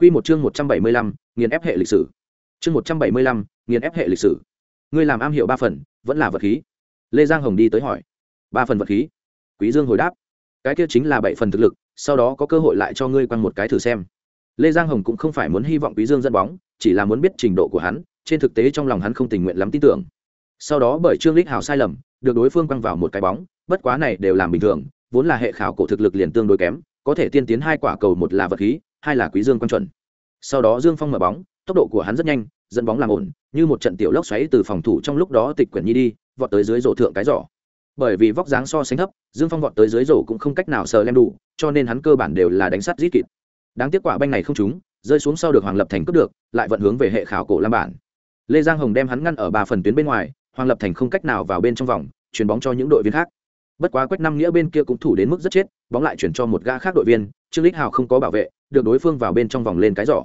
Quy một chương 175, nghiền ép hệ lịch sử. Chương 175, nghiền ép hệ lịch sử. Ngươi làm am hiểu ba phần, vẫn là vật khí. Lê Giang Hồng đi tới hỏi. Ba phần vật khí. Quý Dương hồi đáp. Cái kia chính là bảy phần thực lực, sau đó có cơ hội lại cho ngươi quăng một cái thử xem. Lê Giang Hồng cũng không phải muốn hy vọng Quý Dương dẫn bóng, chỉ là muốn biết trình độ của hắn, trên thực tế trong lòng hắn không tình nguyện lắm tin tưởng. Sau đó bởi Trương Lịch Hào sai lầm, được đối phương quăng vào một cái bóng, bất quá này đều làm bình thường, vốn là hệ khảo cổ thực lực liền tương đối kém, có thể tiên tiến hai quả cầu một là vật khí, hai là Quý Dương quan chuẩn. Sau đó dương phong mở bóng, tốc độ của hắn rất nhanh, dẫn bóng làm ổn, như một trận tiểu lốc xoáy từ phòng thủ trong lúc đó tịch quyển nhi đi, vọt tới dưới rổ thượng cái giỏ. Bởi vì vóc dáng so sánh thấp, dương phong vọt tới dưới rổ cũng không cách nào sờ lem đủ, cho nên hắn cơ bản đều là đánh sắt rít kịt đáng tiếc quả banh này không trúng, rơi xuống sau được hoàng lập thành cướp được, lại vận hướng về hệ khảo cổ lam bản. Lê giang hồng đem hắn ngăn ở ba phần tuyến bên ngoài, hoàng lập thành không cách nào vào bên trong vòng, chuyền bóng cho những đội viên khác. Bất quá quách năm nghĩa bên kia cũng thủ đến mức rất chết, bóng lại chuyển cho một gã khác đội viên, trương lích hào không có bảo vệ được đối phương vào bên trong vòng lên cái giỏ.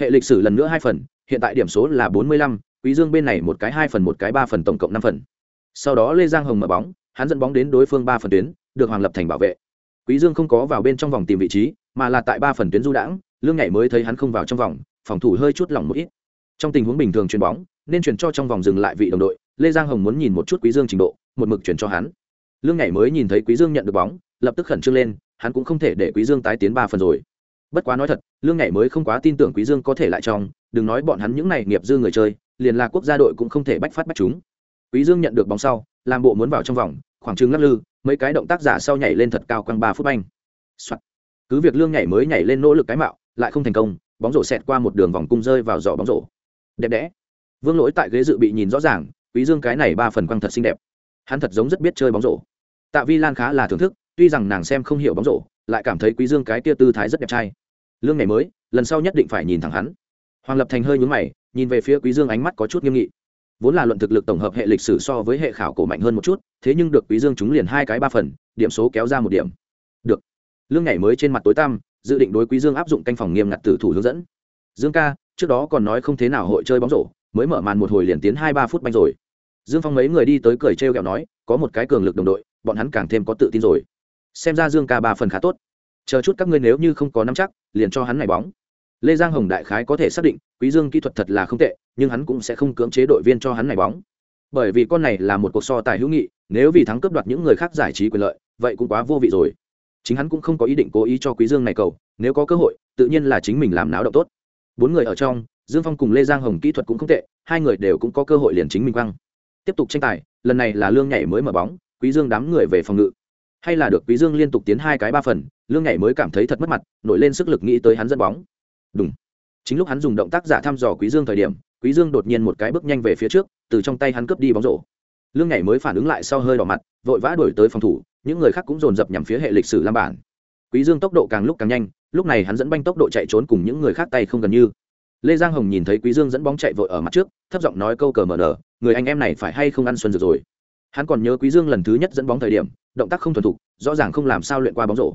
Hệ lịch sử lần nữa hai phần, hiện tại điểm số là bốn mươi lăm, quý dương bên này một cái hai phần, một cái ba phần, tổng cộng năm phần. Sau đó lê giang hồng mở bóng, hắn dẫn bóng đến đối phương ba phần tuyến, được hoàng lập thành bảo vệ. Quý dương không có vào bên trong vòng tìm vị trí, mà là tại ba phần tuyến du đãng, lương nhảy mới thấy hắn không vào trong vòng, phòng thủ hơi chút lỏng một ít. Trong tình huống bình thường chuyền bóng, nên chuyển cho trong vòng dừng lại vị đồng đội, lê giang hồng muốn nhìn một chút quý dương trình độ, một mực chuyển cho hắn. Lương nhảy mới nhìn thấy quý dương nhận được bóng, lập tức khẩn trương lên, hắn cũng không thể để quý dương tái tiến ba phần rồi bất quá nói thật, lương nhảy mới không quá tin tưởng quý dương có thể lại trong, đừng nói bọn hắn những này nghiệp dư người chơi, liền là quốc gia đội cũng không thể bách phát bách chúng. Quý dương nhận được bóng sau, làm bộ muốn vào trong vòng, khoảng trừng lắc lư, mấy cái động tác giả sau nhảy lên thật cao quanh ba phút banh. Soạn. cứ việc lương nhảy mới nhảy lên nỗ lực cái mạo, lại không thành công, bóng rổ xẹt qua một đường vòng cung rơi vào giỏ bóng rổ. Đẹp đẽ. Vương lỗi tại ghế dự bị nhìn rõ ràng, quý dương cái này ba phần quăng thật xinh đẹp. Hắn thật giống rất biết chơi bóng rổ. Tạ vi lan khá là thưởng thức, tuy rằng nàng xem không hiểu bóng rổ lại cảm thấy quý dương cái kia tư thái rất đẹp trai. Lương này mới, lần sau nhất định phải nhìn thẳng hắn. Hoàng lập thành hơi nhướng mày, nhìn về phía quý dương ánh mắt có chút nghiêm nghị. Vốn là luận thực lực tổng hợp hệ lịch sử so với hệ khảo cổ mạnh hơn một chút, thế nhưng được quý dương chúng liền hai cái ba phần, điểm số kéo ra một điểm. Được. Lương nhảy mới trên mặt tối tăm, dự định đối quý dương áp dụng canh phòng nghiêm ngặt tử thủ hướng dẫn. Dương ca, trước đó còn nói không thế nào hội chơi bóng rổ, mới mở màn một hồi liền tiến hai ba phút banh rồi. Dương phong mấy người đi tới cười trêu ghẹo nói, có một cái cường lực đồng đội, bọn hắn càng thêm có tự tin rồi xem ra dương ca ba phần khá tốt. Chờ chút các ngươi nếu như không có nắm chắc, liền cho hắn này bóng. Lê giang hồng đại khái có thể xác định, quý dương kỹ thuật thật là không tệ, nhưng hắn cũng sẽ không cưỡng chế đội viên cho hắn này bóng. Bởi vì con này là một cuộc so tài hữu nghị, nếu vì thắng cướp đoạt những người khác giải trí quyền lợi, vậy cũng quá vô vị rồi. Chính hắn cũng không có ý định cố ý cho quý dương này cầu, nếu có cơ hội, tự nhiên là chính mình làm náo động tốt. Bốn người ở trong, dương phong cùng lê giang hồng kỹ thuật cũng không tệ, hai người đều cũng có cơ hội liền chính mình quăng. Tiếp tục tranh tài, lần này là lương nhảy mới mở bóng, quý dương đám người về phòng ngự hay là được quý dương liên tục tiến hai cái ba phần, lương nhảy mới cảm thấy thật mất mặt, nổi lên sức lực nghĩ tới hắn dẫn bóng. Đúng chính lúc hắn dùng động tác giả thăm dò quý dương thời điểm, quý dương đột nhiên một cái bước nhanh về phía trước, từ trong tay hắn cướp đi bóng rổ. Lương nhảy mới phản ứng lại sau hơi đỏ mặt, vội vã đuổi tới phòng thủ, những người khác cũng dồn dập nhằm phía hệ lịch sử lam bản. Quý dương tốc độ càng lúc càng nhanh, lúc này hắn dẫn banh tốc độ chạy trốn cùng những người khác tay không gần như. Lê giang hồng nhìn thấy quý dương dẫn bóng chạy vội ở mặt trước, thấp giọng nói câu cờ mở nở, người anh em này phải hay không ăn xuân được rồi. Hắn còn nhớ quý dương lần thứ nhất dẫn bóng thời điểm động tác không thuần thục, rõ ràng không làm sao luyện qua bóng rổ.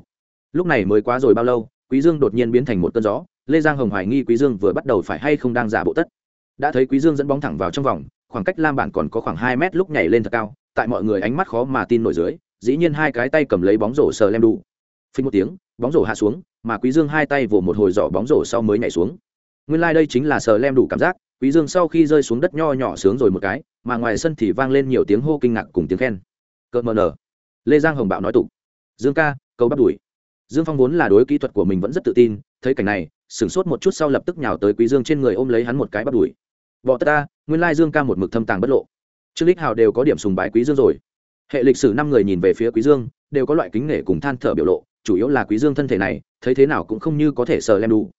Lúc này mới quá rồi bao lâu, quý dương đột nhiên biến thành một cơn gió, lê giang hồng hoài nghi quý dương vừa bắt đầu phải hay không đang giả bộ tất. Đã thấy quý dương dẫn bóng thẳng vào trong vòng, khoảng cách lam bản còn có khoảng hai mét lúc nhảy lên thật cao, tại mọi người ánh mắt khó mà tin nổi dưới, dĩ nhiên hai cái tay cầm lấy bóng rổ sờ lem đủ phình một tiếng, bóng rổ hạ xuống, mà quý dương hai tay vồ một hồi giỏ bóng rổ sau mới nhảy xuống. Nguyên lai like đây chính là sờ lem đủ cảm giác, quý dương sau khi rơi xuống đất nho nhỏ sướng rồi một cái, mà ngoài sân thì vang lên nhiều tiếng hô kinh ngạc cùng tiếng khen. Cợt mờ nở lê giang hồng bạo nói tục. Dương ca câu bắt đuổi. Dương phong vốn là đối kỹ thuật của mình vẫn rất tự tin, thấy cảnh này, sửng sốt một chút sau lập tức nhào tới quý dương trên người ôm lấy hắn một cái bắt đuổi. Võ tất ta, nguyên lai dương ca một mực thâm tàng bất lộ. Trương lích hào đều có điểm sùng bái quý dương rồi. Hệ lịch sử năm người nhìn về phía quý dương, đều có loại kính nể cùng than thở biểu lộ, chủ yếu là quý dương thân thể này, thấy thế nào cũng không như có thể sờ lem đủ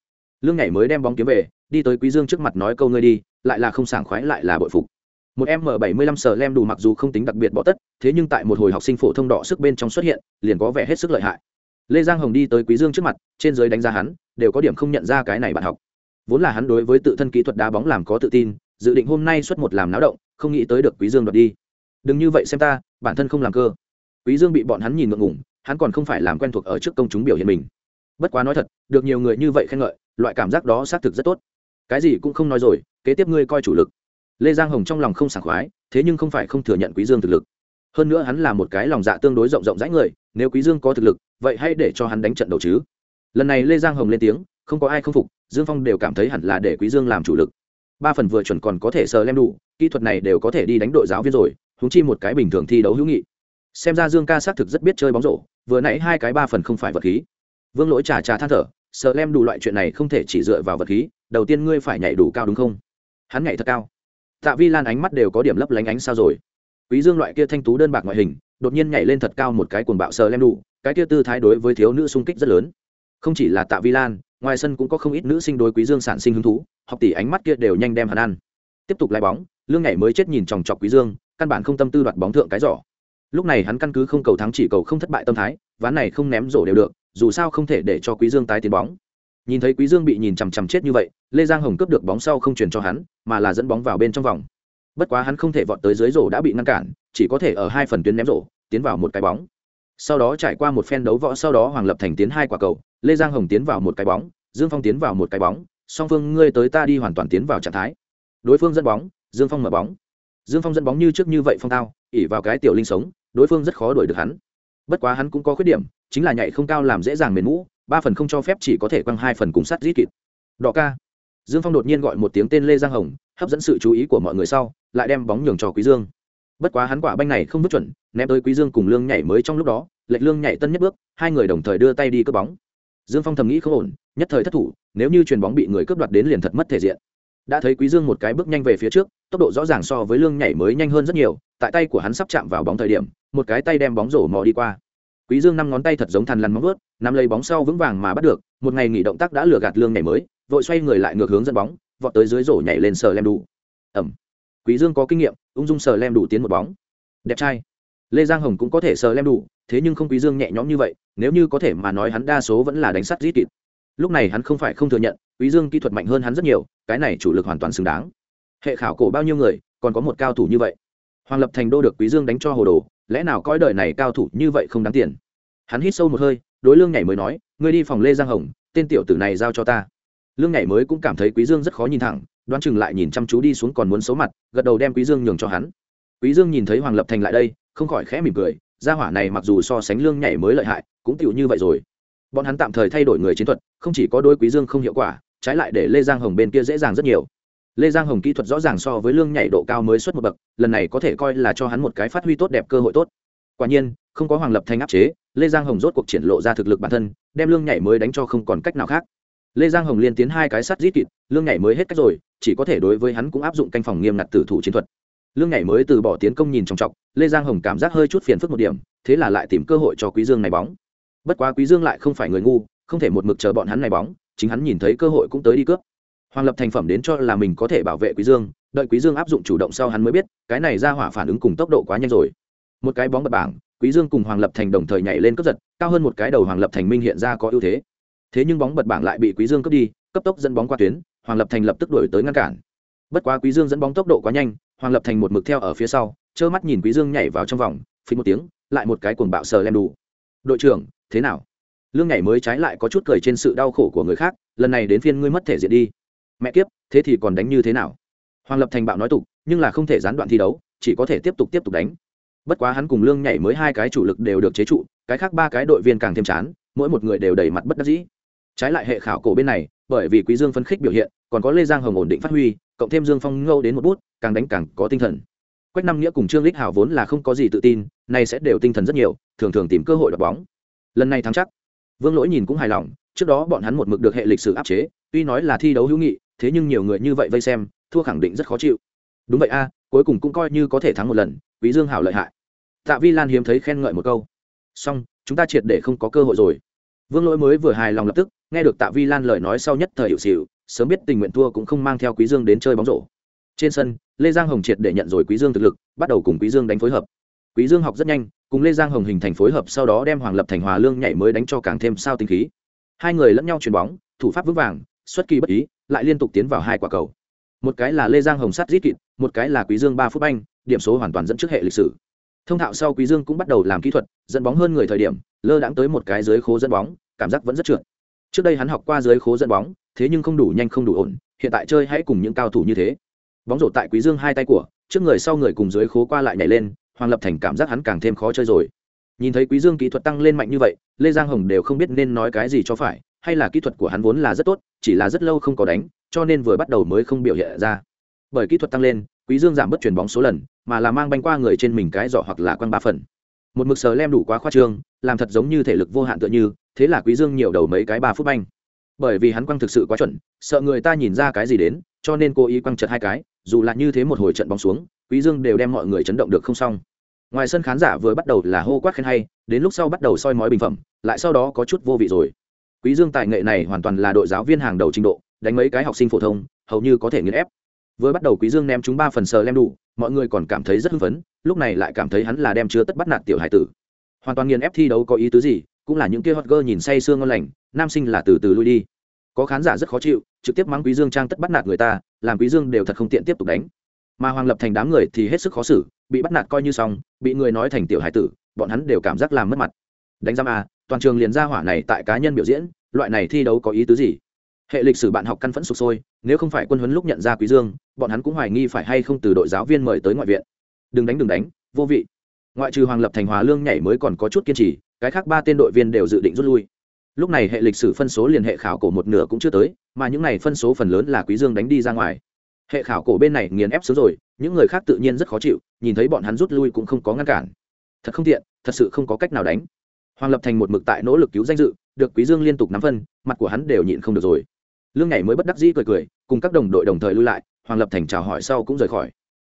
lương nhảy mới đem bóng kiếm về, đi tới quý dương trước mặt nói câu ngươi đi, lại là không sảng khoái lại là bội phục một m bảy mươi lăm sờ lem đủ mặc dù không tính đặc biệt bỏ tất, thế nhưng tại một hồi học sinh phổ thông đỏ sức bên trong xuất hiện, liền có vẻ hết sức lợi hại. Lê giang hồng đi tới quý dương trước mặt, trên dưới đánh giá hắn, đều có điểm không nhận ra cái này bạn học. Vốn là hắn đối với tự thân kỹ thuật đá bóng làm có tự tin, dự định hôm nay xuất một làm náo động, không nghĩ tới được quý dương đoạt đi. Đừng như vậy xem ta, bản thân không làm cơ. Quý dương bị bọn hắn nhìn ngượng ngùng, hắn còn không phải làm quen thuộc ở trước công chúng biểu hiện mình. Bất quá nói thật, được nhiều người như vậy khen ngợi, loại cảm giác đó xác thực rất tốt. Cái gì cũng không nói rồi, kế tiếp ngươi coi chủ lực lê giang hồng trong lòng không sảng khoái, thế nhưng không phải không thừa nhận quý dương thực lực. Hơn nữa hắn là một cái lòng dạ tương đối rộng rộng rãi người, nếu quý dương có thực lực, vậy hãy để cho hắn đánh trận đầu chứ. Lần này lê giang hồng lên tiếng, không có ai không phục, dương phong đều cảm thấy hẳn là để quý dương làm chủ lực. Ba phần vừa chuẩn còn có thể sờ lem đủ, kỹ thuật này đều có thể đi đánh đội giáo viên rồi húng chi một cái bình thường thi đấu hữu nghị. Xem ra dương ca xác thực rất biết chơi bóng rổ, vừa nãy hai cái ba phần không phải vật khí. Vương lỗi trà trà than thở, sờ lem đủ loại chuyện này không thể chỉ dựa vào vật khí, đầu tiên ngươi phải nhảy đủ cao đúng không? Hắn nhảy thật cao tạ vi lan ánh mắt đều có điểm lấp lánh ánh sao rồi. Quý dương loại kia thanh tú đơn bạc ngoại hình, đột nhiên nhảy lên thật cao một cái cuồng bạo sờ lem đủ cái kia tư thái đối với thiếu nữ sung kích rất lớn. Không chỉ là tạ vi lan, ngoài sân cũng có không ít nữ sinh đối quý dương sản sinh hứng thú, học tỷ ánh mắt kia đều nhanh đem hắn ăn. Tiếp tục lái bóng, lương nhảy mới chết nhìn chòng chọc quý dương, căn bản không tâm tư đoạt bóng thượng cái giỏ. Lúc này hắn căn cứ không cầu thắng chỉ cầu không thất bại tâm thái, ván này không ném rổ đều được, dù sao không thể để cho quý dương tái tiến bóng nhìn thấy quý dương bị nhìn chằm chằm chết như vậy, lê giang hồng cướp được bóng sau không truyền cho hắn, mà là dẫn bóng vào bên trong vòng. Bất quá hắn không thể vọt tới dưới rổ đã bị ngăn cản, chỉ có thể ở hai phần tuyến ném rổ, tiến vào một cái bóng. Sau đó trải qua một phen đấu võ, sau đó hoàng lập thành tiến hai quả cầu, lê giang hồng tiến vào một cái bóng, dương phong tiến vào một cái bóng, song phương ngươi tới ta đi hoàn toàn tiến vào trạng thái. Đối phương dẫn bóng, dương phong mở bóng. Dương phong dẫn bóng như trước như vậy phong tao ỉ vào cái tiểu linh sống, đối phương rất khó đuổi được hắn. Bất quá hắn cũng có khuyết điểm, chính là nhảy không cao làm dễ dàng mền mũ ba phần không cho phép chỉ có thể quăng hai phần cùng sắt rít kịt. Đỏ ca. Dương phong đột nhiên gọi một tiếng tên lê giang hồng, hấp dẫn sự chú ý của mọi người sau, lại đem bóng nhường cho quý dương. Bất quá hắn quả banh này không bất chuẩn, ném tới quý dương cùng lương nhảy mới trong lúc đó, lệch lương nhảy tân nhất bước, hai người đồng thời đưa tay đi cướp bóng. Dương phong thầm nghĩ không ổn, nhất thời thất thủ, nếu như chuyền bóng bị người cướp đoạt đến liền thật mất thể diện. Đã thấy quý dương một cái bước nhanh về phía trước, tốc độ rõ ràng so với lương nhảy mới nhanh hơn rất nhiều, tại tay của hắn sắp chạm vào bóng thời điểm, một cái tay đem bóng rổ mò đi qua quý dương năm ngón tay thật giống thằn lằn móng ướt nắm lấy bóng sau vững vàng mà bắt được, một ngày nghỉ động tác đã lừa gạt lương nhảy mới, vội xoay người lại ngược hướng dẫn bóng, vọt tới dưới rổ nhảy lên sờ lem đủ. Ẩm. Quý dương có kinh nghiệm, ung dung sờ lem đủ tiến một bóng. Đẹp trai. Lê giang hồng cũng có thể sờ lem đủ, thế nhưng không quý dương nhẹ nhõm như vậy, nếu như có thể mà nói hắn đa số vẫn là đánh sắt rít kịt lúc này hắn không phải không thừa nhận, quý dương kỹ thuật mạnh hơn hắn rất nhiều, cái này chủ lực hoàn toàn xứng đáng. Hệ khảo cổ bao nhiêu người, còn có một cao thủ như vậy? Hoàng lập thành đô được quý dương đánh cho hồ đồ, lẽ nào cõi đời này cao thủ như vậy không đáng tiền? Hắn hít sâu một hơi, đối lương nhảy mới nói, ngươi đi phòng lê giang hồng, tên tiểu tử này giao cho ta. Lương nhảy mới cũng cảm thấy quý dương rất khó nhìn thẳng, đoán chừng lại nhìn chăm chú đi xuống còn muốn xấu mặt, gật đầu đem quý dương nhường cho hắn. Quý dương nhìn thấy hoàng lập thành lại đây, không khỏi khẽ mỉm cười, gia hỏa này mặc dù so sánh lương nhảy mới lợi hại, cũng tiểu như vậy rồi. Bọn hắn tạm thời thay đổi người chiến thuật, không chỉ có đôi quý dương không hiệu quả, trái lại để lê giang hồng bên kia dễ dàng rất nhiều. Lê giang hồng kỹ thuật rõ ràng so với lương nhảy độ cao mới xuất một bậc, lần này có thể coi là cho hắn một cái phát huy tốt đẹp cơ hội tốt. Quả nhiên, không có hoàng lập thành áp chế lê giang hồng rốt cuộc triển lộ ra thực lực bản thân, đem lương nhảy mới đánh cho không còn cách nào khác. Lê giang hồng liên tiến hai cái sắt rít kịt lương nhảy mới hết cách rồi, chỉ có thể đối với hắn cũng áp dụng canh phòng nghiêm ngặt tử thủ chiến thuật. Lương nhảy mới từ bỏ tiến công nhìn trọng trọng lê giang hồng cảm giác hơi chút phiền phức một điểm, thế là lại tìm cơ hội cho quý dương này bóng. Bất quá quý dương lại không phải người ngu, không thể một mực chờ bọn hắn này bóng, chính hắn nhìn thấy cơ hội cũng tới đi cướp. Hoàng lập thành phẩm đến cho là mình có thể bảo vệ quý dương, đợi quý dương áp dụng chủ động sau hắn mới biết, cái này ra hỏa phản ứng cùng tốc độ quá nhanh rồi. Một cái bóng bật bảng quý dương cùng hoàng lập thành đồng thời nhảy lên cướp giật, cao hơn một cái đầu hoàng lập thành minh hiện ra có ưu thế. Thế nhưng bóng bật bảng lại bị quý dương cướp đi, cấp tốc dẫn bóng qua tuyến, hoàng lập thành lập tức đuổi tới ngăn cản. Bất quá quý dương dẫn bóng tốc độ quá nhanh, hoàng lập thành một mực theo ở phía sau, trơ mắt nhìn quý dương nhảy vào trong vòng phí một tiếng, lại một cái cuồng bạo sờ lem đủ đội trưởng, thế nào? Lương nhảy mới trái lại có chút cười trên sự đau khổ của người khác, lần này đến phiên ngươi mất thể diện đi. Mẹ kiếp, thế thì còn đánh như thế nào? Hoàng lập thành bạo nói tục, nhưng là không thể gián đoạn thi đấu, chỉ có thể tiếp tục tiếp tục đánh bất quá hắn cùng lương nhảy mới hai cái chủ lực đều được chế trụ, cái khác ba cái đội viên càng thêm chán, mỗi một người đều đầy mặt bất đắc dĩ. Trái lại hệ khảo cổ bên này, bởi vì quý dương phân khích biểu hiện, còn có lê giang hồng ổn định phát huy, cộng thêm dương phong ngâu đến một bút, càng đánh càng có tinh thần. Quách năm nghĩa cùng trương lích hào vốn là không có gì tự tin, nay sẽ đều tinh thần rất nhiều, thường thường tìm cơ hội đập bóng. Lần này thắng chắc. Vương lỗi nhìn cũng hài lòng, trước đó bọn hắn một mực được hệ lịch sử áp chế, tuy nói là thi đấu hữu nghị, thế nhưng nhiều người như vậy vây xem, thua khẳng định rất khó chịu đúng vậy a, cuối cùng cũng coi như có thể thắng một lần, quý dương hảo lợi hại. Tạ vi lan hiếm thấy khen ngợi một câu. Xong, chúng ta triệt để không có cơ hội rồi. Vương lỗi mới vừa hài lòng lập tức, nghe được tạ vi lan lời nói sau nhất thời hiệu xịu, sớm biết tình nguyện thua cũng không mang theo quý dương đến chơi bóng rổ. Trên sân, lê giang hồng triệt để nhận rồi quý dương thực lực, bắt đầu cùng quý dương đánh phối hợp. Quý dương học rất nhanh, cùng lê giang hồng hình thành phối hợp sau đó đem hoàng lập thành hòa lương nhảy mới đánh cho càng thêm sao tinh khí. Hai người lẫn nhau chuyền bóng, thủ pháp vững vàng, xuất kỳ bất ý, lại liên tục tiến vào hai quả cầu một cái là lê giang hồng sắt rít kịt, một cái là quý dương ba phút banh, điểm số hoàn toàn dẫn trước hệ lịch sử. Thông thạo sau quý dương cũng bắt đầu làm kỹ thuật, dẫn bóng hơn người thời điểm, lơ đãng tới một cái dưới khố dẫn bóng, cảm giác vẫn rất trượt. Trước đây hắn học qua dưới khố dẫn bóng, thế nhưng không đủ nhanh không đủ ổn, hiện tại chơi hãy cùng những cao thủ như thế. Bóng rổ tại quý dương hai tay của, trước người sau người cùng dưới khố qua lại nhảy lên, hoàng lập thành cảm giác hắn càng thêm khó chơi rồi. Nhìn thấy quý dương kỹ thuật tăng lên mạnh như vậy, lê giang hồng đều không biết nên nói cái gì cho phải, hay là kỹ thuật của hắn vốn là rất tốt, chỉ là rất lâu không có đánh cho nên vừa bắt đầu mới không biểu hiện ra. Bởi kỹ thuật tăng lên, quý dương giảm bớt chuyển bóng số lần, mà là mang banh qua người trên mình cái giỏ hoặc là quăng ba phần. Một mực sờ lem đủ quá khoa trương, làm thật giống như thể lực vô hạn tựa như, thế là quý dương nhiều đầu mấy cái ba phút banh. Bởi vì hắn quăng thực sự quá chuẩn, sợ người ta nhìn ra cái gì đến, cho nên cố ý quăng chật hai cái, dù là như thế một hồi trận bóng xuống, quý dương đều đem mọi người chấn động được không xong. Ngoài sân khán giả vừa bắt đầu là hô quát khen hay, đến lúc sau bắt đầu soi mói bình phẩm, lại sau đó có chút vô vị rồi. Quý dương tài nghệ này hoàn toàn là đội giáo viên hàng đầu trình độ đánh mấy cái học sinh phổ thông hầu như có thể nghiền ép. Vừa bắt đầu quý dương ném chúng ba phần sờ lem đủ mọi người còn cảm thấy rất hưng phấn lúc này lại cảm thấy hắn là đem chứa tất bắt nạt tiểu hải tử. Hoàn toàn nghiền ép thi đấu có ý tứ gì cũng là những kia hot girl nhìn say sương ngon lành nam sinh là từ từ lui đi. Có khán giả rất khó chịu trực tiếp mắng quý dương trang tất bắt nạt người ta làm quý dương đều thật không tiện tiếp tục đánh. Mà hoàng lập thành đám người thì hết sức khó xử bị bắt nạt coi như xong bị người nói thành tiểu hải tử bọn hắn đều cảm giác làm mất mặt. Đánh giam à, toàn trường liền ra hỏa này tại cá nhân biểu diễn loại này thi đấu có ý tứ gì? Hệ lịch sử bạn học căn phẫn sụp sôi, nếu không phải quân huấn lúc nhận ra quý dương, bọn hắn cũng hoài nghi phải hay không từ đội giáo viên mời tới ngoại viện. Đừng đánh đừng đánh, vô vị. Ngoại trừ hoàng lập thành hòa lương nhảy mới còn có chút kiên trì, cái khác ba tên đội viên đều dự định rút lui. Lúc này hệ lịch sử phân số liền hệ khảo cổ một nửa cũng chưa tới, mà những này phân số phần lớn là quý dương đánh đi ra ngoài. Hệ khảo cổ bên này nghiền ép sớm rồi, những người khác tự nhiên rất khó chịu, nhìn thấy bọn hắn rút lui cũng không có ngăn cản. Thật không tiện, thật sự không có cách nào đánh. Hoàng lập thành một mực tại nỗ lực cứu danh dự, được quý dương liên tục nắm phân, mặt của hắn đều nhịn không được rồi lương nhảy mới bất đắc dĩ cười cười, cùng các đồng đội đồng thời lui lại, hoàng lập thành chào hỏi sau cũng rời khỏi.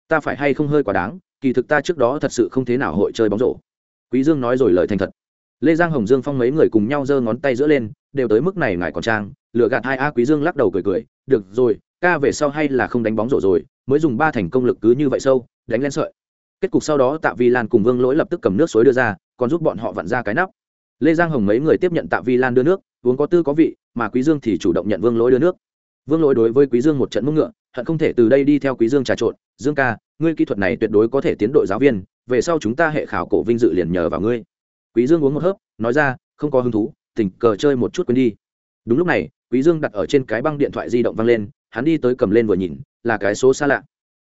Ta phải hay không hơi quá đáng, kỳ thực ta trước đó thật sự không thế nào hội chơi bóng rổ. Quý dương nói rồi lời thành thật. Lê giang hồng dương phong mấy người cùng nhau giơ ngón tay giữa lên, đều tới mức này ngài còn trang lựa gạt hai a quý dương lắc đầu cười cười, được rồi, ca về sau hay là không đánh bóng rổ rồi, mới dùng ba thành công lực cứ như vậy sâu, đánh lên sợi. Kết cục sau đó tạ vi lan cùng vương lỗi lập tức cầm nước suối đưa ra, còn giúp bọn họ vặn ra cái nắp lê giang hồng mấy người tiếp nhận tạ vi lan đưa nước, uống có tư có vị, mà quý dương thì chủ động nhận vương lỗi đưa nước. Vương lỗi đối với quý dương một trận mức ngựa, hận không thể từ đây đi theo quý dương trà trộn. Dương ca, ngươi kỹ thuật này tuyệt đối có thể tiến đội giáo viên, về sau chúng ta hệ khảo cổ vinh dự liền nhờ vào ngươi. Quý dương uống một hớp, nói ra, không có hứng thú, tình cờ chơi một chút quên đi. Đúng lúc này, quý dương đặt ở trên cái băng điện thoại di động văng lên, hắn đi tới cầm lên vừa nhìn, là cái số xa lạ.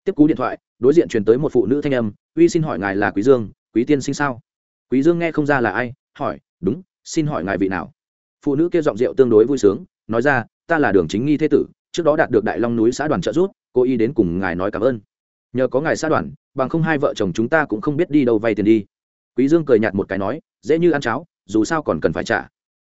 Tiếp cú điện thoại, đối diện truyền tới một phụ nữ thanh âm, uy xin hỏi ngài là quý dương, quý tiên sinh sao? Quý dương nghe không ra là ai, hỏi đúng xin hỏi ngài vị nào? Phụ nữ kia giọng rượu tương đối vui sướng nói ra ta là đường chính nghi thế tử trước đó đạt được đại long núi xã đoàn trợ giúp cô y đến cùng ngài nói cảm ơn. Nhờ có ngài xã đoàn bằng không hai vợ chồng chúng ta cũng không biết đi đâu vay tiền đi. Quý dương cười nhạt một cái nói dễ như ăn cháo dù sao còn cần phải trả.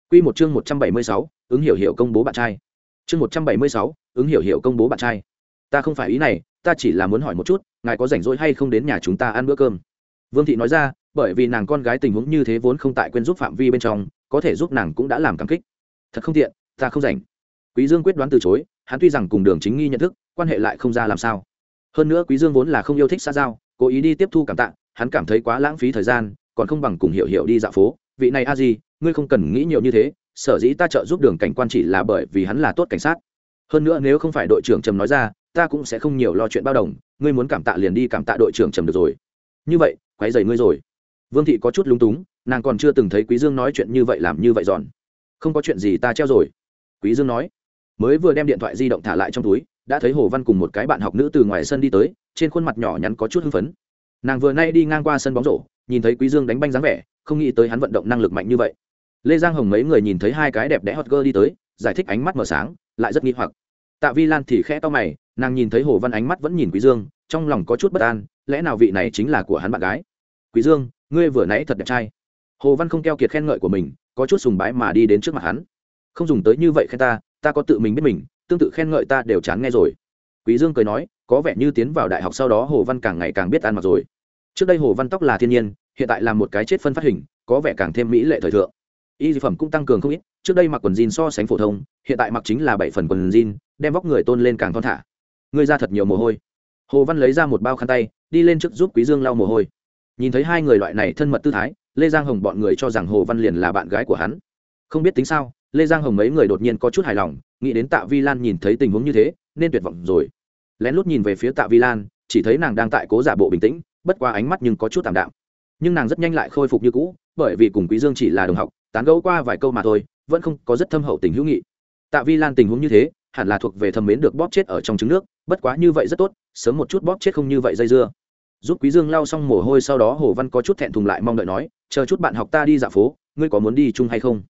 Quy một chương một trăm bảy mươi sáu, ứng hiểu hiểu công bố bạn trai. Chương một trăm bảy mươi sáu, ứng hiểu hiểu công bố bạn trai. Ta không phải ý này ta chỉ là muốn hỏi một chút ngài có rảnh rỗi hay không đến nhà chúng ta ăn bữa cơm? Vương thị nói ra bởi vì nàng con gái tình huống như thế vốn không tại quên giúp phạm vi bên trong, có thể giúp nàng cũng đã làm cảm kích. Thật không tiện, ta không rảnh. Quý dương quyết đoán từ chối, hắn tuy rằng cùng đường chính nghi nhận thức, quan hệ lại không ra làm sao. Hơn nữa quý dương vốn là không yêu thích xã giao, cố ý đi tiếp thu cảm tạ, hắn cảm thấy quá lãng phí thời gian, còn không bằng cùng hiểu hiểu đi dạo phố. Vị này a gì ngươi không cần nghĩ nhiều như thế, sở dĩ ta trợ giúp đường cảnh quan chỉ là bởi vì hắn là tốt cảnh sát. Hơn nữa nếu không phải đội trưởng trầm nói ra, ta cũng sẽ không nhiều lo chuyện bao đồng, ngươi muốn cảm tạ liền đi cảm tạ đội trưởng trầm được rồi. Như vậy, quấy rầy ngươi rồi vương thị có chút lúng túng, nàng còn chưa từng thấy quý dương nói chuyện như vậy làm như vậy giòn. Không có chuyện gì ta treo rồi. Quý dương nói, mới vừa đem điện thoại di động thả lại trong túi, đã thấy hồ văn cùng một cái bạn học nữ từ ngoài sân đi tới, trên khuôn mặt nhỏ nhắn có chút hưng phấn. Nàng vừa nay đi ngang qua sân bóng rổ, nhìn thấy quý dương đánh banh dáng vẻ, không nghĩ tới hắn vận động năng lực mạnh như vậy. Lê giang hồng mấy người nhìn thấy hai cái đẹp đẽ hot girl đi tới, giải thích ánh mắt mở sáng, lại rất nghi hoặc. Tạ vi lan thì khẽ to mày, nàng nhìn thấy hồ văn ánh mắt vẫn nhìn quý dương, trong lòng có chút bất an, lẽ nào vị này chính là của hắn bạn gái? Quý dương ngươi vừa nãy thật đẹp trai. Hồ văn không keo kiệt khen ngợi của mình, có chút sùng bái mà đi đến trước mặt hắn. Không dùng tới như vậy khen ta ta có tự mình biết mình, tương tự khen ngợi ta đều chán nghe rồi. Quý dương cười nói, có vẻ như tiến vào đại học sau đó hồ văn càng ngày càng biết ăn mặc rồi. Trước đây hồ văn tóc là thiên nhiên, hiện tại là một cái chết phân phát hình, có vẻ càng thêm mỹ lệ thời thượng. Y dược phẩm cũng tăng cường không ít, trước đây mặc quần jean so sánh phổ thông, hiện tại mặc chính là bảy phần quần jean, đem vóc người tôn lên càng thon thả. Ngươi ra thật nhiều mồ hôi. Hồ văn lấy ra một bao khăn tay, đi lên trước giúp quý dương lau mồ hôi nhìn thấy hai người loại này thân mật tư thái, lê giang hồng bọn người cho rằng hồ văn liền là bạn gái của hắn. Không biết tính sao, lê giang hồng mấy người đột nhiên có chút hài lòng, nghĩ đến tạ vi lan nhìn thấy tình huống như thế, nên tuyệt vọng rồi. Lén lút nhìn về phía tạ vi lan, chỉ thấy nàng đang tại cố giả bộ bình tĩnh, bất qua ánh mắt nhưng có chút tạm đạm. Nhưng nàng rất nhanh lại khôi phục như cũ, bởi vì cùng quý dương chỉ là đồng học, tán gẫu qua vài câu mà thôi, vẫn không có rất thâm hậu tình hữu nghị. Tạ vi lan tình huống như thế, hẳn là thuộc về thâm mến được bóp chết ở trong trứng nước, bất quá như vậy rất tốt, sớm một chút bóp chết không như vậy dây dưa giúp quý dương lau xong mồ hôi sau đó hồ văn có chút thẹn thùng lại mong đợi nói, chờ chút bạn học ta đi dạo phố, ngươi có muốn đi chung hay không?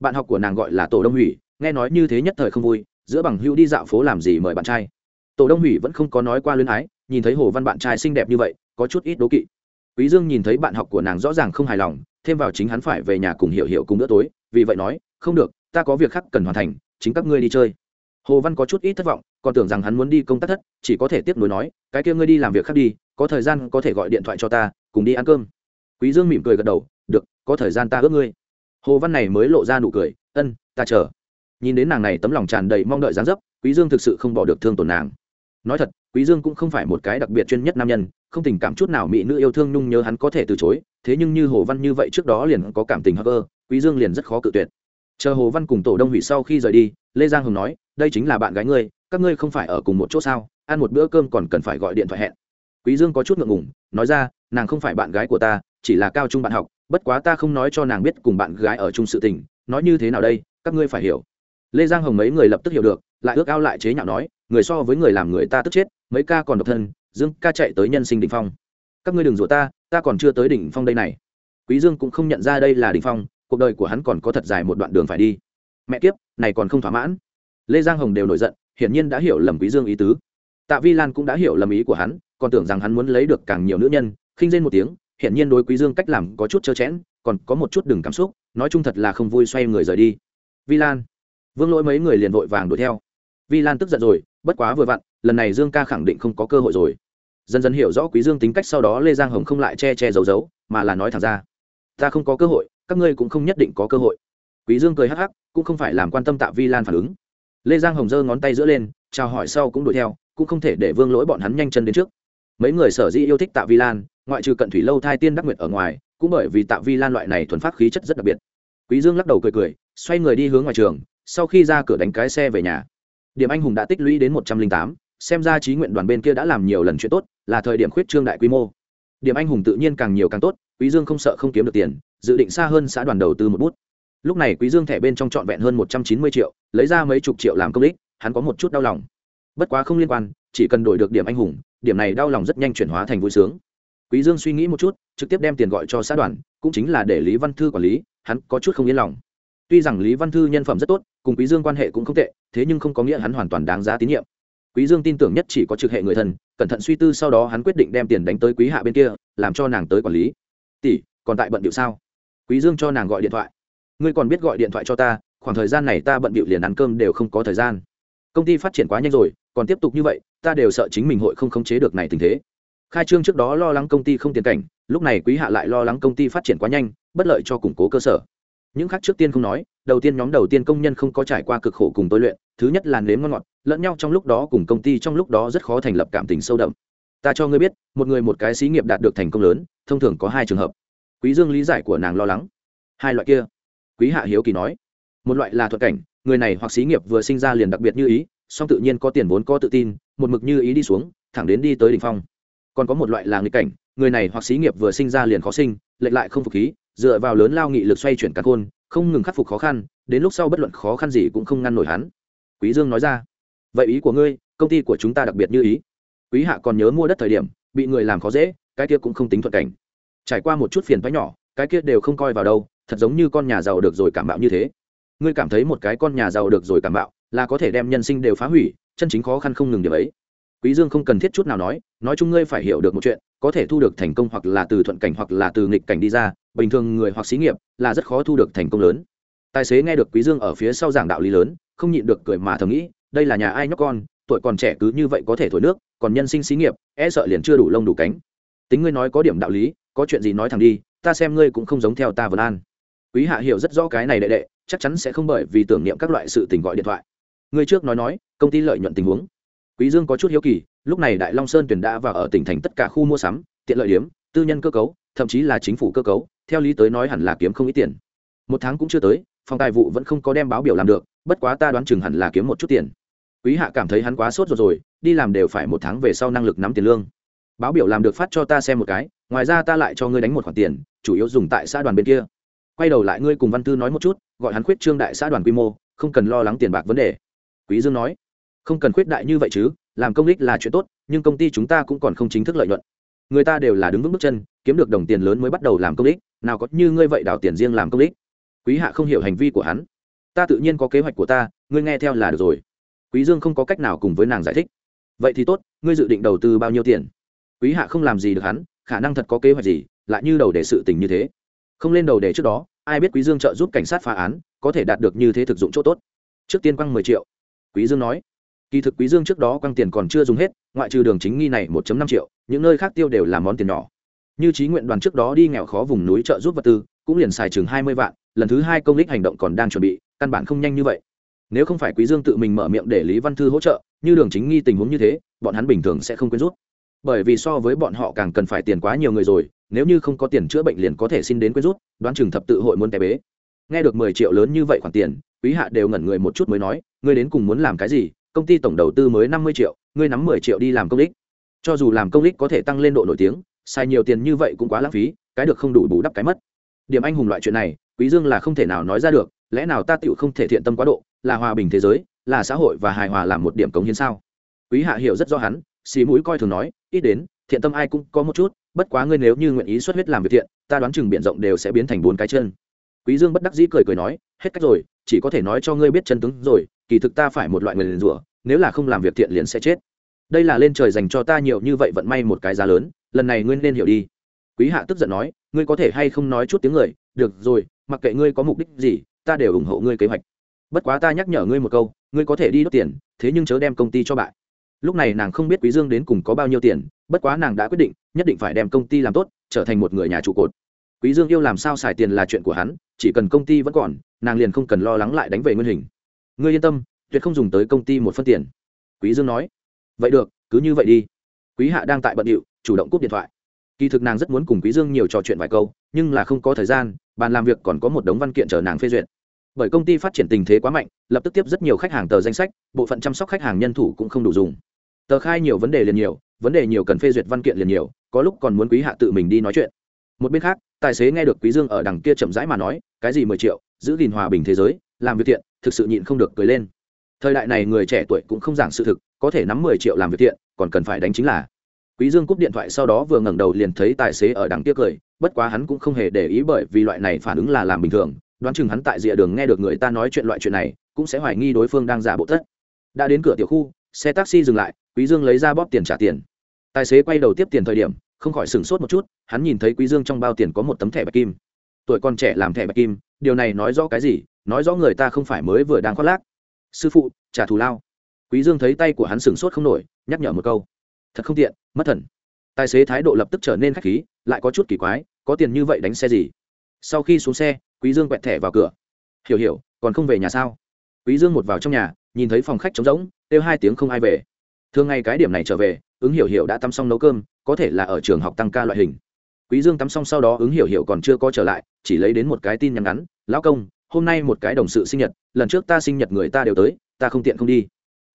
Bạn học của nàng gọi là tổ đông hủy, nghe nói như thế nhất thời không vui, giữa bằng hữu đi dạo phố làm gì mời bạn trai. Tổ đông hủy vẫn không có nói qua luyến ái, nhìn thấy hồ văn bạn trai xinh đẹp như vậy, có chút ít đố kỵ. Quý dương nhìn thấy bạn học của nàng rõ ràng không hài lòng, thêm vào chính hắn phải về nhà cùng hiểu hiểu cùng bữa tối, vì vậy nói, không được, ta có việc khác cần hoàn thành, chính các ngươi đi chơi. Hồ văn có chút ít thất vọng, còn tưởng rằng hắn muốn đi công tác thất, chỉ có thể tiếp nối nói, cái kia ngươi đi làm việc khác đi có thời gian có thể gọi điện thoại cho ta, cùng đi ăn cơm. Quý dương mỉm cười gật đầu, được, có thời gian ta ước ngươi. Hồ văn này mới lộ ra nụ cười, ân, ta chờ. Nhìn đến nàng này tấm lòng tràn đầy mong đợi dáng dấp, quý dương thực sự không bỏ được thương tổn nàng. Nói thật, quý dương cũng không phải một cái đặc biệt chuyên nhất nam nhân, không tình cảm chút nào mỹ nữ yêu thương nhung nhớ hắn có thể từ chối, thế nhưng như hồ văn như vậy trước đó liền có cảm tình hoặc ơ, quý dương liền rất khó cự tuyệt. Chờ hồ văn cùng tổ đông hủy sau khi rời đi, lê giang hồng nói, đây chính là bạn gái ngươi, các ngươi không phải ở cùng một chỗ sao? Ăn một bữa cơm còn cần phải gọi điện thoại hẹn quý dương có chút ngượng ngùng, nói ra, nàng không phải bạn gái của ta, chỉ là cao trung bạn học, bất quá ta không nói cho nàng biết cùng bạn gái ở chung sự tình, nói như thế nào đây, các ngươi phải hiểu. Lê giang hồng mấy người lập tức hiểu được, lại ước ao lại chế nhạo nói, người so với người làm người ta tức chết, mấy ca còn độc thân, dương ca chạy tới nhân sinh đỉnh phong. Các ngươi đừng rủa ta ta còn chưa tới đỉnh phong đây này. Quý dương cũng không nhận ra đây là đỉnh phong, cuộc đời của hắn còn có thật dài một đoạn đường phải đi. Mẹ kiếp, này còn không thỏa mãn. Lê giang hồng đều nổi giận, hiển nhiên đã hiểu lầm quý dương ý tứ. Tạ vi lan cũng đã hiểu lầm ý của hắn còn tưởng rằng hắn muốn lấy được càng nhiều nữ nhân, khinh rên một tiếng, hiển nhiên đối quý dương cách làm có chút trơ chẽn, còn có một chút đừng cảm xúc, nói chung thật là không vui xoay người rời đi. Vi lan vương lỗi mấy người liền vội vàng đuổi theo. Vi lan tức giận rồi, bất quá vừa vặn, lần này dương ca khẳng định không có cơ hội rồi. Dần dần hiểu rõ quý dương tính cách sau đó lê giang hồng không lại che che giấu giấu, mà là nói thẳng ra. Ta không có cơ hội, các ngươi cũng không nhất định có cơ hội. Quý dương cười hắc hắc, cũng không phải làm quan tâm tạ vi lan phản ứng. Lê giang hồng giơ ngón tay giữa lên, chào hỏi sau cũng đuổi theo, cũng không thể để vương lỗi bọn hắn nhanh chân đến trước mấy người sở dĩ yêu thích tạ vi lan, ngoại trừ cận thủy lâu thai tiên đắc nguyệt ở ngoài, cũng bởi vì tạ vi lan loại này thuần phát khí chất rất đặc biệt. Quý dương lắc đầu cười cười, xoay người đi hướng ngoài trường, sau khi ra cửa đánh cái xe về nhà. Điểm anh hùng đã tích lũy đến một trăm linh tám, xem ra trí nguyện đoàn bên kia đã làm nhiều lần chuyện tốt, là thời điểm khuyết trương đại quy mô. Điểm anh hùng tự nhiên càng nhiều càng tốt, quý dương không sợ không kiếm được tiền, dự định xa hơn xã đoàn đầu tư một bút. Lúc này quý dương thẻ bên trong trọn vẹn hơn một trăm chín mươi triệu, lấy ra mấy chục triệu làm công đích hắn có một chút đau lòng. Bất quá không liên quan, chỉ cần đổi được điểm anh hùng điểm này đau lòng rất nhanh chuyển hóa thành vui sướng. Quý dương suy nghĩ một chút, trực tiếp đem tiền gọi cho xã đoàn, cũng chính là để lý văn thư quản lý, hắn có chút không yên lòng. Tuy rằng lý văn thư nhân phẩm rất tốt, cùng quý dương quan hệ cũng không tệ, thế nhưng không có nghĩa hắn hoàn toàn đáng giá tín nhiệm. Quý dương tin tưởng nhất chỉ có trực hệ người thân, cẩn thận suy tư sau đó hắn quyết định đem tiền đánh tới quý hạ bên kia, làm cho nàng tới quản lý. Tỷ, còn tại bận điệu sao? Quý dương cho nàng gọi điện thoại. Ngươi còn biết gọi điện thoại cho ta, khoảng thời gian này ta bận điệu liền ăn cơm đều không có thời gian. Công ty phát triển quá nhanh rồi, còn tiếp tục như vậy ta đều sợ chính mình hội không khống chế được này tình thế. Khai trương trước đó lo lắng công ty không tiền cảnh, lúc này quý hạ lại lo lắng công ty phát triển quá nhanh, bất lợi cho củng cố cơ sở. Những khác trước tiên không nói, đầu tiên nhóm đầu tiên công nhân không có trải qua cực khổ cùng tôi luyện, thứ nhất là nếm ngon ngọt, lẫn nhau trong lúc đó cùng công ty trong lúc đó rất khó thành lập cảm tình sâu đậm. Ta cho ngươi biết, một người một cái xí nghiệp đạt được thành công lớn, thông thường có hai trường hợp. Quý dương lý giải của nàng lo lắng. Hai loại kia. Quý hạ hiếu kỳ nói, một loại là thuận cảnh, người này hoặc xí nghiệp vừa sinh ra liền đặc biệt như ý song tự nhiên có tiền vốn có tự tin, một mực như ý đi xuống, thẳng đến đi tới đỉnh phong. Còn có một loại là nghịch cảnh, người này hoặc xí nghiệp vừa sinh ra liền khó sinh, lệch lại không phục khí, dựa vào lớn lao nghị lực xoay chuyển cả khôn, không ngừng khắc phục khó khăn, đến lúc sau bất luận khó khăn gì cũng không ngăn nổi hắn. Quý dương nói ra, vậy ý của ngươi, công ty của chúng ta đặc biệt như ý. Quý hạ còn nhớ mua đất thời điểm, bị người làm khó dễ, cái kia cũng không tính thuận cảnh. Trải qua một chút phiền toái nhỏ, cái kia đều không coi vào đâu, thật giống như con nhà giàu được rồi cảm bạo như thế ngươi cảm thấy một cái con nhà giàu được rồi cảm bạo, là có thể đem nhân sinh đều phá hủy, chân chính khó khăn không ngừng điểm ấy. Quý dương không cần thiết chút nào nói nói chung ngươi phải hiểu được một chuyện, có thể thu được thành công hoặc là từ thuận cảnh hoặc là từ nghịch cảnh đi ra, bình thường người hoặc xí nghiệp là rất khó thu được thành công lớn. Tài xế nghe được quý dương ở phía sau giảng đạo lý lớn, không nhịn được cười mà thầm nghĩ, đây là nhà ai nhóc con, tuổi còn trẻ cứ như vậy có thể thổi nước, còn nhân sinh xí nghiệp e sợ liền chưa đủ lông đủ cánh. Tính ngươi nói có điểm đạo lý, có chuyện gì nói thẳng đi, ta xem ngươi cũng không giống theo ta vân an. Quý hạ hiểu rất rõ cái này đệ đệ chắc chắn sẽ không bởi vì tưởng niệm các loại sự tình gọi điện thoại. Người trước nói nói, công ty lợi nhuận tình huống. Quý dương có chút hiếu kỳ, lúc này đại long sơn tuyển đã vào ở tỉnh thành tất cả khu mua sắm, tiện lợi điểm tư nhân cơ cấu, thậm chí là chính phủ cơ cấu, theo lý tới nói hẳn là kiếm không ít tiền. Một tháng cũng chưa tới, phòng tài vụ vẫn không có đem báo biểu làm được, bất quá ta đoán chừng hẳn là kiếm một chút tiền. Quý hạ cảm thấy hắn quá sốt rồi rồi, đi làm đều phải một tháng về sau năng lực nắm tiền lương. Báo biểu làm được phát cho ta xem một cái, ngoài ra ta lại cho ngươi đánh một khoản tiền, chủ yếu dùng tại xã đoàn bên kia quay đầu lại ngươi cùng văn tư nói một chút, gọi hắn khuyết trương đại xã đoàn quy mô, không cần lo lắng tiền bạc vấn đề. Quý dương nói. Không cần khuyết đại như vậy chứ, làm công ích là chuyện tốt, nhưng công ty chúng ta cũng còn không chính thức lợi nhuận. Người ta đều là đứng vững bước chân, kiếm được đồng tiền lớn mới bắt đầu làm công ích, nào có như ngươi vậy đào tiền riêng làm công ích. Quý hạ không hiểu hành vi của hắn. Ta tự nhiên có kế hoạch của ta, ngươi nghe theo là được rồi. Quý dương không có cách nào cùng với nàng giải thích. Vậy thì tốt, ngươi dự định đầu tư bao nhiêu tiền? Quý hạ không làm gì được hắn, khả năng thật có kế hoạch gì, lại như đầu để sự tình như thế không lên đầu để trước đó, ai biết quý dương trợ giúp cảnh sát phá án, có thể đạt được như thế thực dụng chỗ tốt. Trước tiên quăng mười triệu. Quý dương nói. Kỳ thực quý dương trước đó quăng tiền còn chưa dùng hết, ngoại trừ đường chính nghi này một năm triệu, những nơi khác tiêu đều là món tiền nhỏ. Như trí nguyện đoàn trước đó đi nghèo khó vùng núi trợ giúp vật tư, cũng liền xài chừng hai mươi vạn, lần thứ hai công lích hành động còn đang chuẩn bị, căn bản không nhanh như vậy. Nếu không phải quý dương tự mình mở miệng để lý văn thư hỗ trợ, như đường chính nghi tình huống như thế, bọn hắn bình thường sẽ không quên rút. Bởi vì so với bọn họ càng cần phải tiền quá nhiều người rồi nếu như không có tiền chữa bệnh liền có thể xin đến quên rút, đoán chừng thập tự hội muốn té bế. Nghe được mười triệu lớn như vậy khoản tiền, quý hạ đều ngẩn người một chút mới nói, ngươi đến cùng muốn làm cái gì? Công ty tổng đầu tư mới năm mươi triệu, ngươi nắm mười triệu đi làm công đích. Cho dù làm công đích có thể tăng lên độ nổi tiếng, xài nhiều tiền như vậy cũng quá lãng phí, cái được không đủ bù đắp cái mất. Điểm anh hùng loại chuyện này, quý dương là không thể nào nói ra được, lẽ nào ta tựu không thể thiện tâm quá độ, là hòa bình thế giới, là xã hội và hài hòa làm một điểm cống hiến sao? Quý hạ hiểu rất rõ hắn, xì mũi coi thường nói, ít đến thiện tâm ai cũng có một chút, bất quá ngươi nếu như nguyện ý xuất huyết làm việc thiện, ta đoán chừng biển rộng đều sẽ biến thành bốn cái chân. Quý dương bất đắc dĩ cười cười nói, hết cách rồi, chỉ có thể nói cho ngươi biết chân tướng rồi, kỳ thực ta phải một loại người liền rủa, nếu là không làm việc thiện liền sẽ chết. Đây là lên trời dành cho ta nhiều như vậy vận may một cái giá lớn, lần này ngươi nên hiểu đi. Quý hạ tức giận nói, ngươi có thể hay không nói chút tiếng người, được rồi, mặc kệ ngươi có mục đích gì, ta đều ủng hộ ngươi kế hoạch. Bất quá ta nhắc nhở ngươi một câu, ngươi có thể đi đốt tiền, thế nhưng chớ đem công ty cho bạn lúc này nàng không biết quý dương đến cùng có bao nhiêu tiền, bất quá nàng đã quyết định, nhất định phải đem công ty làm tốt, trở thành một người nhà trụ cột. Quý dương yêu làm sao xài tiền là chuyện của hắn, chỉ cần công ty vẫn còn, nàng liền không cần lo lắng lại đánh về nguyên hình. Ngươi yên tâm, tuyệt không dùng tới công ty một phân tiền. Quý dương nói. Vậy được, cứ như vậy đi. Quý hạ đang tại bận điệu, chủ động cúp điện thoại. Kỳ thực nàng rất muốn cùng quý dương nhiều trò chuyện vài câu, nhưng là không có thời gian, bàn làm việc còn có một đống văn kiện chờ nàng phê duyệt. Bởi công ty phát triển tình thế quá mạnh, lập tức tiếp rất nhiều khách hàng tờ danh sách, bộ phận chăm sóc khách hàng nhân thủ cũng không đủ dùng tờ khai nhiều vấn đề liền nhiều, vấn đề nhiều cần phê duyệt văn kiện liền nhiều, có lúc còn muốn quý hạ tự mình đi nói chuyện. Một bên khác, tài xế nghe được quý dương ở đằng kia chậm rãi mà nói, cái gì mười triệu, giữ gìn hòa bình thế giới, làm việc thiện, thực sự nhịn không được cười lên. Thời đại này người trẻ tuổi cũng không giảng sự thực, có thể nắm mười triệu làm việc thiện, còn cần phải đánh chính là. Quý dương cúp điện thoại sau đó vừa ngẩng đầu liền thấy tài xế ở đằng kia cười, bất quá hắn cũng không hề để ý bởi vì loại này phản ứng là làm bình thường, đoán chừng hắn tại rìa đường nghe được người ta nói chuyện loại chuyện này, cũng sẽ hoài nghi đối phương đang giả bộ thất. đã đến cửa tiểu khu, xe taxi dừng lại quý dương lấy ra bóp tiền trả tiền. Tài xế quay đầu tiếp tiền thời điểm, không khỏi sửng sốt một chút, hắn nhìn thấy quý dương trong bao tiền có một tấm thẻ bạch kim. Tuổi còn trẻ làm thẻ bạch kim, điều này nói rõ cái gì? Nói rõ người ta không phải mới vừa đang khoác lác. Sư phụ, trả thù lao. Quý dương thấy tay của hắn sửng sốt không nổi, nhắc nhở một câu. Thật không tiện, mất thần. Tài xế thái độ lập tức trở nên khách khí, lại có chút kỳ quái, có tiền như vậy đánh xe gì? Sau khi xuống xe, quý dương quẹt thẻ vào cửa. Hiểu hiểu, còn không về nhà sao? Quý dương một vào trong nhà, nhìn thấy phòng khách trống rỗng, kêu hai tiếng không ai về thường ngày cái điểm này trở về, ứng hiểu hiểu đã tắm xong nấu cơm, có thể là ở trường học tăng ca loại hình. Quý dương tắm xong sau đó ứng hiểu hiểu còn chưa có trở lại, chỉ lấy đến một cái tin nhắn ngắn, lão công, hôm nay một cái đồng sự sinh nhật, lần trước ta sinh nhật người ta đều tới, ta không tiện không đi.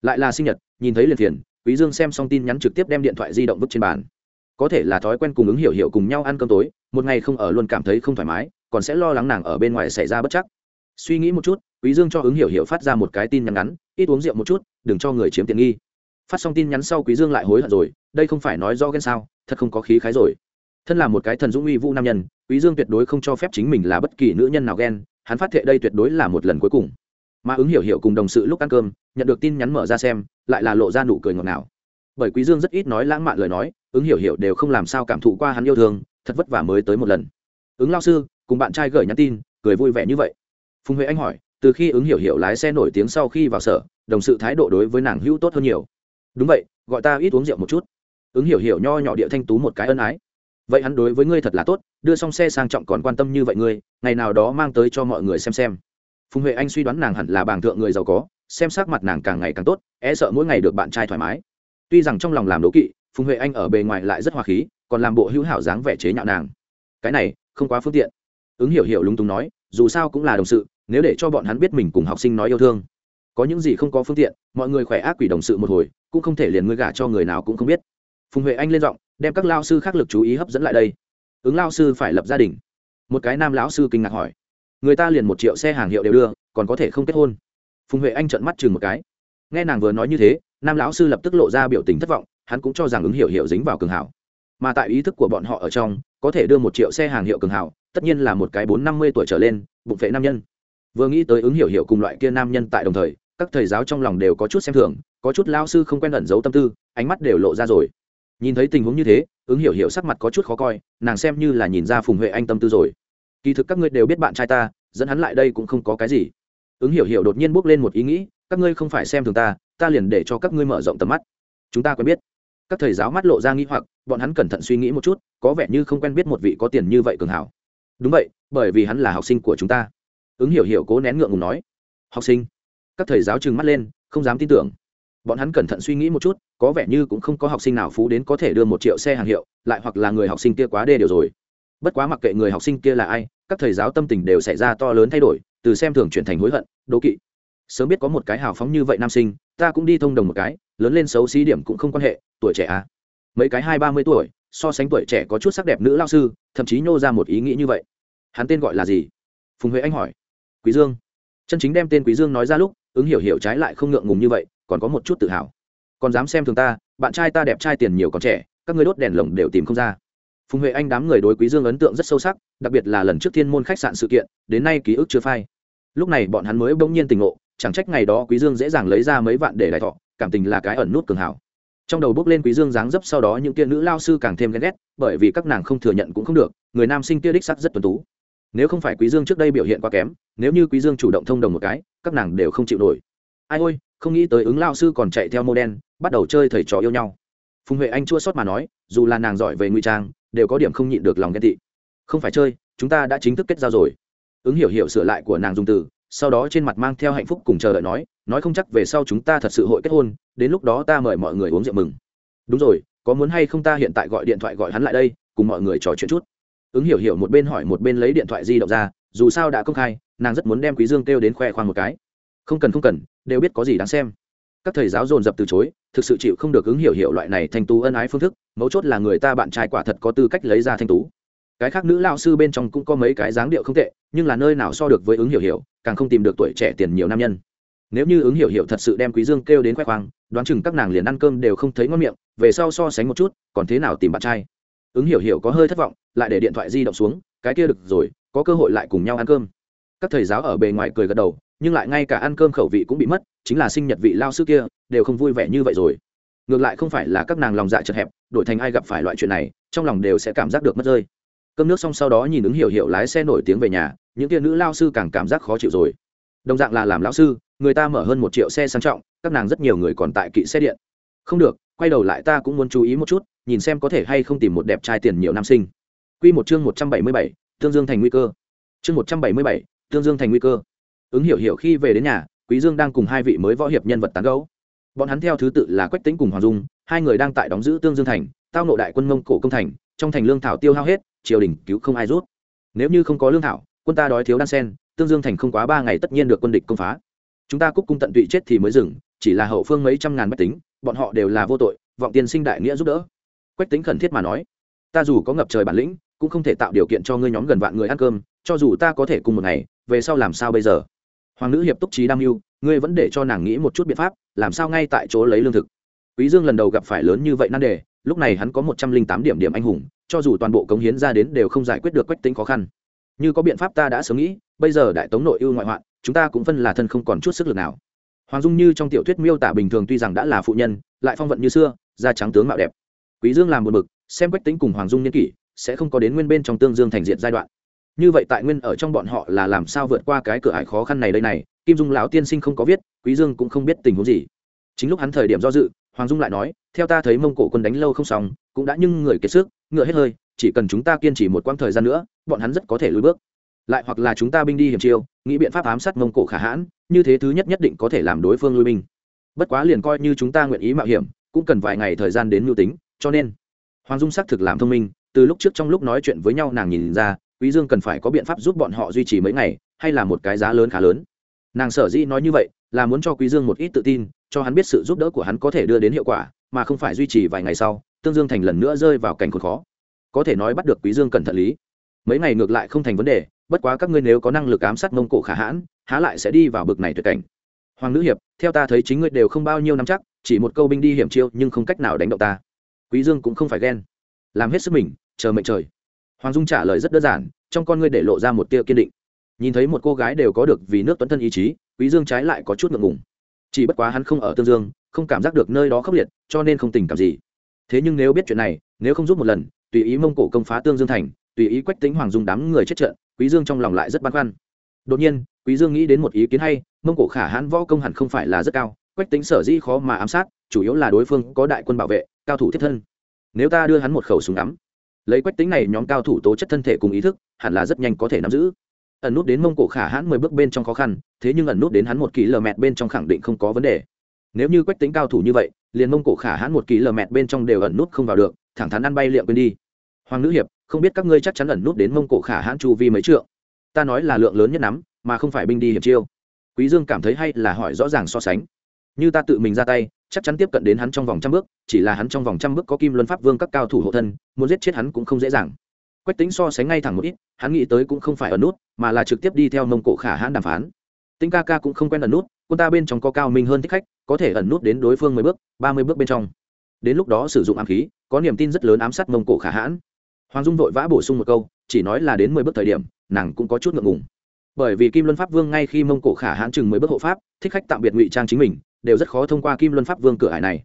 Lại là sinh nhật, nhìn thấy liền phiền, quý dương xem xong tin nhắn trực tiếp đem điện thoại di động vứt trên bàn. Có thể là thói quen cùng ứng hiểu hiểu cùng nhau ăn cơm tối, một ngày không ở luôn cảm thấy không thoải mái, còn sẽ lo lắng nàng ở bên ngoài xảy ra bất chắc. Suy nghĩ một chút, quý dương cho ứng hiểu hiểu phát ra một cái tin nhắn ngắn, ít uống rượu một chút, đừng cho người chiếm tiện nghi phát xong tin nhắn sau quý dương lại hối hận rồi, đây không phải nói do ghen sao, thật không có khí khái rồi. Thân là một cái thần dũng uy vũ nam nhân, quý dương tuyệt đối không cho phép chính mình là bất kỳ nữ nhân nào ghen, hắn phát thệ đây tuyệt đối là một lần cuối cùng. Mà ứng hiểu hiểu cùng đồng sự lúc ăn cơm, nhận được tin nhắn mở ra xem, lại là lộ ra nụ cười ngọt ngào. Bởi quý dương rất ít nói lãng mạn lời nói, ứng hiểu hiểu đều không làm sao cảm thụ qua hắn yêu thương, thật vất vả mới tới một lần. Ứng lao sư, cùng bạn trai gửi nhắn tin, cười vui vẻ như vậy. Phùng huệ anh hỏi, từ khi ứng hiểu hiểu lái xe nổi tiếng sau khi vào sở, đồng sự thái độ đối với nàng hữu tốt hơn nhiều đúng vậy, gọi ta ít uống rượu một chút. Ứng hiểu hiểu nho nhỏ địa thanh tú một cái ân ái. Vậy hắn đối với ngươi thật là tốt, đưa xong xe sang trọng còn quan tâm như vậy ngươi, ngày nào đó mang tới cho mọi người xem xem. Phùng huệ anh suy đoán nàng hẳn là bảng thượng người giàu có, xem sắc mặt nàng càng ngày càng tốt e sợ mỗi ngày được bạn trai thoải mái. Tuy rằng trong lòng làm đố kỵ, phùng huệ anh ở bề ngoài lại rất hòa khí, còn làm bộ hữu hảo dáng vẻ chế nhạo nàng. Cái này, không quá phương tiện. Ứng hiểu hiểu lúng túng nói, dù sao cũng là đồng sự, nếu để cho bọn hắn biết mình cùng học sinh nói yêu thương có những gì không có phương tiện, mọi người khỏe ác quỷ đồng sự một hồi, cũng không thể liền ngươi gả cho người nào cũng không biết. Phùng huệ anh lên giọng, đem các lao sư khác lực chú ý hấp dẫn lại đây. Ứng lao sư phải lập gia đình. Một cái nam lão sư kinh ngạc hỏi. Người ta liền một triệu xe hàng hiệu đều đưa, còn có thể không kết hôn? Phùng huệ anh trợn mắt chừng một cái. Nghe nàng vừa nói như thế, nam lão sư lập tức lộ ra biểu tình thất vọng, hắn cũng cho rằng ứng hiệu hiệu dính vào cường hảo. Mà tại ý thức của bọn họ ở trong, có thể đưa một triệu xe hàng hiệu cường hảo, tất nhiên là một cái bốn năm mươi tuổi trở lên, bụng phệ nam nhân. Vừa nghĩ tới ứng hiệu hiệu cùng loại kia nam nhân tại đồng thời các thầy giáo trong lòng đều có chút xem thường, có chút lao sư không quen ẩn giấu tâm tư, ánh mắt đều lộ ra rồi. Nhìn thấy tình huống như thế, ứng hiểu hiểu sắc mặt có chút khó coi, nàng xem như là nhìn ra phùng huệ anh tâm tư rồi. Kỳ thực các ngươi đều biết bạn trai ta, dẫn hắn lại đây cũng không có cái gì. Ứng hiểu hiểu đột nhiên bước lên một ý nghĩ, các ngươi không phải xem thường ta ta liền để cho các ngươi mở rộng tầm mắt. Chúng ta quen biết. Các thầy giáo mắt lộ ra nghĩ hoặc, bọn hắn cẩn thận suy nghĩ một chút, có vẻ như không quen biết một vị có tiền như vậy cường hảo. Đúng vậy, bởi vì hắn là học sinh của chúng ta. Ứng hiểu hiểu cố nén ngượng ngùng nói. Học sinh? Các thầy giáo trừng mắt lên, không dám tin tưởng. Bọn hắn cẩn thận suy nghĩ một chút, có vẻ như cũng không có học sinh nào phú đến có thể đưa một triệu xe hàng hiệu, lại hoặc là người học sinh kia quá đê điều rồi. Bất quá mặc kệ người học sinh kia là ai, các thầy giáo tâm tình đều xảy ra to lớn thay đổi, từ xem thường chuyển thành hối hận, đố kỵ. Sớm biết có một cái hào phóng như vậy nam sinh, ta cũng đi thông đồng một cái, lớn lên xấu xí điểm cũng không quan hệ, tuổi trẻ à. Mấy cái hai ba mươi tuổi, so sánh tuổi trẻ có chút sắc đẹp nữ lao sư, thậm chí nhô ra một ý nghĩ như vậy. Hắn tên gọi là gì? Phùng huệ anh hỏi. Quý dương. Chân chính đem tên quý dương nói ra lúc ứng hiểu hiểu trái lại không ngượng ngùng như vậy, còn có một chút tự hào. Còn dám xem thường ta, bạn trai ta đẹp trai tiền nhiều còn trẻ, các ngươi đốt đèn lồng đều tìm không ra. Phùng huệ anh đám người đối quý dương ấn tượng rất sâu sắc, đặc biệt là lần trước thiên môn khách sạn sự kiện, đến nay ký ức chưa phai. Lúc này bọn hắn mới bỗng nhiên tình ngộ, chẳng trách ngày đó quý dương dễ dàng lấy ra mấy vạn để đại thọ, cảm tình là cái ẩn nút cường hảo. Trong đầu bước lên quý dương dáng dấp sau đó những kia nữ lao sư càng thêm ghen ghét, bởi vì các nàng không thừa nhận cũng không được, người nam sinh kia đích sắc rất tuấn tú nếu không phải quý dương trước đây biểu hiện quá kém, nếu như quý dương chủ động thông đồng một cái, các nàng đều không chịu nổi. Ai ôi, không nghĩ tới ứng lao sư còn chạy theo mô đen, bắt đầu chơi thầy trò yêu nhau. Phùng huệ anh chua sót mà nói, dù là nàng giỏi về ngụy trang, đều có điểm không nhịn được lòng ghen tị. Không phải chơi, chúng ta đã chính thức kết giao rồi. Ứng hiểu hiểu sửa lại của nàng dùng từ, sau đó trên mặt mang theo hạnh phúc cùng chờ đợi nói nói không chắc về sau chúng ta thật sự hội kết hôn, đến lúc đó ta mời mọi người uống rượu mừng. Đúng rồi, có muốn hay không ta hiện tại gọi điện thoại gọi hắn lại đây, cùng mọi người trò chuyện chút ứng hiểu hiểu một bên hỏi một bên lấy điện thoại di động ra, dù sao đã công khai, nàng rất muốn đem quý dương kêu đến khoe khoang một cái. Không cần không cần, đều biết có gì đáng xem. Các thầy giáo dồn dập từ chối, thực sự chịu không được ứng hiểu hiểu loại này thanh tú ân ái phương thức, mấu chốt là người ta bạn trai quả thật có tư cách lấy ra thanh tú. Cái khác nữ lao sư bên trong cũng có mấy cái dáng điệu không tệ, nhưng là nơi nào so được với ứng hiểu hiểu, càng không tìm được tuổi trẻ tiền nhiều nam nhân. Nếu như ứng hiểu hiểu thật sự đem quý dương kêu đến khoe khoang, đoán chừng các nàng liền ăn cơm đều không thấy ngon miệng, về sau so sánh một chút, còn thế nào tìm bạn trai? Ứng hiểu hiểu có hơi thất vọng, lại để điện thoại di động xuống, cái kia được rồi, có cơ hội lại cùng nhau ăn cơm. Các thầy giáo ở bề ngoài cười gật đầu, nhưng lại ngay cả ăn cơm khẩu vị cũng bị mất, chính là sinh nhật vị lao sư kia, đều không vui vẻ như vậy rồi. Ngược lại không phải là các nàng lòng dạ chật hẹp, đổi thành ai gặp phải loại chuyện này, trong lòng đều sẽ cảm giác được mất rơi. Cơm nước xong sau đó nhìn ứng hiểu hiểu lái xe nổi tiếng về nhà, những kia nữ lao sư càng cảm giác khó chịu rồi. Đồng dạng là làm lão sư, người ta mở hơn một triệu xe sang trọng, các nàng rất nhiều người còn tại kỵ xe điện. Không được, quay đầu lại ta cũng muốn chú ý một chút nhìn xem có thể hay không tìm một đẹp trai tiền nhiều nam sinh. Quy một chương một trăm bảy mươi bảy, tương dương thành nguy cơ. Chương một trăm bảy mươi bảy, tương dương thành nguy cơ. Ứng hiểu hiểu khi về đến nhà quý dương đang cùng hai vị mới võ hiệp nhân vật tán gẫu. Bọn hắn theo thứ tự là quách tĩnh cùng hoàng dung hai người đang tại đóng giữ tương dương thành tao nộ đại quân mông cổ công thành trong thành lương thảo tiêu hao hết triều đình cứu không ai rút. Nếu như không có lương thảo quân ta đói thiếu đan sen tương dương thành không quá ba ngày tất nhiên được quân địch công phá. Chúng ta cúc cung tận tụy chết thì mới dừng chỉ là hậu phương mấy trăm ngàn bách tính bọn họ đều là vô tội vọng tiên sinh đại nghĩa giúp đỡ quách tính khẩn thiết mà nói, ta dù có ngập trời bản lĩnh, cũng không thể tạo điều kiện cho ngươi nhóm gần vạn người ăn cơm, cho dù ta có thể cùng một ngày, về sau làm sao bây giờ? Hoàng nữ hiệp túc trí đam mưu, ngươi vẫn để cho nàng nghĩ một chút biện pháp, làm sao ngay tại chỗ lấy lương thực? Quý dương lần đầu gặp phải lớn như vậy nan đề, lúc này hắn có một trăm linh tám điểm điểm anh hùng, cho dù toàn bộ cống hiến ra đến đều không giải quyết được quách tính khó khăn. Như có biện pháp ta đã sớm nghĩ, bây giờ đại tống nội ưu ngoại hoạn, chúng ta cũng phân là thân không còn chút sức lực nào. Hoàng dung như trong tiểu thuyết miêu tả bình thường tuy rằng đã là phụ nhân, lại phong vận như xưa, da trắng tướng mạo đẹp quý dương làm buồn bực, xem quách tính cùng hoàng dung niên kỷ, sẽ không có đến nguyên bên trong tương dương thành diện giai đoạn. Như vậy tại nguyên ở trong bọn họ là làm sao vượt qua cái cửa ải khó khăn này đây này, kim dung lão tiên sinh không có viết, quý dương cũng không biết tình huống gì. Chính lúc hắn thời điểm do dự, hoàng dung lại nói, theo ta thấy mông cổ quân đánh lâu không xong, cũng đã nhưng người kiệt sức, ngựa hết hơi, chỉ cần chúng ta kiên trì một quãng thời gian nữa, bọn hắn rất có thể lùi bước. Lại hoặc là chúng ta binh đi hiểm chiêu, nghĩ biện pháp ám sát mông cổ khả hãn, như thế thứ nhất nhất định có thể làm đối phương lui binh. Bất quá liền coi như chúng ta nguyện ý mạo hiểm, cũng cần vài ngày thời gian đến mưu tính cho nên, hoàng dung xác thực làm thông minh, từ lúc trước trong lúc nói chuyện với nhau nàng nhìn ra, quý dương cần phải có biện pháp giúp bọn họ duy trì mấy ngày, hay là một cái giá lớn khá lớn. Nàng sở dĩ nói như vậy, là muốn cho quý dương một ít tự tin, cho hắn biết sự giúp đỡ của hắn có thể đưa đến hiệu quả, mà không phải duy trì vài ngày sau, tương dương thành lần nữa rơi vào cảnh khốn khó. Có thể nói bắt được quý dương cẩn thận lý. Mấy ngày ngược lại không thành vấn đề, bất quá các ngươi nếu có năng lực ám sát mông cổ khả hãn, há lại sẽ đi vào bực này tuyệt cảnh. Hoàng nữ hiệp, theo ta thấy chính ngươi đều không bao nhiêu năm chắc, chỉ một câu binh đi hiểm chiêu nhưng không cách nào đánh động ta quý dương cũng không phải ghen. Làm hết sức mình, chờ mệnh trời. Hoàng dung trả lời rất đơn giản, trong con ngươi để lộ ra một tia kiên định. Nhìn thấy một cô gái đều có được vì nước tuấn thân ý chí, quý dương trái lại có chút ngượng ngùng. Chỉ bất quá hắn không ở tương dương, không cảm giác được nơi đó khốc liệt, cho nên không tình cảm gì. Thế nhưng nếu biết chuyện này, nếu không giúp một lần, tùy ý mông cổ công phá tương dương thành, tùy ý quách tính hoàng dung đám người chết trận, quý dương trong lòng lại rất băn khoăn. Đột nhiên, quý dương nghĩ đến một ý kiến hay, mông cổ khả hãn võ công hẳn không phải là rất cao, quách tính sở dĩ khó mà ám sát, chủ yếu là đối phương có đại quân bảo vệ cao thủ thiết thân. Nếu ta đưa hắn một khẩu súng ngắm, lấy quách tính này nhóm cao thủ tố chất thân thể cùng ý thức, hẳn là rất nhanh có thể nắm giữ. Ẩn nút đến mông cổ khả hãn mười bước bên trong khó khăn, thế nhưng ẩn nút đến hắn một kỳ lờ mẹt bên trong khẳng định không có vấn đề. Nếu như quách tính cao thủ như vậy, liền mông cổ khả hãn một kỳ lờ mẹt bên trong đều ẩn nút không vào được, thẳng thắn ăn bay liệm quên đi. Hoàng nữ hiệp, không biết các ngươi chắc chắn ẩn nút đến mông cổ khả hãn chu vi mấy trượng? Ta nói là lượng lớn nhất nắm, mà không phải binh đi hiệp chiêu. Quý dương cảm thấy hay là hỏi rõ ràng so sánh. Như ta tự mình ra tay chắc chắn tiếp cận đến hắn trong vòng trăm bước, chỉ là hắn trong vòng trăm bước có kim luân pháp vương các cao thủ hộ thân, muốn giết chết hắn cũng không dễ dàng. Quách tính so sánh ngay thẳng một ít, hắn nghĩ tới cũng không phải ở nút, mà là trực tiếp đi theo mông cổ khả hãn đàm phán. Tính ca ca cũng không quen ẩn nút, quân ta bên trong có cao minh hơn thích khách, có thể ẩn nút đến đối phương mười bước, ba mươi bước bên trong. Đến lúc đó sử dụng ám khí, có niềm tin rất lớn ám sát mông cổ khả hãn. Hoàng dung vội vã bổ sung một câu, chỉ nói là đến mười bước thời điểm, nàng cũng có chút ngượng ngùng. Bởi vì kim luân pháp vương ngay khi mông cổ khả hãn chừng mười bước hộ pháp, thích khách tạm biệt ngụy trang chính mình đều rất khó thông qua kim luân pháp vương cửa hải này.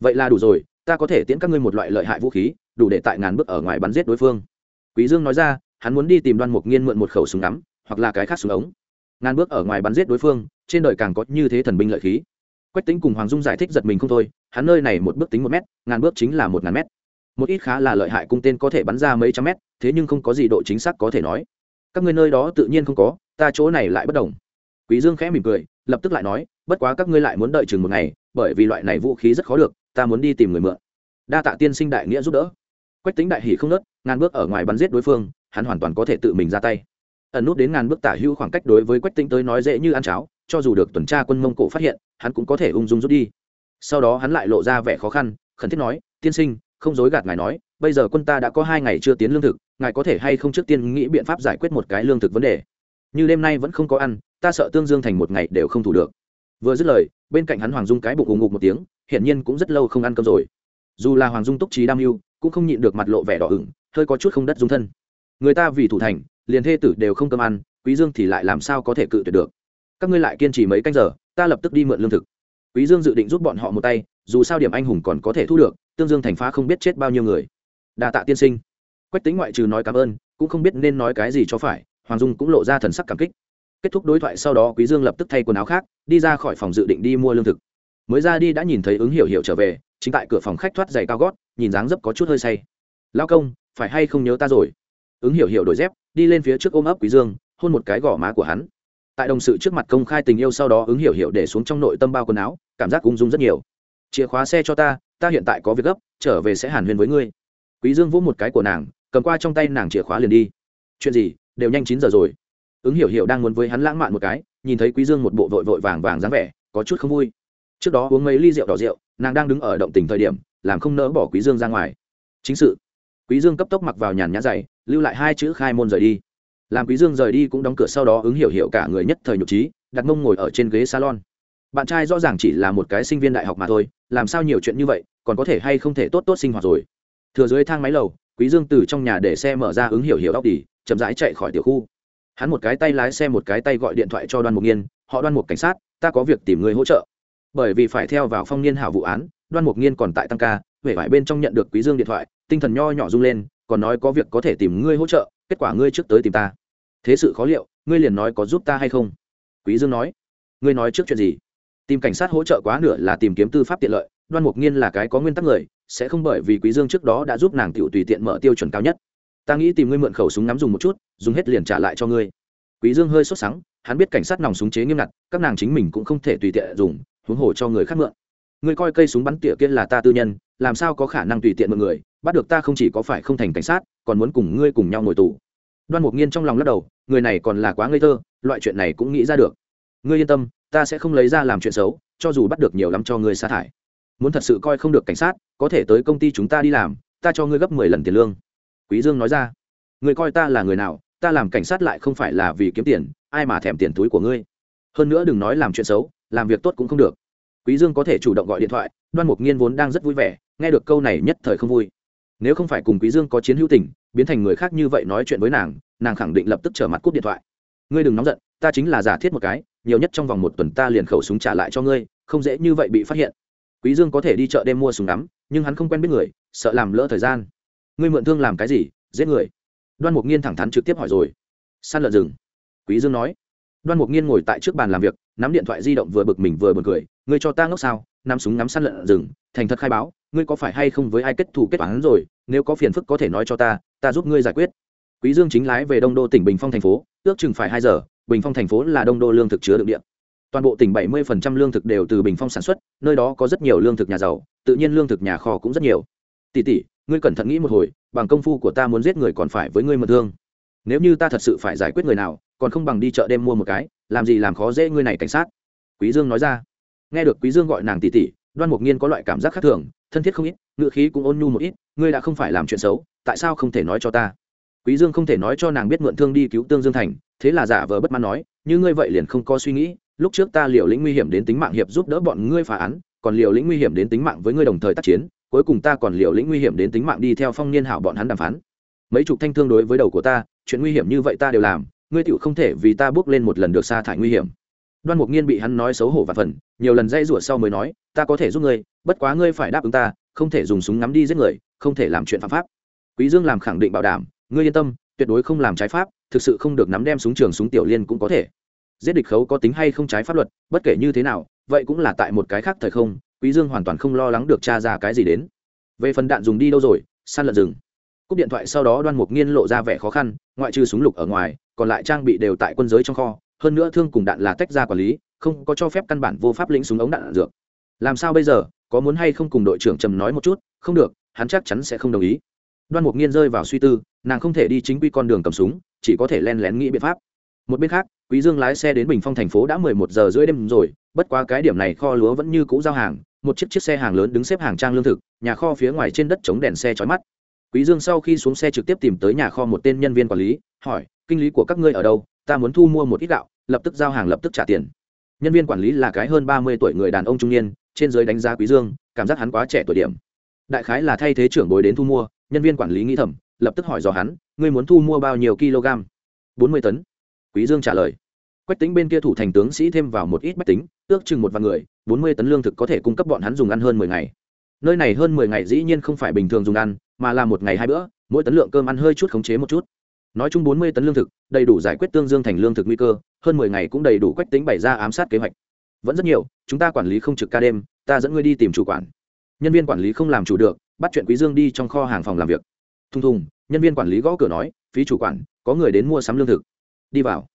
Vậy là đủ rồi, ta có thể tiễn các ngươi một loại lợi hại vũ khí, đủ để tại ngàn bước ở ngoài bắn giết đối phương. Quý dương nói ra, hắn muốn đi tìm đoan mục nghiên mượn một khẩu súng ngắm, hoặc là cái khác súng ống. Ngàn bước ở ngoài bắn giết đối phương, trên đời càng có như thế thần binh lợi khí. Quách tính cùng hoàng dung giải thích giật mình không thôi, hắn nơi này một bước tính một mét, ngàn bước chính là một ngàn mét. Một ít khá là lợi hại cung tên có thể bắn ra mấy trăm mét, thế nhưng không có gì độ chính xác có thể nói. Các ngươi nơi đó tự nhiên không có, ta chỗ này lại bất đồng. Quý dương khẽ mỉm cười, lập tức lại nói bất quá các ngươi lại muốn đợi chừng một ngày, bởi vì loại này vũ khí rất khó được, ta muốn đi tìm người mượn. Đa tạ tiên sinh đại nghĩa giúp đỡ. Quách tính đại hỉ không nớt, ngàn bước ở ngoài bắn giết đối phương, hắn hoàn toàn có thể tự mình ra tay. Ẩn nút đến ngàn bước tả hữu khoảng cách đối với quách tính tới nói dễ như ăn cháo, cho dù được tuần tra quân mông cổ phát hiện, hắn cũng có thể ung dung rút đi. Sau đó hắn lại lộ ra vẻ khó khăn, khẩn thiết nói, tiên sinh, không dối gạt ngài nói, bây giờ quân ta đã có hai ngày chưa tiến lương thực, ngài có thể hay không trước tiên nghĩ biện pháp giải quyết một cái lương thực vấn đề? Như đêm nay vẫn không có ăn, ta sợ tương dương thành một ngày đều không thủ được vừa dứt lời, bên cạnh hắn hoàng dung cái bụng ù ngục một tiếng, hiển nhiên cũng rất lâu không ăn cơm rồi. Dù là hoàng dung túc trí đam mưu, cũng không nhịn được mặt lộ vẻ đỏ ửng, hơi có chút không đất dung thân. Người ta vì thủ thành, liền thê tử đều không cơm ăn, quý dương thì lại làm sao có thể cự tuyệt được? Các ngươi lại kiên trì mấy canh giờ, ta lập tức đi mượn lương thực. Quý dương dự định giúp bọn họ một tay, dù sao điểm anh hùng còn có thể thu được, tương dương thành phá không biết chết bao nhiêu người. Đa tạ tiên sinh. Quách tính ngoại trừ nói cảm ơn, cũng không biết nên nói cái gì cho phải, hoàng dung cũng lộ ra thần sắc cảm kích kết thúc đối thoại sau đó quý dương lập tức thay quần áo khác, đi ra khỏi phòng dự định đi mua lương thực. Mới ra đi đã nhìn thấy ứng hiểu hiểu trở về, chính tại cửa phòng khách thoát giày cao gót, nhìn dáng dấp có chút hơi say. Lao công, phải hay không nhớ ta rồi? Ứng hiểu hiểu đổi dép, đi lên phía trước ôm ấp quý dương, hôn một cái gò má của hắn. Tại đồng sự trước mặt công khai tình yêu sau đó ứng hiểu hiểu để xuống trong nội tâm bao quần áo, cảm giác ung dung rất nhiều. Chìa khóa xe cho ta ta hiện tại có việc gấp, trở về sẽ hàn huyên với ngươi. Quý dương vỗ một cái của nàng, cầm qua trong tay nàng chìa khóa liền đi. Chuyện gì? Đều nhanh chín giờ rồi ứng hiểu hiểu đang muốn với hắn lãng mạn một cái, nhìn thấy quý dương một bộ vội vội vàng vàng dáng vẻ, có chút không vui. Trước đó uống mấy ly rượu đỏ rượu, nàng đang đứng ở động tình thời điểm, làm không nỡ bỏ quý dương ra ngoài. Chính sự. Quý dương cấp tốc mặc vào nhàn nhã dày lưu lại hai chữ khai môn rời đi. Làm quý dương rời đi cũng đóng cửa sau đó ứng hiểu hiểu cả người nhất thời nhục trí, đặt mông ngồi ở trên ghế salon. Bạn trai rõ ràng chỉ là một cái sinh viên đại học mà thôi, làm sao nhiều chuyện như vậy, còn có thể hay không thể tốt tốt sinh hoạt rồi. Thừa dưới thang máy lầu, quý dương từ trong nhà để xe mở ra ứng hiểu hiểu đóc đỉ chậm rãi chạy khỏi tiểu khu hắn một cái tay lái xe một cái tay gọi điện thoại cho đoan mục nghiên, họ đoan mục cảnh sát, ta có việc tìm người hỗ trợ. Bởi vì phải theo vào phong niên hảo vụ án, đoan mục nghiên còn tại tăng ca huệ vải bên trong nhận được quý dương điện thoại, tinh thần nho nhỏ rung lên, còn nói có việc có thể tìm ngươi hỗ trợ, kết quả ngươi trước tới tìm ta. Thế sự khó liệu, ngươi liền nói có giúp ta hay không? Quý dương nói. Ngươi nói trước chuyện gì? Tìm cảnh sát hỗ trợ quá nửa là tìm kiếm tư pháp tiện lợi, đoan mục nghiên là cái có nguyên tắc người, sẽ không bởi vì quý dương trước đó đã giúp nàng tiểu tùy tiện mở tiêu chuẩn cao nhất ta nghĩ tìm ngươi mượn khẩu súng ngắm dùng một chút, dùng hết liền trả lại cho ngươi. Quý dương hơi sốt sắng, hắn biết cảnh sát nòng súng chế nghiêm ngặt, các nàng chính mình cũng không thể tùy tiện dùng, huống hồ cho người khác mượn. Ngươi coi cây súng bắn tỉa kia là ta tư nhân, làm sao có khả năng tùy tiện mượn người, bắt được ta không chỉ có phải không thành cảnh sát, còn muốn cùng ngươi cùng nhau ngồi tù. Đoan mục nghiên trong lòng lắc đầu, người này còn là quá ngây thơ, loại chuyện này cũng nghĩ ra được. Ngươi yên tâm, ta sẽ không lấy ra làm chuyện xấu, cho dù bắt được nhiều lắm cho ngươi sa thải. Muốn thật sự coi không được cảnh sát, có thể tới công ty chúng ta đi làm, ta cho ngươi gấp mười lần tiền lương quý dương nói ra. Người coi ta là người nào, ta làm cảnh sát lại không phải là vì kiếm tiền, ai mà thèm tiền túi của ngươi. Hơn nữa đừng nói làm chuyện xấu, làm việc tốt cũng không được. Quý dương có thể chủ động gọi điện thoại, đoan mục nghiên vốn đang rất vui vẻ, nghe được câu này nhất thời không vui. Nếu không phải cùng quý dương có chiến hữu tình, biến thành người khác như vậy nói chuyện với nàng nàng khẳng định lập tức trở mặt cúp điện thoại. Ngươi đừng nóng giận, ta chính là giả thiết một cái, nhiều nhất trong vòng một tuần ta liền khẩu súng trả lại cho ngươi, không dễ như vậy bị phát hiện. Quý dương có thể đi chợ đêm mua súng đắm nhưng hắn không quen biết người, sợ làm lỡ thời gian ngươi mượn thương làm cái gì, giết người? Đoan mục nghiên thẳng thắn trực tiếp hỏi rồi. Săn lợn rừng. Quý dương nói. Đoan mục nghiên ngồi tại trước bàn làm việc, nắm điện thoại di động vừa bực mình vừa buồn cười. Ngươi cho ta ngốc sao? Nắm súng ngắm săn lợn rừng, thành thật khai báo, ngươi có phải hay không với ai kết thù kết toán rồi? Nếu có phiền phức có thể nói cho ta ta giúp ngươi giải quyết. Quý dương chính lái về đông đô tỉnh bình phong thành phố, ước chừng phải hai giờ, bình phong thành phố là đông đô lương thực chứa đựng điện toàn bộ tỉnh 70% lương thực đều từ bình phong sản xuất, nơi đó có rất nhiều lương thực nhà giàu, tự nhiên lương thực nhà kho cũng rất nhiều. Tỷ tỷ ngươi cẩn thận nghĩ một hồi, bằng công phu của ta muốn giết người còn phải với ngươi mật thương. Nếu như ta thật sự phải giải quyết người nào, còn không bằng đi chợ đêm mua một cái, làm gì làm khó dễ ngươi này cảnh sát. Quý dương nói ra. Nghe được quý dương gọi nàng tỷ tỷ, đoan mục nghiên có loại cảm giác khác thường, thân thiết không ít ngựa khí cũng ôn nhu một ít, ngươi đã không phải làm chuyện xấu, tại sao không thể nói cho ta? Quý dương không thể nói cho nàng biết mượn thương đi cứu tương dương thành, thế là giả vờ bất mãn nói, như ngươi vậy liền không có suy nghĩ, lúc trước ta liều lĩnh nguy hiểm đến tính mạng hiệp giúp đỡ bọn ngươi phá án, còn liều lĩnh nguy hiểm đến tính mạng với ngươi đồng thời tác chiến cuối cùng ta còn liều lĩnh nguy hiểm đến tính mạng đi theo phong niên hảo bọn hắn đàm phán. Mấy chục thanh thương đối với đầu của ta, chuyện nguy hiểm như vậy ta đều làm, ngươi tựu không thể vì ta bước lên một lần được sa thải nguy hiểm. Đoan mục nghiên bị hắn nói xấu hổ và phần, nhiều lần dây rủa sau mới nói, ta có thể giúp ngươi, bất quá ngươi phải đáp ứng ta, không thể dùng súng ngắm đi giết người, không thể làm chuyện phạm pháp. Quý dương làm khẳng định bảo đảm, ngươi yên tâm, tuyệt đối không làm trái pháp, thực sự không được nắm đem súng trường súng tiểu liên cũng có thể. Giết địch khấu có tính hay không trái pháp luật, bất kể như thế nào, vậy cũng là tại một cái khác thời không quý dương hoàn toàn không lo lắng được tra ra cái gì đến. Về phần đạn dùng đi đâu rồi săn lợn rừng. Cúp điện thoại sau đó đoan mục nghiên lộ ra vẻ khó khăn ngoại trừ súng lục ở ngoài còn lại trang bị đều tại quân giới trong kho hơn nữa thương cùng đạn là tách ra quản lý không có cho phép căn bản vô pháp lĩnh súng ống đạn, đạn dược. Làm sao bây giờ có muốn hay không cùng đội trưởng trầm nói một chút? Không được hắn chắc chắn sẽ không đồng ý. Đoan mục nghiên rơi vào suy tư nàng không thể đi chính quy con đường cầm súng chỉ có thể len lén nghĩ biện pháp. Một bên khác quý dương lái xe đến bình phong thành phố đã mười một giờ rưỡi đêm rồi bất quá cái điểm này kho lúa vẫn như cũ giao hàng một chiếc chiếc xe hàng lớn đứng xếp hàng trang lương thực, nhà kho phía ngoài trên đất chống đèn xe chói mắt. Quý dương sau khi xuống xe trực tiếp tìm tới nhà kho một tên nhân viên quản lý, hỏi, kinh lý của các ngươi ở đâu? Ta muốn thu mua một ít gạo, lập tức giao hàng lập tức trả tiền. Nhân viên quản lý là cái hơn ba mươi tuổi người đàn ông trung niên, trên dưới đánh giá quý dương, cảm giác hắn quá trẻ tuổi điểm. Đại khái là thay thế trưởng bối đến thu mua, nhân viên quản lý nghĩ thầm, lập tức hỏi dò hắn, ngươi muốn thu mua bao nhiêu kg? Bốn mươi tấn. Quý dương trả lời quách tính bên kia thủ thành tướng sĩ thêm vào một ít bách tính, ước chừng một vạn người, bốn mươi tấn lương thực có thể cung cấp bọn hắn dùng ăn hơn mười ngày. Nơi này hơn mười ngày dĩ nhiên không phải bình thường dùng ăn, mà là một ngày hai bữa, mỗi tấn lượng cơm ăn hơi chút khống chế một chút. Nói chung bốn mươi tấn lương thực, đầy đủ giải quyết tương dương thành lương thực nguy cơ, hơn mười ngày cũng đầy đủ quách tính bày ra ám sát kế hoạch. Vẫn rất nhiều, chúng ta quản lý không trực ca đêm, ta dẫn ngươi đi tìm chủ quản. Nhân viên quản lý không làm chủ được, bắt chuyện quý dương đi trong kho hàng phòng làm việc. Thùng thùng, nhân viên quản lý gõ cửa nói, phí chủ quản, có người đến mua sắm lương thực. Đi vào.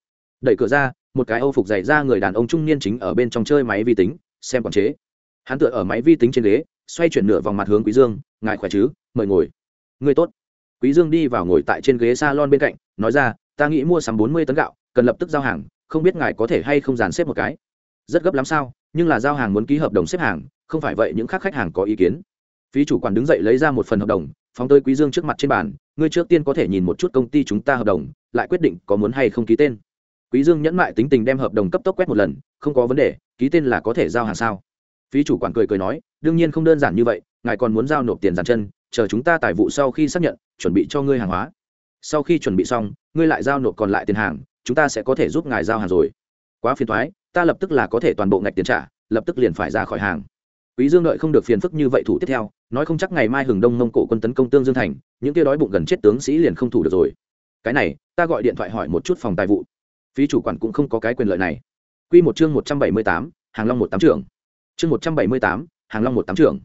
Đẩy cửa ra một cái âu phục dày ra người đàn ông trung niên chính ở bên trong chơi máy vi tính, xem quản chế. Hắn tựa ở máy vi tính trên ghế, xoay chuyển nửa vòng mặt hướng quý dương, ngài khỏe chứ? Mời ngồi. Người tốt. Quý dương đi vào ngồi tại trên ghế salon bên cạnh, nói ra, ta nghĩ mua sắm bốn mươi tấn gạo, cần lập tức giao hàng, không biết ngài có thể hay không dàn xếp một cái. Rất gấp lắm sao, nhưng là giao hàng muốn ký hợp đồng xếp hàng, không phải vậy những khác khách hàng có ý kiến. Phí chủ quản đứng dậy lấy ra một phần hợp đồng, phóng tới quý dương trước mặt trên bàn, ngươi trước tiên có thể nhìn một chút công ty chúng ta hợp đồng, lại quyết định có muốn hay không ký tên quý dương nhẫn mại tính tình đem hợp đồng cấp tốc quét một lần không có vấn đề ký tên là có thể giao hàng sao? Phí chủ quản cười cười nói đương nhiên không đơn giản như vậy ngài còn muốn giao nộp tiền giàn chân chờ chúng ta tài vụ sau khi xác nhận chuẩn bị cho ngươi hàng hóa. Sau khi chuẩn bị xong ngươi lại giao nộp còn lại tiền hàng chúng ta sẽ có thể giúp ngài giao hàng rồi. Quá phiền toái, ta lập tức là có thể toàn bộ ngạch tiền trả lập tức liền phải ra khỏi hàng. Quý dương đợi không được phiền phức như vậy thủ tiếp theo nói không chắc ngày mai hừng đông mông cổ quân tấn công tương dương thành những kia đói bụng gần chết tướng sĩ liền không thủ được rồi. Cái này ta gọi điện thoại hỏi một chút phòng tài vụ phí chủ quản cũng không có cái quyền lợi này. Quy một chương một trăm bảy mươi tám, hàng long một tám trưởng. Chương một trăm bảy mươi tám, hàng long một tám trưởng.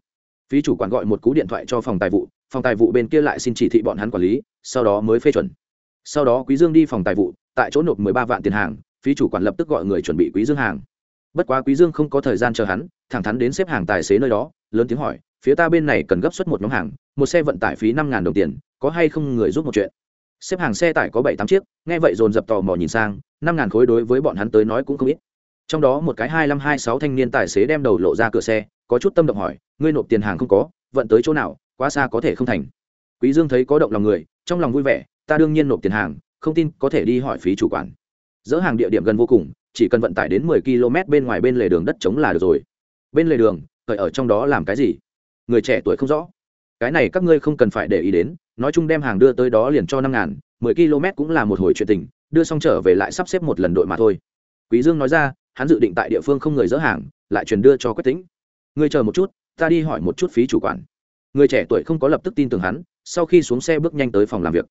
Phí chủ quản gọi một cú điện thoại cho phòng tài vụ phòng tài vụ bên kia lại xin chỉ thị bọn hắn quản lý sau đó mới phê chuẩn. Sau đó quý dương đi phòng tài vụ tại chỗ nộp mười ba vạn tiền hàng phí chủ quản lập tức gọi người chuẩn bị quý dương hàng. Bất quá quý dương không có thời gian chờ hắn thẳng thắn đến xếp hàng tài xế nơi đó lớn tiếng hỏi phía ta bên này cần gấp xuất một nhóm hàng một xe vận tải phí năm đồng tiền có hay không người giúp một chuyện? Xếp hàng xe tải có bảy tám chiếc, nghe vậy dồn dập tò mò nhìn sang, năm ngàn khối đối với bọn hắn tới nói cũng không ít. Trong đó một cái hai năm hai sáu thanh niên tài xế đem đầu lộ ra cửa xe, có chút tâm động hỏi, ngươi nộp tiền hàng không có, vận tới chỗ nào, quá xa có thể không thành. Quý dương thấy có động lòng người, trong lòng vui vẻ, ta đương nhiên nộp tiền hàng, không tin có thể đi hỏi phí chủ quản. Dỡ hàng địa điểm gần vô cùng, chỉ cần vận tải đến mười km bên ngoài bên lề đường đất trống là được rồi. Bên lề đường, cởi ở trong đó làm cái gì? Người trẻ tuổi không rõ. Cái này các ngươi không cần phải để ý đến nói chung đem hàng đưa tới đó liền cho năm ngàn, mười km cũng là một hồi chuyện tình, đưa xong trở về lại sắp xếp một lần đội mà thôi. Quý dương nói ra, hắn dự định tại địa phương không người dỡ hàng, lại truyền đưa cho quách tính ngươi chờ một chút, ta đi hỏi một chút phí chủ quản. Người trẻ tuổi không có lập tức tin tưởng hắn, sau khi xuống xe bước nhanh tới phòng làm việc.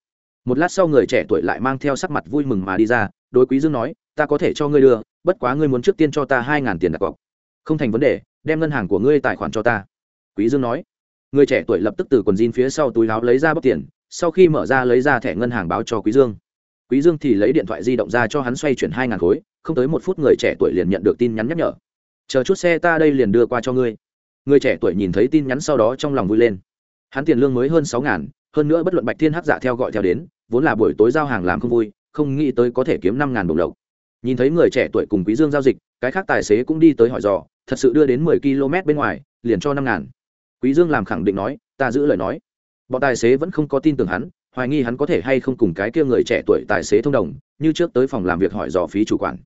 Một lát sau người trẻ tuổi lại mang theo sắc mặt vui mừng mà đi ra, đối quý dương nói, ta có thể cho ngươi đưa, bất quá ngươi muốn trước tiên cho ta hai ngàn tiền đặt cọc. Không thành vấn đề, đem ngân hàng của ngươi tài khoản cho ta. Quý dương nói người trẻ tuổi lập tức từ quần jean phía sau túi áo lấy ra bóc tiền, sau khi mở ra lấy ra thẻ ngân hàng báo cho quý dương. Quý dương thì lấy điện thoại di động ra cho hắn xoay chuyển hai ngàn khối, không tới một phút người trẻ tuổi liền nhận được tin nhắn nhắc nhở. Chờ chút xe ta đây liền đưa qua cho ngươi. Người trẻ tuổi nhìn thấy tin nhắn sau đó trong lòng vui lên. Hắn tiền lương mới hơn sáu ngàn, hơn nữa bất luận bạch thiên hắc giả theo gọi theo đến, vốn là buổi tối giao hàng làm không vui, không nghĩ tới có thể kiếm năm ngàn đồng lộc. Nhìn thấy người trẻ tuổi cùng quý dương giao dịch, cái khác tài xế cũng đi tới hỏi dò, thật sự đưa đến mười km bên ngoài, liền cho năm ngàn quý dương làm khẳng định nói, ta giữ lời nói. Bọn tài xế vẫn không có tin tưởng hắn, hoài nghi hắn có thể hay không cùng cái kia người trẻ tuổi tài xế thông đồng, như trước tới phòng làm việc hỏi dò phí chủ quản.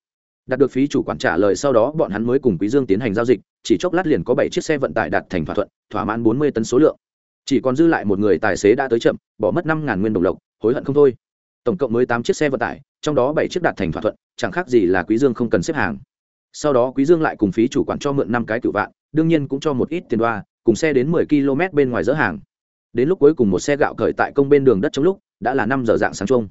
Đạt được phí chủ quản trả lời sau đó, bọn hắn mới cùng quý dương tiến hành giao dịch, chỉ chốc lát liền có bảy chiếc xe vận tải đạt thành thỏa thuận, thỏa mãn bốn mươi tấn số lượng. Chỉ còn dư lại một người tài xế đã tới chậm, bỏ mất năm ngàn nguyên đồng lộc, hối hận không thôi. Tổng cộng mới tám chiếc xe vận tải, trong đó bảy chiếc đạt thành thỏa thuận, chẳng khác gì là quý dương không cần xếp hàng. Sau đó quý dương lại cùng phí chủ quản cho mượn năm cái cựu vạn, đương nhiên cũng cho một ít tiền đoa cùng xe đến mười km bên ngoài dỡ hàng. Đến lúc cuối cùng một xe gạo cởi tại công bên đường đất trong lúc, đã là năm giờ dạng sáng trông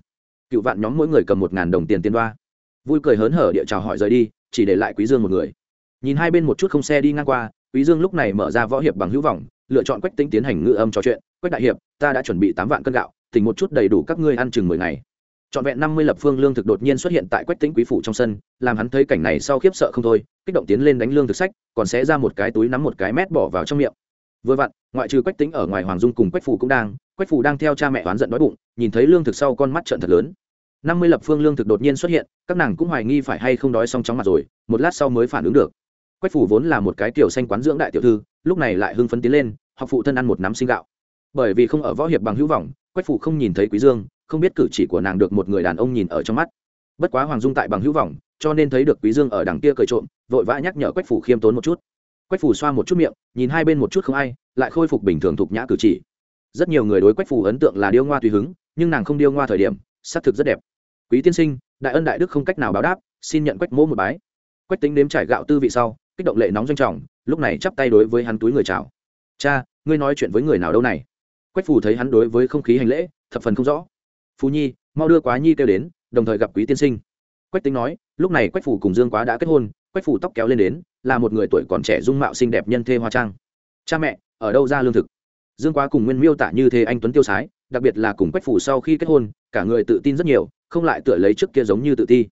cựu vạn nhóm mỗi người cầm một ngàn đồng tiền tiền đoa. Vui cười hớn hở địa chào hỏi rời đi, chỉ để lại quý dương một người. Nhìn hai bên một chút không xe đi ngang qua, quý dương lúc này mở ra võ hiệp bằng hữu vọng, lựa chọn quách tính tiến hành ngữ âm trò chuyện. Quách đại hiệp, ta đã chuẩn bị tám vạn cân gạo tỉnh một chút đầy đủ các ngươi ăn chừng mười ngày trọn vẹn năm mươi lập phương lương thực đột nhiên xuất hiện tại quách tính quý phủ trong sân, làm hắn thấy cảnh này sau khiếp sợ không thôi, kích động tiến lên đánh lương thực sách, còn sẽ ra một cái túi nắm một cái mét bỏ vào trong miệng. Vừa vặn, ngoại trừ quách tính ở ngoài hoàng dung cùng quách phủ cũng đang, quách phủ đang theo cha mẹ oán giận đói bụng, nhìn thấy lương thực sau con mắt trận thật lớn. Năm mươi lập phương lương thực đột nhiên xuất hiện, các nàng cũng hoài nghi phải hay không đói xong chóng mặt rồi, một lát sau mới phản ứng được. Quách phủ vốn là một cái tiểu xanh quán dưỡng đại tiểu thư, lúc này lại hưng phấn tiến lên, học phụ thân ăn một nắm sinh gạo. Bởi vì không ở võ hiệp bằng hữu vọng, quách phủ không nhìn thấy quý dương không biết cử chỉ của nàng được một người đàn ông nhìn ở trong mắt. Bất quá hoàng dung tại bằng hữu vọng, cho nên thấy được quý dương ở đằng kia cười trộm, vội vã nhắc nhở quách phủ khiêm tốn một chút. Quách phủ xoa một chút miệng, nhìn hai bên một chút không ai, lại khôi phục bình thường thục nhã cử chỉ. Rất nhiều người đối quách phủ ấn tượng là điêu ngoa tùy hứng, nhưng nàng không điêu ngoa thời điểm, xác thực rất đẹp. Quý tiên sinh, đại ân đại đức không cách nào báo đáp, xin nhận quách mỗ một bái. Quách tính đếm trải gạo tư vị sau, kích động lệ nóng doanh trọng, lúc này chắp tay đối với hắn túi người chào. Cha, ngươi nói chuyện với người nào đâu này? Quách phủ thấy hắn đối với không khí hành lễ, thập phần không rõ phú nhi, mau đưa quá nhi kêu đến, đồng thời gặp quý tiên sinh. Quách tính nói, lúc này quách phủ cùng dương quá đã kết hôn, quách phủ tóc kéo lên đến, là một người tuổi còn trẻ dung mạo xinh đẹp nhân thê hoa trang. Cha mẹ, ở đâu ra lương thực? Dương quá cùng nguyên miêu tả như thế anh tuấn tiêu sái, đặc biệt là cùng quách phủ sau khi kết hôn, cả người tự tin rất nhiều, không lại tựa lấy trước kia giống như tự ti.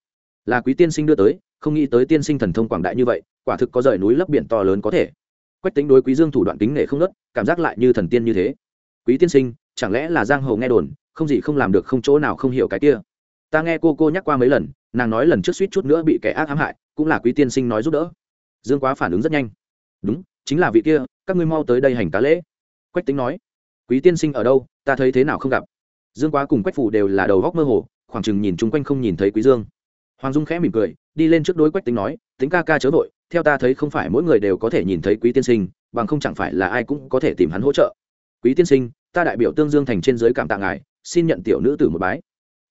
Là quý tiên sinh đưa tới, không nghĩ tới tiên sinh thần thông quảng đại như vậy, quả thực có rời núi lấp biển to lớn có thể. Quách tính đối quý dương thủ đoạn kính nể không nớt, cảm giác lại như thần tiên như thế. Quý tiên sinh, chẳng lẽ là giang hồ nghe đồn không gì không làm được không chỗ nào không hiểu cái kia. Ta nghe cô cô nhắc qua mấy lần, nàng nói lần trước suýt chút nữa bị kẻ ác hãm hại, cũng là quý tiên sinh nói giúp đỡ. Dương quá phản ứng rất nhanh. Đúng, chính là vị kia, các ngươi mau tới đây hành tá lễ. Quách tính nói. Quý tiên sinh ở đâu, ta thấy thế nào không gặp. Dương quá cùng quách phủ đều là đầu góc mơ hồ, khoảng chừng nhìn chung quanh không nhìn thấy quý dương. Hoàng dung khẽ mỉm cười, đi lên trước đối quách tính nói tính ca ca chớ vội, theo ta thấy không phải mỗi người đều có thể nhìn thấy quý tiên sinh, bằng không chẳng phải là ai cũng có thể tìm hắn hỗ trợ. Quý tiên sinh, ta đại biểu tương dương thành trên dưới cảm tạ ngài xin nhận tiểu nữ tử một bái.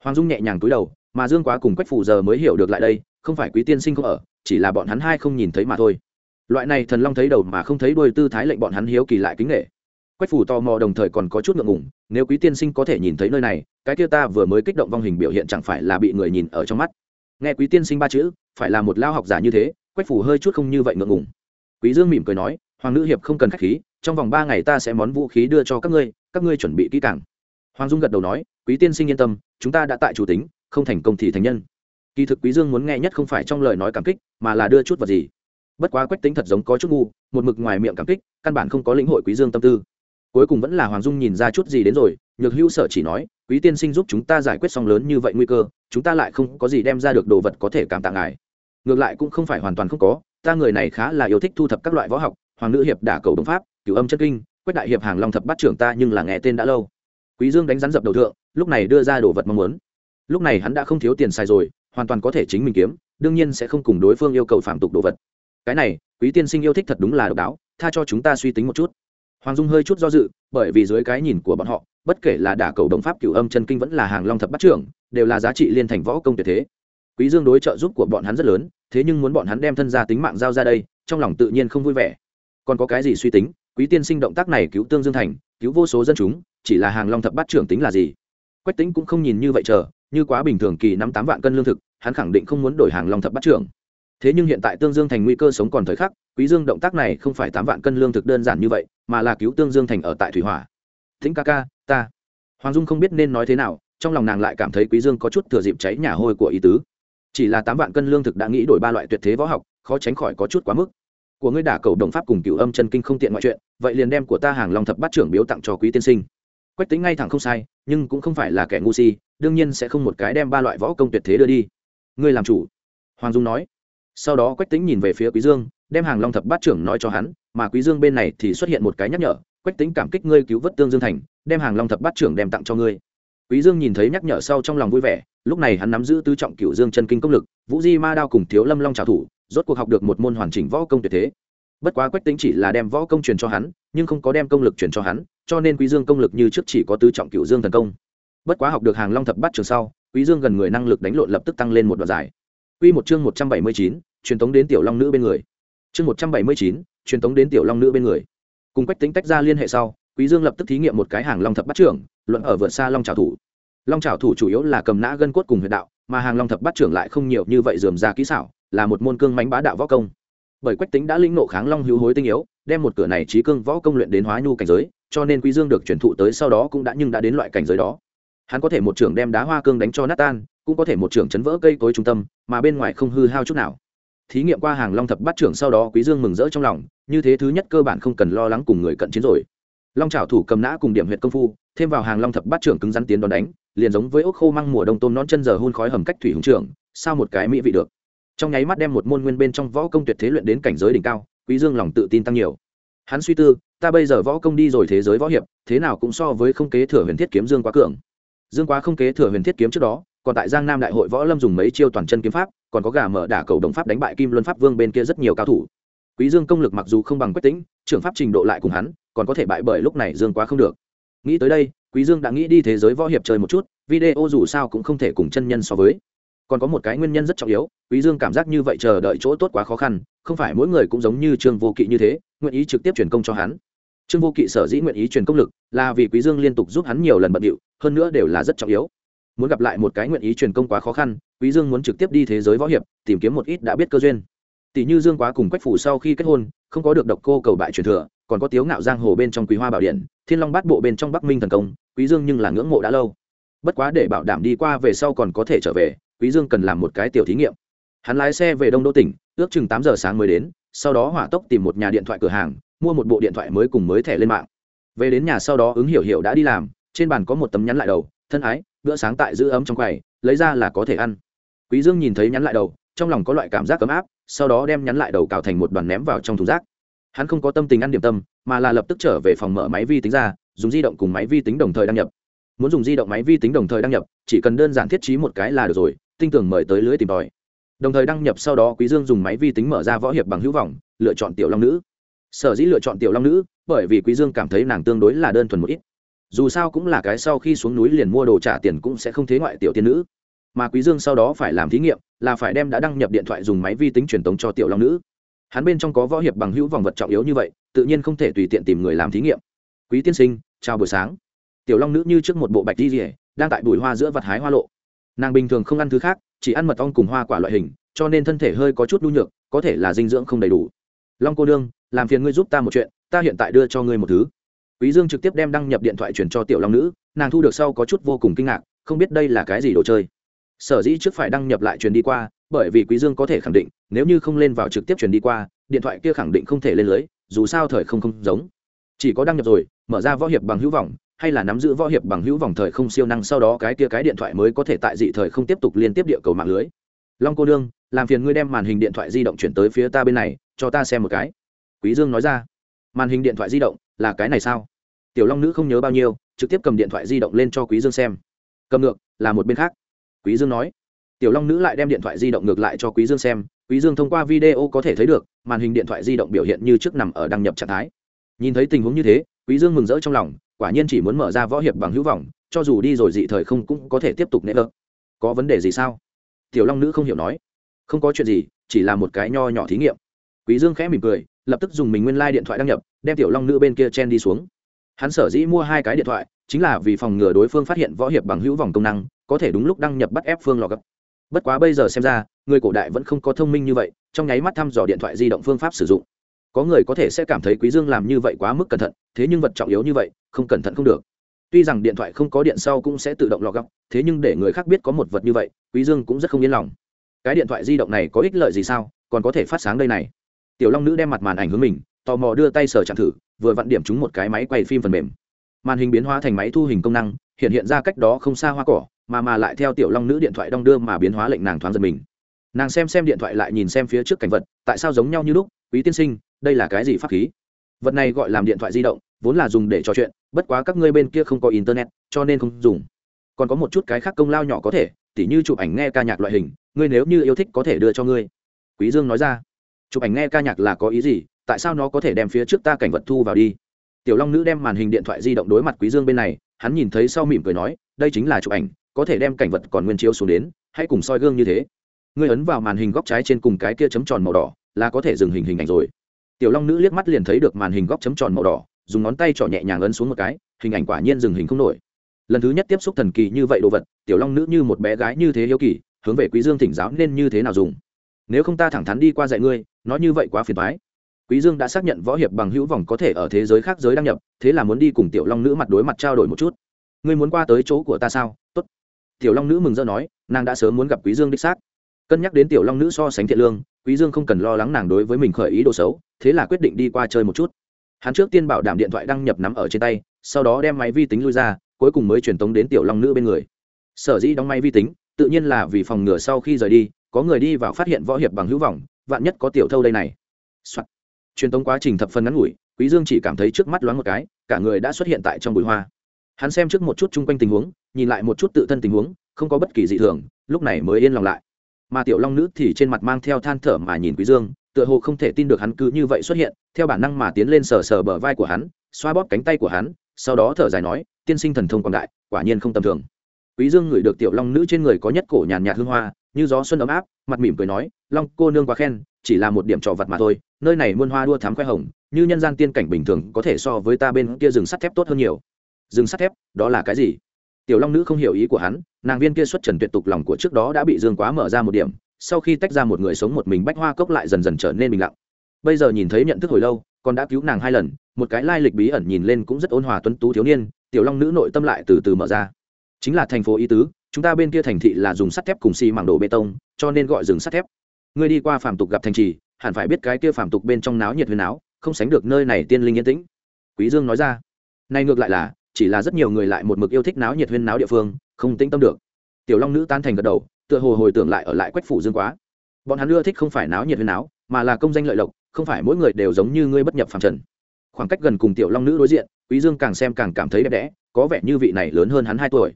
Hoàng dung nhẹ nhàng túi đầu, mà dương quá cùng quách phủ giờ mới hiểu được lại đây, không phải quý tiên sinh không ở, chỉ là bọn hắn hai không nhìn thấy mà thôi. Loại này thần long thấy đầu mà không thấy đôi tư thái lệnh bọn hắn hiếu kỳ lại kính nghệ. Quách phủ tò mò đồng thời còn có chút ngượng ngùng, nếu quý tiên sinh có thể nhìn thấy nơi này, cái kia ta vừa mới kích động vong hình biểu hiện chẳng phải là bị người nhìn ở trong mắt. Nghe quý tiên sinh ba chữ, phải là một lao học giả như thế, quách phủ hơi chút không như vậy ngượng ngùng. Quý dương mỉm cười nói, hoàng nữ hiệp không cần khách khí, trong vòng ba ngày ta sẽ món vũ khí đưa cho các ngươi các ngươi chuẩn bị kỹ càng hoàng dung gật đầu nói, quý tiên sinh yên tâm, chúng ta đã tại chủ tính, không thành công thì thành nhân. Kỳ thực quý dương muốn nghe nhất không phải trong lời nói cảm kích, mà là đưa chút vật gì. Bất quá quách tính thật giống có chút ngu, một mực ngoài miệng cảm kích, căn bản không có lĩnh hội quý dương tâm tư. Cuối cùng vẫn là hoàng dung nhìn ra chút gì đến rồi, nhược hữu sở chỉ nói, quý tiên sinh giúp chúng ta giải quyết xong lớn như vậy nguy cơ, chúng ta lại không có gì đem ra được đồ vật có thể cảm tạ ngài. Ngược lại cũng không phải hoàn toàn không có, ta người này khá là yêu thích thu thập các loại võ học, hoàng nữ hiệp đả cầu đồng pháp, cửu âm chân kinh, quách đại hiệp hàng long thập bắt trưởng ta nhưng là nghe tên đã lâu quý dương đánh rắn dập đầu thượng, lúc này đưa ra đồ vật mong muốn. Lúc này hắn đã không thiếu tiền xài rồi, hoàn toàn có thể chính mình kiếm, đương nhiên sẽ không cùng đối phương yêu cầu phạm tục đồ vật. Cái này, quý tiên sinh yêu thích thật đúng là độc đáo, tha cho chúng ta suy tính một chút. Hoàng dung hơi chút do dự, bởi vì dưới cái nhìn của bọn họ, bất kể là đả cầu đồng pháp cửu âm chân kinh vẫn là hàng long thập bắt trưởng, đều là giá trị liên thành võ công tuyệt thế. Quý dương đối trợ giúp của bọn hắn rất lớn, thế nhưng muốn bọn hắn đem thân gia tính mạng giao ra đây, trong lòng tự nhiên không vui vẻ. Còn có cái gì suy tính, quý tiên sinh động tác này cứu tương dương thành, cứu vô số dân chúng chỉ là hàng long thập bát trưởng tính là gì? Quách tính cũng không nhìn như vậy chờ, như quá bình thường kỳ năm tám vạn cân lương thực, hắn khẳng định không muốn đổi hàng long thập bát trưởng. Thế nhưng hiện tại tương dương thành nguy cơ sống còn thời khắc, quý dương động tác này không phải tám vạn cân lương thực đơn giản như vậy, mà là cứu tương dương thành ở tại thủy hỏa. Thính ca ca, ta. Hoàng dung không biết nên nói thế nào, trong lòng nàng lại cảm thấy quý dương có chút thừa dịp cháy nhà hôi của ý tứ. Chỉ là tám vạn cân lương thực đã nghĩ đổi ba loại tuyệt thế võ học, khó tránh khỏi có chút quá mức. Của ngươi đả cầu đồng pháp cùng cựu âm chân kinh không tiện mọi chuyện, vậy liền đem của ta hàng long thập bát trưởng biếu tặng cho quý tiên sinh quách tính ngay thẳng không sai, nhưng cũng không phải là kẻ ngu si, đương nhiên sẽ không một cái đem ba loại võ công tuyệt thế đưa đi. Ngươi làm chủ. Hoàng dung nói. Sau đó quách tính nhìn về phía quý dương, đem hàng long thập bát trưởng nói cho hắn, mà quý dương bên này thì xuất hiện một cái nhắc nhở, quách tính cảm kích ngươi cứu vớt tương dương thành, đem hàng long thập bát trưởng đem tặng cho ngươi. Quý dương nhìn thấy nhắc nhở sau trong lòng vui vẻ, lúc này hắn nắm giữ tứ trọng cửu dương chân kinh công lực, vũ di ma đao cùng thiếu lâm long trào thủ, rốt cuộc học được một môn hoàn chỉnh võ công tuyệt thế bất quá quách tính chỉ là đem võ công truyền cho hắn nhưng không có đem công lực truyền cho hắn cho nên quý dương công lực như trước chỉ có tứ trọng cửu dương thần công. Bất quá học được hàng long thập bát trường sau quý dương gần người năng lực đánh lộn lập tức tăng lên một đoạn dài. Quy một chương một trăm bảy mươi chín, truyền tống đến tiểu long nữ bên người. Chương một trăm bảy mươi chín, truyền tống đến tiểu long nữ bên người. Cùng quách tính tách ra liên hệ sau quý dương lập tức thí nghiệm một cái hàng long thập bát trưởng luận ở vượt xa long trảo thủ. Long trảo thủ chủ yếu là cầm nã gân cốt cùng huyệt đạo mà hàng long thập bát trưởng lại không nhiều như vậy dườm ra kỹ xảo là một môn cương mãnh bá đạo võ công bởi quách tính đã linh nộ kháng long hữu hối tinh yếu, đem một cửa này trí cương võ công luyện đến hóa nhu cảnh giới, cho nên quý dương được truyền thụ tới sau đó cũng đã nhưng đã đến loại cảnh giới đó. Hắn có thể một trưởng đem đá hoa cương đánh cho nát tan, cũng có thể một trưởng chấn vỡ cây cối trung tâm, mà bên ngoài không hư hao chút nào. Thí nghiệm qua hàng long thập bát trưởng sau đó quý dương mừng rỡ trong lòng, như thế thứ nhất cơ bản không cần lo lắng cùng người cận chiến rồi. Long trảo thủ cầm nã cùng điểm huyệt công phu, thêm vào hàng long thập bát trưởng cứng rắn tiến đón đánh, liền giống với ốc khô măng mùa đông tôm non chân giờ hun khói hầm cách thủy hùng trưởng, sao một cái mỹ vị được trong nháy mắt đem một môn nguyên bên trong võ công tuyệt thế luyện đến cảnh giới đỉnh cao, quý dương lòng tự tin tăng nhiều. Hắn suy tư, ta bây giờ võ công đi rồi thế giới võ hiệp, thế nào cũng so với không kế thừa huyền thiết kiếm dương quá cường. Dương quá không kế thừa huyền thiết kiếm trước đó, còn tại giang nam đại hội võ lâm dùng mấy chiêu toàn chân kiếm pháp, còn có gà mở đả cầu đồng pháp đánh bại kim luân pháp vương bên kia rất nhiều cao thủ. Quý dương công lực mặc dù không bằng quách tĩnh, trưởng pháp trình độ lại cùng hắn, còn có thể bại bởi lúc này dương quá không được. Nghĩ tới đây, quý dương đã nghĩ đi thế giới võ hiệp chơi một chút, video dù sao cũng không thể cùng chân nhân so với còn có một cái nguyên nhân rất trọng yếu, quý dương cảm giác như vậy chờ đợi chỗ tốt quá khó khăn, không phải mỗi người cũng giống như trương vô kỵ như thế, nguyện ý trực tiếp truyền công cho hắn. Trương vô kỵ sở dĩ nguyện ý truyền công lực, là vì quý dương liên tục giúp hắn nhiều lần bận điệu, hơn nữa đều là rất trọng yếu. Muốn gặp lại một cái nguyện ý truyền công quá khó khăn, quý dương muốn trực tiếp đi thế giới võ hiệp, tìm kiếm một ít đã biết cơ duyên. Tỷ như dương quá cùng quách phủ sau khi kết hôn, không có được độc cô cầu bại truyền thừa, còn có tiếu ngạo giang hồ bên trong quý hoa bảo điện, thiên long bát bộ bên trong bắc minh thần công, quý dương nhưng là ngưỡng mộ đã lâu. Bất quá để bảo đảm đi qua về sau còn có thể trở về quý dương cần làm một cái tiểu thí nghiệm. Hắn lái xe về đông đô tỉnh, ước chừng tám giờ sáng mới đến, sau đó hỏa tốc tìm một nhà điện thoại cửa hàng, mua một bộ điện thoại mới cùng mới thẻ lên mạng. Về đến nhà sau đó ứng hiểu hiểu đã đi làm, trên bàn có một tấm nhắn lại đầu, thân ái, bữa sáng tại giữ ấm trong quầy, lấy ra là có thể ăn. Quý dương nhìn thấy nhắn lại đầu, trong lòng có loại cảm giác ấm áp, sau đó đem nhắn lại đầu cào thành một đoàn ném vào trong thùng rác. Hắn không có tâm tình ăn điểm tâm, mà là lập tức trở về phòng mở máy vi tính ra, dùng di động cùng máy vi tính đồng thời đăng nhập. Muốn dùng di động máy vi tính đồng thời đăng nhập, chỉ cần đơn giản thiết trí một cái là được rồi tinh tường mời tới lưới tìm tòi. Đồng thời đăng nhập sau đó quý dương dùng máy vi tính mở ra võ hiệp bằng hữu vọng, lựa chọn tiểu long nữ. Sở dĩ lựa chọn tiểu long nữ, bởi vì quý dương cảm thấy nàng tương đối là đơn thuần một ít. Dù sao cũng là cái sau khi xuống núi liền mua đồ trả tiền cũng sẽ không thế ngoại tiểu tiên nữ. Mà quý dương sau đó phải làm thí nghiệm, là phải đem đã đăng nhập điện thoại dùng máy vi tính truyền tống cho tiểu long nữ. Hắn bên trong có võ hiệp bằng hữu vòng vật trọng yếu như vậy, tự nhiên không thể tùy tiện tìm người làm thí nghiệm. Quý tiên sinh, chào buổi sáng. Tiểu long nữ như trước một bộ bạch đi rỉa đang tại bụi hoa giữa vật hái hoa lộ nàng bình thường không ăn thứ khác, chỉ ăn mật ong cùng hoa quả loại hình, cho nên thân thể hơi có chút nhu nhược, có thể là dinh dưỡng không đầy đủ. Long cô đương, làm phiền ngươi giúp ta một chuyện, ta hiện tại đưa cho ngươi một thứ. Quý dương trực tiếp đem đăng nhập điện thoại chuyển cho tiểu long nữ, nàng thu được sau có chút vô cùng kinh ngạc, không biết đây là cái gì đồ chơi. Sở dĩ trước phải đăng nhập lại truyền đi qua, bởi vì quý dương có thể khẳng định, nếu như không lên vào trực tiếp truyền đi qua, điện thoại kia khẳng định không thể lên lưới, dù sao thời không không giống. Chỉ có đăng nhập rồi, mở ra võ hiệp bằng hữu vọng hay là nắm giữ võ hiệp bằng hữu vòng thời không siêu năng sau đó cái kia cái điện thoại mới có thể tại dị thời không tiếp tục liên tiếp địa cầu mạng lưới. Long cô đương, làm phiền ngươi đem màn hình điện thoại di động chuyển tới phía ta bên này, cho ta xem một cái. Quý dương nói ra. Màn hình điện thoại di động, là cái này sao? Tiểu long nữ không nhớ bao nhiêu, trực tiếp cầm điện thoại di động lên cho quý dương xem. Cầm ngược, là một bên khác. Quý dương nói. Tiểu long nữ lại đem điện thoại di động ngược lại cho quý dương xem. Quý dương thông qua video có thể thấy được, màn hình điện thoại di động biểu hiện như trước nằm ở đăng nhập trạng thái. Nhìn thấy tình huống như thế, quý dương mừng rỡ trong lòng quả nhiên chỉ muốn mở ra võ hiệp bằng hữu vọng cho dù đi rồi dị thời không cũng có thể tiếp tục nệ ơ, có vấn đề gì sao? Tiểu long nữ không hiểu nói. Không có chuyện gì chỉ là một cái nho nhỏ thí nghiệm. Quý dương khẽ mỉm cười lập tức dùng mình nguyên lai điện thoại đăng nhập đem tiểu long nữ bên kia chen đi xuống. Hắn sở dĩ mua hai cái điện thoại chính là vì phòng ngừa đối phương phát hiện võ hiệp bằng hữu vòng công năng có thể đúng lúc đăng nhập bắt ép phương lò gấp bất quá bây giờ xem ra người cổ đại vẫn không có thông minh như vậy trong nháy mắt thăm dò điện thoại di động phương pháp sử dụng. Có người có thể sẽ cảm thấy quý dương làm như vậy quá mức cẩn thận thế nhưng vật trọng yếu như vậy không cẩn thận không được. Tuy rằng điện thoại không có điện sau cũng sẽ tự động lọt góc, thế nhưng để người khác biết có một vật như vậy quý dương cũng rất không yên lòng. Cái điện thoại di động này có ích lợi gì sao? Còn có thể phát sáng đây này. Tiểu long nữ đem mặt màn ảnh hướng mình tò mò đưa tay sờ chạm thử vừa vặn điểm trúng một cái máy quay phim phần mềm. Màn hình biến hóa thành máy thu hình công năng hiện hiện ra cách đó không xa hoa cỏ mà mà lại theo tiểu long nữ điện thoại đong đưa mà biến hóa lệnh nàng thoáng giật mình. Nàng xem xem điện thoại lại nhìn xem phía trước cảnh vật tại sao giống nhau như lúc? Quý tiên sinh đây là cái gì pháp khí? Vật này gọi làm điện thoại di động, vốn là dùng để trò chuyện, bất quá các ngươi bên kia không có internet, cho nên không dùng. Còn có một chút cái khác công lao nhỏ có thể, tỉ như chụp ảnh nghe ca nhạc loại hình, ngươi nếu như yêu thích có thể đưa cho ngươi. Quý dương nói ra. Chụp ảnh nghe ca nhạc là có ý gì, tại sao nó có thể đem phía trước ta cảnh vật thu vào đi? Tiểu long nữ đem màn hình điện thoại di động đối mặt quý dương bên này, hắn nhìn thấy sau mỉm cười nói, đây chính là chụp ảnh, có thể đem cảnh vật còn nguyên chiếu xuống đến, hãy cùng soi gương như thế. Ngươi ấn vào màn hình góc trái trên cùng cái kia chấm tròn màu đỏ, là có thể dừng hình hình ảnh rồi tiểu long nữ liếc mắt liền thấy được màn hình góc chấm tròn màu đỏ, dùng ngón tay trỏ nhẹ nhàng ấn xuống một cái, hình ảnh quả nhiên dừng hình không nổi. Lần thứ nhất tiếp xúc thần kỳ như vậy đồ vật, tiểu long nữ như một bé gái như thế yêu kỳ, hướng về quý dương thỉnh giáo nên như thế nào dùng. Nếu không ta thẳng thắn đi qua dạy ngươi, nói như vậy quá phiền toái. Quý dương đã xác nhận võ hiệp bằng hữu vòng có thể ở thế giới khác giới đăng nhập, thế là muốn đi cùng tiểu long nữ mặt đối mặt trao đổi một chút. Ngươi muốn qua tới chỗ của ta sao? Tốt. Tiểu long nữ mừng rỡ nói, nàng đã sớm muốn gặp quý dương đích xác. Cân nhắc đến tiểu long nữ so sánh thiện lương quý dương không cần lo lắng nàng đối với mình khởi ý đồ xấu, thế là quyết định đi qua chơi một chút. Hắn trước tiên bảo đảm điện thoại đăng nhập nắm ở trên tay, sau đó đem máy vi tính lui ra, cuối cùng mới truyền tống đến tiểu long nữ bên người. Sở dĩ đóng máy vi tính, tự nhiên là vì phòng ngừa sau khi rời đi, có người đi vào phát hiện võ hiệp bằng hữu vọng, vạn nhất có tiểu thâu đây này、Soạn. truyền tống quá trình thập phần ngắn ngủi, quý dương chỉ cảm thấy trước mắt loáng một cái, cả người đã xuất hiện tại trong bụi hoa. Hắn xem trước một chút chung quanh tình huống, nhìn lại một chút tự thân tình huống, không có bất kỳ dị thường, lúc này mới yên lòng lại mà tiểu long nữ thì trên mặt mang theo than thở mà nhìn quý dương, tựa hồ không thể tin được hắn cứ như vậy xuất hiện, theo bản năng mà tiến lên sờ sờ bờ vai của hắn, xoa bóp cánh tay của hắn, sau đó thở dài nói, tiên sinh thần thông quảng đại, quả nhiên không tầm thường. Quý dương ngửi được tiểu long nữ trên người có nhất cổ nhàn nhạt hương hoa, như gió xuân ấm áp, mặt mỉm cười nói, long cô nương quá khen, chỉ là một điểm trò vật mà thôi, nơi này muôn hoa đua thám khoe hồng, như nhân gian tiên cảnh bình thường có thể so với ta bên kia rừng sắt thép tốt hơn nhiều. Rừng sắt thép? Đó là cái gì? Tiểu long nữ không hiểu ý của hắn, nàng viên kia xuất trần tuyệt tục lòng của trước đó đã bị dương quá mở ra một điểm, sau khi tách ra một người sống một mình bách hoa cốc lại dần dần trở nên bình lặng. Bây giờ nhìn thấy nhận thức hồi lâu, còn đã cứu nàng hai lần, một cái lai lịch bí ẩn nhìn lên cũng rất ôn hòa tuấn tú thiếu niên, tiểu long nữ nội tâm lại từ từ mở ra. Chính là thành phố ý tứ, chúng ta bên kia thành thị là dùng sắt thép cùng xi mảng đổ bê tông, cho nên gọi rừng sắt thép. Ngươi đi qua phàm tục gặp thành trì, hẳn phải biết cái kia phàm tục bên trong náo nhiệt huyền áo, không sánh được nơi này tiên linh yên tĩnh. Quý dương nói ra. Này ngược lại là chỉ là rất nhiều người lại một mực yêu thích náo nhiệt huyên náo địa phương, không tĩnh tâm được. Tiểu long nữ tan thành gật đầu, tựa hồ hồi tưởng lại ở lại quách phủ dương quá. Bọn hắn ưa thích không phải náo nhiệt huyên náo, mà là công danh lợi lộc, không phải mỗi người đều giống như ngươi bất nhập phàm trần. Khoảng cách gần cùng tiểu long nữ đối diện, quý dương càng xem càng cảm thấy đẹp đẽ, có vẻ như vị này lớn hơn hắn hai tuổi.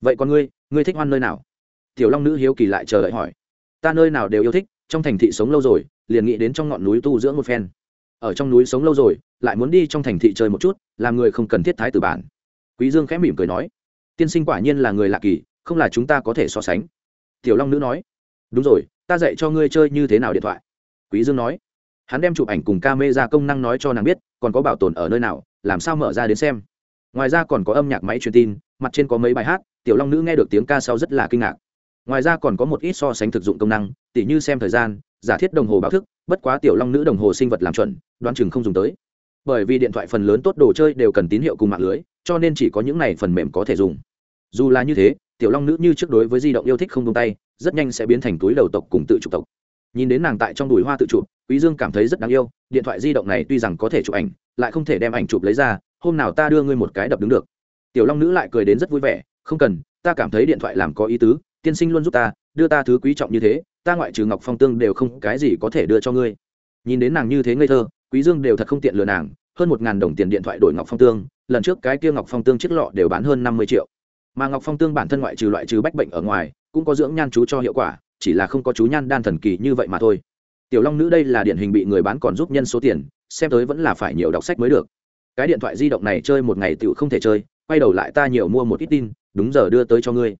Vậy còn ngươi ngươi thích hoan nơi nào? Tiểu long nữ hiếu kỳ lại chờ đợi hỏi. Ta nơi nào đều yêu thích, trong thành thị sống lâu rồi, liền nghĩ đến trong ngọn núi tu dưỡng một phen. Ở trong núi sống lâu rồi, lại muốn đi trong thành thị chơi một chút, làm người không cần thiết thái tử bản quý dương khẽ mỉm cười nói, tiên sinh quả nhiên là người lạ kỳ, không là chúng ta có thể so sánh. Tiểu long nữ nói, đúng rồi, ta dạy cho ngươi chơi như thế nào điện thoại. Quý dương nói, hắn đem chụp ảnh cùng camera công năng nói cho nàng biết, còn có bảo tồn ở nơi nào, làm sao mở ra đến xem. Ngoài ra còn có âm nhạc máy truyền tin, mặt trên có mấy bài hát, tiểu long nữ nghe được tiếng ca sau rất là kinh ngạc. Ngoài ra còn có một ít so sánh thực dụng công năng, tỉ như xem thời gian, giả thiết đồng hồ báo thức, bất quá tiểu long nữ đồng hồ sinh vật làm chuẩn, đoán chừng không dùng tới. Bởi vì điện thoại phần lớn tốt đồ chơi đều cần tín hiệu cùng mạng lưới cho nên chỉ có những này phần mềm có thể dùng. Dù là như thế, tiểu long nữ như trước đối với di động yêu thích không tung tay, rất nhanh sẽ biến thành túi đầu tộc cùng tự chụp tộc. Nhìn đến nàng tại trong đùi hoa tự chụp, quý dương cảm thấy rất đáng yêu, điện thoại di động này tuy rằng có thể chụp ảnh, lại không thể đem ảnh chụp lấy ra, hôm nào ta đưa ngươi một cái đập đứng được. Tiểu long nữ lại cười đến rất vui vẻ, không cần, ta cảm thấy điện thoại làm có ý tứ, tiên sinh luôn giúp ta, đưa ta thứ quý trọng như thế, ta ngoại trừ ngọc phong tương đều không cái gì có thể đưa cho ngươi. Nhìn đến nàng như thế ngây thơ, quý dương đều thật không tiện lừa nàng hơn một ngàn đồng tiền điện thoại đổi ngọc phong tương, lần trước cái kia ngọc phong tương chiếc lọ đều bán hơn năm mươi triệu. Mà ngọc phong tương bản thân ngoại trừ loại trừ bách bệnh ở ngoài, cũng có dưỡng nhan chú cho hiệu quả, chỉ là không có chú nhan đan thần kỳ như vậy mà thôi. Tiểu long nữ đây là điển hình bị người bán còn giúp nhân số tiền, xem tới vẫn là phải nhiều đọc sách mới được. Cái điện thoại di động này chơi một ngày tựu không thể chơi, quay đầu lại ta nhiều mua một ít tin, đúng giờ đưa tới cho ngươi.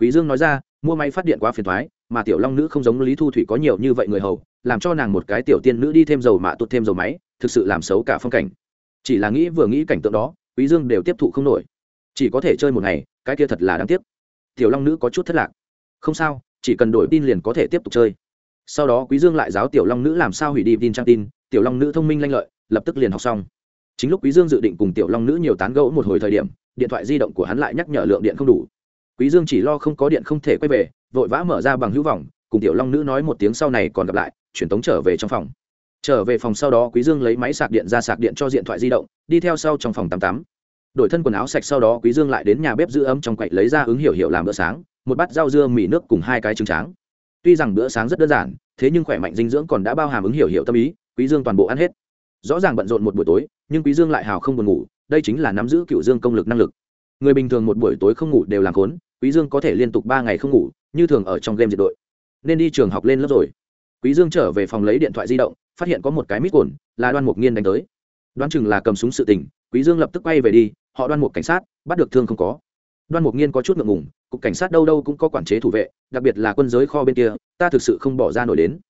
Quý dương nói ra, mua máy phát điện quá phiền toái mà tiểu long nữ không giống lý thu thủy có nhiều như vậy người hầu, làm cho nàng một cái tiểu tiên nữ đi thêm dầu mạ tụt thêm dầu máy thực sự làm xấu cả phong cảnh. Chỉ là nghĩ vừa nghĩ cảnh tượng đó, quý dương đều tiếp thụ không nổi. Chỉ có thể chơi một ngày, cái kia thật là đáng tiếc. Tiểu long nữ có chút thất lạc. Không sao, chỉ cần đổi tin liền có thể tiếp tục chơi. Sau đó quý dương lại giáo tiểu long nữ làm sao hủy đi tin trang tin, tiểu long nữ thông minh lanh lợi, lập tức liền học xong. Chính lúc quý dương dự định cùng tiểu long nữ nhiều tán gẫu một hồi thời điểm, điện thoại di động của hắn lại nhắc nhở lượng điện không đủ. Quý dương chỉ lo không có điện không thể quay về, vội vã mở ra bằng hữu vọng, cùng tiểu long nữ nói một tiếng sau này còn gặp lại, chuyển tống trở về trong phòng trở về phòng sau đó quý dương lấy máy sạc điện ra sạc điện cho điện thoại di động, đi theo sau trong phòng tắm tắm. Đổi thân quần áo sạch sau đó quý dương lại đến nhà bếp giữ ấm trong quậy lấy ra ứng hiểu hiểu làm bữa sáng, một bát rau dưa, mì nước cùng hai cái trứng tráng. Tuy rằng bữa sáng rất đơn giản, thế nhưng khỏe mạnh dinh dưỡng còn đã bao hàm ứng hiểu hiểu tâm ý, quý dương toàn bộ ăn hết. Rõ ràng bận rộn một buổi tối, nhưng quý dương lại hào không buồn ngủ, đây chính là nắm giữ cựu dương công lực năng lực. Người bình thường một buổi tối không ngủ đều làm khốn, quý dương có thể liên tục ba ngày không ngủ, như thường ở trong game diệt đội. Nên đi trường học lên lớp rồi. Quý dương trở về phòng lấy điện thoại di động phát hiện có một cái mít cồn, là đoan mục nghiên đánh tới. Đoán chừng là cầm súng sự tình, quý dương lập tức quay về đi, họ đoan mục cảnh sát, bắt được thương không có. Đoan mục nghiên có chút ngượng ngùng, cục cảnh sát đâu đâu cũng có quản chế thủ vệ, đặc biệt là quân giới kho bên kia, ta thực sự không bỏ ra nổi đến.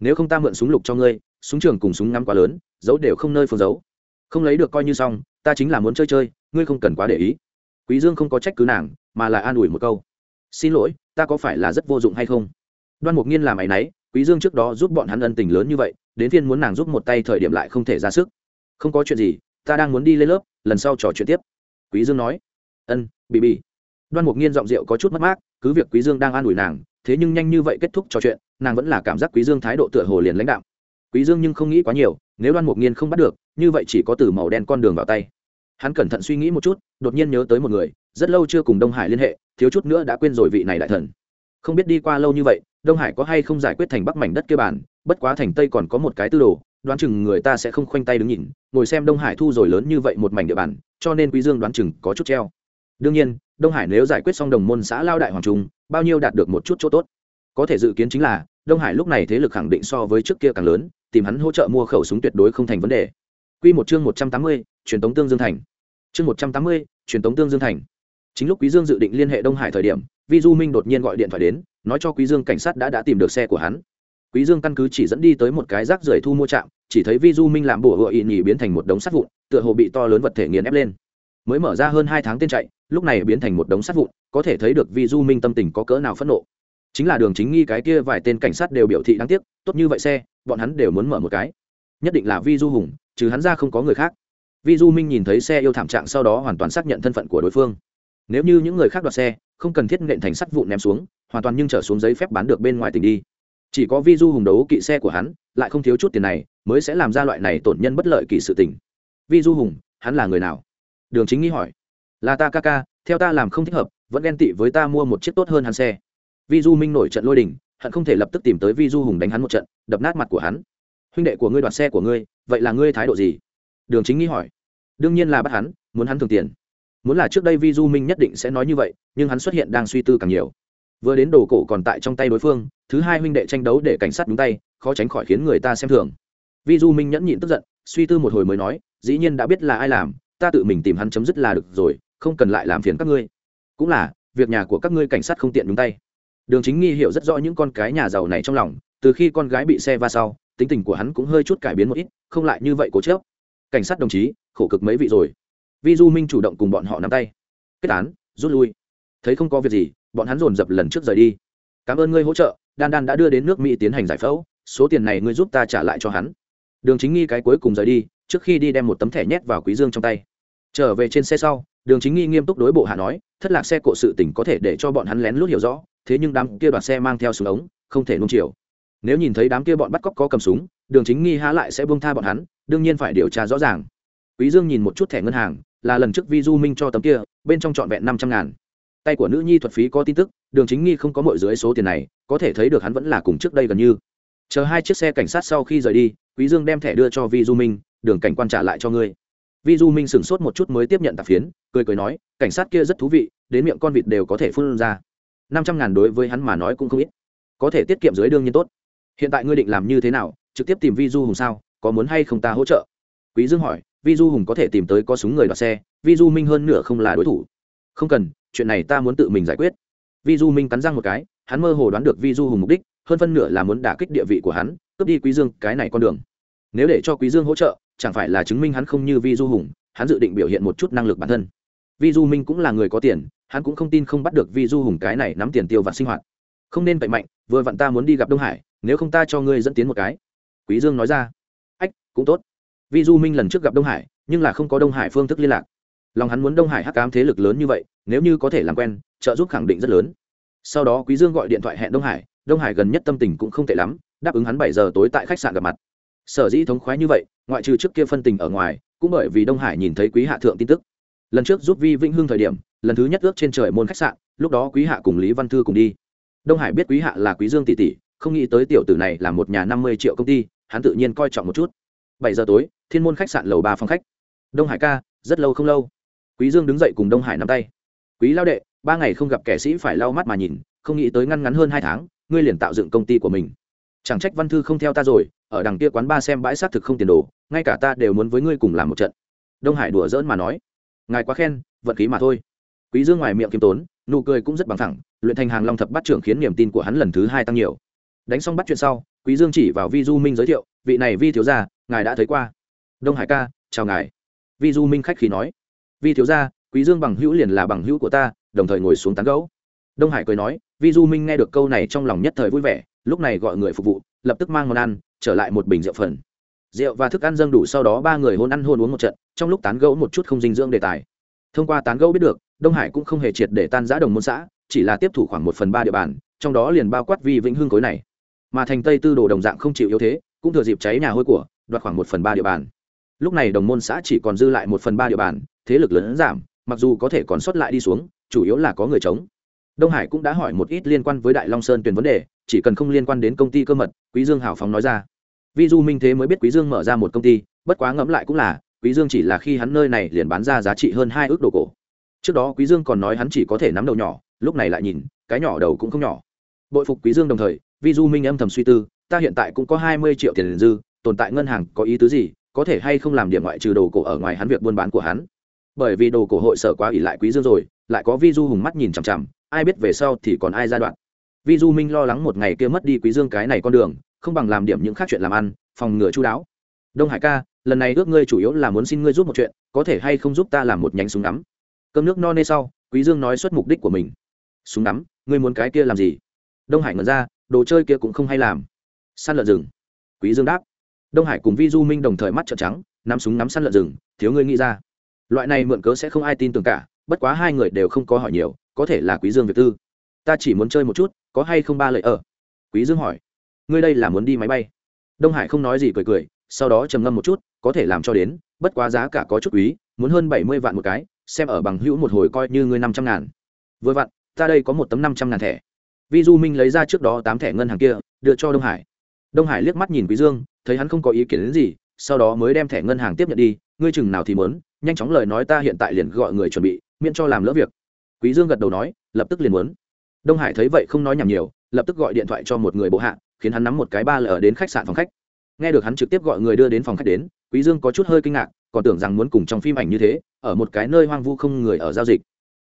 Nếu không ta mượn súng lục cho ngươi, súng trường cùng súng ngắm quá lớn giấu đều không nơi phương giấu không lấy được coi như xong, ta chính là muốn chơi chơi, ngươi không cần quá để ý. Quý dương không có trách cứ nàng, mà là an ủi một câu. Xin lỗi, ta có phải là rất vô dụng hay không? Đoan mục nghiên làm áy náy, quý dương trước đó giúp bọn hắn ân tình lớn như vậy đến phiên muốn nàng giúp một tay thời điểm lại không thể ra sức. Không có chuyện gì, ta đang muốn đi lên lớp, lần sau trò chuyện tiếp. Quý dương nói. Ân bị bị đoan mục nghiên giọng rượu có chút mất mát, cứ việc quý dương đang an ủi nàng, thế nhưng nhanh như vậy kết thúc trò chuyện, nàng vẫn là cảm giác quý dương thái độ tựa hồ liền lãnh đạo quý dương nhưng không nghĩ quá nhiều, nếu đoan mục nghiên không bắt được, như vậy chỉ có từ màu đen con đường vào tay. Hắn cẩn thận suy nghĩ một chút, đột nhiên nhớ tới một người, rất lâu chưa cùng đông hải liên hệ, thiếu chút nữa đã quên rồi vị này đại thần. Không biết đi qua lâu như vậy, đông hải có hay không giải quyết thành bắc mảnh đất kia bản bất quá thành tây còn có một cái tư đồ đoán chừng người ta sẽ không khoanh tay đứng nhìn ngồi xem đông hải thu rồi lớn như vậy một mảnh địa bàn cho nên quý dương đoán chừng có chút treo đương nhiên đông hải nếu giải quyết xong đồng môn xã lao đại hoàng trung bao nhiêu đạt được một chút chỗ tốt có thể dự kiến chính là đông hải lúc này thế lực khẳng định so với trước kia càng lớn tìm hắn hỗ trợ mua khẩu súng tuyệt đối không thành vấn đề Quy một chương 180, truyền tống tương dương thành. Chương 180, truyền tống tương dương thành. Chính lúc Quý Dương dự định liên hệ Đông Hải thời điểm, Vi Du Minh đột nhiên gọi điện thoại đến, nói cho Quý Dương cảnh sát đã đã tìm được xe của hắn. Quý Dương căn cứ chỉ dẫn đi tới một cái rác rưởi thu mua trạm, chỉ thấy Vi Du Minh làm bùa hựa ị nhỉ biến thành một đống sắt vụn, tựa hồ bị to lớn vật thể nghiền ép lên. Mới mở ra hơn hai tháng tên chạy, lúc này biến thành một đống sắt vụn, có thể thấy được Vi Du Minh tâm tình có cỡ nào phẫn nộ. Chính là đường chính nghi cái kia vài tên cảnh sát đều biểu thị đáng tiếc, tốt như vậy xe, bọn hắn đều muốn mở một cái. Nhất định là Vi Du Hùng, chứ hắn ra không có người khác vi du minh nhìn thấy xe yêu thảm trạng sau đó hoàn toàn xác nhận thân phận của đối phương nếu như những người khác đoạt xe không cần thiết nện thành sắt vụn ném xuống hoàn toàn nhưng trở xuống giấy phép bán được bên ngoài tỉnh đi chỉ có vi du hùng đấu kỵ xe của hắn, lại không thiếu chút tiền này, mới sẽ làm ra loại này tổn nhân bất lợi kỵ sự tình. Vi du hùng, hắn là người nào? Đường chính nghĩ hỏi. Là ta ca ca, theo ta làm không thích hợp, vẫn ghen tị với ta mua một chiếc tốt hơn hắn xe. Vi du minh nổi trận lôi đình, hận không thể lập tức tìm tới vi du hùng đánh hắn một trận, đập nát mặt của hắn. Huynh đệ của ngươi đoạt xe của ngươi, vậy là ngươi thái độ gì? Đường chính nghĩ hỏi. Đương nhiên là bắt hắn, muốn hắn thường tiền. Muốn là trước đây vi du minh nhất định sẽ nói như vậy, nhưng hắn xuất hiện đang suy tư càng nhiều vừa đến đồ cổ còn tại trong tay đối phương, thứ hai huynh đệ tranh đấu để cảnh sát đúng tay, khó tránh khỏi khiến người ta xem thường. Vi du minh nhẫn nhịn tức giận, suy tư một hồi mới nói, dĩ nhiên đã biết là ai làm, ta tự mình tìm hắn chấm dứt là được rồi, không cần lại làm phiền các ngươi. Cũng là, việc nhà của các ngươi cảnh sát không tiện đúng tay. Đường chính nghi hiểu rất rõ những con cái nhà giàu này trong lòng, từ khi con gái bị xe va sau, tính tình của hắn cũng hơi chút cải biến một ít, không lại như vậy cố chớp cảnh sát đồng chí, khổ cực mấy vị rồi. Vi du minh chủ động cùng bọn họ nắm tay. Kết án, rút lui. Thấy không có việc gì bọn hắn dồn dập lần trước rời đi. Cảm ơn ngươi hỗ trợ, đan đan đã đưa đến nước mỹ tiến hành giải phẫu, số tiền này ngươi giúp ta trả lại cho hắn. Đường chính nghi cái cuối cùng rời đi, trước khi đi đem một tấm thẻ nhét vào quý dương trong tay. Trở về trên xe sau, đường chính nghi nghiêm túc đối bộ hạ nói, thất lạc xe cộ sự tỉnh có thể để cho bọn hắn lén lút hiểu rõ, thế nhưng đám kia đoạt xe mang theo súng ống, không thể nung chiều. Nếu nhìn thấy đám kia bọn bắt cóc có cầm súng, đường chính nghi há lại sẽ buông tha bọn hắn, đương nhiên phải điều tra rõ ràng. Quý dương nhìn một chút thẻ ngân hàng, là lần trước vi du minh cho tấm kia, bên trong trọn vẹn năm trăm ngàn tay của nữ nhi thuật phí có tin tức, đường chính nghi không có mọi dưới số tiền này, có thể thấy được hắn vẫn là cùng trước đây gần như. Chờ hai chiếc xe cảnh sát sau khi rời đi, quý dương đem thẻ đưa cho vi du minh, đường cảnh quan trả lại cho ngươi. Vi du minh sửng sốt một chút mới tiếp nhận tạp phiến, cười cười nói, cảnh sát kia rất thú vị, đến miệng con vịt đều có thể phun ra. Năm trăm ngàn đối với hắn mà nói cũng không ít. Có thể tiết kiệm dưới đương nhiên tốt. Hiện tại ngươi định làm như thế nào, trực tiếp tìm vi du hùng sao, có muốn hay không ta hỗ trợ? Quý dương hỏi, vi du hùng có thể tìm tới có súng người đoạt xe, vi du minh hơn nửa không là đối thủ. Không cần chuyện này ta muốn tự mình giải quyết. Vi du minh cắn răng một cái, hắn mơ hồ đoán được vi du hùng mục đích, hơn phân nửa là muốn đả kích địa vị của hắn, cướp đi quý dương, cái này con đường. Nếu để cho quý dương hỗ trợ, chẳng phải là chứng minh hắn không như vi du hùng, hắn dự định biểu hiện một chút năng lực bản thân. Vi du minh cũng là người có tiền, hắn cũng không tin không bắt được vi du hùng cái này nắm tiền tiêu vặt sinh hoạt. Không nên vậy mạnh, vừa vặn ta muốn đi gặp đông hải, nếu không ta cho ngươi dẫn tiến một cái. Quý dương nói ra. Ách, cũng tốt. Vi du minh lần trước gặp đông hải, nhưng là không có đông hải phương thức liên lạc lòng hắn muốn đông hải hắc cám thế lực lớn như vậy, nếu như có thể làm quen, trợ giúp khẳng định rất lớn. Sau đó quý dương gọi điện thoại hẹn đông hải đông hải gần nhất tâm tình cũng không tệ lắm, đáp ứng hắn bảy giờ tối tại khách sạn gặp mặt. Sở dĩ thống khoái như vậy, ngoại trừ trước kia phân tình ở ngoài, cũng bởi vì đông hải nhìn thấy quý hạ thượng tin tức. Lần trước giúp vi vĩnh hưng thời điểm, lần thứ nhất ước trên trời môn khách sạn, lúc đó quý hạ cùng lý văn thư cùng đi. Đông hải biết quý hạ là quý dương tỷ tỷ, không nghĩ tới tiểu tử này là một nhà năm mươi triệu công ty, hắn tự nhiên coi trọng một chút. Bảy giờ tối, thiên môn khách sạn lầu ba phòng khách. Đông hải ca, rất lâu không lâu quý dương đứng dậy cùng đông hải nắm tay. Quý lao đệ, ba ngày không gặp kẻ sĩ phải lau mắt mà nhìn, không nghĩ tới ngăn ngắn hơn hai tháng, ngươi liền tạo dựng công ty của mình. Chẳng trách văn thư không theo ta rồi, ở đằng kia quán ba xem bãi xác thực không tiền đồ, ngay cả ta đều muốn với ngươi cùng làm một trận. Đông hải đùa giỡn mà nói. Ngài quá khen, vận khí mà thôi. Quý dương ngoài miệng kiêm tốn, nụ cười cũng rất bằng thẳng, luyện thành hàng long thập Bát trưởng khiến niềm tin của hắn lần thứ hai tăng nhiều. Đánh xong bắt chuyện sau, quý dương chỉ vào vi du minh giới thiệu, vị này vi thiếu gia, ngài đã thấy qua. Đông hải ca, chào ngài. Vi du minh khách khí nói vi thiếu gia, quý dương bằng hữu liền là bằng hữu của ta, đồng thời ngồi xuống tán gẫu. Đông hải cười nói, vi du minh nghe được câu này trong lòng nhất thời vui vẻ, lúc này gọi người phục vụ, lập tức mang món ăn, trở lại một bình rượu phần. Rượu và thức ăn dâng đủ sau đó ba người hôn ăn hôn uống một trận, trong lúc tán gẫu một chút không dinh dưỡng đề tài. Thông qua tán gẫu biết được, đông hải cũng không hề triệt để tan giã đồng môn xã, chỉ là tiếp thủ khoảng một phần ba địa bàn, trong đó liền bao quát vi vĩnh hương khối này. Mà thành tây tư đồ đồng dạng không chịu yếu thế, cũng thừa dịp cháy nhà hôi của, đoạt khoảng một phần ba địa bàn. Lúc này đồng môn xã chỉ còn dư lại một phần ba địa bàn thế lực lớn giảm, mặc dù có thể còn sót lại đi xuống, chủ yếu là có người chống. Đông hải cũng đã hỏi một ít liên quan với đại long sơn tuyển vấn đề, chỉ cần không liên quan đến công ty cơ mật, quý dương hào phóng nói ra. Vi du minh thế mới biết quý dương mở ra một công ty, bất quá ngẫm lại cũng là, quý dương chỉ là khi hắn nơi này liền bán ra giá trị hơn hai ước đồ cổ. Trước đó quý dương còn nói hắn chỉ có thể nắm đầu nhỏ, lúc này lại nhìn, cái nhỏ đầu cũng không nhỏ. Bội phục quý dương đồng thời vi du minh âm thầm suy tư, ta hiện tại cũng có hai mươi triệu tiền dư, tồn tại ngân hàng có ý tứ gì, có thể hay không làm điểm ngoại trừ đồ cổ ở ngoài hắn việc buôn bán của hắn bởi vì đồ cổ hội sở quá ỉ lại quý dương rồi, lại có vi du hùng mắt nhìn chằm chằm, ai biết về sau thì còn ai gia đoạn. Vi du minh lo lắng một ngày kia mất đi quý dương cái này con đường, không bằng làm điểm những khác chuyện làm ăn, phòng ngừa chu đáo. Đông hải ca, lần này ước ngươi chủ yếu là muốn xin ngươi giúp một chuyện, có thể hay không giúp ta làm một nhánh súng ngắm. Cơm nước no nê sau, quý dương nói xuất mục đích của mình. Súng ngắm, ngươi muốn cái kia làm gì? Đông hải ngẩn ra, đồ chơi kia cũng không hay làm. Săn lợn rừng. Quý dương đáp. Đông hải cùng vi du minh đồng thời mắt trợn trắng, nắm súng ngắm săn lợn rừng, thiếu ngươi nghĩ ra loại này mượn cớ sẽ không ai tin tưởng cả, bất quá hai người đều không có hỏi nhiều, có thể là quý dương việc tư. Ta chỉ muốn chơi một chút, có hay không ba lợi ở? Quý dương hỏi. Ngươi đây là muốn đi máy bay? Đông hải không nói gì cười cười, sau đó trầm ngâm một chút, có thể làm cho đến, bất quá giá cả có chút quý, muốn hơn bảy mươi vạn một cái, xem ở bằng hữu một hồi coi như ngươi năm trăm ngàn. Vừa vặn, ta đây có một tấm năm trăm ngàn thẻ. Vi du minh lấy ra trước đó tám thẻ ngân hàng kia, đưa cho đông hải. Đông hải liếc mắt nhìn quý dương, thấy hắn không có ý kiến đến gì, sau đó mới đem thẻ ngân hàng tiếp nhận đi ngươi chừng nào thì muốn, nhanh chóng lời nói ta hiện tại liền gọi người chuẩn bị, miễn cho làm lỡ việc. Quý dương gật đầu nói, lập tức liền muốn. Đông hải thấy vậy không nói nhảm nhiều, lập tức gọi điện thoại cho một người bộ hạ, khiến hắn nắm một cái ba lờ đến khách sạn phòng khách. Nghe được hắn trực tiếp gọi người đưa đến phòng khách đến, quý dương có chút hơi kinh ngạc, còn tưởng rằng muốn cùng trong phim ảnh như thế, ở một cái nơi hoang vu không người ở giao dịch.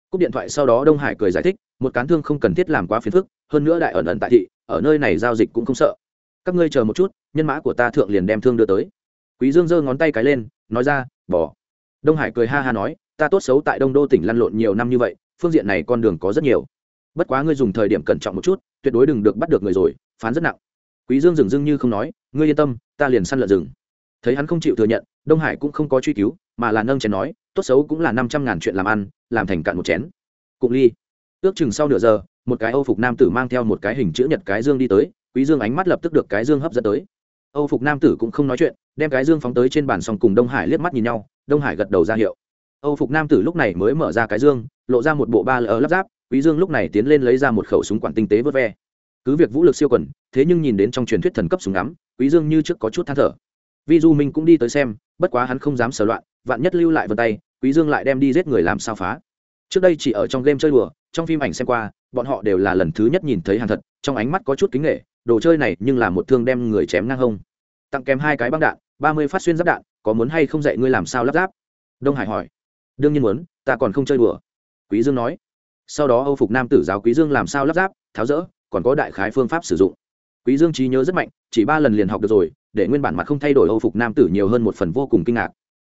Cúp điện thoại sau đó đông hải cười giải thích, một cán thương không cần thiết làm quá phiền phức, hơn nữa đại ẩn ẩn tại thị, ở nơi này giao dịch cũng không sợ. Các ngươi chờ một chút, nhân mã của ta thượng liền đem thương đưa tới quý dương giơ ngón tay cái lên, nói ra bỏ đông hải cười ha ha nói, ta tốt xấu tại đông đô tỉnh lăn lộn nhiều năm như vậy, phương diện này con đường có rất nhiều. Bất quá ngươi dùng thời điểm cẩn trọng một chút, tuyệt đối đừng được bắt được người rồi, phán rất nặng. Quý dương dừng dưng như không nói, ngươi yên tâm, ta liền săn lợn rừng. Thấy hắn không chịu thừa nhận, đông hải cũng không có truy cứu, mà là nâng chén nói, tốt xấu cũng là năm trăm ngàn chuyện làm ăn, làm thành cạn một chén. Cụng ly. Ước chừng sau nửa giờ, một cái âu phục nam tử mang theo một cái hình chữ nhật cái dương đi tới, quý dương ánh mắt lập tức được cái dương hấp dẫn tới âu phục nam tử cũng không nói chuyện, đem cái dương phóng tới trên bàn xong cùng đông hải liếc mắt nhìn nhau, đông hải gật đầu ra hiệu. Âu phục nam tử lúc này mới mở ra cái dương, lộ ra một bộ ba lỡ lắp ráp, quý dương lúc này tiến lên lấy ra một khẩu súng quản tinh tế vớt ve. Cứ việc vũ lực siêu quần, thế nhưng nhìn đến trong truyền thuyết thần cấp súng ngắm, quý dương như trước có chút than thở. Vi du minh cũng đi tới xem, bất quá hắn không dám sở loạn, vạn nhất lưu lại vân tay, quý dương lại đem đi giết người làm sao phá. Trước đây chỉ ở trong game chơi đùa, trong phim ảnh xem qua, bọn họ đều là lần thứ nhất nhìn thấy hàng thật, trong ánh mắt có chút kính nghệ đồ chơi này nhưng là một thương đem người chém ngang hông. Tặng kèm hai cái băng đạn, ba mươi phát xuyên giáp đạn, có muốn hay không dạy ngươi làm sao lắp ráp? Đông hải hỏi. Đương nhiên muốn, ta còn không chơi đùa. Quý dương nói. Sau đó âu phục nam tử giáo quý dương làm sao lắp ráp, tháo rỡ, còn có đại khái phương pháp sử dụng. Quý dương trí nhớ rất mạnh, chỉ ba lần liền học được rồi, để nguyên bản mặt không thay đổi âu phục nam tử nhiều hơn một phần vô cùng kinh ngạc.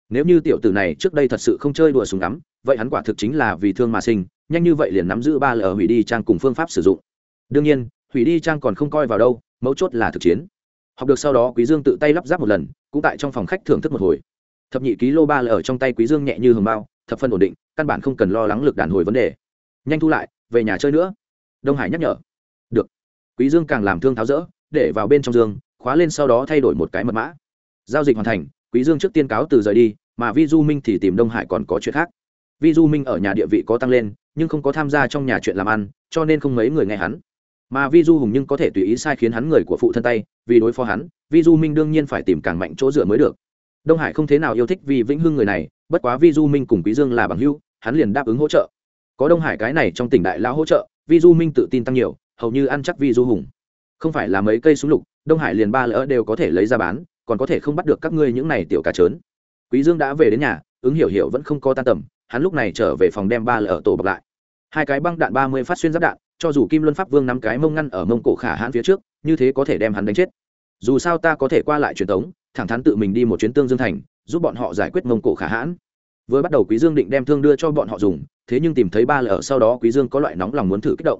Nếu như tiểu tử này trước đây thật sự không chơi đùa súng ngắm, vậy hắn quả thực chính là vì thương mà sinh, nhanh như vậy liền nắm giữ ba lờ hủy đi trang cùng phương pháp sử dụng. Đương nhiên hủy đi trang còn không coi vào đâu, mấu chốt là thực chiến. Học được sau đó quý dương tự tay lắp ráp một lần, cũng tại trong phòng khách thưởng thức một hồi. Thập nhị ký lô ba là ở trong tay quý dương nhẹ như hường bao, thập phân ổn định, căn bản không cần lo lắng lực đàn hồi vấn đề. Nhanh thu lại, về nhà chơi nữa. Đông hải nhắc nhở. Được. Quý dương càng làm thương tháo rỡ, để vào bên trong dương khóa lên sau đó thay đổi một cái mật mã. Giao dịch hoàn thành, quý dương trước tiên cáo từ rời đi, mà vi du minh thì tìm đông hải còn có chuyện khác. Vi du minh ở nhà địa vị có tăng lên, nhưng không có tham gia trong nhà chuyện làm ăn, cho nên không mấy người nghe hắn mà vi du hùng nhưng có thể tùy ý sai khiến hắn người của phụ thân tay, vì đối phó hắn, vi du minh đương nhiên phải tìm càng mạnh chỗ dựa mới được. Đông hải không thế nào yêu thích vì vĩnh hưng người này, bất quá vi du minh cùng quý dương là bằng hữu, hắn liền đáp ứng hỗ trợ. Có đông hải cái này trong tỉnh đại lão hỗ trợ, vi du minh tự tin tăng nhiều, hầu như ăn chắc vi du hùng. Không phải là mấy cây súng lục, đông hải liền ba lỡ đều có thể lấy ra bán, còn có thể không bắt được các ngươi những này tiểu cá trớn. Quý dương đã về đến nhà, ứng hiểu hiểu vẫn không có tan tầm, hắn lúc này trở về phòng đem ba lỡ tổ bọc lại. Hai cái băng đạn ba mươi phát xuyên giáp đạn cho dù kim luân pháp vương nắm cái mông ngăn ở mông cổ khả hãn phía trước, như thế có thể đem hắn đánh chết. Dù sao ta có thể qua lại truyền tống, thẳng thắn tự mình đi một chuyến tương dương thành, giúp bọn họ giải quyết mông cổ khả hãn. Vừa bắt đầu quý dương định đem thương đưa cho bọn họ dùng, thế nhưng tìm thấy ba lở sau đó quý dương có loại nóng lòng muốn thử kích động.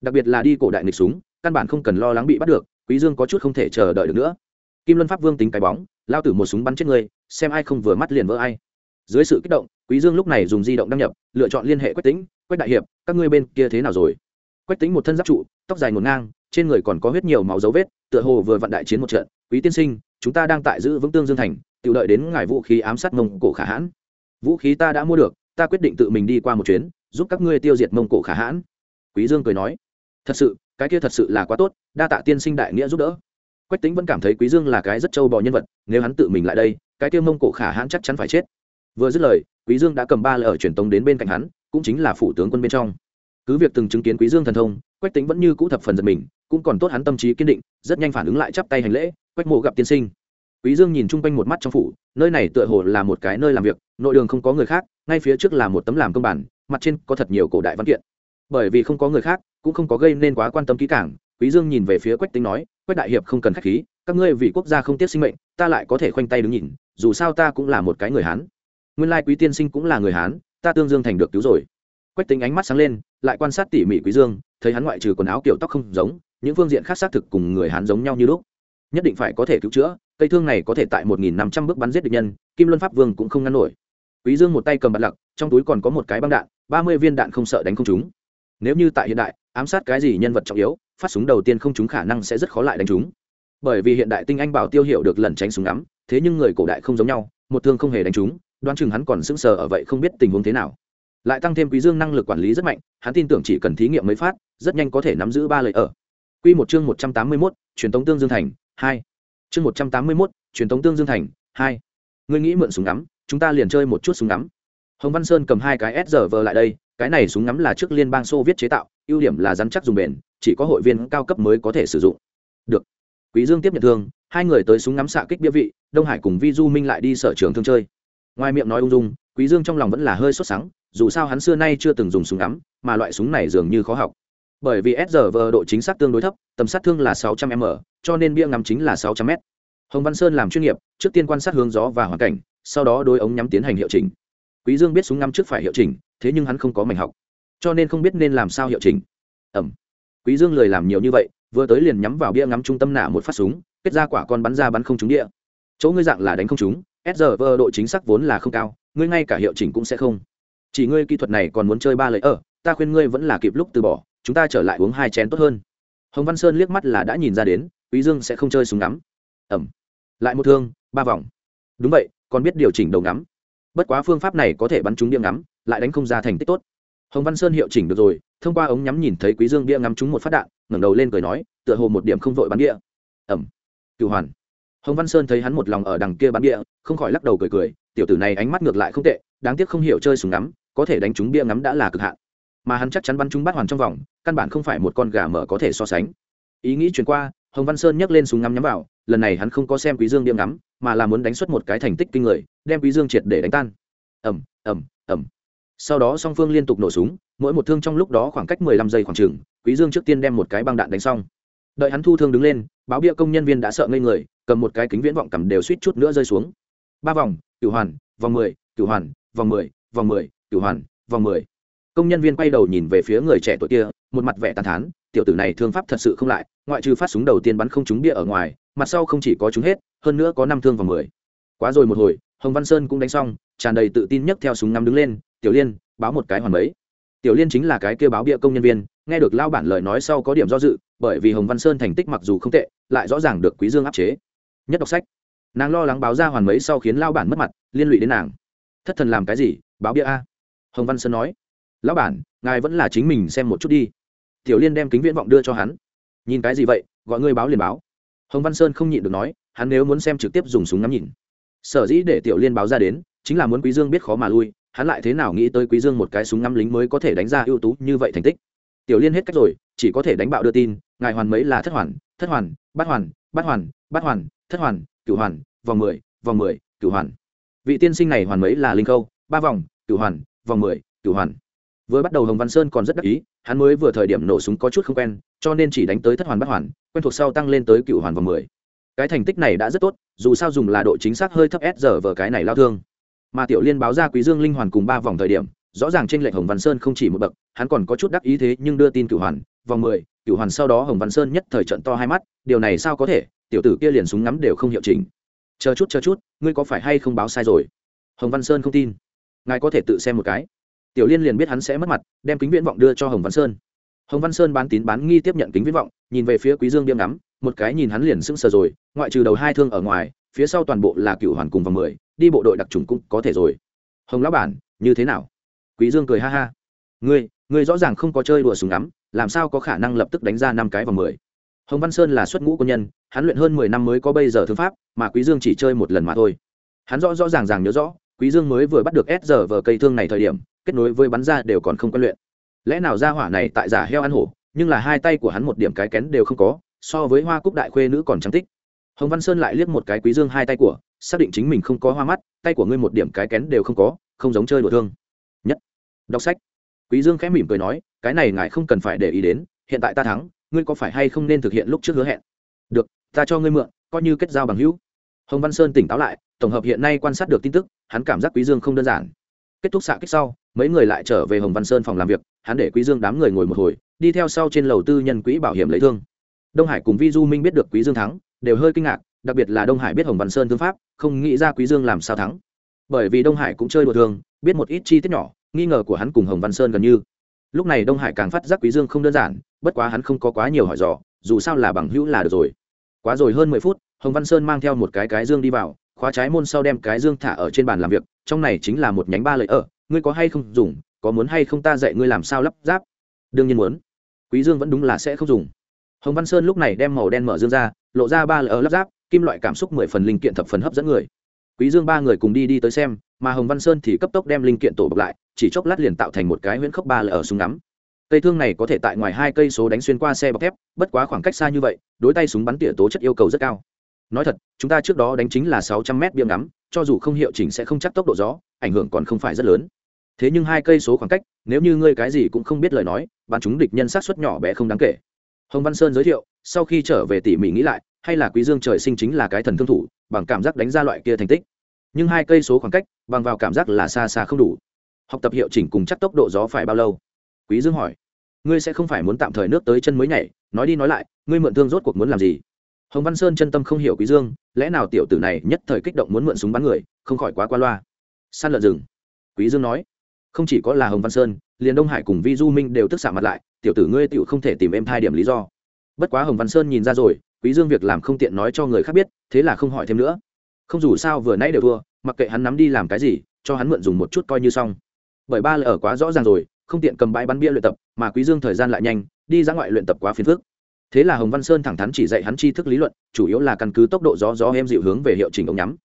Đặc biệt là đi cổ đại nghịch súng, căn bản không cần lo lắng bị bắt được, quý dương có chút không thể chờ đợi được nữa. Kim luân pháp vương tính cái bóng, lao tử một súng bắn chết người, xem ai không vừa mắt liền vỡ ai. Dưới sự kích động, quý dương lúc này dùng di động đăng nhập, lựa chọn liên hệ quách tính quách đại hiệp, các ngươi bên kia thế nào rồi? Quách tính một thân giáp trụ, tóc dài ngổn ngang, trên người còn có huyết nhiều máu dấu vết, tựa hồ vừa vận đại chiến một trận. Quý tiên sinh, chúng ta đang tại giữ vững tương dương thành tự lợi đến ngài vũ khí ám sát mông cổ khả hãn. Vũ khí ta đã mua được, ta quyết định tự mình đi qua một chuyến, giúp các ngươi tiêu diệt mông cổ khả hãn. Quý dương cười nói. Thật sự, cái kia thật sự là quá tốt, đa tạ tiên sinh đại nghĩa giúp đỡ. Quách tính vẫn cảm thấy quý dương là cái rất trâu bò nhân vật, nếu hắn tự mình lại đây, cái kia mông cổ khả hãn chắc chắn phải chết. Vừa dứt lời, quý dương đã cầm ba lời ở truyền tống đến bên cạnh hắn, cũng chính là phủ tướng quân bên trong cứ việc từng chứng kiến quý dương thần thông, quách tính vẫn như cũ thập phần giật mình, cũng còn tốt hắn tâm trí kiên định, rất nhanh phản ứng lại chắp tay hành lễ, quách mộ gặp tiên sinh. Quý dương nhìn chung quanh một mắt trong phủ, nơi này tựa hồ là một cái nơi làm việc, nội đường không có người khác, ngay phía trước là một tấm làm công bản, mặt trên có thật nhiều cổ đại văn kiện. Bởi vì không có người khác, cũng không có gây nên quá quan tâm kỹ càng, quý dương nhìn về phía quách tính nói, quách đại hiệp không cần khách khí, các ngươi vì quốc gia không tiếc sinh mệnh, ta lại có thể khoanh tay đứng nhìn, dù sao ta cũng là một cái người hán. Nguyên lai quý tiên sinh cũng là người hán, ta tương dương thành được cứu rồi quách tính ánh mắt sáng lên, lại quan sát tỉ mỉ quý dương, thấy hắn ngoại trừ quần áo kiểu tóc không giống, những phương diện khác xác thực cùng người hắn giống nhau như lúc. Nhất định phải có thể cứu chữa, cây thương này có thể tại một nghìn năm trăm bước bắn giết địch nhân, kim luân pháp vương cũng không ngăn nổi. Quý dương một tay cầm bạt lặc, trong túi còn có một cái băng đạn, ba mươi viên đạn không sợ đánh không trúng. Nếu như tại hiện đại, ám sát cái gì nhân vật trọng yếu, phát súng đầu tiên không trúng khả năng sẽ rất khó lại đánh trúng. Bởi vì hiện đại tinh anh bảo tiêu hiệu được lần tránh súng ngắm, thế nhưng người cổ đại không giống nhau, một thương không hề đánh trúng, đoán chừng hắn còn sững sờ ở vậy không biết tình huống thế nào lại tăng thêm quý dương năng lực quản lý rất mạnh hắn tin tưởng chỉ cần thí nghiệm mới phát rất nhanh có thể nắm giữ ba lời ở. Quy một chương một trăm tám mươi 181, truyền tống tương dương thành hai. Chương một trăm tám mươi 181, truyền tống tương dương thành hai. Ngươi nghĩ mượn súng ngắm chúng ta liền chơi một chút súng ngắm. Hồng văn sơn cầm hai cái s giờ vờ lại đây cái này súng ngắm là trước liên bang xô viết chế tạo ưu điểm là rắn chắc dùng bền chỉ có hội viên cao cấp mới có thể sử dụng. Được. Quý dương tiếp nhận thương hai người tới súng ngắm xạ kích bia vị đông hải cùng vi du minh lại đi sở trường thương chơi. Ngoài miệng nói ung dung quý dương trong lòng vẫn là hơi sốt sắng, dù sao hắn xưa nay chưa từng dùng súng ngắm, mà loại súng này dường như khó học. Bởi vì srv độ chính xác tương đối thấp, tầm sát thương là 600 m, cho nên bia ngắm chính là 600 m. Hồng văn sơn làm chuyên nghiệp, trước tiên quan sát hướng gió và hoàn cảnh, sau đó đôi ống nhắm tiến hành hiệu chỉnh. Quý dương biết súng ngắm trước phải hiệu chỉnh, thế nhưng hắn không có mảnh học, cho nên không biết nên làm sao hiệu chỉnh. Ẩm. Quý dương lười làm nhiều như vậy, vừa tới liền nhắm vào bia ngắm trung tâm nạ một phát súng, kết ra quả con bắn ra bắn không trúng địa. Chỗ ngươi dạng là đánh không trúng srv độ chính xác vốn là không cao ngươi ngay cả hiệu chỉnh cũng sẽ không. Chỉ ngươi kỹ thuật này còn muốn chơi ba lợi ở ờ, ta khuyên ngươi vẫn là kịp lúc từ bỏ, chúng ta trở lại uống hai chén tốt hơn. Hồng văn sơn liếc mắt là đã nhìn ra đến, quý dương sẽ không chơi súng ngắm. Ẩm. Lại một thương, ba vòng. Đúng vậy, còn biết điều chỉnh đầu ngắm. Bất quá phương pháp này có thể bắn trúng điểm ngắm, lại đánh không ra thành tích tốt. Hồng văn sơn hiệu chỉnh được rồi, thông qua ống nhắm nhìn thấy quý dương bia ngắm trúng một phát đạn, ngẩng đầu lên cười nói, tựa hồ một điểm không vội bắn địa ẩm. Cửu hoàn. Hồng văn sơn thấy hắn một lòng ở đằng kia bắn địa không khỏi lắc đầu cười cười tiểu tử này ánh mắt ngược lại không tệ, đáng tiếc không hiểu chơi súng ngắm, có thể đánh trúng bia ngắm đã là cực hạn. Mà hắn chắc chắn bắn trúng bát hoàn trong vòng, căn bản không phải một con gà mở có thể so sánh. Ý nghĩ chuyển qua, hồng văn sơn nhấc lên súng ngắm nhắm vào, lần này hắn không có xem quý dương bia ngắm, mà là muốn đánh xuất một cái thành tích kinh người, đem quý dương triệt để đánh tan. Ầm ầm ầm. Sau đó song phương liên tục nổ súng, mỗi một thương trong lúc đó khoảng cách mười lăm giây khoảng chừng, quý dương trước tiên đem một cái băng đạn đánh xong. Đợi hắn thu thương đứng lên, báo bia công nhân viên đã sợ ngây người, cầm một cái kính viễn vọng cầm đều suýt chút nữa rơi xuống. Ba vòng cửu hoàn, vòng mười, cửu hoàn, vòng mười vòng mười, cửu hoàn, vòng mười. Công nhân viên quay đầu nhìn về phía người trẻ tuổi kia, một mặt vẻ tàn thán, tiểu tử này thương pháp thật sự không lại, ngoại trừ phát súng đầu tiên bắn không trúng bia ở ngoài, mặt sau không chỉ có trúng hết, hơn nữa có năm thương vòng mười. Quá rồi một hồi, hồng văn sơn cũng đánh xong, tràn đầy tự tin nhất theo súng ngắm đứng lên, tiểu liên, báo một cái hoàn mấy. Tiểu liên chính là cái kêu báo bia công nhân viên, nghe được lao bản lời nói sau có điểm do dự, bởi vì hồng văn sơn thành tích mặc dù không tệ, lại rõ ràng được quý dương áp chế. Nhất đọc sách nàng lo lắng báo ra hoàn mấy sau khiến lao bản mất mặt, liên lụy đến nàng. Thất thần làm cái gì? Báo bia a. Hồng văn sơn nói. Lão bản, ngài vẫn là chính mình xem một chút đi. Tiểu liên đem kính viễn vọng đưa cho hắn. Nhìn cái gì vậy? Gọi ngươi báo liền báo. Hồng văn sơn không nhịn được nói, hắn nếu muốn xem trực tiếp dùng súng ngắm nhìn. Sở dĩ để tiểu liên báo ra đến, chính là muốn quý dương biết khó mà lui, hắn lại thế nào nghĩ tới quý dương một cái súng ngắm lính mới có thể đánh ra ưu tú như vậy thành tích. Tiểu liên hết cách rồi, chỉ có thể đánh bạo đưa tin, ngài hoàn mấy là thất hoàn thất hoàn, bát hoàn bát hoàn bát hoàn, thất hoàn cửu hoàn, vòng mười vòng mười, cửu hoàn. Vị tiên sinh này hoàn mấy là linh khâu, ba vòng, cửu hoàn, vòng mười, cửu hoàn. Vừa bắt đầu hồng văn sơn còn rất đắc ý, hắn mới vừa thời điểm nổ súng có chút không quen, cho nên chỉ đánh tới thất hoàn bắt hoàn, quen thuộc sau tăng lên tới cửu hoàn vòng mười. Cái thành tích này đã rất tốt, dù sao dùng là độ chính xác hơi thấp s giờ vờ cái này lao thương. Mà tiểu liên báo ra quý dương linh hoàn cùng ba vòng thời điểm, rõ ràng trên lệnh hồng văn sơn không chỉ một bậc, hắn còn có chút đắc ý thế nhưng đưa tin cửu hoàn, vòng mười, cửu hoàn sau đó hồng văn sơn nhất thời trận to hai mắt, điều này sao có thể? Tiểu tử kia liền súng ngắm đều không hiệu chỉnh. Chờ chút chờ chút, ngươi có phải hay không báo sai rồi? Hồng văn sơn không tin. Ngài có thể tự xem một cái. Tiểu liên liền biết hắn sẽ mất mặt, đem kính viễn vọng đưa cho hồng văn sơn. Hồng văn sơn bán tín bán nghi tiếp nhận kính viễn vọng, nhìn về phía quý dương điêm ngắm, một cái nhìn hắn liền sững sờ rồi, ngoại trừ đầu hai thương ở ngoài, phía sau toàn bộ là cựu hoàn cùng vòng mười, đi bộ đội đặc trùng cũng có thể rồi. Hồng lão bản, như thế nào? Quý dương cười ha ha. Ngươi ngươi rõ ràng không có chơi đùa súng ngắm, làm sao có khả năng lập tức đánh ra năm cái vòng mười? Hồng văn sơn là xuất ngũ quân nhân, hắn luyện hơn mười năm mới có bây giờ thương pháp, mà quý dương chỉ chơi một lần mà thôi. Hắn rõ rõ ràng ràng nhớ rõ, quý dương mới vừa bắt được s giờ vờ cây thương này thời điểm, kết nối với bắn ra đều còn không quen luyện. Lẽ nào ra hỏa này tại giả heo ăn hổ, nhưng là hai tay của hắn một điểm cái kén đều không có, so với hoa cúc đại khuê nữ còn trắng tích. Hồng văn sơn lại liếc một cái quý dương hai tay của, xác định chính mình không có hoa mắt, tay của ngươi một điểm cái kén đều không có, không giống chơi đùa thương. Nhất. Đọc sách. Quý dương khẽ mỉm cười nói, cái này ngài không cần phải để ý đến, hiện tại ta thắng ngươi có phải hay không nên thực hiện lúc trước hứa hẹn? Được, ta cho ngươi mượn, coi như kết giao bằng hữu. Hồng văn sơn tỉnh táo lại, tổng hợp hiện nay quan sát được tin tức, hắn cảm giác quý dương không đơn giản. Kết thúc xạ kích sau, mấy người lại trở về hồng văn sơn phòng làm việc, hắn để quý dương đám người ngồi một hồi, đi theo sau trên lầu tư nhân quỹ bảo hiểm lấy thương. Đông hải cùng vi du minh biết được quý dương thắng, đều hơi kinh ngạc, đặc biệt là đông hải biết hồng văn sơn thương pháp, không nghĩ ra quý dương làm sao thắng. Bởi vì đông hải cũng chơi đùa thường, biết một ít chi tiết nhỏ, nghi ngờ của hắn cùng hồng văn sơn gần như lúc này đông hải càng phát giác quý dương không đơn giản, bất quá hắn không có quá nhiều hỏi dò, dù sao là bằng hữu là được rồi. Quá rồi hơn mười phút, hồng văn sơn mang theo một cái cái dương đi vào, khóa trái môn sau đem cái dương thả ở trên bàn làm việc, trong này chính là một nhánh ba lợi ở, ngươi có hay không dùng, có muốn hay không ta dạy ngươi làm sao lắp ráp? Đương nhiên muốn. Quý dương vẫn đúng là sẽ không dùng. Hồng văn sơn lúc này đem màu đen mở dương ra, lộ ra ba lợi ở lắp ráp, kim loại cảm xúc mười phần linh kiện thập phần hấp dẫn người. Quý dương ba người cùng đi đi tới xem mà hồng văn sơn thì cấp tốc đem linh kiện tổ bọc lại, chỉ chốc lát liền tạo thành một cái huyễn khốc ba lở ở súng ngắm. Cây thương này có thể tại ngoài hai cây số đánh xuyên qua xe bọc thép, bất quá khoảng cách xa như vậy, đối tay súng bắn tỉa tố chất yêu cầu rất cao. Nói thật, chúng ta trước đó đánh chính là sáu trăm mét biếng ngắm, cho dù không hiệu chỉnh sẽ không chắc tốc độ gió, ảnh hưởng còn không phải rất lớn. Thế nhưng hai cây số khoảng cách, nếu như ngươi cái gì cũng không biết lời nói, bắn chúng địch nhân sát xuất nhỏ bé không đáng kể. Hồng văn sơn giới thiệu, sau khi trở về tỉ mỉ nghĩ lại, hay là quý dương trời sinh chính là cái thần thương thủ, bằng cảm giác đánh ra loại kia thành tích nhưng hai cây số khoảng cách bằng vào cảm giác là xa xa không đủ. Học tập hiệu chỉnh cùng chắc tốc độ gió phải bao lâu? Quý dương hỏi. Ngươi sẽ không phải muốn tạm thời nước tới chân mới nhảy, nói đi nói lại, ngươi mượn thương rốt cuộc muốn làm gì? Hồng văn sơn chân tâm không hiểu quý dương, lẽ nào tiểu tử này nhất thời kích động muốn mượn súng bắn người, không khỏi quá qua loa. Săn lợn rừng. Quý dương nói. Không chỉ có là hồng văn sơn, liền đông hải cùng vi du minh đều tức xạ mặt lại, tiểu tử ngươi tiểu không thể tìm em thai điểm lý do. Bất quá hồng văn sơn nhìn ra rồi, quý dương việc làm không tiện nói cho người khác biết, thế là không hỏi thêm nữa không dù sao vừa nãy đều thua, mặc kệ hắn nắm đi làm cái gì, cho hắn mượn dùng một chút coi như xong. Bởi ba lời ở quá rõ ràng rồi, không tiện cầm bãi bắn bia luyện tập, mà quý dương thời gian lại nhanh, đi ra ngoại luyện tập quá phiền phức. Thế là hồng văn sơn thẳng thắn chỉ dạy hắn tri thức lý luận, chủ yếu là căn cứ tốc độ gió gió em dịu hướng về hiệu chỉnh ống nhắm.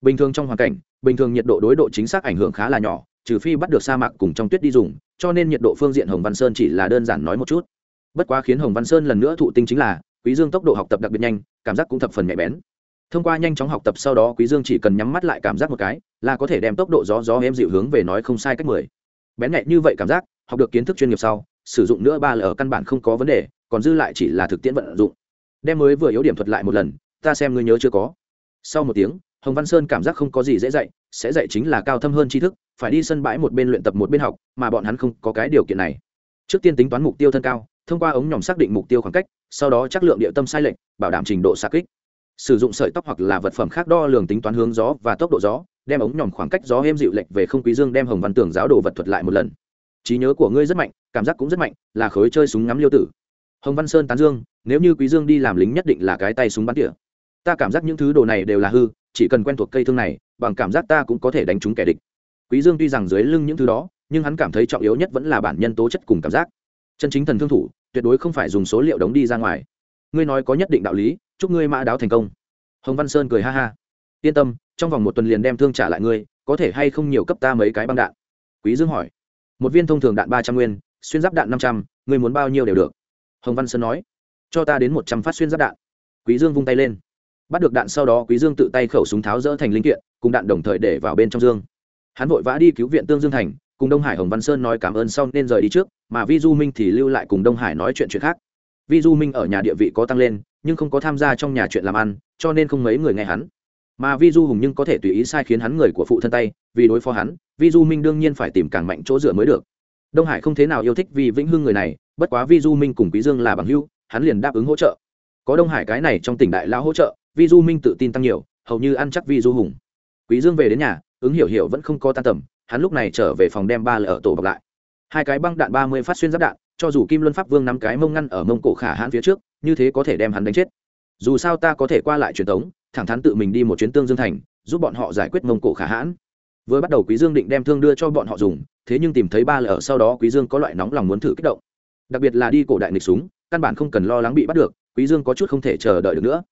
Bình thường trong hoàn cảnh, bình thường nhiệt độ đối độ chính xác ảnh hưởng khá là nhỏ, trừ phi bắt được sa mạc cùng trong tuyết đi dùng, cho nên nhiệt độ phương diện hồng văn sơn chỉ là đơn giản nói một chút. Bất quá khiến hồng văn sơn lần nữa thụ tinh chính là, quý dương tốc độ học tập đặc biệt nhanh, cảm giác cũng thập phần nhạy bén thông qua nhanh chóng học tập sau đó quý dương chỉ cần nhắm mắt lại cảm giác một cái là có thể đem tốc độ gió gió em dịu hướng về nói không sai cách mười. Bén nhạy như vậy cảm giác, học được kiến thức chuyên nghiệp sau, sử dụng nữa ba l ở căn bản không có vấn đề, còn dư lại chỉ là thực tiễn vận dụng. Đem mới vừa yếu điểm thuật lại một lần, ta xem ngươi nhớ chưa có. Sau một tiếng, hồng văn sơn cảm giác không có gì dễ dạy, sẽ dạy chính là cao thâm hơn tri thức, phải đi sân bãi một bên luyện tập một bên học, mà bọn hắn không có cái điều kiện này. Trước tiên tính toán mục tiêu thân cao, thông qua ống nhòm xác định mục tiêu khoảng cách, sau đó chắc lượng địa tâm sai lệch, bảo đảm trình độ xa kích sử dụng sợi tóc hoặc là vật phẩm khác đo lường tính toán hướng gió và tốc độ gió, đem ống nhòm khoảng cách gió êm dịu lệch về không quý dương đem hồng văn tưởng giáo đồ vật thuật lại một lần. Trí nhớ của ngươi rất mạnh, cảm giác cũng rất mạnh, là khối chơi súng ngắm liêu tử. Hồng văn sơn tán dương, nếu như quý dương đi làm lính nhất định là cái tay súng bắn tỉa. Ta cảm giác những thứ đồ này đều là hư, chỉ cần quen thuộc cây thương này, bằng cảm giác ta cũng có thể đánh trúng kẻ địch. Quý dương tuy rằng dưới lưng những thứ đó, nhưng hắn cảm thấy trọng yếu nhất vẫn là bản nhân tố chất cùng cảm giác. Chân chính thần thương thủ, tuyệt đối không phải dùng số liệu đóng đi ra ngoài. Ngươi nói có nhất định đạo lý chúc ngươi mã đáo thành công. Hồng văn sơn cười ha ha. Yên tâm, trong vòng một tuần liền đem thương trả lại ngươi, có thể hay không nhiều cấp ta mấy cái băng đạn? Quý dương hỏi. Một viên thông thường đạn ba trăm nguyên, xuyên giáp đạn năm trăm, ngươi muốn bao nhiêu đều được. Hồng văn sơn nói. Cho ta đến một trăm phát xuyên giáp đạn. Quý dương vung tay lên. Bắt được đạn sau đó, quý dương tự tay khẩu súng tháo rỡ thành linh kiện, cùng đạn đồng thời để vào bên trong dương. Hắn vội vã đi cứu viện tương dương thành, cùng đông hải hồng văn sơn nói cảm ơn sau nên rời đi trước, mà vi du minh thì lưu lại cùng đông hải nói chuyện chuyện khác vi du minh ở nhà địa vị có tăng lên, nhưng không có tham gia trong nhà chuyện làm ăn, cho nên không mấy người nghe hắn. Mà vi du hùng nhưng có thể tùy ý sai khiến hắn người của phụ thân tay, vì đối phó hắn, vi du minh đương nhiên phải tìm càng mạnh chỗ dựa mới được. Đông hải không thế nào yêu thích vì vĩnh hưng người này, bất quá vi du minh cùng quý dương là bằng hữu, hắn liền đáp ứng hỗ trợ. Có đông hải cái này trong tỉnh đại lao hỗ trợ, vi du minh tự tin tăng nhiều, hầu như ăn chắc vi du hùng. Quý dương về đến nhà, ứng hiểu hiểu vẫn không có tan tầm, hắn lúc này trở về phòng đem ba lở ở tổ bọc lại. Hai cái băng đạn ba mươi phát xuyên giáp đạn cho dù kim luân pháp vương nắm cái mông ngăn ở mông cổ khả hãn phía trước, như thế có thể đem hắn đánh chết. Dù sao ta có thể qua lại truyền thống thẳng thắn tự mình đi một chuyến tương dương thành, giúp bọn họ giải quyết mông cổ khả hãn. Vừa bắt đầu quý dương định đem thương đưa cho bọn họ dùng, thế nhưng tìm thấy ba lở sau đó quý dương có loại nóng lòng muốn thử kích động. Đặc biệt là đi cổ đại nghịch súng, căn bản không cần lo lắng bị bắt được, quý dương có chút không thể chờ đợi được nữa.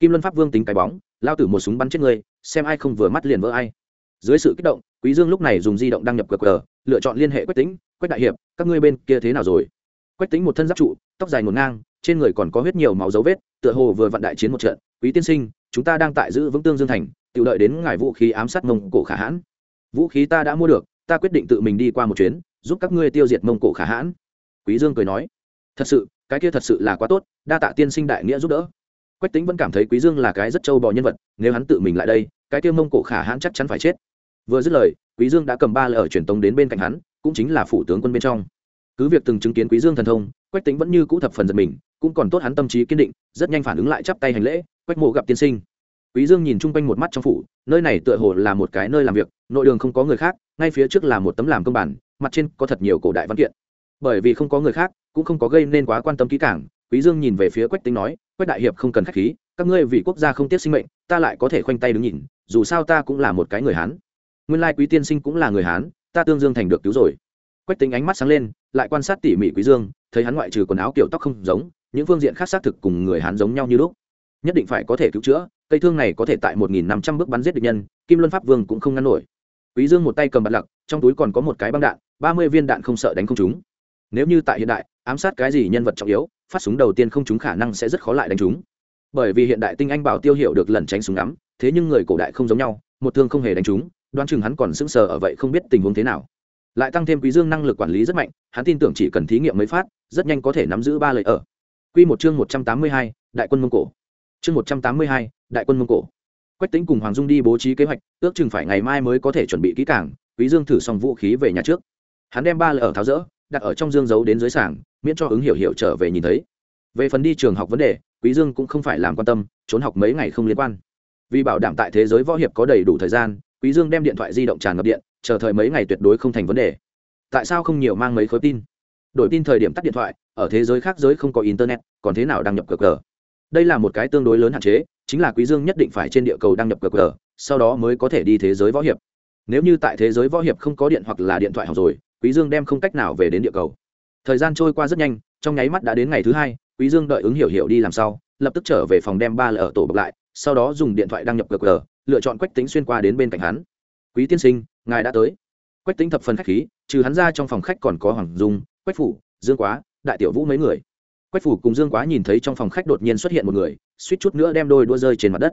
Kim luân pháp vương tính cái bóng, lao tử một súng bắn chết người, xem ai không vừa mắt liền vỡ ai. Dưới sự kích động, quý dương lúc này dùng di động đăng nhập qr lựa chọn liên hệ quách tính quách đại hiệp, các ngươi bên kia thế nào rồi? Quách tính một thân giáp trụ, tóc dài ngổn ngang, trên người còn có huyết nhiều máu dấu vết, tựa hồ vừa vận đại chiến một trận, quý tiên sinh, chúng ta đang tại giữ vững tương dương thành tự đợi đến ngài vũ khí ám sát mông cổ khả hãn. Vũ khí ta đã mua được, ta quyết định tự mình đi qua một chuyến, giúp các ngươi tiêu diệt mông cổ khả hãn. Quý dương cười nói, thật sự, cái kia thật sự là quá tốt, đa tạ tiên sinh đại nghĩa giúp đỡ. Quách tính vẫn cảm thấy quý dương là cái rất trâu bò nhân vật, nếu hắn tự mình lại đây, cái kia mông cổ khả hãn chắc chắn phải chết. Vừa dứt lời, quý dương đã cầm ba lời ở truyền tống đến bên cạnh hắn, cũng chính là phủ tướng quân bên trong cứ việc từng chứng kiến quý dương thần thông, quách tính vẫn như cũ thập phần giật mình, cũng còn tốt hắn tâm trí kiên định, rất nhanh phản ứng lại chắp tay hành lễ, quách mộ gặp tiên sinh. Quý dương nhìn chung quanh một mắt trong phủ, nơi này tựa hồ là một cái nơi làm việc, nội đường không có người khác, ngay phía trước là một tấm làm công bản, mặt trên có thật nhiều cổ đại văn kiện. Bởi vì không có người khác, cũng không có gây nên quá quan tâm kỹ càng, quý dương nhìn về phía quách tính nói, quách đại hiệp không cần khách khí, các ngươi vì quốc gia không tiếc sinh mệnh, ta lại có thể khoanh tay đứng nhìn, dù sao ta cũng là một cái người hán. Nguyên lai quý tiên sinh cũng là người hán, ta tương dương thành được cứu rồi quách tính ánh mắt sáng lên, lại quan sát tỉ mỉ quý dương, thấy hắn ngoại trừ quần áo kiểu tóc không giống, những phương diện khác xác thực cùng người hắn giống nhau như lúc. Nhất định phải có thể cứu chữa, cây thương này có thể tại một nghìn năm trăm bước bắn giết địch nhân, kim luân pháp vương cũng không ngăn nổi. Quý dương một tay cầm bạt lặc, trong túi còn có một cái băng đạn, ba mươi viên đạn không sợ đánh không chúng nếu như tại hiện đại, ám sát cái gì nhân vật trọng yếu, phát súng đầu tiên không chúng khả năng sẽ rất khó lại đánh chúng bởi vì hiện đại tinh anh bảo tiêu hiểu được lần tránh súng ngắm, thế nhưng người cổ đại không giống nhau, một thương không hề đánh chúng đoán chừng hắn còn sững sờ ở vậy không biết tình huống thế nào lại tăng thêm quý dương năng lực quản lý rất mạnh hắn tin tưởng chỉ cần thí nghiệm mới phát rất nhanh có thể nắm giữ ba lời ở. Quy một chương một trăm tám mươi hai, đại quân mông cổ. Chương một trăm tám mươi hai, đại quân mông cổ. Quách Tĩnh cùng hoàng dung đi bố trí kế hoạch ước chừng phải ngày mai mới có thể chuẩn bị kỹ càng quý dương thử xong vũ khí về nhà trước. Hắn đem ba lời ở tháo rỡ đặt ở trong dương giấu đến dưới sảng miễn cho ứng hiểu hiểu trở về nhìn thấy. Về phần đi trường học vấn đề quý dương cũng không phải làm quan tâm trốn học mấy ngày không liên quan. Vì bảo đảm tại thế giới võ hiệp có đầy đủ thời gian quý dương đem điện thoại di động tràn ngập điện chờ thời mấy ngày tuyệt đối không thành vấn đề. Tại sao không nhiều mang mấy khối tin? Đổi tin thời điểm tắt điện thoại, ở thế giới khác giới không có internet, còn thế nào đăng nhập cờ cờ? Đây là một cái tương đối lớn hạn chế, chính là quý dương nhất định phải trên địa cầu đăng nhập cờ cờ, sau đó mới có thể đi thế giới võ hiệp. Nếu như tại thế giới võ hiệp không có điện hoặc là điện thoại học rồi, quý dương đem không cách nào về đến địa cầu. Thời gian trôi qua rất nhanh, trong nháy mắt đã đến ngày thứ hai, quý dương đợi ứng hiểu hiểu đi làm sau, lập tức trở về phòng đem ba lở ở tổ bọc lại, sau đó dùng điện thoại đăng nhập gg lựa chọn quách tính xuyên qua đến bên cạnh hắn. Quý tiên sinh ngài đã tới. Quách tính thập phần khách khí, trừ hắn ra trong phòng khách còn có hoàng dung, quách phủ, dương quá, đại tiểu vũ mấy người. Quách phủ cùng dương quá nhìn thấy trong phòng khách đột nhiên xuất hiện một người, suýt chút nữa đem đôi đua rơi trên mặt đất.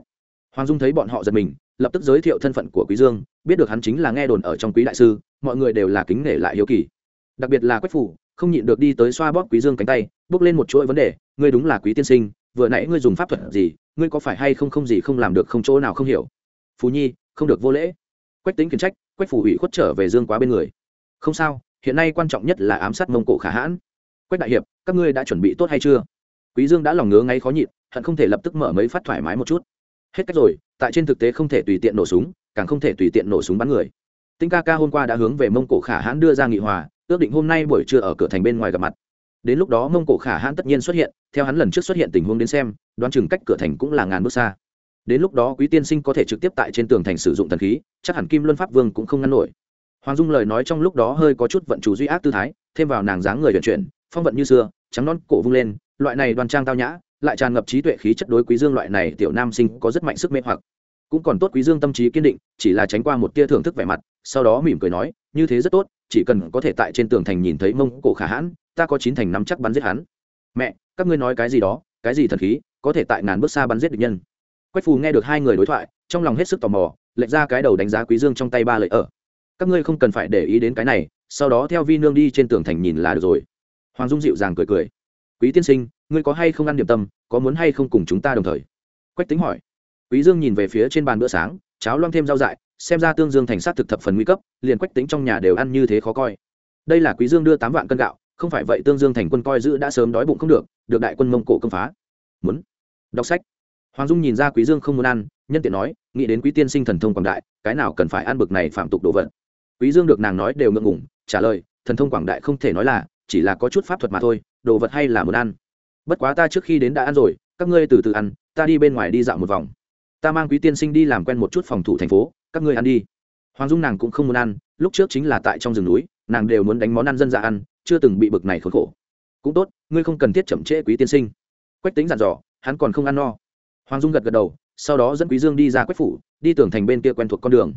Hoàng dung thấy bọn họ giật mình, lập tức giới thiệu thân phận của quý dương, biết được hắn chính là nghe đồn ở trong quý đại sư, mọi người đều là kính nể lại hiếu kỳ. Đặc biệt là quách phủ, không nhịn được đi tới xoa bóp quý dương cánh tay, bước lên một chuỗi vấn đề, ngươi đúng là quý tiên sinh, vừa nãy ngươi dùng pháp thuật gì, ngươi có phải hay không không gì không làm được không chỗ nào không hiểu? Phú nhi, không được vô lễ quách tính khiển trách, quách phủ ủy khuất trở về dương quá bên người. Không sao, hiện nay quan trọng nhất là ám sát mông cổ khả hãn. Quách đại hiệp, các ngươi đã chuẩn bị tốt hay chưa? Quý dương đã lòng ngứa ngay khó nhịn, hận không thể lập tức mở mấy phát thoải mái một chút. Hết cách rồi, tại trên thực tế không thể tùy tiện nổ súng, càng không thể tùy tiện nổ súng bắn người. Tinh ca ca hôm qua đã hướng về mông cổ khả hãn đưa ra nghị hòa, ước định hôm nay buổi trưa ở cửa thành bên ngoài gặp mặt. Đến lúc đó mông cổ khả hãn tất nhiên xuất hiện, theo hắn lần trước xuất hiện tình huống đến xem, đoán chừng cách cửa thành cũng là ngàn bước xa đến lúc đó quý tiên sinh có thể trực tiếp tại trên tường thành sử dụng thần khí, chắc hẳn kim luân pháp vương cũng không ngăn nổi. Hoàng dung lời nói trong lúc đó hơi có chút vận chủ duy ác tư thái, thêm vào nàng dáng người vận chuyển, phong vận như xưa, trắng non cổ vung lên, loại này đoan trang tao nhã, lại tràn ngập trí tuệ khí chất đối quý dương loại này tiểu nam sinh có rất mạnh sức mê hoặc. Cũng còn tốt quý dương tâm trí kiên định, chỉ là tránh qua một tia thưởng thức vẻ mặt, sau đó mỉm cười nói, như thế rất tốt, chỉ cần có thể tại trên tường thành nhìn thấy mông cổ khả hãn, ta có chín thành nắm chắc bắn giết hắn. Mẹ, các ngươi nói cái gì đó, cái gì thần khí, có thể tại ngàn bước xa bắn giết địch nhân quách phù nghe được hai người đối thoại, trong lòng hết sức tò mò, lệch ra cái đầu đánh giá quý dương trong tay ba lợi ở. Các ngươi không cần phải để ý đến cái này, sau đó theo vi nương đi trên tường thành nhìn là được rồi. Hoàng dung dịu dàng cười cười. Quý tiên sinh, ngươi có hay không ăn điểm tâm, có muốn hay không cùng chúng ta đồng thời? Quách tính hỏi. Quý dương nhìn về phía trên bàn bữa sáng, cháo loang thêm rau dại, xem ra tương dương thành sát thực thập phần nguy cấp, liền quách tính trong nhà đều ăn như thế khó coi. Đây là quý dương đưa tám vạn cân gạo, không phải vậy tương dương thành quân coi giữ đã sớm đói bụng không được được đại quân mông cổ công phá. Muốn. Đọc sách hoàng dung nhìn ra quý dương không muốn ăn, nhân tiện nói, nghĩ đến quý tiên sinh thần thông quảng đại, cái nào cần phải ăn bực này phạm tục đồ vật. Quý dương được nàng nói đều ngượng ngùng, trả lời, thần thông quảng đại không thể nói là, chỉ là có chút pháp thuật mà thôi, đồ vật hay là muốn ăn. Bất quá ta trước khi đến đã ăn rồi, các ngươi từ từ ăn, ta đi bên ngoài đi dạo một vòng. Ta mang quý tiên sinh đi làm quen một chút phòng thủ thành phố, các ngươi ăn đi. Hoàng dung nàng cũng không muốn ăn, lúc trước chính là tại trong rừng núi, nàng đều muốn đánh món ăn dân dạ ăn, chưa từng bị bực này khốn khổ. Cũng tốt, ngươi không cần thiết chậm trễ quý tiên sinh. Quách tính dặn dò, hắn còn không ăn no hoàng dung gật gật đầu, sau đó dẫn quý dương đi ra quách phủ, đi tưởng thành bên kia quen thuộc con đường.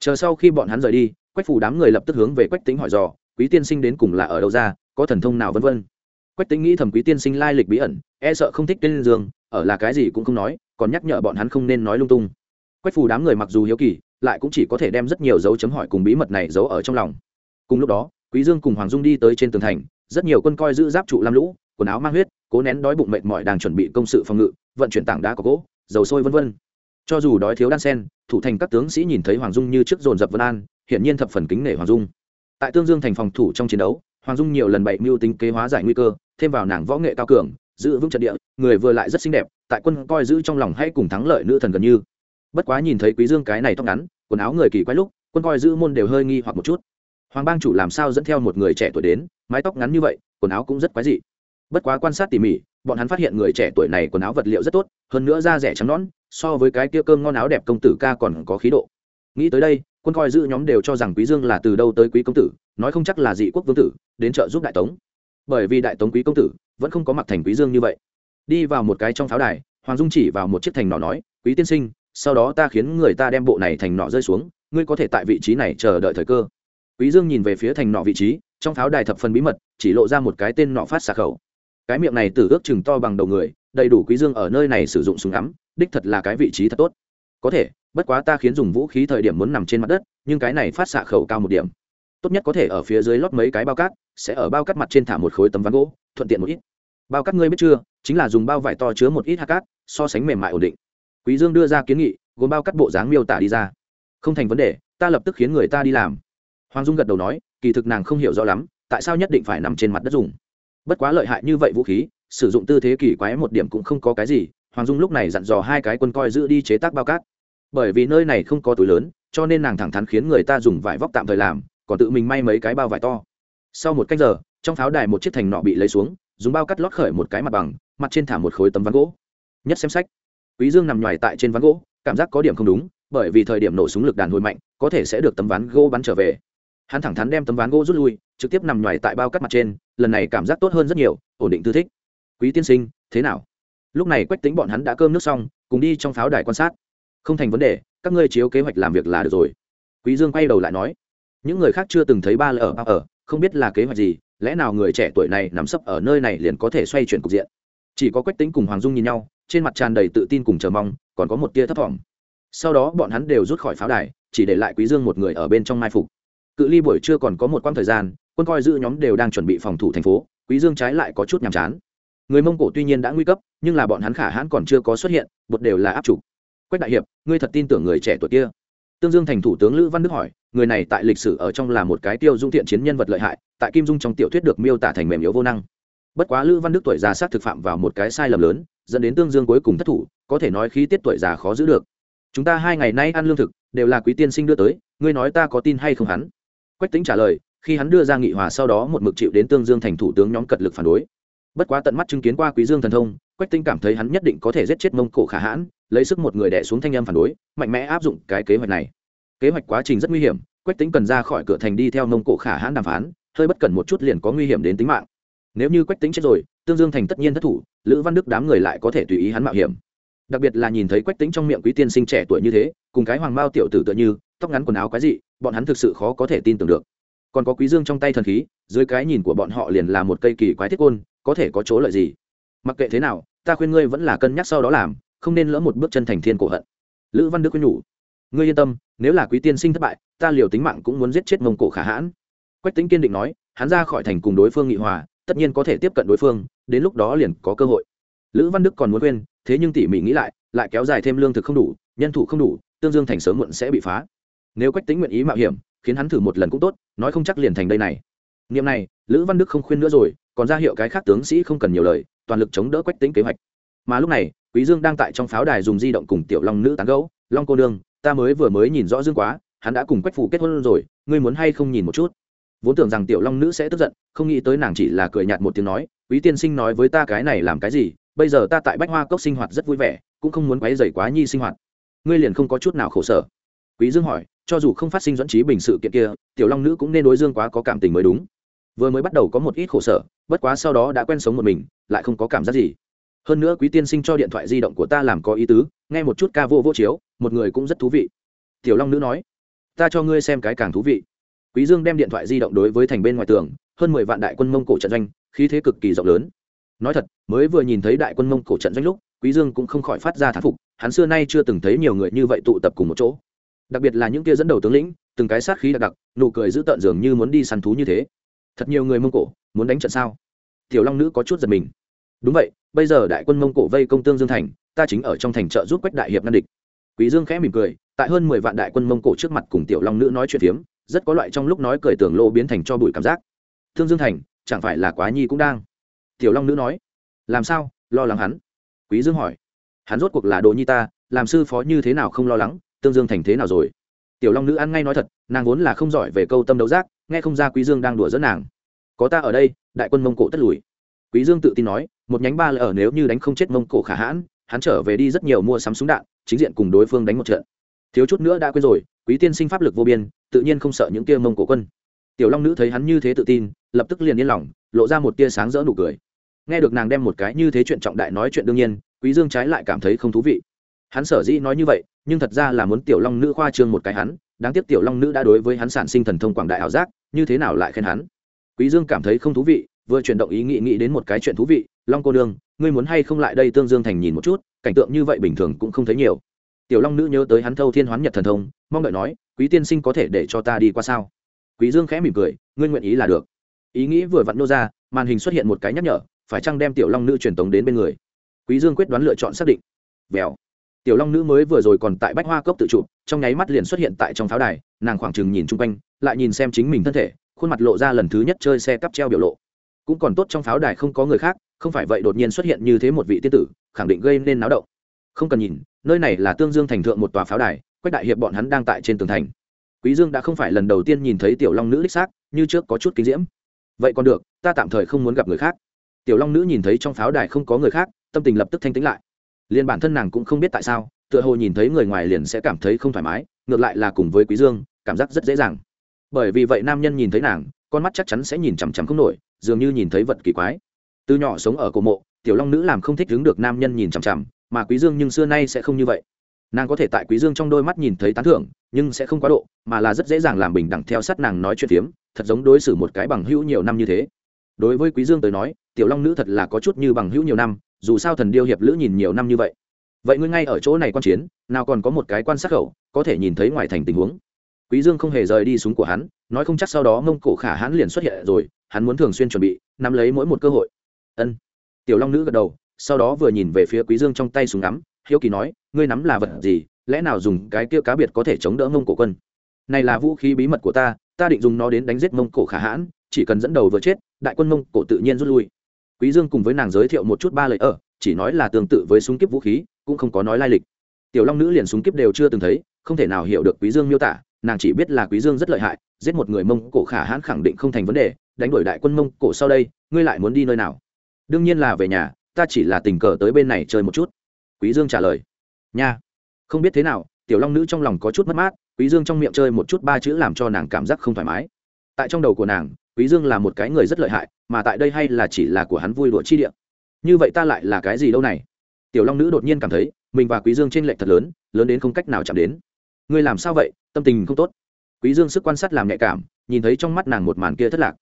Chờ sau khi bọn hắn rời đi, quách phủ đám người lập tức hướng về quách tính hỏi dò, quý tiên sinh đến cùng là ở đâu ra, có thần thông nào vân vân? Quách tính nghĩ thầm quý tiên sinh lai lịch bí ẩn e sợ không thích tên giường ở là cái gì cũng không nói, còn nhắc nhở bọn hắn không nên nói lung tung. Quách phủ đám người mặc dù hiếu kỳ, lại cũng chỉ có thể đem rất nhiều dấu chấm hỏi cùng bí mật này giấu ở trong lòng. Cùng lúc đó, quý dương cùng hoàng dung đi tới trên tường thành, rất nhiều quân coi giữ giáp trụ lam lũ, quần áo mang huyết, cố nén đói bụng mệt mỏi đang chuẩn bị công sự phòng ngự vận chuyển tảng đá có gỗ, dầu sôi vân vân. Cho dù đói thiếu đan sen, thủ thành các tướng sĩ nhìn thấy hoàng dung như trước dồn dập vân an, hiển nhiên thập phần kính nể hoàng dung. Tại tương dương thành phòng thủ trong chiến đấu, hoàng dung nhiều lần bậy mưu tính kế hóa giải nguy cơ, thêm vào nàng võ nghệ cao cường, giữ vững trận địa, người vừa lại rất xinh đẹp, tại quân coi giữ trong lòng hay cùng thắng lợi nữ thần gần như. Bất quá nhìn thấy quý dương cái này tóc ngắn, quần áo người kỳ quái lúc, quân coi giữ môn đều hơi nghi hoặc một chút. Hoàng bang chủ làm sao dẫn theo một người trẻ tuổi đến, mái tóc ngắn như vậy, quần áo cũng rất quái dị. Bất quá quan sát tỉ mỉ bọn hắn phát hiện người trẻ tuổi này quần áo vật liệu rất tốt, hơn nữa da rẻ trắng nõn, so với cái kia cơm ngon áo đẹp công tử ca còn có khí độ. Nghĩ tới đây, quân coi giữ nhóm đều cho rằng quý dương là từ đâu tới quý công tử, nói không chắc là dị quốc vương tử, đến trợ giúp đại tống. Bởi vì đại tống quý công tử vẫn không có mặc thành quý dương như vậy. Đi vào một cái trong pháo đài, hoàng dung chỉ vào một chiếc thành nỏ nói, quý tiên sinh, sau đó ta khiến người ta đem bộ này thành nỏ rơi xuống, ngươi có thể tại vị trí này chờ đợi thời cơ. Quý dương nhìn về phía thành nỏ vị trí, trong pháo đài thập phần bí mật, chỉ lộ ra một cái tên nỏ phát xạ khẩu cái miệng này tử ước chừng to bằng đầu người, đầy đủ quý dương ở nơi này sử dụng súng ngắm, đích thật là cái vị trí thật tốt. Có thể, bất quá ta khiến dùng vũ khí thời điểm muốn nằm trên mặt đất, nhưng cái này phát xạ khẩu cao một điểm. Tốt nhất có thể ở phía dưới lót mấy cái bao cát, sẽ ở bao cát mặt trên thả một khối tấm ván gỗ, thuận tiện một ít. Bao cát ngươi biết chưa, chính là dùng bao vải to chứa một ít hạt cát, so sánh mềm mại ổn định. Quý dương đưa ra kiến nghị, gồm bao cát bộ dáng miêu tả đi ra. Không thành vấn đề, ta lập tức khiến người ta đi làm. Hoàng dung gật đầu nói, kỳ thực nàng không hiểu rõ lắm, tại sao nhất định phải nằm trên mặt đất dùng bất quá lợi hại như vậy vũ khí, sử dụng tư thế kỳ quái một điểm cũng không có cái gì, hoàng dung lúc này dặn dò hai cái quân coi giữ đi chế tác bao cát. Bởi vì nơi này không có túi lớn, cho nên nàng thẳng thắn khiến người ta dùng vải vóc tạm thời làm, còn tự mình may mấy cái bao vải to. Sau một cách giờ, trong pháo đài một chiếc thành nọ bị lấy xuống, dùng bao cắt lót khởi một cái mặt bằng, mặt trên thả một khối tấm ván gỗ. Nhất xem sách. Quý dương nằm ngoài tại trên ván gỗ, cảm giác có điểm không đúng, bởi vì thời điểm nổ súng lực đàn hồi mạnh, có thể sẽ được tấm ván gỗ bắn trở về. Hắn thẳng thắn đem tấm ván gỗ rút lui trực tiếp nằm ngoài tại bao cắt mặt trên, lần này cảm giác tốt hơn rất nhiều, ổn định tư thích. Quý tiên sinh, thế nào? Lúc này quách tính bọn hắn đã cơm nước xong, cùng đi trong pháo đài quan sát. Không thành vấn đề, các ngươi chiếu kế hoạch làm việc là được rồi. Quý dương quay đầu lại nói, những người khác chưa từng thấy ba lỡ ở không biết là kế hoạch gì, lẽ nào người trẻ tuổi này nằm sấp ở nơi này liền có thể xoay chuyển cục diện? Chỉ có quách tính cùng hoàng dung nhìn nhau, trên mặt tràn đầy tự tin cùng chờ mong, còn có một tia thấp thỏm sau đó bọn hắn đều rút khỏi pháo đài, chỉ để lại quý dương một người ở bên trong mai phục. Cự ly buổi trưa còn có một quãng thời gian quân coi giữ nhóm đều đang chuẩn bị phòng thủ thành phố, quý dương trái lại có chút nhàm chán. Người mông cổ tuy nhiên đã nguy cấp, nhưng là bọn hắn khả hãn còn chưa có xuất hiện bột đều là áp chủ. Quách đại hiệp, ngươi thật tin tưởng người trẻ tuổi kia? Tương dương thành thủ tướng lữ văn đức hỏi, người này tại lịch sử ở trong là một cái tiêu dung thiện chiến nhân vật lợi hại, tại kim dung trong tiểu thuyết được miêu tả thành mềm yếu vô năng. Bất quá lữ văn đức tuổi già sát thực phạm vào một cái sai lầm lớn, dẫn đến tương dương cuối cùng thất thủ, có thể nói khí tiết tuổi già khó giữ được. Chúng ta hai ngày nay ăn lương thực, đều là quý tiên sinh đưa tới, ngươi nói ta có tin hay không hắn? Quách tính trả lời khi hắn đưa ra nghị hòa sau đó một mực chịu đến tương dương thành thủ tướng nhóm cật lực phản đối. Bất quá tận mắt chứng kiến qua quý dương thần thông, quách tinh cảm thấy hắn nhất định có thể giết chết mông cổ khả hãn, lấy sức một người đẻ xuống thanh âm phản đối, mạnh mẽ áp dụng cái kế hoạch này. Kế hoạch quá trình rất nguy hiểm, quách tính cần ra khỏi cửa thành đi theo mông cổ khả hãn đàm phán, hơi bất cẩn một chút liền có nguy hiểm đến tính mạng. Nếu như quách tính chết rồi, tương dương thành tất nhiên thất thủ, lữ văn đức đám người lại có thể tùy ý hắn mạo hiểm. Đặc biệt là nhìn thấy quách tính trong miệng quý tiên sinh trẻ tuổi như thế, cùng cái hoàng mao tiểu tử tựa như, tóc ngắn quần áo quái dị, bọn hắn thực sự khó có thể tin tưởng được còn có quý dương trong tay thần khí, dưới cái nhìn của bọn họ liền là một cây kỳ quái thiết côn, có thể có chỗ lợi gì? Mặc kệ thế nào, ta khuyên ngươi vẫn là cân nhắc sau đó làm, không nên lỡ một bước chân thành thiên cổ hận. Lữ văn đức khuyên nhủ. Ngươi yên tâm, nếu là quý tiên sinh thất bại, ta liều tính mạng cũng muốn giết chết mông cổ khả hãn. Quách tính kiên định nói, hắn ra khỏi thành cùng đối phương nghị hòa, tất nhiên có thể tiếp cận đối phương, đến lúc đó liền có cơ hội. Lữ văn đức còn muốn khuyên, thế nhưng tỉ mỉ nghĩ lại lại kéo dài thêm lương thực không đủ, nhân thủ không đủ, tương dương thành sớm muộn sẽ bị phá. Nếu quách tính nguyện ý mạo hiểm khiến hắn thử một lần cũng tốt, nói không chắc liền thành đây này. Niệm này, lữ văn đức không khuyên nữa rồi, còn ra hiệu cái khác tướng sĩ không cần nhiều lời, toàn lực chống đỡ quách tính kế hoạch. Mà lúc này, quý dương đang tại trong pháo đài dùng di động cùng tiểu long nữ tán gẫu, long cô đương ta mới vừa mới nhìn rõ dương quá, hắn đã cùng quách phủ kết hôn rồi, ngươi muốn hay không nhìn một chút? Vốn tưởng rằng tiểu long nữ sẽ tức giận, không nghĩ tới nàng chỉ là cười nhạt một tiếng nói, quý tiên sinh nói với ta cái này làm cái gì, bây giờ ta tại bách hoa cốc sinh hoạt rất vui vẻ, cũng không muốn quấy rầy quá nhi sinh hoạt. Ngươi liền không có chút nào khổ sở. Quý dương hỏi cho dù không phát sinh dẫn trí bình sự kiện kia, tiểu long nữ cũng nên đối dương quá có cảm tình mới đúng. Vừa mới bắt đầu có một ít khổ sở, bất quá sau đó đã quen sống một mình, lại không có cảm giác gì. Hơn nữa quý tiên sinh cho điện thoại di động của ta làm có ý tứ, nghe một chút ca vô vô chiếu, một người cũng rất thú vị. Tiểu long nữ nói, ta cho ngươi xem cái càng thú vị. Quý dương đem điện thoại di động đối với thành bên ngoài tường, hơn mười vạn đại quân mông cổ trận doanh, khí thế cực kỳ rộng lớn. Nói thật, mới vừa nhìn thấy đại quân mông cổ trận doanh lúc, quý dương cũng không khỏi phát ra thán phục, hắn xưa nay chưa từng thấy nhiều người như vậy tụ tập cùng một chỗ đặc biệt là những kia dẫn đầu tướng lĩnh, từng cái sát khí đặc đặc, nụ cười giữ tợn dường như muốn đi săn thú như thế. Thật nhiều người mông cổ, muốn đánh trận sao? Tiểu long nữ có chút giật mình. Đúng vậy, bây giờ đại quân mông cổ vây công tương dương thành, ta chính ở trong thành trợ giúp quách đại hiệp ngăn địch. Quý dương khẽ mỉm cười, tại hơn mười vạn đại quân mông cổ trước mặt cùng tiểu long nữ nói chuyện phiếm, rất có loại trong lúc nói cười tưởng lô biến thành cho bụi cảm giác. Thương dương thành, chẳng phải là quá nhi cũng đang? Tiểu long nữ nói. Làm sao? Lo lắng hắn. Quý dương hỏi. Hắn rốt cuộc là đồ nhi ta, làm sư phó như thế nào không lo lắng? Tương dương thành thế nào rồi? Tiểu long nữ ăn ngay nói thật, nàng vốn là không giỏi về câu tâm đấu giác, nghe không ra quý dương đang đùa dẫn nàng. Có ta ở đây, đại quân mông cổ tất lùi. Quý dương tự tin nói, một nhánh ba là ở nếu như đánh không chết mông cổ khả hãn, hắn trở về đi rất nhiều mua sắm súng đạn, chính diện cùng đối phương đánh một trận. Thiếu chút nữa đã quên rồi, quý tiên sinh pháp lực vô biên, tự nhiên không sợ những kia mông cổ quân. Tiểu long nữ thấy hắn như thế tự tin, lập tức liền yên lòng, lộ ra một tia sáng rỡ nụ cười. Nghe được nàng đem một cái như thế chuyện trọng đại nói chuyện đương nhiên, quý dương trái lại cảm thấy không thú vị hắn sở dĩ nói như vậy, nhưng thật ra là muốn tiểu long nữ khoa trương một cái hắn, đáng tiếc tiểu long nữ đã đối với hắn sản sinh thần thông quảng đại ảo giác, như thế nào lại khen hắn? Quý dương cảm thấy không thú vị, vừa chuyển động ý nghĩ nghĩ đến một cái chuyện thú vị, long cô đương ngươi muốn hay không lại đây tương dương thành nhìn một chút, cảnh tượng như vậy bình thường cũng không thấy nhiều. Tiểu long nữ nhớ tới hắn thâu thiên hoán nhật thần thông, mong đợi nói, quý tiên sinh có thể để cho ta đi qua sao? Quý dương khẽ mỉm cười, ngươi nguyện ý là được. Ý nghĩ vừa vặn nô ra, màn hình xuất hiện một cái nhắc nhở, phải chăng đem tiểu long nữ truyền tống đến bên người? Quý dương quyết đoán lựa chọn xác định. Vèo tiểu long nữ mới vừa rồi còn tại bách hoa cốc tự trụ, trong nháy mắt liền xuất hiện tại trong pháo đài, nàng khoảng chừng nhìn chung quanh, lại nhìn xem chính mình thân thể, khuôn mặt lộ ra lần thứ nhất chơi xe cắp treo biểu lộ. Cũng còn tốt trong pháo đài không có người khác, không phải vậy đột nhiên xuất hiện như thế một vị tiên tử, khẳng định gây nên náo động. Không cần nhìn, nơi này là tương dương thành thượng một tòa pháo đài, quách đại hiệp bọn hắn đang tại trên tường thành. Quý dương đã không phải lần đầu tiên nhìn thấy tiểu long nữ đích xác, như trước có chút kinh diễm. Vậy còn được, ta tạm thời không muốn gặp người khác. Tiểu long nữ nhìn thấy trong pháo đài không có người khác, tâm tình lập tức thanh tĩnh lại liền bản thân nàng cũng không biết tại sao, tựa hồ nhìn thấy người ngoài liền sẽ cảm thấy không thoải mái, ngược lại là cùng với quý dương, cảm giác rất dễ dàng. Bởi vì vậy nam nhân nhìn thấy nàng, con mắt chắc chắn sẽ nhìn chằm chằm không nổi, dường như nhìn thấy vật kỳ quái. Từ nhỏ sống ở cổ mộ, tiểu long nữ làm không thích đứng được nam nhân nhìn chằm chằm, mà quý dương nhưng xưa nay sẽ không như vậy. Nàng có thể tại quý dương trong đôi mắt nhìn thấy tán thưởng, nhưng sẽ không quá độ, mà là rất dễ dàng làm bình đẳng theo sát nàng nói chuyện phiếm, thật giống đối xử một cái bằng hữu nhiều năm như thế. Đối với quý dương tới nói, tiểu long nữ thật là có chút như bằng hữu nhiều năm dù sao thần điêu hiệp lữ nhìn nhiều năm như vậy. Vậy ngươi ngay ở chỗ này quan chiến, nào còn có một cái quan sát khẩu, có thể nhìn thấy ngoài thành tình huống. Quý dương không hề rời đi súng của hắn, nói không chắc sau đó mông cổ khả hãn liền xuất hiện rồi, hắn muốn thường xuyên chuẩn bị, nắm lấy mỗi một cơ hội. Ân. Tiểu long nữ gật đầu, sau đó vừa nhìn về phía quý dương trong tay súng ngắm, hiếu kỳ nói, ngươi nắm là vật gì? Lẽ nào dùng cái kia cá biệt có thể chống đỡ mông cổ quân? Này là vũ khí bí mật của ta ta định dùng nó đến đánh giết mông cổ khả hãn, chỉ cần dẫn đầu vừa chết, đại quân mông cổ tự nhiên rút lui quý dương cùng với nàng giới thiệu một chút ba lời ở chỉ nói là tương tự với súng kiếp vũ khí, cũng không có nói lai lịch. Tiểu long nữ liền súng kiếp đều chưa từng thấy, không thể nào hiểu được quý dương miêu tả, nàng chỉ biết là quý dương rất lợi hại, giết một người mông cổ khả hãn khẳng định không thành vấn đề, đánh đuổi đại quân mông cổ sau đây, ngươi lại muốn đi nơi nào? Đương nhiên là về nhà, ta chỉ là tình cờ tới bên này chơi một chút. Quý dương trả lời, nha. Không biết thế nào, tiểu long nữ trong lòng có chút mất mát, quý dương trong miệng chơi một chút ba chữ làm cho nàng cảm giác không thoải mái. Tại trong đầu của nàng quý dương là một cái người rất lợi hại, mà tại đây hay là chỉ là của hắn vui đùa chi địa. Như vậy ta lại là cái gì đâu này? Tiểu long nữ đột nhiên cảm thấy, mình và quý dương trên lệch thật lớn lớn đến không cách nào chạm đến. Ngươi làm sao vậy? Tâm tình không tốt. Quý dương sức quan sát làm nhạy cảm, nhìn thấy trong mắt nàng một màn kia thất lạc.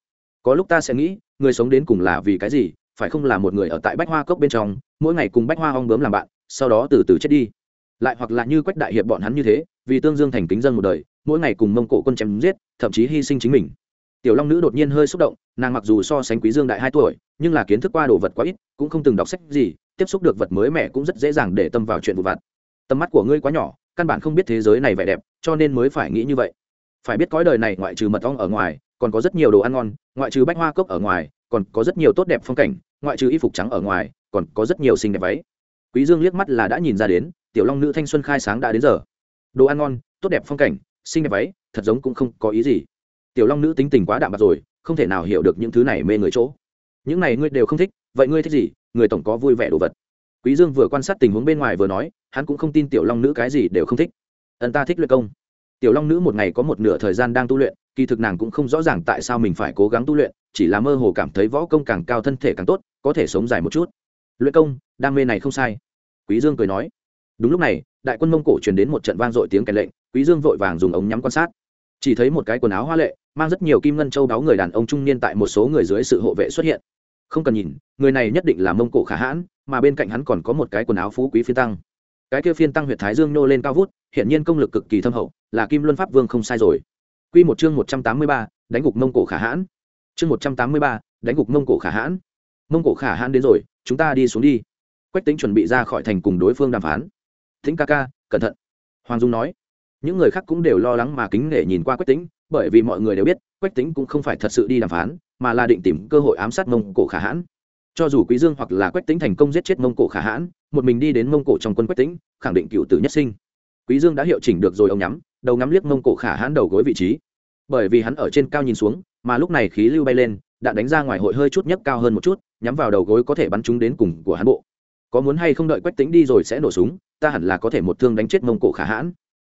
Có lúc ta sẽ nghĩ, người sống đến cùng là vì cái gì, phải không là một người ở tại bách hoa cốc bên trong, mỗi ngày cùng bách hoa ong bướm làm bạn, sau đó từ từ chết đi. Lại hoặc là như quách đại hiệp bọn hắn như thế, vì tương dương thành kính dân một đời, mỗi ngày cùng mông cổ quân chém giết, thậm chí hy sinh chính mình tiểu long nữ đột nhiên hơi xúc động, nàng mặc dù so sánh quý dương đại hai tuổi, nhưng là kiến thức qua đồ vật quá ít, cũng không từng đọc sách gì, tiếp xúc được vật mới mẻ cũng rất dễ dàng để tâm vào chuyện vụ vặt. Tầm mắt của ngươi quá nhỏ, căn bản không biết thế giới này vẻ đẹp, cho nên mới phải nghĩ như vậy. Phải biết cõi đời này ngoại trừ mật ong ở ngoài, còn có rất nhiều đồ ăn ngon, ngoại trừ bách hoa cốc ở ngoài, còn có rất nhiều tốt đẹp phong cảnh, ngoại trừ y phục trắng ở ngoài, còn có rất nhiều xinh đẹp váy. Quý dương liếc mắt là đã nhìn ra đến, tiểu long nữ thanh xuân khai sáng đã đến giờ. Đồ ăn ngon, tốt đẹp phong cảnh, xinh đẹp váy, thật giống cũng không có ý gì tiểu long nữ tính tình quá đạm bạc rồi, không thể nào hiểu được những thứ này mê người chỗ. Những này ngươi đều không thích, vậy ngươi thích gì? Người tổng có vui vẻ đồ vật. Quý dương vừa quan sát tình huống bên ngoài vừa nói, hắn cũng không tin tiểu long nữ cái gì đều không thích. Ẩn ta thích luyện công. Tiểu long nữ một ngày có một nửa thời gian đang tu luyện, kỳ thực nàng cũng không rõ ràng tại sao mình phải cố gắng tu luyện, chỉ là mơ hồ cảm thấy võ công càng cao thân thể càng tốt, có thể sống dài một chút. Luyện công, đam mê này không sai. Quý dương cười nói. Đúng lúc này, đại quân mông cổ truyền đến một trận vang dội tiếng kèn lệnh, quý dương vội vàng dùng ống nhắm quan sát chỉ thấy một cái quần áo hoa lệ mang rất nhiều kim ngân châu đáo người đàn ông trung niên tại một số người dưới sự hộ vệ xuất hiện. Không cần nhìn người này nhất định là mông cổ khả hãn mà bên cạnh hắn còn có một cái quần áo phú quý phiên tăng. Cái kia phiên tăng huyện thái dương nô lên cao vút hiện nhiên công lực cực kỳ thâm hậu là kim luân pháp vương không sai rồi. Quy một chương một trăm tám mươi ba, đánh gục mông cổ khả hãn. Chương một trăm tám mươi ba, đánh gục mông cổ khả hãn. Mông cổ khả hãn đến rồi chúng ta đi xuống đi. Quách tính chuẩn bị ra khỏi thành cùng đối phương đàm phán. Thính ca ca cẩn thận. Hoàng dung nói những người khác cũng đều lo lắng mà kính nể nhìn qua quách tính bởi vì mọi người đều biết, quách tính cũng không phải thật sự đi đàm phán, mà là định tìm cơ hội ám sát mông cổ khả hãn. Cho dù quý dương hoặc là quách tính thành công giết chết mông cổ khả hãn, một mình đi đến mông cổ trong quân quách tính khẳng định cựu tử nhất sinh. Quý dương đã hiệu chỉnh được rồi ông nhắm, đầu ngắm liếc mông cổ khả hãn đầu gối vị trí. Bởi vì hắn ở trên cao nhìn xuống, mà lúc này khí lưu bay lên, đạn đánh ra ngoài hội hơi chút nhấp cao hơn một chút, nhắm vào đầu gối có thể bắn chúng đến cùng của hắn bộ. Có muốn hay không đợi quách tính đi rồi sẽ nổ súng, ta hẳn là có thể một thương đánh chết mông cổ khả hãn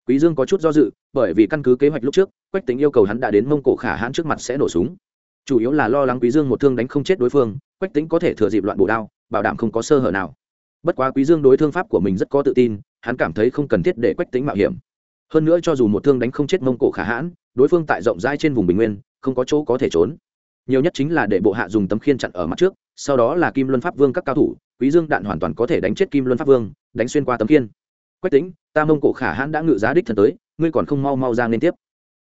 quý dương có chút do dự, bởi vì căn cứ kế hoạch lúc trước, quách tính yêu cầu hắn đã đến mông cổ khả hãn trước mặt sẽ nổ súng. Chủ yếu là lo lắng quý dương một thương đánh không chết đối phương, quách tính có thể thừa dịp loạn bổ đao, bảo đảm không có sơ hở nào. Bất quá quý dương đối thương pháp của mình rất có tự tin, hắn cảm thấy không cần thiết để quách tính mạo hiểm. Hơn nữa cho dù một thương đánh không chết mông cổ khả hãn, đối phương tại rộng rãi trên vùng bình nguyên, không có chỗ có thể trốn. Nhiều nhất chính là để bộ hạ dùng tấm khiên chặn ở mặt trước, sau đó là kim luân pháp vương các cao thủ, quý dương đạn hoàn toàn có thể đánh chết kim luân pháp vương, đánh xuyên qua tấm khiên quách tính ta mông cổ khả hãn đã ngự giá đích thân tới, ngươi còn không mau mau ra liên tiếp.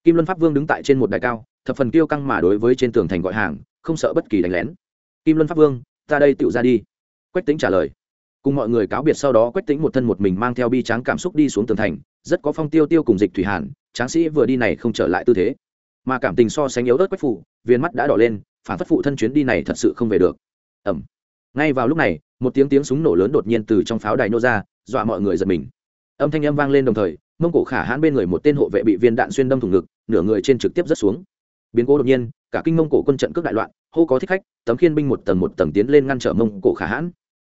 Kim luân pháp vương đứng tại trên một đài cao, thập phần kiêu căng mà đối với trên tường thành gọi hàng, không sợ bất kỳ đánh lén. Kim luân pháp vương, ta đây tựu ra đi. Quách tính trả lời. Cùng mọi người cáo biệt sau đó, quách tính một thân một mình mang theo bi tráng cảm xúc đi xuống tường thành, rất có phong tiêu tiêu cùng dịch thủy hàn, tráng sĩ vừa đi này không trở lại tư thế. Mà cảm tình so sánh yếu ớt quách phụ viên mắt đã đỏ lên, phản phất phụ thân chuyến đi này thật sự không về được. Ẩm ngay vào lúc này, một tiếng tiếng súng nổ lớn đột nhiên từ trong pháo đài nô ra, dọa mọi người giật mình âm thanh âm vang lên đồng thời, mông cổ khả hãn bên người một tên hộ vệ bị viên đạn xuyên đâm thủng ngực, nửa người trên trực tiếp rớt xuống. Biến cố đột nhiên, cả kinh mông cổ quân trận cướp đại loạn, hô có thích khách, tấm khiên binh một tầng một tầng tiến lên ngăn trở mông cổ khả hãn.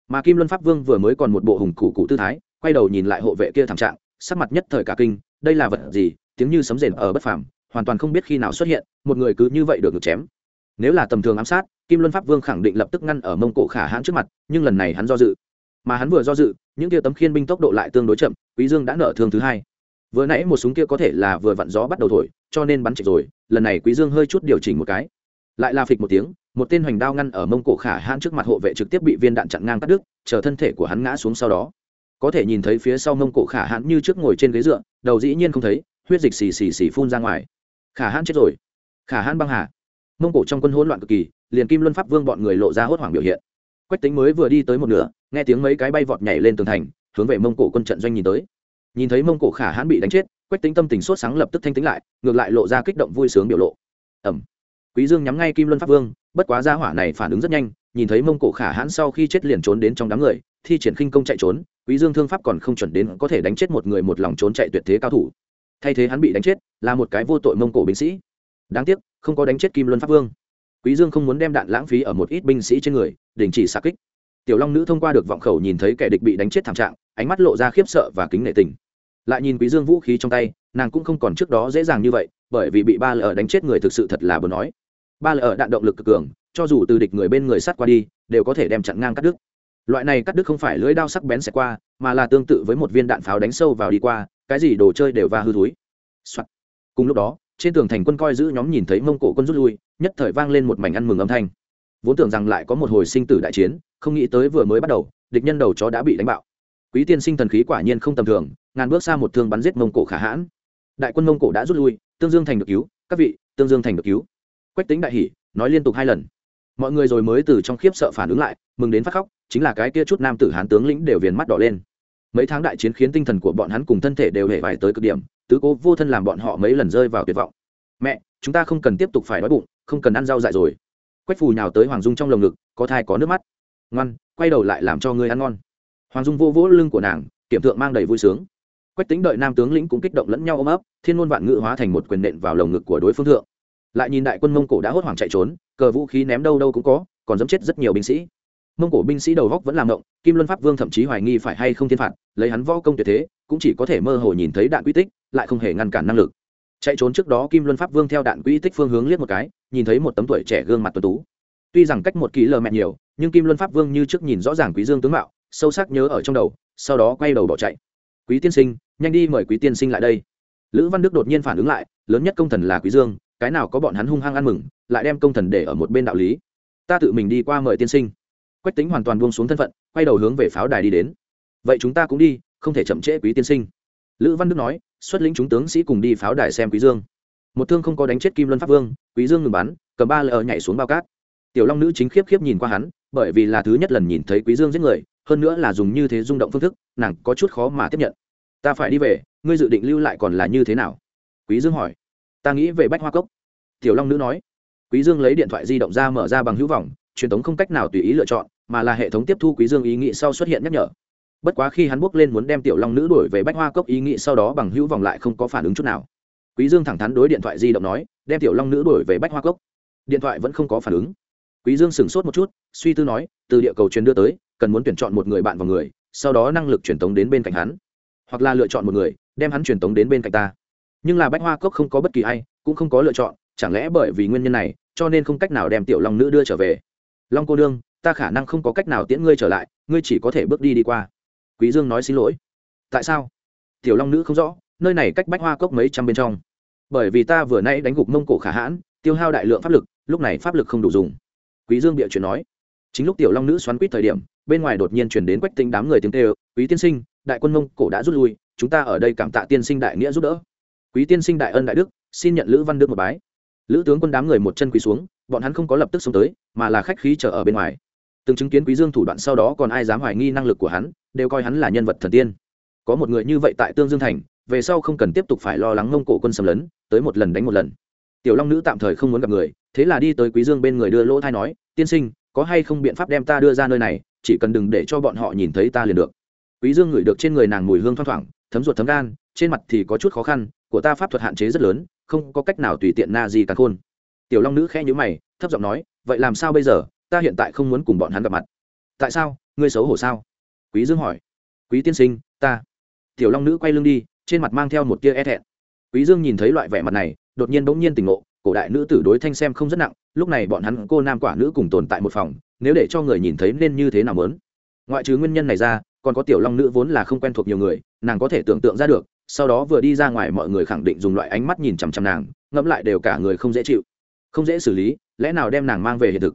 Mà kim luân pháp vương vừa mới còn một bộ hùng cụ cụ tư thái, quay đầu nhìn lại hộ vệ kia thảm trạng, sắc mặt nhất thời cả kinh, đây là vật gì, tiếng như sấm rền ở bất phàm, hoàn toàn không biết khi nào xuất hiện, một người cứ như vậy được được chém. Nếu là tầm thường ám sát, kim luân pháp vương khẳng định lập tức ngăn ở mông cổ khả hãn trước mặt, nhưng lần này hắn do dự. Mà hắn vừa do dự những kia tấm khiên binh tốc độ lại tương đối chậm, quý dương đã nở thương thứ hai. Vừa nãy một súng kia có thể là vừa vặn gió bắt đầu thổi, cho nên bắn chạy rồi, lần này quý dương hơi chút điều chỉnh một cái. Lại là phịch một tiếng, một tên hoành đao ngăn ở mông cổ khả hãn trước mặt hộ vệ trực tiếp bị viên đạn chặn ngang cắt đứt, chờ thân thể của hắn ngã xuống sau đó. Có thể nhìn thấy phía sau mông cổ khả hãn như trước ngồi trên ghế dựa, đầu dĩ nhiên không thấy, huyết dịch xì xì xì phun ra ngoài. Khả hãn chết rồi. Khả hãn băng hà. Mông cổ trong quân hỗn loạn cực kỳ, liền kim luân pháp vương bọn người lộ ra hốt hoảng biểu hiện quách tính mới vừa đi tới một nửa, nghe tiếng mấy cái bay vọt nhảy lên tường thành, hướng về mông cổ quân trận doanh nhìn tới. Nhìn thấy mông cổ khả hãn bị đánh chết, quách tính tâm tình sốt sáng lập tức thanh tính lại, ngược lại lộ ra kích động vui sướng biểu lộ. Ẩm quý dương nhắm ngay kim luân pháp vương, bất quá gia hỏa này phản ứng rất nhanh, nhìn thấy mông cổ khả hãn sau khi chết liền trốn đến trong đám người, thi triển khinh công chạy trốn, quý dương thương pháp còn không chuẩn đến có thể đánh chết một người một lòng trốn chạy tuyệt thế cao thủ. Thay thế hắn bị đánh chết, là một cái vô tội mông cổ binh sĩ. Đáng tiếc, không có đánh chết kim luân pháp vương quý dương không muốn đem đạn lãng phí ở một ít binh sĩ trên người, đình chỉ xạ kích. Tiểu long nữ thông qua được vọng khẩu nhìn thấy kẻ địch bị đánh chết thảm trạng, ánh mắt lộ ra khiếp sợ và kính nể tình. Lại nhìn quý dương vũ khí trong tay, nàng cũng không còn trước đó dễ dàng như vậy, bởi vì bị ba lở đánh chết người thực sự thật là buồn nói. Ba lở đạn động lực cực cường, cho dù từ địch người bên người sát qua đi, đều có thể đem chặn ngang cắt đứt. Loại này cắt đứt không phải lưỡi đao sắc bén sẽ qua, mà là tương tự với một viên đạn pháo đánh sâu vào đi qua, cái gì đồ chơi đều va hư túi、Soạn. cùng lúc đó trên tường thành quân coi giữ nhóm nhìn thấy mông cổ quân rút lui, nhất thời vang lên một mảnh ăn mừng âm thanh. Vốn tưởng rằng lại có một hồi sinh tử đại chiến, không nghĩ tới vừa mới bắt đầu, địch nhân đầu chó đã bị đánh bạo. Quý tiên sinh thần khí quả nhiên không tầm thường, ngàn bước xa một thương bắn giết mông cổ khả hãn. Đại quân mông cổ đã rút lui, tương dương thành được cứu, các vị, tương dương thành được cứu. Quách tính đại hỷ nói liên tục hai lần. Mọi người rồi mới từ trong khiếp sợ phản ứng lại, mừng đến phát khóc, chính là cái kia chút nam tử hán tướng lĩnh đều viền mắt đỏ lên mấy tháng đại chiến khiến tinh thần của bọn hắn cùng thân thể đều hề vải tới cực điểm, tứ cố vô thân làm bọn họ mấy lần rơi vào tuyệt vọng. Mẹ, chúng ta không cần tiếp tục phải đói bụng, không cần ăn rau dại rồi. Quách phù nhào tới hoàng dung trong lồng ngực, có thai có nước mắt. Ngoan, quay đầu lại làm cho ngươi ăn ngon. Hoàng dung vô vỗ lưng của nàng, kiểm thượng mang đầy vui sướng. Quách tính đợi nam tướng lĩnh cũng kích động lẫn nhau ôm ấp, thiên ngôn vạn ngự hóa thành một quyền nện vào lồng ngực của đối phương thượng. Lại nhìn đại quân mông cổ đã hốt hoảng chạy trốn, cờ vũ khí ném đâu đâu cũng có, còn dẫm chết rất nhiều binh sĩ mông cổ binh sĩ đầu góc vẫn làm động, kim luân pháp vương thậm chí hoài nghi phải hay không thiên phạt, lấy hắn võ công tuyệt thế, cũng chỉ có thể mơ hồ nhìn thấy đạn quy tích, lại không hề ngăn cản năng lực. Chạy trốn trước đó kim luân pháp vương theo đạn quy tích phương hướng liếc một cái, nhìn thấy một tấm tuổi trẻ gương mặt tuấn tú. Tuy rằng cách một ký lờ mẹ nhiều, nhưng kim luân pháp vương như trước nhìn rõ ràng quý dương tướng mạo, sâu sắc nhớ ở trong đầu, sau đó quay đầu bỏ chạy. Quý tiên sinh, nhanh đi mời quý tiên sinh lại đây. Lữ văn đức đột nhiên phản ứng lại, lớn nhất công thần là quý dương, cái nào có bọn hắn hung hăng ăn mừng, lại đem công thần để ở một bên đạo lý. Ta tự mình đi qua mời tiên sinh quách tính hoàn toàn buông xuống thân phận, quay đầu hướng về pháo đài đi đến. Vậy chúng ta cũng đi, không thể chậm trễ quý tiên sinh. Lữ văn đức nói, xuất lĩnh chúng tướng sĩ cùng đi pháo đài xem quý dương. Một thương không có đánh chết kim luân pháp vương, quý dương ngừng bắn, cầm ba lờ nhảy xuống bao cát. Tiểu long nữ chính khiếp khiếp nhìn qua hắn, bởi vì là thứ nhất lần nhìn thấy quý dương giết người, hơn nữa là dùng như thế rung động phương thức, nàng có chút khó mà tiếp nhận. Ta phải đi về, ngươi dự định lưu lại còn là như thế nào? Quý dương hỏi. Ta nghĩ về bách hoa cốc. Tiểu long nữ nói. Quý dương lấy điện thoại di động ra mở ra bằng hữu vọng truyền thống không cách nào tùy ý lựa chọn, mà là hệ thống tiếp thu quý dương ý nghĩ sau xuất hiện nhắc nhở. Bất quá khi hắn bước lên muốn đem tiểu long nữ đuổi về bách hoa cốc, ý nghĩ sau đó bằng hữu vòng lại không có phản ứng chút nào. Quý dương thẳng thắn đối điện thoại di động nói, đem tiểu long nữ đuổi về bách hoa cốc. Điện thoại vẫn không có phản ứng. Quý dương sửng sốt một chút, suy tư nói, từ địa cầu truyền đưa tới, cần muốn tuyển chọn một người bạn vào người, sau đó năng lực truyền tống đến bên cạnh hắn. Hoặc là lựa chọn một người, đem hắn truyền tống đến bên cạnh ta. Nhưng là bách hoa cốc không có bất kỳ ai, cũng không có lựa chọn, chẳng lẽ bởi vì nguyên nhân này, cho nên không cách nào đem tiểu long nữ đưa trở về? Long cô đương, ta khả năng không có cách nào tiễn ngươi trở lại, ngươi chỉ có thể bước đi đi qua. Quý dương nói xin lỗi. Tại sao? Tiểu long nữ không rõ, nơi này cách bách hoa cốc mấy trăm bên trong. Bởi vì ta vừa nãy đánh gục mông cổ khả hãn, tiêu hao đại lượng pháp lực, lúc này pháp lực không đủ dùng. Quý dương bịa chuyện nói. Chính lúc tiểu long nữ xoắn quýt thời điểm, bên ngoài đột nhiên chuyển đến quách tính đám người tiếng kêu, quý tiên sinh, đại quân mông cổ đã rút lui, chúng ta ở đây cảm tạ tiên sinh đại nghĩa giúp đỡ. Quý tiên sinh đại ân đại đức, xin nhận lữ văn đức một bái. Lữ tướng quân đám người một chân quỳ xuống bọn hắn không có lập tức xuống tới, mà là khách khí chờ ở bên ngoài. Từng chứng kiến quý dương thủ đoạn sau đó còn ai dám hoài nghi năng lực của hắn, đều coi hắn là nhân vật thần tiên. Có một người như vậy tại tương dương thành, về sau không cần tiếp tục phải lo lắng mông cổ quân xâm lấn, tới một lần đánh một lần. Tiểu long nữ tạm thời không muốn gặp người, thế là đi tới quý dương bên người đưa lỗ thai nói, tiên sinh, có hay không biện pháp đem ta đưa ra nơi này, chỉ cần đừng để cho bọn họ nhìn thấy ta liền được. Quý dương ngửi được trên người nàng mùi hương thoang thoảng, thấm ruột thấm gan, trên mặt thì có chút khó khăn, của ta pháp thuật hạn chế rất lớn, không có cách nào tùy tiện na gì càng khôn tiểu long nữ khẽ nhíu mày, thấp giọng nói, vậy làm sao bây giờ? Ta hiện tại không muốn cùng bọn hắn gặp mặt. Tại sao? Ngươi xấu hổ sao? Quý dương hỏi. Quý tiên sinh, ta. Tiểu long nữ quay lưng đi, trên mặt mang theo một tia e thẹn. Quý dương nhìn thấy loại vẻ mặt này, đột nhiên bỗng nhiên tỉnh ngộ, cổ đại nữ tử đối thanh xem không rất nặng, lúc này bọn hắn cô nam quả nữ cùng tồn tại một phòng, nếu để cho người nhìn thấy nên như thế nào mớn ngoại trừ nguyên nhân này ra, còn có tiểu long nữ vốn là không quen thuộc nhiều người, nàng có thể tưởng tượng ra được, sau đó vừa đi ra ngoài mọi người khẳng định dùng loại ánh mắt nhìn chằm chằm nàng, ngẫm lại đều cả người không dễ chịu không dễ xử lý, lẽ nào đem nàng mang về hiện thực?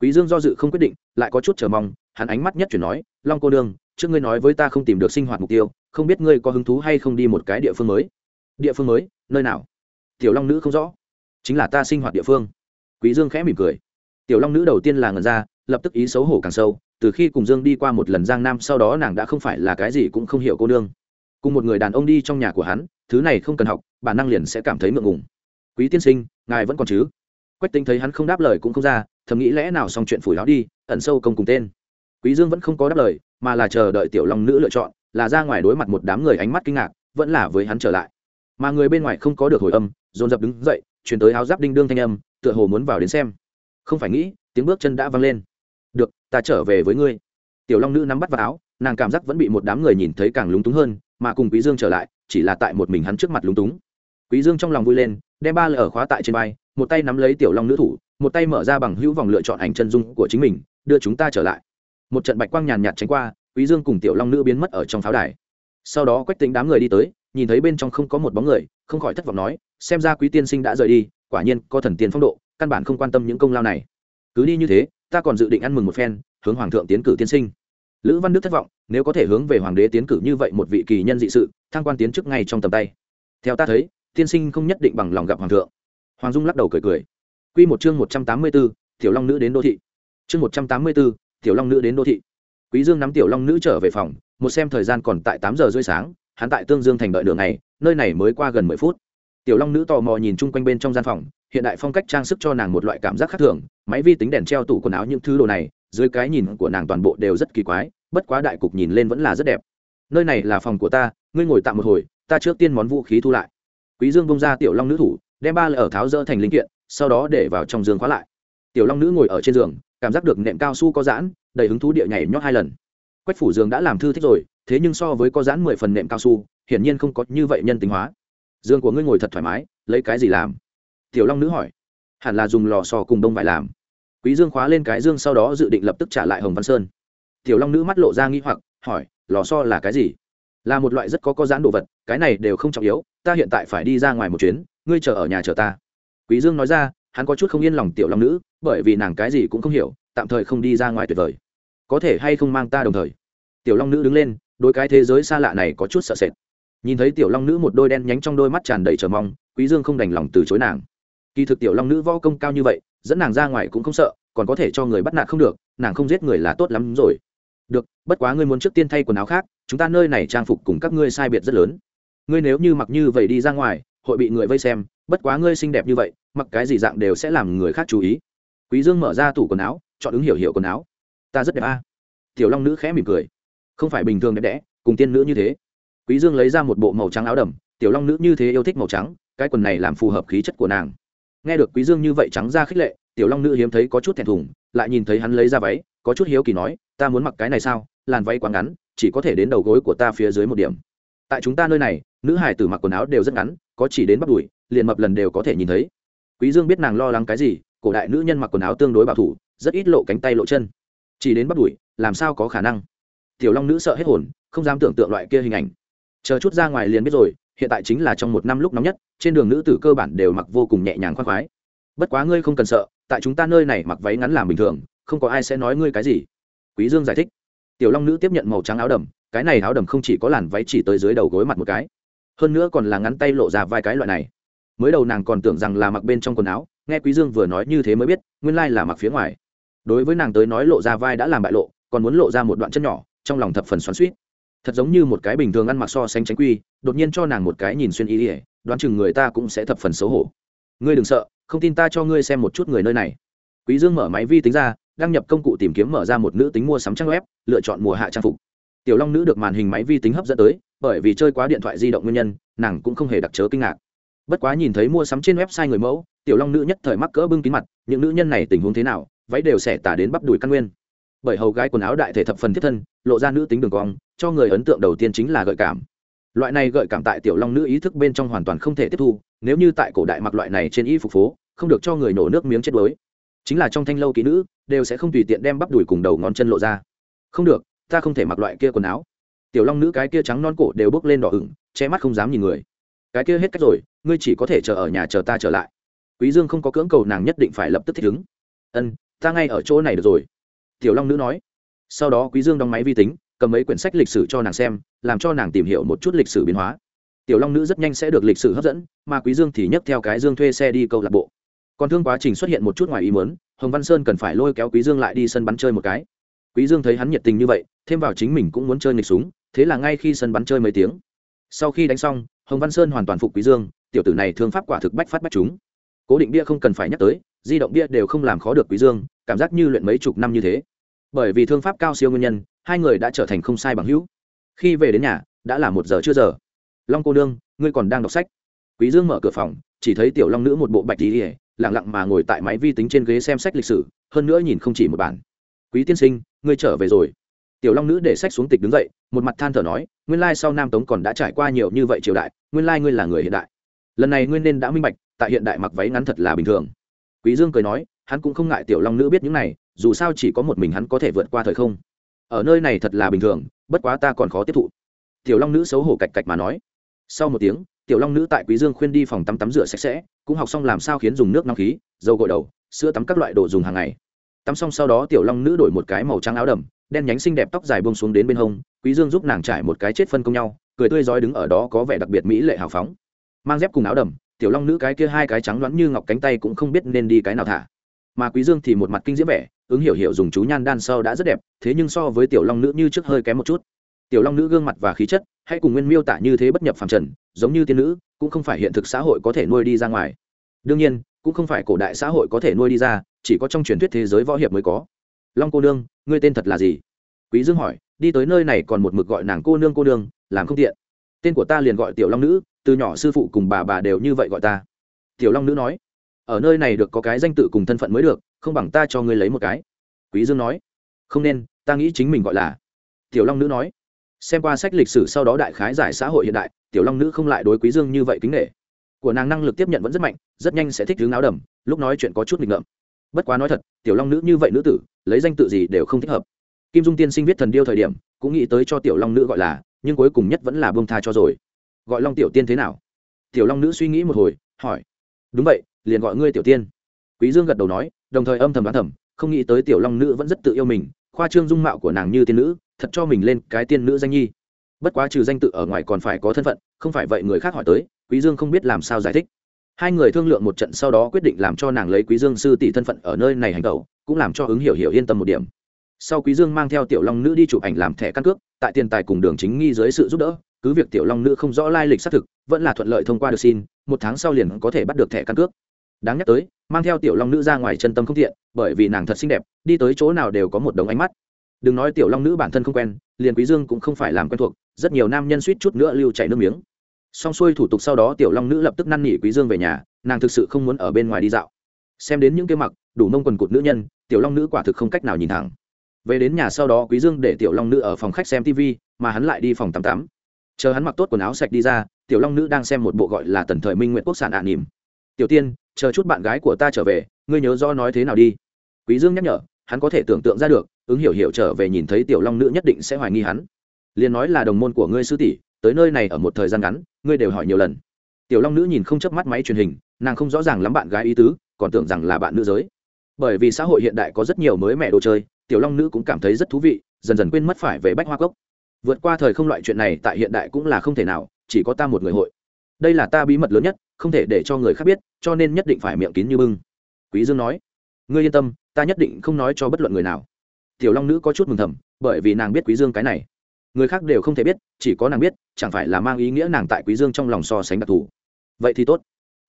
Quý dương do dự không quyết định, lại có chút chờ mong, hắn ánh mắt nhất chuyển nói, long cô đương trước ngươi nói với ta không tìm được sinh hoạt mục tiêu, không biết ngươi có hứng thú hay không đi một cái địa phương mới? Địa phương mới? Nơi nào? Tiểu long nữ không rõ. Chính là ta sinh hoạt địa phương. Quý dương khẽ mỉm cười. Tiểu long nữ đầu tiên là ngần ra, lập tức ý xấu hổ càng sâu, từ khi cùng dương đi qua một lần giang nam sau đó nàng đã không phải là cái gì cũng không hiểu cô nương. Cùng một người đàn ông đi trong nhà của hắn, thứ này không cần học, bản năng liền sẽ cảm thấy ngượng ngùng. Quý tiên sinh, ngài vẫn còn chứ? Quách tính thấy hắn không đáp lời cũng không ra, thầm nghĩ lẽ nào xong chuyện phủi láo đi, ẩn sâu công cùng tên. Quý dương vẫn không có đáp lời, mà là chờ đợi tiểu long nữ lựa chọn, là ra ngoài đối mặt một đám người ánh mắt kinh ngạc, vẫn là với hắn trở lại. Mà người bên ngoài không có được hồi âm, dồn dập đứng dậy chuyển tới áo giáp đinh đương thanh âm, tựa hồ muốn vào đến xem. Không phải nghĩ, tiếng bước chân đã vang lên. Được, ta trở về với ngươi. Tiểu long nữ nắm bắt vào áo, nàng cảm giác vẫn bị một đám người nhìn thấy càng lúng túng hơn, mà cùng quý dương trở lại, chỉ là tại một mình hắn trước mặt lúng túng. Quý dương trong lòng vui lên, đem ba lở ở khóa tại trên vai một tay nắm lấy tiểu long nữ thủ, một tay mở ra bằng hữu vòng lựa chọn ảnh chân dung của chính mình, đưa chúng ta trở lại. Một trận bạch quang nhàn nhạt tránh qua, quý dương cùng tiểu long nữ biến mất ở trong pháo đài. Sau đó quách tính đám người đi tới, nhìn thấy bên trong không có một bóng người, không khỏi thất vọng nói, xem ra quý tiên sinh đã rời đi, quả nhiên có thần tiên phong độ, căn bản không quan tâm những công lao này. Cứ đi như thế, ta còn dự định ăn mừng một phen, hướng hoàng thượng tiến cử tiên sinh. Lữ văn đức thất vọng, nếu có thể hướng về hoàng đế tiến cử như vậy một vị kỳ nhân dị sự, thăng quan tiến chức ngay trong tầm tay. Theo ta thấy, tiên sinh không nhất định bằng lòng gặp hoàng thượng hoàng dung lắc đầu cười cười. Q một chương một trăm tám mươi b ố tiểu long nữ đến đô thị. Chương một trăm tám mươi b ố tiểu long nữ đến đô thị. Quý dương nắm tiểu long nữ trở về phòng, một xem thời gian còn tại tám giờ rưỡi sáng, hắn tại tương dương thành đợi đường này nơi này mới qua gần mười phút. Tiểu long nữ tò mò nhìn chung quanh bên trong gian phòng, hiện đại phong cách trang sức cho nàng một loại cảm giác khác thường, máy vi tính đèn treo tủ quần áo những thứ đồ này, dưới cái nhìn của nàng toàn bộ đều rất kỳ quái, bất quá đại cục nhìn lên vẫn là rất đẹp. Nơi này là phòng của ta, ngươi ngồi tạm một hồi, ta trước tiên món vũ khí thu lại. Quý dương bông ra tiểu long nữ thủ đem ba lở ở tháo dỡ thành linh kiện, sau đó để vào trong giường khóa lại. Tiểu long nữ ngồi ở trên giường, cảm giác được nệm cao su có giãn, đầy hứng thú địa nhảy nhót hai lần. Quách phủ giường đã làm thư thích rồi, thế nhưng so với có giãn mười phần nệm cao su, hiển nhiên không có như vậy nhân tính hóa. Giường của ngươi ngồi thật thoải mái, lấy cái gì làm? Tiểu long nữ hỏi. Hẳn là dùng lò xo cùng đông vải làm. Quý dương khóa lên cái dương sau đó dự định lập tức trả lại hồng văn sơn. Tiểu long nữ mắt lộ ra nghi hoặc, hỏi, lò xo là cái gì? Là một loại rất có có giãn đồ vật, cái này đều không trọng yếu, ta hiện tại phải đi ra ngoài một chuyến ngươi chờ ở nhà chờ ta. Quý dương nói ra, hắn có chút không yên lòng tiểu long nữ, bởi vì nàng cái gì cũng không hiểu, tạm thời không đi ra ngoài tuyệt vời. Có thể hay không mang ta đồng thời? Tiểu long nữ đứng lên đôi cái thế giới xa lạ này có chút sợ sệt. Nhìn thấy tiểu long nữ một đôi đen nhánh trong đôi mắt tràn đầy chờ mong, quý dương không đành lòng từ chối nàng. Kỳ thực tiểu long nữ võ công cao như vậy, dẫn nàng ra ngoài cũng không sợ, còn có thể cho người bắt nạt không được, nàng không giết người là tốt lắm rồi. Được, bất quá ngươi muốn trước tiên thay quần áo khác, chúng ta nơi này trang phục cùng các ngươi sai biệt rất lớn. Ngươi nếu như mặc như vậy đi ra ngoài hội bị người vây xem, bất quá ngươi xinh đẹp như vậy, mặc cái gì dạng đều sẽ làm người khác chú ý. Quý dương mở ra tủ quần áo, chọn ứng hiểu hiểu quần áo. Ta rất đẹp a. Tiểu long nữ khẽ mỉm cười. Không phải bình thường đẹp đẽ, cùng tiên nữ như thế. Quý dương lấy ra một bộ màu trắng áo đầm, tiểu long nữ như thế yêu thích màu trắng, cái quần này làm phù hợp khí chất của nàng. Nghe được quý dương như vậy trắng ra khích lệ, tiểu long nữ hiếm thấy có chút thẹn thùng, lại nhìn thấy hắn lấy ra váy, có chút hiếu kỳ nói, ta muốn mặc cái này sao? Làn váy quá ngắn, chỉ có thể đến đầu gối của ta phía dưới một điểm. Tại chúng ta nơi này nữ hải tử mặc quần áo đều rất ngắn, có chỉ đến bắp đùi, liền mập lần đều có thể nhìn thấy. Quý dương biết nàng lo lắng cái gì, cổ đại nữ nhân mặc quần áo tương đối bảo thủ, rất ít lộ cánh tay lộ chân. Chỉ đến bắp đùi, làm sao có khả năng? Tiểu long nữ sợ hết hồn, không dám tưởng tượng loại kia hình ảnh. Chờ chút ra ngoài liền biết rồi, hiện tại chính là trong một năm lúc nóng nhất, trên đường nữ tử cơ bản đều mặc vô cùng nhẹ nhàng khoan khoái. Bất quá ngươi không cần sợ, tại chúng ta nơi này mặc váy ngắn làm bình thường, không có ai sẽ nói ngươi cái gì. Quý dương giải thích. Tiểu long nữ tiếp nhận màu trắng áo đầm, cái này áo đầm không chỉ có làn váy chỉ tới dưới đầu gối mặt một cái hơn nữa còn là ngắn tay lộ ra vài cái loại này. Mới đầu nàng còn tưởng rằng là mặc bên trong quần áo, nghe quý dương vừa nói như thế mới biết, nguyên lai là mặc phía ngoài. Đối với nàng tới nói lộ ra vai đã làm bại lộ, còn muốn lộ ra một đoạn chân nhỏ, trong lòng thập phần xoắn xuýt. Thật giống như một cái bình thường ăn mặc so sánh tránh quy, đột nhiên cho nàng một cái nhìn xuyên ý ỉa đoán chừng người ta cũng sẽ thập phần xấu hổ. Ngươi đừng sợ, không tin ta cho ngươi xem một chút người nơi này. Quý dương mở máy vi tính ra, đăng nhập công cụ tìm kiếm mở ra một nữ tính mua sắm trang web, lựa chọn mùa hạ trang phục. Tiểu long nữ được màn hình máy vi tính hấp dẫn tới bởi vì chơi quá điện thoại di động nguyên nhân, nàng cũng không hề đặc chớ kinh ngạc. Bất quá nhìn thấy mua sắm trên website người mẫu, tiểu long nữ nhất thời mắc cỡ bưng kín mặt, những nữ nhân này tình huống thế nào, váy đều xẻ tả đến bắp đùi căn nguyên. Bởi hầu gái quần áo đại thể thập phần thiết thân, lộ ra nữ tính đường cong, cho người ấn tượng đầu tiên chính là gợi cảm. Loại này gợi cảm tại tiểu long nữ ý thức bên trong hoàn toàn không thể tiếp thu, nếu như tại cổ đại mặc loại này trên y phục phố, không được cho người nổ nước miếng chết đuối. Chính là trong thanh lâu kỹ nữ, đều sẽ không tùy tiện đem bắp đùi cùng đầu ngón chân lộ ra. Không được, ta không thể mặc loại kia quần áo tiểu long nữ cái kia trắng non cổ đều bước lên đỏ ửng, che mắt không dám nhìn người. Cái kia hết cách rồi, ngươi chỉ có thể chờ ở nhà chờ ta trở lại. Quý dương không có cưỡng cầu nàng nhất định phải lập tức thích ứng. Ân, ta ngay ở chỗ này được rồi. Tiểu long nữ nói. Sau đó quý dương đóng máy vi tính, cầm mấy quyển sách lịch sử cho nàng xem, làm cho nàng tìm hiểu một chút lịch sử biến hóa. Tiểu long nữ rất nhanh sẽ được lịch sử hấp dẫn, mà quý dương thì nhấc theo cái dương thuê xe đi câu lạc bộ. Còn thương quá trình xuất hiện một chút ngoài ý muốn, hồng văn sơn cần phải lôi kéo quý dương lại đi sân bắn chơi một cái. Quý dương thấy hắn nhiệt tình như vậy, thêm vào chính mình cũng muốn chơi nghịch súng thế là ngay khi sân bắn chơi mấy tiếng, sau khi đánh xong, hồng văn sơn hoàn toàn phục quý dương, tiểu tử này thương pháp quả thực bách phát bách chúng. Cố định bia không cần phải nhắc tới, di động bia đều không làm khó được quý dương, cảm giác như luyện mấy chục năm như thế. Bởi vì thương pháp cao siêu nguyên nhân, hai người đã trở thành không sai bằng hữu. Khi về đến nhà, đã là một giờ chưa giờ. Long cô nương, ngươi còn đang đọc sách? Quý dương mở cửa phòng, chỉ thấy tiểu long nữ một bộ bạch tí lặng lặng mà ngồi tại máy vi tính trên ghế xem sách lịch sử, hơn nữa nhìn không chỉ một bản. Quý tiên sinh, ngươi trở về rồi tiểu long nữ để sách xuống tịch đứng dậy, một mặt than thở nói, nguyên lai sau nam tống còn đã trải qua nhiều như vậy triều đại, nguyên lai ngươi là người hiện đại. Lần này ngươi nên đã minh bạch, tại hiện đại mặc váy ngắn thật là bình thường. Quý dương cười nói, hắn cũng không ngại tiểu long nữ biết những này, dù sao chỉ có một mình hắn có thể vượt qua thời không. Ở nơi này thật là bình thường, bất quá ta còn khó tiếp thụ. Tiểu long nữ xấu hổ cạch cạch mà nói. Sau một tiếng, tiểu long nữ tại quý dương khuyên đi phòng tắm tắm rửa sạch sẽ, cũng học xong làm sao khiến dùng nước nóng khí, dầu gội đầu, sữa tắm các loại đồ dùng hàng ngày. Tắm xong sau đó tiểu long nữ đổi một cái màu trắng áo đầm đen nhánh xinh đẹp tóc dài buông xuống đến bên hông, quý dương giúp nàng trải một cái chết phân công nhau, cười tươi rói đứng ở đó có vẻ đặc biệt mỹ lệ hào phóng. Mang dép cùng áo đầm, tiểu long nữ cái kia hai cái trắng loãng như ngọc cánh tay cũng không biết nên đi cái nào thả. Mà quý dương thì một mặt kinh diễm vẻ, ứng hiểu hiểu dùng chú nhan đan sau đã rất đẹp, thế nhưng so với tiểu long nữ như trước hơi kém một chút. Tiểu long nữ gương mặt và khí chất hãy cùng nguyên miêu tả như thế bất nhập phàm trần, giống như tiên nữ, cũng không phải hiện thực xã hội có thể nuôi đi ra ngoài. Đương nhiên, cũng không phải cổ đại xã hội có thể nuôi đi ra, chỉ có trong truyền thuyết thế giới võ hiệp mới có long cô nương, ngươi tên thật là gì? Quý dương hỏi, đi tới nơi này còn một mực gọi nàng cô nương cô nương, làm không tiện. Tên của ta liền gọi tiểu long nữ, từ nhỏ sư phụ cùng bà bà đều như vậy gọi ta. Tiểu long nữ nói, ở nơi này được có cái danh tự cùng thân phận mới được, không bằng ta cho ngươi lấy một cái. Quý dương nói, không nên, ta nghĩ chính mình gọi là. Tiểu long nữ nói, xem qua sách lịch sử sau đó đại khái giải xã hội hiện đại, tiểu long nữ không lại đối quý dương như vậy kính nghệ của nàng năng lực tiếp nhận vẫn rất mạnh, rất nhanh sẽ thích hướng áo đầm, lúc nói chuyện có chút nghịch ngợm bất quá nói thật, tiểu long nữ như vậy nữ tử, lấy danh tự gì đều không thích hợp. Kim dung tiên sinh viết thần điêu thời điểm, cũng nghĩ tới cho tiểu long nữ gọi là, nhưng cuối cùng nhất vẫn là bông tha cho rồi. Gọi long tiểu tiên thế nào? Tiểu long nữ suy nghĩ một hồi, hỏi. Đúng vậy, liền gọi ngươi tiểu tiên. Quý dương gật đầu nói, đồng thời âm thầm đoán thầm, không nghĩ tới tiểu long nữ vẫn rất tự yêu mình, khoa trương dung mạo của nàng như tiên nữ, thật cho mình lên cái tiên nữ danh nhi. Bất quá trừ danh tự ở ngoài còn phải có thân phận, không phải vậy người khác hỏi tới, quý dương không biết làm sao giải thích hai người thương lượng một trận sau đó quyết định làm cho nàng lấy quý dương sư tỷ thân phận ở nơi này hành tẩu, cũng làm cho ứng hiểu hiểu yên tâm một điểm. Sau quý dương mang theo tiểu long nữ đi chụp ảnh làm thẻ căn cước, tại tiền tài cùng đường chính nghi dưới sự giúp đỡ, cứ việc tiểu long nữ không rõ lai lịch xác thực, vẫn là thuận lợi thông qua được xin, một tháng sau liền có thể bắt được thẻ căn cước. Đáng nhắc tới, mang theo tiểu long nữ ra ngoài chân tâm không thiện, bởi vì nàng thật xinh đẹp, đi tới chỗ nào đều có một đống ánh mắt. Đừng nói tiểu long nữ bản thân không quen, liền quý dương cũng không phải làm quen thuộc, rất nhiều nam nhân suýt chút nữa lưu chảy nước miếng xong xuôi thủ tục sau đó tiểu long nữ lập tức năn nỉ quý dương về nhà, nàng thực sự không muốn ở bên ngoài đi dạo. Xem đến những cái mặc đủ mông quần cụt nữ nhân, tiểu long nữ quả thực không cách nào nhìn thẳng. Về đến nhà sau đó quý dương để tiểu long nữ ở phòng khách xem tv mà hắn lại đi phòng tắm tắm. Chờ hắn mặc tốt quần áo sạch đi ra, tiểu long nữ đang xem một bộ gọi là tần thời minh nguyện quốc sản ạ à nỉm. Tiểu tiên, chờ chút bạn gái của ta trở về, ngươi nhớ do nói thế nào đi. Quý dương nhắc nhở, hắn có thể tưởng tượng ra được, ứng hiểu hiểu trở về nhìn thấy tiểu long nữ nhất định sẽ hoài nghi hắn. Liền nói là đồng môn của ngươi sư tỷ tới nơi này ở một thời gian ngắn, ngươi đều hỏi nhiều lần. Tiểu long nữ nhìn không chớp mắt máy truyền hình, nàng không rõ ràng lắm bạn gái ý tứ, còn tưởng rằng là bạn nữ giới. Bởi vì xã hội hiện đại có rất nhiều mới mẹ đồ chơi, tiểu long nữ cũng cảm thấy rất thú vị, dần dần quên mất phải về bách hoa cốc. Vượt qua thời không loại chuyện này, tại hiện đại cũng là không thể nào, chỉ có ta một người hội. Đây là ta bí mật lớn nhất, không thể để cho người khác biết, cho nên nhất định phải miệng kín như bưng. Quý dương nói, ngươi yên tâm, ta nhất định không nói cho bất luận người nào. Tiểu long nữ có chút mừng thầm, bởi vì nàng biết quý dương cái này người khác đều không thể biết, chỉ có nàng biết, chẳng phải là mang ý nghĩa nàng tại quý dương trong lòng so sánh đặc thù. Vậy thì tốt.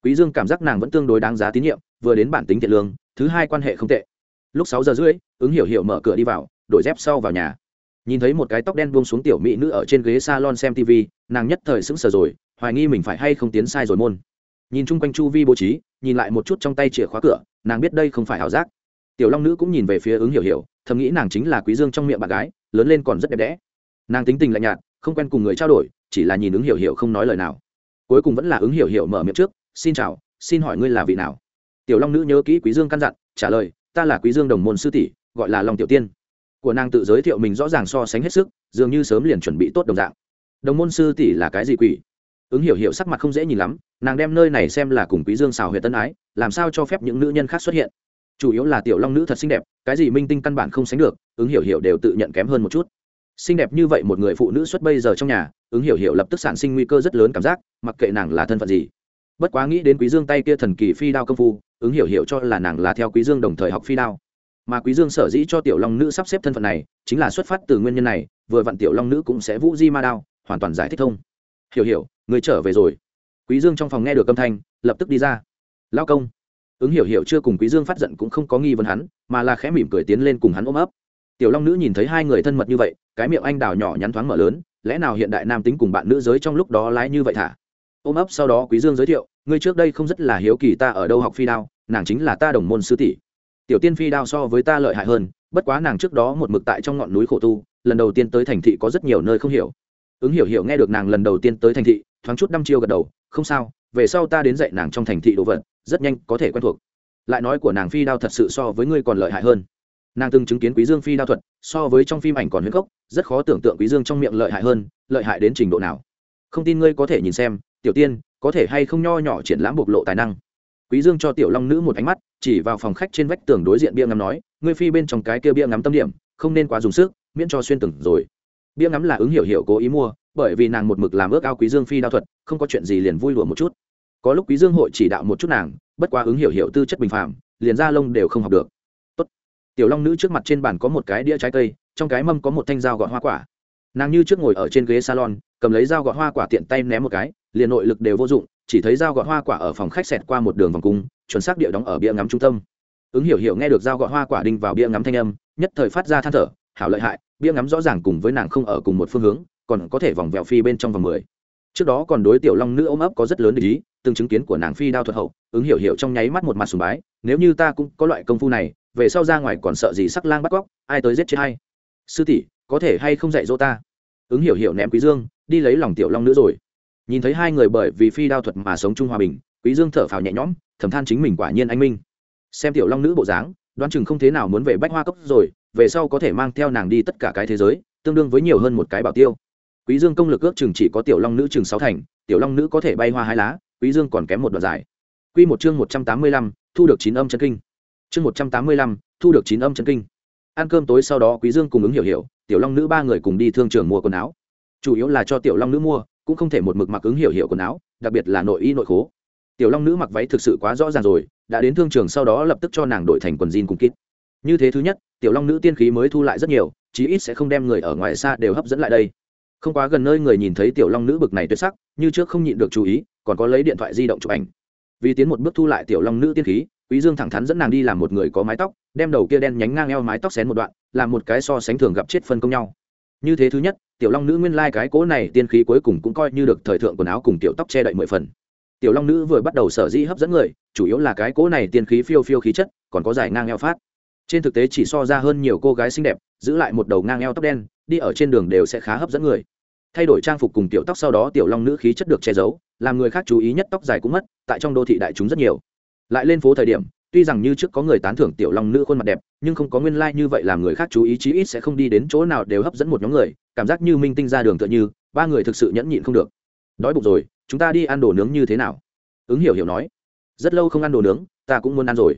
Quý dương cảm giác nàng vẫn tương đối đáng giá tín nhiệm, vừa đến bản tính thiện lương, thứ hai quan hệ không tệ. Lúc sáu giờ rưỡi, ứng hiểu hiểu mở cửa đi vào, đổi dép sau vào nhà. Nhìn thấy một cái tóc đen buông xuống tiểu mỹ nữ ở trên ghế salon xem tv nàng nhất thời sững sờ rồi, hoài nghi mình phải hay không tiến sai rồi môn. Nhìn chung quanh chu vi bố trí, nhìn lại một chút trong tay chìa khóa cửa, nàng biết đây không phải ảo giác. Tiểu long nữ cũng nhìn về phía ứng hiểu hiểu, thầm nghĩ nàng chính là quý dương trong miệng bạn gái, lớn lên còn rất đẹp đẽ nàng tính tình lạnh nhạt, không quen cùng người trao đổi, chỉ là nhìn ứng hiểu hiểu không nói lời nào. Cuối cùng vẫn là ứng hiểu hiểu mở miệng trước, xin chào, xin hỏi ngươi là vị nào? Tiểu long nữ nhớ kỹ quý dương căn dặn, trả lời, ta là quý dương đồng môn sư tỷ, gọi là long tiểu tiên. Của nàng tự giới thiệu mình rõ ràng so sánh hết sức, dường như sớm liền chuẩn bị tốt đồng dạng. Đồng môn sư tỷ là cái gì quỷ? Ứng hiểu hiểu sắc mặt không dễ nhìn lắm, nàng đem nơi này xem là cùng quý dương xào huyệt tân ái, làm sao cho phép những nữ nhân khác xuất hiện? Chủ yếu là tiểu long nữ thật xinh đẹp, cái gì minh tinh căn bản không sánh được, ứng hiểu hiểu đều tự nhận kém hơn một chút xinh đẹp như vậy một người phụ nữ xuất bây giờ trong nhà, ứng hiểu hiểu lập tức sản sinh nguy cơ rất lớn cảm giác, mặc kệ nàng là thân phận gì. Bất quá nghĩ đến quý dương tay kia thần kỳ phi đao công phu, ứng hiểu hiểu cho là nàng là theo quý dương đồng thời học phi đao. Mà quý dương sở dĩ cho tiểu long nữ sắp xếp thân phận này, chính là xuất phát từ nguyên nhân này, vừa vặn tiểu long nữ cũng sẽ vũ di ma đao, hoàn toàn giải thích thông. Hiểu hiểu, người trở về rồi. Quý dương trong phòng nghe được âm thanh, lập tức đi ra. Lao công. Ứng hiểu hiểu chưa cùng quý dương phát giận cũng không có nghi vấn hắn, mà là khẽ mỉm cười tiến lên cùng hắn ôm ấp tiểu long nữ nhìn thấy hai người thân mật như vậy, cái miệng anh đào nhỏ nhắn thoáng mở lớn, lẽ nào hiện đại nam tính cùng bạn nữ giới trong lúc đó lái như vậy thả? Ôm ấp sau đó quý dương giới thiệu, ngươi trước đây không rất là hiếu kỳ ta ở đâu học phi đao, nàng chính là ta đồng môn sư tỷ. Tiểu tiên phi đao so với ta lợi hại hơn, bất quá nàng trước đó một mực tại trong ngọn núi khổ tu, lần đầu tiên tới thành thị có rất nhiều nơi không hiểu. Ứng hiểu hiểu nghe được nàng lần đầu tiên tới thành thị, thoáng chút năm chiêu gật đầu, không sao, về sau ta đến dạy nàng trong thành thị đồ vật, rất nhanh có thể quen thuộc. Lại nói của nàng phi đao thật sự so với ngươi còn lợi hại hơn nàng từng chứng kiến quý dương phi đao thuật, so với trong phim ảnh còn huyết gốc, rất khó tưởng tượng quý dương trong miệng lợi hại hơn, lợi hại đến trình độ nào. Không tin ngươi có thể nhìn xem, tiểu tiên, có thể hay không nho nhỏ triển lãm bộc lộ tài năng? Quý dương cho tiểu long nữ một ánh mắt, chỉ vào phòng khách trên vách tường đối diện bia ngắm nói, ngươi phi bên trong cái kia bia ngắm tâm điểm, không nên quá dùng sức, miễn cho xuyên tường rồi. Bia ngắm là ứng hiểu hiểu cố ý mua, bởi vì nàng một mực làm ước ao quý dương phi đao thuật, không có chuyện gì liền vui lùa một chút. Có lúc quý dương hội chỉ đạo một chút nàng, bất quá ứng hiểu hiểu tư chất bình phàm, liền ra lông đều không học được tiểu long nữ trước mặt trên bàn có một cái đĩa trái cây, trong cái mâm có một thanh dao gọt hoa quả. Nàng như trước ngồi ở trên ghế salon, cầm lấy dao gọt hoa quả tiện tay ném một cái, liền nội lực đều vô dụng, chỉ thấy dao gọt hoa quả ở phòng khách xẹt qua một đường vòng cung, chuẩn xác địa đóng ở bia ngắm trung tâm. Ứng hiểu hiểu nghe được dao gọt hoa quả đinh vào bia ngắm thanh âm, nhất thời phát ra than thở, hảo lợi hại, bia ngắm rõ ràng cùng với nàng không ở cùng một phương hướng, còn có thể vòng vẹo phi bên trong vòng mười. Trước đó còn đối tiểu long nữ ôm ấp có rất lớn ý, từng chứng kiến của nàng phi đao thuật hậu, ứng hiểu hiểu trong nháy mắt một mặt sùng bái, nếu như ta cũng có loại công phu này về sau ra ngoài còn sợ gì sắc lang bắt cóc ai tới giết chết hay sư tỷ có thể hay không dạy dỗ ta? Ứng hiểu hiểu ném quý dương đi lấy lòng tiểu long nữ rồi. Nhìn thấy hai người bởi vì phi đao thuật mà sống chung hòa bình quý dương thở phào nhẹ nhõm thầm than chính mình quả nhiên anh minh. Xem tiểu long nữ bộ dáng đoán chừng không thế nào muốn về bách hoa cốc rồi về sau có thể mang theo nàng đi tất cả cái thế giới tương đương với nhiều hơn một cái bảo tiêu. Quý dương công lực ước chừng chỉ có tiểu long nữ chừng sáu thành tiểu long nữ có thể bay hoa hai lá quý dương còn kém một đoạn dài. Quy một chương một trăm tám mươi lăm, thu được chín âm chân kinh chương một trăm tám mươi lăm, thu được chín âm chân kinh. Ăn cơm tối sau đó quý dương cùng ứng hiểu hiểu tiểu long nữ ba người cùng đi thương trường mua quần áo. Chủ yếu là cho tiểu long nữ mua cũng không thể một mực mặc ứng hiểu hiểu quần áo đặc biệt là nội y nội khố. Tiểu long nữ mặc váy thực sự quá rõ ràng rồi đã đến thương trường sau đó lập tức cho nàng đổi thành quần jean cùng kít như thế thứ nhất tiểu long nữ tiên khí mới thu lại rất nhiều chí ít sẽ không đem người ở ngoài xa đều hấp dẫn lại đây. Không quá gần nơi người nhìn thấy tiểu long nữ bực này tuyệt sắc như trước không nhịn được chú ý còn có lấy điện thoại di động chụp ảnh. Vì tiến một bước thu lại tiểu long nữ tiên khí quý dương thẳng thắn dẫn nàng đi làm một người có mái tóc, đem đầu kia đen nhánh ngang eo mái tóc xén một đoạn, làm một cái so sánh thường gặp chết phân công nhau. Như thế thứ nhất, tiểu long nữ nguyên lai cái cố này tiên khí cuối cùng cũng coi như được thời thượng quần áo cùng tiểu tóc che đậy mười phần. Tiểu long nữ vừa bắt đầu sở dĩ hấp dẫn người, chủ yếu là cái cố này tiên khí phiêu phiêu khí chất, còn có dài ngang eo phát. Trên thực tế chỉ so ra hơn nhiều cô gái xinh đẹp, giữ lại một đầu ngang eo tóc đen, đi ở trên đường đều sẽ khá hấp dẫn người. Thay đổi trang phục cùng tiểu tóc sau đó tiểu long nữ khí chất được che giấu, làm người khác chú ý nhất tóc dài cũng mất, tại trong đô thị đại chúng rất nhiều lại lên phố thời điểm, tuy rằng như trước có người tán thưởng tiểu long nữ khuôn mặt đẹp, nhưng không có nguyên lai、like、như vậy làm người khác chú ý, chí ít sẽ không đi đến chỗ nào đều hấp dẫn một nhóm người, cảm giác như minh tinh ra đường tựa như, ba người thực sự nhẫn nhịn không được. Đói bụng rồi, chúng ta đi ăn đồ nướng như thế nào? Ứng hiểu hiểu nói. Rất lâu không ăn đồ nướng, ta cũng muốn ăn rồi.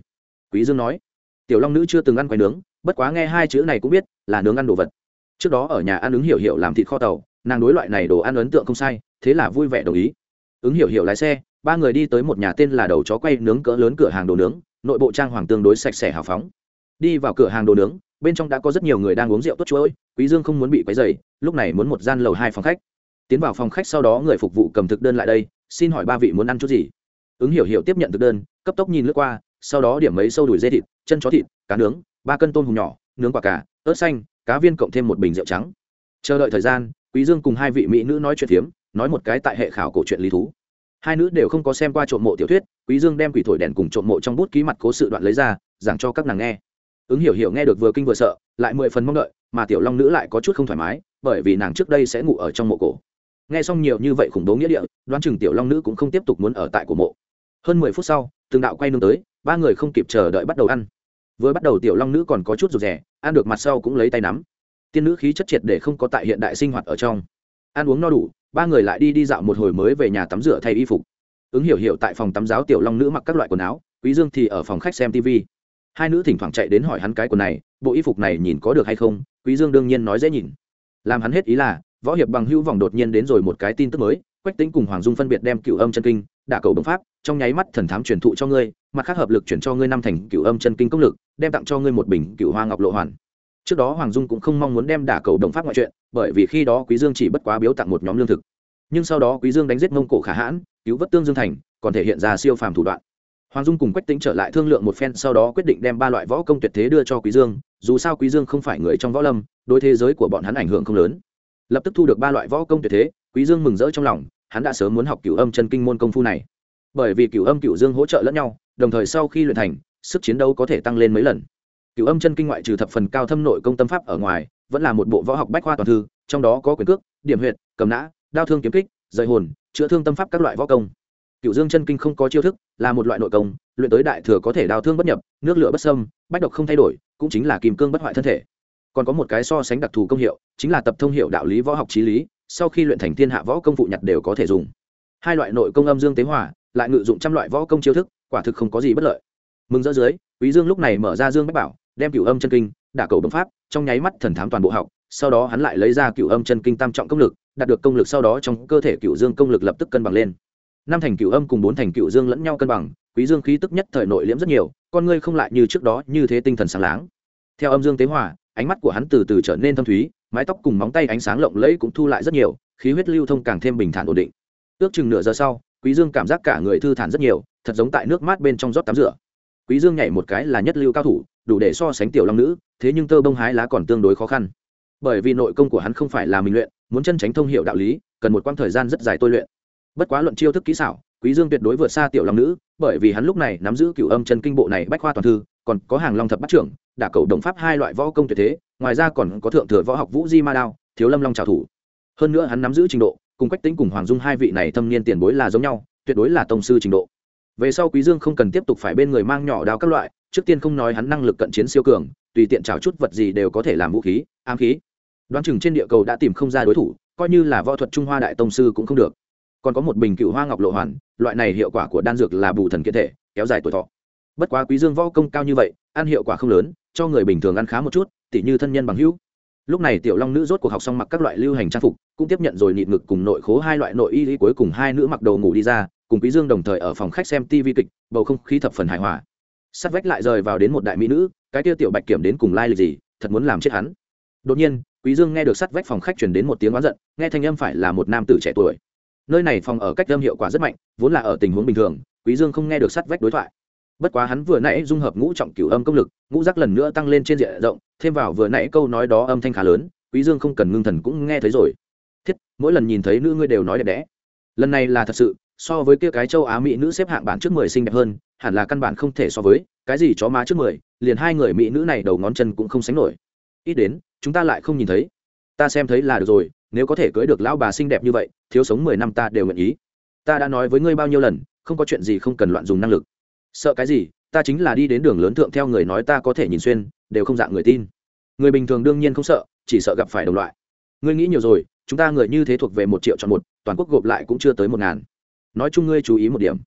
Quý dương nói. Tiểu long nữ chưa từng ăn quái nướng, bất quá nghe hai chữ này cũng biết là nướng ăn đồ vật. Trước đó ở nhà ăn ứng hiểu hiểu làm thịt kho tàu, nàng đối loại này đồ ăn ấn tượng không sai, thế là vui vẻ đồng ý. Ứng hiểu hiểu lái xe ba người đi tới một nhà tên là đầu chó quay nướng cỡ lớn cửa hàng đồ nướng, nội bộ trang hoàng tương đối sạch sẽ hào phóng. Đi vào cửa hàng đồ nướng, bên trong đã có rất nhiều người đang uống rượu tốt chuỗi quý dương không muốn bị quấy rầy, lúc này muốn một gian lầu hai phòng khách. Tiến vào phòng khách sau đó người phục vụ cầm thực đơn lại đây, xin hỏi ba vị muốn ăn chút gì? Ứng hiểu hiểu tiếp nhận thực đơn, cấp tốc nhìn lướt qua, sau đó điểm mấy sâu đùi dê thịt, chân chó thịt, cá nướng, ba cân tôm hùm nhỏ, nướng quả cà, ớt xanh, cá viên cộng thêm một bình rượu trắng. Chờ đợi thời gian, quý dương cùng hai vị mỹ nữ nói chuyện phiếm, nói một cái tại hệ khảo cổ chuyện lý thú hai nữ đều không có xem qua trộm mộ tiểu thuyết, quý dương đem quỷ thổi đèn cùng trộm mộ trong bút ký mặt cố sự đoạn lấy ra, giảng cho các nàng nghe. Ứng hiểu hiểu nghe được vừa kinh vừa sợ, lại mười phần mong đợi, mà tiểu long nữ lại có chút không thoải mái, bởi vì nàng trước đây sẽ ngủ ở trong mộ cổ. Nghe xong nhiều như vậy khủng bố nghĩa địa, đoán chừng tiểu long nữ cũng không tiếp tục muốn ở tại của mộ. Hơn mười phút sau, từng đạo quay nương tới, ba người không kịp chờ đợi bắt đầu ăn. Vừa bắt đầu tiểu long nữ còn có chút rụt rè, ăn được mặt sau cũng lấy tay nắm. Tiên nữ khí chất triệt để không có tại hiện đại sinh hoạt ở trong. Ăn uống no đủ ba người lại đi đi dạo một hồi mới về nhà tắm rửa thay y phục. Ứng hiểu hiểu tại phòng tắm giáo tiểu long nữ mặc các loại quần áo, quý dương thì ở phòng khách xem tv hai nữ thỉnh thoảng chạy đến hỏi hắn cái quần này, bộ y phục này nhìn có được hay không, quý dương đương nhiên nói dễ nhìn. Làm hắn hết ý là, võ hiệp bằng hữu vòng đột nhiên đến rồi một cái tin tức mới, quách tính cùng hoàng dung phân biệt đem cựu âm chân kinh, đả cầu đồng pháp, trong nháy mắt thần thám truyền thụ cho ngươi, mặt khác hợp lực chuyển cho ngươi năm thành cựu âm chân kinh công lực, đem tặng cho ngươi một bình cựu hoa ngọc lộ hoàn trước đó hoàng dung cũng không mong muốn đem đả cầu đồng pháp ngoại chuyện, bởi vì khi đó quý dương chỉ bất quá biếu tặng một nhóm lương thực. Nhưng sau đó quý dương đánh giết mông cổ khả hãn, cứu vớt tương dương thành, còn thể hiện ra siêu phàm thủ đoạn. Hoàng dung cùng quách tính trở lại thương lượng một phen, sau đó quyết định đem ba loại võ công tuyệt thế đưa cho quý dương, dù sao quý dương không phải người trong võ lâm, đối thế giới của bọn hắn ảnh hưởng không lớn. Lập tức thu được ba loại võ công tuyệt thế, quý dương mừng rỡ trong lòng, hắn đã sớm muốn học cửu âm chân kinh môn công phu này. Bởi vì cửu âm cửu dương hỗ trợ lẫn nhau, đồng thời sau khi luyện thành, sức chiến đấu có thể tăng lên mấy lần cửu âm chân kinh ngoại trừ thập phần cao thâm nội công tâm pháp ở ngoài, vẫn là một bộ võ học bách khoa toàn thư, trong đó có quyền cước, điểm huyệt, cầm nã, đao thương kiếm kích dạy hồn, chữa thương tâm pháp các loại võ công. Cựu dương chân kinh không có chiêu thức, là một loại nội công, luyện tới đại thừa có thể đào thương bất nhập, nước lửa bất sâm bách độc không thay đổi, cũng chính là kìm cương bất hoại thân thể. Còn có một cái so sánh đặc thù công hiệu, chính là tập thông hiệu đạo lý võ học trí lý, sau khi luyện thành thiên hạ võ công phụ nhặt đều có thể dùng. Hai loại nội công âm dương tế hòa, lại ngự dụng trăm loại võ công chiêu thức, quả thực không có gì bất lợi. Mừng rỡ dưới, quý dương lúc này mở ra dương bách bảo đem cửu âm chân kinh, đả cầu bấm pháp, trong nháy mắt thần thám toàn bộ học, sau đó hắn lại lấy ra cửu âm chân kinh tam trọng công lực, đạt được công lực sau đó trong cơ thể cửu dương công lực lập tức cân bằng lên. Năm thành cửu âm cùng bốn thành cửu dương lẫn nhau cân bằng, quý dương khí tức nhất thời nội liễm rất nhiều, con ngươi không lại như trước đó như thế tinh thần sáng láng. Theo âm dương tế hòa, ánh mắt của hắn từ từ trở nên thâm thúy, mái tóc cùng móng tay ánh sáng lộng lẫy cũng thu lại rất nhiều, khí huyết lưu thông càng thêm bình thản ổn định. Ước chừng nửa giờ sau, quý dương cảm giác cả người thư thản rất nhiều, thật giống tại nước mát bên trong rót tắm rửa. Quý dương nhảy một cái là nhất lưu cao thủ đủ để so sánh tiểu long nữ, thế nhưng tơ bông hái lá còn tương đối khó khăn. Bởi vì nội công của hắn không phải là mình luyện, muốn chân tránh thông hiểu đạo lý, cần một quãng thời gian rất dài tôi luyện. Bất quá luận chiêu thức kỹ xảo, quý dương tuyệt đối vượt xa tiểu long nữ, bởi vì hắn lúc này nắm giữ cửu âm chân kinh bộ này bách khoa toàn thư, còn có hàng long thập bát trưởng, đả cầu đồng pháp hai loại võ công tuyệt thế, ngoài ra còn có thượng thừa võ học vũ di ma đao, thiếu lâm long trào thủ. Hơn nữa hắn nắm giữ trình độ, cùng quách tính cùng hoàng dung hai vị này thâm niên tiền bối là giống nhau, tuyệt đối là tông sư trình độ. Về sau quý dương không cần tiếp tục phải bên người mang nhỏ đao các loại trước tiên không nói hắn năng lực cận chiến siêu cường, tùy tiện trào chút vật gì đều có thể làm vũ khí, ám khí. Đoán chừng trên địa cầu đã tìm không ra đối thủ, coi như là võ thuật trung hoa đại tông sư cũng không được. Còn có một bình cựu hoa ngọc lộ hoàn, loại này hiệu quả của đan dược là bù thần kiện thể, kéo dài tuổi thọ. Bất quá quý dương võ công cao như vậy, ăn hiệu quả không lớn, cho người bình thường ăn khá một chút, tỉ như thân nhân bằng hữu. Lúc này tiểu long nữ rốt cuộc học xong mặc các loại lưu hành trang phục, cũng tiếp nhận rồi nịt ngực cùng nội khố hai loại nội y lý cuối cùng hai nữ mặc đồ ngủ đi ra, cùng quý dương đồng thời ở phòng khách xem tv kịch, bầu không khí thập phần hài hòa sắt vách lại rời vào đến một đại mỹ nữ, cái tiêu tiểu bạch kiểm đến cùng lai lịch gì, thật muốn làm chết hắn. Đột nhiên, quý dương nghe được sắt vách phòng khách truyền đến một tiếng oán giận, nghe thanh âm phải là một nam tử trẻ tuổi. Nơi này phòng ở cách âm hiệu quả rất mạnh, vốn là ở tình huống bình thường, quý dương không nghe được sắt vách đối thoại. Bất quá hắn vừa nãy dung hợp ngũ trọng cửu âm công lực, ngũ giác lần nữa tăng lên trên diện rộng, thêm vào vừa nãy câu nói đó âm thanh khá lớn, quý dương không cần ngưng thần cũng nghe thấy rồi. Thiết, mỗi lần nhìn thấy nữ ngươi đều nói đẹp đẽ. Lần này là thật sự, so với kia cái châu á mỹ nữ xếp hạng bảng trước mười xinh đẹp hơn hẳn là căn bản không thể so với, cái gì chó má trước mười, liền hai người mỹ nữ này đầu ngón chân cũng không sánh nổi. Ít đến, chúng ta lại không nhìn thấy. Ta xem thấy là được rồi, nếu có thể cưới được lão bà xinh đẹp như vậy, thiếu sống mười năm ta đều nguyện ý. Ta đã nói với ngươi bao nhiêu lần, không có chuyện gì không cần loạn dùng năng lực. Sợ cái gì, ta chính là đi đến đường lớn thượng theo người nói ta có thể nhìn xuyên, đều không dạng người tin. Người bình thường đương nhiên không sợ, chỉ sợ gặp phải đồng loại. Ngươi nghĩ nhiều rồi, chúng ta người như thế thuộc về một triệu chọn một, toàn quốc gộp lại cũng chưa tới một ngàn. Nói chung ngươi chú ý một điểm.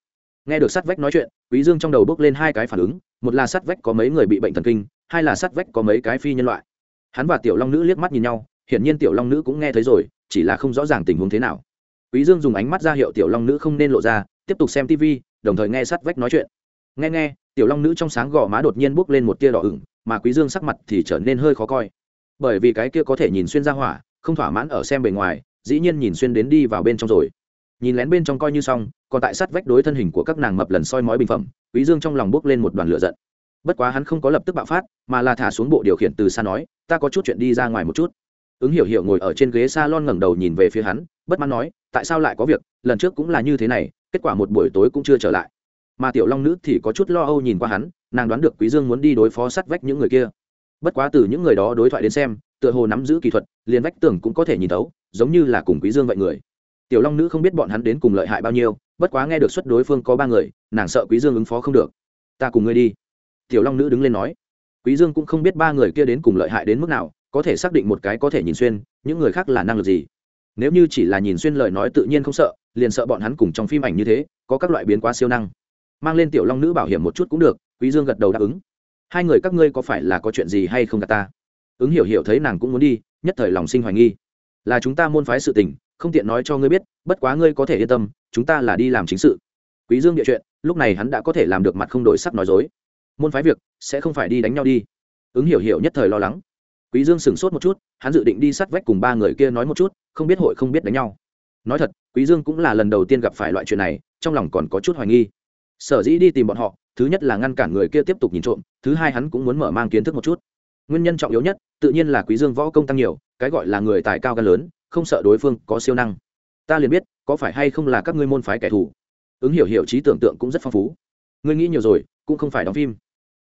Nghe được sát vách nói chuyện quý dương trong đầu bước lên hai cái phản ứng, một là sát vách có mấy người bị bệnh thần kinh, hai là sát vách có mấy cái phi nhân loại. Hắn và tiểu long nữ liếc mắt nhìn nhau, hiển nhiên tiểu long nữ cũng nghe thấy rồi, chỉ là không rõ ràng tình huống thế nào. Quý dương dùng ánh mắt ra hiệu tiểu long nữ không nên lộ ra, tiếp tục xem tv đồng thời nghe sát vách nói chuyện. Nghe nghe, tiểu long nữ trong sáng gò má đột nhiên bốc lên một tia đỏ ửng, mà quý dương sắc mặt thì trở nên hơi khó coi. Bởi vì cái kia có thể nhìn xuyên ra hỏa, không thỏa mãn ở xem bề ngoài, dĩ nhiên nhìn xuyên đến đi vào bên trong rồi. Nhìn lén bên trong coi như xong còn tại sát vách đối thân hình của các nàng mập lần soi mói bình phẩm, quý dương trong lòng bốc lên một đoàn lửa giận. Bất quá hắn không có lập tức bạo phát, mà là thả xuống bộ điều khiển từ xa nói, ta có chút chuyện đi ra ngoài một chút. Ứng hiểu hiểu ngồi ở trên ghế s a lon ngẩng đầu nhìn về phía hắn, bất mãn nói, tại sao lại có việc? Lần trước cũng là như thế này, kết quả một buổi tối cũng chưa trở lại. Mà tiểu long nữ thì có chút lo âu nhìn qua hắn, nàng đoán được quý dương muốn đi đối phó sát vách những người kia. Bất quá từ những người đó đối thoại đến xem, tựa hồ nắm giữ kỹ thuật, liền vách tường cũng có thể nhìn thấu, giống như là cùng quý dương vậy người tiểu long nữ không biết bọn hắn đến cùng lợi hại bao nhiêu, bất quá nghe được xuất đối phương có ba người, nàng sợ quý dương ứng phó không được. Ta cùng ngươi đi. Tiểu long nữ đứng lên nói. Quý dương cũng không biết ba người kia đến cùng lợi hại đến mức nào, có thể xác định một cái có thể nhìn xuyên, những người khác là năng lực gì. Nếu như chỉ là nhìn xuyên lời nói tự nhiên không sợ, liền sợ bọn hắn cùng trong phim ảnh như thế, có các loại biến quá siêu năng. Mang lên tiểu long nữ bảo hiểm một chút cũng được, quý dương gật đầu đáp ứng. Hai người các ngươi có phải là có chuyện gì hay không gặp ta? Ứng hiểu hiểu thấy nàng cũng muốn đi, nhất thời lòng sinh hoài nghi. Là chúng ta môn phái sự tình không tiện nói cho ngươi biết, bất quá ngươi có thể yên tâm, chúng ta là đi làm chính sự. Quý dương địa chuyện, lúc này hắn đã có thể làm được mặt không đổi sắc nói dối. Môn phái việc sẽ không phải đi đánh nhau đi. Ứng hiểu hiểu nhất thời lo lắng. Quý dương sửng sốt một chút, hắn dự định đi sát vách cùng ba người kia nói một chút, không biết hội không biết đánh nhau. Nói thật, quý dương cũng là lần đầu tiên gặp phải loại chuyện này, trong lòng còn có chút hoài nghi. Sở dĩ đi tìm bọn họ, thứ nhất là ngăn cản người kia tiếp tục nhìn trộm, thứ hai hắn cũng muốn mở mang kiến thức một chút. Nguyên nhân trọng yếu nhất, tự nhiên là quý dương võ công tăng nhiều, cái gọi là người tài cao gan lớn không sợ đối phương có siêu năng. Ta liền biết, có phải hay không là các ngươi môn phái kẻ thù. Ứng hiểu hiểu trí tưởng tượng cũng rất phong phú. Ngươi nghĩ nhiều rồi, cũng không phải đóng phim.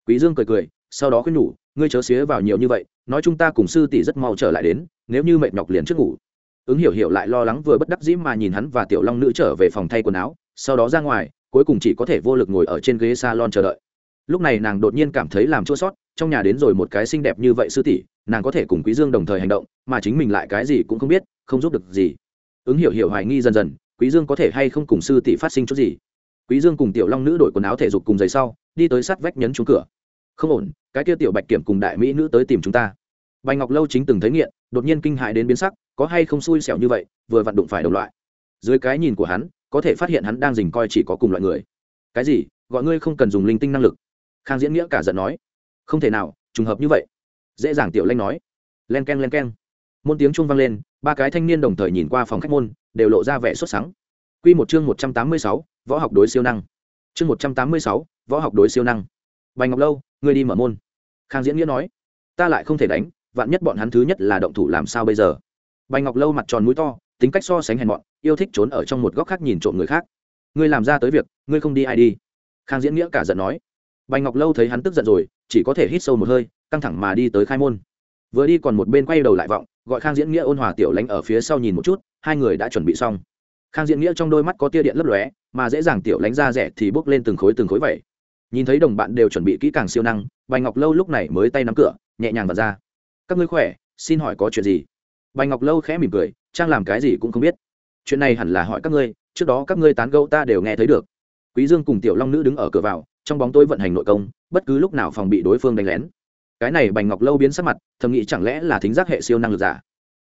Quý dương cười cười, sau đó khuyên nhủ, ngươi chớ xía vào nhiều như vậy, nói chúng ta cùng sư tỷ rất mau trở lại đến, nếu như mệt nhọc liền trước ngủ. Ứng hiểu hiểu lại lo lắng vừa bất đắc dĩ mà nhìn hắn và tiểu long nữ trở về phòng thay quần áo, sau đó ra ngoài, cuối cùng chỉ có thể vô lực ngồi ở trên ghế salon chờ đợi. Lúc này nàng đột nhiên cảm thấy làm chua sót, trong nhà đến rồi một cái xinh đẹp như vậy sư tỷ, nàng có thể cùng quý dương đồng thời hành động, mà chính mình lại cái gì cũng không biết không giúp được gì. Ứng hiểu hiểu hoài nghi dần dần, quý dương có thể hay không cùng sư tỷ phát sinh chút gì? Quý dương cùng tiểu long nữ đổi quần áo thể dục cùng giày sau, đi tới sát vách nhấn chuông cửa. Không ổn, cái kia tiểu bạch kiểm cùng đại mỹ nữ tới tìm chúng ta. Bạch ngọc lâu chính từng thấy nghiện, đột nhiên kinh hại đến biến sắc, có hay không xui xẻo như vậy, vừa vặn đụng phải đồng loại. Dưới cái nhìn của hắn, có thể phát hiện hắn đang dình coi chỉ có cùng loại người. Cái gì? Gọi ngươi không cần dùng linh tinh năng lực. Khang diễn nghĩa cả giận nói. Không thể nào, trùng hợp như vậy. Dễ dàng tiểu lanh nói. Len k e n len k e n môn tiếng trung vang lên, ba cái thanh niên đồng thời nhìn qua phòng khách môn, đều lộ ra vẻ xuất sáng q một chương một trăm tám mươi sáu, võ học đối siêu năng. Chương một trăm tám mươi sáu, võ học đối siêu năng. Bành ngọc lâu, ngươi đi mở môn. Khang diễn nghĩa nói, ta lại không thể đánh, vạn nhất bọn hắn thứ nhất là động thủ làm sao bây giờ? Bành ngọc lâu mặt tròn mũi to, tính cách so sánh hèn mọn, yêu thích trốn ở trong một góc khác nhìn trộm người khác. Ngươi làm ra tới việc, ngươi không đi ai đi? Khang diễn nghĩa cả giận nói. Bành ngọc lâu thấy hắn tức giận rồi, chỉ có thể hít sâu một hơi, căng thẳng mà đi tới khai môn vừa đi còn một bên quay đầu lại vọng, gọi khang diễn nghĩa ôn hòa tiểu lánh ở phía sau nhìn một chút, hai người đã chuẩn bị xong. Khang diễn nghĩa trong đôi mắt có tia điện lấp lóe, mà dễ dàng tiểu lánh ra rẻ thì bốc lên từng khối từng khối vậy. Nhìn thấy đồng bạn đều chuẩn bị kỹ càng siêu năng, bành ngọc lâu lúc này mới tay nắm cửa, nhẹ nhàng vào ra. Các ngươi khỏe, xin hỏi có chuyện gì? Bành ngọc lâu khẽ mỉm cười, trang làm cái gì cũng không biết. Chuyện này hẳn là hỏi các ngươi, trước đó các ngươi tán gẫu ta đều nghe thấy được. Quý dương cùng tiểu long nữ đứng ở cửa vào, trong bóng tối vận hành nội công, bất cứ lúc nào phòng bị đối phương đánh lén cái này bành ngọc lâu biến sắc mặt, thầm nghĩ chẳng lẽ là thính giác hệ siêu năng lực giả.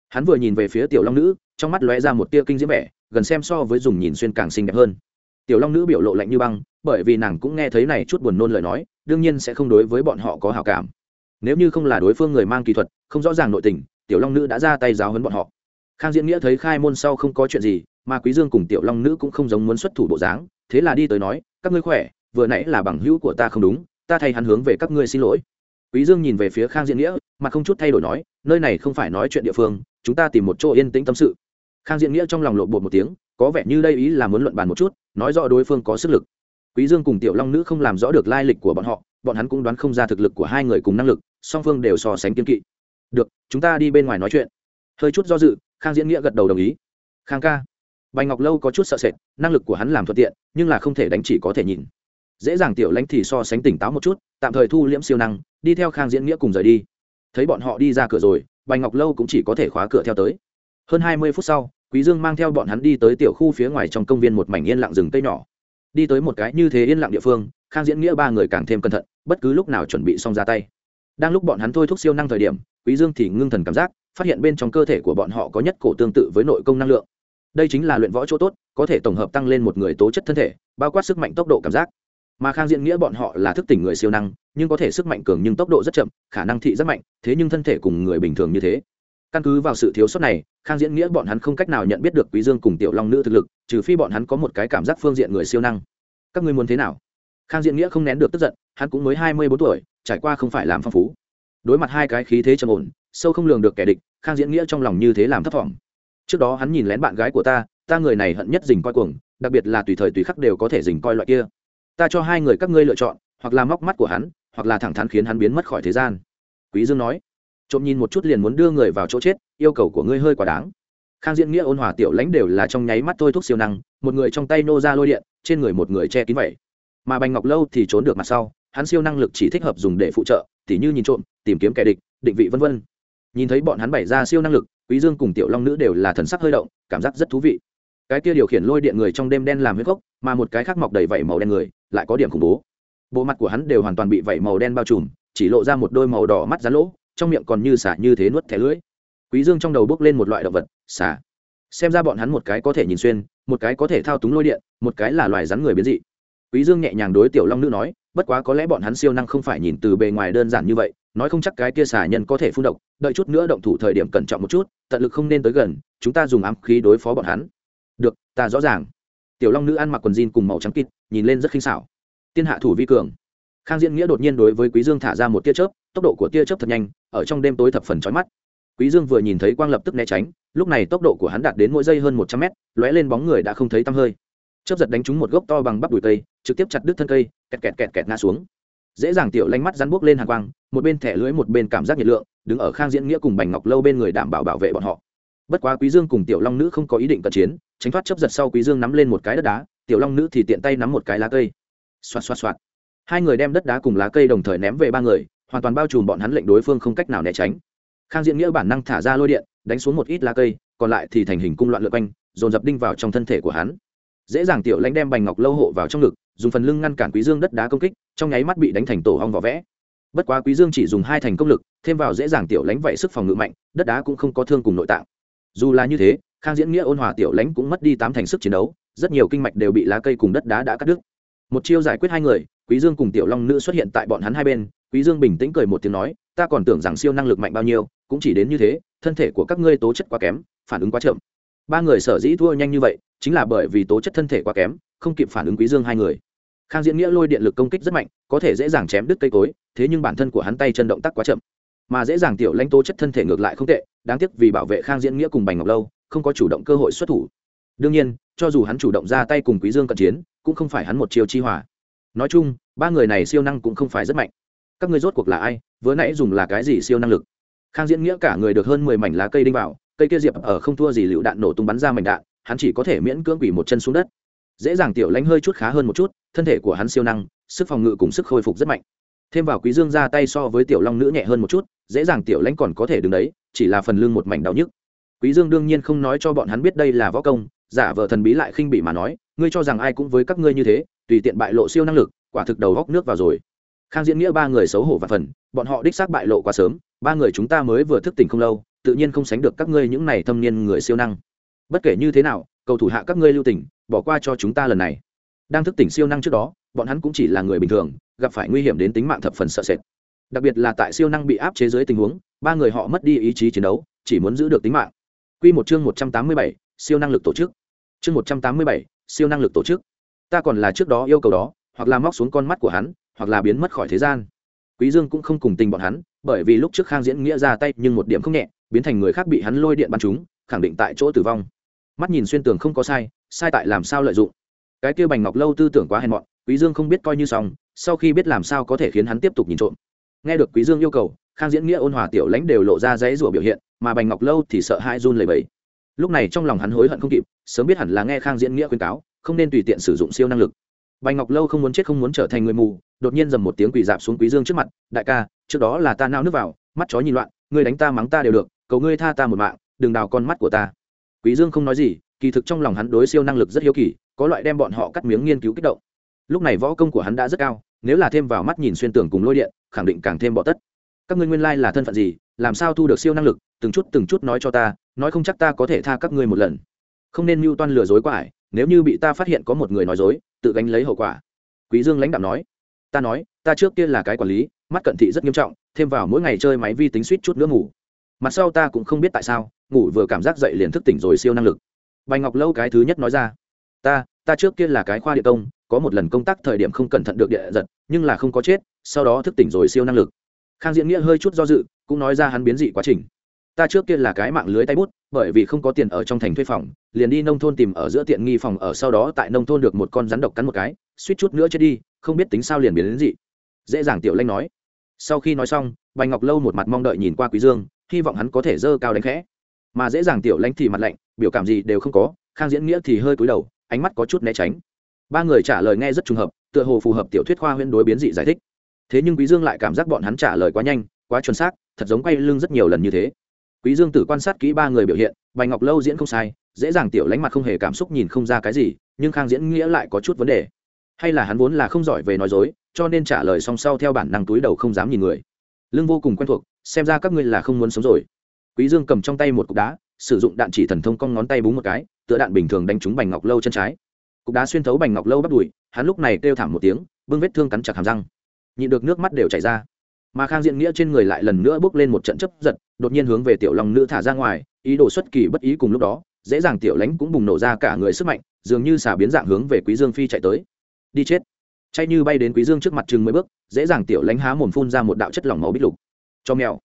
Hắn vừa nhìn về phía tiểu long nữ, trong mắt lóe ra một tia kinh diễm vẻ, gần xem so với dùng nhìn xuyên càng xinh đẹp hơn. Tiểu long nữ biểu lộ lạnh như băng, bởi vì nàng cũng nghe thấy này chút buồn nôn lời nói, đương nhiên sẽ không đối với bọn họ có hảo cảm. Nếu như không là đối phương người mang kỹ thuật, không rõ ràng nội tình, tiểu long nữ đã ra tay giáo hấn bọn họ. Khang diễn nghĩa thấy khai môn sau không có chuyện gì, mà quý dương cùng tiểu long nữ cũng không giống muốn xuất thủ bộ dáng, thế là đi tới nói, các ngươi khỏe, vừa nãy là bằng hữu của ta không đúng, ta thay hắn hướng về các ngươi xin lỗi quý dương nhìn về phía khang diễn nghĩa, mà không chút thay đổi nói, nơi này không phải nói chuyện địa phương, chúng ta tìm một chỗ yên tĩnh tâm sự. Khang diễn nghĩa trong lòng lộ bột một tiếng, có vẻ như đây ý là muốn luận bàn một chút, nói rõ đối phương có sức lực. Quý dương cùng tiểu long nữ không làm rõ được lai lịch của bọn họ, bọn hắn cũng đoán không ra thực lực của hai người cùng năng lực, song phương đều so sánh kiên kỵ. Được, chúng ta đi bên ngoài nói chuyện. Hơi chút do dự, khang diễn nghĩa gật đầu đồng ý. Khang ca. Bành ngọc lâu có chút sợ sệt, năng lực của hắn làm thuận tiện, nhưng là không thể đánh chỉ có thể nhìn. Dễ dàng tiểu lãnh thì so sánh tỉnh táo một chút, tạm thời thu liễm siêu năng đi theo khang diễn nghĩa cùng rời đi. Thấy bọn họ đi ra cửa rồi, bành ngọc lâu cũng chỉ có thể khóa cửa theo tới. Hơn hai mươi phút sau, quý dương mang theo bọn hắn đi tới tiểu khu phía ngoài trong công viên một mảnh yên lặng rừng cây nhỏ. Đi tới một cái như thế yên lặng địa phương, khang diễn nghĩa ba người càng thêm cẩn thận, bất cứ lúc nào chuẩn bị xong ra tay. Đang lúc bọn hắn thôi thúc siêu năng thời điểm, quý dương thì ngưng thần cảm giác, phát hiện bên trong cơ thể của bọn họ có nhất cổ tương tự với nội công năng lượng. Đây chính là luyện võ chỗ tốt, có thể tổng hợp tăng lên một người tố chất thân thể, bao quát sức mạnh tốc độ cảm giác mà khang diễn nghĩa bọn họ là thức tỉnh người siêu năng, nhưng có thể sức mạnh cường nhưng tốc độ rất chậm, khả năng thị rất mạnh, thế nhưng thân thể cùng người bình thường như thế. Căn cứ vào sự thiếu sót này, khang diễn nghĩa bọn hắn không cách nào nhận biết được quý dương cùng tiểu long nữ thực lực, trừ phi bọn hắn có một cái cảm giác phương diện người siêu năng. Các ngươi muốn thế nào? Khang diễn nghĩa không nén được tức giận, hắn cũng mới hai mươi bốn tuổi, trải qua không phải làm phong phú. Đối mặt hai cái khí thế trầm ổn, sâu không lường được kẻ địch, khang diễn nghĩa trong lòng như thế làm thất vọng. trước đó hắn nhìn lén bạn gái của ta ta người này hận nhất dình coi cuồng, đặc biệt là tùy thời tùy khắc đều có thể dình coi loại kia ta cho hai người các ngươi lựa chọn, hoặc là móc mắt của hắn, hoặc là thẳng thắn khiến hắn biến mất khỏi thế gian. Quý dương nói. Trộm nhìn một chút liền muốn đưa người vào chỗ chết, yêu cầu của ngươi hơi quá đáng. Khang diễn nghĩa ôn hòa tiểu lãnh đều là trong nháy mắt thôi thúc siêu năng, một người trong tay nô ra lôi điện, trên người một người che kín vậy. Mà bành ngọc lâu thì trốn được mặt sau, hắn siêu năng lực chỉ thích hợp dùng để phụ trợ, tỉ như nhìn trộm, tìm kiếm kẻ địch, định vị vân vân. Nhìn thấy bọn hắn bày ra siêu năng lực, quý dương cùng tiểu long nữ đều là thần sắc hơi động, cảm giác rất thú vị. Cái kia điều khiển lôi điện người trong đêm đen làm huyết gốc, mà một cái khác mọc đầy vảy màu đen người lại có điểm khủng bố. Bộ mặt của hắn đều hoàn toàn bị vẩy màu đen bao trùm, chỉ lộ ra một đôi màu đỏ mắt rán lỗ, trong miệng còn như xả như thế nuốt thẻ lưỡi. Quý dương trong đầu bước lên một loại động vật, xả. Xem ra bọn hắn một cái có thể nhìn xuyên, một cái có thể thao túng lôi điện, một cái là loài rắn người biến dị. Quý dương nhẹ nhàng đối tiểu long nữ nói, bất quá có lẽ bọn hắn siêu năng không phải nhìn từ bề ngoài đơn giản như vậy, nói không chắc cái kia xả nhân có thể phun độc, đợi chút nữa động thủ thời điểm cẩn trọng một chút, tận lực không nên tới gần, chúng ta dùng ám khí đối phó bọn hắn. Được, ta rõ ràng tiểu long nữ ăn mặc quần jean cùng màu trắng kịt, nhìn lên rất khinh xảo. Tiên hạ thủ vi cường. Khang diễn nghĩa đột nhiên đối với quý dương thả ra một tia chớp, tốc độ của tia chớp thật nhanh, ở trong đêm tối thập phần chói mắt. Quý dương vừa nhìn thấy quang lập tức né tránh, lúc này tốc độ của hắn đạt đến mỗi giây hơn một trăm mét, lóe lên bóng người đã không thấy tăm hơi. Chớp giật đánh trúng một gốc to bằng bắp đùi cây, trực tiếp chặt đứt thân cây, kẹt kẹt kẹt kẹt ngã xuống. Dễ dàng tiểu lanh mắt rắn buốc lên hàng quang, một bên thẻ lưỡi một bên cảm giác nhiệt lượng, đứng ở khang diễn nghĩa cùng bành ngọc lâu bên người đảm bảo bảo vệ bọn họ. Bất quá quý dương cùng tiểu long nữ không có ý định cận chiến tránh thoát chấp giật sau quý dương nắm lên một cái đất đá, tiểu long nữ thì tiện tay nắm một cái lá cây. Xoạt xoạt xoạt. Hai người đem đất đá cùng lá cây đồng thời ném về ba người, hoàn toàn bao trùm bọn hắn lệnh đối phương không cách nào né tránh. Khang diễn nghĩa bản năng thả ra lôi điện, đánh xuống một ít lá cây, còn lại thì thành hình cung loạn lượt quanh, dồn dập đinh vào trong thân thể của hắn. Dễ dàng tiểu lãnh đem bành ngọc lâu hộ vào trong ngực, dùng phần lưng ngăn cản quý dương đất đá công kích, trong nháy mắt bị đánh thành tổ hong vỏ vẽ. Bất quá quý dương chỉ dùng hai thành công lực, thêm vào dễ dàng tiểu lãnh vậy sức phòng ngự mạnh, đất đá cũng không có thương cùng nội tạng. Dù là như thế khang diễn nghĩa ôn hòa tiểu lãnh cũng mất đi tám thành sức chiến đấu, rất nhiều kinh mạch đều bị lá cây cùng đất đá đã cắt đứt. Một chiêu giải quyết hai người, quý dương cùng tiểu long nữ xuất hiện tại bọn hắn hai bên, quý dương bình tĩnh cười một tiếng nói, ta còn tưởng rằng siêu năng lực mạnh bao nhiêu, cũng chỉ đến như thế, thân thể của các ngươi tố chất quá kém, phản ứng quá chậm. Ba người sở dĩ thua nhanh như vậy, chính là bởi vì tố chất thân thể quá kém, không kịp phản ứng quý dương hai người. Khang diễn nghĩa lôi điện lực công kích rất mạnh, có thể dễ dàng chém đứt cây cối, thế nhưng bản thân của hắn tay chân động tác quá chậm. Mà dễ dàng tiểu lãnh tố chất thân thể ngược lại không tệ, đáng tiếc vì bảo vệ khang diễn nghĩa cùng bành ngọc lâu không có chủ động cơ hội xuất thủ. Đương nhiên, cho dù hắn chủ động ra tay cùng quý dương cận chiến, cũng không phải hắn một chiều chi hỏa. Nói chung, ba người này siêu năng cũng không phải rất mạnh. Các người rốt cuộc là ai? Vừa nãy dùng là cái gì siêu năng lực? Khang diễn nghĩa cả người được hơn mười mảnh lá cây đinh vào, cây kia diệp ở không thua gì lựu đạn nổ tung bắn ra mảnh đạn, hắn chỉ có thể miễn cưỡng quỷ một chân xuống đất. Dễ dàng tiểu lãnh hơi chút khá hơn một chút, thân thể của hắn siêu năng, sức phòng ngự cùng sức khôi phục rất mạnh. Thêm vào quý dương ra tay so với tiểu long nữ nhẹ hơn một chút, dễ dàng tiểu lãnh còn có thể đứng đấy, chỉ là phần lưng một mảnh đau nhức quý dương đương nhiên không nói cho bọn hắn biết đây là võ công, giả vờ thần bí lại khinh bỉ mà nói, ngươi cho rằng ai cũng với các ngươi như thế, tùy tiện bại lộ siêu năng lực, quả thực đầu góc nước vào rồi. Khang diễn nghĩa ba người xấu hổ và phần, bọn họ đích xác bại lộ quá sớm, ba người chúng ta mới vừa thức tỉnh không lâu, tự nhiên không sánh được các ngươi những này thâm niên người siêu năng. Bất kể như thế nào, cầu thủ hạ các ngươi lưu tỉnh bỏ qua cho chúng ta lần này. Đang thức tỉnh siêu năng trước đó, bọn hắn cũng chỉ là người bình thường, gặp phải nguy hiểm đến tính mạng thập phần sợ sệt. Đặc biệt là tại siêu năng bị áp chế dưới tình huống, ba người họ mất đi ý chí chiến đấu, chỉ muốn giữ được tính mạng. Quy một chương một trăm tám mươi bảy, siêu năng lực tổ chức. Chương một trăm tám mươi bảy, siêu năng lực tổ chức. Ta còn là trước đó yêu cầu đó, hoặc là móc xuống con mắt của hắn, hoặc là biến mất khỏi thế gian. Quý Dương cũng không cùng tình bọn hắn, bởi vì lúc trước Khang Diễn Nghĩa ra tay nhưng một điểm không nhẹ, biến thành người khác bị hắn lôi điện bắn trúng, khẳng định tại chỗ tử vong. Mắt nhìn xuyên tường không có sai, sai tại làm sao lợi dụng. Cái kia Bành Ngọc Lâu tư tưởng quá hèn mọn, Quý Dương không biết coi như xong, sau khi biết làm sao có thể khiến hắn tiếp tục nhìn trộm. Nghe được Quý Dương yêu cầu, Khang Diễn Nghĩa ôn hòa tiểu lãnh đều lộ ra dãy rủa biểu hiện, mà Bành Ngọc Lâu thì sợ hãi run lầy bẫy Lúc này trong lòng hắn hối hận không kịp, sớm biết hẳn là nghe Khang Diễn Nghĩa khuyên cáo, không nên tùy tiện sử dụng siêu năng lực. Bành Ngọc Lâu không muốn chết không muốn trở thành người mù, đột nhiên dầm một tiếng quỳ dạp xuống Quý Dương trước mặt, "Đại ca, trước đó là ta nao nước vào, mắt chó nhìn loạn, ngươi đánh ta mắng ta đều được, cầu ngươi tha ta một mạng, đừng đào con mắt của ta." Quý Dương không nói gì, kỳ thực trong lòng hắn đối siêu năng lực rất hiếu kỳ, có loại đem bọn họ cắt miếng nghiên cứu kích động. Lúc này võ công của hắn đã rất cao, nếu là thêm vào mắt nhìn xuyên tường cùng lôi điện, khẳng định càng thêm bọ tất. Các ngươi nguyên lai là thân phận gì, làm sao thu được siêu năng lực, từng chút từng chút nói cho ta, nói không chắc ta có thể tha các ngươi một lần. Không nên mưu toan lừa dối quá ải, nếu như bị ta phát hiện có một người nói dối, tự gánh lấy hậu quả. Quý Dương lãnh đạo nói, ta nói, ta trước kia là cái quản lý, mắt cận thị rất nghiêm trọng, thêm vào mỗi ngày chơi máy vi tính suýt chút nữa ngủ. Mặt sau ta cũng không biết tại sao, ngủ vừa cảm giác dậy liền thức tỉnh rồi siêu năng lực. bài Ngọc Lâu cái thứ nhất nói ra, ta, ta trước kia là cái khoa địa công, có một lần công tác thời điểm không cẩn thận được địa giật, nhưng là không có chết, sau đó thức tỉnh rồi siêu năng lực. Khang Diễn Nghĩa hơi chút do dự, cũng nói ra hắn biến dị quá trình. Ta trước kia là cái mạng lưới tay bút, bởi vì không có tiền ở trong thành thuê phòng, liền đi nông thôn tìm ở giữa tiện nghi phòng ở sau đó tại nông thôn được một con rắn độc cắn một cái, suýt chút nữa chết đi, không biết tính sao liền biến đến dị. Dễ dàng tiểu Lanh nói. Sau khi nói xong, Bạch Ngọc Lâu một mặt mong đợi nhìn qua Quý Dương, hy vọng hắn có thể dơ cao đánh khẽ. Mà dễ dàng tiểu Lanh thì mặt lạnh, biểu cảm gì đều không có, Khang Diễn Nghĩa thì hơi cúi đầu, ánh mắt có chút né tránh. Ba người trả lời nghe rất trùng hợp, tựa hồ phù hợp tiểu thuyết khoa huyễn đối biến dị giải thích. Thế nhưng Quý Dương lại cảm giác bọn hắn trả lời quá nhanh, quá chuẩn xác, thật giống quay lưng rất nhiều lần như thế. Quý Dương tử quan sát kỹ ba người biểu hiện, bành Ngọc Lâu diễn không sai, dễ dàng tiểu lánh mặt không hề cảm xúc nhìn không ra cái gì, nhưng Khang Diễn Nghĩa lại có chút vấn đề. hay là hắn vốn là không giỏi về nói dối cho nên trả lời song sau theo bản năng túi đầu không dám nhìn người lưng vô cùng quen thuộc xem ra các ngươi là không muốn sống rồi quý dương cầm trong tay một cục đá sử dụng đạn chỉ thần thông cong ngón tay búng một cái tựa đạn bình thường đánh trúng bành ngọc lâu chân trái cục đá xuyên thấu bành ngọc lâu bắt đùi hắn lúc này kêu thảm một tiếng bưng vết thương cắn chặt hàm răng nhịn được nước mắt đều chảy ra. Mà khang diện nghĩa trên người lại lần nữa bước lên một trận chấp giật, đột nhiên hướng về tiểu long nữ thả ra ngoài, ý đồ xuất kỳ bất ý cùng lúc đó, dễ dàng tiểu lãnh cũng bùng nổ ra cả người sức mạnh, dường như xả biến dạng hướng về quý dương phi chạy tới. Đi chết. Chay như bay đến quý dương trước mặt chừng mấy bước, dễ dàng tiểu lãnh há mồm phun ra một đạo chất lỏng màu bít lục. Cho mèo.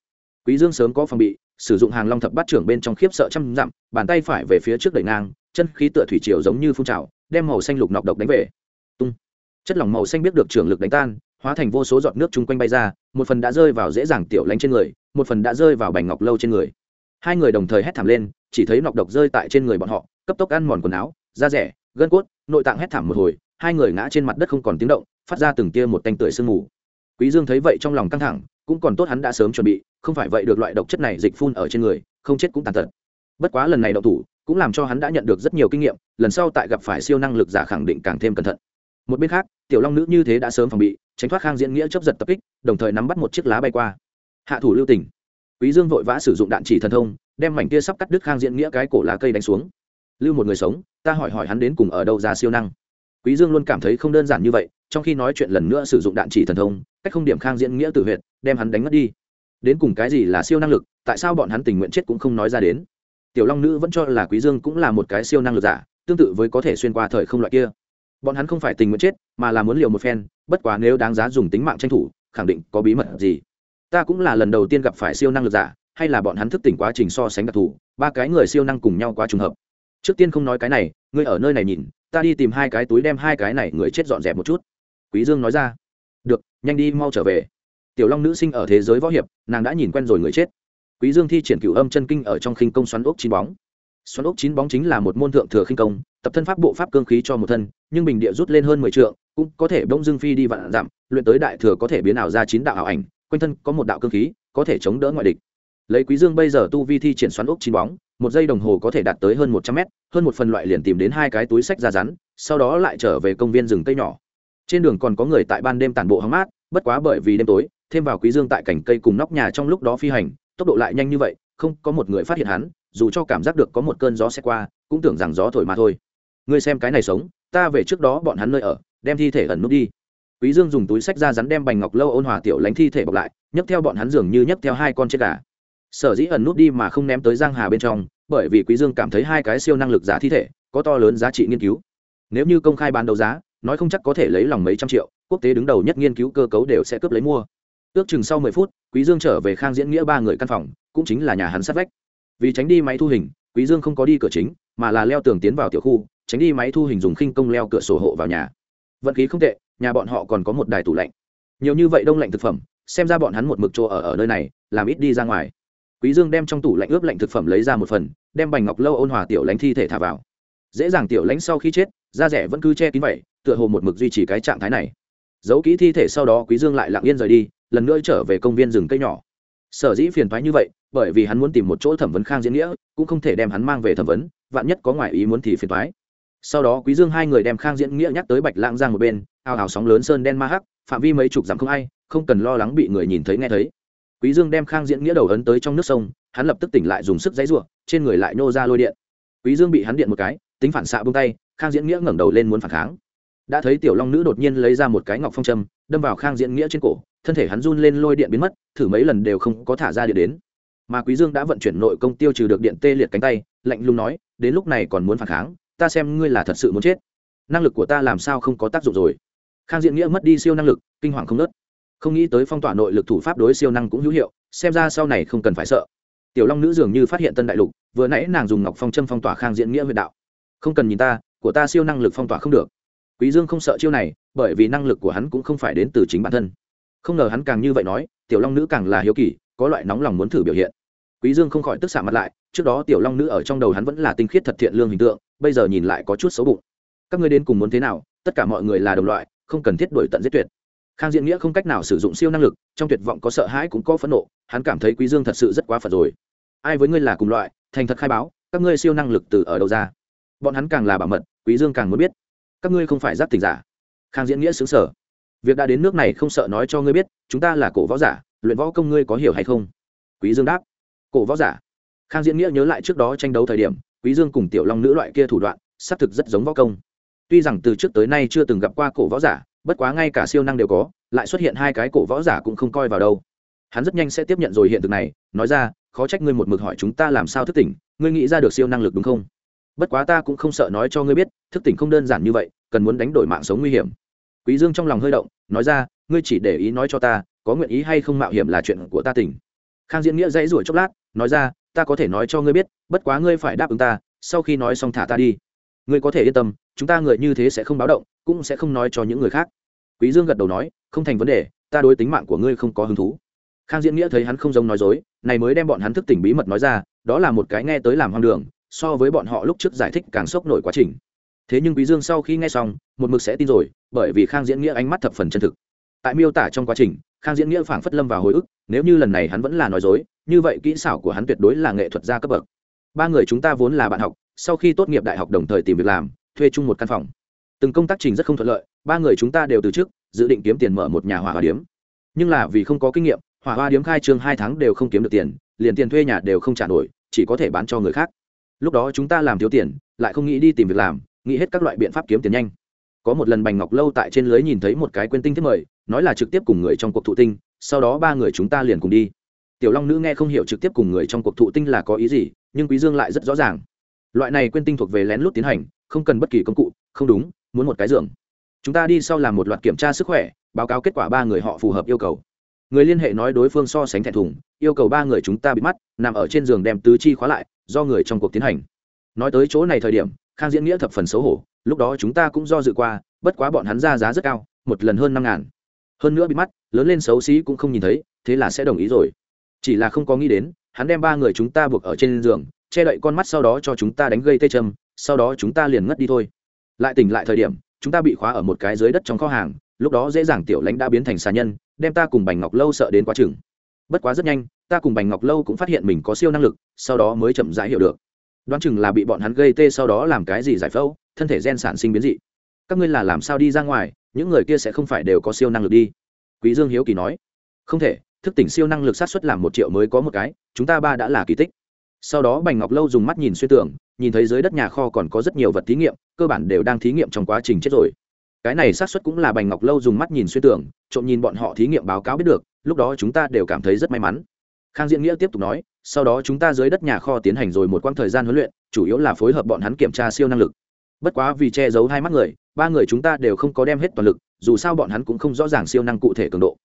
Quý dương sớm có phòng bị, sử dụng hàng long thập bát trưởng bên trong khiếp sợ trăm dặm, bàn tay phải về phía trước đẩy ngang, chân khí tựa thủy triều giống như phun trào, đem màu xanh lục nọc độc đánh về. Tung. Chất lỏng màu xanh biết được trưởng lực đánh tan hóa thành vô số giọt nước chung quanh bay ra, một phần đã rơi vào dễ dàng tiểu lánh trên người, một phần đã rơi vào bành ngọc lâu trên người. Hai người đồng thời hét thảm lên, chỉ thấy nọc độc rơi tại trên người bọn họ, cấp tốc ăn mòn quần áo, da rẻ, gân cốt, nội tạng hét thảm một hồi, hai người ngã trên mặt đất không còn tiếng động, phát ra từng tia một tanh tưởi sương mù. Quý dương thấy vậy trong lòng căng thẳng, cũng còn tốt hắn đã sớm chuẩn bị, không phải vậy được loại độc chất này dịch phun ở trên người, không chết cũng tàn tật. Bất quá lần này động thủ, cũng làm cho hắn đã nhận được rất nhiều kinh nghiệm, lần sau tại gặp phải siêu năng lực giả khẳng định càng thêm cẩn thận một bên khác, tiểu long nữ như thế đã sớm phòng bị, tránh thoát khang diễn nghĩa chấp giật tập kích, đồng thời nắm bắt một chiếc lá bay qua. Hạ thủ lưu tỉnh quý dương vội vã sử dụng đạn chỉ thần thông, đem mảnh kia sắp cắt đứt khang diễn nghĩa cái cổ lá cây đánh xuống. Lưu một người sống, ta hỏi hỏi hắn đến cùng ở đâu ra siêu năng. Quý dương luôn cảm thấy không đơn giản như vậy, trong khi nói chuyện lần nữa sử dụng đạn chỉ thần thông, cách không điểm khang diễn nghĩa tử huyệt, đem hắn đánh mất đi. Đến cùng cái gì là siêu năng lực, tại sao bọn hắn tình nguyện chết cũng không nói ra đến. Tiểu long nữ vẫn cho là quý dương cũng là một cái siêu năng lực giả, tương tự với có thể xuyên qua thời không loại kia bọn hắn không phải tình nguyện chết, mà là muốn liều một phen, bất quá nếu đáng giá dùng tính mạng tranh thủ, khẳng định có bí mật gì. Ta cũng là lần đầu tiên gặp phải siêu năng lực giả, hay là bọn hắn thức tỉnh quá trình so sánh đặc thù, ba cái người siêu năng cùng nhau quá trùng hợp. Trước tiên không nói cái này, ngươi ở nơi này nhìn, ta đi tìm hai cái túi đem hai cái này người chết dọn dẹp một chút. Quý dương nói ra. Được, nhanh đi mau trở về. Tiểu long nữ sinh ở thế giới võ hiệp, nàng đã nhìn quen rồi người chết. Quý dương thi triển cửu âm chân kinh ở trong khinh công xoắn ốc chín bóng xoắn ốc chín bóng chính là một môn thượng thừa khinh công, tập thân pháp bộ pháp cương khí cho một thân, nhưng bình địa rút lên hơn mười trượng, cũng có thể bỗng dương phi đi vạn dặm, luyện tới đại thừa có thể biến ảo ra chín đạo ảo ảnh, quanh thân có một đạo cương khí, có thể chống đỡ ngoại địch. Lấy quý dương bây giờ tu vi thi triển xoắn ốc chín bóng, một giây đồng hồ có thể đạt tới hơn một trăm mét, hơn một phần loại liền tìm đến hai cái túi sách ra rắn, sau đó lại trở về công viên rừng cây nhỏ. Trên đường còn có người tại ban đêm tản bộ hóng mát, bất quá bởi vì đêm tối, thêm vào quý dương tại cảnh cây cùng nóc nhà trong lúc đó phi hành, tốc độ lại nhanh như vậy, không có một người phát hiện hắn dù cho cảm giác được có một cơn gió sẽ qua, cũng tưởng rằng gió thổi mà thôi. Ngươi xem cái này sống, ta về trước đó bọn hắn nơi ở, đem thi thể ẩn nút đi. Quý dương dùng túi sách ra rắn đem bành ngọc lâu ôn hòa tiểu lánh thi thể bọc lại, nhấc theo bọn hắn dường như nhấc theo hai con chết gà. Sở dĩ ẩn nút đi mà không ném tới giang hà bên trong, bởi vì quý dương cảm thấy hai cái siêu năng lực giả thi thể, có to lớn giá trị nghiên cứu. Nếu như công khai bán đấu giá, nói không chắc có thể lấy lòng mấy trăm triệu, quốc tế đứng đầu nhất nghiên cứu cơ cấu đều sẽ cướp lấy mua. Ước chừng sau mười phút, quý dương trở về khang diễn nghĩa ba người căn phòng, cũng chính là nhà hắn sát vách vì tránh đi máy thu hình, quý dương không có đi cửa chính, mà là leo tường tiến vào tiểu khu, tránh đi máy thu hình dùng khinh công leo cửa sổ hộ vào nhà. Vận khí không tệ, nhà bọn họ còn có một đài tủ lạnh. Nhiều như vậy đông lạnh thực phẩm, xem ra bọn hắn một mực chỗ ở ở nơi này, làm ít đi ra ngoài. Quý dương đem trong tủ lạnh ướp lạnh thực phẩm lấy ra một phần, đem bành ngọc lâu ôn hòa tiểu lãnh thi thể thả vào. Dễ dàng tiểu lãnh sau khi chết, da rẻ vẫn cứ che kín vậy, tựa hồ một mực duy trì cái trạng thái này. Giấu kỹ thi thể sau đó quý dương lại lặng yên rời đi, lần nữa trở về công viên rừng cây nhỏ. Sở dĩ phiền thoái như vậy bởi vì hắn muốn tìm một chỗ thẩm vấn khang diễn nghĩa, cũng không thể đem hắn mang về thẩm vấn, vạn nhất có ngoại ý muốn thì phiền thoái sau đó quý dương hai người đem khang diễn nghĩa nhắc tới bạch lãng giang một bên ao ào sóng lớn sơn đen ma hắc, phạm vi mấy chục dặm không ai, không cần lo lắng bị người nhìn thấy nghe thấy. Quý dương đem khang diễn nghĩa đầu ấn tới trong nước sông, hắn lập tức tỉnh lại dùng sức dãy rủa trên người lại nô ra lôi điện. Quý dương bị hắn điện một cái, tính phản xạ buông tay, khang diễn nghĩa ngẩng đầu lên muốn phản kháng. Đã thấy tiểu long nữ đột nhiên lấy ra một cái ngọc phong châm, đâm vào khang diễn nghĩa trên cổ, thân thể hắn run lên lôi điện biến mất, thử mấy lần đều không có thả ra điện đến mà quý dương đã vận chuyển nội công tiêu trừ được điện tê liệt cánh tay, lạnh lùng nói, đến lúc này còn muốn phản kháng, ta xem ngươi là thật sự muốn chết. Năng lực của ta làm sao không có tác dụng rồi. Khang Diện nghĩa mất đi siêu năng lực, kinh hoàng không nớt không nghĩ tới phong tỏa nội lực thủ pháp đối siêu năng cũng hữu hiệu, xem ra sau này không cần phải sợ. Tiểu long nữ dường như phát hiện tân đại lục, vừa nãy nàng dùng ngọc phong châm phong tỏa khang Diện nghĩa huyện đạo. Không cần nhìn ta, của ta siêu năng lực phong tỏa không được. Quý dương không sợ chiêu này, bởi vì năng lực của hắn cũng không phải đến từ chính bản thân. Không ngờ hắn càng như vậy nói, tiểu long nữ càng là hiếu kỳ có loại nóng lòng muốn thử biểu hiện. Quý dương không khỏi tức xạ mặt lại, trước đó tiểu long nữ ở trong đầu hắn vẫn là tinh khiết thật thiện lương hình tượng, bây giờ nhìn lại có chút xấu bụng. Các ngươi đến cùng muốn thế nào, tất cả mọi người là đồng loại, không cần thiết đuổi tận giết tuyệt. Khang diễn nghĩa không cách nào sử dụng siêu năng lực, trong tuyệt vọng có sợ hãi cũng có phẫn nộ, hắn cảm thấy quý dương thật sự rất quá phật rồi. Ai với ngươi là cùng loại, thành thật khai báo, các ngươi siêu năng lực từ ở đâu ra? Bọn hắn càng là bảo mật, quý dương càng muốn biết. Các ngươi không phải giáp tình giả. Khang diễn nghĩa xứng sở việc đã đến nước này không sợ nói cho ngươi biết, chúng ta là cổ võ giả luyện võ công ngươi có hiểu hay không? Quý dương đáp. Cổ võ giả. Khang diễn nghĩa nhớ lại trước đó tranh đấu thời điểm, quý dương cùng tiểu long nữ loại kia thủ đoạn, xác thực rất giống võ công. Tuy rằng từ trước tới nay chưa từng gặp qua cổ võ giả, bất quá ngay cả siêu năng đều có, lại xuất hiện hai cái cổ võ giả cũng không coi vào đâu. Hắn rất nhanh sẽ tiếp nhận rồi hiện thực này, nói ra, khó trách ngươi một mực hỏi chúng ta làm sao thức tỉnh, ngươi nghĩ ra được siêu năng lực đúng không? Bất quá ta cũng không sợ nói cho ngươi biết, thức tỉnh không đơn giản như vậy, cần muốn đánh đổi mạng sống nguy hiểm. Quý dương trong lòng hơi động, nói ra, ngươi chỉ để ý nói cho ta có nguyện ý hay không mạo hiểm là chuyện của ta tỉnh khang diễn nghĩa dãy ruổi chốc lát, nói ra, ta có thể nói cho ngươi biết, bất quá ngươi phải đáp ứng ta, sau khi nói xong thả ta đi. Ngươi có thể yên tâm, chúng ta người như thế sẽ không báo động, cũng sẽ không nói cho những người khác. Quý dương gật đầu nói, không thành vấn đề, ta đối tính mạng của ngươi không có hứng thú. Khang diễn nghĩa thấy hắn không giống nói dối, này mới đem bọn hắn thức tỉnh bí mật nói ra, đó là một cái nghe tới làm hoang đường, so với bọn họ lúc trước giải thích càng sốc nổi quá trình. Thế nhưng quý dương sau khi nghe xong, một mực sẽ tin rồi, bởi vì khang diễn nghĩa ánh mắt thập phần chân thực tại miêu tả trong quá trình, khang diễn nghĩa phảng phất lâm vào hồi ức, nếu như lần này hắn vẫn là nói dối, như vậy kỹ xảo của hắn tuyệt đối là nghệ thuật gia cấp bậc. Ba người chúng ta vốn là bạn học, sau khi tốt nghiệp đại học đồng thời tìm việc làm, thuê chung một căn phòng. Từng công tác trình rất không thuận lợi, ba người chúng ta đều từ chức, dự định kiếm tiền mở một nhà hỏa hoa điếm. Nhưng là vì không có kinh nghiệm, hỏa hoa điếm khai trương hai tháng đều không kiếm được tiền, liền tiền thuê nhà đều không trả nổi, chỉ có thể bán cho người khác. Lúc đó chúng ta làm thiếu tiền, lại không nghĩ đi tìm việc làm, nghĩ hết các loại biện pháp kiếm tiền nhanh. Có một lần bành ngọc lâu tại trên lưới nhìn thấy một cái quên tinh thiết mời nói là trực tiếp cùng người trong cuộc thụ tinh, sau đó ba người chúng ta liền cùng đi. Tiểu long nữ nghe không hiểu trực tiếp cùng người trong cuộc thụ tinh là có ý gì, nhưng quý dương lại rất rõ ràng. Loại này quên tinh thuộc về lén lút tiến hành, không cần bất kỳ công cụ, không đúng, muốn một cái giường. Chúng ta đi sau làm một loạt kiểm tra sức khỏe, báo cáo kết quả ba người họ phù hợp yêu cầu. Người liên hệ nói đối phương so sánh thẹn thùng, yêu cầu ba người chúng ta bị mắt, nằm ở trên giường đem tứ chi khóa lại, do người trong cuộc tiến hành. Nói tới chỗ này thời điểm, khang diễn nghĩa thập phần xấu hổ, lúc đó chúng ta cũng do dự qua, bất quá bọn hắn ra giá rất cao, một lần hơn năm ngàn hơn nữa bị mắt, lớn lên xấu xí cũng không nhìn thấy, thế là sẽ đồng ý rồi. Chỉ là không có nghĩ đến, hắn đem ba người chúng ta buộc ở trên giường, che đậy con mắt sau đó cho chúng ta đánh gây tê châm, sau đó chúng ta liền ngất đi thôi. Lại tỉnh lại thời điểm, chúng ta bị khóa ở một cái dưới đất trong kho hàng, lúc đó dễ dàng tiểu lãnh đã biến thành xà nhân, đem ta cùng bành ngọc lâu sợ đến quá chừng. Bất quá rất nhanh, ta cùng bành ngọc lâu cũng phát hiện mình có siêu năng lực, sau đó mới chậm rãi hiểu được. Đoán chừng là bị bọn hắn gây tê sau đó làm cái gì giải phẫu, thân thể gen sản sinh biến dị. Các ngươi là làm sao đi ra ngoài những người kia sẽ không phải đều có siêu năng lực đi. Quý dương hiếu kỳ nói, không thể, thức tỉnh siêu năng lực sát xuất làm một triệu mới có một cái, chúng ta ba đã là kỳ tích. Sau đó bành ngọc lâu dùng mắt nhìn xuyên tưởng, nhìn thấy dưới đất nhà kho còn có rất nhiều vật thí nghiệm, cơ bản đều đang thí nghiệm trong quá trình chết rồi. Cái này xác suất cũng là bành ngọc lâu dùng mắt nhìn xuyên tưởng, trộm nhìn bọn họ thí nghiệm báo cáo biết được, lúc đó chúng ta đều cảm thấy rất may mắn. Khang diễn nghĩa tiếp tục nói, sau đó chúng ta dưới đất nhà kho tiến hành rồi một quãng thời gian huấn luyện, chủ yếu là phối hợp bọn hắn kiểm tra siêu năng lực. Bất quá vì che giấu hai mắt người ba người chúng ta đều không có đem hết toàn lực, dù sao bọn hắn cũng không rõ ràng siêu năng cụ thể cường độ.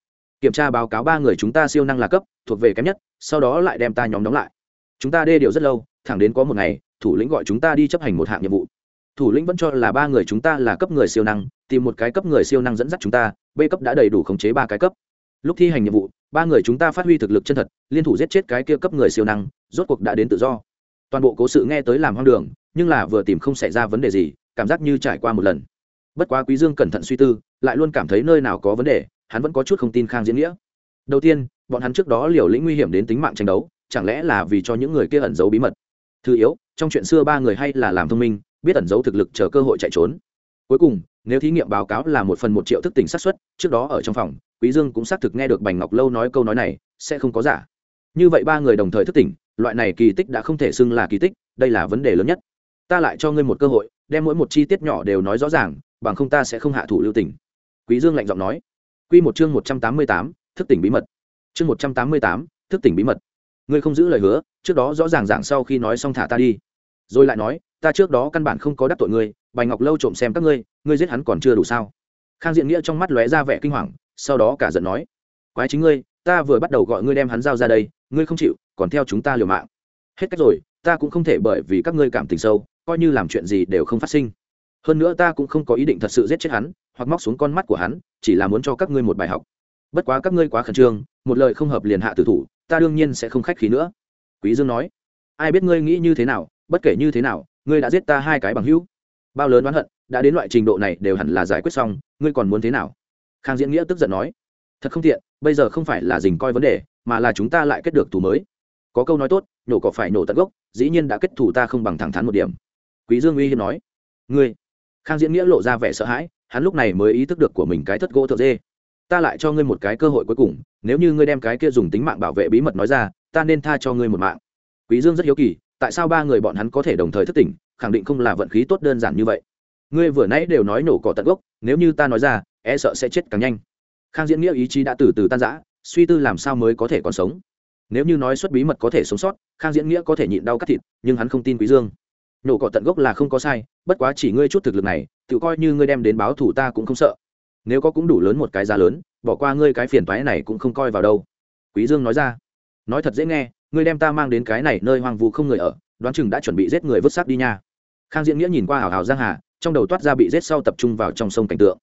Kiểm tra báo cáo ba người chúng ta siêu năng là cấp, thuộc về kém nhất, sau đó lại đem ta nhóm đóng lại. Chúng ta đê điều rất lâu, thẳng đến có một ngày, thủ lĩnh gọi chúng ta đi chấp hành một hạng nhiệm vụ. Thủ lĩnh vẫn cho là ba người chúng ta là cấp người siêu năng, tìm một cái cấp người siêu năng dẫn dắt chúng ta, b cấp đã đầy đủ khống chế ba cái cấp. Lúc thi hành nhiệm vụ, ba người chúng ta phát huy thực lực chân thật, liên thủ giết chết cái kia cấp người siêu năng, rốt cuộc đã đến tự do. Toàn bộ cố sự nghe tới làm hoang đường, nhưng là vừa tìm không xảy ra vấn đề gì, cảm giác như trải qua một lần bất quá quý dương cẩn thận suy tư, lại luôn cảm thấy nơi nào có vấn đề, hắn vẫn có chút không tin khang diễn nghĩa. Đầu tiên, bọn hắn trước đó liều lĩnh nguy hiểm đến tính mạng tranh đấu, chẳng lẽ là vì cho những người kia ẩn giấu bí mật? Thứ yếu, trong chuyện xưa ba người hay là làm thông minh, biết ẩn giấu thực lực chờ cơ hội chạy trốn. Cuối cùng, nếu thí nghiệm báo cáo là một phần một triệu thức tỉnh xác suất, trước đó ở trong phòng, quý dương cũng xác thực nghe được bành ngọc lâu nói câu nói này, sẽ không có giả. Như vậy ba người đồng thời thức tỉnh, loại này kỳ tích đã không thể xưng là kỳ tích, đây là vấn đề lớn nhất. Ta lại cho ngươi một cơ hội, đem mỗi một chi tiết nhỏ đều nói rõ ràng bằng không ta sẽ không hạ thủ lưu tình. Quý dương lạnh giọng nói. Quy một chương một trăm tám mươi tám, thức tỉnh bí mật. Chương một trăm tám mươi tám, thức tỉnh bí mật. Ngươi không giữ lời hứa trước đó rõ ràng dạng sau khi nói xong thả ta đi. Rồi lại nói ta trước đó căn bản không có đắc tội ngươi bành ngọc lâu trộm xem các ngươi ngươi giết hắn còn chưa đủ sao? Khang diện nghĩa trong mắt lóe ra vẻ kinh hoàng sau đó cả giận nói. Quái chính ngươi ta vừa bắt đầu gọi ngươi đem hắn giao ra đây ngươi không chịu còn theo chúng ta liều mạng. Hết cách rồi ta cũng không thể bởi vì các ngươi cảm tình sâu coi như làm chuyện gì đều không phát sinh hơn nữa ta cũng không có ý định thật sự giết chết hắn, hoặc móc xuống con mắt của hắn, chỉ là muốn cho các ngươi một bài học. Bất quá các ngươi quá khẩn trương, một lời không hợp liền hạ tử thủ, ta đương nhiên sẽ không khách khí nữa. Quý dương nói. Ai biết ngươi nghĩ như thế nào, bất kể như thế nào, ngươi đã giết ta hai cái bằng hữu. Bao lớn oán hận, đã đến loại trình độ này đều hẳn là giải quyết xong, ngươi còn muốn thế nào? Khang diễn nghĩa tức giận nói. Thật không tiện, bây giờ không phải là dình coi vấn đề, mà là chúng ta lại kết được thủ mới. Có câu nói tốt nổ cỏ phải nổ tận gốc, dĩ nhiên đã kết thủ ta không bằng thẳng thắn một điểm. Quý dương uy hiếp nói. Ngươi khang diễn nghĩa lộ ra vẻ sợ hãi, hắn lúc này mới ý thức được của mình cái thất gỗ thợ dê. Ta lại cho ngươi một cái cơ hội cuối cùng, nếu như ngươi đem cái kia dùng tính mạng bảo vệ bí mật nói ra, ta nên tha cho ngươi một mạng. Quý dương rất hiếu kỳ, tại sao ba người bọn hắn có thể đồng thời thức tỉnh, khẳng định không là vận khí tốt đơn giản như vậy. Ngươi vừa nãy đều nói nổ cỏ tận gốc, nếu như ta nói ra e sợ sẽ chết càng nhanh. Khang diễn nghĩa ý chí đã từ từ tan rã, suy tư làm sao mới có thể còn sống. Nếu như nói xuất bí mật có thể sống sót, khang diễn nghĩa có thể nhịn đau cắt thịt, nhưng hắn không tin quý dương nổ cỏ tận gốc là không có sai, bất quá chỉ ngươi chút thực lực này, tự coi như ngươi đem đến báo thủ ta cũng không sợ. Nếu có cũng đủ lớn một cái giá lớn, bỏ qua ngươi cái phiền toái này cũng không coi vào đâu. Quý dương nói ra. Nói thật dễ nghe, ngươi đem ta mang đến cái này nơi hoang vu không người ở, đoán chừng đã chuẩn bị giết người vứt xác đi nha. Khang diễn nghĩa nhìn qua hào hào giang hà, trong đầu toát ra bị giết sau tập trung vào trong sông cảnh tượng.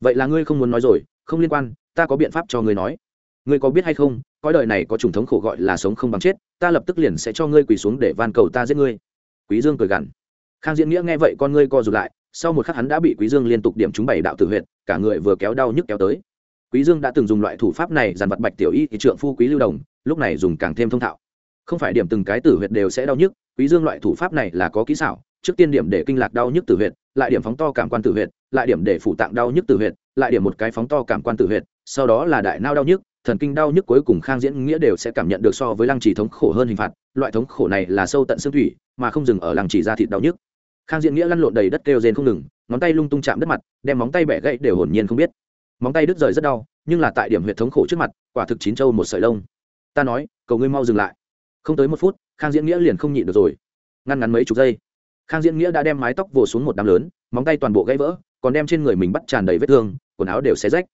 Vậy là ngươi không muốn nói rồi, không liên quan, ta có biện pháp cho ngươi nói. Ngươi có biết hay không, cõi đời này có trùng thống khổ gọi là sống không bằng chết, ta lập tức liền sẽ cho ngươi quỳ xuống để van cầu ta giết ngươi quý dương cười gằn. Khang diễn nghĩa nghe vậy con ngươi co rụt lại, sau một khắc hắn đã bị quý dương liên tục điểm trúng bảy đạo tử huyệt, cả người vừa kéo đau nhức kéo tới. Quý dương đã từng dùng loại thủ pháp này dàn vật bạch tiểu y thì trượng phu quý lưu đồng, lúc này dùng càng thêm thông thạo. Không phải điểm từng cái tử huyệt đều sẽ đau nhức, quý dương loại thủ pháp này là có kỹ xảo, trước tiên điểm để kinh lạc đau nhức tử huyệt, lại điểm phóng to cảm quan tử huyệt, lại điểm để phủ tạng đau nhức tử huyệt, lại điểm một cái phóng to cảm quan tử huyệt, sau đó là đại nao đau nhức thần kinh đau nhức cuối cùng khang diễn nghĩa đều sẽ cảm nhận được so với lăng trì thống khổ hơn hình phạt, loại thống khổ này là sâu tận xương thủy, mà không dừng ở lăng trì ra thịt đau nhức. Khang diễn nghĩa lăn lộn đầy đất kêu rên không ngừng, ngón tay lung tung chạm đất mặt, đem móng tay bẻ gãy đều hồn nhiên không biết. Móng tay đứt rời rất đau, nhưng là tại điểm huyệt thống khổ trước mặt, quả thực chín châu một sợi lông. Ta nói, cầu ngươi mau dừng lại. Không tới một phút, khang diễn nghĩa liền không nhịn được rồi. Ngăn ngắn mấy chục giây, khang diễn nghĩa đã đem mái tóc vồ xuống một đám lớn, móng tay toàn bộ gãy vỡ, còn đem trên người mình bắt tràn đầy vết thương, quần áo đều xé rách.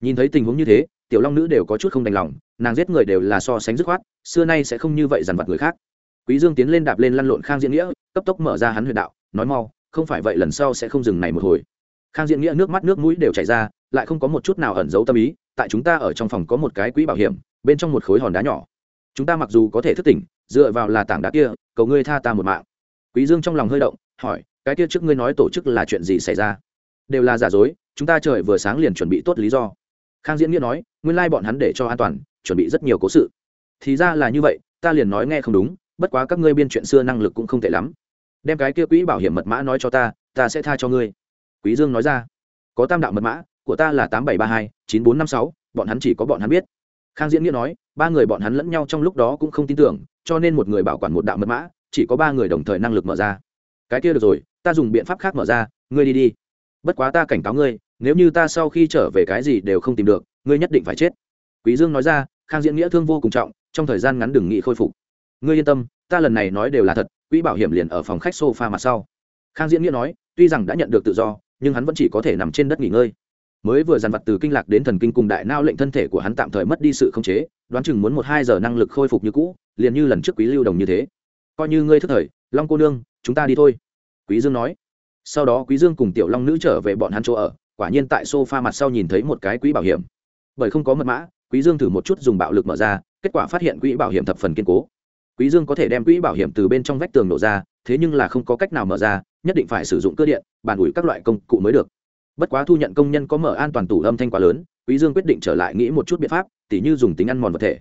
Nhìn thấy tình huống như thế tiểu long nữ đều có chút không đành lòng, nàng giết người đều là so sánh dứt khoát, xưa nay sẽ không như vậy dằn vặt người khác. Quý dương tiến lên đạp lên lăn lộn khang diễn nghĩa, cấp tốc mở ra hắn huyền đạo, nói mau, không phải vậy lần sau sẽ không dừng này một hồi. Khang diễn nghĩa nước mắt nước mũi đều chảy ra, lại không có một chút nào ẩn giấu tâm ý, tại chúng ta ở trong phòng có một cái quỹ bảo hiểm, bên trong một khối hòn đá nhỏ. Chúng ta mặc dù có thể thức tỉnh, dựa vào là tảng đá kia, cầu ngươi tha ta một mạng. Quý dương trong lòng hơi động, hỏi, cái kia trước ngươi nói tổ chức là chuyện gì xảy ra? Đều là giả dối, chúng ta trời vừa sáng liền chuẩn bị tốt lý do khang diễn nghĩa nói, nguyên lai bọn hắn để cho an toàn, chuẩn bị rất nhiều cố sự. Thì ra là như vậy, ta liền nói nghe không đúng, bất quá các ngươi biên chuyện xưa năng lực cũng không tệ lắm. Đem cái kia quỹ bảo hiểm mật mã nói cho ta ta sẽ tha cho ngươi. Quý dương nói ra, có tam đạo mật mã, của ta là tám bảy ba hai, chín bốn năm sáu, bọn hắn chỉ có bọn hắn biết. Khang diễn nghĩa nói, ba người bọn hắn lẫn nhau trong lúc đó cũng không tin tưởng, cho nên một người bảo quản một đạo mật mã, chỉ có ba người đồng thời năng lực mở ra. Cái kia được rồi, ta dùng biện pháp khác mở ra, ngươi đi đi. Bất quá ta cảnh cáo ngươi nếu như ta sau khi trở về cái gì đều không tìm được, ngươi nhất định phải chết. Quý dương nói ra, khang diễn nghĩa thương vô cùng trọng, trong thời gian ngắn đừng nghị khôi phục. Ngươi yên tâm, ta lần này nói đều là thật, quỹ bảo hiểm liền ở phòng khách sofa mặt sau. Khang diễn nghĩa nói, tuy rằng đã nhận được tự do, nhưng hắn vẫn chỉ có thể nằm trên đất nghỉ ngơi. Mới vừa dàn vật từ kinh lạc đến thần kinh cùng đại nao lệnh thân thể của hắn tạm thời mất đi sự khống chế, đoán chừng muốn một hai giờ năng lực khôi phục như cũ, liền như lần trước quý lưu đồng như thế. Coi như ngươi thức thời, long cô nương, chúng ta đi thôi. Quý dương nói. Sau đó quý dương cùng tiểu long nữ trở về bọn hắn chỗ ở quả nhiên tại sofa mặt sau nhìn thấy một cái quỹ bảo hiểm. Bởi không có mật mã, quý dương thử một chút dùng bạo lực mở ra, kết quả phát hiện quỹ bảo hiểm thập phần kiên cố. Quý dương có thể đem quỹ bảo hiểm từ bên trong vách tường nổ ra, thế nhưng là không có cách nào mở ra, nhất định phải sử dụng cơ điện, bàn ủi các loại công cụ mới được. Bất quá thu nhận công nhân có mở an toàn tủ âm thanh quá lớn, quý dương quyết định trở lại nghĩ một chút biện pháp, tỉ như dùng tính ăn mòn vật thể.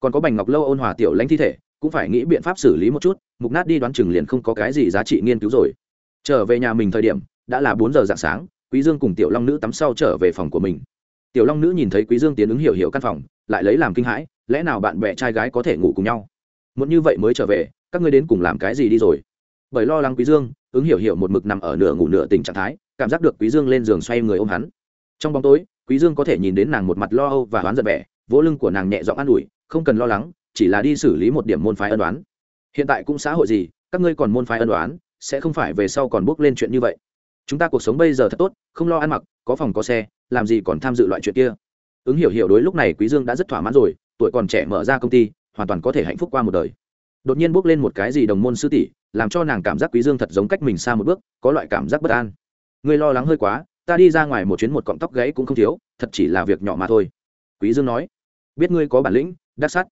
Còn có bành ngọc lâu ôn hòa tiểu lãnh thi thể, cũng phải nghĩ biện pháp xử lý một chút, mục nát đi đoán chừng liền không có cái gì giá trị nghiên cứu rồi. Trở về nhà mình thời điểm, đã là bốn giờ dạng sáng quý dương cùng tiểu long nữ tắm sau trở về phòng của mình. Tiểu long nữ nhìn thấy quý dương tiến ứng hiểu hiểu căn phòng, lại lấy làm kinh hãi, lẽ nào bạn bè trai gái có thể ngủ cùng nhau? Muốn như vậy mới trở về, các ngươi đến cùng làm cái gì đi rồi? Bởi lo lắng quý dương, ứng hiểu hiểu một mực nằm ở nửa ngủ nửa tỉnh trạng thái, cảm giác được quý dương lên giường xoay người ôm hắn. Trong bóng tối, quý dương có thể nhìn đến nàng một mặt lo âu và hoán giận vẻ, vỗ lưng của nàng nhẹ giọng an ủi, không cần lo lắng, chỉ là đi xử lý một điểm môn phái ân đoán hiện tại cũng xã hội gì, các ngươi còn môn phái ân đoán sẽ không phải về sau còn bước lên chuyện như vậy chúng ta cuộc sống bây giờ thật tốt, không lo ăn mặc, có phòng có xe, làm gì còn tham dự loại chuyện kia. Ứng hiểu hiểu đối lúc này quý dương đã rất thỏa mãn rồi, tuổi còn trẻ mở ra công ty, hoàn toàn có thể hạnh phúc qua một đời. Đột nhiên bước lên một cái gì đồng môn sư tỷ, làm cho nàng cảm giác quý dương thật giống cách mình xa một bước, có loại cảm giác bất an. Ngươi lo lắng hơi quá, ta đi ra ngoài một chuyến một cọng tóc gãy cũng không thiếu, thật chỉ là việc nhỏ mà thôi. Quý dương nói, biết ngươi có bản lĩnh, đắc sắt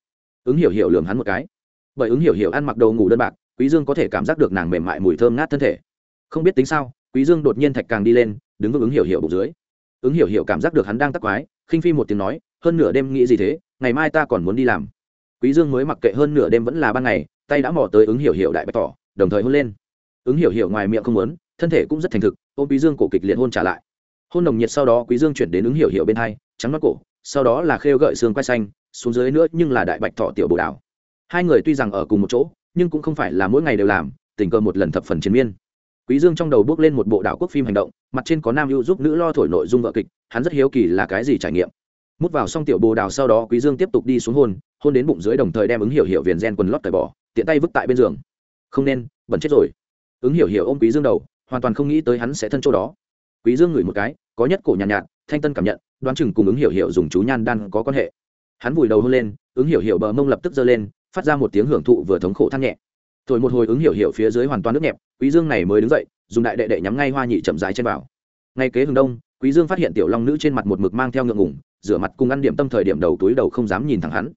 ứng hiểu hiểu lườm hắn một cái. Bởi ứng hiểu hiểu ăn mặc đầu ngủ đơn bạc, quý dương có thể cảm giác được nàng mềm mại mùi thơm ngát thân thể. Không biết tính sao quý dương đột nhiên thạch càng đi lên, đứng vững ứng hiểu hiểu bụng dưới. Ứng hiểu hiểu cảm giác được hắn đang tắc quái, khinh phi một tiếng nói, hơn nửa đêm nghĩ gì thế, ngày mai ta còn muốn đi làm. Quý dương mới mặc kệ hơn nửa đêm vẫn là ban ngày, tay đã mò tới ứng hiểu hiểu đại bạch tỏ, đồng thời hôn lên. Ứng hiểu hiểu ngoài miệng không muốn, thân thể cũng rất thành thực, ôm quý dương cổ kịch liệt hôn trả lại. Hôn nồng nhiệt sau đó quý dương chuyển đến ứng hiểu hiểu bên hai, trắng mắt cổ, sau đó là khêu gợi xương quai xanh, xuống dưới nữa nhưng là đại bạch thọ tiểu bồ đào. Hai người tuy rằng ở cùng một chỗ, nhưng cũng không phải là mỗi ngày đều làm, tình cờ một lần thập phần chiến miên quý dương trong đầu bước lên một bộ đảo quốc phim hành động mặt trên có nam ưu giúp nữ lo thổi nội dung vợ kịch hắn rất hiếu kỳ là cái gì trải nghiệm. Mút vào xong tiểu bồ đào sau đó quý dương tiếp tục đi xuống hôn hôn đến bụng dưới đồng thời đem ứng hiểu hiểu viền gen quần lót cởi bỏ tiện tay vứt tại bên giường. Không nên bẩn chết rồi. Ứng hiểu hiểu ôm quý dương đầu hoàn toàn không nghĩ tới hắn sẽ thân chỗ đó. Quý dương ngửi một cái có nhất cổ nhàn nhạt, nhạt thanh tân cảm nhận đoán chừng cùng ứng hiểu hiểu dùng chú nhan đan có quan hệ. Hắn vùi đầu hôn lên ứng hiểu hiểu bờ mông lập tức giơ lên phát ra một tiếng hưởng thụ vừa thống khổ than nhẹ thổi một hồi ứng hiểu hiểu phía dưới hoàn toàn nước nhẹp, quý dương này mới đứng dậy, dùng đại đệ đệ nhắm ngay hoa nhị chậm rãi trên vào. Ngay kế hướng đông, quý dương phát hiện tiểu long nữ trên mặt một mực mang theo ngượng ngùng, rửa mặt cùng ăn điểm tâm thời điểm đầu túi đầu không dám nhìn thẳng hắn.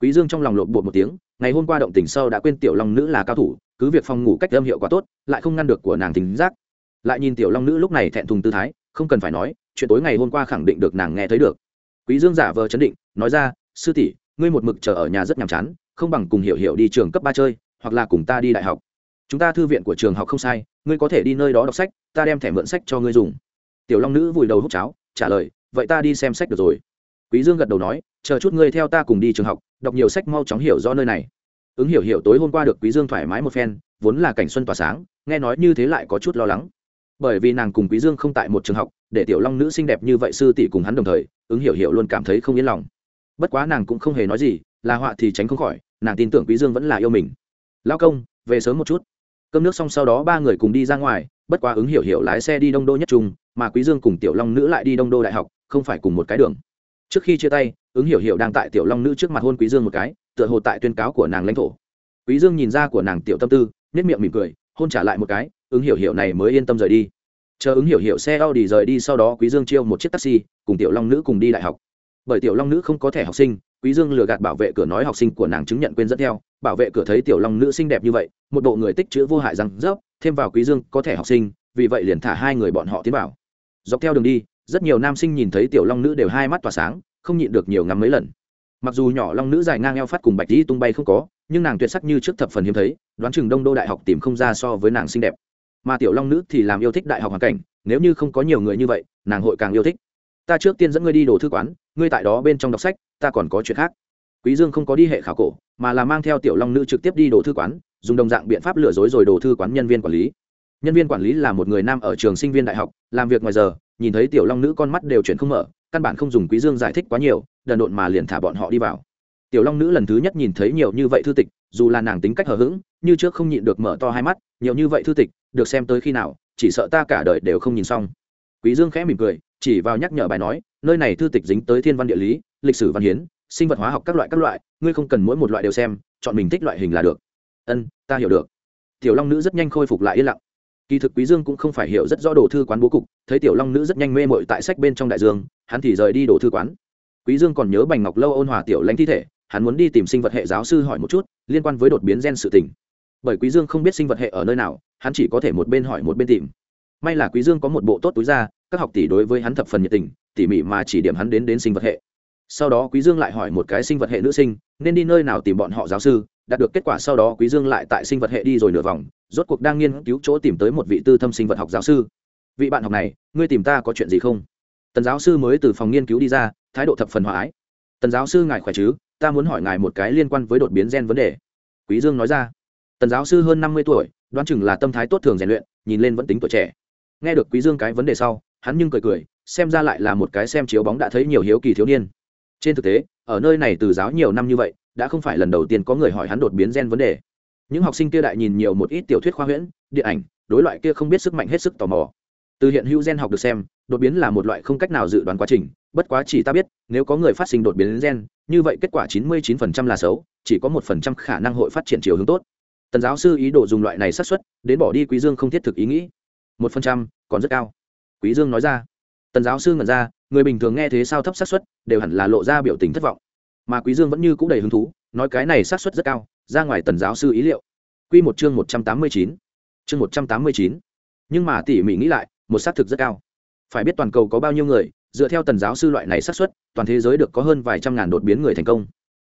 Quý dương trong lòng lột bột một tiếng, ngày hôm qua động tình sâu đã quên tiểu long nữ là cao thủ, cứ việc phòng ngủ cách âm hiệu quả tốt, lại không ngăn được của nàng tính giác. Lại nhìn tiểu long nữ lúc này thẹn thùng tư thái, không cần phải nói, chuyện tối ngày hôm qua khẳng định được nàng nghe thấy được. Quý dương giả vờ chấn định, nói ra, sư tỷ, ngươi một mực chờ ở nhà rất nhàm chán, không bằng cùng hiểu hiểu đi trường cấp ba chơi hoặc là cùng ta đi đại học. Chúng ta thư viện của trường học không sai, ngươi có thể đi nơi đó đọc sách, ta đem thẻ mượn sách cho ngươi dùng. Tiểu long nữ vùi đầu hút cháo, trả lời, vậy ta đi xem sách được rồi. Quý dương gật đầu nói, chờ chút ngươi theo ta cùng đi trường học, đọc nhiều sách mau chóng hiểu rõ nơi này. Ứng hiểu hiểu tối hôm qua được quý dương thoải mái một phen, vốn là cảnh xuân tỏa sáng, nghe nói như thế lại có chút lo lắng. Bởi vì nàng cùng quý dương không tại một trường học, để tiểu long nữ xinh đẹp như vậy sư tỷ cùng hắn đồng thời, ứng hiểu hiểu luôn cảm thấy không yên lòng. Bất quá nàng cũng không hề nói gì, là họa thì tránh không khỏi, nàng tin tưởng quý dương vẫn là yêu mình lao công, về sớm một chút. Cơm nước xong sau đó ba người cùng đi ra ngoài, bất quá ứng hiểu hiểu lái xe đi đông đô nhất trung, mà quý dương cùng tiểu long nữ lại đi đông đô đại học, không phải cùng một cái đường. Trước khi chia tay, ứng hiểu hiểu đang tại tiểu long nữ trước mặt hôn quý dương một cái, tựa hồ tại tuyên cáo của nàng lãnh thổ. Quý dương nhìn ra của nàng tiểu tâm tư nét miệng mỉm cười, hôn trả lại một cái, ứng hiểu hiểu này mới yên tâm rời đi. Chờ ứng hiểu hiểu xe Audi rời đi, sau đó quý dương chiêu một chiếc taxi, cùng tiểu long nữ cùng đi đại học bởi tiểu long nữ không có thẻ học sinh, quý dương lừa gạt bảo vệ cửa nói học sinh của nàng chứng nhận quên dẫn theo, bảo vệ cửa thấy tiểu long nữ xinh đẹp như vậy, một bộ người tích chữ vô hại răng rớp, thêm vào quý dương có thẻ học sinh, vì vậy liền thả hai người bọn họ tiến vào. Dọc theo đường đi, rất nhiều nam sinh nhìn thấy tiểu long nữ đều hai mắt tỏa sáng, không nhịn được nhiều ngắm mấy lần. Mặc dù nhỏ long nữ dài ngang eo phát cùng bạch dĩ tung bay không có, nhưng nàng tuyệt sắc như trước thập phần hiếm thấy, đoán chừng đông đô đại học tìm không ra so với nàng xinh đẹp. Mà tiểu long nữ thì làm yêu thích đại học hoàn cảnh, nếu như không có nhiều người như vậy, nàng hội càng yêu thích ta trước tiên dẫn ngươi đi đồ thư quán, ngươi tại đó bên trong đọc sách, ta còn có chuyện khác. Quý dương không có đi hệ khảo cổ, mà là mang theo tiểu long nữ trực tiếp đi đồ thư quán, dùng đồng dạng biện pháp lừa dối rồi đồ thư quán nhân viên quản lý. Nhân viên quản lý là một người nam ở trường sinh viên đại học, làm việc ngoài giờ, nhìn thấy tiểu long nữ con mắt đều chuyển không mở, căn bản không dùng quý dương giải thích quá nhiều, đần độn mà liền thả bọn họ đi vào. Tiểu long nữ lần thứ nhất nhìn thấy nhiều như vậy thư tịch, dù là nàng tính cách hờ hững, như trước không nhịn được mở to hai mắt, nhiều như vậy thư tịch, được xem tới khi nào, chỉ sợ ta cả đời đều không nhìn xong. Quý dương khẽ mỉm cười chỉ vào nhắc nhở bài nói, nơi này thư tịch dính tới thiên văn địa lý, lịch sử văn hiến, sinh vật hóa học các loại các loại, ngươi không cần mỗi một loại đều xem, chọn mình thích loại hình là được. Ân, ta hiểu được. Tiểu long nữ rất nhanh khôi phục lại yên lặng. Kỳ thực quý dương cũng không phải hiểu rất rõ đồ thư quán bố cục, thấy tiểu long nữ rất nhanh mê mội tại sách bên trong đại dương, hắn thì rời đi đồ thư quán. Quý dương còn nhớ bành ngọc lâu ôn hòa tiểu lãnh thi thể, hắn muốn đi tìm sinh vật hệ giáo sư hỏi một chút, liên quan với đột biến gen sự tình. Bởi quý dương không biết sinh vật hệ ở nơi nào, hắn chỉ có thể một bên hỏi một bên tìm may là quý dương có một bộ tốt túi ra các học tỷ đối với hắn thập phần nhiệt tình, tỉ mỉ mà chỉ điểm hắn đến đến sinh vật hệ. Sau đó quý dương lại hỏi một cái sinh vật hệ nữ sinh, nên đi nơi nào tìm bọn họ giáo sư? Đạt được kết quả sau đó quý dương lại tại sinh vật hệ đi rồi nửa vòng, rốt cuộc đang nghiên cứu chỗ tìm tới một vị tư thâm sinh vật học giáo sư. Vị bạn học này, ngươi tìm ta có chuyện gì không? Tần giáo sư mới từ phòng nghiên cứu đi ra, thái độ thập phần hòa ái. Tần giáo sư ngài khỏe chứ? Ta muốn hỏi ngài một cái liên quan với đột biến gen vấn đề. Quý dương nói ra. Tần giáo sư hơn năm mươi tuổi, đoán chừng là tâm thái tốt thường rèn luyện, nhìn lên vẫn tính tuổi trẻ nghe được quý dương cái vấn đề sau, hắn nhưng cười cười, xem ra lại là một cái xem chiếu bóng đã thấy nhiều hiếu kỳ thiếu niên. Trên thực tế, ở nơi này từ giáo nhiều năm như vậy, đã không phải lần đầu tiên có người hỏi hắn đột biến gen vấn đề. Những học sinh kia đại nhìn nhiều một ít tiểu thuyết khoa huyễn, điện ảnh, đối loại kia không biết sức mạnh hết sức tò mò. Từ hiện hữu gen học được xem, đột biến là một loại không cách nào dự đoán quá trình, bất quá chỉ ta biết, nếu có người phát sinh đột biến gen, như vậy kết quả 99% là xấu, chỉ có một phần trăm khả năng hội phát triển chiều hướng tốt. Tần giáo sư ý đồ dùng loại này xác suất, đến bỏ đi quý dương không thiết thực ý nghĩ một phần trăm, còn rất cao. Quý dương nói ra. Tần giáo sư ngẩn ra, người bình thường nghe thế sao thấp xác suất, đều hẳn là lộ ra biểu tình thất vọng. Mà quý dương vẫn như cũ đầy hứng thú, nói cái này xác suất rất cao, ra ngoài tần giáo sư ý liệu. Quy một chương một trăm tám mươi chín. Chương một trăm tám mươi chín. Nhưng mà tỉ mỉ nghĩ lại, một xác thực rất cao. Phải biết toàn cầu có bao nhiêu người, dựa theo tần giáo sư loại này xác suất, toàn thế giới được có hơn vài trăm ngàn đột biến người thành công.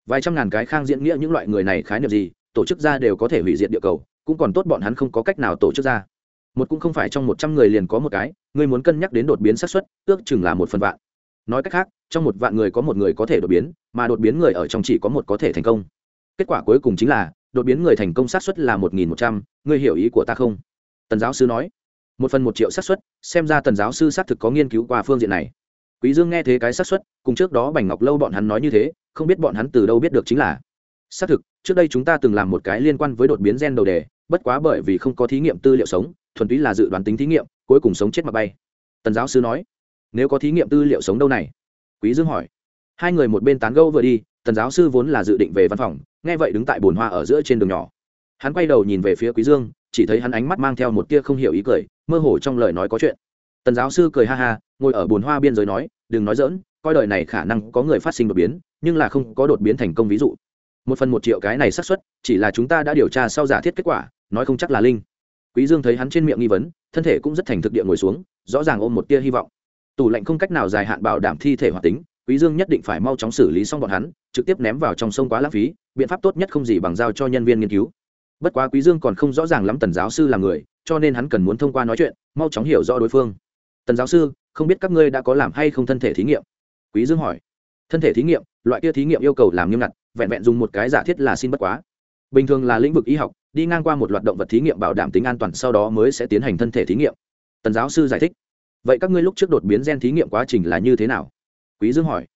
Vài trăm ngàn cái khang diễn nghĩa những loại người này khái niệm gì, tổ chức ra đều có thể hủy diệt địa cầu, cũng còn tốt bọn hắn không có cách nào tổ chức ra một cũng không phải trong một trăm người liền có một cái, ngươi muốn cân nhắc đến đột biến xác suất, ước chừng là một phần vạn. Nói cách khác, trong một vạn người có một người có thể đột biến, mà đột biến người ở trong chỉ có một có thể thành công. Kết quả cuối cùng chính là, đột biến người thành công xác suất là một nghìn một trăm, ngươi hiểu ý của ta không? Tần giáo sư nói. Một phần một triệu xác suất, xem ra tần giáo sư xác thực có nghiên cứu qua phương diện này. Quý dương nghe thế cái xác suất, cùng trước đó bành ngọc lâu bọn hắn nói như thế, không biết bọn hắn từ đâu biết được chính là. Xác thực, trước đây chúng ta từng làm một cái liên quan với đột biến gen đầu đề, bất quá bởi vì không có thí nghiệm tư liệu sống thuần túy là dự đoán tính thí nghiệm, cuối cùng sống chết mà bay. Tần giáo sư nói, nếu có thí nghiệm tư liệu sống đâu này? Quý dương hỏi. Hai người một bên tán gẫu vừa đi, tần giáo sư vốn là dự định về văn phòng, nghe vậy đứng tại bồn hoa ở giữa trên đường nhỏ. Hắn quay đầu nhìn về phía quý dương, chỉ thấy hắn ánh mắt mang theo một tia không hiểu ý cười, mơ hồ trong lời nói có chuyện. Tần giáo sư cười ha ha, ngồi ở bồn hoa biên giới nói, đừng nói dỡn coi đời này khả năng có người phát sinh đột biến, nhưng là không có đột biến thành công ví dụ. Một phần một triệu cái này xác suất, chỉ là chúng ta đã điều tra sau giả thiết kết quả, nói không chắc là linh quý dương thấy hắn trên miệng nghi vấn, thân thể cũng rất thành thực địa ngồi xuống, rõ ràng ôm một tia hy vọng. Tủ lạnh không cách nào dài hạn bảo đảm thi thể hoạt tính, quý dương nhất định phải mau chóng xử lý xong bọn hắn, trực tiếp ném vào trong sông quá lãng phí, biện pháp tốt nhất không gì bằng giao cho nhân viên nghiên cứu. Bất quá quý dương còn không rõ ràng lắm tần giáo sư là người, cho nên hắn cần muốn thông qua nói chuyện, mau chóng hiểu rõ đối phương. Tần giáo sư, không biết các ngươi đã có làm hay không thân thể thí nghiệm? Quý dương hỏi. Thân thể thí nghiệm, loại kia thí nghiệm yêu cầu làm nghiêm ngặt, vẹn vẹn dùng một cái giả thiết là xin bất quá. Bình thường là lĩnh vực y học đi ngang qua một loạt động vật thí nghiệm bảo đảm tính an toàn, sau đó mới sẽ tiến hành thân thể thí nghiệm. Tần giáo sư giải thích, vậy các ngươi lúc trước đột biến gen thí nghiệm quá trình là như thế nào? Quý dương hỏi.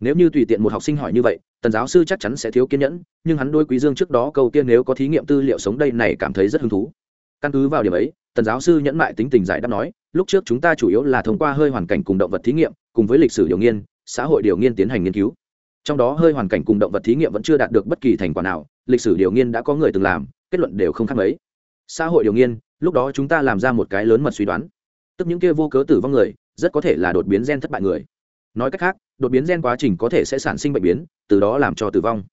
Nếu như tùy tiện một học sinh hỏi như vậy, tần giáo sư chắc chắn sẽ thiếu kiên nhẫn, nhưng hắn đôi quý dương trước đó câu tiên nếu có thí nghiệm tư liệu sống đây này cảm thấy rất hứng thú. Căn cứ vào điểm ấy, tần giáo sư nhẫn mại tính tình giải đáp nói, lúc trước chúng ta chủ yếu là thông qua hơi hoàn cảnh cùng động vật thí nghiệm, cùng với lịch sử điều nghiên, xã hội điều nghiên tiến hành nghiên cứu. Trong đó hơi hoàn cảnh cùng động vật thí nghiệm vẫn chưa đạt được bất kỳ thành quả nào, lịch sử điều nghiên đã có người từng làm kết luận đều không khác mấy. Xã hội điều nghiên, lúc đó chúng ta làm ra một cái lớn mật suy đoán. Tức những kia vô cớ tử vong người, rất có thể là đột biến gen thất bại người. Nói cách khác, đột biến gen quá trình có thể sẽ sản sinh bệnh biến, từ đó làm cho tử vong.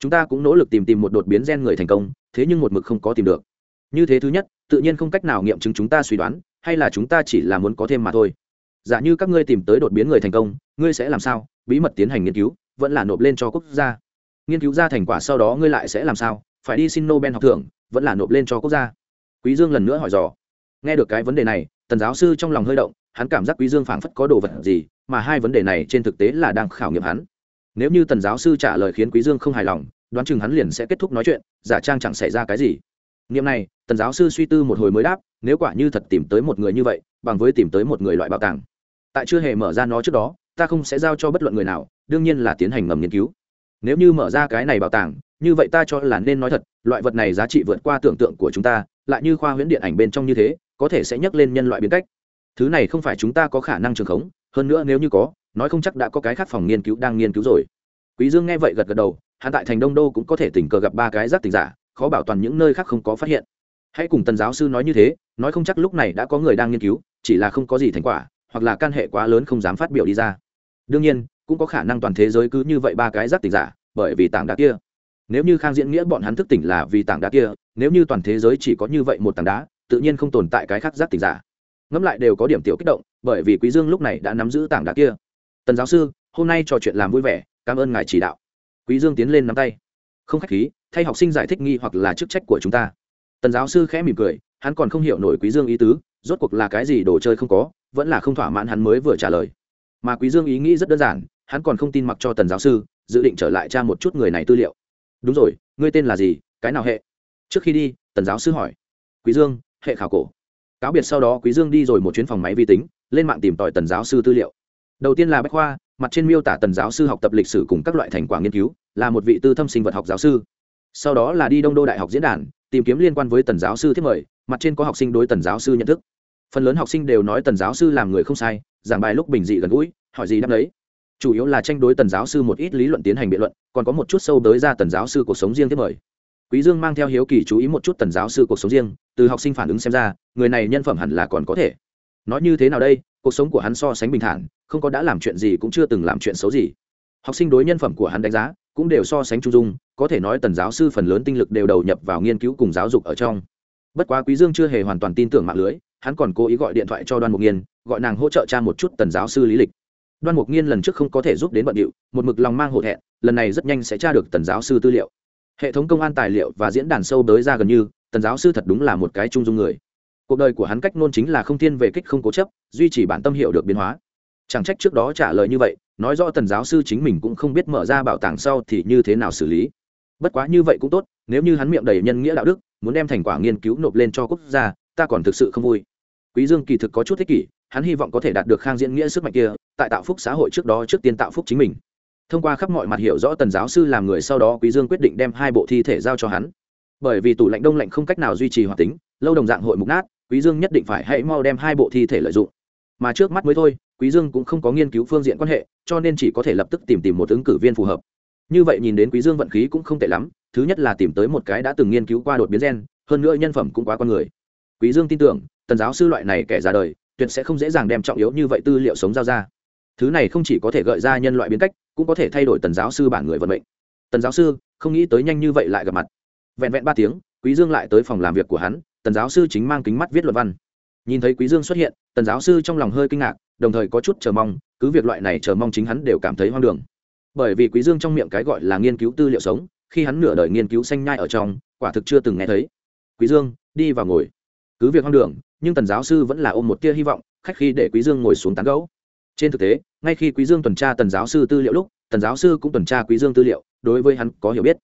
Chúng ta cũng nỗ lực tìm tìm một đột biến gen người thành công, thế nhưng một mực không có tìm được. Như thế thứ nhất, tự nhiên không cách nào nghiệm chứng chúng ta suy đoán, hay là chúng ta chỉ là muốn có thêm mà thôi. Giả như các ngươi tìm tới đột biến người thành công, ngươi sẽ làm sao? Bí mật tiến hành nghiên cứu, vẫn là nộp lên cho quốc gia. Nghiên cứu ra thành quả sau đó ngươi lại sẽ làm sao? Phải đi xin nobel học thưởng, vẫn là nộp lên cho quốc gia. Quý dương lần nữa hỏi dò. Nghe được cái vấn đề này, tần giáo sư trong lòng hơi động, hắn cảm giác quý dương phảng phất có đồ vật gì, mà hai vấn đề này trên thực tế là đang khảo nghiệm hắn. Nếu như tần giáo sư trả lời khiến quý dương không hài lòng, đoán chừng hắn liền sẽ kết thúc nói chuyện, giả trang chẳng xảy ra cái gì. Niệm này, tần giáo sư suy tư một hồi mới đáp, nếu quả như thật tìm tới một người như vậy, bằng với tìm tới một người loại bảo tàng. Tại chưa hề mở ra nó trước đó, ta không sẽ giao cho bất luận người nào, đương nhiên là tiến hành ngầm nghiên cứu. Nếu như mở ra cái này bảo tàng như vậy ta cho là nên nói thật, loại vật này giá trị vượt qua tưởng tượng của chúng ta, lại như khoa huyễn điện ảnh bên trong như thế, có thể sẽ nhắc lên nhân loại biến cách. Thứ này không phải chúng ta có khả năng trường khống, hơn nữa nếu như có, nói không chắc đã có cái khác phòng nghiên cứu đang nghiên cứu rồi. Quý dương nghe vậy gật gật đầu, hắn tại thành đông đô cũng có thể tình cờ gặp ba cái giác tình giả, khó bảo toàn những nơi khác không có phát hiện. Hãy cùng tần giáo sư nói như thế, nói không chắc lúc này đã có người đang nghiên cứu, chỉ là không có gì thành quả, hoặc là can hệ quá lớn không dám phát biểu đi ra. Đương nhiên, cũng có khả năng toàn thế giới cứ như vậy ba cái giác tình giả, bởi vì tảng đá kia nếu như khang diễn nghĩa bọn hắn thức tỉnh là vì tảng đá kia, nếu như toàn thế giới chỉ có như vậy một tảng đá, tự nhiên không tồn tại cái khác giác tỉnh giả. Ngẫm lại đều có điểm tiểu kích động, bởi vì quý dương lúc này đã nắm giữ tảng đá kia. Tần giáo sư, hôm nay trò chuyện làm vui vẻ, cảm ơn ngài chỉ đạo. Quý dương tiến lên nắm tay. Không khách khí, thay học sinh giải thích nghi hoặc là chức trách của chúng ta. Tần giáo sư khẽ mỉm cười, hắn còn không hiểu nổi quý dương ý tứ, rốt cuộc là cái gì đồ chơi không có, vẫn là không thỏa mãn hắn mới vừa trả lời. Mà quý dương ý nghĩ rất đơn giản, hắn còn không tin mặc cho tần giáo sư, dự định trở lại tra một chút người này tư liệu đúng rồi, ngươi tên là gì? Cái nào hệ? Trước khi đi, tần giáo sư hỏi. Quý dương, hệ khảo cổ. Cáo biệt sau đó, quý dương đi rồi một chuyến phòng máy vi tính, lên mạng tìm tòi tần giáo sư tư liệu. Đầu tiên là bách khoa, mặt trên miêu tả tần giáo sư học tập lịch sử cùng các loại thành quả nghiên cứu, là một vị tư thâm sinh vật học giáo sư. Sau đó là đi đông đô đại học diễn đàn, tìm kiếm liên quan với tần giáo sư thiết mời, mặt trên có học sinh đối tần giáo sư nhận thức. Phần lớn học sinh đều nói tần giáo sư làm người không sai, giảng bài lúc bình dị gần gũi, hỏi gì đáp đấy chủ yếu là tranh đối tần giáo sư một ít lý luận tiến hành biện luận, còn có một chút sâu tới ra tần giáo sư cuộc sống riêng tiếp mời. Quý dương mang theo hiếu kỳ chú ý một chút tần giáo sư cuộc sống riêng, từ học sinh phản ứng xem ra, người này nhân phẩm hẳn là còn có thể. Nói như thế nào đây, cuộc sống của hắn so sánh bình thản, không có đã làm chuyện gì cũng chưa từng làm chuyện xấu gì. Học sinh đối nhân phẩm của hắn đánh giá cũng đều so sánh trung dung, có thể nói tần giáo sư phần lớn tinh lực đều đầu nhập vào nghiên cứu cùng giáo dục ở trong. Bất quá quý dương chưa hề hoàn toàn tin tưởng mạng lưới, hắn còn cố ý gọi điện thoại cho đoan mục nghiên, gọi nàng hỗ trợ cha một chút tần giáo sư lý lịch đoan mục nghiên lần trước không có thể giúp đến bận điệu, một mực lòng mang hổ thẹn, lần này rất nhanh sẽ tra được tần giáo sư tư liệu. Hệ thống công an tài liệu và diễn đàn sâu đới ra gần như, tần giáo sư thật đúng là một cái trung dung người. Cuộc đời của hắn cách nôn chính là không thiên về kích không cố chấp, duy trì bản tâm hiệu được biến hóa. Chẳng trách trước đó trả lời như vậy, nói rõ tần giáo sư chính mình cũng không biết mở ra bảo tàng sau thì như thế nào xử lý. Bất quá như vậy cũng tốt, nếu như hắn miệng đầy nhân nghĩa đạo đức, muốn đem thành quả nghiên cứu nộp lên cho quốc gia, ta còn thực sự không vui. Quý dương kỳ thực có chút thích kỷ hắn hy vọng có thể đạt được khang diễn nghĩa sức mạnh kia, tại tạo phúc xã hội trước đó trước tiên tạo phúc chính mình. Thông qua khắp mọi mặt hiểu rõ tần giáo sư làm người sau đó quý dương quyết định đem hai bộ thi thể giao cho hắn. Bởi vì tủ lạnh đông lạnh không cách nào duy trì hoạt tính, lâu đồng dạng hội mục nát, quý dương nhất định phải hãy mau đem hai bộ thi thể lợi dụng. Mà trước mắt mới thôi, quý dương cũng không có nghiên cứu phương diện quan hệ, cho nên chỉ có thể lập tức tìm tìm một ứng cử viên phù hợp. Như vậy nhìn đến quý dương vận khí cũng không tệ lắm, thứ nhất là tìm tới một cái đã từng nghiên cứu qua đột biến gen, hơn nữa nhân phẩm cũng quá con người. Quý dương tin tưởng, tần giáo sư loại này kẻ ra đời tuyệt sẽ không dễ dàng đem trọng yếu như vậy tư liệu sống giao ra. Thứ này không chỉ có thể gợi ra nhân loại biến cách, cũng có thể thay đổi tần giáo sư bản người vận mệnh. Tần giáo sư, không nghĩ tới nhanh như vậy lại gặp mặt. Vẹn vẹn ba tiếng, quý dương lại tới phòng làm việc của hắn, tần giáo sư chính mang kính mắt viết luận văn. Nhìn thấy quý dương xuất hiện, tần giáo sư trong lòng hơi kinh ngạc, đồng thời có chút chờ mong, cứ việc loại này chờ mong chính hắn đều cảm thấy hoang đường. Bởi vì quý dương trong miệng cái gọi là nghiên cứu tư liệu sống, khi hắn nửa đời nghiên cứu xanh nhai ở trong, quả thực chưa từng nghe thấy. Quý dương, đi vào ngồi cứ việc hoang đường, nhưng tần giáo sư vẫn là ôm một tia hy vọng, khách khi để quý dương ngồi xuống tán gẫu. Trên thực tế, ngay khi quý dương tuần tra tần giáo sư tư liệu lúc, tần giáo sư cũng tuần tra quý dương tư liệu, đối với hắn có hiểu biết.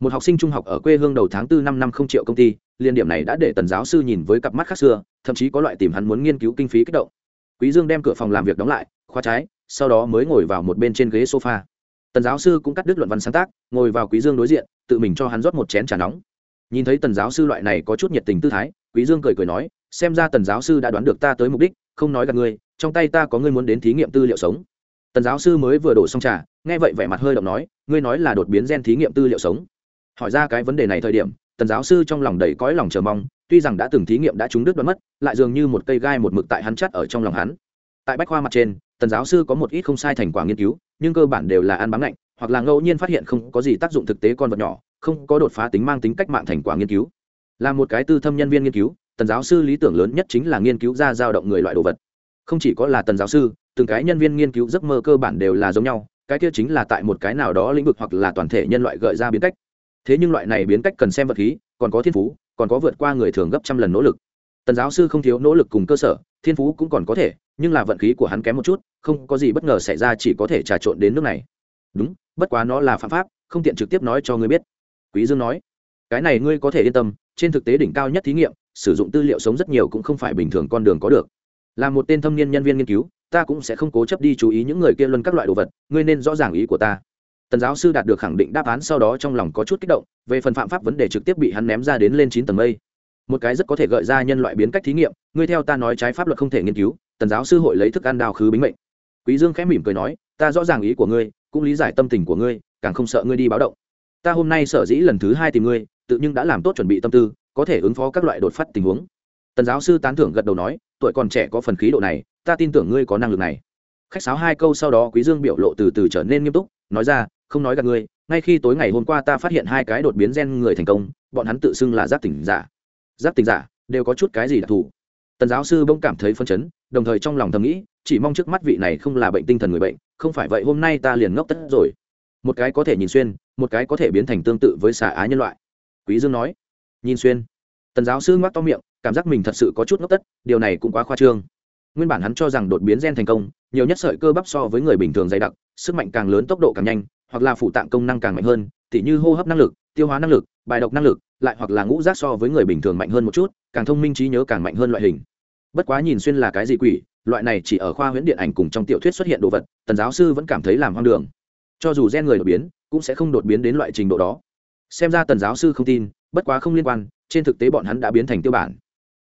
Một học sinh trung học ở quê hương đầu tháng tư năm năm không triệu công ty liên điểm này đã để tần giáo sư nhìn với cặp mắt khác xưa, thậm chí có loại tìm hắn muốn nghiên cứu kinh phí kích động. Quý dương đem cửa phòng làm việc đóng lại, khóa trái, sau đó mới ngồi vào một bên trên ghế sofa. Tần giáo sư cũng cắt đứt luận văn sáng tác, ngồi vào quý dương đối diện, tự mình cho hắn rót một chén trà nóng nhìn thấy tần giáo sư loại này có chút nhiệt tình tư thái, quý dương cười cười nói, xem ra tần giáo sư đã đoán được ta tới mục đích, không nói gặp ngươi, trong tay ta có ngươi muốn đến thí nghiệm tư liệu sống. Tần giáo sư mới vừa đổ xong trà, nghe vậy vẻ mặt hơi động nói, ngươi nói là đột biến gen thí nghiệm tư liệu sống. Hỏi ra cái vấn đề này thời điểm, tần giáo sư trong lòng đầy cõi lòng chờ mong, tuy rằng đã từng thí nghiệm đã trúng đứt đoán mất, lại dường như một cây gai một mực tại hắn chắt ở trong lòng hắn. Tại bách khoa mặt trên, tần giáo sư có một ít không sai thành quả nghiên cứu, nhưng cơ bản đều là ăn bám lạnh, hoặc là ngẫu nhiên phát hiện không có gì tác dụng thực tế con vật nhỏ không có đột phá tính mang tính cách mạng thành quả nghiên cứu. Là một cái tư thâm nhân viên nghiên cứu, tần giáo sư lý tưởng lớn nhất chính là nghiên cứu ra dao động người loại đồ vật. Không chỉ có là tần giáo sư, từng cái nhân viên nghiên cứu giấc mơ cơ bản đều là giống nhau, cái kia chính là tại một cái nào đó lĩnh vực hoặc là toàn thể nhân loại gợi ra biến cách. Thế nhưng loại này biến cách cần xem vật khí, còn có thiên phú, còn có vượt qua người thường gấp trăm lần nỗ lực. Tần giáo sư không thiếu nỗ lực cùng cơ sở, thiên phú cũng còn có thể, nhưng là vận khí của hắn kém một chút, không có gì bất ngờ xảy ra chỉ có thể trà trộn đến nước này. Đúng, bất quá nó là phạm pháp, không tiện trực tiếp nói cho người biết quý dương nói, cái này ngươi có thể yên tâm, trên thực tế đỉnh cao nhất thí nghiệm, sử dụng tư liệu sống rất nhiều cũng không phải bình thường con đường có được. Là một tên thâm niên nhân viên nghiên cứu, ta cũng sẽ không cố chấp đi chú ý những người kia luân các loại đồ vật, ngươi nên rõ ràng ý của ta. Tần giáo sư đạt được khẳng định đáp án sau đó trong lòng có chút kích động, về phần phạm pháp vấn đề trực tiếp bị hắn ném ra đến lên chín tầng mây. Một cái rất có thể gợi ra nhân loại biến cách thí nghiệm, ngươi theo ta nói trái pháp luật không thể nghiên cứu, tần giáo sư hội lấy thức ăn đào khứ bính mệnh. Quý dương khẽ mỉm cười nói, ta rõ ràng ý của ngươi, cũng lý giải tâm tình của ngươi, càng không sợ ngươi đi báo động ta hôm nay sở dĩ lần thứ hai tìm ngươi, tự nhưng đã làm tốt chuẩn bị tâm tư, có thể ứng phó các loại đột phát tình huống. Tần giáo sư tán thưởng gật đầu nói, tuổi còn trẻ có phần khí độ này, ta tin tưởng ngươi có năng lực này. Khách sáo hai câu sau đó quý dương biểu lộ từ từ trở nên nghiêm túc, nói ra, không nói gặp ngươi, ngay khi tối ngày hôm qua ta phát hiện hai cái đột biến gen người thành công, bọn hắn tự xưng là giáp tỉnh giả. Giáp tỉnh giả, đều có chút cái gì đặc thù? Tần giáo sư bỗng cảm thấy phân chấn, đồng thời trong lòng thầm nghĩ, chỉ mong trước mắt vị này không là bệnh tinh thần người bệnh, không phải vậy hôm nay ta liền ngốc tất rồi. Một cái có thể nhìn xuyên một cái có thể biến thành tương tự với xà á nhân loại. Quý dương nói. Nhìn xuyên. Tần giáo sư ngoác to miệng, cảm giác mình thật sự có chút ngốc tất, điều này cũng quá khoa trương. Nguyên bản hắn cho rằng đột biến gen thành công, nhiều nhất sợi cơ bắp so với người bình thường dày đặc, sức mạnh càng lớn tốc độ càng nhanh, hoặc là phụ tạng công năng càng mạnh hơn, tỉ như hô hấp năng lực, tiêu hóa năng lực, bài độc năng lực, lại hoặc là ngũ giác so với người bình thường mạnh hơn một chút, càng thông minh trí nhớ càng mạnh hơn loại hình. Bất quá nhìn xuyên là cái gì quỷ, loại này chỉ ở khoa huyễn điện ảnh cùng trong tiểu thuyết xuất hiện đồ vật, tần giáo sư vẫn cảm thấy làm hoang đường. Cho dù gen người đột biến cũng sẽ không đột biến đến loại trình độ đó. Xem ra tần giáo sư không tin, bất quá không liên quan, trên thực tế bọn hắn đã biến thành tiêu bản.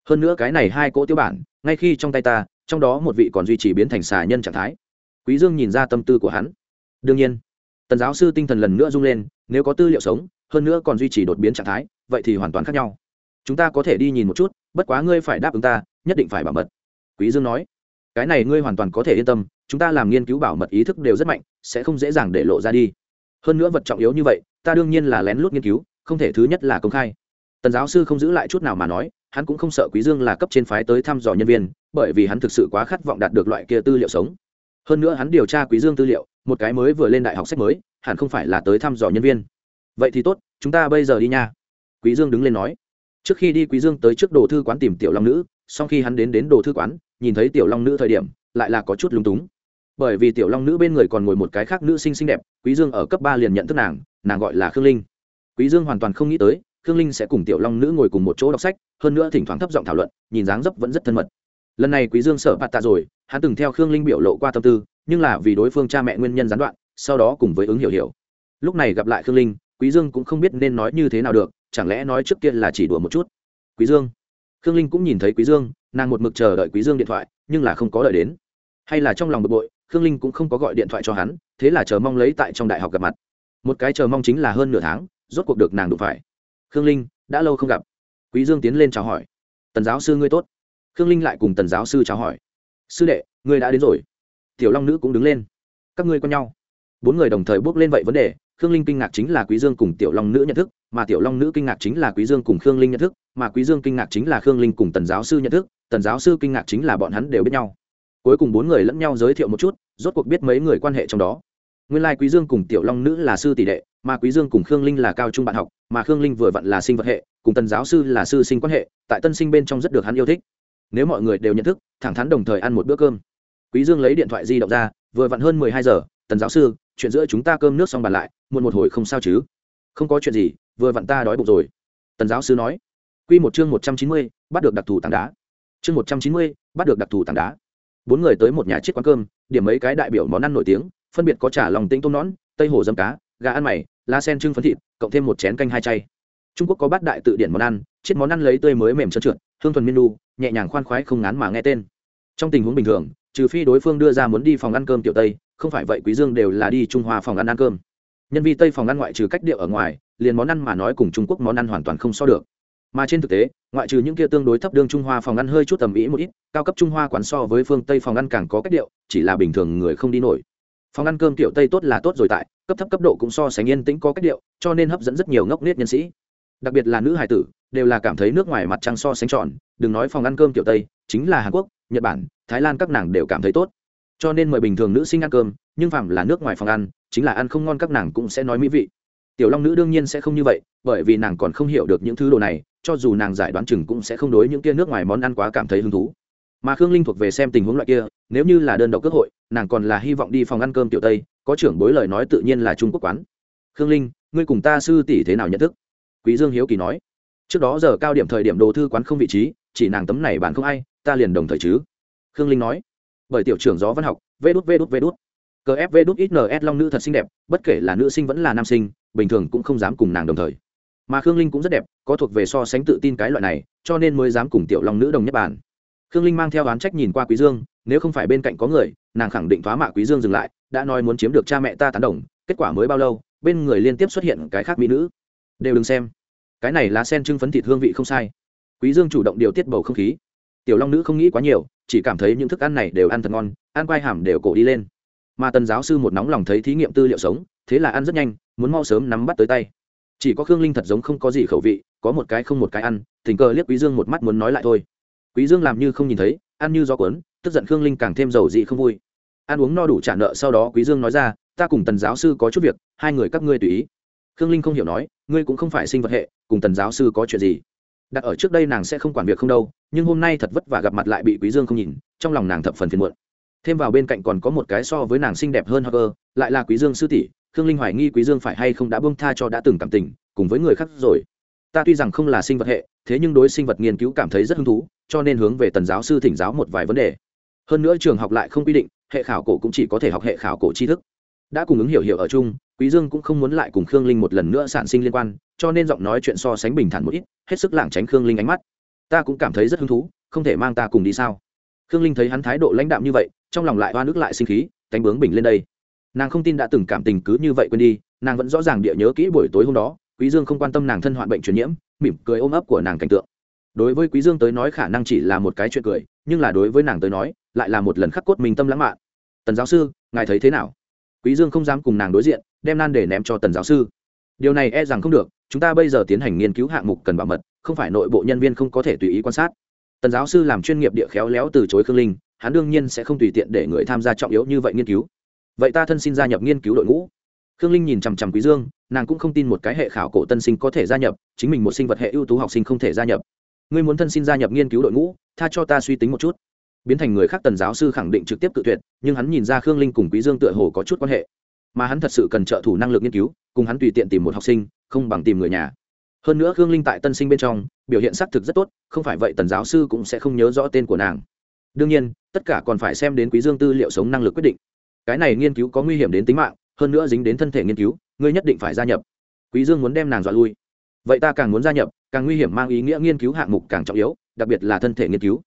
Hơn nữa cái này hai cỗ tiêu bản, ngay khi trong tay ta, trong đó một vị còn duy trì biến thành xà nhân trạng thái. Quý dương nhìn ra tâm tư của hắn. Đương nhiên, tần giáo sư tinh thần lần nữa rung lên, nếu có tư liệu sống, hơn nữa còn duy trì đột biến trạng thái, vậy thì hoàn toàn khác nhau. Chúng ta có thể đi nhìn một chút, bất quá ngươi phải đáp ứng ta, nhất định phải bảo mật. Quý dương nói. Cái này ngươi hoàn toàn có thể yên tâm, chúng ta làm nghiên cứu bảo mật ý thức đều rất mạnh, sẽ không dễ dàng để lộ ra đi hơn nữa vật trọng yếu như vậy, ta đương nhiên là lén lút nghiên cứu, không thể thứ nhất là công khai. Tần giáo sư không giữ lại chút nào mà nói, hắn cũng không sợ quý dương là cấp trên phái tới thăm dò nhân viên, bởi vì hắn thực sự quá khát vọng đạt được loại kia tư liệu sống. Hơn nữa hắn điều tra quý dương tư liệu, một cái mới vừa lên đại học sách mới, hẳn không phải là tới thăm dò nhân viên. Vậy thì tốt, chúng ta bây giờ đi nha. Quý dương đứng lên nói. Trước khi đi quý dương tới trước đồ thư quán tìm tiểu long nữ, sau khi hắn đến đến đồ thư quán, nhìn thấy tiểu long nữ thời điểm, lại là có chút lúng túng bởi vì tiểu long nữ bên người còn ngồi một cái khác nữ sinh xinh đẹp, quý dương ở cấp ba liền nhận thức nàng nàng gọi là khương linh. Quý dương hoàn toàn không nghĩ tới, khương linh sẽ cùng tiểu long nữ ngồi cùng một chỗ đọc sách, hơn nữa thỉnh thoảng thấp giọng thảo luận, nhìn dáng dấp vẫn rất thân mật. Lần này quý dương sợ bạt tạ rồi, hắn từng theo khương linh biểu lộ qua tâm tư, nhưng là vì đối phương cha mẹ nguyên nhân gián đoạn, sau đó cùng với ứng hiểu hiểu. Lúc này gặp lại khương linh, quý dương cũng không biết nên nói như thế nào được, chẳng lẽ nói trước kia là chỉ đùa một chút? Quý dương. Khương linh cũng nhìn thấy quý dương, nàng một mực chờ đợi quý dương điện thoại, nhưng là không có đợi đến. Hay là trong lòng bực bội khương linh cũng không có gọi điện thoại cho hắn, thế là chờ mong lấy tại trong đại học gặp mặt. Một cái chờ mong chính là hơn nửa tháng, rốt cuộc được nàng đụng phải. Khương linh, đã lâu không gặp. Quý dương tiến lên chào hỏi. Tần giáo sư ngươi tốt. Khương linh lại cùng tần giáo sư chào hỏi. Sư đệ, ngươi đã đến rồi. Tiểu long nữ cũng đứng lên. Các ngươi quen nhau. Bốn người đồng thời bước lên vậy vấn đề, khương linh kinh ngạc chính là quý dương cùng tiểu long nữ nhận thức, mà tiểu long nữ kinh ngạc chính là quý dương cùng khương linh nhận thức, mà quý dương kinh ngạc chính là khương linh cùng tần giáo sư nhận thức, tần giáo sư kinh ngạc chính là bọn hắn đều biết nhau cuối cùng bốn người lẫn nhau giới thiệu một chút, rốt cuộc biết mấy người quan hệ trong đó. Nguyên lai quý dương cùng tiểu long nữ là sư tỷ đệ, mà quý dương cùng khương linh là cao trung bạn học, mà khương linh vừa vặn là sinh vật hệ, cùng tần giáo sư là sư sinh quan hệ, tại tân sinh bên trong rất được hắn yêu thích. Nếu mọi người đều nhận thức, thẳng thắn đồng thời ăn một bữa cơm. Quý dương lấy điện thoại di động ra, vừa vặn hơn mười hai giờ, tần giáo sư, chuyện giữa chúng ta cơm nước xong bàn lại, muộn một hồi không sao chứ? Không có chuyện gì, vừa vặn ta đói bụng rồi. Tần giáo sư nói. Quy một chương một trăm chín mươi, bắt được đặc thù tảng đá. Chương một trăm chín mươi, bắt được đặc thù tảng đá bốn người tới một nhà chiếc quán cơm, điểm mấy cái đại biểu món ăn nổi tiếng, phân biệt có trả lòng tĩnh tôm nón, tây hồ dâm cá, gà ăn mày, lá sen trưng phấn thịt, cộng thêm một chén canh hai chay. Trung quốc có bát đại tự điển món ăn, chiếc món ăn lấy tươi mới mềm trơn trượt, hương thuần menu nhẹ nhàng khoan khoái không ngán mà nghe tên. Trong tình huống bình thường, trừ phi đối phương đưa ra muốn đi phòng ăn cơm tiểu tây, không phải vậy quý dương đều là đi trung hoa phòng ăn ăn cơm. Nhân vi tây phòng ăn ngoại trừ cách điệu ở ngoài, liền món ăn mà nói cùng trung quốc món ăn hoàn toàn không so được mà trên thực tế, ngoại trừ những kia tương đối thấp đương trung hoa phòng ăn hơi chút tầm ý một ít, cao cấp trung hoa quán so với phương tây phòng ăn càng có cách điệu, chỉ là bình thường người không đi nổi. Phòng ăn cơm tiểu tây tốt là tốt rồi tại, cấp thấp cấp độ cũng so sánh yên tĩnh có cách điệu, cho nên hấp dẫn rất nhiều ngốc nết nhân sĩ. Đặc biệt là nữ hài tử, đều là cảm thấy nước ngoài mặt trăng so sánh tròn, đừng nói phòng ăn cơm tiểu tây, chính là hàn quốc, nhật bản, thái lan các nàng đều cảm thấy tốt. Cho nên mời bình thường nữ sinh ăn cơm, nhưng phạm là nước ngoài phòng ăn, chính là ăn không ngon các nàng cũng sẽ nói mỹ vị. Tiểu long nữ đương nhiên sẽ không như vậy, bởi vì nàng còn không hiểu được những thứ đồ này cho dù nàng giải đoán chừng cũng sẽ không đối những kia nước ngoài món ăn quá cảm thấy hứng thú. Mà khương linh thuộc về xem tình huống loại kia, nếu như là đơn độc cơ hội, nàng còn là hy vọng đi phòng ăn cơm tiểu tây, có trưởng bối lời nói tự nhiên là trung quốc quán. Khương linh, ngươi cùng ta sư tỷ thế nào nhận thức? Quý dương hiếu kỳ nói. Trước đó giờ cao điểm thời điểm đồ thư quán không vị trí, chỉ nàng tấm này bạn không ai, ta liền đồng thời chứ. Khương linh nói. Bởi tiểu trưởng gió văn học, vê đút vê đút vê đút. Cờ ép vê đút ít ns long nữ thật xinh đẹp, bất kể là nữ sinh vẫn là nam sinh, bình thường cũng không dám cùng nàng đồng thời mà khương linh cũng rất đẹp, có thuộc về so sánh tự tin cái loại này, cho nên mới dám cùng tiểu long nữ đồng nhất bản. Khương linh mang theo oán trách nhìn qua quý dương, nếu không phải bên cạnh có người, nàng khẳng định thoá mạ quý dương dừng lại, đã nói muốn chiếm được cha mẹ ta tán đồng, kết quả mới bao lâu, bên người liên tiếp xuất hiện cái khác mỹ nữ. Đều đừng xem. Cái này lá sen trưng phấn thịt hương vị không sai. Quý dương chủ động điều tiết bầu không khí. Tiểu long nữ không nghĩ quá nhiều, chỉ cảm thấy những thức ăn này đều ăn thật ngon, ăn quai hàm đều cổ đi lên. Mà tần giáo sư một nóng lòng thấy thí nghiệm tư liệu sống, thế là ăn rất nhanh, muốn mau sớm nắm bắt tới tay chỉ có khương linh thật giống không có gì khẩu vị có một cái không một cái ăn tình cờ liếc quý dương một mắt muốn nói lại thôi. Quý dương làm như không nhìn thấy ăn như gió cuốn tức giận khương linh càng thêm giàu dị không vui. Ăn uống no đủ trả nợ sau đó quý dương nói ra ta cùng tần giáo sư có chút việc hai người các ngươi tùy ý. Khương linh không hiểu nói ngươi cũng không phải sinh vật hệ cùng tần giáo sư có chuyện gì? Đặt ở trước đây nàng sẽ không quản việc không đâu nhưng hôm nay thật vất vả gặp mặt lại bị quý dương không nhìn trong lòng nàng thập phần phiền muộn. Thêm vào bên cạnh còn có một cái so với nàng xinh đẹp hơn Hager, lại là quý dương sư tỷ khương linh hoài nghi quý dương phải hay không đã buông tha cho đã từng cảm tình, cùng với người khác rồi. Ta tuy rằng không là sinh vật hệ, thế nhưng đối sinh vật nghiên cứu cảm thấy rất hứng thú, cho nên hướng về tần giáo sư thỉnh giáo một vài vấn đề. Hơn nữa trường học lại không quy định, hệ khảo cổ cũng chỉ có thể học hệ khảo cổ tri thức. Đã cùng ứng hiểu hiểu ở chung, quý dương cũng không muốn lại cùng khương linh một lần nữa sản sinh liên quan, cho nên giọng nói chuyện so sánh bình thản một ít, hết sức lảng tránh khương linh ánh mắt. Ta cũng cảm thấy rất hứng thú, không thể mang ta cùng đi sao? Khương linh thấy hắn thái độ lãnh đạm như vậy, trong lòng lại oan nước lại sinh khí, cánh bướng bình lên đây nàng không tin đã từng cảm tình cứ như vậy quên đi, nàng vẫn rõ ràng địa nhớ kỹ buổi tối hôm đó, quý dương không quan tâm nàng thân hoạn bệnh truyền nhiễm, mỉm cười ôm ấp của nàng cảnh tượng. Đối với quý dương tới nói khả năng chỉ là một cái chuyện cười, nhưng là đối với nàng tới nói, lại là một lần khắc cốt mình tâm lãng mạn. Tần giáo sư, ngài thấy thế nào? Quý dương không dám cùng nàng đối diện, đem nan để ném cho tần giáo sư. Điều này e rằng không được, chúng ta bây giờ tiến hành nghiên cứu hạng mục cần bảo mật, không phải nội bộ nhân viên không có thể tùy ý quan sát. Tần giáo sư làm chuyên nghiệp địa khéo léo từ chối khương linh, hắn đương nhiên sẽ không tùy tiện để người tham gia trọng yếu như vậy nghiên cứu vậy ta thân xin gia nhập nghiên cứu đội ngũ. Khương linh nhìn chằm chằm quý dương, nàng cũng không tin một cái hệ khảo cổ tân sinh có thể gia nhập, chính mình một sinh vật hệ ưu tú học sinh không thể gia nhập. Ngươi muốn thân xin gia nhập nghiên cứu đội ngũ, tha cho ta suy tính một chút. Biến thành người khác tần giáo sư khẳng định trực tiếp cự tuyệt, nhưng hắn nhìn ra khương linh cùng quý dương tựa hồ có chút quan hệ. Mà hắn thật sự cần trợ thủ năng lực nghiên cứu, cùng hắn tùy tiện tìm một học sinh, không bằng tìm người nhà. Hơn nữa khương linh tại tân sinh bên trong, biểu hiện xác thực rất tốt, không phải vậy tần giáo sư cũng sẽ không nhớ rõ tên của nàng. Đương nhiên, tất cả còn phải xem đến quý dương tư liệu sống năng lực quyết định cái này nghiên cứu có nguy hiểm đến tính mạng, hơn nữa dính đến thân thể nghiên cứu, ngươi nhất định phải gia nhập. Quý dương muốn đem nàng dọa lui. Vậy ta càng muốn gia nhập, càng nguy hiểm mang ý nghĩa nghiên cứu hạng mục càng trọng yếu, đặc biệt là thân thể nghiên cứu.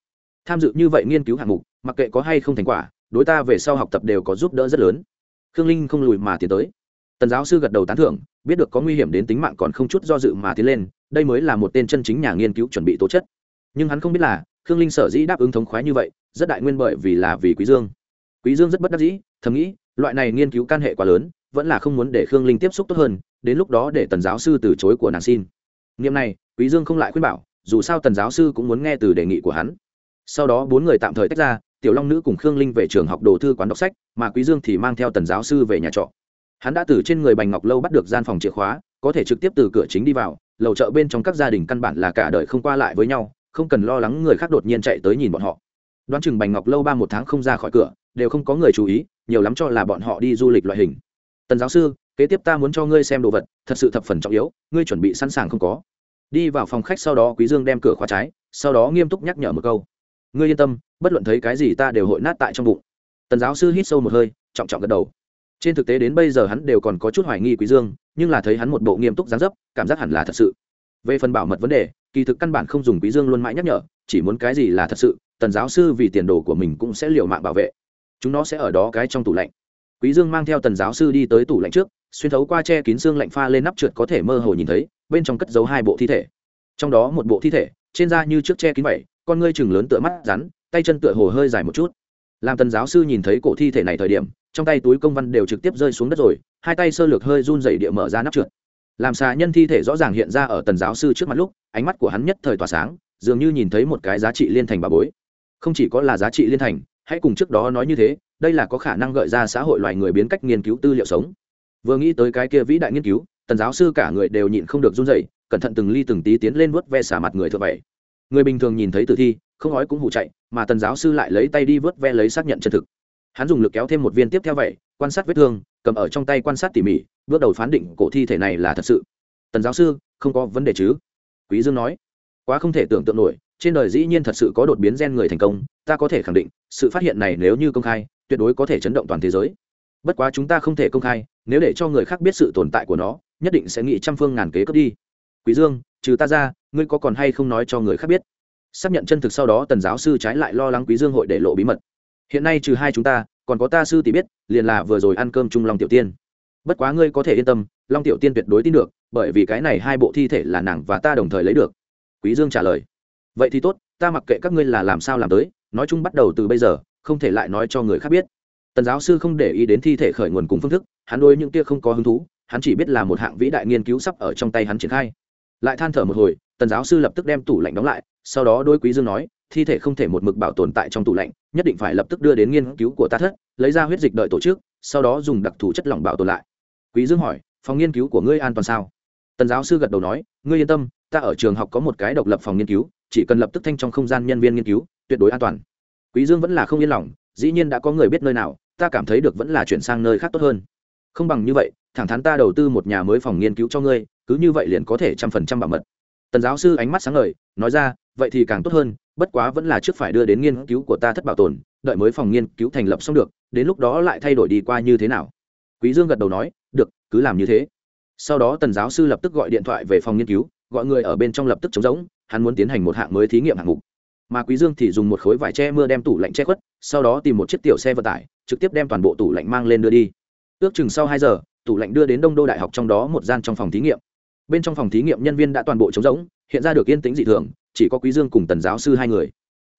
Tham dự như vậy nghiên cứu hạng mục, mặc kệ có hay không thành quả, đối ta về sau học tập đều có giúp đỡ rất lớn. Khương linh không lùi mà tiến tới. Tần giáo sư gật đầu tán thưởng, biết được có nguy hiểm đến tính mạng còn không chút do dự mà tiến lên, đây mới là một tên chân chính nhà nghiên cứu chuẩn bị tố chất. Nhưng hắn không biết là, khương linh sở dĩ đáp ứng thống khoái như vậy, rất đại nguyên bởi vì là vì quý dương. Quý dương rất bất đắc dĩ thầm nghĩ, loại này nghiên cứu can hệ quá lớn, vẫn là không muốn để khương linh tiếp xúc tốt hơn, đến lúc đó để tần giáo sư từ chối của nàng xin. Nghiệm này, quý dương không lại khuyên bảo, dù sao tần giáo sư cũng muốn nghe từ đề nghị của hắn. Sau đó bốn người tạm thời tách ra, tiểu long nữ cùng khương linh về trường học đồ thư quán đọc sách, mà quý dương thì mang theo tần giáo sư về nhà trọ. Hắn đã từ trên người bành ngọc lâu bắt được gian phòng chìa khóa, có thể trực tiếp từ cửa chính đi vào, lầu chợ bên trong các gia đình căn bản là cả đời không qua lại với nhau, không cần lo lắng người khác đột nhiên chạy tới nhìn bọn họ. Đoán chừng bành ngọc lâu ba một tháng không ra khỏi cửa, đều không có người chú ý nhiều lắm cho là bọn họ đi du lịch loại hình. Tần giáo sư, kế tiếp ta muốn cho ngươi xem đồ vật, thật sự thập phần trọng yếu, ngươi chuẩn bị sẵn sàng không có? Đi vào phòng khách sau đó quý dương đem cửa khóa trái, sau đó nghiêm túc nhắc nhở một câu. Ngươi yên tâm, bất luận thấy cái gì ta đều hội nát tại trong bụng. Tần giáo sư hít sâu một hơi, trọng trọng gật đầu. Trên thực tế đến bây giờ hắn đều còn có chút hoài nghi quý dương, nhưng là thấy hắn một bộ nghiêm túc dáng dấp, cảm giác hẳn là thật sự. Về phần bảo mật vấn đề, kỳ thực căn bản không dùng quý dương luôn mãi nhắc nhở, chỉ muốn cái gì là thật sự, tần giáo sư vì tiền đồ của mình cũng sẽ liều mạng bảo vệ chúng nó sẽ ở đó cái trong tủ lạnh. Quý dương mang theo tần giáo sư đi tới tủ lạnh trước, xuyên thấu qua che kín xương lạnh pha lên nắp trượt có thể mơ hồ nhìn thấy, bên trong cất giấu hai bộ thi thể. Trong đó một bộ thi thể, trên da như trước che kín vậy, con ngươi chừng lớn tựa mắt rắn, tay chân tựa hồ hơi dài một chút. Làm tần giáo sư nhìn thấy cổ thi thể này thời điểm, trong tay túi công văn đều trực tiếp rơi xuống đất rồi, hai tay sơ lược hơi run dày địa mở ra nắp trượt. Làm xà nhân thi thể rõ ràng hiện ra ở tần giáo sư trước mặt lúc, ánh mắt của hắn nhất thời tỏa sáng, dường như nhìn thấy một cái giá trị liên thành bà bối. Không chỉ có là giá trị liên thành hãy cùng trước đó nói như thế, đây là có khả năng gợi ra xã hội loài người biến cách nghiên cứu tư liệu sống. Vừa nghĩ tới cái kia vĩ đại nghiên cứu, tần giáo sư cả người đều nhịn không được run dậy cẩn thận từng ly từng tí tiến lên vớt ve xả mặt người thợ vậy người bình thường nhìn thấy tử thi, không ói cũng hụ chạy, mà tần giáo sư lại lấy tay đi vớt ve lấy xác nhận chân thực. Hắn dùng lực kéo thêm một viên tiếp theo vậy, quan sát vết thương, cầm ở trong tay quan sát tỉ mỉ, bước đầu phán định cổ thi thể này là thật sự. Tần giáo sư, không có vấn đề chứ? Quý dương nói. Quá không thể tưởng tượng nổi trên đời dĩ nhiên thật sự có đột biến gen người thành công, ta có thể khẳng định, sự phát hiện này nếu như công khai, tuyệt đối có thể chấn động toàn thế giới. Bất quá chúng ta không thể công khai, nếu để cho người khác biết sự tồn tại của nó, nhất định sẽ nghĩ trăm phương ngàn kế cướp đi. Quý dương, trừ ta ra, ngươi có còn hay không nói cho người khác biết? Xác nhận chân thực sau đó, tần giáo sư trái lại lo lắng quý dương hội để lộ bí mật. Hiện nay trừ hai chúng ta, còn có ta sư tỷ biết, liền là vừa rồi ăn cơm chung long tiểu tiên. Bất quá ngươi có thể yên tâm, long tiểu tiên tuyệt đối tin được, bởi vì cái này hai bộ thi thể là nàng và ta đồng thời lấy được. Quý dương trả lời vậy thì tốt, ta mặc kệ các ngươi là làm sao làm tới, nói chung bắt đầu từ bây giờ, không thể lại nói cho người khác biết. Tần giáo sư không để ý đến thi thể khởi nguồn cùng phương thức, hắn đôi những tia không có hứng thú, hắn chỉ biết là một hạng vĩ đại nghiên cứu sắp ở trong tay hắn triển khai. Lại than thở một hồi, tần giáo sư lập tức đem tủ lạnh đóng lại, sau đó đôi quý dương nói, thi thể không thể một mực bảo tồn tại trong tủ lạnh, nhất định phải lập tức đưa đến nghiên cứu của ta thất, lấy ra huyết dịch đợi tổ chức, sau đó dùng đặc thù chất lỏng bảo tồn lại. Quý dương hỏi, phòng nghiên cứu của ngươi an toàn sao? Tần giáo sư gật đầu nói, ngươi yên tâm, ta ở trường học có một cái độc lập phòng nghiên cứu chỉ cần lập tức thanh trong không gian nhân viên nghiên cứu, tuyệt đối an toàn. Quý dương vẫn là không yên lòng, dĩ nhiên đã có người biết nơi nào, ta cảm thấy được vẫn là chuyển sang nơi khác tốt hơn. Không bằng như vậy, thẳng thắn ta đầu tư một nhà mới phòng nghiên cứu cho ngươi, cứ như vậy liền có thể trăm phần trăm bảo mật. Tần giáo sư ánh mắt sáng ngời, nói ra, vậy thì càng tốt hơn, bất quá vẫn là trước phải đưa đến nghiên cứu của ta thất bảo tồn, đợi mới phòng nghiên cứu thành lập xong được, đến lúc đó lại thay đổi đi qua như thế nào? Quý dương gật đầu nói, được, cứ làm như thế. Sau đó tần giáo sư lập tức gọi điện thoại về phòng nghiên cứu, gọi người ở bên trong lập tức chống giống hắn muốn tiến hành một hạng mới thí nghiệm hạng mục. Mà quý dương thì dùng một khối vải che mưa đem tủ lạnh che khuất, sau đó tìm một chiếc tiểu xe vận tải, trực tiếp đem toàn bộ tủ lạnh mang lên đưa đi. Ước chừng sau hai giờ, tủ lạnh đưa đến đông đô đại học trong đó một gian trong phòng thí nghiệm. Bên trong phòng thí nghiệm nhân viên đã toàn bộ trống rỗng, hiện ra được yên tĩnh dị thường, chỉ có quý dương cùng tần giáo sư hai người.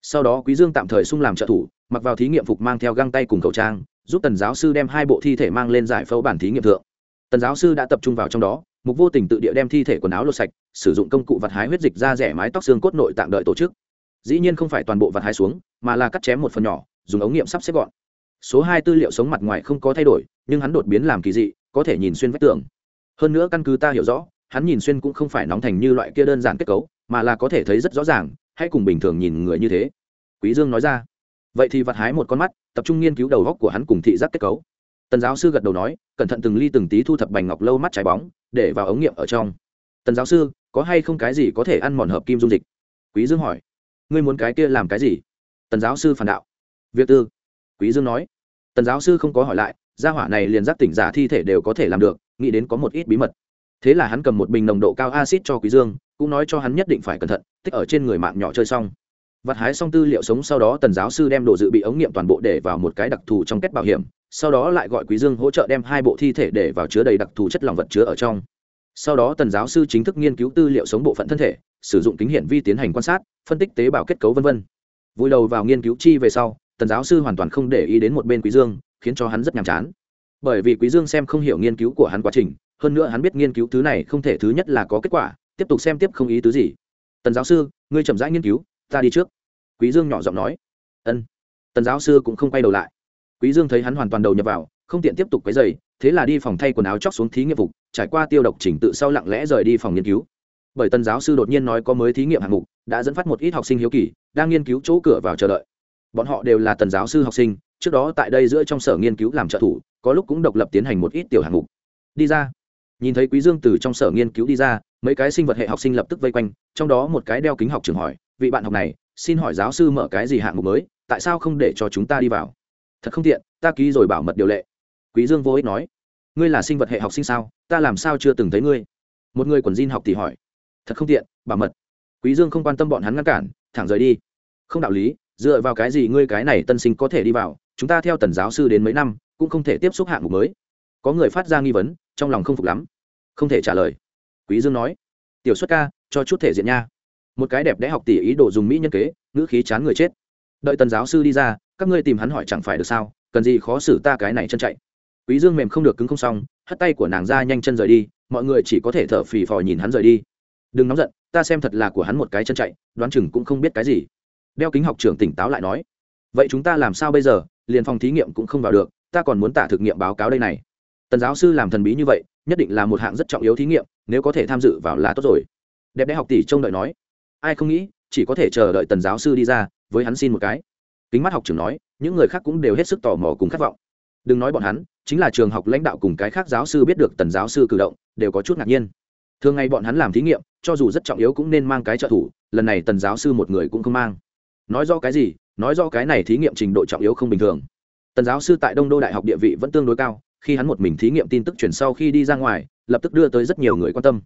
Sau đó quý dương tạm thời sung làm trợ thủ, mặc vào thí nghiệm phục mang theo găng tay cùng khẩu trang, giúp tần giáo sư đem hai bộ thi thể mang lên giải phẫu bản thí nghiệm thượng. Tần giáo sư đã tập trung vào trong đó mục vô tình tự địa đem thi thể quần áo lột sạch, sử dụng công cụ vặt hái huyết dịch ra rẻ mái tóc xương cốt nội tạm đợi tổ chức. Dĩ nhiên không phải toàn bộ vặt hái xuống, mà là cắt chém một phần nhỏ, dùng ống nghiệm sắp xếp gọn. Số hai tư liệu sống mặt ngoài không có thay đổi, nhưng hắn đột biến làm kỳ dị, có thể nhìn xuyên vách tường. Hơn nữa căn cứ ta hiểu rõ, hắn nhìn xuyên cũng không phải nóng thành như loại kia đơn giản kết cấu, mà là có thể thấy rất rõ ràng, hãy cùng bình thường nhìn người như thế. Quý dương nói ra. Vậy thì vặt hái một con mắt, tập trung nghiên cứu đầu góc của hắn cùng thị giác kết cấu tần giáo sư gật đầu nói, cẩn thận từng ly từng tí thu thập bành ngọc lâu mắt trái bóng, để vào ống nghiệm ở trong. Tần giáo sư, có hay không cái gì có thể ăn mòn hợp kim dung dịch? Quý dương hỏi. Ngươi muốn cái kia làm cái gì? Tần giáo sư phản đạo. Việc tư. Quý dương nói. Tần giáo sư không có hỏi lại, gia hỏa này liền giác tỉnh giả thi thể đều có thể làm được, nghĩ đến có một ít bí mật. Thế là hắn cầm một bình nồng độ cao acid cho quý dương, cũng nói cho hắn nhất định phải cẩn thận, tích ở trên người mạng nhỏ chơi xong vặt hái xong tư liệu sống sau đó tần giáo sư đem đồ dự bị ống nghiệm toàn bộ để vào một cái đặc thù trong kết bảo hiểm, sau đó lại gọi quý dương hỗ trợ đem hai bộ thi thể để vào chứa đầy đặc thù chất lỏng vật chứa ở trong. Sau đó tần giáo sư chính thức nghiên cứu tư liệu sống bộ phận thân thể, sử dụng kính hiển vi tiến hành quan sát, phân tích tế bào kết cấu vân vân. Vui đầu vào nghiên cứu chi về sau, tần giáo sư hoàn toàn không để ý đến một bên quý dương, khiến cho hắn rất nhàm chán. Bởi vì quý dương xem không hiểu nghiên cứu của hắn quá trình, hơn nữa hắn biết nghiên cứu thứ này không thể thứ nhất là có kết quả, tiếp tục xem tiếp không ý tứ gì. Tần giáo sư, ngươi chậm rãi nghiên cứu ta đi trước. Quý dương nhỏ giọng nói. Ân. Tần giáo sư cũng không quay đầu lại. Quý dương thấy hắn hoàn toàn đầu nhập vào, không tiện tiếp tục quấy giày thế là đi phòng thay quần áo chóc xuống thí nghiệm phục, trải qua tiêu độc chỉnh tự sau lặng lẽ rời đi phòng nghiên cứu. Bởi tần giáo sư đột nhiên nói có mới thí nghiệm hạng mục, đã dẫn phát một ít học sinh hiếu kỳ, đang nghiên cứu chỗ cửa vào chờ đợi. Bọn họ đều là tần giáo sư học sinh, trước đó tại đây giữa trong sở nghiên cứu làm trợ thủ, có lúc cũng độc lập tiến hành một ít tiểu hạng mục. Đi ra. Nhìn thấy quý dương từ trong sở nghiên cứu đi ra, mấy cái sinh vật hệ học sinh lập tức vây quanh, trong đó một cái đeo kính học trường hỏi vị bạn học này, xin hỏi giáo sư mở cái gì hạng mục mới, tại sao không để cho chúng ta đi vào? Thật không tiện, ta ký rồi bảo mật điều lệ. Quý dương vô ích nói. Ngươi là sinh vật hệ học sinh sao? Ta làm sao chưa từng thấy ngươi? Một người quần jean học thì hỏi. Thật không tiện, bảo mật. Quý dương không quan tâm bọn hắn ngăn cản, thẳng rời đi. Không đạo lý, dựa vào cái gì ngươi cái này tân sinh có thể đi vào? Chúng ta theo tần giáo sư đến mấy năm, cũng không thể tiếp xúc hạng mục mới. Có người phát ra nghi vấn, trong lòng không phục lắm. Không thể trả lời. Quý dương nói. Tiểu xuất ca, cho chút thể diện nha một cái đẹp đẽ học tỷ ý đồ dùng mỹ nhân kế, ngữ khí chán người chết. Đợi tần giáo sư đi ra, các ngươi tìm hắn hỏi chẳng phải được sao? Cần gì khó xử ta cái này chân chạy? Quý dương mềm không được cứng không xong, hất tay của nàng ra nhanh chân rời đi, mọi người chỉ có thể thở phì phò nhìn hắn rời đi. Đừng nóng giận, ta xem thật là của hắn một cái chân chạy, đoán chừng cũng không biết cái gì. Đeo kính học trưởng tỉnh táo lại nói, vậy chúng ta làm sao bây giờ? Liền phòng thí nghiệm cũng không vào được, ta còn muốn tả thực nghiệm báo cáo đây này. Tần giáo sư làm thần bí như vậy, nhất định là một hạng rất trọng yếu thí nghiệm, nếu có thể tham dự vào là tốt rồi. Đẹp đẽ học tỷ trông đợi nói ai không nghĩ, chỉ có thể chờ đợi tần giáo sư đi ra, với hắn xin một cái. Kính mắt học trưởng nói, những người khác cũng đều hết sức tò mò cùng khát vọng. Đừng nói bọn hắn, chính là trường học lãnh đạo cùng cái khác giáo sư biết được tần giáo sư cử động, đều có chút ngạc nhiên. Thường ngày bọn hắn làm thí nghiệm, cho dù rất trọng yếu cũng nên mang cái trợ thủ, lần này tần giáo sư một người cũng không mang. Nói do cái gì, nói do cái này thí nghiệm trình độ trọng yếu không bình thường. Tần giáo sư tại đông đô đại học địa vị vẫn tương đối cao, khi hắn một mình thí nghiệm tin tức chuyển sau khi đi ra ngoài, lập tức đưa tới rất nhiều người quan tâm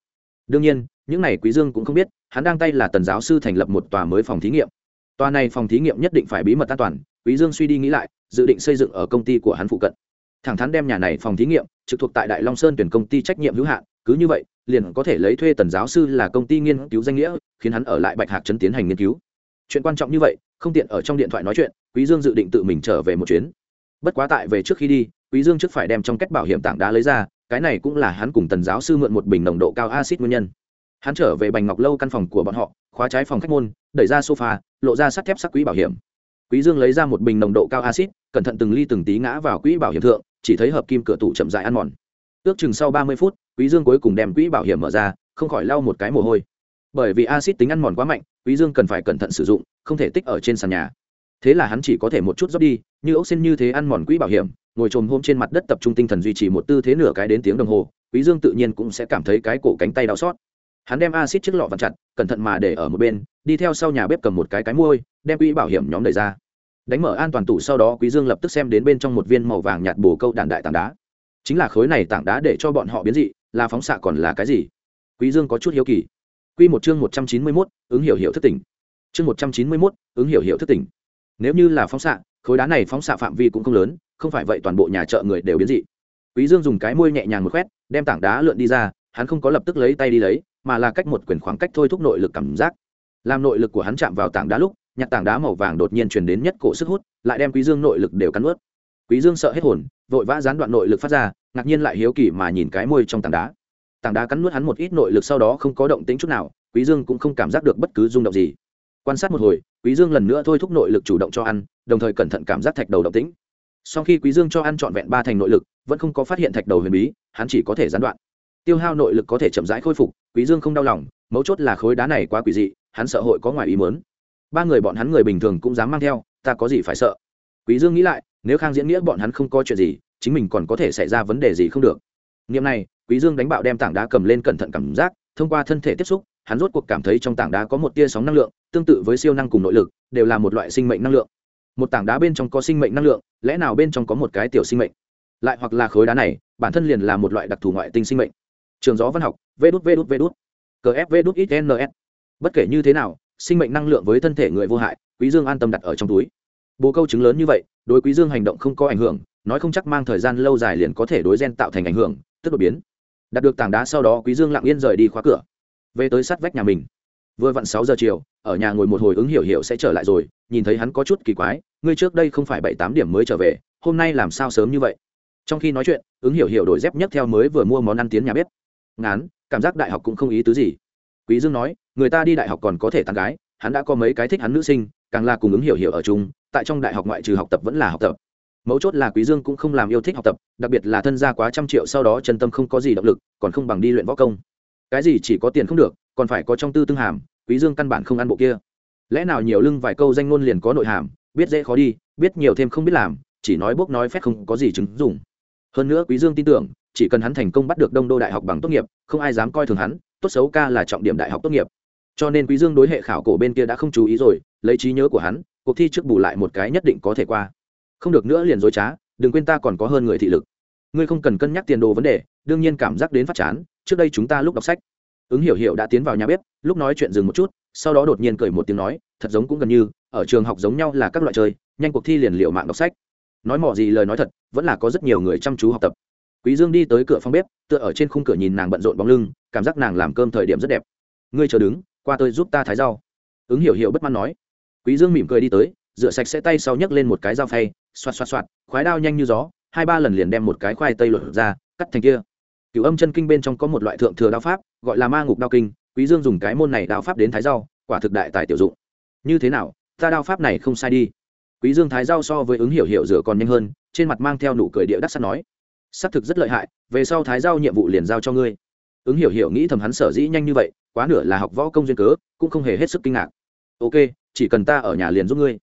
đương nhiên, những này quý dương cũng không biết, hắn đang tay là tần giáo sư thành lập một tòa mới phòng thí nghiệm. Tòa này phòng thí nghiệm nhất định phải bí mật an toàn, quý dương suy đi nghĩ lại, dự định xây dựng ở công ty của hắn phụ cận. Thẳng thắn đem nhà này phòng thí nghiệm, trực thuộc tại đại long sơn tuyển công ty trách nhiệm hữu hạn, cứ như vậy, liền có thể lấy thuê tần giáo sư là công ty nghiên cứu danh nghĩa, khiến hắn ở lại bạch hạc trấn tiến hành nghiên cứu. Chuyện quan trọng như vậy, không tiện ở trong điện thoại nói chuyện, quý dương dự định tự mình trở về một chuyến. Bất quá tại về trước khi đi, quý dương trước phải đem trong kết bảo hiểm tảng đá lấy ra cái này cũng là hắn cùng tần giáo sư mượn một bình nồng độ cao axit nguyên nhân. Hắn trở về bành ngọc lâu căn phòng của bọn họ, khóa trái phòng khách môn, đẩy ra sofa, lộ ra sắt thép sắc quỹ bảo hiểm. Quý dương lấy ra một bình nồng độ cao axit cẩn thận từng ly từng tí ngã vào quỹ bảo hiểm thượng, chỉ thấy hợp kim cửa tủ chậm rãi ăn mòn. Ước chừng sau ba mươi phút, quý dương cuối cùng đem quỹ bảo hiểm mở ra, không khỏi lau một cái mồ hôi. Bởi vì axit tính ăn mòn quá mạnh, quý dương cần phải cẩn thận sử dụng, không thể tích ở trên sàn nhà. Thế là hắn chỉ có thể một chút dốc đi, như ốc xin như thế ăn mòn quỹ bảo hiểm ngồi trồm hôm trên mặt đất tập trung tinh thần duy trì một tư thế nửa cái đến tiếng đồng hồ quý dương tự nhiên cũng sẽ cảm thấy cái cổ cánh tay đau xót. Hắn đem axit chiếc lọ vặn chặt cẩn thận mà để ở một bên đi theo sau nhà bếp cầm một cái cái môi đem quỹ bảo hiểm nhóm đẩy ra. Đánh mở an toàn tủ sau đó quý dương lập tức xem đến bên trong một viên màu vàng nhạt bồ câu đạn đại tảng đá. Chính là khối này tảng đá để cho bọn họ biến dị là phóng xạ còn là cái gì? Quý dương có chút hiếu kỳ. Quy một chương một trăm chín mươi 191, ứng hiểu hiểu thức tỉnh. Chương một trăm chín mươi 191, ứng hiểu hiểu thức tỉnh. Nếu như là phóng xạ khối đá này phóng xạ phạm vi cũng không lớn không phải vậy toàn bộ nhà chợ người đều biến dị. Quý dương dùng cái môi nhẹ nhàng một quét đem tảng đá lượn đi ra, hắn không có lập tức lấy tay đi lấy, mà là cách một quyền khoảng cách thôi thúc nội lực cảm giác. Làm nội lực của hắn chạm vào tảng đá lúc, nhặt tảng đá màu vàng đột nhiên truyền đến nhất cổ sức hút, lại đem quý dương nội lực đều cắn ướt quý dương sợ hết hồn, vội vã gián đoạn nội lực phát ra, ngạc nhiên lại hiếu kỳ mà nhìn cái môi trong tảng đá. Tảng đá cắn nuốt hắn một ít nội lực sau đó không có động tĩnh chút nào, quý dương cũng không cảm giác được bất cứ rung động gì. Quan sát một hồi, quý dương lần nữa thôi thúc nội lực chủ động cho ăn, đồng thời cẩn thận cảm giác thạch đầu động tĩnh sau khi quý dương cho ăn trọn vẹn ba thành nội lực, vẫn không có phát hiện thạch đầu huyền bí, hắn chỉ có thể gián đoạn. Tiêu hao nội lực có thể chậm rãi khôi phục, quý dương không đau lòng, mấu chốt là khối đá này quá quỷ dị, hắn sợ hội có ngoài ý muốn. Ba người bọn hắn người bình thường cũng dám mang theo, ta có gì phải sợ? Quý dương nghĩ lại, nếu khang diễn nghĩa bọn hắn không có chuyện gì, chính mình còn có thể xảy ra vấn đề gì không được? Niệm này, quý dương đánh bạo đem tảng đá cầm lên cẩn thận cảm giác, thông qua thân thể tiếp xúc, hắn rốt cuộc cảm thấy trong tảng đá có một tia sóng năng lượng, tương tự với siêu năng cùng nội lực, đều là một loại sinh mệnh năng lượng một tảng đá bên trong có sinh mệnh năng lượng, lẽ nào bên trong có một cái tiểu sinh mệnh? Lại hoặc là khối đá này, bản thân liền là một loại đặc thù ngoại tinh sinh mệnh. Trường gió văn học, vê đút vê đút vê đút. Cfv đút ít ns bất kể như thế nào, sinh mệnh năng lượng với thân thể người vô hại, quý dương an tâm đặt ở trong túi. Bố câu chứng lớn như vậy, đối quý dương hành động không có ảnh hưởng, nói không chắc mang thời gian lâu dài liền có thể đối gen tạo thành ảnh hưởng, tức đột biến. Đạt được tảng đá sau đó, quý dương lặng yên rời đi khóa cửa. Về tới sát vách nhà mình vừa vặn sáu giờ chiều, ở nhà ngồi một hồi ứng hiểu hiểu sẽ trở lại rồi, nhìn thấy hắn có chút kỳ quái, ngươi trước đây không phải bảy tám điểm mới trở về, hôm nay làm sao sớm như vậy? Trong khi nói chuyện, ứng hiểu hiểu đổi dép nhất theo mới vừa mua món ăn tiến nhà bếp. Ngán, cảm giác đại học cũng không ý tứ gì. Quý dương nói, người ta đi đại học còn có thể tán gái, hắn đã có mấy cái thích hắn nữ sinh, càng là cùng ứng hiểu hiểu ở chung, tại trong đại học ngoại trừ học tập vẫn là học tập. Mấu chốt là quý dương cũng không làm yêu thích học tập, đặc biệt là thân gia quá trăm triệu sau đó chân tâm không có gì động lực, còn không bằng đi luyện võ công. Cái gì chỉ có tiền không được còn phải có trong tư tương hàm, quý dương căn bản không ăn bộ kia. Lẽ nào nhiều lưng vài câu danh ngôn liền có nội hàm, biết dễ khó đi, biết nhiều thêm không biết làm, chỉ nói bốc nói phép không có gì chứng dùng hơn nữa quý dương tin tưởng, chỉ cần hắn thành công bắt được đông đô đại học bằng tốt nghiệp, không ai dám coi thường hắn, tốt xấu ca là trọng điểm đại học tốt nghiệp. Cho nên quý dương đối hệ khảo cổ bên kia đã không chú ý rồi, lấy trí nhớ của hắn, cuộc thi trước bù lại một cái nhất định có thể qua. Không được nữa liền dối trá, đừng quên ta còn có hơn người thị lực. Ngươi không cần cân nhắc tiền đồ vấn đề, đương nhiên cảm giác đến phát chán, trước đây chúng ta lúc đọc sách ứng hiểu hiểu đã tiến vào nhà bếp, lúc nói chuyện dừng một chút, sau đó đột nhiên cười một tiếng nói, thật giống cũng gần như, ở trường học giống nhau là các loại chơi, nhanh cuộc thi liền liệu mạng đọc sách. Nói mỏ gì lời nói thật, vẫn là có rất nhiều người chăm chú học tập. Quý dương đi tới cửa phòng bếp, tựa ở trên khung cửa nhìn nàng bận rộn bóng lưng, cảm giác nàng làm cơm thời điểm rất đẹp. Ngươi chờ đứng, qua tôi giúp ta thái rau. Ứng hiểu hiểu bất mãn nói. Quý dương mỉm cười đi tới, rửa sạch sẽ tay sau nhấc lên một cái dao phay, xoạt xoạt xoạt, khoái đao nhanh như gió, hai ba lần liền đem một cái khoai tây lột ra, cắt thành kia cửu âm chân kinh bên trong có một loại thượng thừa đao pháp, gọi là ma ngục đao kinh, quý dương dùng cái môn này đao pháp đến thái rau, quả thực đại tài tiểu dụng. Như thế nào, ta đao pháp này không sai đi. Quý dương thái rau so với ứng hiểu hiểu rửa còn nhanh hơn, trên mặt mang theo nụ cười địa đắc sắt nói. Xác thực rất lợi hại, về sau thái rau nhiệm vụ liền giao cho ngươi. Ứng hiểu hiểu nghĩ thầm hắn sở dĩ nhanh như vậy, quá nửa là học võ công duyên cớ, cũng không hề hết sức kinh ngạc. Ok, chỉ cần ta ở nhà liền giúp ngươi.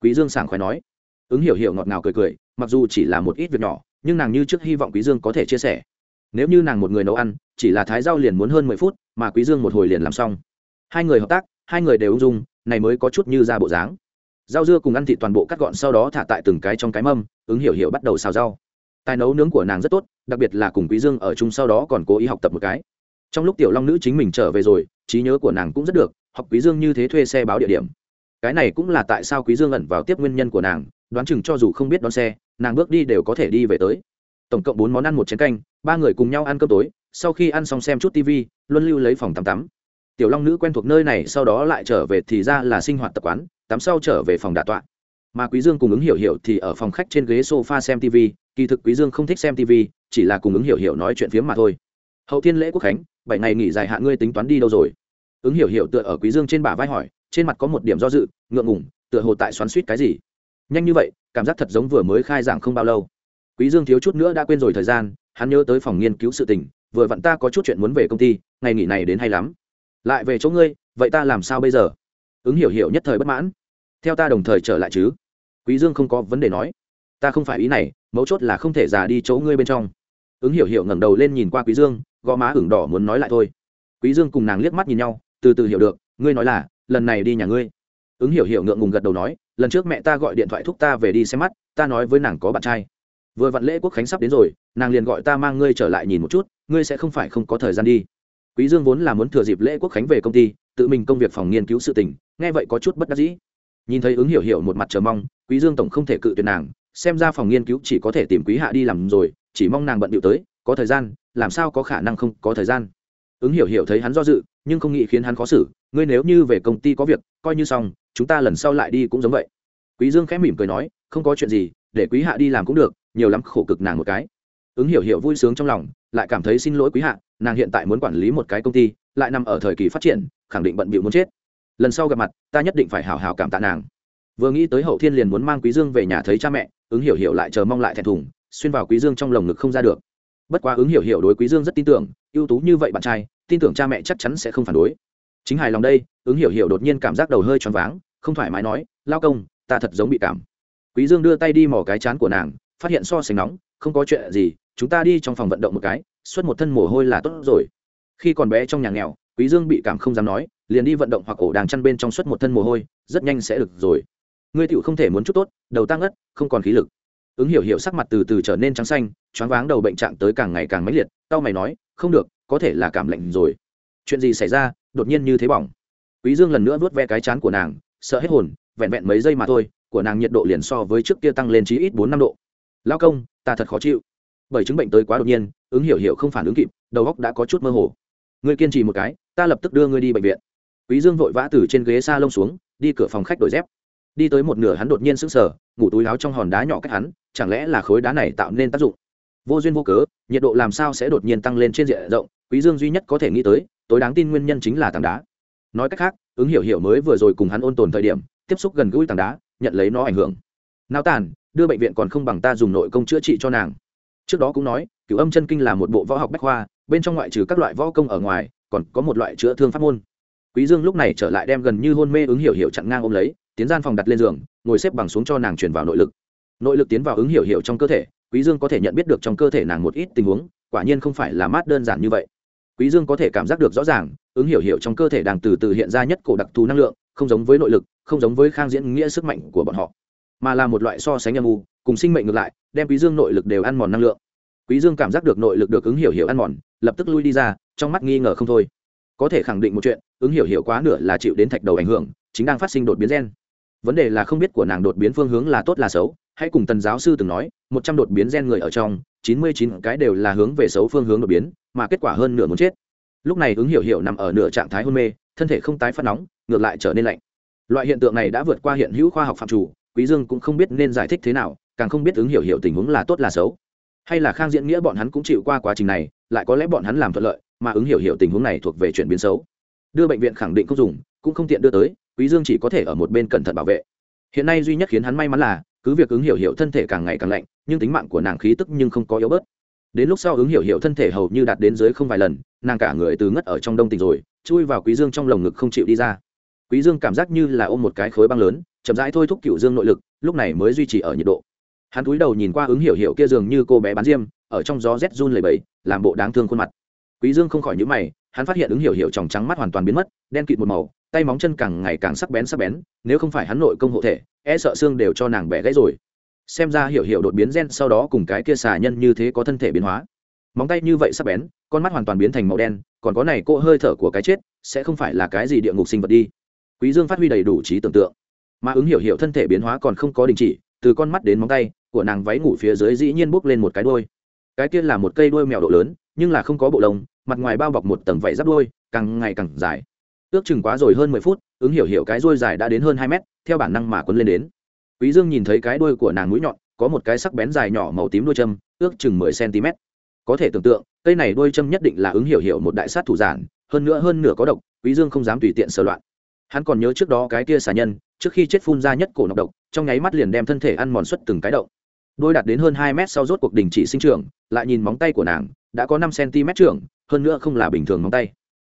Quý dương sảng khoái nói. Ứng hiểu hiểu ngọt ngào cười cười, mặc dù chỉ là một ít việc nhỏ, nhưng nàng như trước hy vọng quý dương có thể chia sẻ nếu như nàng một người nấu ăn, chỉ là thái rau liền muốn hơn mười phút, mà quý dương một hồi liền làm xong. Hai người hợp tác, hai người đều ung dung, này mới có chút như ra bộ dáng. Rau dưa cùng ăn thịt toàn bộ cắt gọn sau đó thả tại từng cái trong cái mâm, ứng hiểu hiểu bắt đầu xào rau. Tài nấu nướng của nàng rất tốt, đặc biệt là cùng quý dương ở chung sau đó còn cố ý học tập một cái. Trong lúc tiểu long nữ chính mình trở về rồi, trí nhớ của nàng cũng rất được, học quý dương như thế thuê xe báo địa điểm. Cái này cũng là tại sao quý dương ẩn vào tiếp nguyên nhân của nàng, đoán chừng cho dù không biết đón xe, nàng bước đi đều có thể đi về tới tổng cộng bốn món ăn, một chén canh, ba người cùng nhau ăn cơm tối, sau khi ăn xong xem chút tv luân lưu lấy phòng tắm tắm. Tiểu long nữ quen thuộc nơi này, sau đó lại trở về thì ra là sinh hoạt tập quán, tắm sau trở về phòng đà tọa. Mà quý dương cùng ứng hiểu hiểu thì ở phòng khách trên ghế sofa xem tv kỳ thực quý dương không thích xem tv chỉ là cùng ứng hiểu hiểu nói chuyện phiếm mà thôi. Hậu thiên lễ quốc khánh, bảy ngày nghỉ dài hạn ngươi tính toán đi đâu rồi? Ứng hiểu hiểu tựa ở quý dương trên bả vai hỏi, trên mặt có một điểm do dự, ngượng ngùng, tựa hồ tại xoắn suýt cái gì. Nhanh như vậy, cảm giác thật giống vừa mới khai giảng không bao lâu quý dương thiếu chút nữa đã quên rồi thời gian, hắn nhớ tới phòng nghiên cứu sự tình, vừa vặn ta có chút chuyện muốn về công ty, ngày nghỉ này đến hay lắm. Lại về chỗ ngươi, vậy ta làm sao bây giờ? Ứng hiểu hiểu nhất thời bất mãn. Theo ta đồng thời trở lại chứ? Quý dương không có vấn đề nói. Ta không phải ý này, mấu chốt là không thể già đi chỗ ngươi bên trong. Ứng hiểu hiểu ngẩng đầu lên nhìn qua quý dương, gò má ửng đỏ muốn nói lại thôi. Quý dương cùng nàng liếc mắt nhìn nhau, từ từ hiểu được, ngươi nói là, lần này đi nhà ngươi. Ứng hiểu hiểu ngượng ngùng gật đầu nói, lần trước mẹ ta gọi điện thoại thúc ta về đi xem mắt, ta nói với nàng có bạn trai vừa vặn lễ quốc khánh sắp đến rồi, nàng liền gọi ta mang ngươi trở lại nhìn một chút, ngươi sẽ không phải không có thời gian đi. Quý dương vốn là muốn thừa dịp lễ quốc khánh về công ty, tự mình công việc phòng nghiên cứu sự tình, nghe vậy có chút bất đắc dĩ. Nhìn thấy ứng hiểu hiểu một mặt chờ mong, quý dương tổng không thể cự tuyệt nàng, xem ra phòng nghiên cứu chỉ có thể tìm quý hạ đi làm rồi, chỉ mong nàng bận điệu tới, có thời gian, làm sao có khả năng không có thời gian. Ứng hiểu hiểu thấy hắn do dự, nhưng không nghĩ khiến hắn khó xử, ngươi nếu như về công ty có việc, coi như xong, chúng ta lần sau lại đi cũng giống vậy. Quý dương khẽ mỉm cười nói, không có chuyện gì để quý hạ đi làm cũng được, nhiều lắm khổ cực nàng một cái. Ứng hiểu hiểu vui sướng trong lòng, lại cảm thấy xin lỗi quý hạ, nàng hiện tại muốn quản lý một cái công ty, lại nằm ở thời kỳ phát triển, khẳng định bận bịu muốn chết. Lần sau gặp mặt, ta nhất định phải hào hào cảm tạ nàng. Vừa nghĩ tới hậu thiên liền muốn mang quý dương về nhà thấy cha mẹ, ứng hiểu hiểu lại chờ mong lại thẹn thùng, xuyên vào quý dương trong lồng ngực không ra được. Bất quá ứng hiểu hiểu đối quý dương rất tin tưởng, ưu tú như vậy bạn trai, tin tưởng cha mẹ chắc chắn sẽ không phản đối. Chính hài lòng đây, ứng hiểu hiểu đột nhiên cảm giác đầu hơi choáng váng, không thoải mái nói, lao công, ta thật giống bị cảm quý dương đưa tay đi mò cái chán của nàng, phát hiện so sánh nóng, không có chuyện gì, chúng ta đi trong phòng vận động một cái, xuất một thân mồ hôi là tốt rồi. Khi còn bé trong nhà nghèo, quý dương bị cảm không dám nói, liền đi vận động hoặc ổ đàng chăn bên trong suốt một thân mồ hôi, rất nhanh sẽ được rồi. Ngươi tiểu không thể muốn chút tốt, đầu tăng ất không còn khí lực. Ứng hiểu hiểu sắc mặt từ từ trở nên trắng xanh, choáng váng đầu bệnh trạng tới càng ngày càng mãnh liệt tao mày nói, không được, có thể là cảm lạnh rồi. Chuyện gì xảy ra, đột nhiên như thế bỏng. Quý dương lần nữa vuốt ve cái chán của nàng, sợ hết hồn, vẹn vẹn mấy giây mà thôi của nàng nhiệt độ liền so với trước kia tăng lên chí ít bốn năm độ. Lao công, ta thật khó chịu. Bởi chứng bệnh tới quá đột nhiên, ứng hiểu hiểu không phản ứng kịp, đầu óc đã có chút mơ hồ. Ngươi kiên trì một cái, ta lập tức đưa ngươi đi bệnh viện. Quý dương vội vã từ trên ghế xa lông xuống, đi cửa phòng khách đổi dép. Đi tới một nửa hắn đột nhiên sững sờ, ngủ túi áo trong hòn đá nhỏ cách hắn, chẳng lẽ là khối đá này tạo nên tác dụng? Vô duyên vô cớ, nhiệt độ làm sao sẽ đột nhiên tăng lên trên diện rộng, quý dương duy nhất có thể nghĩ tới, tối đáng tin nguyên nhân chính là tảng đá. Nói cách khác, ứng hiểu hiểu mới vừa rồi cùng hắn ôn tồn thời điểm, tiếp xúc gần gũi tảng đá nhận lấy nó ảnh hưởng. Nao tàn đưa bệnh viện còn không bằng ta dùng nội công chữa trị cho nàng. Trước đó cũng nói, cửu âm chân kinh là một bộ võ học bách khoa, bên trong ngoại trừ các loại võ công ở ngoài, còn có một loại chữa thương pháp môn. Quý dương lúc này trở lại đem gần như hôn mê ứng hiểu hiểu chặn ngang ôm lấy, tiến gian phòng đặt lên giường, ngồi xếp bằng xuống cho nàng truyền vào nội lực. Nội lực tiến vào ứng hiểu hiểu trong cơ thể, quý dương có thể nhận biết được trong cơ thể nàng một ít tình huống, quả nhiên không phải là mát đơn giản như vậy. Quý dương có thể cảm giác được rõ ràng, ứng hiểu hiểu trong cơ thể đang từ từ hiện ra nhất cổ đặc thù năng lượng, không giống với nội lực không giống với khang diễn nghĩa sức mạnh của bọn họ, mà là một loại so sánh âm u, cùng sinh mệnh ngược lại, đem quý dương nội lực đều ăn mòn năng lượng. Quý dương cảm giác được nội lực được ứng hiểu hiểu ăn mòn, lập tức lui đi ra, trong mắt nghi ngờ không thôi. Có thể khẳng định một chuyện, ứng hiểu hiểu quá nửa là chịu đến thạch đầu ảnh hưởng, chính đang phát sinh đột biến gen. Vấn đề là không biết của nàng đột biến phương hướng là tốt là xấu, hãy cùng tần giáo sư từng nói, một trăm đột biến gen người ở trong, chín mươi chín cái đều là hướng về xấu phương hướng đột biến, mà kết quả hơn nửa muốn chết. Lúc này ứng hiểu hiểu nằm ở nửa trạng thái hôn mê, thân thể không tái phát nóng, ngược lại trở nên lạnh loại hiện tượng này đã vượt qua hiện hữu khoa học phạm chủ, quý dương cũng không biết nên giải thích thế nào, càng không biết ứng hiểu hiểu tình huống là tốt là xấu. Hay là khang diễn nghĩa bọn hắn cũng chịu qua quá trình này, lại có lẽ bọn hắn làm thuận lợi, mà ứng hiểu hiểu tình huống này thuộc về chuyển biến xấu. Đưa bệnh viện khẳng định không dùng, cũng không tiện đưa tới, quý dương chỉ có thể ở một bên cẩn thận bảo vệ. Hiện nay duy nhất khiến hắn may mắn là, cứ việc ứng hiểu hiểu thân thể càng ngày càng lạnh, nhưng tính mạng của nàng khí tức nhưng không có yếu bớt. Đến lúc sau ứng hiểu hiểu thân thể hầu như đạt đến dưới không vài lần, nàng cả người từ ngất ở trong đông tình rồi, chui vào quý dương trong lồng ngực không chịu đi ra quý dương cảm giác như là ôm một cái khối băng lớn chậm rãi thôi thúc cựu dương nội lực lúc này mới duy trì ở nhiệt độ. Hắn cúi đầu nhìn qua ứng hiểu hiểu kia dường như cô bé bán diêm ở trong gió rét run lầy bẩy, làm bộ đáng thương khuôn mặt. Quý dương không khỏi nhíu mày hắn phát hiện ứng hiểu hiểu tròng trắng mắt hoàn toàn biến mất đen kịt một màu tay móng chân càng ngày càng sắc bén sắc bén nếu không phải hắn nội công hộ thể e sợ xương đều cho nàng bẻ gãy rồi. Xem ra hiểu hiểu đột biến gen sau đó cùng cái kia xà nhân như thế có thân thể biến hóa. Móng tay như vậy sắc bén con mắt hoàn toàn biến thành màu đen còn có này cô hơi thở của cái chết sẽ không phải là cái gì địa ngục sinh vật đi quý dương phát huy đầy đủ trí tưởng tượng. Mà ứng hiểu hiểu thân thể biến hóa còn không có đình chỉ, từ con mắt đến móng tay của nàng váy ngủ phía dưới dĩ nhiên bốc lên một cái đuôi. Cái kia là một cây đuôi mèo độ lớn, nhưng là không có bộ lông, mặt ngoài bao bọc một tầng vảy giáp đuôi, càng ngày càng dài. Ước chừng quá rồi hơn mười phút, ứng hiểu hiểu cái đuôi dài đã đến hơn hai mét, theo bản năng mà quấn lên đến. Quý dương nhìn thấy cái đuôi của nàng mũi nhọn, có một cái sắc bén dài nhỏ màu tím đuôi châm, ước chừng mười cm có thể tưởng tượng, cây này đuôi châm nhất định là ứng hiểu hiểu một đại sát thủ giản, hơn nữa hơn nửa có độc, quý dương không dám tùy tiện sờ loạn hắn còn nhớ trước đó cái kia xà nhân, trước khi chết phun ra nhất cổ nọc độc, trong nháy mắt liền đem thân thể ăn mòn suất từng cái động. Đôi đạt đến hơn hai mét sau rốt cuộc đình chỉ sinh trưởng, lại nhìn móng tay của nàng, đã có năm cm trưởng, hơn nữa không là bình thường móng tay.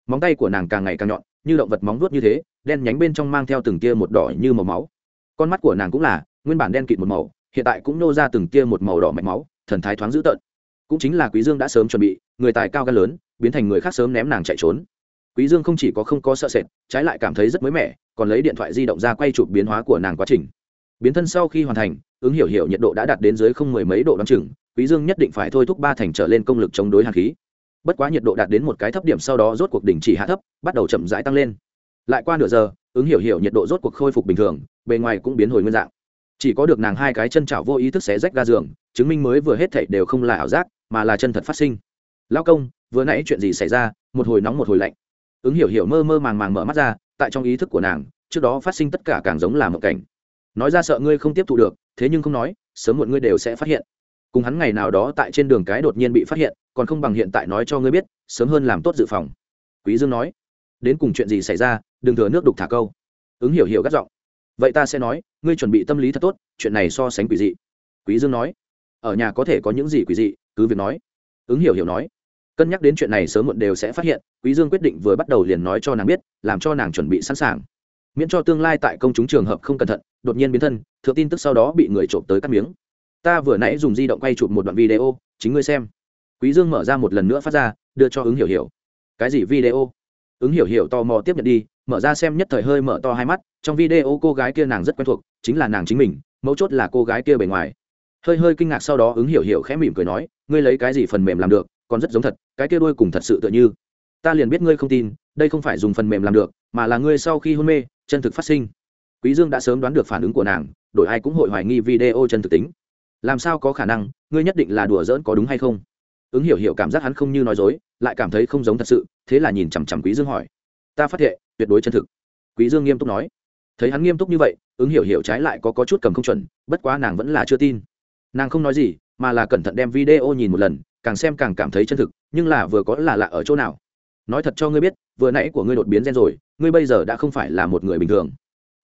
Móng tay của nàng càng ngày càng nhọn, như động vật móng vuốt như thế, đen nhánh bên trong mang theo từng tia một đỏ như màu máu. Con mắt của nàng cũng là, nguyên bản đen kịt một màu, hiện tại cũng nô ra từng tia một màu đỏ mạch máu, thần thái thoáng dữ tợn. Cũng chính là quý dương đã sớm chuẩn bị, người tài cao gan lớn, biến thành người khác sớm ném nàng chạy trốn quý dương không chỉ có không có sợ sệt, trái lại cảm thấy rất mới mẻ, còn lấy điện thoại di động ra quay chụp biến hóa của nàng quá trình. Biến thân sau khi hoàn thành, ứng hiểu hiểu nhiệt độ đã đạt đến dưới không mười mấy độ đ chừng, quý dương nhất định phải thôi thúc ba thành trở lên công lực chống đối hàn khí. Bất quá nhiệt độ đạt đến một cái thấp điểm sau đó rốt cuộc đỉnh chỉ hạ thấp, bắt đầu chậm rãi tăng lên. Lại qua nửa giờ, ứng hiểu hiểu nhiệt độ rốt cuộc khôi phục bình thường, bề ngoài cũng biến hồi nguyên dạng. Chỉ có được nàng hai cái chân chảo vô ý thức xé rách ga giường, chứng minh mới vừa hết thảy đều không là ảo giác, mà là chân thật phát sinh. Lao công, vừa nãy chuyện gì xảy ra? Một hồi nóng một hồi lạnh ứng hiểu hiểu mơ mơ màng màng mở mắt ra, tại trong ý thức của nàng, trước đó phát sinh tất cả càng giống là một cảnh. Nói ra sợ ngươi không tiếp thu được, thế nhưng không nói, sớm muộn ngươi đều sẽ phát hiện. Cùng hắn ngày nào đó tại trên đường cái đột nhiên bị phát hiện, còn không bằng hiện tại nói cho ngươi biết, sớm hơn làm tốt dự phòng. Quý dương nói, đến cùng chuyện gì xảy ra, đừng thừa nước đục thả câu. Ứng hiểu hiểu gắt giọng, vậy ta sẽ nói, ngươi chuẩn bị tâm lý thật tốt, chuyện này so sánh quỷ dị. Quý dương nói, ở nhà có thể có những gì quỷ dị, cứ việc nói. Ứng hiểu hiểu nói cân nhắc đến chuyện này sớm muộn đều sẽ phát hiện, quý dương quyết định vừa bắt đầu liền nói cho nàng biết, làm cho nàng chuẩn bị sẵn sàng. Miễn cho tương lai tại công chúng trường hợp không cẩn thận, đột nhiên biến thân, thượng tin tức sau đó bị người trộm tới cắt miếng. Ta vừa nãy dùng di động quay chụp một đoạn video, chính ngươi xem. Quý dương mở ra một lần nữa phát ra, đưa cho ứng hiểu hiểu. Cái gì video? Ứng hiểu hiểu tò mò tiếp nhận đi, mở ra xem nhất thời hơi mở to hai mắt, trong video cô gái kia nàng rất quen thuộc, chính là nàng chính mình, mấu chốt là cô gái kia bề ngoài. Hơi hơi kinh ngạc sau đó ứng hiểu hiểu khẽ mỉm cười nói, ngươi lấy cái gì phần mềm làm được còn rất giống thật, cái kia đuôi cùng thật sự tựa như. Ta liền biết ngươi không tin, đây không phải dùng phần mềm làm được, mà là ngươi sau khi hôn mê, chân thực phát sinh. Quý dương đã sớm đoán được phản ứng của nàng, đổi ai cũng hội hoài nghi video chân thực tính. Làm sao có khả năng, ngươi nhất định là đùa giỡn có đúng hay không? Ứng hiểu hiểu cảm giác hắn không như nói dối, lại cảm thấy không giống thật sự, thế là nhìn chằm chằm quý dương hỏi. Ta phát hiện, tuyệt đối chân thực. Quý dương nghiêm túc nói. Thấy hắn nghiêm túc như vậy, ứng hiểu hiểu trái lại có có chút cầm không chuẩn, bất quá nàng vẫn là chưa tin. Nàng không nói gì, mà là cẩn thận đem video nhìn một lần càng xem càng cảm thấy chân thực, nhưng là vừa có là lạ ở chỗ nào? Nói thật cho ngươi biết, vừa nãy của ngươi đột biến gen rồi, ngươi bây giờ đã không phải là một người bình thường.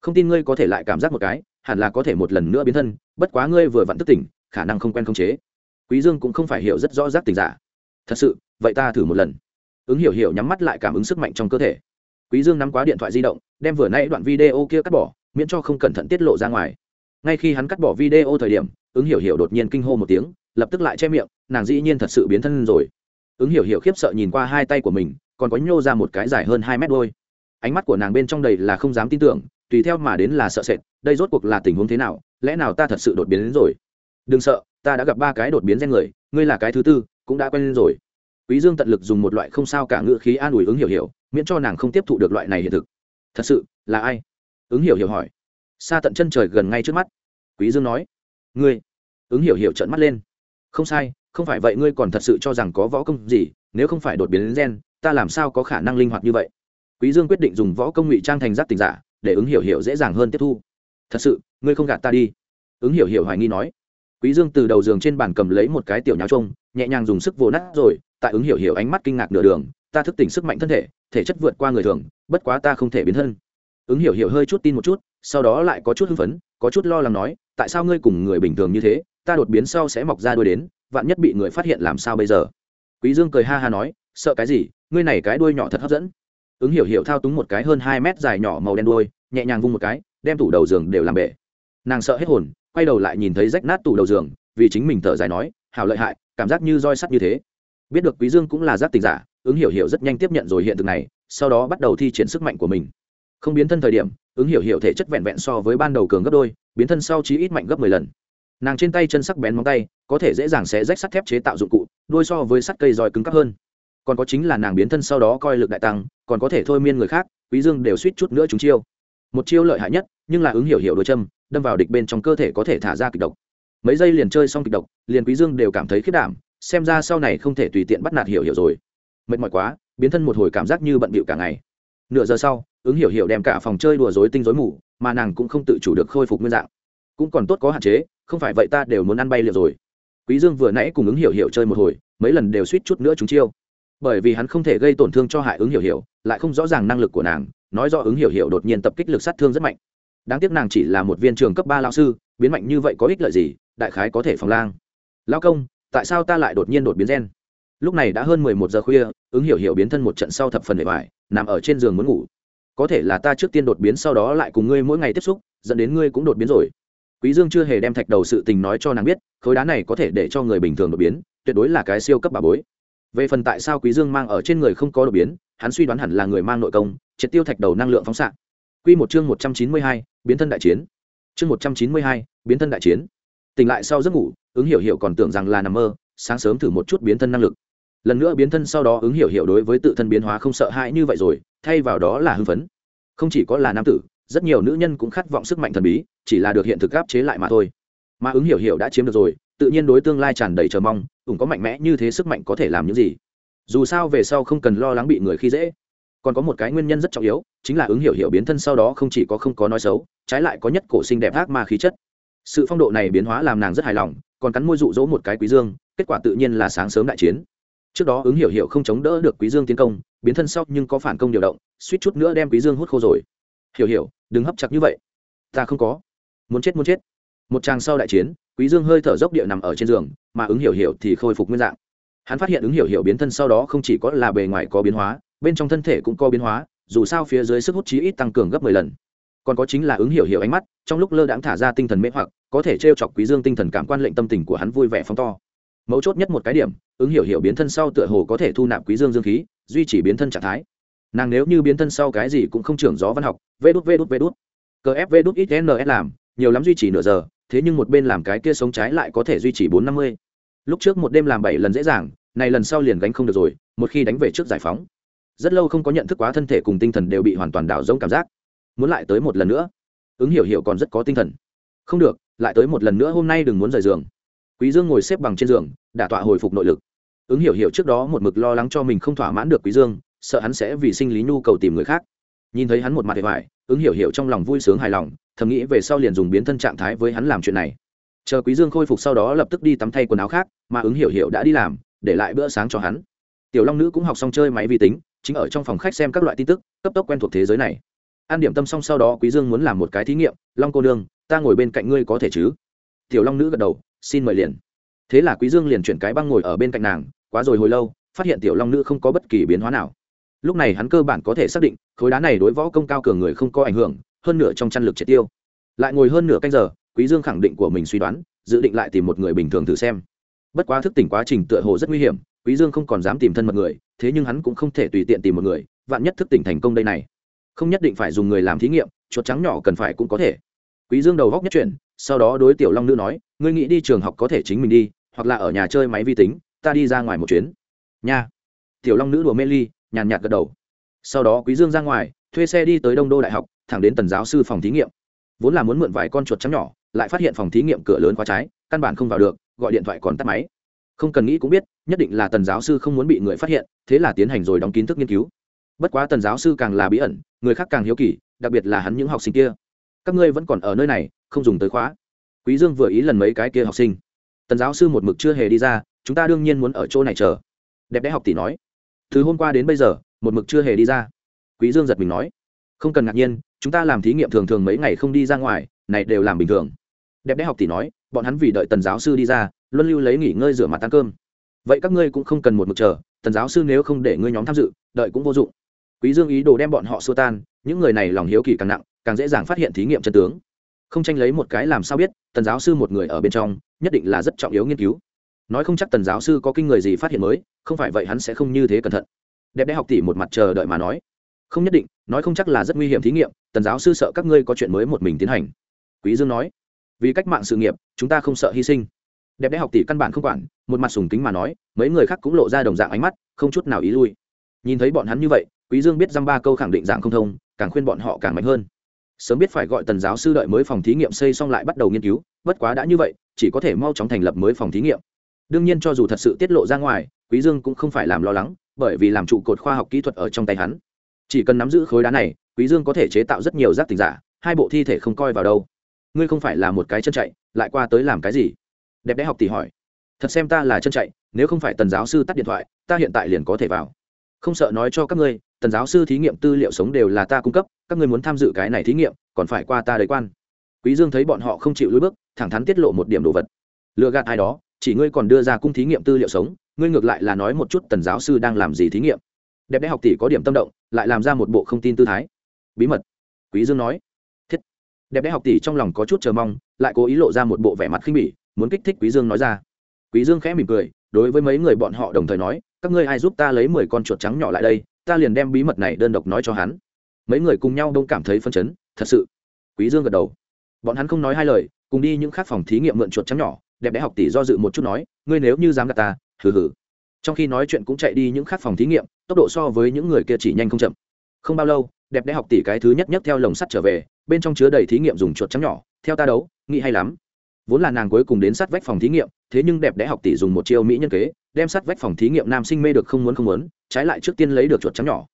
Không tin ngươi có thể lại cảm giác một cái, hẳn là có thể một lần nữa biến thân, bất quá ngươi vừa vặn thức tỉnh, khả năng không quen không chế. Quý dương cũng không phải hiểu rất rõ giác tình giả. Thật sự, vậy ta thử một lần. Ứng hiểu hiểu nhắm mắt lại cảm ứng sức mạnh trong cơ thể. Quý dương nắm quá điện thoại di động, đem vừa nãy đoạn video kia cắt bỏ, miễn cho không cẩn thận tiết lộ ra ngoài. Ngay khi hắn cắt bỏ video thời điểm, ứng hiểu hiểu đột nhiên kinh hô một tiếng lập tức lại che miệng, nàng dĩ nhiên thật sự biến thân rồi. Ứng hiểu hiểu khiếp sợ nhìn qua hai tay của mình, còn có nhô ra một cái dài hơn hai mét đôi ánh mắt của nàng bên trong đầy là không dám tin tưởng, tùy theo mà đến là sợ sệt, đây rốt cuộc là tình huống thế nào, lẽ nào ta thật sự đột biến đến rồi? Đừng sợ, ta đã gặp ba cái đột biến gen người, ngươi là cái thứ tư, cũng đã quen lên rồi. Quý dương tận lực dùng một loại không sao cả ngữ khí an ủi ứng hiểu hiểu, miễn cho nàng không tiếp thụ được loại này hiện thực. Thật sự, là ai? Ứng hiểu hiểu hỏi. Xa tận chân trời gần ngay trước mắt. Quý dương nói. Ngươi. Ứng hiểu hiểu trợn mắt lên không sai, không phải vậy ngươi còn thật sự cho rằng có võ công gì, nếu không phải đột biến gen, ta làm sao có khả năng linh hoạt như vậy? Quý dương quyết định dùng võ công ngụy trang thành giác tình giả, để ứng hiểu hiểu dễ dàng hơn tiếp thu. Thật sự, ngươi không gạt ta đi. Ứng hiểu hiểu hoài nghi nói. Quý dương từ đầu giường trên bàn cầm lấy một cái tiểu nháo trông nhẹ nhàng dùng sức vồ nát rồi, tại ứng hiểu hiểu ánh mắt kinh ngạc nửa đường, ta thức tỉnh sức mạnh thân thể thể chất vượt qua người thường, bất quá ta không thể biến thân. Ứng hiểu hiểu hơi chút tin một chút, sau đó lại có chút hưng phấn, có chút lo lắng nói, tại sao ngươi cùng người bình thường như thế ta đột biến sau sẽ mọc ra đuôi đến, vạn nhất bị người phát hiện làm sao bây giờ? Quý dương cười ha ha nói, sợ cái gì, ngươi này cái đuôi nhỏ thật hấp dẫn. Ứng hiểu hiểu thao túng một cái hơn hai mét dài nhỏ màu đen đuôi, nhẹ nhàng vung một cái, đem tủ đầu giường đều làm bể. Nàng sợ hết hồn, quay đầu lại nhìn thấy rách nát tủ đầu giường, vì chính mình thở dài nói hào lợi hại, cảm giác như roi sắt như thế. Biết được quý dương cũng là giác tình giả, ứng hiểu hiểu rất nhanh tiếp nhận rồi hiện thực này, sau đó bắt đầu thi triển sức mạnh của mình. Không biến thân thời điểm, ứng hiểu hiểu thể chất vẹn vẹn so với ban đầu cường gấp đôi, biến thân sau chí ít mạnh gấp mười lần nàng trên tay chân sắc bén móng tay, có thể dễ dàng sẽ rách sắt thép chế tạo dụng cụ đôi so với sắt cây roi cứng cắp hơn. Còn có chính là nàng biến thân sau đó coi lực đại tăng, còn có thể thôi miên người khác, quý dương đều suýt chút nữa chúng chiêu. Một chiêu lợi hại nhất, nhưng là ứng hiểu hiểu đôi châm, đâm vào địch bên trong cơ thể có thể thả ra kịch độc. Mấy giây liền chơi xong kịch độc, liền quý dương đều cảm thấy khiết đảm, xem ra sau này không thể tùy tiện bắt nạt hiểu hiểu rồi. Mệt mỏi quá, biến thân một hồi cảm giác như bận bịu cả ngày. Nửa giờ sau, ứng hiểu hiểu đem cả phòng chơi đùa rối tinh rối mù, mà nàng cũng không tự chủ được khôi phục nguyên dạng. Cũng còn tốt có hạn chế không phải vậy ta đều muốn ăn bay liệu rồi. Quý dương vừa nãy cùng ứng hiểu hiểu chơi một hồi mấy lần đều suýt chút nữa chúng chiêu. Bởi vì hắn không thể gây tổn thương cho hại ứng hiểu hiểu lại không rõ ràng năng lực của nàng nói do ứng hiểu hiểu đột nhiên tập kích lực sát thương rất mạnh. Đáng tiếc nàng chỉ là một viên trường cấp ba lao sư biến mạnh như vậy có ích lợi gì đại khái có thể phòng lang. Lao công tại sao ta lại đột nhiên đột biến gen? Lúc này đã hơn mười một giờ khuya ứng hiểu hiểu biến thân một trận sau thập phần bề bài, nằm ở trên giường muốn ngủ. Có thể là ta trước tiên đột biến sau đó lại cùng ngươi mỗi ngày tiếp xúc dẫn đến ngươi cũng đột biến rồi quý dương chưa hề đem thạch đầu sự tình nói cho nàng biết khối đá này có thể để cho người bình thường đột biến tuyệt đối là cái siêu cấp bà bối. Về phần tại sao quý dương mang ở trên người không có đột biến hắn suy đoán hẳn là người mang nội công triệt tiêu thạch đầu năng lượng phóng xạ. Quy một chương một trăm chín mươi hai, biến thân đại chiến. Chương một trăm chín mươi hai, biến thân đại chiến. Tỉnh lại sau giấc ngủ ứng hiểu hiểu còn tưởng rằng là nằm mơ sáng sớm thử một chút biến thân năng lực. Lần nữa biến thân sau đó ứng hiểu hiểu đối với tự thân biến hóa không sợ hãi như vậy rồi thay vào đó là hưng phấn. Không chỉ có là nam tử rất nhiều nữ nhân cũng khát vọng sức mạnh thần bí, chỉ là được hiện thực áp chế lại mà thôi. Mà ứng hiểu hiểu đã chiếm được rồi, tự nhiên đối tương lai tràn đầy chờ mong, cũng có mạnh mẽ như thế sức mạnh có thể làm những gì. Dù sao về sau không cần lo lắng bị người khi dễ. Còn có một cái nguyên nhân rất trọng yếu, chính là ứng hiểu hiểu biến thân sau đó không chỉ có không có nói xấu, trái lại có nhất cổ sinh đẹp ác ma khí chất. Sự phong độ này biến hóa làm nàng rất hài lòng, còn cắn môi dụ dỗ một cái quý dương, kết quả tự nhiên là sáng sớm đại chiến. Trước đó ứng hiểu hiểu không chống đỡ được quý dương tiến công, biến thân sau nhưng có phản công điều động, suýt chút nữa đem quý dương hút khô rồi hiểu hiểu, đừng hấp chặt như vậy. Ta không có. Muốn chết muốn chết. Một tràng sau đại chiến, quý dương hơi thở dốc địa nằm ở trên giường, mà ứng hiểu hiểu thì khôi phục nguyên dạng. Hắn phát hiện ứng hiểu hiểu biến thân sau đó không chỉ có là bề ngoài có biến hóa, bên trong thân thể cũng có biến hóa, dù sao phía dưới sức hút chí ít tăng cường gấp mười lần. Còn có chính là ứng hiểu hiểu ánh mắt, trong lúc lơ đãng thả ra tinh thần mê hoặc, có thể treo chọc quý dương tinh thần cảm quan lệnh tâm tình của hắn vui vẻ phóng to. Mấu chốt nhất một cái điểm, ứng hiểu hiểu biến thân sau tựa hồ có thể thu nạp quý dương dương khí, duy trì biến thân trạng thái nàng nếu như biến thân sau cái gì cũng không trưởng gió văn học, vê đút vê đút vê đút. Cờ ép, vê đút, ít ns làm, nhiều lắm duy trì nửa giờ, thế nhưng một bên làm cái kia sống trái lại có thể duy trì bốn năm mươi. Lúc trước một đêm làm bảy lần dễ dàng, này lần sau liền gánh không được rồi, một khi đánh về trước giải phóng. Rất lâu không có nhận thức quá thân thể cùng tinh thần đều bị hoàn toàn đảo giống cảm giác. Muốn lại tới một lần nữa. Ứng hiểu hiểu còn rất có tinh thần. Không được, lại tới một lần nữa, hôm nay đừng muốn rời giường. Quý dương ngồi xếp bằng trên giường, đả tọa hồi phục nội lực. Ứng hiểu hiểu trước đó một mực lo lắng cho mình không thỏa mãn được quý dương sợ hắn sẽ vì sinh lý nhu cầu tìm người khác. Nhìn thấy hắn một mặt hề vải, ứng hiểu hiểu trong lòng vui sướng hài lòng thầm nghĩ về sau liền dùng biến thân trạng thái với hắn làm chuyện này. Chờ quý dương khôi phục sau đó lập tức đi tắm thay quần áo khác mà ứng hiểu hiểu đã đi làm để lại bữa sáng cho hắn. Tiểu long nữ cũng học xong chơi máy vi tính chính ở trong phòng khách xem các loại tin tức cấp tốc quen thuộc thế giới này. An điểm tâm xong sau đó quý dương muốn làm một cái thí nghiệm long cô đương ta ngồi bên cạnh ngươi có thể chứ? Tiểu long nữ gật đầu xin mời liền. Thế là quý dương liền chuyển cái băng ngồi ở bên cạnh nàng quá rồi hồi lâu phát hiện tiểu long nữ không có bất kỳ biến hóa nào lúc này hắn cơ bản có thể xác định, khối đá này đối võ công cao cường người không có ảnh hưởng, hơn nửa trong chăn lực triệt tiêu. Lại ngồi hơn nửa canh giờ, quý dương khẳng định của mình suy đoán, dự định lại tìm một người bình thường thử xem. Bất quá thức tỉnh quá trình tựa hồ rất nguy hiểm, quý dương không còn dám tìm thân mật người, thế nhưng hắn cũng không thể tùy tiện tìm một người, vạn nhất thức tỉnh thành công đây này. Không nhất định phải dùng người làm thí nghiệm, chuột trắng nhỏ cần phải cũng có thể. Quý dương đầu góc nhất chuyển, sau đó đối tiểu long nữ nói, ngươi nghĩ đi trường học có thể chính mình đi, hoặc là ở nhà chơi máy vi tính, ta đi ra ngoài một chuyến. Nha. Tiểu long nữ đùa mê ly nhàn nhạt gật đầu. Sau đó quý dương ra ngoài, thuê xe đi tới đông đô đại học, thẳng đến tần giáo sư phòng thí nghiệm. Vốn là muốn mượn vài con chuột trắng nhỏ, lại phát hiện phòng thí nghiệm cửa lớn khóa trái, căn bản không vào được, gọi điện thoại còn tắt máy. Không cần nghĩ cũng biết, nhất định là tần giáo sư không muốn bị người phát hiện, thế là tiến hành rồi đóng kín thức nghiên cứu. Bất quá tần giáo sư càng là bí ẩn, người khác càng hiếu kỳ, đặc biệt là hắn những học sinh kia. Các ngươi vẫn còn ở nơi này, không dùng tới khóa. Quý dương vừa ý lần mấy cái kia học sinh. Tần giáo sư một mực chưa hề đi ra, chúng ta đương nhiên muốn ở chỗ này chờ. Đẹp đẽ học tỷ nói từ hôm qua đến bây giờ, một mực chưa hề đi ra. Quý dương giật mình nói, không cần ngạc nhiên, chúng ta làm thí nghiệm thường thường mấy ngày không đi ra ngoài, này đều làm bình thường. Đẹp đẽ học tỷ nói, bọn hắn vì đợi tần giáo sư đi ra, luân lưu lấy nghỉ ngơi rửa mặt ăn cơm. Vậy các ngươi cũng không cần một mực chờ, tần giáo sư nếu không để ngươi nhóm tham dự, đợi cũng vô dụng. Quý dương ý đồ đem bọn họ xua tan, những người này lòng hiếu kỳ càng nặng, càng dễ dàng phát hiện thí nghiệm chân tướng. Không tranh lấy một cái làm sao biết, tần giáo sư một người ở bên trong, nhất định là rất trọng yếu nghiên cứu nói không chắc tần giáo sư có kinh người gì phát hiện mới, không phải vậy hắn sẽ không như thế cẩn thận. Đẹp đẽ học tỷ một mặt chờ đợi mà nói. Không nhất định, nói không chắc là rất nguy hiểm thí nghiệm, tần giáo sư sợ các ngươi có chuyện mới một mình tiến hành. Quý dương nói, vì cách mạng sự nghiệp, chúng ta không sợ hy sinh. Đẹp đẽ học tỷ căn bản không quản, một mặt sùng kính mà nói, mấy người khác cũng lộ ra đồng dạng ánh mắt, không chút nào ý lui. Nhìn thấy bọn hắn như vậy, quý dương biết dăm ba câu khẳng định dạng không thông, càng khuyên bọn họ càng mạnh hơn. Sớm biết phải gọi tần giáo sư đợi mới phòng thí nghiệm xây xong lại bắt đầu nghiên cứu, bất quá đã như vậy, chỉ có thể mau chóng thành lập mới phòng thí nghiệm đương nhiên cho dù thật sự tiết lộ ra ngoài, quý dương cũng không phải làm lo lắng, bởi vì làm trụ cột khoa học kỹ thuật ở trong tay hắn. Chỉ cần nắm giữ khối đá này, quý dương có thể chế tạo rất nhiều giác tình giả, hai bộ thi thể không coi vào đâu. Ngươi không phải là một cái chân chạy, lại qua tới làm cái gì? Đẹp đẽ học tỷ hỏi. Thật xem ta là chân chạy, nếu không phải tần giáo sư tắt điện thoại, ta hiện tại liền có thể vào. Không sợ nói cho các ngươi, tần giáo sư thí nghiệm tư liệu sống đều là ta cung cấp, các ngươi muốn tham dự cái này thí nghiệm, còn phải qua ta đấy quan. Quý dương thấy bọn họ không chịu lùi bước, thẳng thắn tiết lộ một điểm đồ vật. Lừa gạt ai đó chỉ ngươi còn đưa ra cung thí nghiệm tư liệu sống, ngươi ngược lại là nói một chút tần giáo sư đang làm gì thí nghiệm. Đẹp đẽ học tỷ có điểm tâm động, lại làm ra một bộ không tin tư thái. Bí mật. Quý dương nói. Thiết. Đẹp đẽ học tỷ trong lòng có chút chờ mong, lại cố ý lộ ra một bộ vẻ mặt khinh bỉ, muốn kích thích quý dương nói ra. Quý dương khẽ mỉm cười, đối với mấy người bọn họ đồng thời nói, các ngươi ai giúp ta lấy mười con chuột trắng nhỏ lại đây, ta liền đem bí mật này đơn độc nói cho hắn. Mấy người cùng nhau đông cảm thấy phân chấn, thật sự. Quý dương gật đầu. Bọn hắn không nói hai lời, cùng đi những khác phòng thí nghiệm mượn chuột trắng nhỏ đẹp đẽ học tỷ do dự một chút nói, ngươi nếu như dám gạt ta, hừ hừ. Trong khi nói chuyện cũng chạy đi những khác phòng thí nghiệm, tốc độ so với những người kia chỉ nhanh không chậm. Không bao lâu, đẹp đẽ học tỷ cái thứ nhất nhất theo lồng sắt trở về, bên trong chứa đầy thí nghiệm dùng chuột trắng nhỏ, theo ta đấu, nghĩ hay lắm. Vốn là nàng cuối cùng đến sát vách phòng thí nghiệm, thế nhưng đẹp đẽ học tỷ dùng một chiêu mỹ nhân kế, đem sát vách phòng thí nghiệm nam sinh mê được không muốn không muốn, trái lại trước tiên lấy được chuột trắng nhỏ.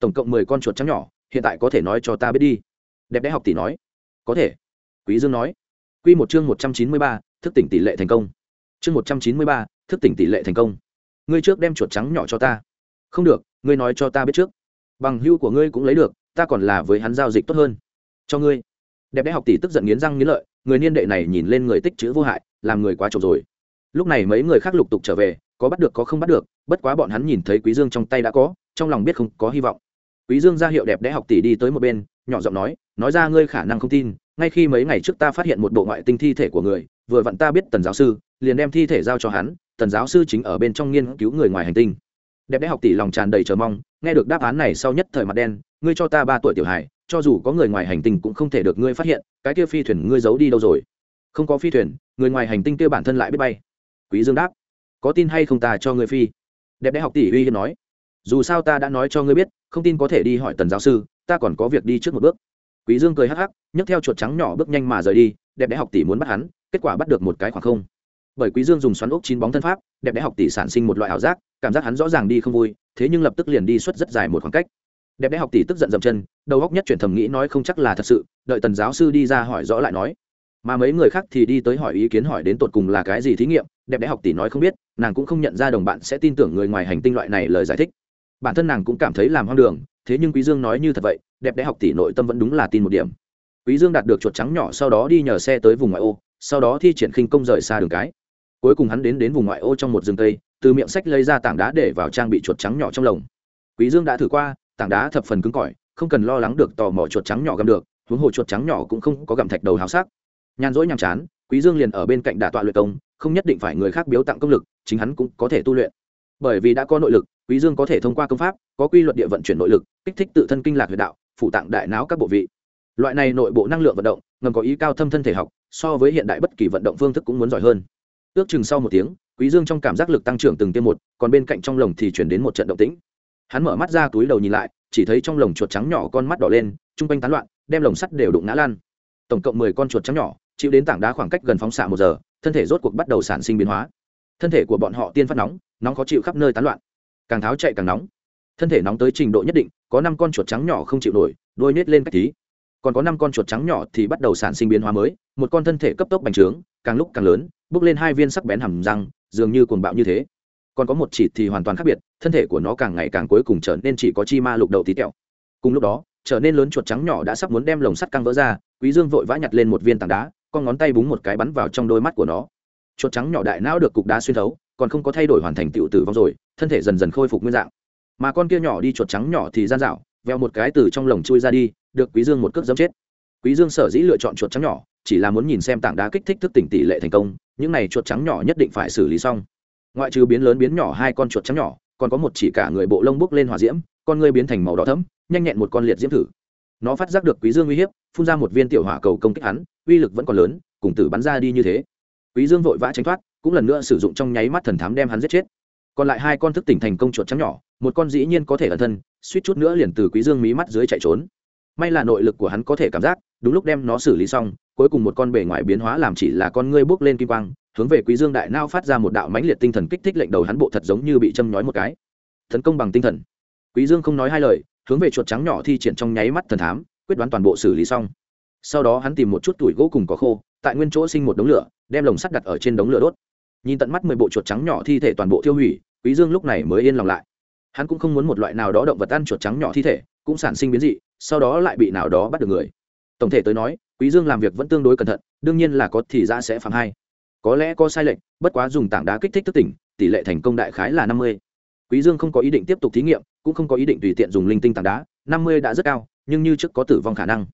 Tổng cộng mười con chuột trắng nhỏ, hiện tại có thể nói cho ta biết đi. Đẹp đẽ học tỷ nói, có thể. Quý dương nói. Quy một chương một trăm chín mươi ba thức tỉnh tỷ lệ thành công. Chương một trăm chín mươi ba, thức tỉnh tỷ lệ thành công. Ngươi trước đem chuột trắng nhỏ cho ta. Không được, ngươi nói cho ta biết trước. Bằng hưu của ngươi cũng lấy được, ta còn là với hắn giao dịch tốt hơn. Cho ngươi. Đẹp đẽ học tỷ tức giận nghiến răng nghiến lợi, người niên đệ này nhìn lên người tích chữ vô hại, làm người quá trộm rồi. Lúc này mấy người khác lục tục trở về, có bắt được có không bắt được, bất quá bọn hắn nhìn thấy quý dương trong tay đã có, trong lòng biết không có hy vọng. Quý dương ra hiệu đẹp đẽ học tỷ đi tới một bên, nhỏ giọng nói nói ra ngươi khả năng không tin, ngay khi mấy ngày trước ta phát hiện một bộ ngoại tinh thi thể của người vừa vặn ta biết tần giáo sư liền đem thi thể giao cho hắn tần giáo sư chính ở bên trong nghiên cứu người ngoài hành tinh. Đẹp đẽ học tỷ lòng tràn đầy chờ mong nghe được đáp án này sau nhất thời mặt đen ngươi cho ta ba tuổi tiểu hải, cho dù có người ngoài hành tinh cũng không thể được ngươi phát hiện cái kia phi thuyền ngươi giấu đi đâu rồi? Không có phi thuyền người ngoài hành tinh kia bản thân lại biết bay. Quý dương đáp có tin hay không ta cho ngươi phi? Đẹp đẽ học tỷ uy hiếp nói dù sao ta đã nói cho ngươi biết không tin có thể đi hỏi tần giáo sư ta còn có việc đi trước một bước. Quý dương cười hắc hắc nhấc theo chuột trắng nhỏ bước nhanh mà rời đi đẹp đẽ học tỷ muốn bắt hắn kết quả bắt được một cái khoảng không. Bởi quý dương dùng xoắn ốc chín bóng thân pháp, đẹp đẽ học tỷ sản sinh một loại ảo giác, cảm giác hắn rõ ràng đi không vui, thế nhưng lập tức liền đi suốt rất dài một khoảng cách. Đẹp đẽ học tỷ tức giận dậm chân, đầu góc nhất chuyển thầm nghĩ nói không chắc là thật sự, đợi tần giáo sư đi ra hỏi rõ lại nói. Mà mấy người khác thì đi tới hỏi ý kiến hỏi đến tột cùng là cái gì thí nghiệm, đẹp đẽ học tỷ nói không biết, nàng cũng không nhận ra đồng bạn sẽ tin tưởng người ngoài hành tinh loại này lời giải thích. Bản thân nàng cũng cảm thấy làm hoang đường, thế nhưng quý dương nói như thật vậy, đẹp đẽ học tỷ nội tâm vẫn đúng là tin một điểm. Quý dương đạt được chuột trắng nhỏ sau đó đi nhờ xe tới vùng ngoại ô sau đó thi triển khinh công rời xa đường cái. Cuối cùng hắn đến đến vùng ngoại ô trong một rừng cây, từ miệng sách lấy ra tảng đá để vào trang bị chuột trắng nhỏ trong lồng. Quý dương đã thử qua, tảng đá thập phần cứng cỏi, không cần lo lắng được tò mò chuột trắng nhỏ gặm được, huống hồ chuột trắng nhỏ cũng không có gặm thạch đầu háo sắc. Nhàn rỗi nhàm chán, quý dương liền ở bên cạnh đả tọa luyện công, không nhất định phải người khác biếu tặng công lực, chính hắn cũng có thể tu luyện. Bởi vì đã có nội lực, quý dương có thể thông qua công pháp, có quy luật địa vận chuyển nội lực, kích thích tự thân kinh lạc huyệt đạo, phụ tạng đại não các bộ vị. Loại này nội bộ năng lượng vận động ngầm có ý cao thâm thân thể học, so với hiện đại bất kỳ vận động phương thức cũng muốn giỏi hơn. Ước chừng sau một tiếng, quý dương trong cảm giác lực tăng trưởng từng tiêm một, còn bên cạnh trong lồng thì chuyển đến một trận động tĩnh. Hắn mở mắt ra túi đầu nhìn lại, chỉ thấy trong lồng chuột trắng nhỏ con mắt đỏ lên trung quanh tán loạn, đem lồng sắt đều đụng ngã lan tổng cộng mười con chuột trắng nhỏ, chịu đến tảng đá khoảng cách gần phóng xạ một giờ, thân thể rốt cuộc bắt đầu sản sinh biến hóa. Thân thể của bọn họ tiên phát nóng nóng khó chịu khắp nơi tán loạn. Càng tháo chạy càng nóng. Thân thể nóng tới trình độ nhất định, có năm con chuột trắng nhỏ không chịu nổi đôi nết lên cách tí còn có năm con chuột trắng nhỏ thì bắt đầu sản sinh biến hóa mới, một con thân thể cấp tốc bành trướng, càng lúc càng lớn, bước lên hai viên sắc bén hầm răng, dường như cuồng bạo như thế. Còn có một chỉ thì hoàn toàn khác biệt, thân thể của nó càng ngày càng cuối cùng trở nên chỉ có chi ma lục đầu tí tẹo. Cùng lúc đó, trở nên lớn chuột trắng nhỏ đã sắp muốn đem lồng sắt căng vỡ ra, quý dương vội vã nhặt lên một viên tảng đá, con ngón tay búng một cái bắn vào trong đôi mắt của nó. Chuột trắng nhỏ đại não được cục đá xuyên thấu, còn không có thay đổi hoàn thành tựu tử vong rồi, thân thể dần dần khôi phục nguyên dạng. Mà con kia nhỏ đi chuột trắng nhỏ thì gian dạo, veo một cái từ trong lồng chui ra đi được quý dương một cước dẫm chết. Quý dương sở dĩ lựa chọn chuột trắng nhỏ, chỉ là muốn nhìn xem tảng đá kích thích thức tỉnh tỷ lệ thành công, những này chuột trắng nhỏ nhất định phải xử lý xong. Ngoại trừ biến lớn biến nhỏ hai con chuột trắng nhỏ, còn có một chỉ cả người bộ lông bốc lên hỏa diễm, con ngươi biến thành màu đỏ thẫm, nhanh nhẹn một con liệt diễm thử. Nó phát giác được quý dương uy hiếp, phun ra một viên tiểu hỏa cầu công kích hắn, uy lực vẫn còn lớn, cùng tử bắn ra đi như thế. Quý dương vội vã tránh thoát, cũng lần nữa sử dụng trong nháy mắt thần thám đem hắn giết chết. Còn lại hai con thức tỉnh thành công chuột trắng nhỏ, một con dĩ nhiên có thể ẩn thân, suýt chút nữa liền từ quý dương mí mắt dưới chạy trốn may là nội lực của hắn có thể cảm giác, đúng lúc đem nó xử lý xong, cuối cùng một con bể ngoài biến hóa làm chỉ là con ngươi bước lên kim quang, hướng về quý dương đại nao phát ra một đạo mãnh liệt tinh thần kích thích lệnh đầu hắn bộ thật giống như bị châm nhói một cái. Tấn công bằng tinh thần. Quý dương không nói hai lời, hướng về chuột trắng nhỏ thi triển trong nháy mắt thần thám, quyết đoán toàn bộ xử lý xong. Sau đó hắn tìm một chút tuổi gỗ cùng có khô, tại nguyên chỗ sinh một đống lửa, đem lồng sắt đặt ở trên đống lửa đốt. Nhìn tận mắt mười bộ chuột trắng nhỏ thi thể toàn bộ tiêu hủy, quý dương lúc này mới yên lòng lại. Hắn cũng không muốn một loại nào đó động vật ăn chuột trắng nhỏ thi thể, cũng sản sinh biến dị sau đó lại bị nào đó bắt được người. Tổng thể tới nói, quý dương làm việc vẫn tương đối cẩn thận, đương nhiên là có thì ra sẽ phạm hai. Có lẽ có sai lệch, bất quá dùng tảng đá kích thích thức tỉnh, tỷ lệ thành công đại khái là năm mươi. Quý dương không có ý định tiếp tục thí nghiệm, cũng không có ý định tùy tiện dùng linh tinh tảng đá, năm mươi đã rất cao, nhưng như trước có tử vong khả năng.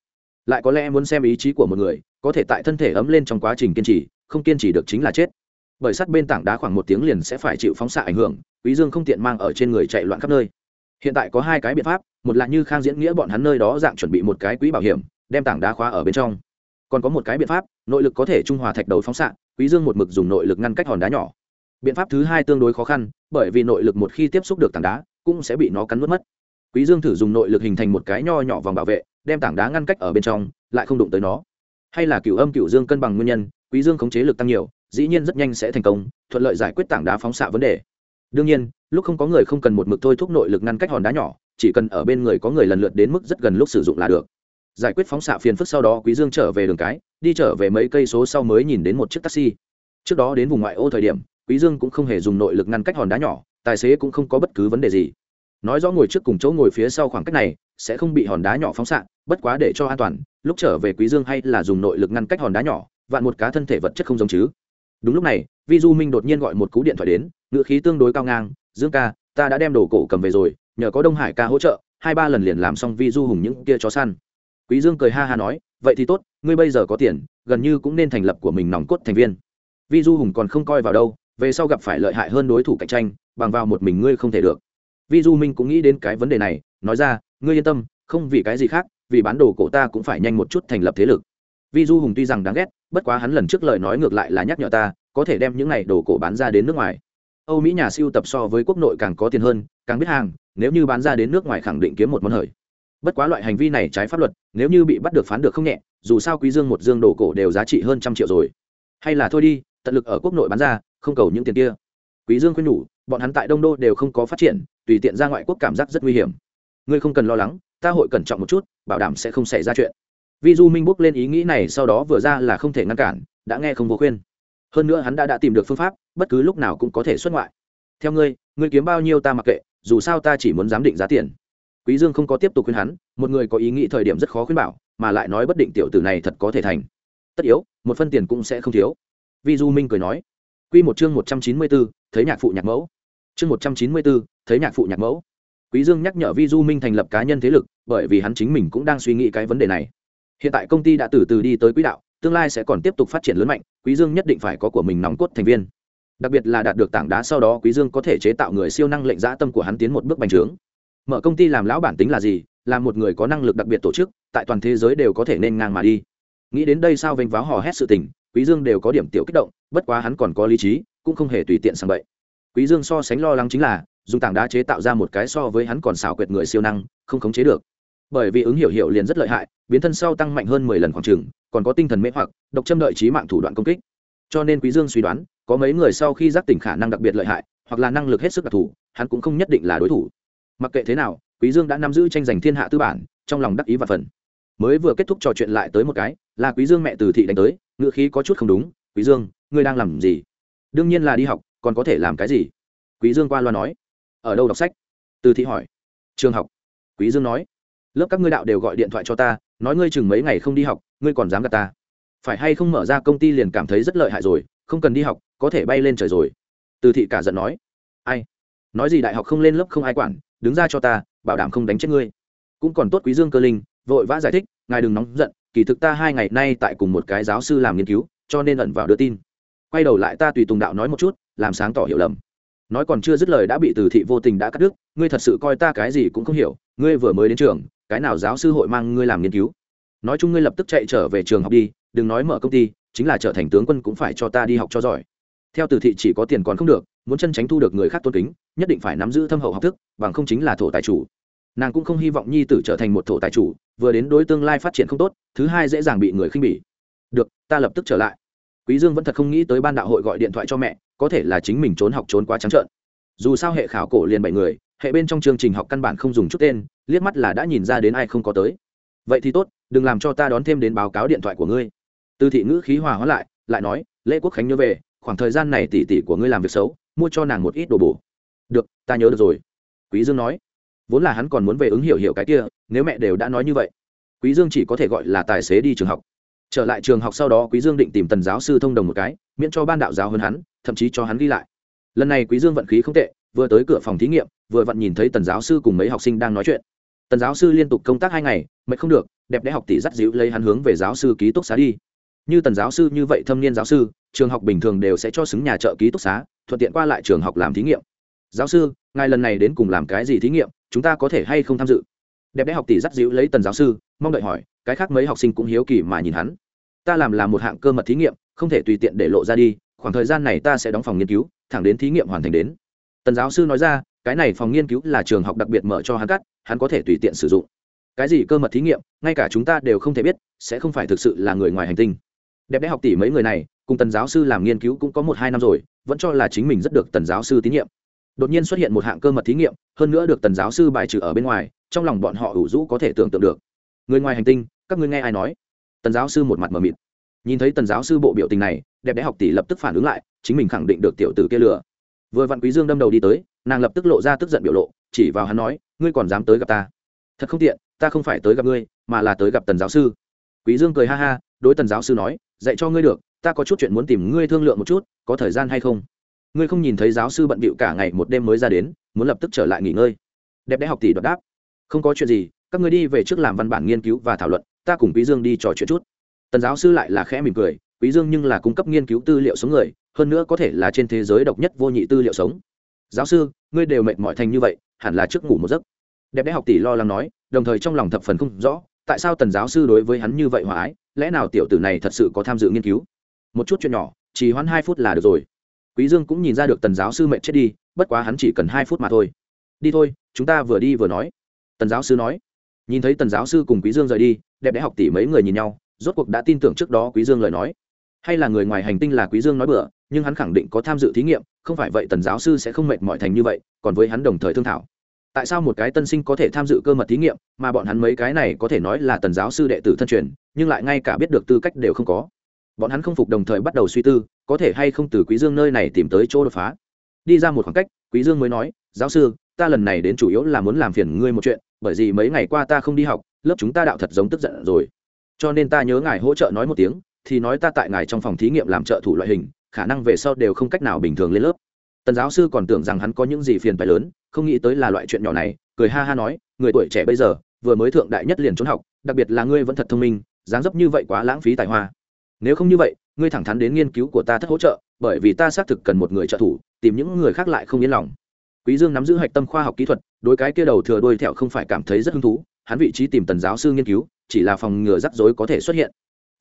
Lại có lẽ muốn xem ý chí của một người, có thể tại thân thể ấm lên trong quá trình kiên trì, không kiên trì được chính là chết. Bởi sắt bên tảng đá khoảng một tiếng liền sẽ phải chịu phóng xạ ảnh hưởng, quý dương không tiện mang ở trên người chạy loạn khắp nơi hiện tại có hai cái biện pháp, một là như khang diễn nghĩa bọn hắn nơi đó dạng chuẩn bị một cái quỹ bảo hiểm, đem tảng đá khóa ở bên trong. Còn có một cái biện pháp, nội lực có thể trung hòa thạch đầu phóng xạ, quý dương một mực dùng nội lực ngăn cách hòn đá nhỏ. Biện pháp thứ hai tương đối khó khăn, bởi vì nội lực một khi tiếp xúc được tảng đá, cũng sẽ bị nó cắn mất mất. Quý dương thử dùng nội lực hình thành một cái nho nhỏ vòng bảo vệ, đem tảng đá ngăn cách ở bên trong, lại không đụng tới nó. Hay là cửu âm cửu dương cân bằng nguyên nhân, quý dương khống chế lực tăng nhiều, dĩ nhiên rất nhanh sẽ thành công, thuận lợi giải quyết tảng đá phóng xạ vấn đề. Đương nhiên lúc không có người không cần một mực thôi thúc nội lực ngăn cách hòn đá nhỏ, chỉ cần ở bên người có người lần lượt đến mức rất gần lúc sử dụng là được. Giải quyết phóng xạ phiền phức sau đó quý dương trở về đường cái, đi trở về mấy cây số sau mới nhìn đến một chiếc taxi. Trước đó đến vùng ngoại ô thời điểm, quý dương cũng không hề dùng nội lực ngăn cách hòn đá nhỏ, tài xế cũng không có bất cứ vấn đề gì. Nói rõ ngồi trước cùng chỗ ngồi phía sau khoảng cách này, sẽ không bị hòn đá nhỏ phóng xạ, bất quá để cho an toàn, lúc trở về quý dương hay là dùng nội lực ngăn cách hòn đá nhỏ, vạn một cá thân thể vật chất không giống chứ. Đúng lúc này vi du minh đột nhiên gọi một cú điện thoại đến ngựa khí tương đối cao ngang, dương ca, ta đã đem đồ cổ cầm về rồi, nhờ có đông hải ca hỗ trợ, hai ba lần liền làm xong vi du hùng những kia chó săn. Quý dương cười ha ha nói, vậy thì tốt, ngươi bây giờ có tiền, gần như cũng nên thành lập của mình nòng cốt thành viên. Vi du hùng còn không coi vào đâu, về sau gặp phải lợi hại hơn đối thủ cạnh tranh, bằng vào một mình ngươi không thể được. Vi du minh cũng nghĩ đến cái vấn đề này, nói ra, ngươi yên tâm, không vì cái gì khác, vì bán đồ cổ ta cũng phải nhanh một chút thành lập thế lực. Vi du hùng tuy rằng đáng ghét, bất quá hắn lần trước lời nói ngược lại là nhắc nhở ta, có thể đem những này đồ cổ bán ra đến nước ngoài âu mỹ nhà siêu tập so với quốc nội càng có tiền hơn, càng biết hàng, nếu như bán ra đến nước ngoài khẳng định kiếm một món hời. Bất quá loại hành vi này trái pháp luật, nếu như bị bắt được phán được không nhẹ, dù sao quý dương một dương đồ cổ đều giá trị hơn trăm triệu rồi. Hay là thôi đi, tận lực ở quốc nội bán ra, không cầu những tiền kia. Quý dương khuyên nhủ, bọn hắn tại đông đô đều không có phát triển, tùy tiện ra ngoại quốc cảm giác rất nguy hiểm. Ngươi không cần lo lắng, ta hội cẩn trọng một chút, bảo đảm sẽ không xảy ra chuyện. Vi du minh bước lên ý nghĩ này sau đó vừa ra là không thể ngăn cản, đã nghe không vô khuyên hơn nữa hắn đã đã tìm được phương pháp bất cứ lúc nào cũng có thể xuất ngoại. Theo ngươi ngươi kiếm bao nhiêu ta mặc kệ dù sao ta chỉ muốn giám định giá tiền. Quý dương không có tiếp tục khuyên hắn một người có ý nghĩ thời điểm rất khó khuyên bảo mà lại nói bất định tiểu tử này thật có thể thành. Tất yếu một phân tiền cũng sẽ không thiếu. Vi du minh cười nói. Quy một chương một trăm chín mươi 194, thấy nhạc phụ nhạc mẫu. Chương một trăm chín mươi 194, thấy nhạc phụ nhạc mẫu. Quý dương nhắc nhở vi du minh thành lập cá nhân thế lực bởi vì hắn chính mình cũng đang suy nghĩ cái vấn đề này. Hiện tại công ty đã từ từ đi tới quỹ đạo tương lai sẽ còn tiếp tục phát triển lớn mạnh, quý dương nhất định phải có của mình nòng cốt thành viên. Đặc biệt là đạt được tảng đá sau đó, quý dương có thể chế tạo người siêu năng lệnh dã tâm của hắn tiến một bước bành trướng. Mở công ty làm lão bản tính là gì? Là một người có năng lực đặc biệt tổ chức, tại toàn thế giới đều có thể nên ngang mà đi. Nghĩ đến đây sao vênh váo hò hét sự tình, quý dương đều có điểm tiểu kích động, bất quá hắn còn có lý trí, cũng không hề tùy tiện sang bậy. Quý dương so sánh lo lắng chính là, dùng tảng đá chế tạo ra một cái so với hắn còn xảo quyệt người siêu năng, không khống chế được bởi vì ứng hiểu hiểu liền rất lợi hại, biến thân sau tăng mạnh hơn mười lần khoảng trường còn có tinh thần mê hoặc, độc châm đợi trí mạng thủ đoạn công kích. Cho nên quý dương suy đoán, có mấy người sau khi giác tỉnh khả năng đặc biệt lợi hại, hoặc là năng lực hết sức đặc thù, hắn cũng không nhất định là đối thủ. Mặc kệ thế nào, quý dương đã nắm giữ tranh giành thiên hạ tư bản, trong lòng đắc ý và phần. Mới vừa kết thúc trò chuyện lại tới một cái, là quý dương mẹ từ thị đánh tới ngựa khí có chút không đúng, quý dương, ngươi đang làm gì? Đương nhiên là đi học, còn có thể làm cái gì? Quý dương qua loa nói. Ở đâu đọc sách? Từ thị hỏi. Trường học. Quý dương nói lớp các ngươi đạo đều gọi điện thoại cho ta, nói ngươi chừng mấy ngày không đi học, ngươi còn dám gạt ta. Phải hay không mở ra công ty liền cảm thấy rất lợi hại rồi, không cần đi học, có thể bay lên trời rồi. Từ thị cả giận nói. Ai? Nói gì đại học không lên lớp không ai quản, đứng ra cho ta, bảo đảm không đánh chết ngươi. Cũng còn tốt quý dương cơ linh, vội vã giải thích, ngài đừng nóng giận, kỳ thực ta hai ngày nay tại cùng một cái giáo sư làm nghiên cứu, cho nên ẩn vào đưa tin. Quay đầu lại ta tùy tùng đạo nói một chút, làm sáng tỏ hiểu lầm. Nói còn chưa dứt lời đã bị từ thị vô tình đã cắt đứt, ngươi thật sự coi ta cái gì cũng không hiểu, ngươi vừa mới đến trường cái nào giáo sư hội mang ngươi làm nghiên cứu? Nói chung ngươi lập tức chạy trở về trường học đi, đừng nói mở công ty, chính là trở thành tướng quân cũng phải cho ta đi học cho giỏi. Theo từ thị chỉ có tiền còn không được, muốn chân tránh thu được người khác tôn kính, nhất định phải nắm giữ thâm hậu học thức, bằng không chính là thổ tài chủ. Nàng cũng không hy vọng nhi tử trở thành một thổ tài chủ, vừa đến đối tương lai phát triển không tốt, thứ hai dễ dàng bị người khinh bỉ. Được, ta lập tức trở lại. Quý dương vẫn thật không nghĩ tới ban đạo hội gọi điện thoại cho mẹ, có thể là chính mình trốn học trốn quá trắng trợn. Dù sao hệ khảo cổ liền bảy người, hệ bên trong chương trình học căn bản không dùng chút tên liếc mắt là đã nhìn ra đến ai không có tới. Vậy thì tốt, đừng làm cho ta đón thêm đến báo cáo điện thoại của ngươi. Từ thị ngữ khí hòa hóa lại lại nói, lễ quốc khánh nhớ về, khoảng thời gian này tỷ tỷ của ngươi làm việc xấu, mua cho nàng một ít đồ bổ. Được, ta nhớ được rồi. Quý dương nói. Vốn là hắn còn muốn về ứng hiểu hiểu cái kia, nếu mẹ đều đã nói như vậy. Quý dương chỉ có thể gọi là tài xế đi trường học. Trở lại trường học sau đó, quý dương định tìm tần giáo sư thông đồng một cái, miễn cho ban đạo giáo hơn hắn, thậm chí cho hắn ghi lại. Lần này quý dương vận khí không tệ, vừa tới cửa phòng thí nghiệm, vừa vặn nhìn thấy tần giáo sư cùng mấy học sinh đang nói chuyện tần giáo sư liên tục công tác hai ngày, mệt không được, đẹp đẽ học tỷ dắt dịu lấy hắn hướng về giáo sư ký túc xá đi. Như tần giáo sư, như vậy thâm niên giáo sư, trường học bình thường đều sẽ cho xứng nhà trợ ký túc xá, thuận tiện qua lại trường học làm thí nghiệm. Giáo sư, ngài lần này đến cùng làm cái gì thí nghiệm, chúng ta có thể hay không tham dự? Đẹp đẽ học tỷ dắt dịu lấy tần giáo sư, mong đợi hỏi, cái khác mấy học sinh cũng hiếu kỳ mà nhìn hắn. Ta làm là một hạng cơ mật thí nghiệm, không thể tùy tiện để lộ ra đi, khoảng thời gian này ta sẽ đóng phòng nghiên cứu, thẳng đến thí nghiệm hoàn thành đến. Tần giáo sư nói ra cái này phòng nghiên cứu là trường học đặc biệt mở cho hắn cắt, hắn có thể tùy tiện sử dụng. Cái gì cơ mật thí nghiệm, ngay cả chúng ta đều không thể biết, sẽ không phải thực sự là người ngoài hành tinh. Đẹp đẽ học tỷ mấy người này, cùng tần giáo sư làm nghiên cứu cũng có một hai năm rồi, vẫn cho là chính mình rất được tần giáo sư tín nhiệm. Đột nhiên xuất hiện một hạng cơ mật thí nghiệm, hơn nữa được tần giáo sư bài trừ ở bên ngoài, trong lòng bọn họ ủ rũ có thể tưởng tượng được. Người ngoài hành tinh, các ngươi nghe ai nói? Tần giáo sư một mặt mờ mịt. Nhìn thấy tần giáo sư bộ biểu tình này, đẹp đẽ học tỷ lập tức phản ứng lại, chính mình khẳng định được tiểu tử kia lừa. Vừa vạn quý dương đâm đầu đi tới nàng lập tức lộ ra tức giận biểu lộ, chỉ vào hắn nói, ngươi còn dám tới gặp ta? Thật không tiện, ta không phải tới gặp ngươi, mà là tới gặp tần giáo sư. Quý dương cười ha ha, đối tần giáo sư nói, dạy cho ngươi được, ta có chút chuyện muốn tìm ngươi thương lượng một chút, có thời gian hay không? Ngươi không nhìn thấy giáo sư bận bịu cả ngày một đêm mới ra đến, muốn lập tức trở lại nghỉ ngơi. Đẹp đẽ học tỷ đoạt đáp, không có chuyện gì, các ngươi đi về trước làm văn bản nghiên cứu và thảo luận, ta cùng quý dương đi trò chuyện chút. Tần giáo sư lại là khẽ mỉm cười, quý dương nhưng là cung cấp nghiên cứu tư liệu sống người, hơn nữa có thể là trên thế giới độc nhất vô nhị tư liệu sống giáo sư, ngươi đều mệt mỏi thành như vậy, hẳn là trước ngủ một giấc. Đẹp đẽ học tỷ lo lắng nói, đồng thời trong lòng thập phần không rõ, tại sao tần giáo sư đối với hắn như vậy hòa ái, lẽ nào tiểu tử này thật sự có tham dự nghiên cứu? Một chút chuyện nhỏ, chỉ hoãn hai phút là được rồi. Quý dương cũng nhìn ra được tần giáo sư mệt chết đi, bất quá hắn chỉ cần hai phút mà thôi. Đi thôi, chúng ta vừa đi vừa nói. Tần giáo sư nói. Nhìn thấy tần giáo sư cùng quý dương rời đi, đẹp đẽ học tỷ mấy người nhìn nhau, rốt cuộc đã tin tưởng trước đó quý dương lời nói hay là người ngoài hành tinh là quý dương nói bừa, nhưng hắn khẳng định có tham dự thí nghiệm, không phải vậy tần giáo sư sẽ không mệt mỏi thành như vậy, còn với hắn đồng thời thương thảo. Tại sao một cái tân sinh có thể tham dự cơ mật thí nghiệm, mà bọn hắn mấy cái này có thể nói là tần giáo sư đệ tử thân truyền, nhưng lại ngay cả biết được tư cách đều không có. Bọn hắn không phục đồng thời bắt đầu suy tư, có thể hay không từ quý dương nơi này tìm tới chỗ đột phá. Đi ra một khoảng cách, quý dương mới nói, giáo sư, ta lần này đến chủ yếu là muốn làm phiền ngươi một chuyện, bởi vì mấy ngày qua ta không đi học, lớp chúng ta đạo thật giống tức giận rồi. Cho nên ta nhớ ngài hỗ trợ nói một tiếng thì nói ta tại ngài trong phòng thí nghiệm làm trợ thủ loại hình, khả năng về sau đều không cách nào bình thường lên lớp. Tần giáo sư còn tưởng rằng hắn có những gì phiền phải lớn, không nghĩ tới là loại chuyện nhỏ này, cười ha ha nói, người tuổi trẻ bây giờ, vừa mới thượng đại nhất liền trốn học, đặc biệt là ngươi vẫn thật thông minh, dáng dấp như vậy quá lãng phí tài hoa. Nếu không như vậy, ngươi thẳng thắn đến nghiên cứu của ta thất hỗ trợ, bởi vì ta xác thực cần một người trợ thủ, tìm những người khác lại không yên lòng. Quý dương nắm giữ hạch tâm khoa học kỹ thuật, đối cái kia đầu thừa đuôi thẹo không phải cảm thấy rất hứng thú, hắn vị trí tìm tần giáo sư nghiên cứu, chỉ là phòng ngừa rắc rối có thể xuất hiện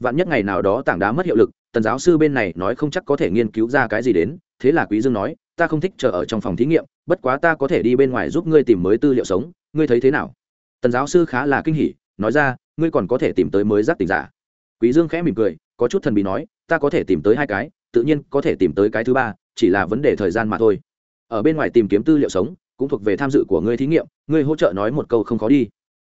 vạn nhất ngày nào đó tảng đá mất hiệu lực, tần giáo sư bên này nói không chắc có thể nghiên cứu ra cái gì đến, thế là quý dương nói, ta không thích chờ ở trong phòng thí nghiệm, bất quá ta có thể đi bên ngoài giúp ngươi tìm mới tư liệu sống, ngươi thấy thế nào? Tần giáo sư khá là kinh hỉ, nói ra, ngươi còn có thể tìm tới mới giác tỉnh giả. Quý dương khẽ mỉm cười, có chút thần bí nói, ta có thể tìm tới hai cái, tự nhiên có thể tìm tới cái thứ ba, chỉ là vấn đề thời gian mà thôi. Ở bên ngoài tìm kiếm tư liệu sống, cũng thuộc về tham dự của ngươi thí nghiệm, ngươi hỗ trợ nói một câu không khó đi.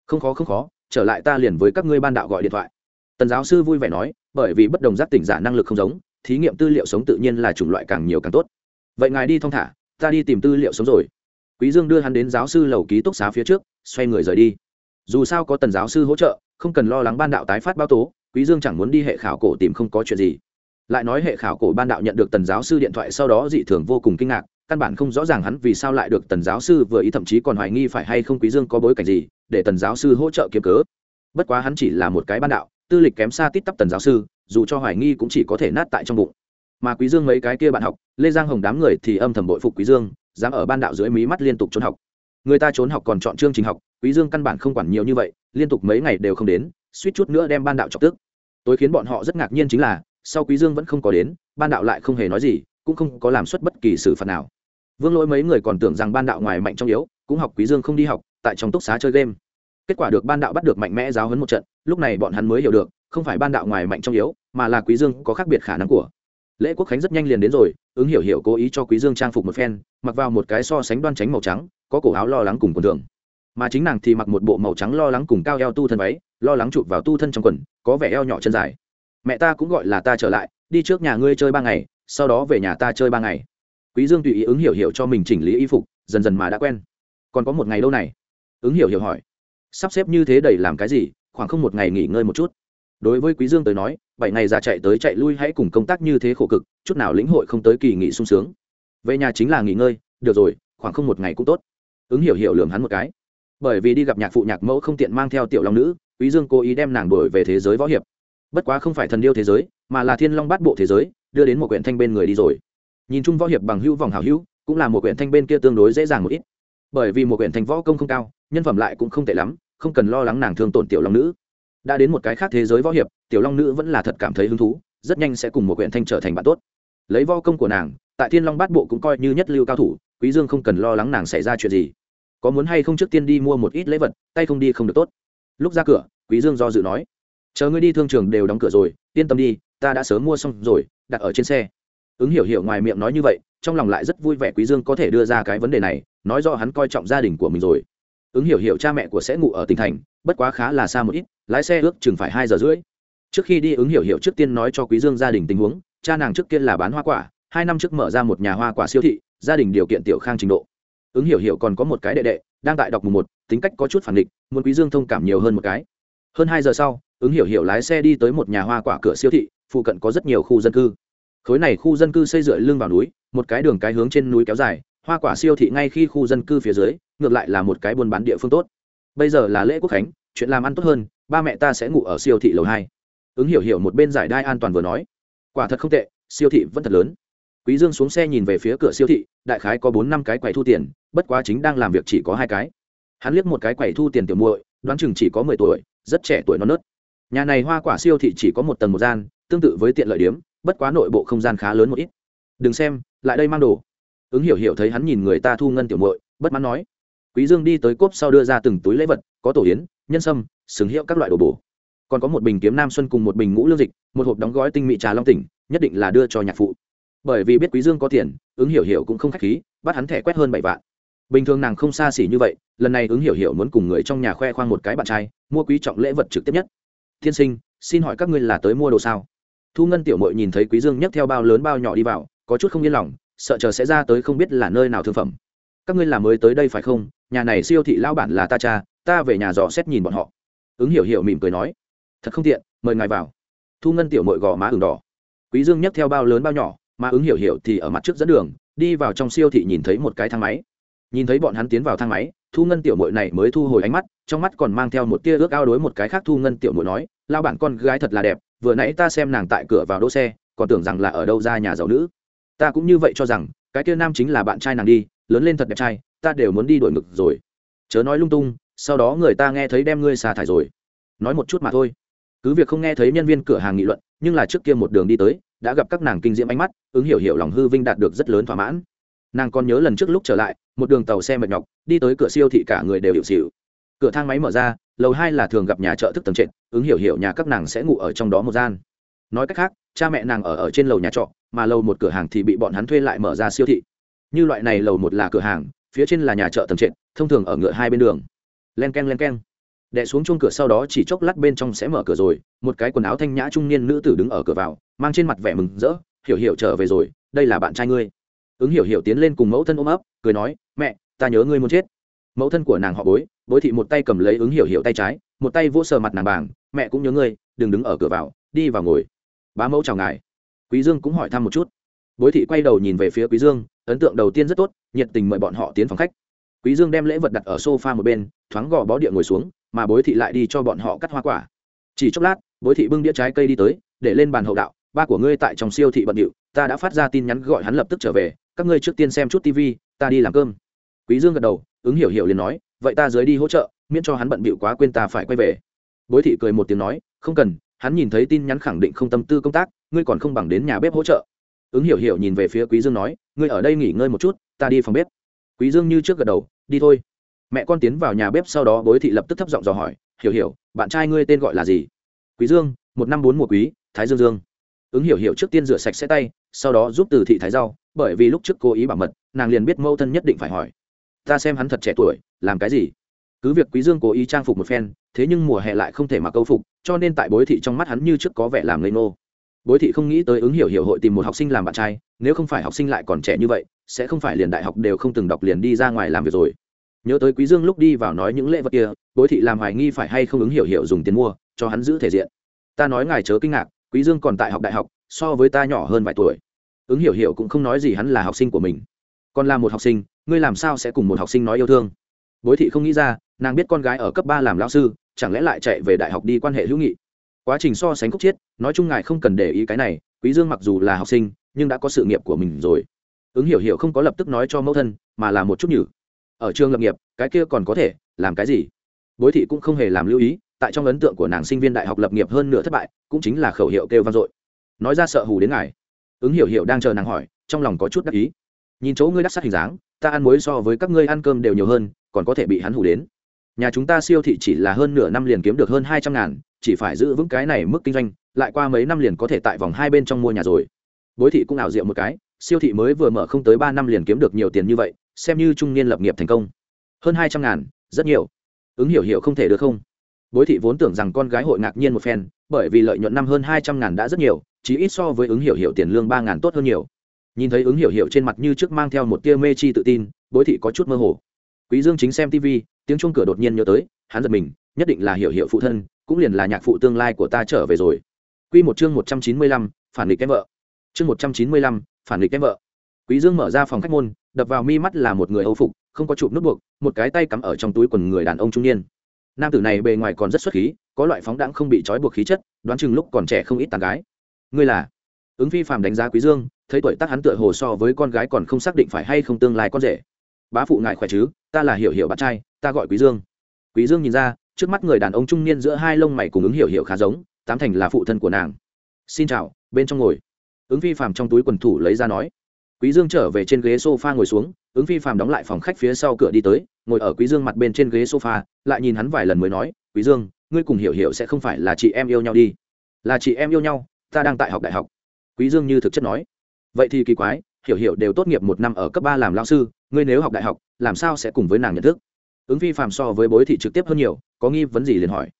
Không khó không khó, trở lại ta liền với các ngươi ban đạo gọi điện thoại tần giáo sư vui vẻ nói, bởi vì bất đồng giác tỉnh giả năng lực không giống, thí nghiệm tư liệu sống tự nhiên là chủng loại càng nhiều càng tốt. Vậy ngài đi thong thả, ta đi tìm tư liệu sống rồi. Quý dương đưa hắn đến giáo sư lầu ký túc xá phía trước, xoay người rời đi. Dù sao có tần giáo sư hỗ trợ, không cần lo lắng ban đạo tái phát báo tố, quý dương chẳng muốn đi hệ khảo cổ tìm không có chuyện gì. Lại nói hệ khảo cổ ban đạo nhận được tần giáo sư điện thoại sau đó dị thường vô cùng kinh ngạc, căn bản không rõ ràng hắn vì sao lại được tần giáo sư vừa ý thậm chí còn hoài nghi phải hay không quý dương có bối cảnh gì để tần giáo sư hỗ trợ kiếm cớ. Bất quá hắn chỉ là một cái ban đạo tư lịch kém xa tít tắp tần giáo sư, dù cho hoài nghi cũng chỉ có thể nát tại trong bụng. Mà quý dương mấy cái kia bạn học, lê giang hồng đám người thì âm thầm bội phục quý dương, dám ở ban đạo dưới mí mắt liên tục trốn học. Người ta trốn học còn chọn chương trình học, quý dương căn bản không quản nhiều như vậy, liên tục mấy ngày đều không đến, suýt chút nữa đem ban đạo chọc tức. Tối khiến bọn họ rất ngạc nhiên chính là, sau quý dương vẫn không có đến, ban đạo lại không hề nói gì, cũng không có làm xuất bất kỳ xử phạt nào. Vương lỗi mấy người còn tưởng rằng ban đạo ngoài mạnh trong yếu, cũng học quý dương không đi học, tại trong túc xá chơi game kết quả được ban đạo bắt được mạnh mẽ giáo huấn một trận, lúc này bọn hắn mới hiểu được, không phải ban đạo ngoài mạnh trong yếu, mà là quý dương có khác biệt khả năng của. Lễ quốc khánh rất nhanh liền đến rồi, ứng hiểu hiểu cố ý cho quý dương trang phục một phen, mặc vào một cái so sánh đoan tránh màu trắng, có cổ áo lo lắng cùng quần thường. Mà chính nàng thì mặc một bộ màu trắng lo lắng cùng cao eo tu thân váy, lo lắng chụp vào tu thân trong quần, có vẻ eo nhỏ chân dài. Mẹ ta cũng gọi là ta trở lại, đi trước nhà ngươi chơi ba ngày, sau đó về nhà ta chơi ba ngày. Quý dương tùy ý ứng hiểu hiểu cho mình chỉnh lý y phục, dần dần mà đã quen. Còn có một ngày đâu này? Ứng hiểu hiểu hỏi sắp xếp như thế đầy làm cái gì, khoảng không một ngày nghỉ ngơi một chút. Đối với quý dương tới nói, bảy ngày già chạy tới chạy lui hãy cùng công tác như thế khổ cực, chút nào lĩnh hội không tới kỳ nghỉ sung sướng. Về nhà chính là nghỉ ngơi, được rồi, khoảng không một ngày cũng tốt. Ứng hiểu hiểu lường hắn một cái. Bởi vì đi gặp nhạc phụ nhạc mẫu không tiện mang theo tiểu long nữ, quý dương cố ý đem nàng đổi về thế giới võ hiệp. Bất quá không phải thần điêu thế giới, mà là thiên long bát bộ thế giới, đưa đến một quyển thanh bên người đi rồi. Nhìn chung võ hiệp bằng hữu vòng hảo hữu, cũng là một quyển thanh bên kia tương đối dễ dàng một ít. Bởi vì một quyển thanh võ công không cao nhân phẩm lại cũng không tệ lắm, không cần lo lắng nàng thương tổn tiểu long nữ. Đã đến một cái khác thế giới võ hiệp, tiểu long nữ vẫn là thật cảm thấy hứng thú, rất nhanh sẽ cùng một huyện thanh trở thành bạn tốt. Lấy võ công của nàng, tại thiên long bát bộ cũng coi như nhất lưu cao thủ, quý dương không cần lo lắng nàng xảy ra chuyện gì. Có muốn hay không trước tiên đi mua một ít lễ vật, tay không đi không được tốt. Lúc ra cửa, quý dương do dự nói, chờ ngươi đi thương trường đều đóng cửa rồi, yên tâm đi, ta đã sớm mua xong rồi, đặt ở trên xe. Ứng hiểu hiểu ngoài miệng nói như vậy, trong lòng lại rất vui vẻ quý dương có thể đưa ra cái vấn đề này, nói rõ hắn coi trọng gia đình của mình rồi ứng hiểu hiểu cha mẹ của sẽ ngủ ở tỉnh thành, bất quá khá là xa một ít, lái xe ước chừng phải hai giờ rưỡi. Trước khi đi ứng hiểu hiểu trước tiên nói cho quý dương gia đình tình huống, cha nàng trước kia là bán hoa quả, hai năm trước mở ra một nhà hoa quả siêu thị, gia đình điều kiện tiểu khang trình độ. Ứng hiểu hiểu còn có một cái đệ đệ, đang tại đọc mùng một, tính cách có chút phản định muốn quý dương thông cảm nhiều hơn một cái. Hơn hai giờ sau, ứng hiểu hiểu lái xe đi tới một nhà hoa quả cửa siêu thị, phụ cận có rất nhiều khu dân cư. Khối này khu dân cư xây dựa lưng vào núi, một cái đường cái hướng trên núi kéo dài hoa quả siêu thị ngay khi khu dân cư phía dưới, ngược lại là một cái buôn bán địa phương tốt. Bây giờ là lễ quốc khánh, chuyện làm ăn tốt hơn, ba mẹ ta sẽ ngủ ở siêu thị lầu hai. Ứng hiểu hiểu một bên giải đai an toàn vừa nói. Quả thật không tệ, siêu thị vẫn thật lớn. Quý dương xuống xe nhìn về phía cửa siêu thị, đại khái có bốn năm cái quầy thu tiền, bất quá chính đang làm việc chỉ có hai cái. Hắn liếc một cái quầy thu tiền tiểu muội, đoán chừng chỉ có mười tuổi, rất trẻ tuổi non nớt. Nhà này hoa quả siêu thị chỉ có một tầng một gian, tương tự với tiện lợi điếm bất quá nội bộ không gian khá lớn một ít. Đừng xem, lại đây mang đồ ứng hiểu hiểu thấy hắn nhìn người ta thu ngân tiểu mội bất mãn nói, quý dương đi tới cốp sau đưa ra từng túi lễ vật, có tổ yến, nhân sâm, sừng hiệu các loại đồ bổ. Còn có một bình kiếm nam xuân cùng một bình ngũ lương dịch, một hộp đóng gói tinh mỹ trà long tỉnh, nhất định là đưa cho nhạc phụ. Bởi vì biết quý dương có tiền, ứng hiểu hiểu cũng không khách khí, bắt hắn thẻ quét hơn bảy vạn. Bình thường nàng không xa xỉ như vậy, lần này ứng hiểu hiểu muốn cùng người trong nhà khoe khoang một cái bạn trai, mua quý trọng lễ vật trực tiếp nhất. Thiên sinh, xin hỏi các ngươi là tới mua đồ sao? Thu ngân tiểu mội nhìn thấy quý dương nhấc theo bao lớn bao nhỏ đi vào, có chút không yên lòng sợ chờ sẽ ra tới không biết là nơi nào thương phẩm. Các ngươi là mới tới đây phải không? Nhà này siêu thị lão bản là ta cha, ta về nhà dò xét nhìn bọn họ. Ứng hiểu hiểu mỉm cười nói, thật không tiện, mời ngài vào. Thu ngân tiểu mội gò má ửng đỏ. Quý dương nhấc theo bao lớn bao nhỏ, mà ứng hiểu hiểu thì ở mặt trước dẫn đường, đi vào trong siêu thị nhìn thấy một cái thang máy. Nhìn thấy bọn hắn tiến vào thang máy, thu ngân tiểu mội này mới thu hồi ánh mắt, trong mắt còn mang theo một tia ước ao đối một cái khác thu ngân tiểu mội nói lao bản con gái thật là đẹp, vừa nãy ta xem nàng tại cửa vào đỗ xe, còn tưởng rằng là ở đâu ra nhà giàu nữ ta cũng như vậy cho rằng, cái kia nam chính là bạn trai nàng đi, lớn lên thật đẹp trai, ta đều muốn đi đổi ngực rồi. Chớ nói lung tung, sau đó người ta nghe thấy đem ngươi xà thải rồi. Nói một chút mà thôi. Cứ việc không nghe thấy nhân viên cửa hàng nghị luận, nhưng là trước kia một đường đi tới, đã gặp các nàng kinh diễm ánh mắt, ứng hiểu hiểu lòng hư vinh đạt được rất lớn thỏa mãn. Nàng còn nhớ lần trước lúc trở lại, một đường tàu xe mệt nhọc, đi tới cửa siêu thị cả người đều hiệu xịu cửa thang máy mở ra, lầu hai là thường gặp nhà chợ thức tầng trệt, ứng hiểu hiểu nhà các nàng sẽ ngủ ở trong đó một gian. Nói cách khác cha mẹ nàng ở ở trên lầu nhà trọ, mà lầu một cửa hàng thì bị bọn hắn thuê lại mở ra siêu thị. Như loại này lầu một là cửa hàng, phía trên là nhà chợ tầng trệt, thông thường ở ngựa hai bên đường. Len k e n len k e n đẻ xuống chung cửa sau đó chỉ chốc lát bên trong sẽ mở cửa rồi, một cái quần áo thanh nhã trung niên nữ tử đứng ở cửa vào, mang trên mặt vẻ mừng rỡ, hiểu hiểu trở về rồi, đây là bạn trai ngươi. Ứng hiểu hiểu tiến lên cùng mẫu thân ôm ấp, cười nói, mẹ, ta nhớ ngươi muốn chết. Mẫu thân của nàng họ bối bối thị một tay cầm lấy ứng hiểu hiểu tay trái, một tay vỗ sờ mặt nàng bàng, mẹ cũng nhớ ngươi, đừng đứng ở cửa vào, đi vào ngồi bá mẫu chào ngài. Quý dương cũng hỏi thăm một chút. Bối thị quay đầu nhìn về phía quý dương, ấn tượng đầu tiên rất tốt, nhiệt tình mời bọn họ tiến phòng khách. Quý dương đem lễ vật đặt ở sofa một bên, thoáng gò bó địa ngồi xuống, mà bối thị lại đi cho bọn họ cắt hoa quả. Chỉ chốc lát, bối thị bưng đĩa trái cây đi tới, để lên bàn hậu đạo, ba của ngươi tại trong siêu thị bận điệu, ta đã phát ra tin nhắn gọi hắn lập tức trở về, các ngươi trước tiên xem chút tv ta đi làm cơm. Quý dương gật đầu, ứng hiểu hiểu liền nói, vậy ta dưới đi hỗ trợ, miễn cho hắn bận bịu quá quên ta phải quay về. Bối thị cười một tiếng nói, không cần hắn nhìn thấy tin nhắn khẳng định không tâm tư công tác, ngươi còn không bằng đến nhà bếp hỗ trợ. Ứng hiểu hiểu nhìn về phía quý dương nói, ngươi ở đây nghỉ ngơi một chút, ta đi phòng bếp. Quý dương như trước gật đầu, đi thôi. Mẹ con tiến vào nhà bếp sau đó bối thị lập tức thấp giọng dò hỏi, hiểu hiểu, bạn trai ngươi tên gọi là gì? Quý dương, một năm bốn mùa quý, thái dương dương. Ứng hiểu hiểu trước tiên rửa sạch sẽ tay, sau đó giúp từ thị thái rau, bởi vì lúc trước cố ý bảo mật, nàng liền biết mâu thân nhất định phải hỏi. Ta xem hắn thật trẻ tuổi, làm cái gì? Cứ việc quý dương cố ý trang phục một phen, thế nhưng mùa hè lại không thể mặc câu phục, cho nên tại bối thị trong mắt hắn như trước có vẻ làm lây nô bối thị không nghĩ tới ứng hiểu hiểu hội tìm một học sinh làm bạn trai, nếu không phải học sinh lại còn trẻ như vậy, sẽ không phải liền đại học đều không từng đọc liền đi ra ngoài làm việc rồi. Nhớ tới quý dương lúc đi vào nói những lễ vật kia, bối thị làm hoài nghi phải hay không ứng hiểu hiểu dùng tiền mua, cho hắn giữ thể diện. Ta nói ngài chớ kinh ngạc, quý dương còn tại học đại học, so với ta nhỏ hơn vài tuổi. Ứng hiểu hiểu cũng không nói gì hắn là học sinh của mình. Còn là một học sinh, ngươi làm sao sẽ cùng một học sinh nói yêu thương? Bối thị không nghĩ ra nàng biết con gái ở cấp ba làm lão sư, chẳng lẽ lại chạy về đại học đi quan hệ hữu nghị? Quá trình so sánh khúc chiết, nói chung ngài không cần để ý cái này, quý dương mặc dù là học sinh, nhưng đã có sự nghiệp của mình rồi. Ứng hiểu hiểu không có lập tức nói cho mẫu thân, mà là một chút nhử. Ở trường lập nghiệp, cái kia còn có thể, làm cái gì? Bối thị cũng không hề làm lưu ý, tại trong ấn tượng của nàng sinh viên đại học lập nghiệp hơn nửa thất bại, cũng chính là khẩu hiệu kêu vang dội. Nói ra sợ hù đến ngài. Ứng hiểu hiểu đang chờ nàng hỏi, trong lòng có chút đắc ý. Nhìn chỗ ngươi đắc sắc hình dáng, ta ăn muối so với các ngươi ăn cơm đều nhiều hơn, còn có thể bị hắn hù đến nhà chúng ta siêu thị chỉ là hơn nửa năm liền kiếm được hơn hai trăm ngàn, chỉ phải giữ vững cái này mức kinh doanh, lại qua mấy năm liền có thể tại vòng hai bên trong mua nhà rồi. Bối thị cũng ảo diệu một cái, siêu thị mới vừa mở không tới ba năm liền kiếm được nhiều tiền như vậy, xem như trung niên lập nghiệp thành công. Hơn hai trăm ngàn, rất nhiều. Ứng hiểu hiểu không thể được không? Bối thị vốn tưởng rằng con gái hội ngạc nhiên một phen, bởi vì lợi nhuận năm hơn hai trăm ngàn đã rất nhiều chỉ ít so với ứng hiểu hiểu tiền lương ba ngàn tốt hơn nhiều. Nhìn thấy ứng hiểu hiểu trên mặt như trước mang theo một tia mê chi tự tin, bối thị có chút mơ hồ. Quý dương chính xem tv tiếng chuông cửa đột nhiên nhớ tới hắn giật mình nhất định là hiểu hiểu phụ thân cũng liền là nhạc phụ tương lai của ta trở về rồi. Quy một chương một trăm chín mươi lăm, phản nghịch em vợ. Chương một trăm chín mươi lăm, phản nghịch em vợ. Quý dương mở ra phòng khách môn đập vào mi mắt là một người âu phục không có chụp nút buộc một cái tay cắm ở trong túi quần người đàn ông trung niên. Nam tử này bề ngoài còn rất xuất khí có loại phóng đãng không bị trói buộc khí chất đoán chừng lúc còn trẻ không ít tàn gái. Ngươi là? Ứng phi phàm đánh giá quý dương thấy tuổi tác hắn tựa hồ so với con gái còn không xác định phải hay không tương lai con rể bá phụ ngại khỏe chứ, ta là hiểu hiểu bạn trai, ta gọi quý dương. Quý dương nhìn ra, trước mắt người đàn ông trung niên giữa hai lông mày cùng ứng hiểu hiểu khá giống, tám thành là phụ thân của nàng. Xin chào, bên trong ngồi. Ứng phi phàm trong túi quần thủ lấy ra nói. Quý dương trở về trên ghế sofa ngồi xuống, ứng phi phàm đóng lại phòng khách phía sau cửa đi tới, ngồi ở quý dương mặt bên trên ghế sofa, lại nhìn hắn vài lần mới nói, quý dương, ngươi cùng hiểu hiểu sẽ không phải là chị em yêu nhau đi. Là chị em yêu nhau, ta đang tại học đại học. Quý dương như thực chất nói. Vậy thì kỳ quái hiểu hiểu đều tốt nghiệp một năm ở cấp ba làm lao sư, ngươi nếu học đại học, làm sao sẽ cùng với nàng nhận thức? Ứng phi phàm so với bối thị trực tiếp hơn nhiều, có nghi vấn gì liền hỏi.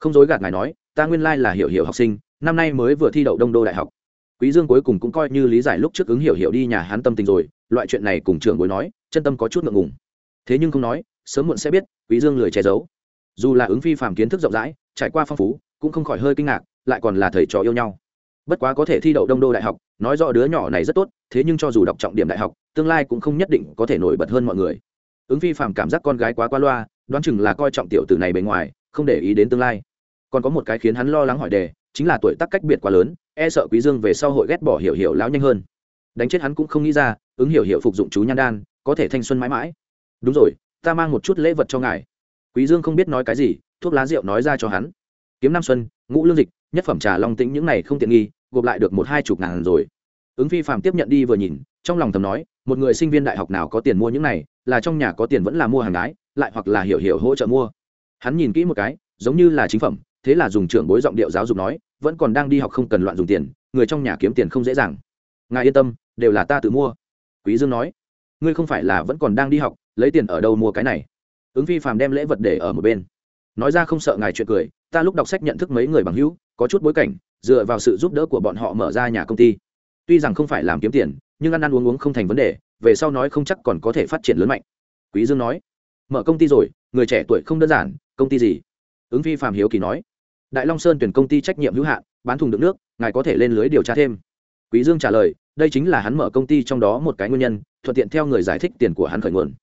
Không dối gạt ngài nói, ta nguyên lai là hiểu hiểu học sinh, năm nay mới vừa thi đậu đông đô đại học. Quý dương cuối cùng cũng coi như lý giải lúc trước ứng hiểu hiểu đi nhà hắn tâm tình rồi, loại chuyện này cùng trưởng bối nói, chân tâm có chút ngượng ngùng. Thế nhưng không nói, sớm muộn sẽ biết, quý dương lười che giấu. Dù là ứng phi phàm kiến thức rộng rãi, trải qua phong phú, cũng không khỏi hơi kinh ngạc, lại còn là thầy trò yêu nhau bất quá có thể thi đậu đông đô đại học, nói rõ đứa nhỏ này rất tốt, thế nhưng cho dù đọc trọng điểm đại học, tương lai cũng không nhất định có thể nổi bật hơn mọi người. Ứng phi phàm cảm giác con gái quá qua loa, đoán chừng là coi trọng tiểu tử này bề ngoài, không để ý đến tương lai. Còn có một cái khiến hắn lo lắng hỏi đề, chính là tuổi tác cách biệt quá lớn e sợ quý dương về sau hội ghét bỏ hiểu hiểu lão nhanh hơn. Đánh chết hắn cũng không nghĩ ra, ứng hiểu hiểu phục dụng chú nhan đan, có thể thanh xuân mãi mãi. Đúng rồi, ta mang một chút lễ vật cho ngài. Quý dương không biết nói cái gì, thuốc lá rượu nói ra cho hắn kiếm nam xuân, ngũ lương dịch, nhất phẩm trà long tĩnh những này không tiện nghi, gộp lại được một hai chục ngàn rồi. Ứng phi Phạm tiếp nhận đi vừa nhìn, trong lòng thầm nói, một người sinh viên đại học nào có tiền mua những này, là trong nhà có tiền vẫn là mua hàng gái, lại hoặc là hiểu hiểu hỗ trợ mua. Hắn nhìn kỹ một cái, giống như là chính phẩm, thế là dùng trưởng bối giọng điệu giáo dục nói, vẫn còn đang đi học không cần loạn dùng tiền, người trong nhà kiếm tiền không dễ dàng. Ngài yên tâm, đều là ta tự mua. Quý dương nói, ngươi không phải là vẫn còn đang đi học, lấy tiền ở đâu mua cái này? Ứng phi phàm đem lễ vật để ở một bên nói ra không sợ ngài chuyện cười, ta lúc đọc sách nhận thức mấy người bằng hữu, có chút bối cảnh, dựa vào sự giúp đỡ của bọn họ mở ra nhà công ty. Tuy rằng không phải làm kiếm tiền, nhưng ăn ăn uống uống không thành vấn đề, về sau nói không chắc còn có thể phát triển lớn mạnh. Quý dương nói, mở công ty rồi, người trẻ tuổi không đơn giản, công ty gì? Ứng phi phạm hiếu kỳ nói, đại long sơn tuyển công ty trách nhiệm hữu hạn, bán thùng đựng nước, ngài có thể lên lưới điều tra thêm. Quý dương trả lời, đây chính là hắn mở công ty trong đó một cái nguyên nhân, thuận tiện theo người giải thích tiền của hắn khởi nguồn.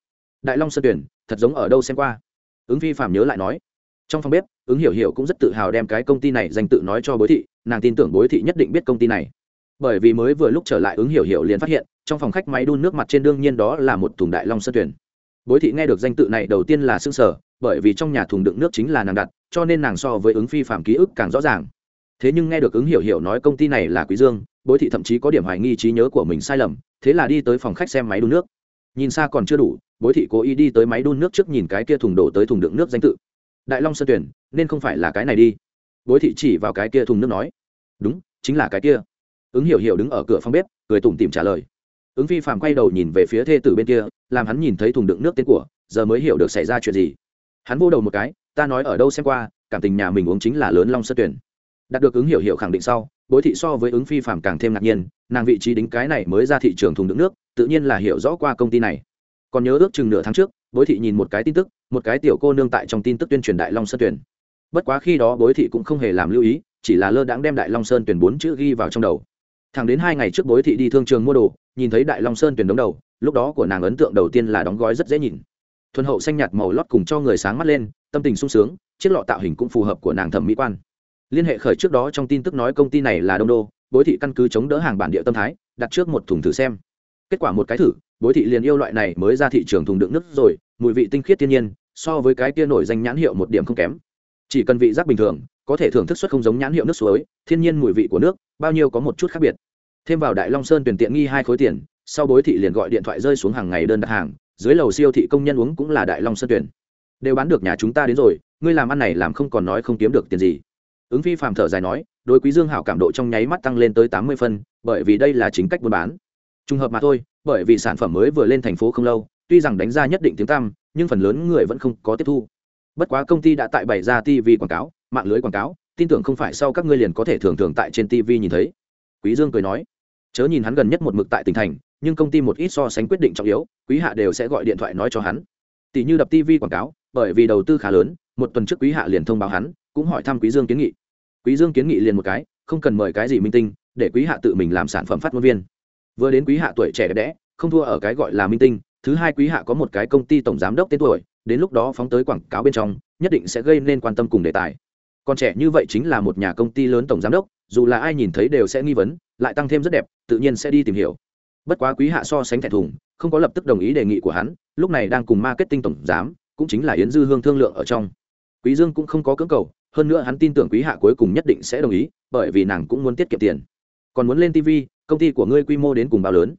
Đại long sơn tuyển, thật giống ở đâu xem qua? Ứng phi phạm nhớ lại nói trong phòng bếp, ứng hiểu hiểu cũng rất tự hào đem cái công ty này danh tự nói cho bối thị, nàng tin tưởng bối thị nhất định biết công ty này. Bởi vì mới vừa lúc trở lại ứng hiểu hiểu liền phát hiện, trong phòng khách máy đun nước mặt trên đương nhiên đó là một thùng đại long sơn tuyển bối thị nghe được danh tự này đầu tiên là xương sở bởi vì trong nhà thùng đựng nước chính là nàng đặt, cho nên nàng so với ứng phi phạm ký ức càng rõ ràng. Thế nhưng nghe được ứng hiểu hiểu nói công ty này là quý dương, bối thị thậm chí có điểm hoài nghi trí nhớ của mình sai lầm, thế là đi tới phòng khách xem máy đun nước. Nhìn xa còn chưa đủ, bối thị cố ý đi tới máy đun nước trước nhìn cái kia thùng đổ tới thùng đựng nước danh tự đại long sơn tuyển, nên không phải là cái này đi. Bối thị chỉ vào cái kia thùng nước nói. Đúng, chính là cái kia. Ứng hiểu hiểu đứng ở cửa phòng bếp, cười tủm tìm trả lời. Ứng phi Phạm quay đầu nhìn về phía thê tử bên kia, làm hắn nhìn thấy thùng đựng nước tên của, giờ mới hiểu được xảy ra chuyện gì. Hắn vô đầu một cái, ta nói ở đâu xem qua, cảm tình nhà mình uống chính là lớn long sơn tuyển. Đạt được ứng hiểu hiểu khẳng định sau, bối thị so với ứng phi Phạm càng thêm ngạc nhiên, nàng vị trí đính cái này mới ra thị trường thùng đựng nước, tự nhiên là hiểu rõ qua công ty này. Còn nhớ ước chừng nửa tháng trước bối thị nhìn một cái tin tức, một cái tiểu cô nương tại trong tin tức tuyên truyền đại long sơn tuyển. Bất quá khi đó bối thị cũng không hề làm lưu ý, chỉ là lơ đãng đem đại long sơn tuyển bốn chữ ghi vào trong đầu. Thẳng đến hai ngày trước bối thị đi thương trường mua đồ, nhìn thấy đại long sơn tuyển đống đầu, lúc đó của nàng ấn tượng đầu tiên là đóng gói rất dễ nhìn. Thuần hậu xanh nhạt màu lót cùng cho người sáng mắt lên, tâm tình sung sướng, chiếc lọ tạo hình cũng phù hợp của nàng thẩm mỹ quan. Liên hệ khởi trước đó trong tin tức nói công ty này là đông đô, bối thị căn cứ chống đỡ hàng bản địa tâm thái, đặt trước một thùng thử xem. Kết quả một cái thử, bối thị liền yêu loại này mới ra thị trường thùng đựng nước rồi mùi vị tinh khiết thiên nhiên, so với cái kia nổi danh nhãn hiệu một điểm không kém. Chỉ cần vị giác bình thường, có thể thưởng thức xuất không giống nhãn hiệu nước suối, thiên nhiên mùi vị của nước, bao nhiêu có một chút khác biệt. Thêm vào đại long sơn tuyển tiện nghi hai khối tiền, sau bối thị liền gọi điện thoại rơi xuống hàng ngày đơn đặt hàng, dưới lầu siêu thị công nhân uống cũng là đại long sơn tuyển. Đều bán được nhà chúng ta đến rồi, ngươi làm ăn này làm không còn nói không kiếm được tiền gì. Ứng phi phàm thở dài nói, đối quý dương hảo cảm độ trong nháy mắt tăng lên tới tám mươi phân, bởi vì đây là chính cách buôn bán. Trùng hợp mà thôi, bởi vì sản phẩm mới vừa lên thành phố không lâu tuy rằng đánh ra nhất định tiếng tăm, nhưng phần lớn người vẫn không có tiếp thu. Bất quá công ty đã tại bày ra tv quảng cáo, mạng lưới quảng cáo, tin tưởng không phải sau các ngươi liền có thể thường thường tại trên tv nhìn thấy. Quý dương cười nói, chớ nhìn hắn gần nhất một mực tại tỉnh thành, nhưng công ty một ít so sánh quyết định trọng yếu, quý hạ đều sẽ gọi điện thoại nói cho hắn. Tỷ như đập tv quảng cáo, bởi vì đầu tư khá lớn, một tuần trước quý hạ liền thông báo hắn, cũng hỏi thăm quý dương kiến nghị. Quý dương kiến nghị liền một cái, không cần mời cái gì minh tinh, để quý hạ tự mình làm sản phẩm phát ngôn viên. Vừa đến quý hạ tuổi trẻ đẹp đẽ, không thua ở cái gọi là minh tinh thứ hai quý hạ có một cái công ty tổng giám đốc tên tuổi, đến lúc đó phóng tới quảng cáo bên trong, nhất định sẽ gây nên quan tâm cùng đề tài. Còn trẻ như vậy chính là một nhà công ty lớn tổng giám đốc, dù là ai nhìn thấy đều sẽ nghi vấn, lại tăng thêm rất đẹp, tự nhiên sẽ đi tìm hiểu. Bất quá quý hạ so sánh thẻ thùng, không có lập tức đồng ý đề nghị của hắn, lúc này đang cùng marketing tổng giám, cũng chính là yến dư hương thương lượng ở trong. Quý dương cũng không có cưỡng cầu, hơn nữa hắn tin tưởng quý hạ cuối cùng nhất định sẽ đồng ý, bởi vì nàng cũng muốn tiết kiệm tiền. Còn muốn lên tv công ty của ngươi quy mô đến cùng bao lớn?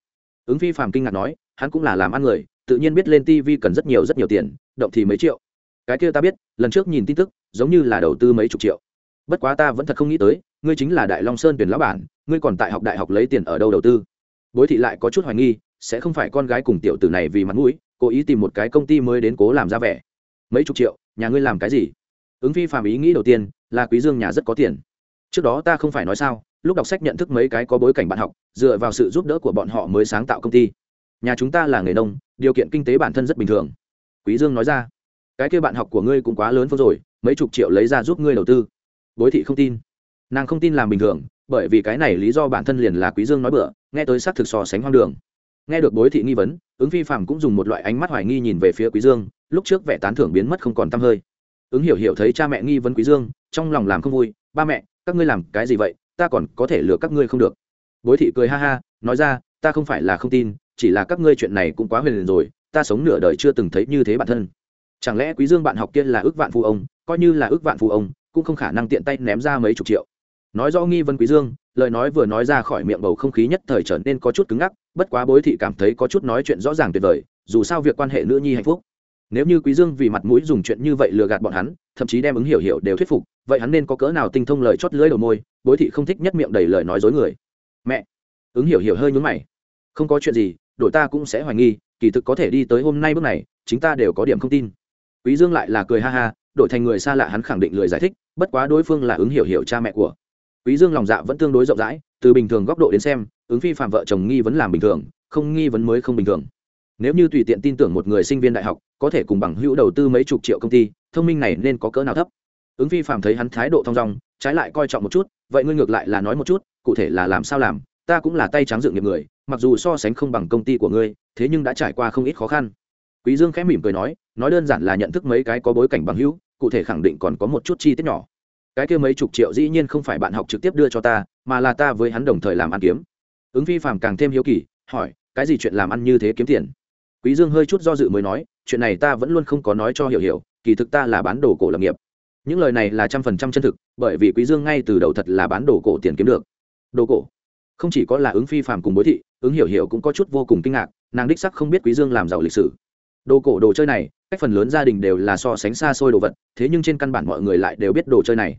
Ứng phi phàm kinh ngạc nói hắn cũng là làm ăn người, tự nhiên biết lên tv cần rất nhiều rất nhiều tiền, động thì mấy triệu. Cái kia ta biết, lần trước nhìn tin tức, giống như là đầu tư mấy chục triệu. Bất quá ta vẫn thật không nghĩ tới, ngươi chính là đại long sơn tuyển lão bản, ngươi còn tại học đại học lấy tiền ở đâu đầu tư? Bối thị lại có chút hoài nghi, sẽ không phải con gái cùng tiểu tử này vì mặt mũi, cố ý tìm một cái công ty mới đến cố làm ra vẻ. Mấy chục triệu, nhà ngươi làm cái gì? Ứng phi phàm ý nghĩ đầu tiên, là quý dương nhà rất có tiền. Trước đó ta không phải nói sao, lúc đọc sách nhận thức mấy cái có bối cảnh bạn học, dựa vào sự giúp đỡ của bọn họ mới sáng tạo công ty nhà chúng ta là nghề nông, điều kiện kinh tế bản thân rất bình thường. Quý dương nói ra, cái kia bạn học của ngươi cũng quá lớn phương rồi, mấy chục triệu lấy ra giúp ngươi đầu tư. Bối thị không tin. Nàng không tin làm bình thường, bởi vì cái này lý do bản thân liền là quý dương nói bừa, nghe tới xác thực so sánh hoang đường. Nghe được bối thị nghi vấn, ứng phi phạm cũng dùng một loại ánh mắt hoài nghi nhìn về phía quý dương, lúc trước vẻ tán thưởng biến mất không còn tăm hơi. Ứng hiểu hiểu thấy cha mẹ nghi vấn quý dương, trong lòng làm không vui, ba mẹ, các ngươi làm cái gì vậy? Ta còn có thể lừa các ngươi không được. Bối thị cười ha ha, nói ra, ta không phải là không tin chỉ là các ngươi chuyện này cũng quá huyền rồi, ta sống nửa đời chưa từng thấy như thế bản thân. Chẳng lẽ quý dương bạn học kia là ước vạn phu ông, coi như là ước vạn phu ông, cũng không khả năng tiện tay ném ra mấy chục triệu. Nói rõ nghi vấn quý dương, lời nói vừa nói ra khỏi miệng bầu không khí nhất thời trở nên có chút cứng ngắc, bất quá bối thị cảm thấy có chút nói chuyện rõ ràng tuyệt vời, dù sao việc quan hệ nữ nhi hạnh phúc. Nếu như quý dương vì mặt mũi dùng chuyện như vậy lừa gạt bọn hắn, thậm chí đem ứng hiểu hiểu đều thuyết phục, vậy hắn nên có cỡ nào tinh thông lời chót lưỡi đầu môi, bối thị không thích nhất miệng đầy lời nói dối người. Mẹ, ứng hiểu hiểu hơi nhún mày. Không có chuyện gì đội ta cũng sẽ hoài nghi, kỳ thực có thể đi tới hôm nay bước này, chính ta đều có điểm không tin. Quý dương lại là cười ha ha, đổi thành người xa lạ hắn khẳng định lười giải thích, bất quá đối phương là ứng hiểu hiểu cha mẹ của. Quý dương lòng dạ vẫn tương đối rộng rãi, từ bình thường góc độ đến xem, ứng phi phạm vợ chồng nghi vấn làm bình thường, không nghi vấn mới không bình thường. Nếu như tùy tiện tin tưởng một người sinh viên đại học, có thể cùng bằng hữu đầu tư mấy chục triệu công ty, thông minh này nên có cỡ nào thấp? Ứng phi phạm thấy hắn thái độ thong dong, trái lại coi trọng một chút, vậy ngươi ngược lại là nói một chút, cụ thể là làm sao làm, ta cũng là tay trắng dựng nghiệp người mặc dù so sánh không bằng công ty của ngươi, thế nhưng đã trải qua không ít khó khăn. Quý dương khẽ mỉm cười nói nói đơn giản là nhận thức mấy cái có bối cảnh bằng hữu, cụ thể khẳng định còn có một chút chi tiết nhỏ. Cái kia mấy chục triệu dĩ nhiên không phải bạn học trực tiếp đưa cho ta, mà là ta với hắn đồng thời làm ăn kiếm. Ứng phi phàm càng thêm hiếu kỳ, hỏi, cái gì chuyện làm ăn như thế kiếm tiền? Quý dương hơi chút do dự mới nói, chuyện này ta vẫn luôn không có nói cho hiểu hiểu, kỳ thực ta là bán đồ cổ lập nghiệp. Những lời này là trăm phần trăm chân thực, bởi vì quý dương ngay từ đầu thật là bán đồ cổ tiền kiếm được. Đồ cổ? Không chỉ có là ứng phi phàm cùng bối thị, ứng hiểu hiểu cũng có chút vô cùng kinh ngạc, nàng đích sắc không biết quý dương làm giàu lịch sử. Đồ cổ đồ chơi này, cách phần lớn gia đình đều là so sánh xa xôi đồ vật, thế nhưng trên căn bản mọi người lại đều biết đồ chơi này.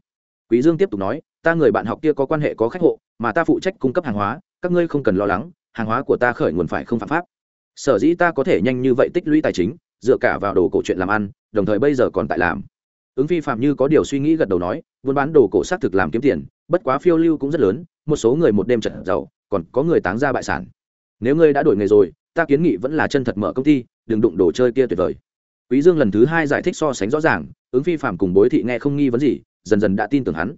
Quý dương tiếp tục nói, ta người bạn học kia có quan hệ có khách hộ, mà ta phụ trách cung cấp hàng hóa, các ngươi không cần lo lắng, hàng hóa của ta khởi nguồn phải không phạm pháp. Sở dĩ ta có thể nhanh như vậy tích lũy tài chính, dựa cả vào đồ cổ chuyện làm ăn, đồng thời bây giờ còn tại làm. Ứng phi phạm như có điều suy nghĩ gật đầu nói, buôn bán đồ cổ xác thực làm kiếm tiền, bất quá phiêu lưu cũng rất lớn một số người một đêm trận giàu, còn có người táng ra bại sản. Nếu ngươi đã đổi nghề rồi, ta kiến nghị vẫn là chân thật mở công ty, đừng đụng đồ chơi kia tuyệt vời. Quý dương lần thứ hai giải thích so sánh rõ ràng, ứng phi phạm cùng bối thị nghe không nghi vấn gì, dần dần đã tin tưởng hắn.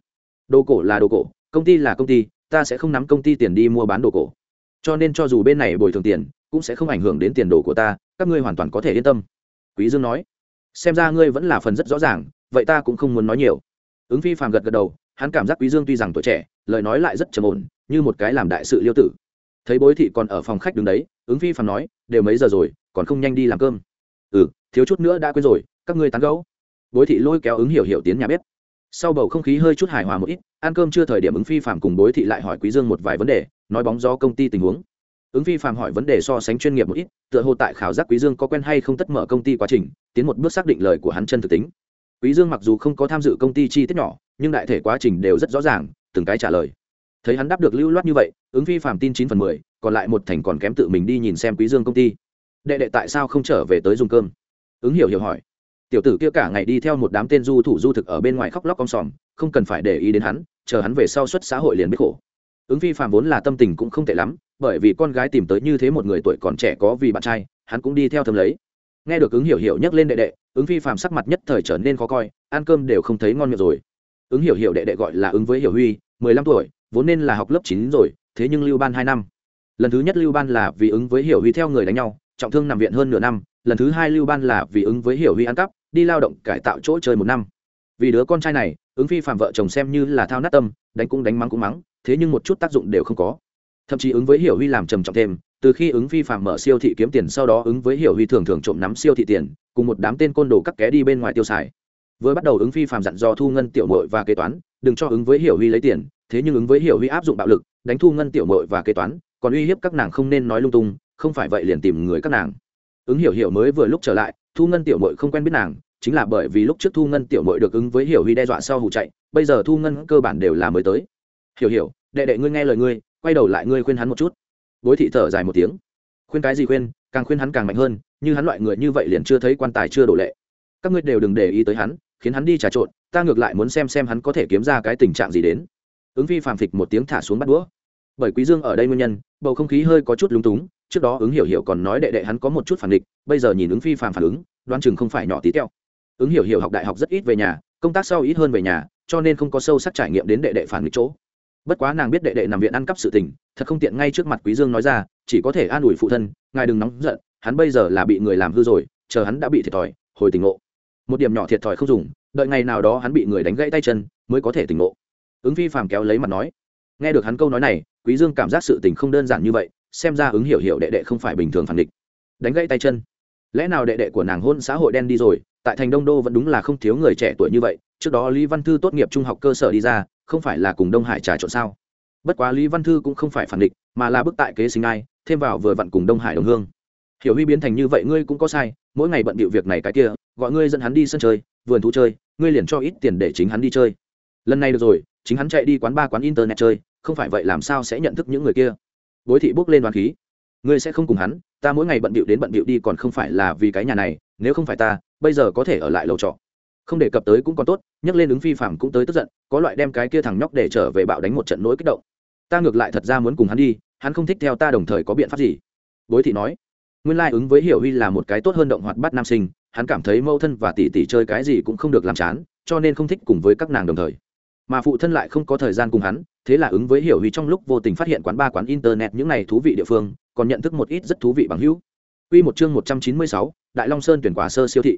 Đồ cổ là đồ cổ, công ty là công ty, ta sẽ không nắm công ty tiền đi mua bán đồ cổ. Cho nên cho dù bên này bồi thường tiền, cũng sẽ không ảnh hưởng đến tiền đồ của ta, các ngươi hoàn toàn có thể yên tâm. Quý dương nói. Xem ra ngươi vẫn là phần rất rõ ràng, vậy ta cũng không muốn nói nhiều. Ứng phi phàm gật gật đầu hắn cảm giác quý dương tuy rằng tuổi trẻ, lời nói lại rất trầm ổn, như một cái làm đại sự liêu tử. Thấy bối thị còn ở phòng khách đứng đấy, ứng phi phàm nói, đều mấy giờ rồi, còn không nhanh đi làm cơm? Ừ thiếu chút nữa đã quên rồi, các ngươi tán gẫu. Bối thị lôi kéo ứng hiểu hiểu tiến nhà bếp. Sau bầu không khí hơi chút hài hòa một ít, ăn cơm chưa thời điểm ứng phi phàm cùng bối thị lại hỏi quý dương một vài vấn đề, nói bóng gió công ty tình huống. Ứng phi phàm hỏi vấn đề so sánh chuyên nghiệp một ít, tựa hồ tại khảo giác quý dương có quen hay không tất mở công ty quá trình, tiến một bước xác định lời của hắn chân thực tính. Quý dương mặc dù không có tham dự công ty chi tiết nhỏ nhưng đại thể quá trình đều rất rõ ràng, từng cái trả lời. Thấy hắn đáp được lưu loát như vậy, ứng phi phạm tin chín phần mười, còn lại một thành còn kém tự mình đi nhìn xem quý dương công ty. Đệ đệ tại sao không trở về tới dùng cơm? Ứng hiểu hiểu hỏi. Tiểu tử kia cả ngày đi theo một đám tên du thủ du thực ở bên ngoài khóc lóc con sòm, không cần phải để ý đến hắn, chờ hắn về sau xuất xã hội liền biết khổ. Ứng phi phạm vốn là tâm tình cũng không tệ lắm, bởi vì con gái tìm tới như thế một người tuổi còn trẻ có vì bạn trai, hắn cũng đi theo thầm lấy. Nghe được ứng hiểu hiểu nhắc lên đệ đệ, ứng phi phạm sắc mặt nhất thời trở nên khó coi, ăn cơm đều không thấy ngon miệng rồi ứng hiểu hiểu đệ đệ gọi là ứng với hiểu huy, mười lăm tuổi, vốn nên là học lớp chín rồi, thế nhưng lưu ban hai năm. Lần thứ nhất lưu ban là vì ứng với hiểu huy theo người đánh nhau, trọng thương nằm viện hơn nửa năm. Lần thứ hai lưu ban là vì ứng với hiểu huy ăn cắp, đi lao động cải tạo chỗ chơi một năm. Vì đứa con trai này, ứng phi phạm vợ chồng xem như là thao nát tâm, đánh cũng đánh mắng cũng mắng, thế nhưng một chút tác dụng đều không có. Thậm chí ứng với hiểu huy làm trầm trọng thêm, từ khi ứng phi phạm mở siêu thị kiếm tiền sau đó ứng với hiểu huy thường thường trộm nắm siêu thị tiền, cùng một đám tên côn đồ cắt ké đi bên ngoài tiêu xài vừa bắt đầu ứng phi phạm dặn do thu ngân tiểu mội và kế toán, đừng cho ứng với hiểu huy lấy tiền, thế nhưng ứng với hiểu huy áp dụng bạo lực, đánh thu ngân tiểu mội và kế toán, còn uy hiếp các nàng không nên nói lung tung, không phải vậy liền tìm người các nàng. Ứng hiểu hiểu mới vừa lúc trở lại, thu ngân tiểu mội không quen biết nàng, chính là bởi vì lúc trước thu ngân tiểu mội được ứng với hiểu huy đe dọa sau hụ chạy, bây giờ thu ngân cơ bản đều là mới tới. Hiểu hiểu, đệ đệ ngươi nghe lời ngươi, quay đầu lại ngươi khuyên hắn một chút. Bối thị thở dài một tiếng. Khuyên cái gì khuyên, càng khuyên hắn càng mạnh hơn, như hắn loại người như vậy liền chưa thấy quan tài chưa đổ lệ. Các ngươi đều đừng để ý tới hắn khiến hắn đi trà trộn, ta ngược lại muốn xem xem hắn có thể kiếm ra cái tình trạng gì đến. Ứng phi phàm phịch một tiếng thả xuống bắt đũa. Bởi quý dương ở đây nguyên nhân, bầu không khí hơi có chút lúng túng, trước đó ứng hiểu hiểu còn nói đệ đệ hắn có một chút phản địch, bây giờ nhìn ứng phi phàm phản ứng, đoán chừng không phải nhỏ tí teo. Ứng hiểu hiểu học đại học rất ít về nhà, công tác sau ít hơn về nhà, cho nên không có sâu sắc trải nghiệm đến đệ đệ phản nghịch chỗ. Bất quá nàng biết đệ đệ nằm viện ăn cắp sự tình, thật không tiện ngay trước mặt quý dương nói ra, chỉ có thể an ủi phụ thân, ngài đừng nóng giận, hắn bây giờ là bị người làm hư rồi, chờ hắn đã bị thiệt thòi, hồi tình ngộ một điểm nhỏ thiệt thòi không dùng, đợi ngày nào đó hắn bị người đánh gãy tay chân, mới có thể tỉnh ngộ. Ứng phi phàm kéo lấy mặt nói, nghe được hắn câu nói này, quý dương cảm giác sự tình không đơn giản như vậy, xem ra ứng hiểu hiểu đệ đệ không phải bình thường phản địch. Đánh gãy tay chân. Lẽ nào đệ đệ của nàng hôn xã hội đen đi rồi, tại thành đông đô vẫn đúng là không thiếu người trẻ tuổi như vậy, trước đó lý văn thư tốt nghiệp trung học cơ sở đi ra, không phải là cùng đông hải trà trộn sao? Bất quá lý văn thư cũng không phải phản địch, mà là bức tại kế sinh ai, thêm vào vừa vặn cùng đông hải đồng hương. Hiểu huy biến thành như vậy ngươi cũng có sai, mỗi ngày bận bịu việc này cái kia gọi ngươi dẫn hắn đi sân chơi, vườn thú chơi, ngươi liền cho ít tiền để chính hắn đi chơi. Lần này được rồi, chính hắn chạy đi quán ba quán internet chơi, không phải vậy làm sao sẽ nhận thức những người kia? Bối thị bốc lên đoàn khí. Ngươi sẽ không cùng hắn, ta mỗi ngày bận bịu đến bận bịu đi còn không phải là vì cái nhà này, nếu không phải ta, bây giờ có thể ở lại lầu trọ. Không đề cập tới cũng còn tốt, nhắc lên ứng phi phạm cũng tới tức giận, có loại đem cái kia thằng nhóc để trở về bạo đánh một trận nỗi kích động. Ta ngược lại thật ra muốn cùng hắn đi, hắn không thích theo ta đồng thời có biện pháp gì. Bối thị nói, nguyên lai ứng với hiểu huy là một cái tốt hơn động hoạt bắt nam sinh hắn cảm thấy mâu thân và tỷ tỷ chơi cái gì cũng không được làm chán cho nên không thích cùng với các nàng đồng thời mà phụ thân lại không có thời gian cùng hắn thế là ứng với hiểu huy trong lúc vô tình phát hiện quán ba quán internet những này thú vị địa phương còn nhận thức một ít rất thú vị bằng hữu Quy một chương 196, Đại Long Sơn tuyển quả sơ siêu thị.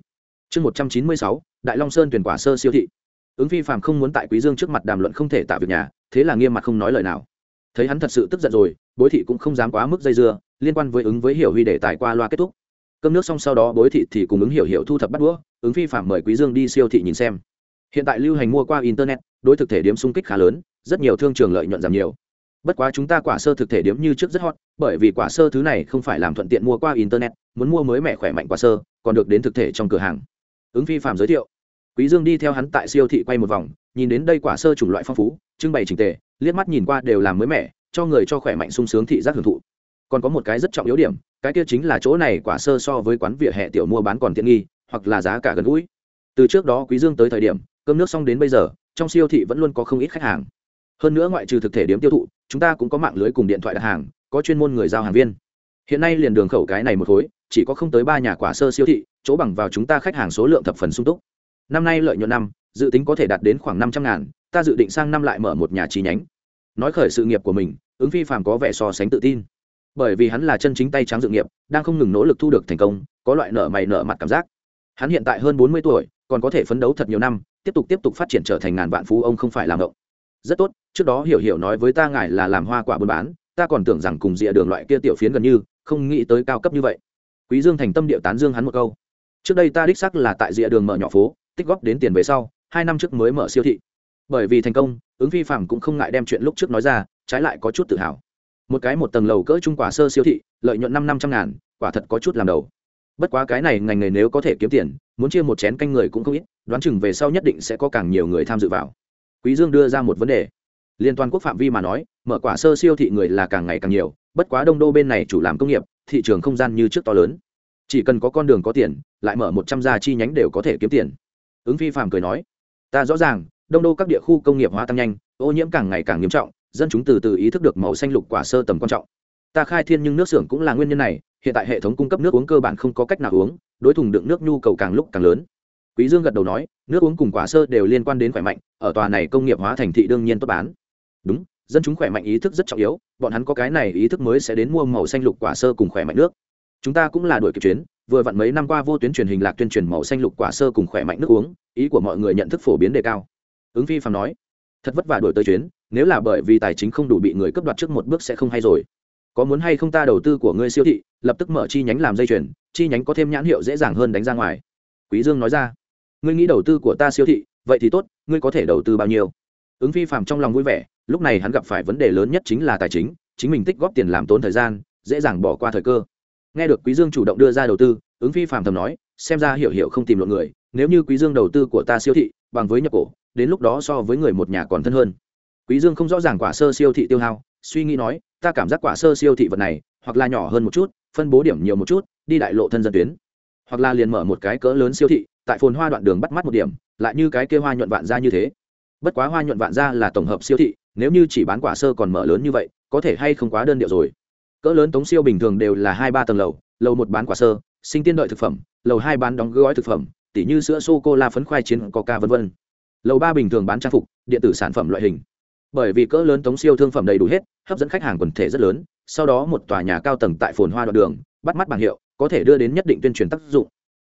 Chương 196, Đại Long Sơn tuyển quả sơ siêu thị. Ứng Phi Phàm không muốn tại Quý Dương trước mặt đàm luận không thể tạo việc nhà, thế là nghiêm mặt không nói lời nào. Thấy hắn thật sự tức giận rồi, Bối thị cũng không dám quá mức dây dưa, liên quan với ứng với Hiểu Huy để tài qua loa kết thúc. Cơm nước xong sau đó Bối thị thì cùng ứng Hiểu Hiểu thu thập bắt đũa, ứng Phi phạm mời Quý Dương đi siêu thị nhìn xem. Hiện tại lưu hành mua qua internet, đối thực thể điểm sung kích khá lớn, rất nhiều thương trường lợi nhuận giảm nhiều. Bất quá chúng ta quả sơ thực thể điếm như trước rất hot bởi vì quả sơ thứ này không phải làm thuận tiện mua qua internet muốn mua mới mẻ khỏe mạnh quả sơ còn được đến thực thể trong cửa hàng. Ứng phi phạm giới thiệu. Quý dương đi theo hắn tại siêu thị quay một vòng nhìn đến đây quả sơ chủng loại phong phú trưng bày chỉnh tề liếc mắt nhìn qua đều làm mới mẻ cho người cho khỏe mạnh sung sướng thị giác hưởng thụ còn có một cái rất trọng yếu điểm, cái kia chính là chỗ này quả sơ so với quán vỉa hè tiểu mua bán còn tiện nghi, hoặc là giá cả gần gũi. Từ trước đó quý dương tới thời điểm, cơm nước xong đến bây giờ, trong siêu thị vẫn luôn có không ít khách hàng. Hơn nữa ngoại trừ thực thể điểm tiêu thụ, chúng ta cũng có mạng lưới cùng điện thoại đặt hàng, có chuyên môn người giao hàng viên. Hiện nay liền đường khẩu cái này một khối, chỉ có không tới ba nhà quả sơ siêu thị, chỗ bằng vào chúng ta khách hàng số lượng thập phần sung túc. Năm nay lợi nhuận năm, dự tính có thể đạt đến khoảng năm trăm ngàn, ta dự định sang năm lại mở một nhà chi nhánh. Nói khởi sự nghiệp của mình, ứng phi phàm có vẻ so sánh tự tin bởi vì hắn là chân chính tay trắng dự nghiệp, đang không ngừng nỗ lực thu được thành công, có loại nợ mày nợ mặt cảm giác. Hắn hiện tại hơn bốn mươi tuổi, còn có thể phấn đấu thật nhiều năm, tiếp tục tiếp tục phát triển trở thành ngàn vạn phú ông không phải làm ngộng. Rất tốt, trước đó hiểu hiểu nói với ta ngài là làm hoa quả buôn bán, ta còn tưởng rằng cùng rìa đường loại kia tiểu phiến gần như, không nghĩ tới cao cấp như vậy. Quý dương thành tâm điệu tán dương hắn một câu. Trước đây ta đích xác là tại rìa đường mở nhỏ phố, tích góp đến tiền về sau, hai năm trước mới mở siêu thị. Bởi vì thành công, ứng phi phạm cũng không ngại đem chuyện lúc trước nói ra, trái lại có chút tự hào một cái một tầng lầu cỡ trung quả sơ siêu thị, lợi nhuận năm năm trăm ngàn, quả thật có chút làm đầu. Bất quá cái này ngành nghề nếu có thể kiếm tiền, muốn chia một chén canh người cũng không ít, đoán chừng về sau nhất định sẽ có càng nhiều người tham dự vào. Quý dương đưa ra một vấn đề. Liên toàn quốc phạm vi mà nói, mở quả sơ siêu thị người là càng ngày càng nhiều, bất quá đông đô bên này chủ làm công nghiệp, thị trường không gian như trước to lớn. Chỉ cần có con đường có tiền, lại mở một trăm gia chi nhánh đều có thể kiếm tiền. Ứng phi phạm cười nói, ta rõ ràng, đông đô các địa khu công nghiệp hóa tăng nhanh, ô nhiễm càng ngày càng nghiêm trọng dân chúng từ từ ý thức được màu xanh lục quả sơ tầm quan trọng. Ta khai thiên nhưng nước xưởng cũng là nguyên nhân này, hiện tại hệ thống cung cấp nước uống cơ bản không có cách nào uống, đối thùng đựng nước nhu cầu càng lúc càng lớn. Quý dương gật đầu nói, nước uống cùng quả sơ đều liên quan đến khỏe mạnh, ở tòa này công nghiệp hóa thành thị đương nhiên tốt bán. Đúng, dân chúng khỏe mạnh ý thức rất trọng yếu, bọn hắn có cái này ý thức mới sẽ đến mua màu xanh lục quả sơ cùng khỏe mạnh nước. Chúng ta cũng là đuổi kịp chuyến, vừa vặn mấy năm qua vô tuyến truyền hình lạc tuyên truyền màu xanh lục quả sơ cùng khỏe mạnh nước uống, ý của mọi người nhận thức phổ biến đề cao. Ứng phi phàm nói, thật vất vả đổi tới chuyến nếu là bởi vì tài chính không đủ bị người cấp đoạt trước một bước sẽ không hay rồi. Có muốn hay không ta đầu tư của ngươi siêu thị, lập tức mở chi nhánh làm dây chuyền, chi nhánh có thêm nhãn hiệu dễ dàng hơn đánh ra ngoài. Quý dương nói ra. Ngươi nghĩ đầu tư của ta siêu thị, vậy thì tốt, ngươi có thể đầu tư bao nhiêu? Ứng phi phạm trong lòng vui vẻ, lúc này hắn gặp phải vấn đề lớn nhất chính là tài chính chính mình tích góp tiền làm tốn thời gian, dễ dàng bỏ qua thời cơ. Nghe được quý dương chủ động đưa ra đầu tư, ứng phi phạm thầm nói, xem ra hiểu hiểu không tìm lộn người, nếu như quý dương đầu tư của ta siêu thị bằng với nhập cổ, đến lúc đó so với người một nhà còn thân hơn quý dương không rõ ràng quả sơ siêu thị tiêu hao, suy nghĩ nói, ta cảm giác quả sơ siêu thị vật này, hoặc là nhỏ hơn một chút, phân bố điểm nhiều một chút, đi đại lộ thân dân tuyến. Hoặc là liền mở một cái cỡ lớn siêu thị, tại phồn hoa đoạn đường bắt mắt một điểm, lại như cái kia hoa nhuận vạn ra như thế. Bất quá hoa nhuận vạn ra là tổng hợp siêu thị, nếu như chỉ bán quả sơ còn mở lớn như vậy, có thể hay không quá đơn điệu rồi. Cỡ lớn tống siêu bình thường đều là hai ba tầng lầu lầu một bán quả sơ, sinh tiên đợi thực phẩm, lầu hai bán đóng gói thực phẩm, tỉ như sữa sô cô la phấn khoai chiến, coca v v lầu ba bình thường bán trang phục, điện tử sản phẩm loại hình bởi vì cỡ lớn tống siêu thương phẩm đầy đủ hết, hấp dẫn khách hàng quần thể rất lớn, sau đó một tòa nhà cao tầng tại phồn hoa đoạn đường, bắt mắt bảng hiệu, có thể đưa đến nhất định tuyên truyền tác dụng.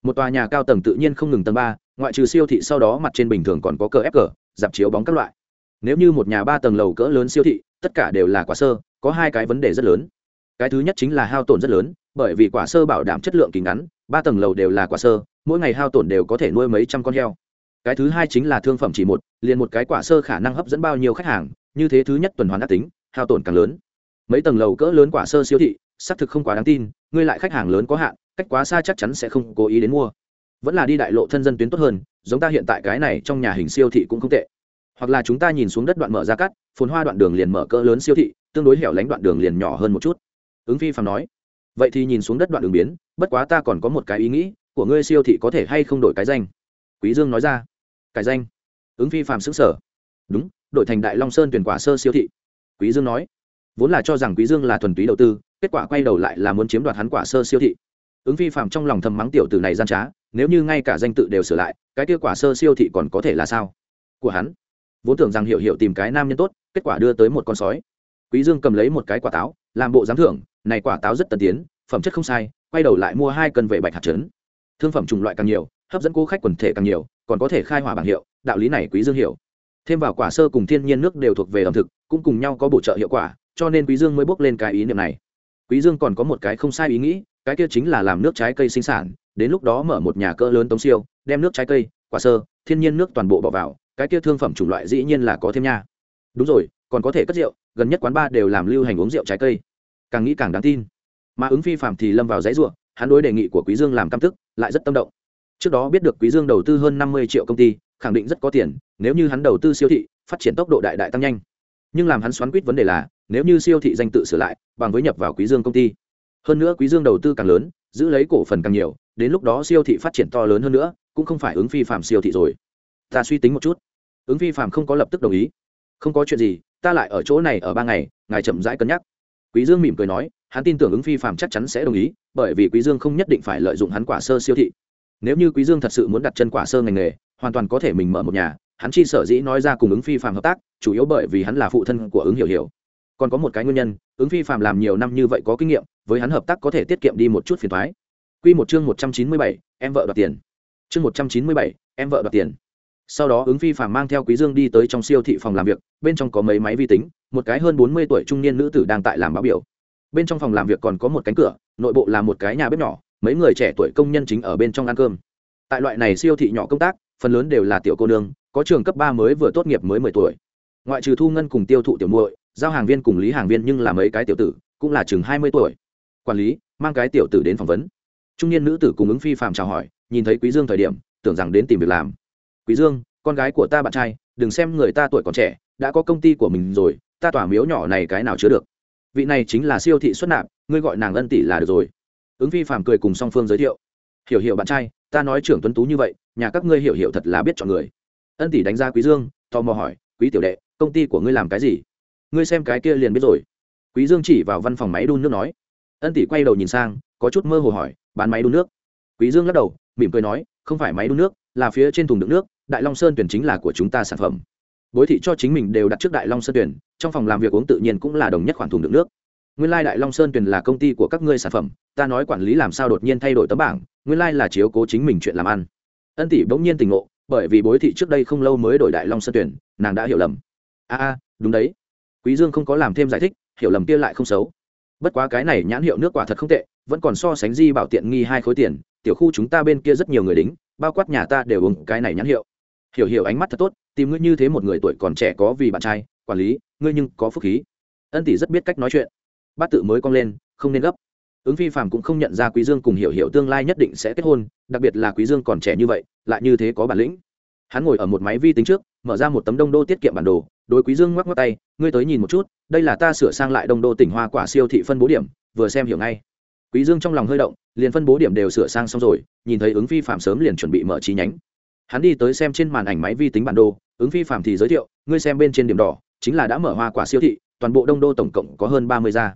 Một tòa nhà cao tầng tự nhiên không ngừng tầng ba, ngoại trừ siêu thị sau đó mặt trên bình thường còn có cờ ép cờ dạp chiếu bóng các loại. Nếu như một nhà ba tầng lầu cỡ lớn siêu thị, tất cả đều là quả sơ, có hai cái vấn đề rất lớn. Cái thứ nhất chính là hao tổn rất lớn, bởi vì quả sơ bảo đảm chất lượng kỳ ngắn, ba tầng lầu đều là quả sơ, mỗi ngày hao tổn đều có thể nuôi mấy trăm con heo cái thứ hai chính là thương phẩm chỉ một, liền một cái quả sơ khả năng hấp dẫn bao nhiêu khách hàng, như thế thứ nhất tuần hoàn đã tính, hao tổn càng lớn. Mấy tầng lầu cỡ lớn quả sơ siêu thị, xác thực không quá đáng tin, ngươi lại khách hàng lớn có hạn, cách quá xa chắc chắn sẽ không cố ý đến mua. Vẫn là đi đại lộ thân dân tuyến tốt hơn, giống ta hiện tại cái này trong nhà hình siêu thị cũng không tệ. Hoặc là chúng ta nhìn xuống đất đoạn mở ra cắt, phồn hoa đoạn đường liền mở cỡ lớn siêu thị, tương đối hẻo lánh đoạn đường liền nhỏ hơn một chút. Ứng phi phàm nói. Vậy thì nhìn xuống đất đoạn đường biến, bất quá ta còn có một cái ý nghĩ, của ngươi siêu thị có thể hay không đổi cái danh? Quý dương nói ra cái danh. Ứng phi phàm xứng sở. Đúng, đổi thành đại long sơn tuyển quả sơ siêu thị. Quý dương nói. Vốn là cho rằng quý dương là thuần túy đầu tư, kết quả quay đầu lại là muốn chiếm đoạt hắn quả sơ siêu thị. Ứng phi phàm trong lòng thầm mắng tiểu tử này gian trá, nếu như ngay cả danh tự đều sửa lại, cái kia quả sơ siêu thị còn có thể là sao? Của hắn. Vốn tưởng rằng hiểu hiểu tìm cái nam nhân tốt, kết quả đưa tới một con sói. Quý dương cầm lấy một cái quả táo, làm bộ giám thưởng, này quả táo rất tân tiến, phẩm chất không sai, quay đầu lại mua hai cân vệ bạch hạt trấn. Thương phẩm chủng loại càng nhiều, hấp dẫn cô khách quần thể càng nhiều còn có thể khai hỏa bảng hiệu, đạo lý này quý dương hiểu. Thêm vào quả sơ cùng thiên nhiên nước đều thuộc về ẩm thực, cũng cùng nhau có bổ trợ hiệu quả, cho nên quý dương mới bước lên cái ý niệm này. Quý dương còn có một cái không sai ý nghĩ, cái kia chính là làm nước trái cây sinh sản, đến lúc đó mở một nhà cỡ lớn tống siêu, đem nước trái cây, quả sơ, thiên nhiên nước toàn bộ bỏ vào, cái kia thương phẩm chủng loại dĩ nhiên là có thêm nha. Đúng rồi, còn có thể cất rượu, gần nhất quán ba đều làm lưu hành uống rượu trái cây. Càng nghĩ càng đáng tin. Mà ứng phi phạm thì lâm vào giấy ruộng hắn đối đề nghị của quý dương làm căm tức lại rất tâm động trước đó biết được quý dương đầu tư hơn năm mươi triệu công ty, khẳng định rất có tiền, nếu như hắn đầu tư siêu thị, phát triển tốc độ đại đại tăng nhanh. Nhưng làm hắn xoắn quýt vấn đề là, nếu như siêu thị danh tự sửa lại, bằng với nhập vào quý dương công ty. Hơn nữa quý dương đầu tư càng lớn, giữ lấy cổ phần càng nhiều, đến lúc đó siêu thị phát triển to lớn hơn nữa, cũng không phải ứng phi phạm siêu thị rồi. Ta suy tính một chút. Ứng phi phạm không có lập tức đồng ý. Không có chuyện gì, ta lại ở chỗ này ở ba ngày, ngài chậm rãi cân nhắc. Quý dương mỉm cười nói, hắn tin tưởng ứng phi phạm chắc chắn sẽ đồng ý, bởi vì quý dương không nhất định phải lợi dụng hắn quả sơ siêu thị nếu như quý dương thật sự muốn đặt chân quả sơ ngành nghề hoàn toàn có thể mình mở một nhà hắn chi sở dĩ nói ra cùng ứng phi phạm hợp tác chủ yếu bởi vì hắn là phụ thân của ứng hiểu hiểu còn có một cái nguyên nhân ứng phi phạm làm nhiều năm như vậy có kinh nghiệm với hắn hợp tác có thể tiết kiệm đi một chút phiền thoái Quy một chương một trăm chín mươi bảy, em vợ đoạt tiền. Chương một trăm chín mươi bảy, em vợ đoạt tiền. Sau đó ứng phi phạm mang theo Quý Dương đi tới trong siêu thị phòng làm việc, bên trong có mấy máy vi tính, một cái hơn bốn mươi tuổi trung niên nữ tử đang tại làm báo biểu. Bên trong phòng làm việc còn có một cánh cửa, nội bộ là một cái nhà bếp nhỏ, mấy người trẻ tuổi công nhân chính ở bên trong ăn cơm. Tại loại này siêu thị nhỏ công tác, phần lớn đều là tiểu cô nương, có trường cấp ba mới vừa tốt nghiệp mới mười tuổi. Ngoại trừ thu ngân cùng tiêu thụ tiểu muội, giao hàng viên cùng lý hàng viên nhưng là mấy cái tiểu tử, cũng là chừng hai mươi tuổi. Quản lý, mang cái tiểu tử đến phỏng vấn trung niên nữ tử cùng ứng phi phạm chào hỏi nhìn thấy quý dương thời điểm tưởng rằng đến tìm việc làm quý dương con gái của ta bạn trai đừng xem người ta tuổi còn trẻ đã có công ty của mình rồi ta tỏa miếu nhỏ này cái nào chứa được vị này chính là siêu thị xuất nạp ngươi gọi nàng ân tỷ là được rồi ứng phi phạm cười cùng song phương giới thiệu. Hiểu hiểu bạn trai, ta nói trưởng tuấn tú như vậy, nhà các ngươi hiểu hiểu thật là biết chọn người. Ân tỷ đánh giá quý dương, tò mò hỏi, quý tiểu đệ, công ty của ngươi làm cái gì? Ngươi xem cái kia liền biết rồi. Quý dương chỉ vào văn phòng máy đun nước nói. Ân tỷ quay đầu nhìn sang, có chút mơ hồ hỏi, bán máy đun nước? Quý dương lắc đầu, mỉm cười nói, không phải máy đun nước, là phía trên thùng đựng nước, đại long sơn tuyển chính là của chúng ta sản phẩm. Bối thị cho chính mình đều đặt trước đại long sơn tuyển, trong phòng làm việc uống tự nhiên cũng là đồng nhất khoản thùng đựng nước nguyên lai đại long sơn tuyền là công ty của các ngươi sản phẩm, ta nói quản lý làm sao đột nhiên thay đổi tấm bảng, nguyên lai là chiếu cố chính mình chuyện làm ăn. Ân tỷ bỗng nhiên tỉnh ngộ, bởi vì bối thị trước đây không lâu mới đổi đại long sơn tuyển nàng đã hiểu lầm. A a, đúng đấy. Quý dương không có làm thêm giải thích, hiểu lầm kia lại không xấu. Bất quá cái này nhãn hiệu nước quả thật không tệ, vẫn còn so sánh di bảo tiện nghi hai khối tiền, tiểu khu chúng ta bên kia rất nhiều người đính, bao quát nhà ta đều uống cái này nhãn hiệu. Hiểu hiểu ánh mắt thật tốt, tìm ngươi như thế một người tuổi còn trẻ có vì bạn trai, quản lý, ngươi nhưng có phúc khí. Ân tỷ rất biết cách nói chuyện bát tự mới cong lên, không nên gấp. Ứng phi phàm cũng không nhận ra quý dương cùng hiểu hiểu tương lai nhất định sẽ kết hôn, đặc biệt là quý dương còn trẻ như vậy, lại như thế có bản lĩnh. Hắn ngồi ở một máy vi tính trước, mở ra một tấm đông đô tiết kiệm bản đồ, đối quý dương ngoắc ngoắc tay, ngươi tới nhìn một chút, đây là ta sửa sang lại đông đô tỉnh hoa quả siêu thị phân bố điểm, vừa xem hiểu ngay. Quý dương trong lòng hơi động, liền phân bố điểm đều sửa sang xong rồi, nhìn thấy ứng phi phạm sớm liền chuẩn bị mở chi nhánh. Hắn đi tới xem trên màn ảnh máy vi tính bản đồ, ứng phi phạm thì giới thiệu, ngươi xem bên trên điểm đỏ, chính là đã mở hoa quả siêu thị, toàn bộ đông đô tổng cộng có hơn ba mươi gia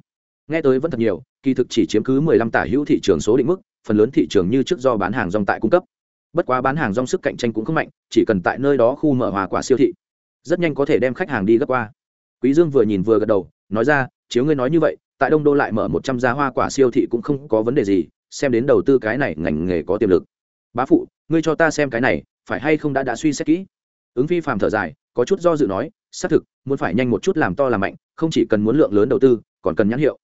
nghe tới vẫn thật nhiều, kỳ thực chỉ chiếm cứ mười lăm tả hữu thị trường số định mức, phần lớn thị trường như trước do bán hàng rong tại cung cấp. Bất quá bán hàng rong sức cạnh tranh cũng không mạnh, chỉ cần tại nơi đó khu mở hoa quả siêu thị, rất nhanh có thể đem khách hàng đi gấp qua. Quý dương vừa nhìn vừa gật đầu, nói ra, chiếu ngươi nói như vậy, tại đông đô lại mở một trăm gia hoa quả siêu thị cũng không có vấn đề gì, xem đến đầu tư cái này ngành nghề có tiềm lực. Bá phụ, ngươi cho ta xem cái này, phải hay không đã đã suy xét kỹ? Ứng phi phàm thở dài, có chút do dự nói, xác thực, muốn phải nhanh một chút làm to làm mạnh, không chỉ cần muốn lượng lớn đầu tư, còn cần nhãn hiệu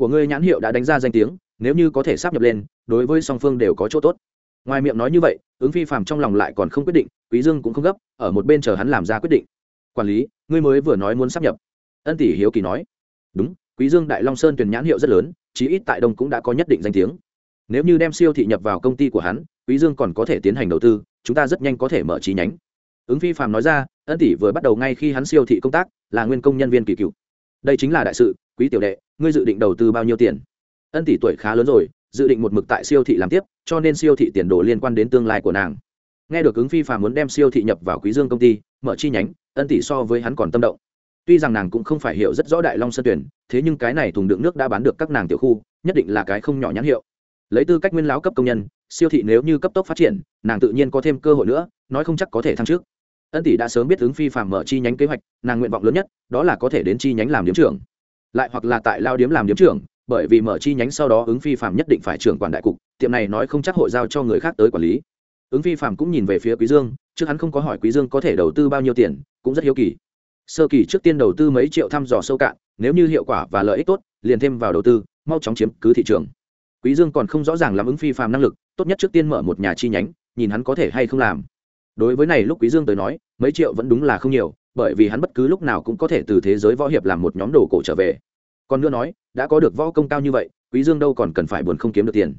của ngươi nhãn hiệu đã đánh ra danh tiếng, nếu như có thể sắp nhập lên, đối với song phương đều có chỗ tốt. Ngoài miệng nói như vậy, ứng phi phàm trong lòng lại còn không quyết định, quý dương cũng không gấp, ở một bên chờ hắn làm ra quyết định. Quản lý, ngươi mới vừa nói muốn sắp nhập. Ân tỷ hiếu kỳ nói. Đúng, quý dương đại long sơn tuyển nhãn hiệu rất lớn, chí ít tại đông cũng đã có nhất định danh tiếng. Nếu như đem siêu thị nhập vào công ty của hắn, quý dương còn có thể tiến hành đầu tư, chúng ta rất nhanh có thể mở chi nhánh. Ứng phi phàm nói ra, ân tỷ vừa bắt đầu ngay khi hắn siêu thị công tác, là nguyên công nhân viên kỳ cựu đây chính là đại sự, quý tiểu đệ, ngươi dự định đầu tư bao nhiêu tiền? Ân tỷ tuổi khá lớn rồi, dự định một mực tại siêu thị làm tiếp, cho nên siêu thị tiền đồ liên quan đến tương lai của nàng. Nghe được ứng phi phàm muốn đem siêu thị nhập vào quý dương công ty, mở chi nhánh, ân tỷ so với hắn còn tâm động. Tuy rằng nàng cũng không phải hiểu rất rõ đại long sơn tuyển, thế nhưng cái này thùng đựng nước đã bán được các nàng tiểu khu, nhất định là cái không nhỏ nhãn hiệu. Lấy tư cách nguyên láo cấp công nhân, siêu thị nếu như cấp tốc phát triển, nàng tự nhiên có thêm cơ hội nữa, nói không chắc có thể thăng trước ân tỷ đã sớm biết ứng phi phạm mở chi nhánh kế hoạch, nàng nguyện vọng lớn nhất, đó là có thể đến chi nhánh làm điếm trưởng. Lại hoặc là tại lao điếm làm điếm trưởng, bởi vì mở chi nhánh sau đó ứng phi phạm nhất định phải trưởng quản đại cục, tiệm này nói không chắc hội giao cho người khác tới quản lý. Ứng phi phạm cũng nhìn về phía quý dương, trước hắn không có hỏi quý dương có thể đầu tư bao nhiêu tiền, cũng rất hiếu kỳ. Sơ kỳ trước tiên đầu tư mấy triệu thăm dò sâu cạn, nếu như hiệu quả và lợi ích tốt, liền thêm vào đầu tư, mau chóng chiếm cứ thị trường. Quý dương còn không rõ ràng làm ứng phi phàm năng lực, tốt nhất trước tiên mở một nhà chi nhánh, nhìn hắn có thể hay không làm đối với này lúc quý dương tới nói, mấy triệu vẫn đúng là không nhiều, bởi vì hắn bất cứ lúc nào cũng có thể từ thế giới võ hiệp làm một nhóm đồ cổ trở về. Còn nữa nói, đã có được võ công cao như vậy, quý dương đâu còn cần phải buồn không kiếm được tiền.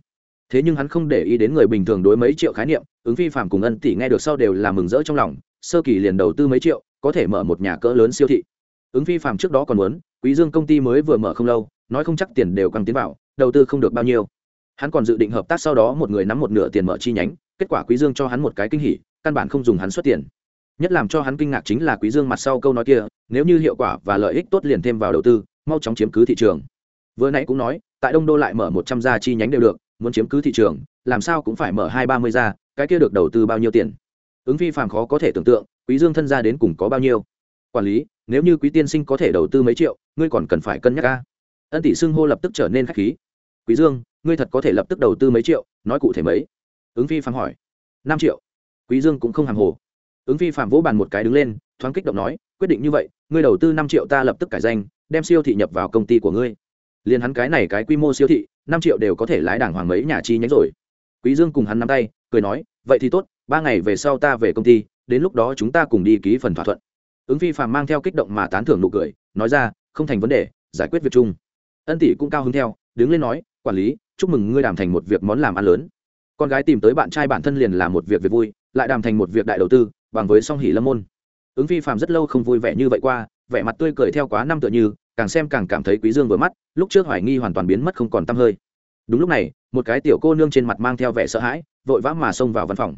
Thế nhưng hắn không để ý đến người bình thường đối mấy triệu khái niệm, ứng phi phàm cùng ân tỷ nghe được sau đều là mừng rỡ trong lòng, sơ kỳ liền đầu tư mấy triệu, có thể mở một nhà cỡ lớn siêu thị. Ứng phi phàm trước đó còn muốn, quý dương công ty mới vừa mở không lâu, nói không chắc tiền đều căng tiến vào, đầu tư không được bao nhiêu. Hắn còn dự định hợp tác sau đó một người nắm một nửa tiền mở chi nhánh, kết quả quý dương cho hắn một cái kinh hỉ căn bản không dùng hắn xuất tiền. Nhất làm cho hắn kinh ngạc chính là quý dương mặt sau câu nói kia, nếu như hiệu quả và lợi ích tốt liền thêm vào đầu tư, mau chóng chiếm cứ thị trường. Vừa nãy cũng nói, tại đông đô lại mở một trăm gia chi nhánh đều được, muốn chiếm cứ thị trường, làm sao cũng phải mở hai ba mươi gia, cái kia được đầu tư bao nhiêu tiền? Ứng phi phàm khó có thể tưởng tượng, quý dương thân gia đến cùng có bao nhiêu? Quản lý, nếu như quý tiên sinh có thể đầu tư mấy triệu, ngươi còn cần phải cân nhắc ca ân tỷ xưng hô lập tức trở nên khách khí. Quý dương, ngươi thật có thể lập tức đầu tư mấy triệu, nói cụ thể mấy? Ứng phi phàm hỏi. Năm triệu quý dương cũng không hàng hồ. Ứng phi Phạm vỗ bàn một cái đứng lên, thoáng kích động nói, quyết định như vậy, ngươi đầu tư năm triệu ta lập tức cải danh, đem siêu thị nhập vào công ty của ngươi. Liền hắn cái này cái quy mô siêu thị, năm triệu đều có thể lái đảng hoàng mấy nhà chi nhánh rồi. Quý dương cùng hắn nắm tay, cười nói, vậy thì tốt, ba ngày về sau ta về công ty, đến lúc đó chúng ta cùng đi ký phần thỏa thuận. Ứng phi Phạm mang theo kích động mà tán thưởng nụ cười, nói ra, không thành vấn đề, giải quyết việc chung. Ân tỷ cũng cao hứng theo, đứng lên nói, quản lý, chúc mừng ngươi đảm thành một việc món làm ăn lớn. Con gái tìm tới bạn trai bản thân liền là một việc việc vui lại đàm thành một việc đại đầu tư, bằng với song hỷ lâm môn. Ứng phi phàm rất lâu không vui vẻ như vậy qua, vẻ mặt tươi cười theo quá năm tựa như, càng xem càng cảm thấy quý dương vừa mắt, lúc trước hoài nghi hoàn toàn biến mất không còn tăm hơi. Đúng lúc này, một cái tiểu cô nương trên mặt mang theo vẻ sợ hãi, vội vã mà xông vào văn phòng.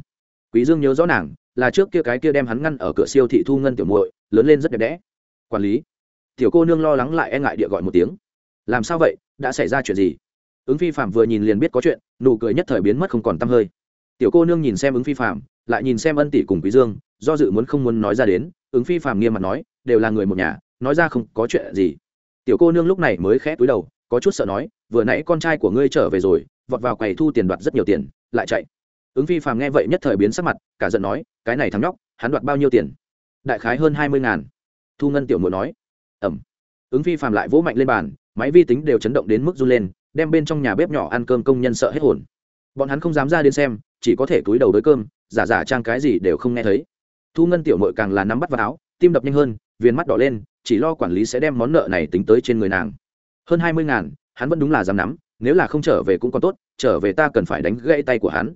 Quý dương nhớ rõ nàng, là trước kia cái kia đem hắn ngăn ở cửa siêu thị thu ngân tiểu muội, lớn lên rất đẹp đẽ. Quản lý. Tiểu cô nương lo lắng lại e ngại địa gọi một tiếng. Làm sao vậy, đã xảy ra chuyện gì? Ứng phi phạm vừa nhìn liền biết có chuyện, nụ cười nhất thời biến mất không còn tăm hơi. Tiểu cô nương nhìn xem ứng phi phạm lại nhìn xem ân tỷ cùng quý dương, do dự muốn không muốn nói ra đến, ứng phi phàm nghiêm mặt nói, đều là người một nhà, nói ra không có chuyện gì. Tiểu cô nương lúc này mới khẽ túi đầu, có chút sợ nói, vừa nãy con trai của ngươi trở về rồi, vọt vào quầy thu tiền đoạt rất nhiều tiền, lại chạy. Ứng phi phàm nghe vậy nhất thời biến sắc mặt, cả giận nói, cái này thằng nhóc, hắn đoạt bao nhiêu tiền? Đại khái hơn hai mươi ngàn. Thu ngân tiểu muội nói. Ẩm. Ứng phi phàm lại vỗ mạnh lên bàn, máy vi tính đều chấn động đến mức run lên, đem bên trong nhà bếp nhỏ ăn cơm công nhân sợ hết hồn. Bọn hắn không dám ra đến xem, chỉ có thể túi đầu đới cơm giả giả trang cái gì đều không nghe thấy. Thu ngân tiểu mội càng là nắm bắt vào áo, tim đập nhanh hơn viên mắt đỏ lên, chỉ lo quản lý sẽ đem món nợ này tính tới trên người nàng. Hơn hai mươi ngàn, hắn vẫn đúng là dám nắm, nếu là không trở về cũng còn tốt, trở về ta cần phải đánh gãy tay của hắn.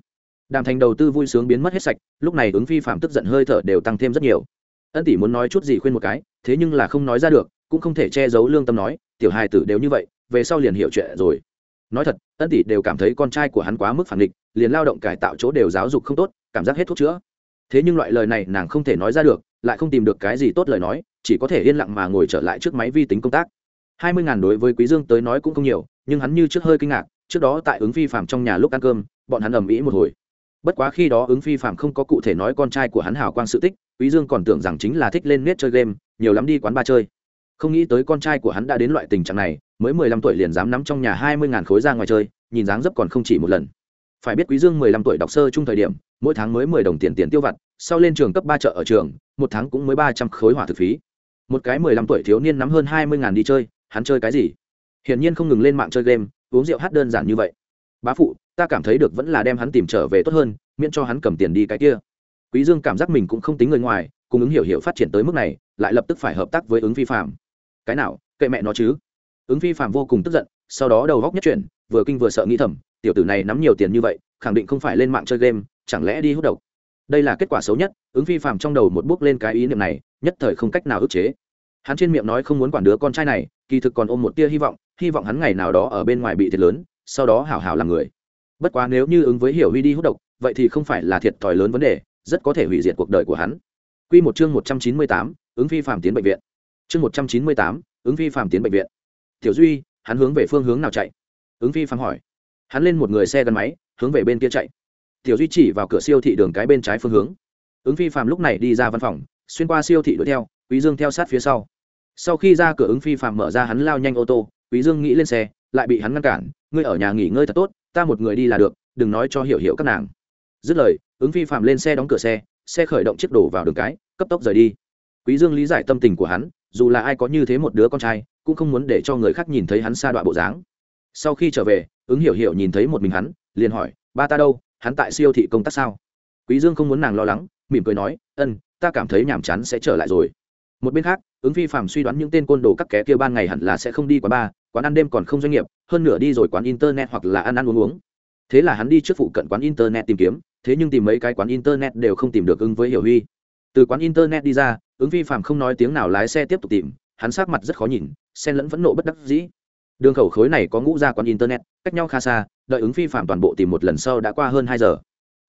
Đàm thành đầu tư vui sướng biến mất hết sạch, lúc này ứng phi phạm tức giận hơi thở đều tăng thêm rất nhiều. Ân tỷ muốn nói chút gì khuyên một cái, thế nhưng là không nói ra được, cũng không thể che giấu lương tâm nói, tiểu hài tử đều như vậy, về sau liền hiểu chuyện rồi. Nói thật, ân tỷ đều cảm thấy con trai của hắn quá mức phản địch liền lao động cải tạo chỗ đều giáo dục không tốt, cảm giác hết thuốc chữa. Thế nhưng loại lời này nàng không thể nói ra được, lại không tìm được cái gì tốt lời nói, chỉ có thể yên lặng mà ngồi trở lại trước máy vi tính công tác. Hai mươi ngàn đối với quý dương tới nói cũng không nhiều, nhưng hắn như trước hơi kinh ngạc, trước đó tại ứng phi phạm trong nhà lúc ăn cơm, bọn hắn ầm ĩ một hồi. Bất quá khi đó ứng phi phạm không có cụ thể nói con trai của hắn hảo quang sự tích, quý dương còn tưởng rằng chính là thích lên nét chơi game, nhiều lắm đi quán ba chơi. Không nghĩ tới con trai của hắn đã đến loại tình trạng này, mới mười lăm tuổi liền dám nắm trong nhà hai mươi ngàn khối ra ngoài chơi, nhìn dáng dấp còn không chỉ một lần phải biết quý dương mười lăm tuổi đọc sơ trung thời điểm, mỗi tháng mới mười đồng tiền tiền tiêu vặt, sau lên trường cấp ba chợ ở trường, một tháng cũng mới ba trăm khối hỏa thực phí. Một cái mười lăm tuổi thiếu niên nắm hơn hai mươi ngàn đi chơi, hắn chơi cái gì? Hiển nhiên không ngừng lên mạng chơi game, uống rượu hát đơn giản như vậy. Bá phụ, ta cảm thấy được vẫn là đem hắn tìm trở về tốt hơn, miễn cho hắn cầm tiền đi cái kia. Quý dương cảm giác mình cũng không tính người ngoài, cùng ứng hiểu hiểu phát triển tới mức này, lại lập tức phải hợp tác với ứng phi phạm. Cái nào, kệ mẹ nó chứ? Ứng phi phạm vô cùng tức giận, sau đó đầu góc nhất chuyển, vừa kinh vừa sợ nghĩ thầm tiểu tử này nắm nhiều tiền như vậy khẳng định không phải lên mạng chơi game chẳng lẽ đi hút độc đây là kết quả xấu nhất ứng phi phạm trong đầu một bước lên cái ý niệm này nhất thời không cách nào ức chế hắn trên miệng nói không muốn quản đứa con trai này kỳ thực còn ôm một tia hy vọng hy vọng hắn ngày nào đó ở bên ngoài bị thiệt lớn sau đó hảo hảo làm người bất quá nếu như ứng với hiểu huy đi hút độc vậy thì không phải là thiệt thòi lớn vấn đề rất có thể hủy diệt cuộc đời của hắn Quy một chương một trăm chín mươi tám, ứng phi Phạm tiến bệnh viện. Chương một trăm chín mươi tám, ứng phi Phạm tiến bệnh viện. Tiểu Duy, hắn hướng về phương hướng nào chạy? Ứng phi Phạm hỏi. Hắn lên một người xe gắn máy, hướng về bên kia chạy. Tiểu Duy chỉ vào cửa siêu thị đường cái bên trái phương hướng. Ứng phi Phạm lúc này đi ra văn phòng, xuyên qua siêu thị đuổi theo, Quý Dương theo sát phía sau. Sau khi ra cửa ứng phi Phạm mở ra hắn lao nhanh ô tô, Quý Dương nghĩ lên xe, lại bị hắn ngăn cản, ngươi ở nhà nghỉ ngơi thật tốt, ta một người đi là được, đừng nói cho hiểu hiểu các nàng. Dứt lời, ứng phi Phạm lên xe đóng cửa xe, xe khởi động chiếc đổ vào đường cái cấp tốc rời đi quý dương lý giải tâm tình của hắn dù là ai có như thế một đứa con trai cũng không muốn để cho người khác nhìn thấy hắn xa đoạn bộ dáng sau khi trở về ứng hiểu hiểu nhìn thấy một mình hắn, liền hỏi, ba ta đâu? Hắn tại siêu thị công tác sao? Quý dương không muốn nàng lo lắng, mỉm cười nói, ân, ta cảm thấy nhàm chán sẽ trở lại rồi. Một bên khác, ứng phi phạm suy đoán những tên côn đồ các ké kia ban ngày hẳn là sẽ không đi quán bar, quán ăn đêm còn không doanh nghiệp, hơn nửa đi rồi quán internet hoặc là ăn ăn uống uống. Thế là hắn đi trước phụ cận quán internet tìm kiếm, thế nhưng tìm mấy cái quán internet đều không tìm được ứng với hiểu huy. Từ quán internet đi ra, ứng vi phạm không nói tiếng nào lái xe tiếp tục tìm, hắn sát mặt rất khó nhìn, xen lẫn phẫn nộ bất đắc dĩ đường khẩu khối này có ngũ ra quán internet, cách nhau khá xa, đợi ứng phi phạm toàn bộ tìm một lần sau đã qua hơn hai giờ.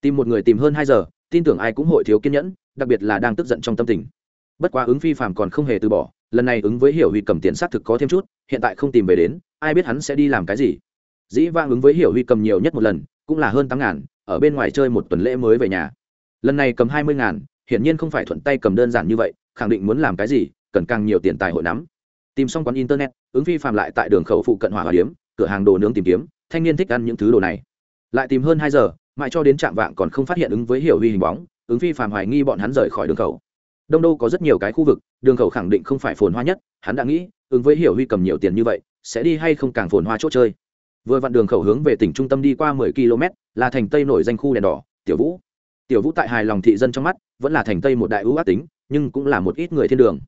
Tìm một người tìm hơn hai giờ, tin tưởng ai cũng hội thiếu kiên nhẫn, đặc biệt là đang tức giận trong tâm tình. Bất quá ứng phi phạm còn không hề từ bỏ, lần này ứng với hiểu huy cầm tiền xác thực có thêm chút, hiện tại không tìm về đến, ai biết hắn sẽ đi làm cái gì. Dĩ vang ứng với hiểu huy cầm nhiều nhất một lần, cũng là hơn tám ngàn, ở bên ngoài chơi một tuần lễ mới về nhà. Lần này cầm hai mươi ngàn, hiển nhiên không phải thuận tay cầm đơn giản như vậy, khẳng định muốn làm cái gì, cần càng nhiều tiền tài hội nắm tìm xong quán internet, ứng phi phạm lại tại đường khẩu phụ cận hỏa hòa điếm, cửa hàng đồ nướng tìm kiếm, thanh niên thích ăn những thứ đồ này. Lại tìm hơn hai giờ, mãi cho đến trạm vạng còn không phát hiện ứng với hiểu huy hình bóng, ứng phi phạm hoài nghi bọn hắn rời khỏi đường khẩu. Đông đô có rất nhiều cái khu vực, đường khẩu khẳng định không phải phồn hoa nhất, hắn đã nghĩ, ứng với hiểu huy cầm nhiều tiền như vậy, sẽ đi hay không càng phồn hoa chỗ chơi. Vừa vặn đường khẩu hướng về tỉnh trung tâm đi qua mười km, là thành tây nổi danh khu đèn đỏ, tiểu vũ. Tiểu vũ tại hài lòng thị dân trong mắt, vẫn là thành tây một đại ưu ác tính, nhưng cũng là một ít người thiên đường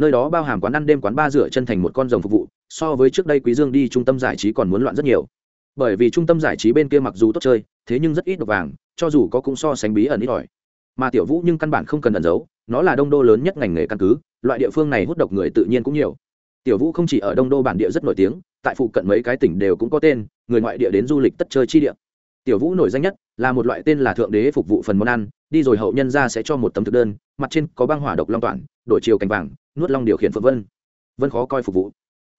nơi đó bao hàm quán ăn đêm quán ba rửa chân thành một con rồng phục vụ, so với trước đây quý dương đi trung tâm giải trí còn muốn loạn rất nhiều. Bởi vì trung tâm giải trí bên kia mặc dù tốt chơi, thế nhưng rất ít độc vàng, cho dù có cũng so sánh bí ẩn ít ỏi. Mà tiểu vũ nhưng căn bản không cần ẩn giấu, nó là đông đô lớn nhất ngành nghề căn cứ, loại địa phương này hút độc người tự nhiên cũng nhiều. Tiểu vũ không chỉ ở đông đô bản địa rất nổi tiếng, tại phụ cận mấy cái tỉnh đều cũng có tên, người ngoại địa đến du lịch tất chơi chi địa. Tiểu vũ nổi danh nhất là một loại tên là thượng đế phục vụ phần món ăn, đi rồi hậu nhân ra sẽ cho một tấm thực đơn, mặt trên có băng hỏa độc long toàn, đổi chiều cành vàng nuốt long điều khiển phượng vân. Vân khó coi phục vụ.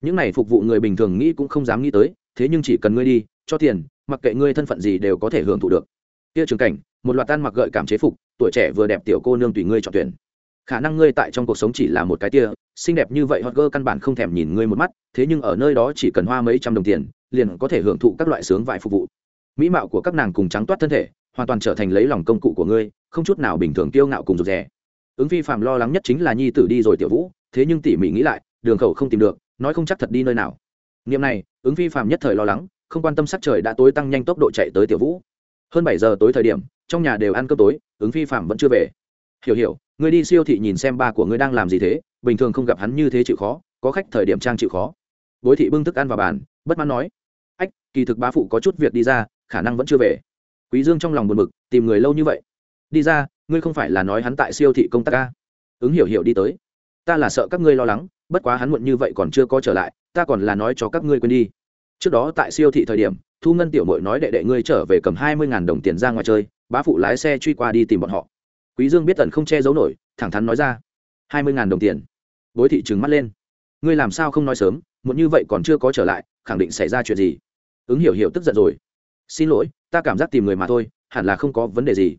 Những này phục vụ người bình thường nghĩ cũng không dám nghĩ tới, thế nhưng chỉ cần ngươi đi, cho tiền, mặc kệ ngươi thân phận gì đều có thể hưởng thụ được. Kia trường cảnh, một loạt tan mặc gợi cảm chế phục, tuổi trẻ vừa đẹp tiểu cô nương tùy ngươi chọn tuyển. Khả năng ngươi tại trong cuộc sống chỉ là một cái tia, xinh đẹp như vậy hot girl căn bản không thèm nhìn ngươi một mắt, thế nhưng ở nơi đó chỉ cần hoa mấy trăm đồng tiền, liền có thể hưởng thụ các loại sướng vải phục vụ. Mỹ mạo của các nàng cùng trắng toát thân thể, hoàn toàn trở thành lấy lòng công cụ của ngươi, không chút nào bình thường kiêu ngạo cùng rụt rè ứng phi phạm lo lắng nhất chính là nhi tử đi rồi tiểu vũ, thế nhưng tỉ mỉ nghĩ lại, đường khẩu không tìm được, nói không chắc thật đi nơi nào. Niệm này, ứng phi phạm nhất thời lo lắng, không quan tâm sắc trời đã tối tăng nhanh tốc độ chạy tới tiểu vũ. Hơn bảy giờ tối thời điểm, trong nhà đều ăn cơm tối, ứng phi phạm vẫn chưa về. Hiểu hiểu, ngươi đi siêu thị nhìn xem ba của ngươi đang làm gì thế, bình thường không gặp hắn như thế chịu khó, có khách thời điểm trang chịu khó. Bối thị bưng thức ăn vào bàn, bất mãn nói, ách, kỳ thực bá phụ có chút việc đi ra, khả năng vẫn chưa về. Quý dương trong lòng buồn bực, tìm người lâu như vậy. Đi ra ngươi không phải là nói hắn tại siêu thị công tác ca? Ứng hiểu hiểu đi tới. Ta là sợ các ngươi lo lắng, bất quá hắn muộn như vậy còn chưa có trở lại, ta còn là nói cho các ngươi quên đi. Trước đó tại siêu thị thời điểm, thu ngân tiểu mội nói đệ đệ ngươi trở về cầm hai mươi đồng tiền ra ngoài chơi, bá phụ lái xe truy qua đi tìm bọn họ. Quý dương biết tần không che giấu nổi, thẳng thắn nói ra, hai mươi đồng tiền. Bối thị trừng mắt lên. Ngươi làm sao không nói sớm, muộn như vậy còn chưa có trở lại, khẳng định xảy ra chuyện gì? Ứng hiểu hiểu tức giận rồi. Xin lỗi, ta cảm giác tìm người mà thôi, hẳn là không có vấn đề gì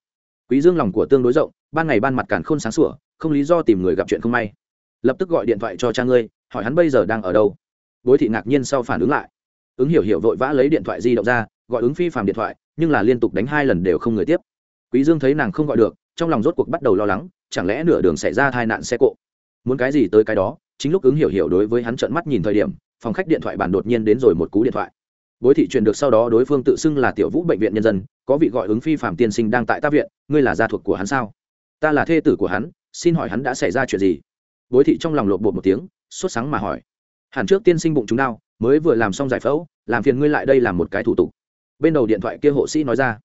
quý dương lòng của tương đối rộng, ban ngày ban mặt cản khôn sáng sủa, không lý do tìm người gặp chuyện không may. Lập tức gọi điện thoại cho cha ngươi, hỏi hắn bây giờ đang ở đâu. Bối thị ngạc nhiên sau phản ứng lại. Ứng hiểu hiểu vội vã lấy điện thoại di động ra, gọi ứng phi phàm điện thoại, nhưng là liên tục đánh hai lần đều không người tiếp. Quý dương thấy nàng không gọi được, trong lòng rốt cuộc bắt đầu lo lắng, chẳng lẽ nửa đường xảy ra tai nạn xe cộ? Muốn cái gì tới cái đó, chính lúc ứng hiểu hiểu đối với hắn trợn mắt nhìn thời điểm, phòng khách điện thoại bản đột nhiên đến rồi một cú điện thoại. Bối thị truyền được sau đó đối phương tự xưng là tiểu vũ bệnh viện nhân dân có vị gọi ứng phi phạm tiên sinh đang tại ta viện, ngươi là gia thuộc của hắn sao? Ta là thê tử của hắn, xin hỏi hắn đã xảy ra chuyện gì? Bối thị trong lòng lộn bột một tiếng, sốt sáng mà hỏi. Hẳn trước tiên sinh bụng chúng đau, mới vừa làm xong giải phẫu, làm phiền ngươi lại đây làm một cái thủ tục. Bên đầu điện thoại kia hộ sĩ nói ra.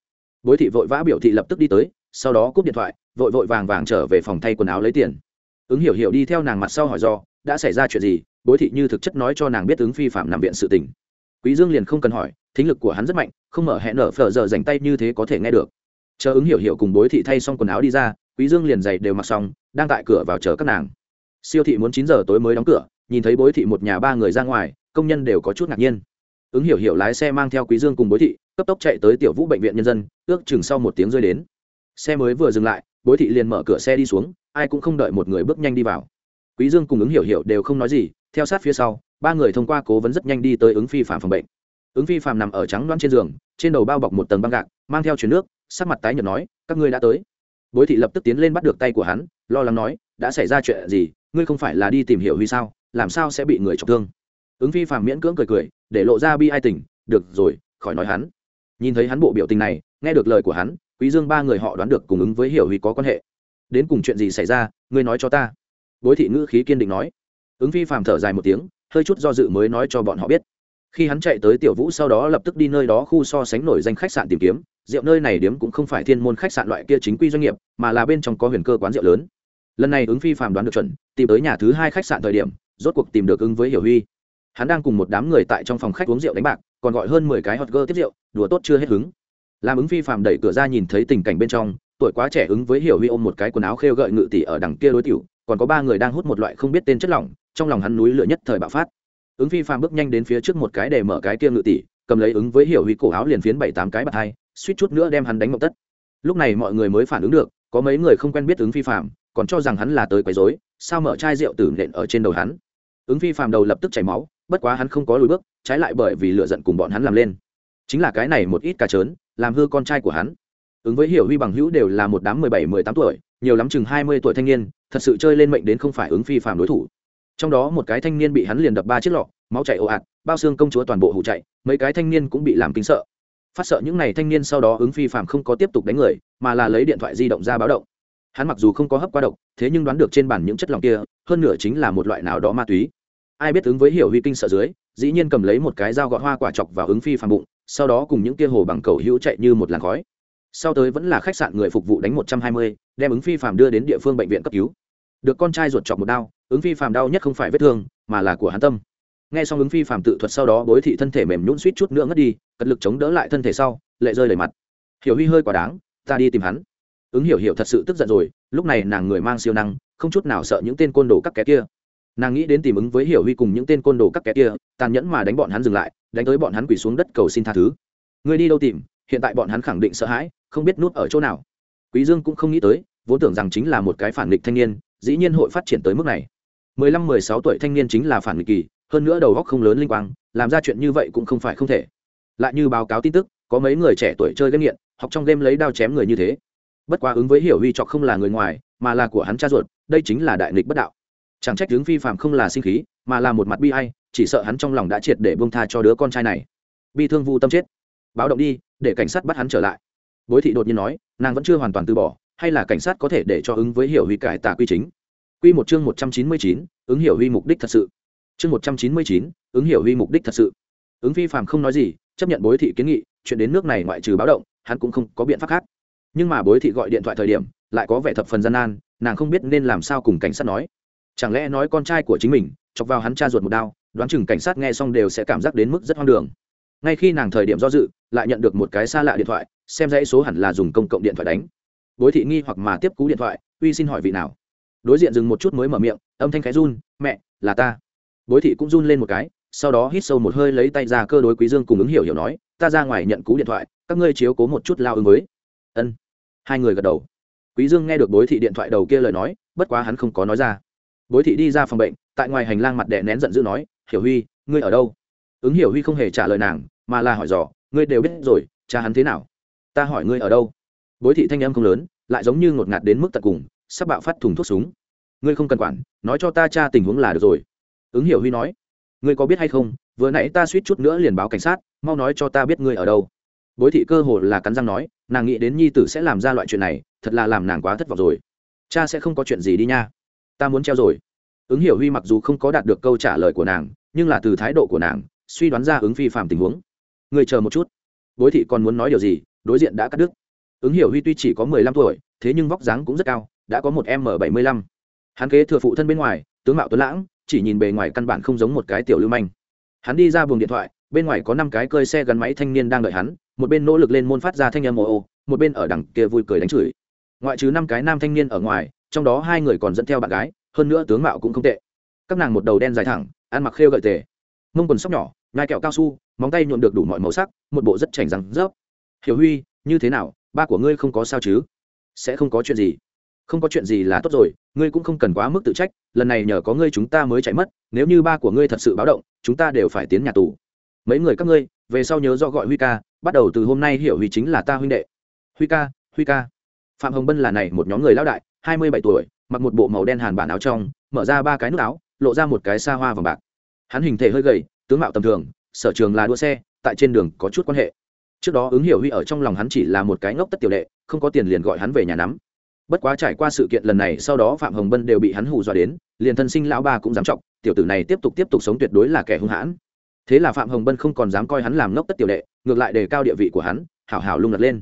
Bối thị vội vã biểu thị lập tức đi tới, sau đó cúp điện thoại, vội vội vàng vàng trở về phòng thay quần áo lấy tiền. Ứng hiểu hiểu đi theo nàng mặt sau hỏi do, đã xảy ra chuyện gì? Bối thị như thực chất nói cho nàng biết ứng phi phạm nằm viện sự tình. Quý dương liền không cần hỏi thính lực của hắn rất mạnh, không mở hẹn nở phở giờ dành tay như thế có thể nghe được. Chờ ứng hiểu hiểu cùng bối thị thay xong quần áo đi ra, quý dương liền giày đều mặc xong, đang tại cửa vào chờ các nàng. Siêu thị muốn chín giờ tối mới đóng cửa, nhìn thấy bối thị một nhà ba người ra ngoài, công nhân đều có chút ngạc nhiên. Ứng hiểu hiểu lái xe mang theo quý dương cùng bối thị, cấp tốc chạy tới tiểu vũ bệnh viện nhân dân, ước chừng sau một tiếng rơi đến. Xe mới vừa dừng lại, bối thị liền mở cửa xe đi xuống, ai cũng không đợi một người bước nhanh đi vào. Quý dương cùng ứng hiểu hiểu đều không nói gì, theo sát phía sau, ba người thông qua cố vấn rất nhanh đi tới ứng phi phạm phòng bệnh ứng phi phạm nằm ở trắng loan trên giường, trên đầu bao bọc một tầng băng gạc, mang theo chuyển nước, sắc mặt tái nhợt nói, các ngươi đã tới. Bối thị lập tức tiến lên bắt được tay của hắn, lo lắng nói, đã xảy ra chuyện gì? Ngươi không phải là đi tìm hiểu huy sao? Làm sao sẽ bị người trọng thương? Ứng phi phạm miễn cưỡng cười cười, để lộ ra bi ai tình, được rồi, khỏi nói hắn. Nhìn thấy hắn bộ biểu tình này, nghe được lời của hắn, quý dương ba người họ đoán được cùng ứng với hiểu huy có quan hệ. Đến cùng chuyện gì xảy ra? Ngươi nói cho ta. Bối thị ngữ khí kiên định nói. Ứng phi phàm thở dài một tiếng, hơi chút do dự mới nói cho bọn họ biết khi hắn chạy tới tiểu vũ sau đó lập tức đi nơi đó khu so sánh nổi danh khách sạn tìm kiếm. Rượu nơi này điếm cũng không phải thiên môn khách sạn loại kia chính quy doanh nghiệp, mà là bên trong có huyền cơ quán rượu lớn. Lần này ứng phi phàm đoán được chuẩn, tìm tới nhà thứ hai khách sạn thời điểm, rốt cuộc tìm được ứng với hiểu huy. Hắn đang cùng một đám người tại trong phòng khách uống rượu đánh bạc, còn gọi hơn mười cái hot girl tiếp rượu, đùa tốt chưa hết hứng. Làm ứng phi phàm đẩy cửa ra nhìn thấy tình cảnh bên trong, tuổi quá trẻ ứng với hiểu huy ôm một cái quần áo khêu gợi ngự tỷ ở đằng kia đối tiểu, còn có ba người đang hút một loại không biết tên chất lỏng, trong lòng hắn núi lửa nhất thời bạo phát ứng phi phàm bước nhanh đến phía trước một cái để mở cái kia ngự tỷ, cầm lấy ứng với hiểu huy cổ áo liền phiến bảy tám cái bạt hai, suýt chút nữa đem hắn đánh mộng tất. Lúc này mọi người mới phản ứng được, có mấy người không quen biết ứng phi phàm, còn cho rằng hắn là tới quấy rối, sao mở chai rượu tử nện ở trên đầu hắn. Ứng phi phàm đầu lập tức chảy máu, bất quá hắn không có lùi bước, trái lại bởi vì lựa giận cùng bọn hắn làm lên. Chính là cái này một ít cà trớn, làm hư con trai của hắn. Ứng với hiểu huy bằng hữu đều là một đám mười bảy, mười tám tuổi, nhiều lắm chừng hai mươi tuổi thanh niên, thật sự chơi lên mệnh đến không phải ứng phi phàm đối thủ trong đó một cái thanh niên bị hắn liền đập ba chiếc lọ, máu chảy ồ ạt, bao xương công chúa toàn bộ hụ chạy, mấy cái thanh niên cũng bị làm kinh sợ. Phát sợ những n à y thanh niên sau đó ứng phi phàm không có tiếp tục đánh người, mà là lấy điện thoại di động ra báo động. Hắn mặc dù không có hấp qua độc, thế nhưng đoán được trên bàn những chất lỏng kia, hơn nửa chính là một loại nào đó ma túy. Ai biết ứng với hiểu huy kinh sợ dưới, dĩ nhiên cầm lấy một cái dao gọt hoa quả chọc vào ứng phi phàm bụng, sau đó cùng những kia hồ bằng cầu hữu chạy như một làn khói. Sau tới vẫn là khách sạn người phục vụ đánh một trăm hai mươi, đem ứng phi phàm đưa đến địa phương bệnh viện cấp cứu được con trai ruột chọc một đau, ứng phi phàm đau nhất không phải vết thương, mà là của hắn tâm. Nghe xong ứng phi phàm tự thuật sau đó, bối thị thân thể mềm nhún suýt chút nữa ngất đi, cật lực chống đỡ lại thân thể sau, lệ rơi đầy mặt. Hiểu huy hơi quả đáng, ta đi tìm hắn. Ứng hiểu hiểu thật sự tức giận rồi, lúc này nàng người mang siêu năng, không chút nào sợ những tên côn đồ các kẻ kia. Nàng nghĩ đến tìm ứng với hiểu huy cùng những tên côn đồ các kẻ kia, tàn nhẫn mà đánh bọn hắn dừng lại, đánh tới bọn hắn quỳ xuống đất cầu xin tha thứ. Người đi đâu tìm, hiện tại bọn hắn khẳng định sợ hãi, không biết nút ở chỗ nào. Quý dương cũng không nghĩ tới vốn tưởng rằng chính là một cái phản nghịch thanh niên, dĩ nhiên hội phát triển tới mức này. Mười lăm, mười sáu tuổi thanh niên chính là phản nghịch kỳ, hơn nữa đầu óc không lớn linh quang, làm ra chuyện như vậy cũng không phải không thể. Lại như báo cáo tin tức, có mấy người trẻ tuổi chơi game nghiện, học trong game lấy đao chém người như thế. Bất quá ứng với hiểu huy trọc không là người ngoài, mà là của hắn cha ruột, đây chính là đại nghịch bất đạo. Chẳng trách tướng phi phạm không là sinh khí, mà là một mặt bi ai, chỉ sợ hắn trong lòng đã triệt để bông tha cho đứa con trai này. Bi thương vu tâm chết. Báo động đi, để cảnh sát bắt hắn trở lại. Bối thị đột nhiên nói, nàng vẫn chưa hoàn toàn từ bỏ hay là cảnh sát có thể để cho ứng với hiểu huy cải tà quy chính? Quy một chương một trăm chín mươi chín, ứng hiểu huy mục đích thật sự. Chương một trăm chín mươi chín, ứng hiểu huy mục đích thật sự. Ứng phi phạm không nói gì, chấp nhận bối thị kiến nghị, chuyện đến nước này ngoại trừ báo động, hắn cũng không có biện pháp khác. Nhưng mà bối thị gọi điện thoại thời điểm, lại có vẻ thập phần gian nan, nàng không biết nên làm sao cùng cảnh sát nói. Chẳng lẽ nói con trai của chính mình, chọc vào hắn cha ruột một đao, đoán chừng cảnh sát nghe xong đều sẽ cảm giác đến mức rất hoang đường. Ngay khi nàng thời điểm do dự, lại nhận được một cái xa lạ điện thoại, xem dãy số hẳn là dùng công cộng điện thoại đánh bối thị nghi hoặc mà tiếp cú điện thoại, uy, xin hỏi vị nào? Đối diện dừng một chút mới mở miệng, âm thanh khẽ run, mẹ, là ta. Bối thị cũng run lên một cái, sau đó hít sâu một hơi lấy tay ra cơ đối quý dương cùng ứng hiểu hiểu nói, ta ra ngoài nhận cú điện thoại, các ngươi chiếu cố một chút lao ứng với. Ân. Hai người gật đầu. Quý dương nghe được bối thị điện thoại đầu kia lời nói, bất quá hắn không có nói ra. Bối thị đi ra phòng bệnh, tại ngoài hành lang mặt đè nén giận dữ nói, hiểu huy, ngươi ở đâu? Ứng hiểu huy không hề trả lời nàng, mà là hỏi dò, ngươi đều biết rồi, cha hắn thế nào? Ta hỏi ngươi ở đâu? Bối thị thanh âm không lớn, lại giống như ngột ngạt đến mức tận cùng, sắp bạo phát thùng thuốc súng. Ngươi không cần quản, nói cho ta cha tình huống là được rồi. Ứng hiểu huy nói. Ngươi có biết hay không, vừa nãy ta suýt chút nữa liền báo cảnh sát, mau nói cho ta biết ngươi ở đâu. Bối thị cơ hồ là cắn răng nói, nàng nghĩ đến nhi tử sẽ làm ra loại chuyện này, thật là làm nàng quá thất vọng rồi. Cha sẽ không có chuyện gì đi nha. Ta muốn treo rồi. Ứng hiểu huy mặc dù không có đạt được câu trả lời của nàng, nhưng là từ thái độ của nàng, suy đoán ra ứng phi phạm tình huống. Người chờ một chút. Bối thị còn muốn nói điều gì, đối diện đã cắt đứt ứng hiểu huy tuy chỉ có mười lăm tuổi, thế nhưng vóc dáng cũng rất cao, đã có một m bảy mươi lăm. Hắn kế thừa phụ thân bên ngoài, tướng mạo tuấn lãng, chỉ nhìn bề ngoài căn bản không giống một cái tiểu lưu manh. Hắn đi ra buồng điện thoại, bên ngoài có năm cái cơi xe gắn máy thanh niên đang đợi hắn, một bên nỗ lực lên môn phát ra thanh âm ồ ồ một bên ở đằng kia vui cười đánh chửi. Ngoại trừ năm cái nam thanh niên ở ngoài, trong đó hai người còn dẫn theo bạn gái, hơn nữa tướng mạo cũng không tệ. Các nàng một đầu đen dài thẳng, ăn mặc khêu gợi tề. Mông quần sóc nhỏ ngai kẹo cao su, móng tay nhuộm được đủ mọi màu sắc, một bộ rất chảnh răng rớp. Hiểu huy, như thế nào? Ba của ngươi không có sao chứ? Sẽ không có chuyện gì. Không có chuyện gì là tốt rồi, ngươi cũng không cần quá mức tự trách, lần này nhờ có ngươi chúng ta mới chạy mất, nếu như ba của ngươi thật sự báo động, chúng ta đều phải tiến nhà tù. Mấy người các ngươi, về sau nhớ do gọi huy ca, bắt đầu từ hôm nay hiểu huy chính là ta huynh đệ. Huy ca huy ca. Phạm hồng bân là này, một nhóm người lão đại, hai mươi bảy tuổi, mặc một bộ màu đen hàn bản áo trong, mở ra ba cái nút áo, lộ ra một cái xa hoa vàng bạc. Hắn hình thể hơi gầy, tướng mạo tầm thường, sở trường là đua xe, tại trên đường có chút quan hệ trước đó ứng hiểu huy ở trong lòng hắn chỉ là một cái ngốc tất tiểu đệ, không có tiền liền gọi hắn về nhà nắm. Bất quá trải qua sự kiện lần này, sau đó phạm hồng bân đều bị hắn hù dọa đến, liền thân sinh lão ba cũng dám trọng tiểu tử này tiếp tục tiếp tục sống tuyệt đối là kẻ hung hãn. Thế là phạm hồng bân không còn dám coi hắn làm ngốc tất tiểu đệ, ngược lại đề cao địa vị của hắn, hảo hảo lung lật lên.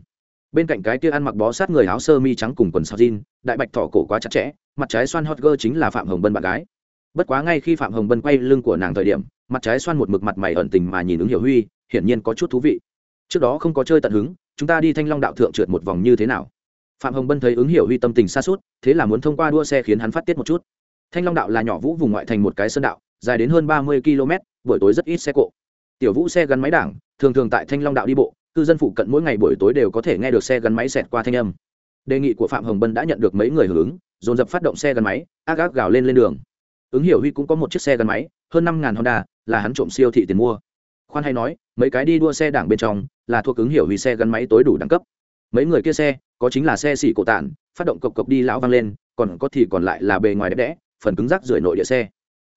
Bên cạnh cái kia ăn mặc bó sát người áo sơ mi trắng cùng quần sao jean, đại bạch thỏ cổ quá chặt chẽ, mặt trái xoan hot girl chính là phạm hồng bân bạn gái. Bất quá ngay khi phạm hồng bân quay lưng của nàng thời điểm, mặt trái xoan một mực mặt mày ẩn tình mà nhìn ứng hiểu huy, hiển nhiên có chút thú vị trước đó không có chơi tận hứng, chúng ta đi thanh long đạo thượng trượt một vòng như thế nào? Phạm hồng bân thấy ứng hiểu huy tâm tình xa suốt, thế là muốn thông qua đua xe khiến hắn phát tiết một chút. Thanh long đạo là nhỏ vũ vùng ngoại thành một cái sơn đạo, dài đến hơn ba mươi km, buổi tối rất ít xe cộ. Tiểu vũ xe gắn máy đảng, thường thường tại thanh long đạo đi bộ, cư dân phụ cận mỗi ngày buổi tối đều có thể nghe được xe gắn máy xẹt qua thanh âm. Đề nghị của phạm hồng bân đã nhận được mấy người hưởng ứng, dồn dập phát động xe gắn máy, ác ác gào lên lên đường. Ứng hiểu huy cũng có một chiếc xe gắn máy, hơn năm ngàn honda, là hắn trộm siêu thị tiền mua khoan hay nói, mấy cái đi đua xe đảng bên trong, là thuộc ứng hiểu vì xe gắn máy tối đủ đẳng cấp. Mấy người kia xe, có chính là xe xỉ cổ tản, phát động cộc cộc đi lão vang lên, còn có thì còn lại là bề ngoài đẹp đẽ, phần cứng rắc rưởi nội địa xe.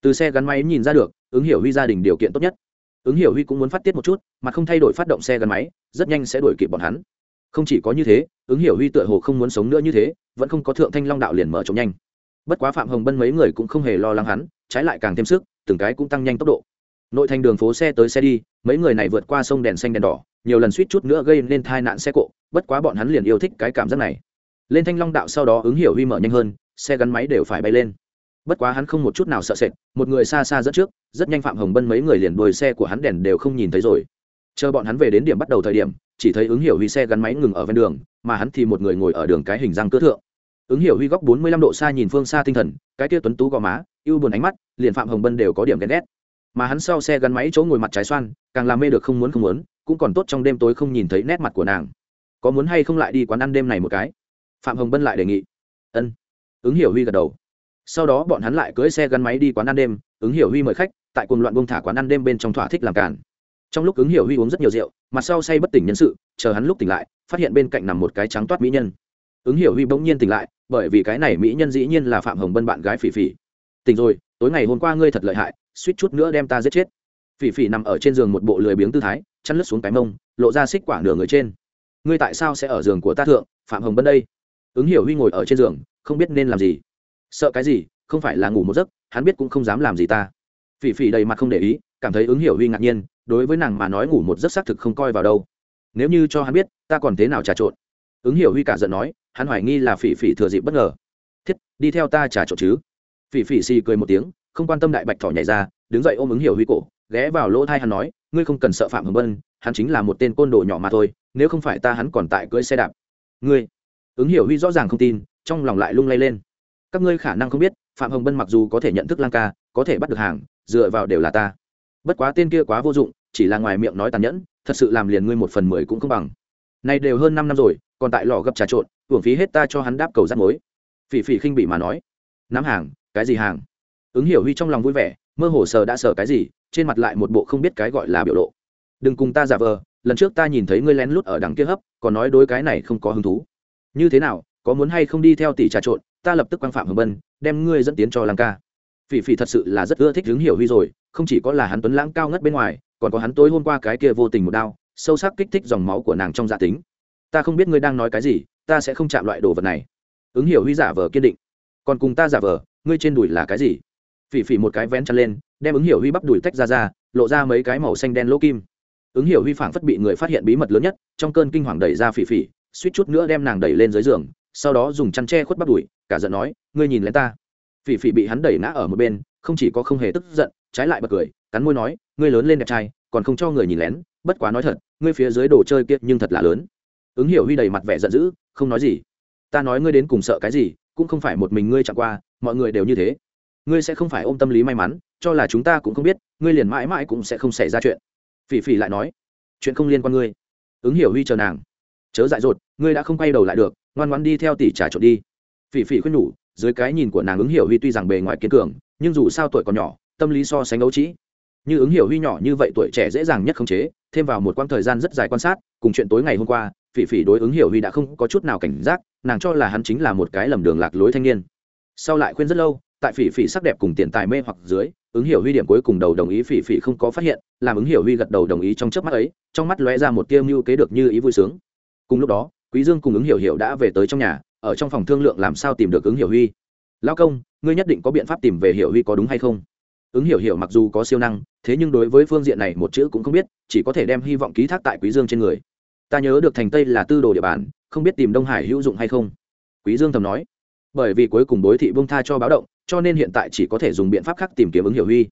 Từ xe gắn máy nhìn ra được, ứng hiểu huy gia đình điều kiện tốt nhất. Ứng hiểu huy cũng muốn phát tiết một chút, mà không thay đổi phát động xe gắn máy, rất nhanh sẽ đuổi kịp bọn hắn. Không chỉ có như thế, ứng hiểu huy tựa hồ không muốn sống nữa như thế, vẫn không có thượng thanh long đạo liền mở trống nhanh. Bất quá phạm hồng bân mấy người cũng không hề lo lắng hắn, trái lại càng thêm sức, từng cái cũng tăng nhanh tốc độ nội thành đường phố xe tới xe đi, mấy người này vượt qua sông đèn xanh đèn đỏ, nhiều lần suýt chút nữa gây nên tai nạn xe cộ, bất quá bọn hắn liền yêu thích cái cảm giác này. Lên thanh long đạo sau đó ứng hiểu huy mở nhanh hơn, xe gắn máy đều phải bay lên. Bất quá hắn không một chút nào sợ sệt, một người xa xa dẫn trước, rất nhanh phạm hồng bân mấy người liền đuổi xe của hắn đèn đều không nhìn thấy rồi. Chờ bọn hắn về đến điểm bắt đầu thời điểm, chỉ thấy ứng hiểu huy xe gắn máy ngừng ở ven đường, mà hắn thì một người ngồi ở đường cái hình răng cỡ thượng. Ứng hiểu huy góc bốn mươi lăm độ xa nhìn phương xa tinh thần, cái kia tuấn tú gò má, ưu buồn ánh mắt, liền phạm hồng bân đều có điểm ghen ghét mà hắn sau xe gắn máy chỗ ngồi mặt trái xoan, càng làm mê được không muốn không muốn, cũng còn tốt trong đêm tối không nhìn thấy nét mặt của nàng. Có muốn hay không lại đi quán ăn đêm này một cái? Phạm hồng bân lại đề nghị. Ân. Ứng hiểu huy gật đầu. Sau đó bọn hắn lại cưỡi xe gắn máy đi quán ăn đêm, ứng hiểu huy mời khách, tại cùng loạn bông thả quán ăn đêm bên trong thỏa thích làm cản trong lúc ứng hiểu huy uống rất nhiều rượu, mặt sau say bất tỉnh nhân sự, chờ hắn lúc tỉnh lại, phát hiện bên cạnh nằm một cái trắng toát mỹ nhân. Ứng hiểu huy bỗng nhiên tỉnh lại, bởi vì cái này mỹ nhân dĩ nhiên là phạm hồng bân bạn gái phỉ phỉ. Tỉnh rồi, tối ngày hôm qua ngươi thật lợi hại suýt chút nữa đem ta giết chết. Phỉ phỉ nằm ở trên giường một bộ lười biếng tư thái, chăn lướt xuống cái mông, lộ ra xích quả nửa người trên. Ngươi tại sao sẽ ở giường của ta thượng, phạm hồng bân đây? Ứng hiểu huy ngồi ở trên giường, không biết nên làm gì. Sợ cái gì, không phải là ngủ một giấc, hắn biết cũng không dám làm gì ta. Phỉ phỉ đầy mặt không để ý, cảm thấy ứng hiểu huy ngạc nhiên, đối với nàng mà nói ngủ một giấc xác thực không coi vào đâu. Nếu như cho hắn biết, ta còn thế nào trà trộn? Ứng hiểu huy cả giận nói, hắn hoài nghi là phỉ phỉ thừa dịp bất ngờ. Thiết, đi theo ta trà trộn chứ. Phỉ phỉ xì cười một tiếng không quan tâm đại bạch thỏ nhảy ra, đứng dậy ôm ứng hiểu huy cổ, ghé vào lỗ thai hắn nói, ngươi không cần sợ phạm hồng bân, hắn chính là một tên côn đồ nhỏ mà thôi, nếu không phải ta hắn còn tại cưỡi xe đạp. Ngươi? Ứng hiểu huy rõ ràng không tin, trong lòng lại lung lay lên. Các ngươi khả năng không biết, phạm hồng bân mặc dù có thể nhận thức lang ca, có thể bắt được hàng, dựa vào đều là ta. Bất quá tên kia quá vô dụng, chỉ là ngoài miệng nói tàn nhẫn, thật sự làm liền ngươi một phần mười cũng không bằng. Này đều hơn năm năm rồi, còn tại lò gấp trà trộn, hưởng phí hết ta cho hắn đáp cầu rắt mối. Phỉ phỉ khinh bị mà nói. Nắm hàng, cái gì hàng? Ứng hiểu huy trong lòng vui vẻ, mơ hồ sờ đã sờ cái gì, trên mặt lại một bộ không biết cái gọi là biểu lộ. Đừng cùng ta giả vờ, lần trước ta nhìn thấy ngươi lén lút ở đằng kia hấp, còn nói đối cái này không có hứng thú. Như thế nào, có muốn hay không đi theo tỷ trà trộn, ta lập tức quang phạm hồng bân, đem ngươi dẫn tiến cho làng ca. Phỉ phỉ thật sự là rất ưa thích hứng hiểu huy rồi, không chỉ có là hắn tuấn lãng cao ngất bên ngoài, còn có hắn tối hôm qua cái kia vô tình một đao, sâu sắc kích thích dòng máu của nàng trong dạ tính. Ta không biết ngươi đang nói cái gì, ta sẽ không chạm loại đồ vật này. Ứng hiểu huy giả vờ kiên định. Còn cùng ta giả vờ, ngươi trên đùi là cái gì? Phỉ phỉ một cái vén chăn lên, đem ứng hiểu huy bắp đùi tách ra ra, lộ ra mấy cái màu xanh đen lỗ kim. Ứng hiểu huy phảng phất bị người phát hiện bí mật lớn nhất, trong cơn kinh hoàng đẩy ra phỉ phỉ, suýt chút nữa đem nàng đẩy lên dưới giường, sau đó dùng chăn tre khuất bắp đùi, cả giận nói, ngươi nhìn lên ta. Phỉ phỉ bị hắn đẩy ngã ở một bên, không chỉ có không hề tức giận, trái lại bật cười, cắn môi nói, ngươi lớn lên đẹp trai, còn không cho người nhìn lén, bất quá nói thật, ngươi phía dưới đồ chơi kia nhưng thật là lớn. Ứng hiểu huy đầy mặt vẻ giận dữ, không nói gì. Ta nói ngươi đến cùng sợ cái gì, cũng không phải một mình ngươi chẳng qua, mọi người đều như thế ngươi sẽ không phải ôm tâm lý may mắn, cho là chúng ta cũng không biết, ngươi liền mãi mãi cũng sẽ không xảy ra chuyện. Phỉ phỉ lại nói, chuyện không liên quan ngươi. Ứng hiểu huy chờ nàng. Chớ dại dột, ngươi đã không quay đầu lại được, ngoan ngoan đi theo tỷ trả trộn đi. Phỉ phỉ khuyên nhủ, dưới cái nhìn của nàng ứng hiểu huy tuy rằng bề ngoài kiên cường, nhưng dù sao tuổi còn nhỏ, tâm lý so sánh ấu trĩ. Như ứng hiểu huy nhỏ như vậy tuổi trẻ dễ dàng nhất khống chế, thêm vào một quãng thời gian rất dài quan sát, cùng chuyện tối ngày hôm qua, phỉ phỉ đối ứng hiểu huy đã không có chút nào cảnh giác, nàng cho là hắn chính là một cái lầm đường lạc lối thanh niên. Sau lại khuyên rất lâu tại phỉ phỉ sắc đẹp cùng tiền tài mê hoặc dưới, ứng hiểu huy điểm cuối cùng đầu đồng ý phỉ phỉ không có phát hiện, làm ứng hiểu huy gật đầu đồng ý trong chớp mắt ấy, trong mắt lóe ra một tiêu mưu kế được như ý vui sướng. Cùng lúc đó, quý dương cùng ứng hiểu hiểu đã về tới trong nhà, ở trong phòng thương lượng làm sao tìm được ứng hiểu huy. Lao công, ngươi nhất định có biện pháp tìm về hiểu huy có đúng hay không? Ứng hiểu hiểu mặc dù có siêu năng, thế nhưng đối với phương diện này một chữ cũng không biết, chỉ có thể đem hy vọng ký thác tại quý dương trên người. Ta nhớ được thành tây là tư đồ địa bàn, không biết tìm đông hải hữu dụng hay không? Quý dương thầm nói. Bởi vì cuối cùng đối thị bông tha cho báo động cho nên hiện tại chỉ có thể dùng biện pháp khác tìm kiếm ứng hiểu huy.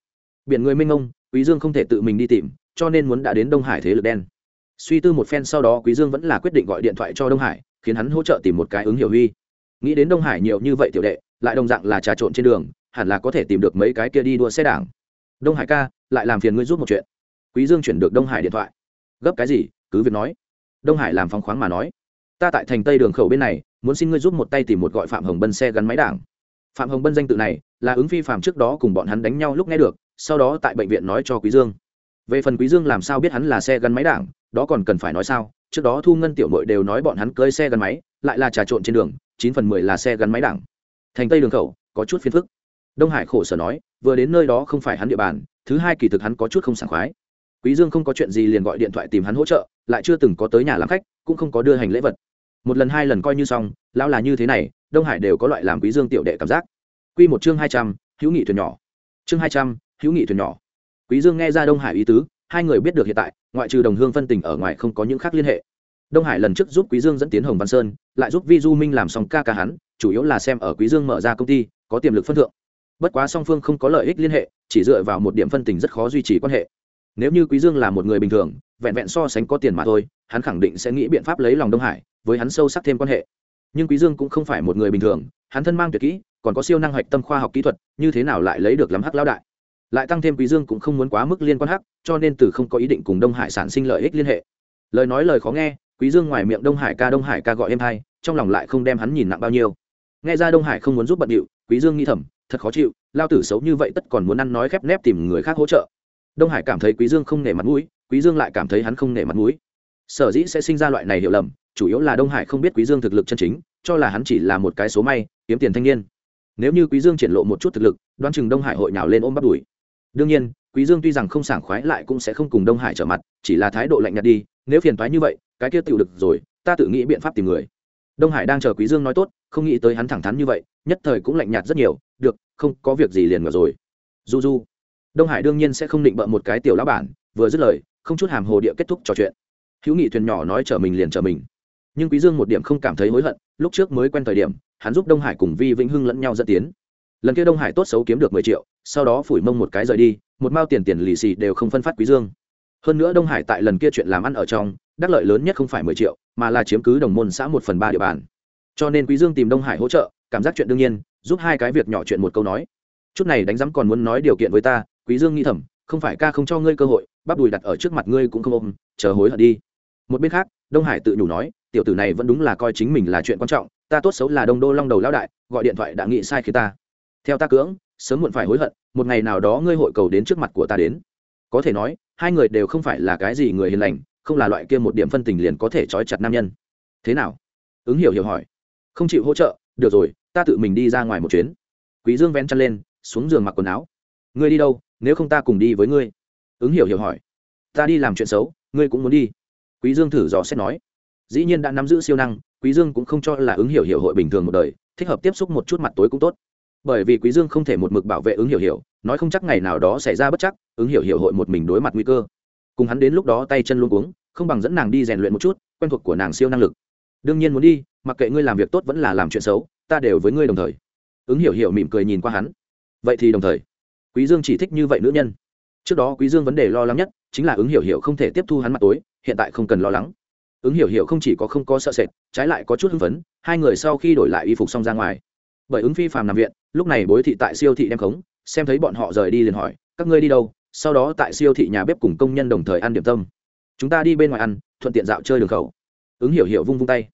Biển người minh ông quý dương không thể tự mình đi tìm, cho nên muốn đã đến đông hải thế lực đen. Suy tư một phen sau đó, quý dương vẫn là quyết định gọi điện thoại cho đông hải, khiến hắn hỗ trợ tìm một cái ứng hiểu huy. Nghĩ đến đông hải nhiều như vậy tiểu đệ, lại đồng dạng là trà trộn trên đường, hẳn là có thể tìm được mấy cái kia đi đua xe đảng. Đông hải ca, lại làm phiền ngươi giúp một chuyện. Quý dương chuyển được đông hải điện thoại. Gấp cái gì? Cứ việc nói. Đông hải làm phóng khoáng mà nói. Ta tại thành tây đường khẩu bên này, muốn xin ngươi giúp một tay tìm một gọi phạm hồng bân xe gắn máy đảng phạm hồng bân danh tự này là ứng phi phạm trước đó cùng bọn hắn đánh nhau lúc nghe được, sau đó tại bệnh viện nói cho quý dương. Về phần quý dương làm sao biết hắn là xe gắn máy đảng, đó còn cần phải nói sao? Trước đó thu ngân tiểu mội đều nói bọn hắn cưới xe gắn máy, lại là trà trộn trên đường, chín phần mười là xe gắn máy đảng. Thành tây đường khẩu, có chút phiền phức. Đông hải khổ sở nói, vừa đến nơi đó không phải hắn địa bàn, thứ hai kỳ thực hắn có chút không sảng khoái. Quý dương không có chuyện gì liền gọi điện thoại tìm hắn hỗ trợ, lại chưa từng có tới nhà làm khách, cũng không có đưa hành lễ vật một lần hai lần coi như xong, lão là như thế này, đông hải đều có loại làm quý dương tiểu đệ cảm giác. Quy một chương hai trăm, hữu nghị thuyền nhỏ. Chương hai trăm, hữu nghị thuyền nhỏ. Quý dương nghe ra đông hải ý tứ, hai người biết được hiện tại, ngoại trừ đồng hương phân tình ở ngoài không có những khác liên hệ. Đông hải lần trước giúp quý dương dẫn tiến hồng văn sơn, lại giúp vi du minh làm xong ca ca hắn, chủ yếu là xem ở quý dương mở ra công ty, có tiềm lực phân thượng. Bất quá song phương không có lợi ích liên hệ, chỉ dựa vào một điểm phân tình rất khó duy trì quan hệ nếu như quý dương là một người bình thường, vẹn vẹn so sánh có tiền mà thôi, hắn khẳng định sẽ nghĩ biện pháp lấy lòng đông hải, với hắn sâu sắc thêm quan hệ. Nhưng quý dương cũng không phải một người bình thường, hắn thân mang tuyệt kỹ, còn có siêu năng hoạch tâm khoa học kỹ thuật, như thế nào lại lấy được lắm hắc lão đại? Lại tăng thêm quý dương cũng không muốn quá mức liên quan hắc, cho nên từ không có ý định cùng đông hải sản sinh lợi ích liên hệ. Lời nói lời khó nghe, quý dương ngoài miệng đông hải ca đông hải ca gọi em hai trong lòng lại không đem hắn nhìn nặng bao nhiêu. Nghe ra đông hải không muốn giúp bận điệu, quý dương nghĩ thầm, thật khó chịu, lao tử xấu như vậy tất còn muốn ăn nói khép nép tìm người khác hỗ trợ đông hải cảm thấy quý dương không nể mặt mũi, quý dương lại cảm thấy hắn không nể mặt mũi. Sở dĩ sẽ sinh ra loại này hiểu lầm, chủ yếu là đông hải không biết quý dương thực lực chân chính, cho là hắn chỉ là một cái số may, kiếm tiền thanh niên. Nếu như quý dương triển lộ một chút thực lực, đoán chừng đông hải hội nhào lên ôm bắt đuổi. Đương nhiên, quý dương tuy rằng không sảng khoái lại cũng sẽ không cùng đông hải trở mặt, chỉ là thái độ lạnh nhạt đi, nếu phiền toái như vậy, cái kia tiểu được rồi, ta tự nghĩ biện pháp tìm người. Đông hải đang chờ quý dương nói tốt, không nghĩ tới hắn thẳng thắn như vậy, nhất thời cũng lạnh nhạt rất nhiều, được, không có việc gì liền ngờ rồi. Du du đông hải đương nhiên sẽ không định bợ một cái tiểu lão bản, vừa dứt lời, không chút hàm hồ địa kết thúc trò chuyện. Hữu nghị thuyền nhỏ nói chở mình liền chở mình. Nhưng quý dương một điểm không cảm thấy hối hận, lúc trước mới quen thời điểm, hắn giúp đông hải cùng vi vĩnh hưng lẫn nhau dẫn tiến. Lần kia đông hải tốt xấu kiếm được mười triệu, sau đó phủi mông một cái rời đi, một mao tiền tiền lì xì đều không phân phát quý dương. Hơn nữa đông hải tại lần kia chuyện làm ăn ở trong, đắc lợi lớn nhất không phải mười triệu, mà là chiếm cứ đồng môn xã một phần ba địa bàn. Cho nên quý dương tìm đông hải hỗ trợ, cảm giác chuyện đương nhiên, giúp hai cái việc nhỏ chuyện một câu nói. Chút này đánh giám còn muốn nói điều kiện với ta quý dương nghĩ thầm, không phải ca không cho ngươi cơ hội, bắp đùi đặt ở trước mặt ngươi cũng không ôm, chờ hối hận đi. Một bên khác, đông hải tự nhủ nói, tiểu tử này vẫn đúng là coi chính mình là chuyện quan trọng, ta tốt xấu là đông đô long đầu lão đại, gọi điện thoại đã nghĩ sai khi ta. Theo ta cưỡng, sớm muộn phải hối hận, một ngày nào đó ngươi hội cầu đến trước mặt của ta đến. Có thể nói, hai người đều không phải là cái gì người hiền lành, không là loại kia một điểm phân tình liền có thể trói chặt nam nhân. Thế nào? Ứng hiểu hiểu hỏi. Không chịu hỗ trợ, được rồi, ta tự mình đi ra ngoài một chuyến. Quý dương vén chân lên, xuống giường mặc quần áo. Ngươi đi đâu? Nếu không ta cùng đi với ngươi. Ứng hiểu hiểu hỏi. Ta đi làm chuyện xấu, ngươi cũng muốn đi. Quý dương thử dò xét nói. Dĩ nhiên đã nắm giữ siêu năng, quý dương cũng không cho là ứng hiểu hiểu hội bình thường một đời, thích hợp tiếp xúc một chút mặt tối cũng tốt. Bởi vì quý dương không thể một mực bảo vệ ứng hiểu hiểu, nói không chắc ngày nào đó xảy ra bất chắc, ứng hiểu hiểu hội một mình đối mặt nguy cơ. Cùng hắn đến lúc đó tay chân luôn cuống, không bằng dẫn nàng đi rèn luyện một chút, quen thuộc của nàng siêu năng lực. Đương nhiên muốn đi, mặc kệ ngươi làm việc tốt vẫn là làm chuyện xấu, ta đều với ngươi đồng thời. Ứng hiểu hiểu mỉm cười nhìn qua hắn. Vậy thì đồng thời quý dương chỉ thích như vậy nữ nhân. Trước đó quý dương vấn đề lo lắng nhất chính là ứng hiểu hiểu không thể tiếp thu hắn mặt tối, hiện tại không cần lo lắng. Ứng hiểu hiểu không chỉ có không có sợ sệt, trái lại có chút hưng phấn, hai người sau khi đổi lại y phục xong ra ngoài. Bởi ứng phi phàm nằm viện, lúc này bối thị tại siêu thị đem khống, xem thấy bọn họ rời đi liền hỏi, các ngươi đi đâu? Sau đó tại siêu thị nhà bếp cùng công nhân đồng thời ăn điểm tâm. Chúng ta đi bên ngoài ăn, thuận tiện dạo chơi đường khẩu. Ứng hiểu hiểu vung vung tay.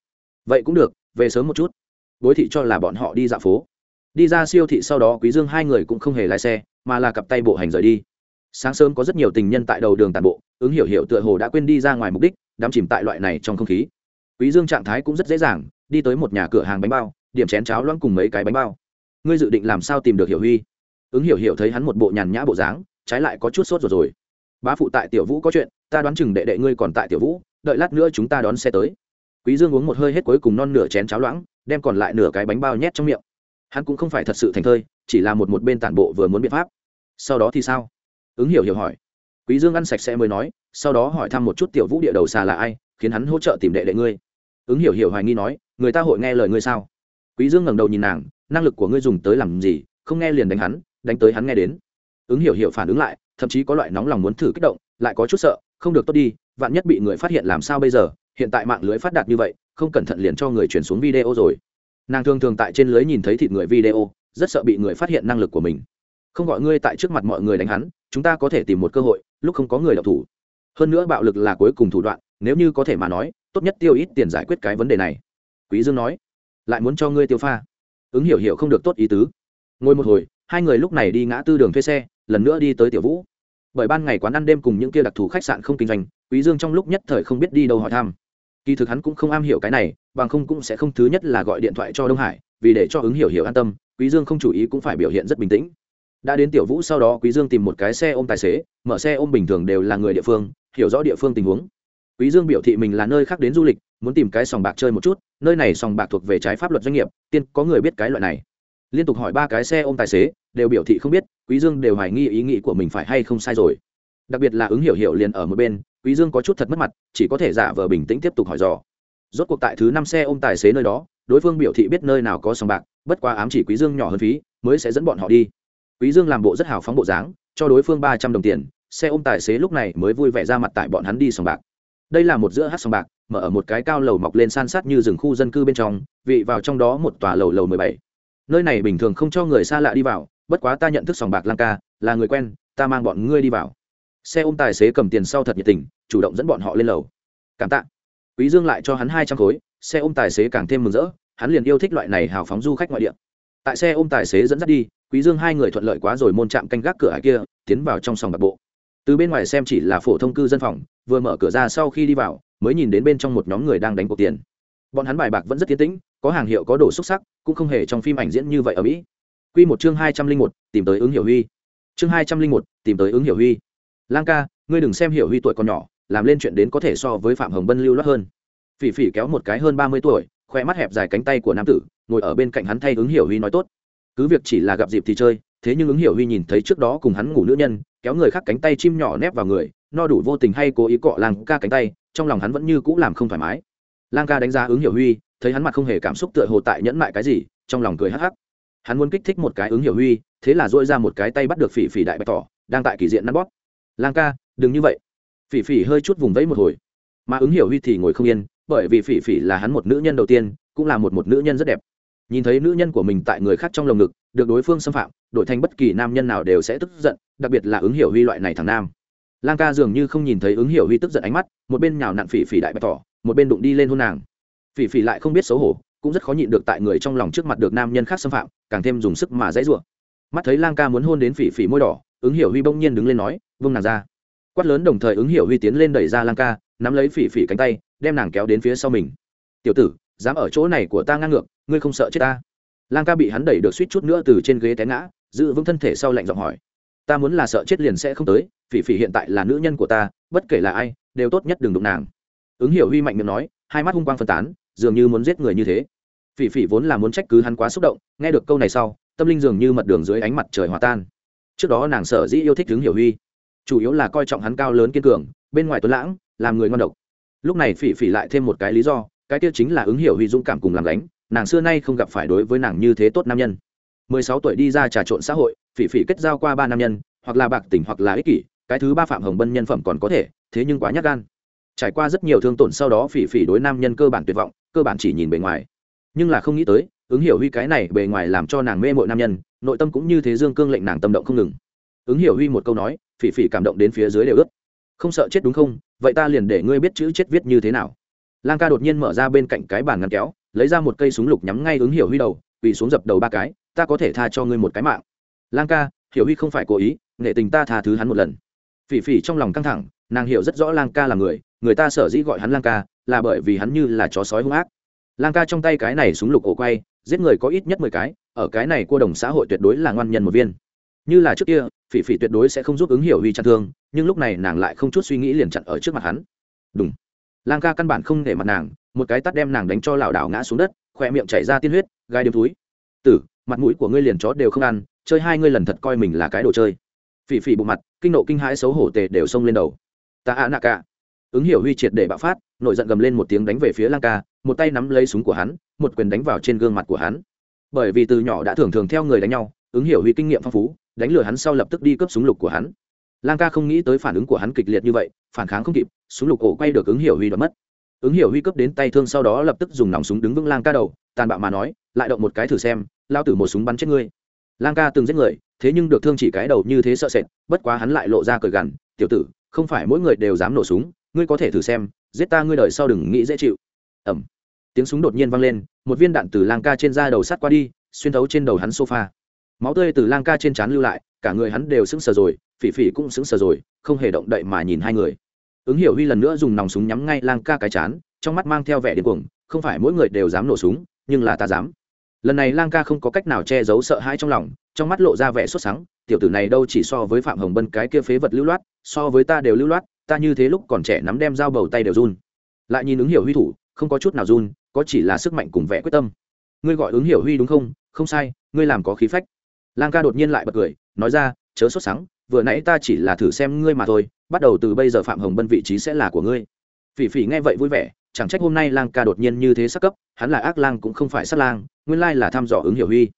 Vậy cũng được, về sớm một chút. Bối thị cho là bọn họ đi dạo phố. Đi ra siêu thị sau đó quý dương hai người cũng không hề lái xe mà là cặp tay bộ hành rời đi. Sáng sớm có rất nhiều tình nhân tại đầu đường tàn bộ, ứng hiểu hiểu tựa hồ đã quên đi ra ngoài mục đích, đắm chìm tại loại này trong không khí. Quý dương trạng thái cũng rất dễ dàng, đi tới một nhà cửa hàng bánh bao, điểm chén cháo loãng cùng mấy cái bánh bao. Ngươi dự định làm sao tìm được hiểu huy? Ứng hiểu hiểu thấy hắn một bộ nhàn nhã bộ dáng, trái lại có chút sốt rồi rồi. Bá phụ tại tiểu vũ có chuyện, ta đoán chừng đệ đệ ngươi còn tại tiểu vũ, đợi lát nữa chúng ta đón xe tới. Quý dương uống một hơi hết cuối cùng non nửa chén cháo loãng, đem còn lại nửa cái bánh bao nhét trong miệng hắn cũng không phải thật sự thành thơi, chỉ là một một bên tản bộ vừa muốn biện pháp. Sau đó thì sao? Ứng hiểu hiểu hỏi. Quý dương ăn sạch sẽ mới nói, sau đó hỏi thăm một chút tiểu vũ địa đầu xà là ai, khiến hắn hỗ trợ tìm đệ đệ ngươi. Ứng hiểu hiểu hoài nghi nói, người ta hội nghe lời ngươi sao? Quý dương ngẩng đầu nhìn nàng, năng lực của ngươi dùng tới làm gì, không nghe liền đánh hắn, đánh tới hắn nghe đến. Ứng hiểu hiểu phản ứng lại, thậm chí có loại nóng lòng muốn thử kích động, lại có chút sợ, không được tốt đi, vạn nhất bị người phát hiện làm sao bây giờ, hiện tại mạng lưới phát đạt như vậy, không cẩn thận liền cho người chuyển xuống video rồi nàng thường thường tại trên lưới nhìn thấy thịt người video, rất sợ bị người phát hiện năng lực của mình. Không gọi ngươi tại trước mặt mọi người đánh hắn, chúng ta có thể tìm một cơ hội, lúc không có người đọc thủ. Hơn nữa bạo lực là cuối cùng thủ đoạn, nếu như có thể mà nói, tốt nhất tiêu ít tiền giải quyết cái vấn đề này. Quý dương nói, lại muốn cho ngươi tiêu pha. Ứng hiểu hiểu không được tốt ý tứ. Ngồi một hồi, hai người lúc này đi ngã tư đường thuê xe, lần nữa đi tới tiểu vũ. Bởi ban ngày quán ăn đêm cùng những kia đặc thù khách sạn không kinh doanh, quý dương trong lúc nhất thời không biết đi đâu hỏi thăm kỳ thực hắn cũng không am hiểu cái này, bằng không cũng sẽ không thứ nhất là gọi điện thoại cho đông hải, vì để cho ứng hiểu hiểu an tâm, quý dương không chủ ý cũng phải biểu hiện rất bình tĩnh. Đã đến tiểu vũ sau đó quý dương tìm một cái xe ôm tài xế, mở xe ôm bình thường đều là người địa phương, hiểu rõ địa phương tình huống. Quý dương biểu thị mình là nơi khác đến du lịch, muốn tìm cái sòng bạc chơi một chút, nơi này sòng bạc thuộc về trái pháp luật doanh nghiệp, tiên có người biết cái loại này. Liên tục hỏi ba cái xe ôm tài xế, đều biểu thị không biết, quý dương đều hoài nghi ý nghĩ của mình phải hay không sai rồi đặc biệt là ứng hiểu hiểu liền ở một bên, quý dương có chút thật mất mặt, chỉ có thể giả vờ bình tĩnh tiếp tục hỏi dò. Rốt cuộc tại thứ năm xe ôm tài xế nơi đó, đối phương biểu thị biết nơi nào có sòng bạc, bất quá ám chỉ quý dương nhỏ hơn phí, mới sẽ dẫn bọn họ đi. Quý dương làm bộ rất hào phóng bộ dáng, cho đối phương ba trăm đồng tiền, xe ôm tài xế lúc này mới vui vẻ ra mặt tại bọn hắn đi sòng bạc. Đây là một giữa hát sòng bạc, mở ở một cái cao lầu mọc lên san sát như rừng khu dân cư bên trong, vị vào trong đó một tòa lầu lầu mười bảy. Nơi này bình thường không cho người xa lạ đi vào, bất quá ta nhận thức sòng bạc lang ca, là người quen, ta mang bọn ngươi đi vào xe ôm tài xế cầm tiền sau thật nhiệt tình, chủ động dẫn bọn họ lên lầu. Cảm tạ. Quý dương lại cho hắn hai trăm khối, xe ôm tài xế càng thêm mừng rỡ, hắn liền yêu thích loại này hào phóng du khách ngoại địa. Tại xe ôm tài xế dẫn dắt đi, quý dương hai người thuận lợi quá rồi môn trạm canh gác cửa hải kia, tiến vào trong sòng bạc bộ. Từ bên ngoài xem chỉ là phổ thông cư dân phòng, vừa mở cửa ra sau khi đi vào, mới nhìn đến bên trong một nhóm người đang đánh cuộc tiền. Bọn hắn bài bạc vẫn rất tiến tĩnh, có hàng hiệu có đồ xuất sắc, cũng không hề trong phim ảnh diễn như vậy ở mỹ. Quy một chương hai trăm linh một, tìm tới ứng hiểu huy. Chương hai trăm linh một, tìm tới ứng hiểu huy lang ca, ngươi đừng xem hiểu huy tuổi còn nhỏ, làm lên chuyện đến có thể so với phạm hồng bân lưu loát hơn. Phỉ phỉ kéo một cái hơn ba mươi tuổi, khoe mắt hẹp dài cánh tay của nam tử, ngồi ở bên cạnh hắn thay ứng hiểu huy nói tốt. Cứ việc chỉ là gặp dịp thì chơi, thế nhưng ứng hiểu huy nhìn thấy trước đó cùng hắn ngủ nữ nhân, kéo người khác cánh tay chim nhỏ nép vào người, no đủ vô tình hay cố ý cọ lang ca cánh tay, trong lòng hắn vẫn như cũ làm không thoải mái. Lang ca đánh giá ứng hiểu huy, thấy hắn mặt không hề cảm xúc tựa hồ tại nhẫn mại cái gì, trong lòng cười hắc hắc. Hắn muốn kích thích một cái ứng hiểu huy, thế là dỗi ra một cái tay bắt được phỉ phỉ đại bạch tỏ đang tại kỳ diện nắn bóp lang ca, đừng như vậy. Phỉ phỉ hơi chút vùng vẫy một hồi. Mà ứng hiểu huy thì ngồi không yên, bởi vì phỉ phỉ là hắn một nữ nhân đầu tiên, cũng là một một nữ nhân rất đẹp. Nhìn thấy nữ nhân của mình tại người khác trong lồng ngực, được đối phương xâm phạm, đổi thành bất kỳ nam nhân nào đều sẽ tức giận, đặc biệt là ứng hiểu huy loại này thằng nam. Lang ca dường như không nhìn thấy ứng hiểu huy tức giận ánh mắt, một bên nhào nặn phỉ phỉ đại bày tỏ, một bên đụng đi lên hôn nàng. Phỉ phỉ lại không biết xấu hổ, cũng rất khó nhịn được tại người trong lòng trước mặt được nam nhân khác xâm phạm, càng thêm dùng sức mà dãy rủa. Mắt thấy lang ca muốn hôn đến phỉ phỉ môi đỏ ứng hiểu huy bỗng nhiên đứng lên nói, vung nàng ra. Quát lớn đồng thời ứng hiểu huy tiến lên đẩy ra lang ca, nắm lấy phỉ phỉ cánh tay, đem nàng kéo đến phía sau mình. Tiểu tử, dám ở chỗ này của ta ngang ngược, ngươi không sợ chết ta? Lang ca bị hắn đẩy được suýt chút nữa từ trên ghế té ngã, giữ vững thân thể sau lạnh giọng hỏi, ta muốn là sợ chết liền sẽ không tới, phỉ phỉ hiện tại là nữ nhân của ta, bất kể là ai, đều tốt nhất đừng đụng nàng. Ứng hiểu huy mạnh miệng nói, hai mắt hung quang phân tán, dường như muốn giết người như thế. Phỉ phỉ vốn là muốn trách cứ hắn quá xúc động, nghe được câu này sau, tâm linh dường như mật đường dưới ánh mặt trời hòa tan trước đó nàng sở dĩ yêu thích ứng hiểu huy, chủ yếu là coi trọng hắn cao lớn kiên cường, bên ngoài tuấn lãng, làm người ngon độc. Lúc này phỉ phỉ lại thêm một cái lý do, cái kia chính là ứng hiểu huy dũng cảm cùng làm đánh nàng xưa nay không gặp phải đối với nàng như thế tốt nam nhân. Mười sáu tuổi đi ra trà trộn xã hội, phỉ phỉ kết giao qua ba nam nhân, hoặc là bạc tỉnh hoặc là ích kỷ, cái thứ ba phạm hồng bân nhân phẩm còn có thể, thế nhưng quá nhát gan. Trải qua rất nhiều thương tổn sau đó phỉ phỉ đối nam nhân cơ bản tuyệt vọng, cơ bản chỉ nhìn bề ngoài. Nhưng là không nghĩ tới, ứng hiểu huy cái này bề ngoài làm cho nàng mê mội nam nhân nội tâm cũng như thế dương cương lệnh nàng tâm động không ngừng. Ứng hiểu huy một câu nói, phỉ phỉ cảm động đến phía dưới đều ướt. Không sợ chết đúng không? Vậy ta liền để ngươi biết chữ chết viết như thế nào. Lang ca đột nhiên mở ra bên cạnh cái bàn ngăn kéo, lấy ra một cây súng lục nhắm ngay ứng hiểu huy đầu, quỳ xuống dập đầu ba cái, ta có thể tha cho ngươi một cái mạng. Lang ca, hiểu huy không phải cố ý, nghệ tình ta tha thứ hắn một lần. Phỉ phỉ trong lòng căng thẳng, nàng hiểu rất rõ lang ca là người người ta sở dĩ gọi hắn lang ca là bởi vì hắn như là chó sói hung ác. Lang ca trong tay cái này súng lục ổ quay, giết người có ít nhất mười cái ở cái này cô đồng xã hội tuyệt đối là ngoan nhân một viên. Như là trước kia, phỉ phỉ tuyệt đối sẽ không giúp ứng hiểu huy chặn thương, nhưng lúc này nàng lại không chút suy nghĩ liền chặn ở trước mặt hắn. Đúng lang ca căn bản không để mặt nàng, một cái tắt đem nàng đánh cho lảo đảo ngã xuống đất khoe miệng chảy ra tiên huyết, gai đêm túi. Tử, mặt mũi của ngươi liền chó đều không ăn, chơi hai ngươi lần thật coi mình là cái đồ chơi. Phỉ phỉ bộ mặt, kinh nộ kinh hãi xấu hổ tề đều xông lên đầu. Ta ạ nạ cả. Ứng hiểu huy triệt để bạo phát nội giận gầm lên một tiếng đánh về phía lang ca, một tay nắm lấy súng của hắn, một quyền đánh vào trên gương mặt của hắn bởi vì từ nhỏ đã thường thường theo người đánh nhau, ứng hiểu huy kinh nghiệm phong phú, đánh lừa hắn sau lập tức đi cướp súng lục của hắn. Lang ca không nghĩ tới phản ứng của hắn kịch liệt như vậy, phản kháng không kịp, súng lục cổ quay được ứng hiểu huy đoạt mất. Ứng hiểu huy cướp đến tay thương sau đó lập tức dùng nòng súng đứng vững lang ca đầu, tàn bạo mà nói, lại động một cái thử xem, lao tử một súng bắn chết ngươi. Lang ca từng giết người, thế nhưng được thương chỉ cái đầu như thế sợ sệt, bất quá hắn lại lộ ra cởi gằn, tiểu tử, không phải mỗi người đều dám nổ súng, ngươi có thể thử xem, giết ta ngươi đời sau đừng nghĩ dễ chịu. Ẩm tiếng súng đột nhiên vang lên, một viên đạn từ lang ca trên da đầu sắt qua đi, xuyên thấu trên đầu hắn sofa. Máu tươi từ lang ca trên trán lưu lại, cả người hắn đều sững sờ rồi, phỉ phỉ cũng sững sờ rồi, không hề động đậy mà nhìn hai người. Ứng hiểu huy lần nữa dùng nòng súng nhắm ngay lang ca cái chán, trong mắt mang theo vẻ điên cuồng, không phải mỗi người đều dám nổ súng, nhưng là ta dám. Lần này lang ca không có cách nào che giấu sợ hãi trong lòng, trong mắt lộ ra vẻ xuất sáng tiểu tử này đâu chỉ so với phạm hồng bân cái kia phế vật lưu loát, so với ta đều lưu loát, ta như thế lúc còn trẻ nắm đem dao bầu tay đều run. Lại nhìn ứng hiểu huy thủ, không có chút nào run có chỉ là sức mạnh cùng vẻ quyết tâm. Ngươi gọi ứng hiểu huy đúng không? Không sai, ngươi làm có khí phách. Lang ca đột nhiên lại bật cười, nói ra, chớ sốt sắng, vừa nãy ta chỉ là thử xem ngươi mà thôi, bắt đầu từ bây giờ phạm hồng bân vị trí sẽ là của ngươi. Phỉ phỉ nghe vậy vui vẻ, chẳng trách hôm nay lang ca đột nhiên như thế sắc cấp, hắn là ác lang cũng không phải sát lang, nguyên lai là thăm dò ứng hiểu huy.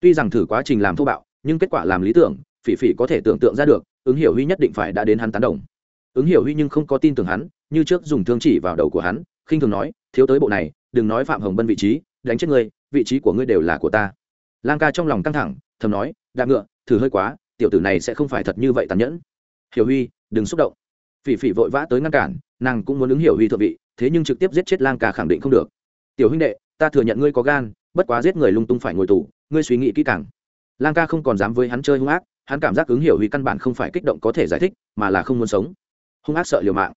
Tuy rằng thử quá trình làm thô bạo, nhưng kết quả làm lý tưởng, phỉ phỉ có thể tưởng tượng ra được, ứng hiểu huy nhất định phải đã đến hắn tán đồng. Ứng hiểu huy nhưng không có tin tưởng hắn, như trước dùng thương chỉ vào đầu của hắn, khinh thường nói, thiếu tới bộ này đừng nói phạm hồng bân vị trí, đánh chết ngươi, vị trí của ngươi đều là của ta. Lang ca trong lòng căng thẳng, thầm nói, đạp ngựa, thử hơi quá, tiểu tử này sẽ không phải thật như vậy tàn nhẫn. Hiểu huy, đừng xúc động. Phỉ phỉ vội vã tới ngăn cản, nàng cũng muốn ứng hiểu huy thượng vị, thế nhưng trực tiếp giết chết lang ca khẳng định không được. Tiểu huynh đệ, ta ta thừa nhận ngươi có gan, bất quá giết người lung tung phải ngồi tù, ngươi suy nghĩ kỹ càng. Lang ca không còn dám với hắn chơi hung ác, hắn cảm giác ứng hiểu huy căn bản không phải kích động có thể giải thích, mà là không muốn sống. Hung ác sợ liều mạng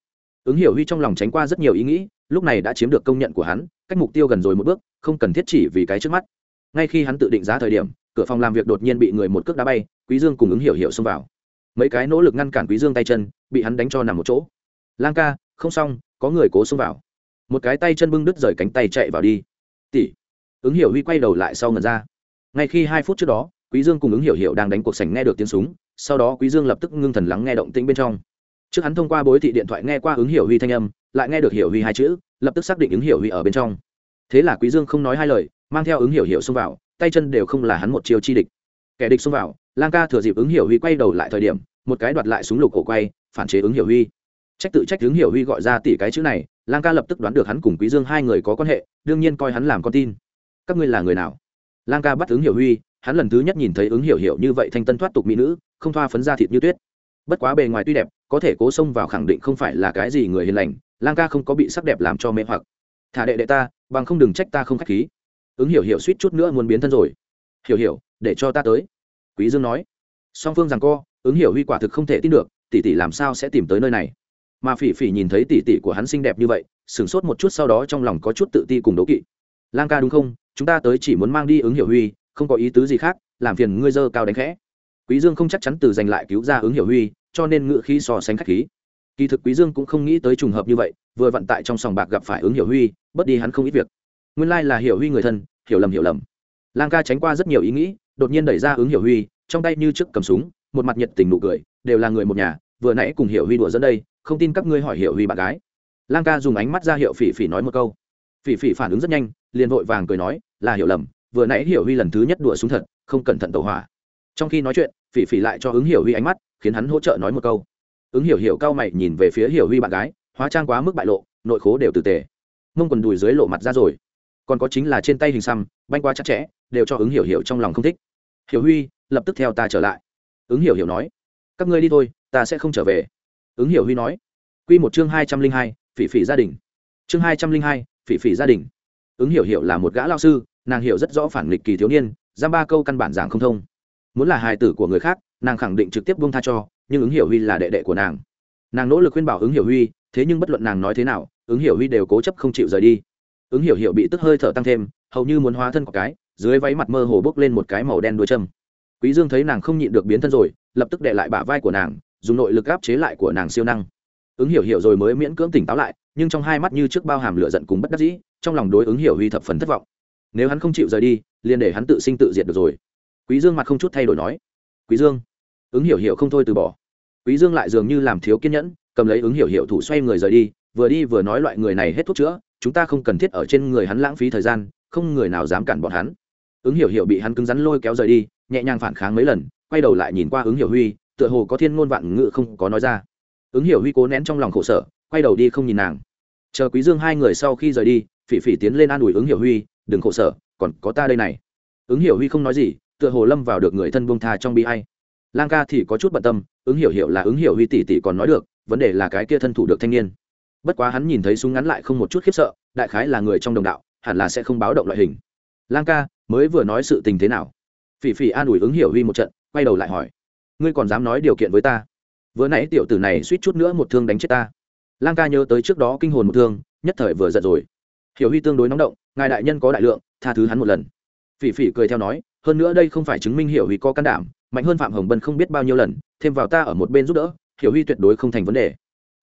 ứng hiểu huy trong lòng tránh qua rất nhiều ý nghĩ, lúc này đã chiếm được công nhận của hắn, cách mục tiêu gần rồi một bước, không cần thiết chỉ vì cái trước mắt. Ngay khi hắn tự định giá thời điểm, cửa phòng làm việc đột nhiên bị người một cước đá bay, quý dương cùng ứng hiểu hiểu xông vào. Mấy cái nỗ lực ngăn cản quý dương tay chân, bị hắn đánh cho nằm một chỗ. Lang ca, không xong, có người cố xông vào. Một cái tay chân bưng đứt rời cánh tay chạy vào đi. Tỷ. Ứng hiểu huy quay đầu lại sau ngần ra. Ngay khi hai phút trước đó, quý dương cùng ứng hiểu hiểu đang đánh cuộc sảnh nghe được tiếng súng, sau đó quý dương lập tức ngưng thần lắng nghe động tĩnh bên trong trước hắn thông qua bối thị điện thoại nghe qua ứng hiểu huy thanh âm, lại nghe được hiểu huy hai chữ, lập tức xác định ứng hiểu huy ở bên trong. Thế là quý dương không nói hai lời, mang theo ứng hiểu hiểu xông vào, tay chân đều không là hắn một chiêu chi địch. Kẻ địch xông vào, lang ca thừa dịp ứng hiểu huy quay đầu lại thời điểm, một cái đoạt lại súng lục cổ quay, phản chế ứng hiểu huy. Trách tự trách ứng hiểu huy gọi ra tỷ cái chữ này, lang ca lập tức đoán được hắn cùng quý dương hai người có quan hệ, đương nhiên coi hắn làm con tin. Các ngươi là người nào? Lang ca bắt ứng hiểu huy, hắn lần thứ nhất nhìn thấy ứng hiểu hiểu như vậy thanh tân thoát tục mỹ nữ, không thoa phấn da thịt như tuyết. Bất quá bề ngoài tuy đẹp có thể cố xông vào khẳng định không phải là cái gì người hiền lành, lang ca không có bị sắc đẹp làm cho mê hoặc. Thả đệ đệ ta, bằng không đừng trách ta không k h á c h khí. Ứng hiểu hiểu suýt chút nữa muốn biến thân rồi. Hiểu hiểu, để cho ta tới. Quý dương nói. Song phương rằng co, ứng hiểu huy quả thực không thể tin được, tỷ tỷ làm sao sẽ tìm tới nơi này? Mà phỉ phỉ nhìn thấy tỷ tỷ của hắn xinh đẹp như vậy, sửng sốt một chút sau đó trong lòng có chút tự ti cùng đố kỵ. Lang ca đúng không? Chúng ta tới chỉ muốn mang đi ứng hiểu huy, không có ý tứ gì khác, làm phiền ngươi dơ cao đánh khẽ. Quý dương không chắc chắn từ giành lại cứu ra ứng hiểu huy cho nên ngự khí so sánh khách khí. Kỳ thực quý dương cũng không nghĩ tới trùng hợp như vậy, vừa vận tại trong sòng bạc gặp phải ứng hiểu huy bất đi hắn không ít việc. Nguyên lai là hiểu huy người thân, hiểu lầm hiểu lầm. Lang ca tránh qua rất nhiều ý nghĩ, đột nhiên đẩy ra ứng hiểu huy, trong tay như trước cầm súng, một mặt nhiệt tình nụ cười, đều là người một nhà, vừa nãy cùng hiểu huy đùa dẫn đây, không tin các ngươi hỏi hiểu huy bạn gái. Lang ca dùng ánh mắt ra hiệu phỉ phỉ nói một câu. Phỉ phỉ phản ứng rất nhanh, liền vội vàng cười nói, là hiểu lầm, vừa nãy hiểu huy lần thứ nhất đùa súng thật, không cẩn thận tẩu hỏa. Trong khi nói chuyện, phỉ phỉ lại cho ứng hiểu huy ánh mắt khiến hắn hỗ trợ nói một câu. Ứng hiểu hiểu cao mày nhìn về phía hiểu huy bạn gái, hóa trang quá mức bại lộ, nội khố đều từ tề. Mông quần đùi dưới lộ mặt ra rồi. Còn có chính là trên tay hình xăm, banh qua chặt chẽ, đều cho ứng hiểu hiểu trong lòng không thích. Hiểu huy, lập tức theo ta trở lại. Ứng hiểu hiểu nói. Các ngươi đi thôi, ta sẽ không trở về. Ứng hiểu huy nói. Q một chương hai trăm linh hai, phỉ phỉ gia đình. Chương hai trăm linh hai, phỉ phỉ gia đình. Ứng hiểu hiểu là một gã lao sư, nàng hiểu rất rõ phản nghịch kỳ thiếu niên, giam ba câu căn bản giảng không thông. Muốn là hài tử của người khác nàng khẳng định trực tiếp buông tha cho, nhưng ứng hiểu huy là đệ đệ của nàng. Nàng nỗ lực khuyên bảo ứng hiểu huy, thế nhưng bất luận nàng nói thế nào, ứng hiểu huy đều cố chấp không chịu rời đi. Ứng hiểu hiểu bị tức hơi thở tăng thêm, hầu như muốn hóa thân của cái, dưới váy mặt mơ hồ bốc lên một cái màu đen đuôi châm. Quý dương thấy nàng không nhịn được biến thân rồi, lập tức đệ lại bả vai của nàng, dùng nội lực áp chế lại của nàng siêu năng. Ứng hiểu hiểu rồi mới miễn cưỡng tỉnh táo lại, nhưng trong hai mắt như trước bao hàm lửa giận cùng bất đắc dĩ, trong lòng đối ứng hiểu huy thập phần thất vọng. Nếu hắn không chịu rời đi, liền để hắn tự sinh tự diệt được rồi. Quý dương mặt không chút thay đổi nói quý dương. Ứng hiểu hiểu không thôi từ bỏ. Quý dương lại dường như làm thiếu kiên nhẫn, cầm lấy ứng hiểu hiểu thủ xoay người rời đi, vừa đi vừa nói loại người này hết thuốc chữa, chúng ta không cần thiết ở trên người hắn lãng phí thời gian, không người nào dám cản bọn hắn. Ứng hiểu hiểu bị hắn cứng rắn lôi kéo rời đi, nhẹ nhàng phản kháng mấy lần, quay đầu lại nhìn qua ứng hiểu huy, tựa hồ có thiên ngôn vạn ngữ không có nói ra. Ứng hiểu huy cố nén trong lòng khổ sở, quay đầu đi không nhìn nàng. Chờ quý dương hai người sau khi rời đi, phỉ phỉ tiến lên an ủi ứng hiểu huy, đừng khổ sở, còn có ta đây này. Ứng hiểu huy không nói gì tựa hồ lâm vào được người thân buông tha trong bi hay lang ca thì có chút bận tâm, ứng hiểu hiểu là ứng hiểu huy tỷ tỷ còn nói được, vấn đề là cái kia thân thủ được thanh niên. Bất quá hắn nhìn thấy súng ngắn lại không một chút khiếp sợ, đại khái là người trong đồng đạo, hẳn là sẽ không báo động loại hình. Lang ca, mới vừa nói sự tình thế nào? Phỉ phỉ an ủi ứng hiểu huy một trận, quay đầu lại hỏi. Ngươi còn dám nói điều kiện với ta? Vừa nãy tiểu tử này suýt chút nữa một thương đánh chết ta. Lang ca nhớ tới trước đó kinh hồn một thương, nhất thời vừa giận rồi. Hiểu huy tương đối nóng động, ngài đại nhân có đại lượng, tha thứ hắn một lần. Phỉ phỉ cười theo nói hơn nữa đây không phải chứng minh hiểu huy có can đảm, mạnh hơn phạm hồng bân không biết bao nhiêu lần, thêm vào ta ở một bên giúp đỡ, hiểu huy tuyệt đối không thành vấn đề.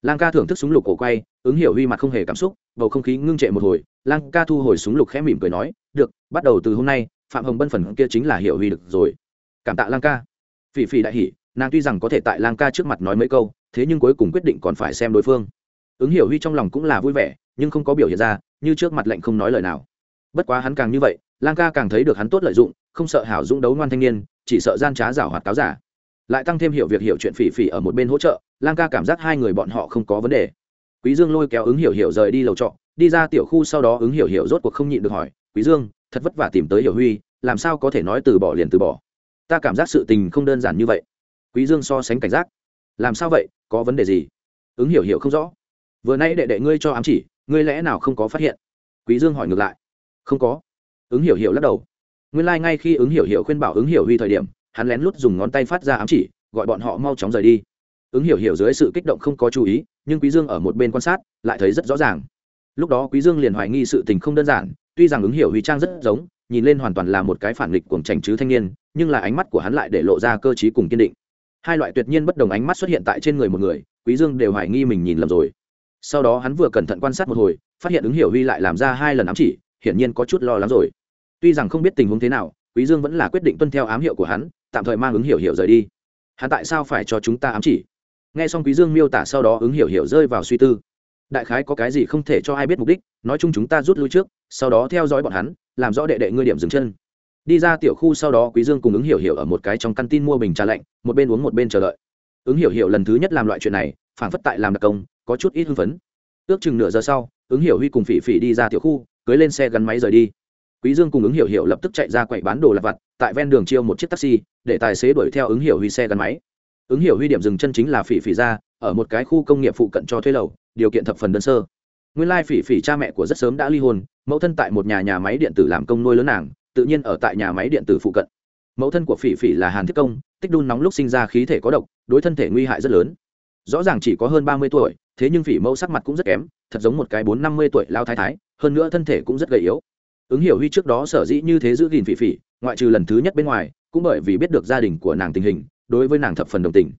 Lang ca thưởng thức súng lục cổ quay, ứng hiểu huy mặt không hề cảm xúc, bầu không khí ngưng trệ một hồi, lang ca thu hồi súng lục khẽ mỉm cười nói, được, bắt đầu từ hôm nay, phạm hồng bân phần kia chính là hiểu huy được rồi. Cảm tạ lang ca. Phỉ phỉ đại hỉ, nàng tuy rằng có thể tại lang ca trước mặt nói mấy câu, thế nhưng cuối cùng quyết định còn phải xem đối phương. Ứng hiểu huy trong lòng cũng là vui vẻ, nhưng không có biểu hiện ra, như trước mặt lạnh không nói lời nào bất quá hắn càng như vậy, lang ca càng thấy được hắn tốt lợi dụng, không sợ hảo dũng đấu ngoan thanh niên, chỉ sợ gian trá giảo hoạt cáo giả. Lại tăng thêm hiểu việc hiểu chuyện phỉ phỉ ở một bên hỗ trợ, lang ca cảm giác hai người bọn họ không có vấn đề. Quý dương lôi kéo ứng hiểu hiểu rời đi lầu trọ, đi ra tiểu khu sau đó ứng hiểu hiểu rốt cuộc không nhịn được hỏi, quý dương, thật vất vả tìm tới hiểu huy, làm sao có thể nói từ bỏ liền từ bỏ? Ta cảm giác sự tình không đơn giản như vậy. Quý dương so sánh cảnh giác. Làm sao vậy? Có vấn đề gì? Ứng hiểu hiểu không rõ. Vừa nay đệ đệ ngươi cho ám chỉ, ngươi lẽ nào không có phát hiện? Quý dương hỏi ngược lại không có. Ứng hiểu hiểu lắc đầu. Nguyên lai、like、ngay khi ứng hiểu hiểu khuyên bảo ứng hiểu huy thời điểm, hắn lén lút dùng ngón tay phát ra ám chỉ, gọi bọn họ mau chóng rời đi. Ứng hiểu hiểu dưới sự kích động không có chú ý, nhưng quý dương ở một bên quan sát, lại thấy rất rõ ràng. Lúc đó quý dương liền hoài nghi sự tình không đơn giản, tuy rằng ứng hiểu huy trang rất giống, nhìn lên hoàn toàn là một cái phản nghịch cuồng trành chứ thanh niên, nhưng là ánh mắt của hắn lại để lộ ra cơ trí cùng kiên định. Hai loại tuyệt nhiên bất đồng ánh mắt xuất hiện tại trên người một người, quý dương đều hoài nghi mình nhìn lầm rồi. Sau đó hắn vừa cẩn thận quan sát một hồi, phát hiện ứng hiểu huy lại làm ra hai lần ám chỉ hiển nhiên có chút lo lắng rồi. Tuy rằng không biết tình huống thế nào, quý dương vẫn là quyết định tuân theo ám hiệu của hắn, tạm thời mang ứng hiểu hiểu rời đi. Hắn tại sao phải cho chúng ta ám chỉ? Nghe xong quý dương miêu tả sau đó ứng hiểu hiểu rơi vào suy tư. Đại khái có cái gì không thể cho ai biết mục đích, nói chung chúng ta rút lui trước, sau đó theo dõi bọn hắn, làm rõ đệ đệ ngươi điểm dừng chân. Đi ra tiểu khu sau đó quý dương cùng ứng hiểu hiểu ở một cái trong căn tin mua bình trà lạnh, một bên uống một bên chờ đợi. Ứng hiểu hiểu lần thứ nhất làm loại chuyện này phản phất tại làm đặc công, có chút ít hưng phấn. Ước chừng nửa giờ sau, ứng hiểu huy cùng phỉ phỉ đi ra tiểu khu cưới lên xe gắn máy rời đi. Quý dương cùng ứng hiểu hiểu lập tức chạy ra quậy bán đồ lặt vặt, tại ven đường chiêu một chiếc taxi, để tài xế đuổi theo ứng hiểu huy xe gắn máy. Ứng hiểu huy điểm dừng chân chính là phỉ phỉ ra, ở một cái khu công nghiệp phụ cận cho thuê lầu, điều kiện thập phần đơn sơ. Nguyên lai phỉ phỉ cha mẹ của rất sớm đã ly hôn, mẫu thân tại một nhà nhà máy điện tử làm công nuôi lớn nàng, tự nhiên ở tại nhà máy điện tử phụ cận. Mẫu thân của phỉ phỉ là hàn thiết công, tích đun nóng lúc sinh ra khí thể có độc, đối thân thể nguy hại rất lớn. Rõ ràng chỉ có hơn ba mươi tuổi, thế nhưng phỉ mẫu sắc mặt cũng rất kém, thật giống một cái bốn năm mươi tuổi lao thái thái hơn nữa thân thể cũng rất gầy yếu. Ứng hiểu huy trước đó sở dĩ như thế giữ gìn phỉ phỉ, ngoại trừ lần thứ nhất bên ngoài, cũng bởi vì biết được gia đình của nàng tình hình, đối với nàng thập phần đồng tình.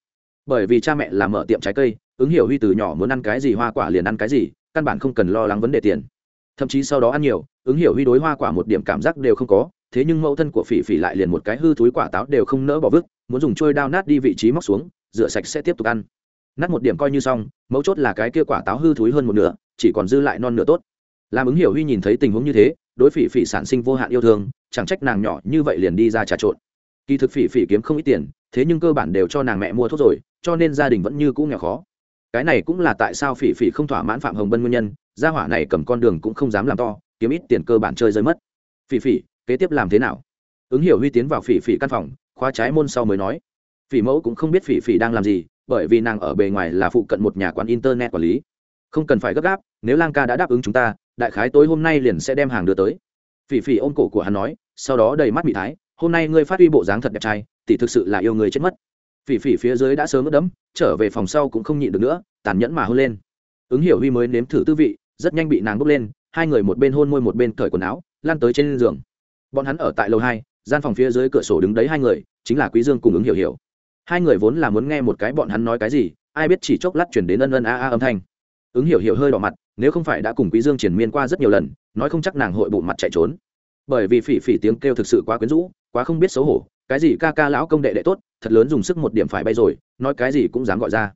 Bởi vì cha mẹ làm mở tiệm trái cây, ứng hiểu huy từ nhỏ muốn ăn cái gì hoa quả liền ăn cái gì, căn bản không cần lo lắng vấn đề tiền. Thậm chí sau đó ăn nhiều, ứng hiểu huy đối hoa quả một điểm cảm giác đều không có, thế nhưng mẫu thân của phỉ phỉ lại liền một cái hư túi quả táo đều không nỡ bỏ vứt, muốn dùng trôi đao nát đi vị trí móc xuống, rửa sạch sẽ tiếp tục ăn. Nát một điểm coi như xong, mấu chốt là cái kia quả táo hư thúi hơn một nửa, chỉ còn dư lại non nửa tốt làm ứng hiểu huy nhìn thấy tình huống như thế, đối phỉ phỉ sản sinh vô hạn yêu thương, chẳng trách nàng nhỏ như vậy liền đi ra trà trộn. Kỳ thực phỉ phỉ kiếm không ít tiền, thế nhưng cơ bản đều cho nàng mẹ mua thuốc rồi, cho nên gia đình vẫn như cũ nghèo khó. Cái này cũng là tại sao phỉ phỉ không thỏa mãn phạm hồng bân nguyên nhân, gia hỏa này cầm con đường cũng không dám làm to, kiếm ít tiền cơ bản chơi rơi mất. Phỉ phỉ, kế tiếp làm thế nào? Ứng hiểu huy tiến vào phỉ phỉ căn phòng, khóa trái môn sau mới nói. Phỉ mẫu cũng không biết phỉ phỉ đang làm gì, bởi vì nàng ở bề ngoài là phụ cận một nhà quán internet quản lý. Không cần phải gấp gáp, nếu lang ca đã đáp ứng chúng ta đại khái tối hôm nay liền sẽ đem hàng đưa tới. Phỉ phỉ ôm cổ của hắn nói, sau đó đầy mắt bị thái, hôm nay ngươi phát huy bộ dáng thật đẹp trai, tỷ thực sự là yêu người chết mất. Phỉ phỉ phía dưới đã sớm ướt đẫm, trở về phòng sau cũng không nhịn được nữa, tàn nhẫn mà hôn lên. Ứng hiểu huy mới nếm thử tư vị, rất nhanh bị nàng bốc lên, hai người một bên hôn môi một bên cởi quần áo lan tới trên giường. Bọn hắn ở tại lầu hai, gian phòng phía dưới cửa sổ đứng đấy hai người, chính là quý dương cùng ứng hiểu hiểu. Hai người vốn là muốn nghe một cái bọn hắn nói cái gì, ai biết chỉ chốc lát chuyển đến ân ân a a âm thanh. Ứng hiểu hiểu hơi đỏ mặt nếu không phải đã cùng quý dương triển miên qua rất nhiều lần, nói không chắc nàng hội bộ mặt chạy trốn. Bởi vì phỉ phỉ tiếng kêu thực sự quá quyến rũ, quá không biết xấu hổ, cái gì ca ca lão công đệ đệ tốt, thật lớn dùng sức một điểm phải bay rồi, nói cái gì cũng dám gọi ra.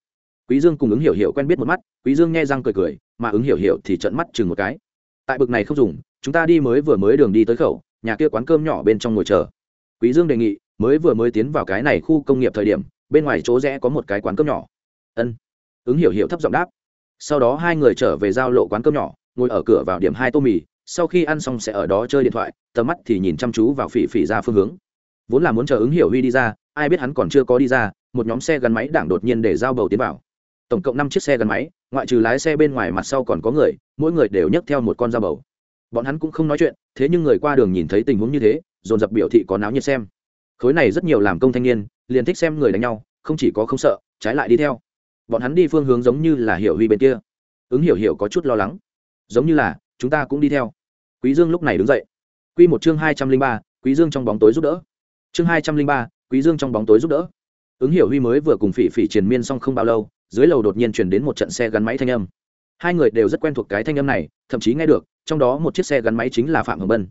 Quý dương cùng ứng hiểu hiểu quen biết một mắt, quý dương nghe răng cười cười, mà ứng hiểu hiểu thì trợn mắt chừng một cái. Tại bực này không dùng, chúng ta đi mới vừa mới đường đi tới khẩu, nhà kia quán cơm nhỏ bên trong ngồi chờ. Quý dương đề nghị, mới vừa mới tiến vào cái này khu công nghiệp thời điểm, bên ngoài chỗ rẽ có một cái quán cơm nhỏ. Ân. Ứng hiểu hiểu thấp giọng đáp sau đó hai người trở về giao lộ quán cơm nhỏ, ngồi ở cửa vào điểm hai tô mì, sau khi ăn xong sẽ ở đó chơi điện thoại, tầm mắt thì nhìn chăm chú vào phỉ phỉ ra phương hướng. Vốn là muốn chờ ứng hiểu huy đi ra, ai biết hắn còn chưa có đi ra, một nhóm xe gắn máy đảng đột nhiên để giao bầu tiến vào. Tổng cộng năm chiếc xe gắn máy, ngoại trừ lái xe bên ngoài mặt sau còn có người, mỗi người đều nhấc theo một con dao bầu. Bọn hắn cũng không nói chuyện, thế nhưng người qua đường nhìn thấy tình huống như thế, dồn dập biểu thị có náo nhiệt xem. Khối này rất nhiều làm công thanh niên, liền thích xem người đánh nhau, không chỉ có không sợ, trái lại đi theo bọn hắn đi phương hướng giống như là hiểu huy bên kia. Ứng hiểu hiểu có chút lo lắng. Giống như là, chúng ta cũng đi theo. Quý dương lúc này đứng dậy. Quy một chương hai trăm linh ba, quý dương trong bóng tối giúp đỡ. Chương hai trăm linh ba, quý dương trong bóng tối giúp đỡ. Ứng hiểu huy mới vừa cùng phỉ phỉ triền miên xong không bao lâu, dưới lầu đột nhiên chuyển đến một trận xe gắn máy thanh âm. Hai người đều rất quen thuộc cái thanh âm này, thậm chí nghe được, trong đó một chiếc xe gắn máy chính là phạm hồng bân.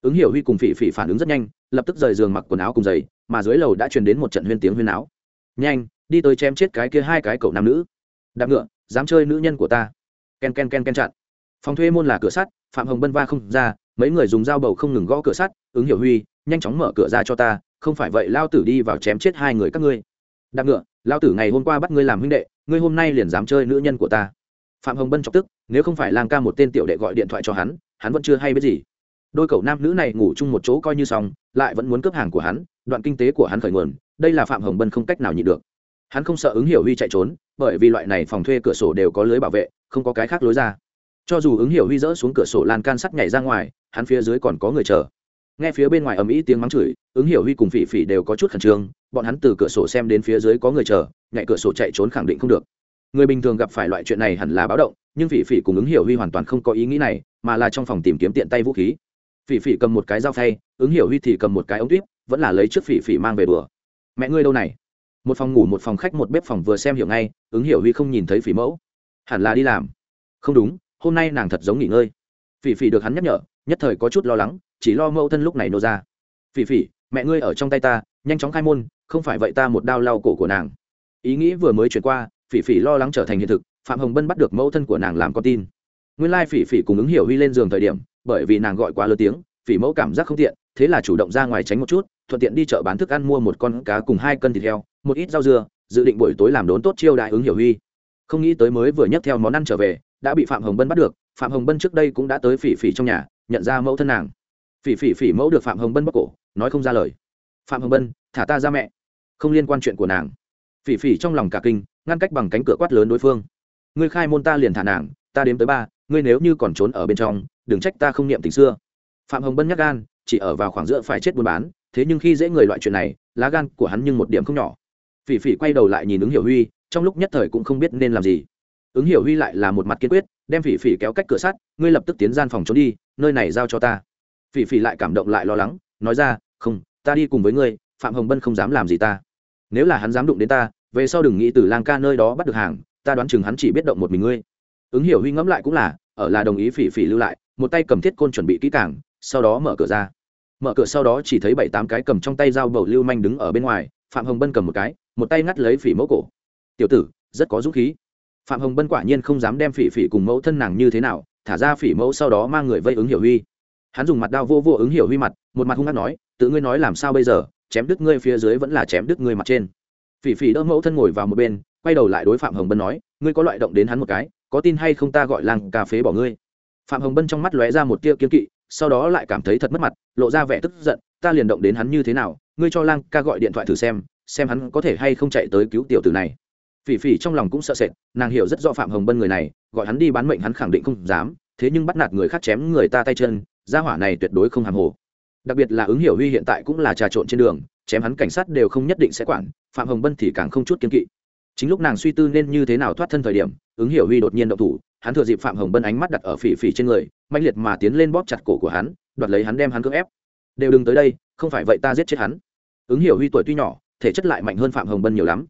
Ứng hiểu huy cùng phỉ phỉ phản ứng rất nhanh, lập tức rời giường mặc quần áo cùng giày, mà dưới lầu đã truyền đến một trận huyên tiếng huyên áo nhanh đi tới chém chết cái kia hai cái cậu nam nữ. Đạp ngựa, dám chơi nữ nhân của ta. Ken ken ken ken chặn. Phòng thuê môn là cửa sắt, phạm hồng bân va không ra, mấy người dùng dao bầu không ngừng gõ cửa sắt, ứng hiểu huy, nhanh chóng mở cửa ra cho ta, không phải vậy lao tử đi vào chém chết hai người các ngươi. Đạp ngựa, lao tử ngày hôm qua bắt ngươi làm huynh đệ, ngươi hôm nay liền dám chơi nữ nhân của ta. Phạm hồng bân chọc tức, nếu không phải lang ca một tên tiểu đệ gọi điện thoại cho hắn hắn vẫn chưa hay biết gì. Đôi cậu nam nữ này ngủ chung một chỗ coi như xong, lại vẫn muốn cướp hàng của hắn, đoạn kinh tế của hắn khởi nguồn, đây là phạm hồng bân không cách nào nhịn được hắn không sợ ứng hiểu huy chạy trốn, bởi vì loại này phòng thuê cửa sổ đều có lưới bảo vệ, không có cái khác lối ra. Cho dù ứng hiểu huy dỡ xuống cửa sổ lan can sắt nhảy ra ngoài, hắn phía dưới còn có người chờ. Nghe phía bên ngoài ầm ĩ tiếng mắng chửi, ứng hiểu huy cùng phỉ phỉ đều có chút khẩn trương, bọn hắn từ cửa sổ xem đến phía dưới có người chờ, nhảy cửa sổ chạy trốn khẳng định không được. Người bình thường gặp phải loại chuyện này hẳn là báo động, nhưng phỉ phỉ cùng ứng hiểu huy hoàn toàn không có ý nghĩ này, mà là trong phòng tìm kiếm tiện tay vũ khí. Phỉ phỉ cầm một cái dao phay, ứng hiểu huy thì cầm một cái ống tuyếp, vẫn là lấy trước phỉ phỉ mang về bừa. Mẹ ngươi đâu này? Một phòng ngủ, một phòng khách, một bếp phòng vừa xem hiểu ngay, ứng hiểu huy không nhìn thấy phỉ mẫu. Hẳn là đi làm. Không đúng, hôm nay nàng thật giống nghỉ ngơi. Phỉ phỉ được hắn nhắc nhở, nhất thời có chút lo lắng, chỉ lo mẫu thân lúc này nô ra. Phỉ phỉ, mẹ ngươi ở trong tay ta, nhanh chóng khai môn, không phải vậy ta một đao lau cổ của nàng. Ý nghĩ vừa mới chuyển qua, phỉ phỉ lo lắng trở thành hiện thực, phạm hồng bân bắt được mẫu thân của nàng làm con tin. Nguyên lai phỉ phỉ cùng ứng hiểu huy lên giường thời điểm, bởi vì nàng gọi quá lớn tiếng phỉ mẫu cảm giác không tiện, thế là chủ động ra ngoài tránh một chút, thuận tiện đi chợ bán thức ăn mua một con cá cùng hai cân thịt heo, một ít rau dưa, dự định buổi tối làm đốn tốt chiêu đại ứng hiểu huy. Không nghĩ tới mới vừa nhấc theo món ăn trở về, đã bị phạm hồng bân bắt được, phạm hồng bân trước đây cũng đã tới phỉ phỉ trong nhà, nhận ra mẫu thân nàng. Phỉ phỉ phỉ mẫu được phạm hồng bân bóc cổ, nói không ra lời. Phạm hồng bân, thả ta ra mẹ. Không liên quan chuyện của nàng. Phỉ phỉ trong lòng cả kinh, ngăn cách bằng cánh cửa quát lớn đối phương. Ngươi khai môn ta liền thả nàng, ta đếm tới ba, ngươi nếu như còn trốn ở bên trong, đừng trách ta không niệm tình xưa phạm hồng bân nhắc gan, chỉ ở vào khoảng giữa phải chết buôn bán, thế nhưng khi dễ người loại chuyện này, lá gan của hắn nhưng một điểm không nhỏ. Phỉ phỉ quay đầu lại nhìn ứng hiểu huy, trong lúc nhất thời cũng không biết nên làm gì. Ứng hiểu huy lại là một mặt kiên quyết, đem phỉ phỉ kéo cách cửa sắt, ngươi lập tức tiến gian phòng trốn đi, nơi này giao cho ta. Phỉ phỉ lại cảm động lại lo lắng, nói ra, không, ta đi cùng với ngươi, phạm hồng bân không dám làm gì ta. Nếu là hắn dám đụng đến ta, về sau đừng nghĩ từ lang ca nơi đó bắt được hàng, ta đoán chừng hắn chỉ biết động một mình ngươi. Ứng hiểu huy ngẫm lại cũng là, ở là đồng ý phỉ phỉ lưu lại, một tay cầm thiết côn chuẩn bị kỹ càng sau đó mở cửa ra. Mở cửa sau đó chỉ thấy bảy tám cái cầm trong tay dao bầu lưu manh đứng ở bên ngoài, phạm hồng bân cầm một cái, một tay ngắt lấy phỉ mẫu cổ. Tiểu tử, rất có dũng khí. Phạm hồng bân quả nhiên không dám đem phỉ phỉ cùng mẫu thân nàng như thế nào, thả ra phỉ mẫu sau đó mang người vây ứng hiểu huy. Hắn dùng mặt đao vô vô ứng hiểu huy mặt, một mặt hung hát nói, tự ngươi nói làm sao bây giờ, chém đứt ngươi phía dưới vẫn là chém đứt ngươi mặt trên. Phỉ phỉ đỡ mẫu thân ngồi vào một bên, quay đầu lại đối phạm hồng bân nói, ngươi có loại động đến hắn một cái, có tin hay không ta gọi làng cà phê bỏ ngươi? Phạm hồng bân trong mắt lóe ra một tia kiếm kỵ sau đó lại cảm thấy thật mất mặt, lộ ra vẻ tức giận, ta liền động đến hắn như thế nào? Ngươi cho lang ca gọi điện thoại thử xem xem hắn có thể hay không chạy tới cứu tiểu tử này. Phỉ phỉ trong lòng cũng sợ sệt, nàng hiểu rất rõ phạm hồng bân người này, gọi hắn đi bán mệnh hắn khẳng định không dám, thế nhưng bắt nạt người khác chém người ta tay chân, gia hỏa này tuyệt đối không hàm hồ. Đặc biệt là ứng hiểu huy hiện tại cũng là trà trộn trên đường, chém hắn cảnh sát đều không nhất định sẽ quản, phạm hồng bân thì càng không chút kiên kỵ. Chính lúc nàng suy tư nên như thế nào thoát thân thời điểm, ứng hiểu huy đột nhiên động thủ hắn thừa dịp phạm hồng bân ánh mắt đặt ở phỉ phỉ trên người mạnh liệt mà tiến lên bóp chặt cổ của hắn, đoạt lấy hắn đem hắn cưỡng ép. Đều đừng tới đây, không phải vậy ta giết chết hắn. Ứng hiểu huy tuổi tuy nhỏ, thể chất lại mạnh hơn phạm hồng bân nhiều lắm.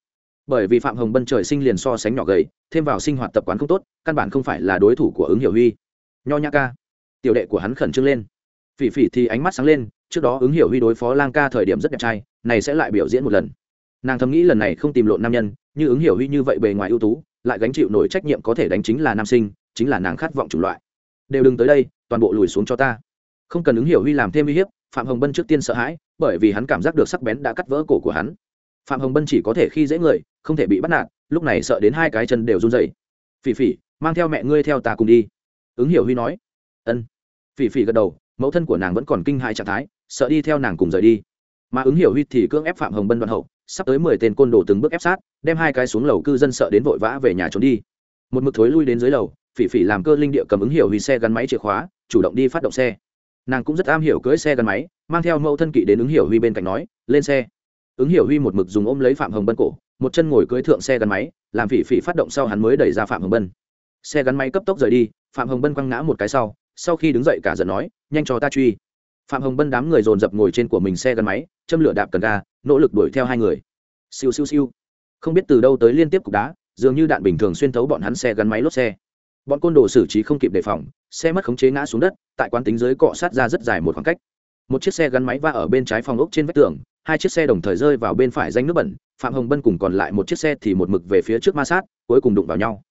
Bởi vì phạm hồng bân trời sinh liền so sánh nhỏ gầy, thêm vào sinh hoạt tập quán không tốt, căn bản không phải là đối thủ của ứng hiểu huy. Nho nhã ca. Tiểu đệ của hắn khẩn trương lên. Phỉ phỉ thì ánh mắt sáng lên, trước đó ứng hiểu huy đối phó lang ca thời điểm rất đẹp trai, này sẽ lại biểu diễn một lần. Nàng thầm nghĩ lần này không tìm lộn nam nhân, như ứng hiểu huy như vậy bề ngoài ưu tú lại gánh chịu nổi trách nhiệm có thể đánh chính là nam sinh, chính là nàng khát vọng chủng loại. Đều đừng tới đây, toàn bộ lùi xuống cho ta. Không cần ứng hiểu huy làm thêm uy hiếp, phạm hồng bân trước tiên sợ hãi, bởi vì hắn cảm giác được sắc bén đã cắt vỡ cổ của hắn. Phạm hồng bân chỉ có thể khi dễ người, không thể bị bắt nạt, lúc này sợ đến hai cái chân đều run dày phỉ phỉ, mang theo mẹ ngươi theo ta cùng đi. Ứng hiểu huy nói. Ân. Phỉ phỉ gật đầu, mẫu thân của nàng vẫn còn kinh hại trạng thái, sợ đi theo nàng cùng rời đi. Mà ứng hiểu huy thì cưỡng ép phạm hồng bân đoạn hậu sắp tới mười tên côn đồ từng bước ép sát, đem hai cái xuống lầu cư dân sợ đến vội vã về nhà trốn đi. Một mực thối lui đến dưới lầu, phỉ phỉ làm cơ linh địa cầm ứng hiểu huy xe gắn máy chìa khóa, chủ động đi phát động xe. Nàng cũng rất am hiểu cưỡi xe gắn máy, mang theo mẫu thân kỵ đến ứng hiểu huy bên cạnh nói, lên xe. Ứng hiểu huy một mực dùng ôm lấy phạm hồng bân cổ, một chân ngồi cưỡi thượng xe gắn máy, làm phỉ phỉ phát động sau hắn mới đẩy ra phạm hồng bân. Xe gắn máy cấp tốc rời đi, phạm hồng bân quăng ngã một cái sau sau khi đứng dậy cả giận nói, nhanh cho ta truy phạm hồng bân đám người dồn dập ngồi trên của mình xe gắn máy, châm lửa đạp cần ga, nỗ lực đuổi theo hai người. Siêu siêu siêu. Không biết từ đâu tới liên tiếp cục đá, dường như đạn bình thường xuyên thấu bọn hắn xe gắn máy lốp xe. Bọn côn đồ xử trí không kịp đề phòng, xe mất khống chế ngã xuống đất, tại quán tính dưới cọ sát ra rất dài một khoảng cách. Một chiếc xe gắn máy va ở bên trái phòng ốc trên vách tường, hai chiếc xe đồng thời rơi vào bên phải danh nước bẩn, phạm hồng bân cùng còn lại một chiếc xe thì một mực về phía trước ma sát, cuối cùng đụng vào nhau.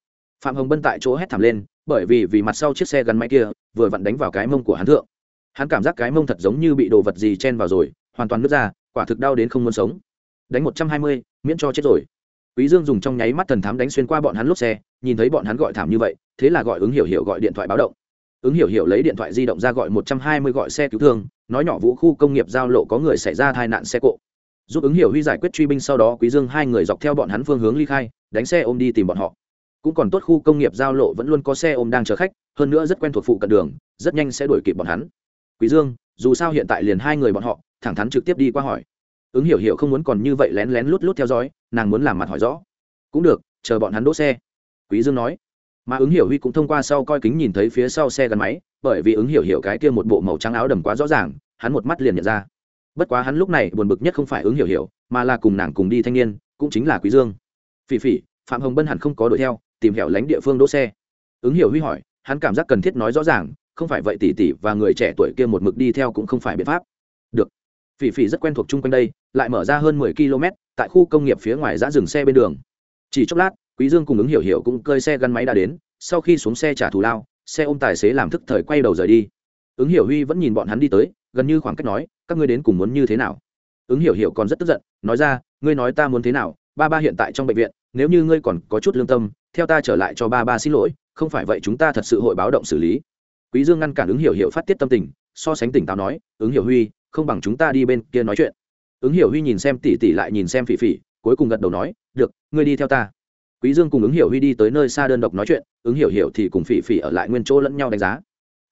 Phạm hồng bân tại chỗ hét thảm lên, bởi vì vì mặt sau chiếc xe gắn máy kia, vừa vặn đánh vào cái mông của hắn thượng hắn cảm giác cái mông thật giống như bị đồ vật gì chen vào rồi, hoàn toàn nứt ra, quả thực đau đến không muốn sống. Đánh một trăm hai mươi, miễn cho chết rồi. Quý dương dùng trong nháy mắt thần thám đánh xuyên qua bọn hắn lốp xe, nhìn thấy bọn hắn gọi thảm như vậy, thế là gọi ứng hiểu hiểu gọi điện thoại báo động. Ứng hiểu hiểu lấy điện thoại di động ra gọi một trăm hai mươi gọi xe cứu thương, nói nhỏ vũ khu công nghiệp giao lộ có người xảy ra tai nạn xe cộ. Giúp ứng hiểu huy giải quyết truy binh sau đó, quý dương hai người dọc theo bọn hắn phương hướng ly khai, đánh xe ôm đi tìm bọn họ. Cũng còn tốt khu công nghiệp giao lộ vẫn luôn có xe ôm đang chờ khách, hơn nữa rất quen thuộc phụ cận đường, rất nhanh sẽ đuổi kịp bọn hắn quý dương, dù sao hiện tại liền hai người bọn họ, thẳng thắn trực tiếp đi qua hỏi. Ứng hiểu hiểu không muốn còn như vậy lén lén lút lút theo dõi, nàng muốn làm mặt hỏi rõ. Cũng được, chờ bọn hắn đỗ xe. Quý dương nói. Mà ứng hiểu huy cũng thông qua sau coi kính nhìn thấy phía sau xe gắn máy, bởi vì ứng hiểu hiểu cái kia một bộ màu trắng áo đầm quá rõ ràng, hắn một mắt liền nhận ra. Bất quá hắn lúc này buồn bực nhất không phải ứng hiểu hiểu, mà là cùng nàng cùng đi thanh niên, cũng chính là quý dương. Phỉ phỉ, phạm hồng bân hẳn không có đuổi theo, tìm hẻo lánh địa phương đỗ xe. Ứng hiểu huy hỏi, hắn cảm giác cần thiết nói rõ ràng không phải vậy tỷ tỷ và người trẻ tuổi kia một mực đi theo cũng không phải biện pháp. Được. Phỉ phỉ rất quen thuộc chung quanh đây, lại mở ra hơn mười km tại khu công nghiệp phía ngoài giã dừng xe bên đường. Chỉ chốc lát, quý dương cùng ứng hiểu hiểu cũng cơi xe gắn máy đã đến, sau khi xuống xe trả thù lao, xe ôm tài xế làm thức thời quay đầu rời đi. Ứng hiểu huy vẫn nhìn bọn hắn đi tới, gần như khoảng cách nói, các ngươi đến cùng muốn như thế nào? Ứng hiểu hiểu còn rất tức giận, nói ra, ngươi nói ta muốn thế nào, ba ba hiện tại trong bệnh viện, nếu như ngươi còn có chút lương tâm, theo ta trở lại cho ba ba xin lỗi, không phải vậy chúng ta thật sự hội báo động xử lý quý dương ngăn cản ứng hiểu hiểu phát tiết tâm tình, so sánh tỉnh táo nói, ứng hiểu huy, không bằng chúng ta đi bên kia nói chuyện. Ứng hiểu huy nhìn xem tỷ tỷ lại nhìn xem phỉ phỉ, cuối cùng gật đầu nói, được, ngươi đi theo ta. Quý dương cùng ứng hiểu huy đi tới nơi xa đơn độc nói chuyện, ứng hiểu hiểu thì cùng phỉ phỉ ở lại nguyên chỗ lẫn nhau đánh giá.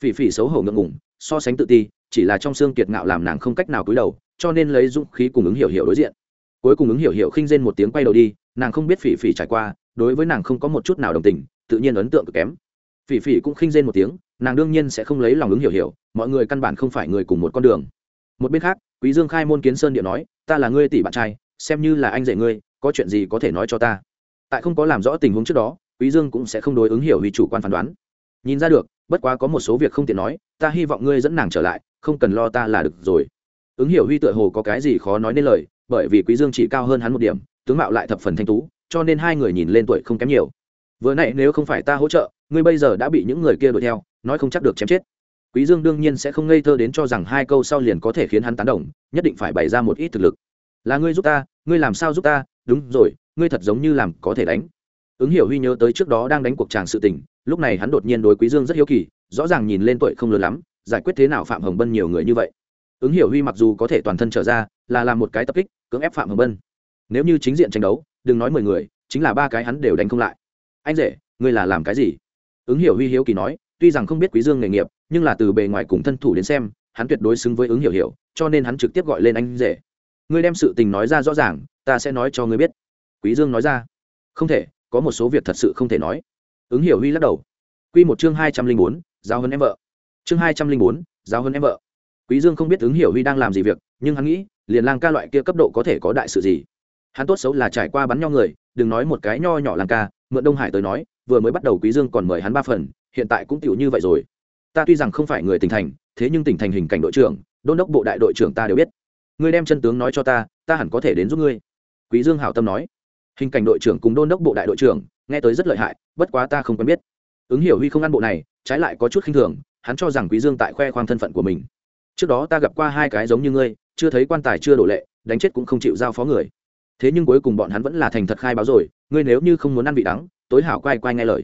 Phỉ phỉ xấu hổ ngượng ngùng, so sánh tự ti, chỉ là trong xương kiệt ngạo làm nàng không cách nào cúi đầu, cho nên lấy dũng khí cùng ứng hiểu hiểu đối diện. Cuối cùng ứng hiểu hiểu khinh rên một tiếng quay đầu đi, nàng không biết phỉ phỉ trải qua, đối với nàng không có một chút nào đồng tình, tự nhiên ấn tượng cực kém phỉ phỉ cũng khinh rên một tiếng, nàng đương nhiên sẽ không lấy lòng ứng hiểu hiểu, mọi người căn bản không phải người cùng một con đường. Một bên khác, quý dương khai môn kiến sơn điện nói, ta là ngươi tỷ bạn trai, xem như là anh dạy ngươi, có chuyện gì có thể nói cho ta? Tại không có làm rõ tình huống trước đó, quý dương cũng sẽ không đối ứng hiểu vì chủ quan phán đoán. Nhìn ra được, bất quá có một số việc không tiện nói, ta hy vọng ngươi dẫn nàng trở lại, không cần lo ta là được rồi. Ứng hiểu huy tựa hồ có cái gì khó nói nên lời, bởi vì quý dương chỉ cao hơn hắn một điểm, tướng mạo lại thập phần thanh tú, cho nên hai người nhìn lên tuổi không kém nhiều. Vừa nãy nếu không phải ta hỗ trợ ngươi bây giờ đã bị những người kia đuổi theo, nói không chắc được chém chết. Quý dương đương nhiên sẽ không ngây thơ đến cho rằng hai câu sau liền có thể khiến hắn tán đồng, nhất định phải bày ra một ít thực lực. Là ngươi giúp ta, ngươi làm sao giúp ta? Đúng rồi, ngươi thật giống như làm có thể đánh. Ứng hiểu huy nhớ tới trước đó đang đánh cuộc tràng sự tình, lúc này hắn đột nhiên đối quý dương rất hiếu kỳ, rõ ràng nhìn lên tuổi không lớn lắm, giải quyết thế nào phạm hồng bân nhiều người như vậy. Ứng hiểu huy mặc dù có thể toàn thân trở ra, là làm một cái tập kích, cưỡng ép phạm hồng bân. Nếu như chính diện tranh đấu, đừng nói mười người, chính là ba cái hắn đều đánh không lại. Anh rể, ngươi là làm cái gì? Ứng hiểu huy hiếu kỳ nói, tuy rằng không biết quý dương nghề nghiệp, nhưng là từ bề ngoài cùng thân thủ đến xem, hắn tuyệt đối xứng với ứng hiểu hiểu, cho nên hắn trực tiếp gọi lên anh rể. Ngươi đem sự tình nói ra rõ ràng, ta sẽ nói cho ngươi biết. Quý dương nói ra. Không thể, có một số việc thật sự không thể nói. Ứng hiểu huy lắc đầu. Quy một chương hai trăm linh bốn, giao hơn em vợ. Chương hai trăm linh bốn, giao hơn em vợ. Quý dương không biết ứng hiểu huy đang làm gì việc, nhưng hắn nghĩ, liền lang ca loại kia cấp độ có thể có đại sự gì. Hắn tốt xấu là trải qua bắn nhau người, đừng nói một cái nho nhỏ lang ca, mượn đông hải tới nói vừa mới bắt đầu quý dương còn mời hắn ba phần, hiện tại cũng tiểu như vậy rồi. Ta tuy rằng không phải người tỉnh thành, thế nhưng tỉnh thành hình cảnh đội trưởng, đôn đốc bộ đại đội trưởng ta đều biết. Ngươi đem chân tướng nói cho ta ta hẳn có thể đến giúp ngươi. Quý dương hảo tâm nói. Hình cảnh đội trưởng cùng đôn đốc bộ đại đội trưởng, nghe tới rất lợi hại, bất quá ta không quen biết. Ứng hiểu huy không ăn bộ này, trái lại có chút khinh thường, hắn cho rằng quý dương tại khoe khoang thân phận của mình. Trước đó ta gặp qua hai cái giống như ngươi, chưa thấy quan tài chưa đổ lệ, đánh chết cũng không chịu giao phó người. Thế nhưng cuối cùng bọn hắn vẫn là thành thật khai báo rồi, ngươi nếu như không muốn ăn vị đắng tối hảo quay quay nghe lời.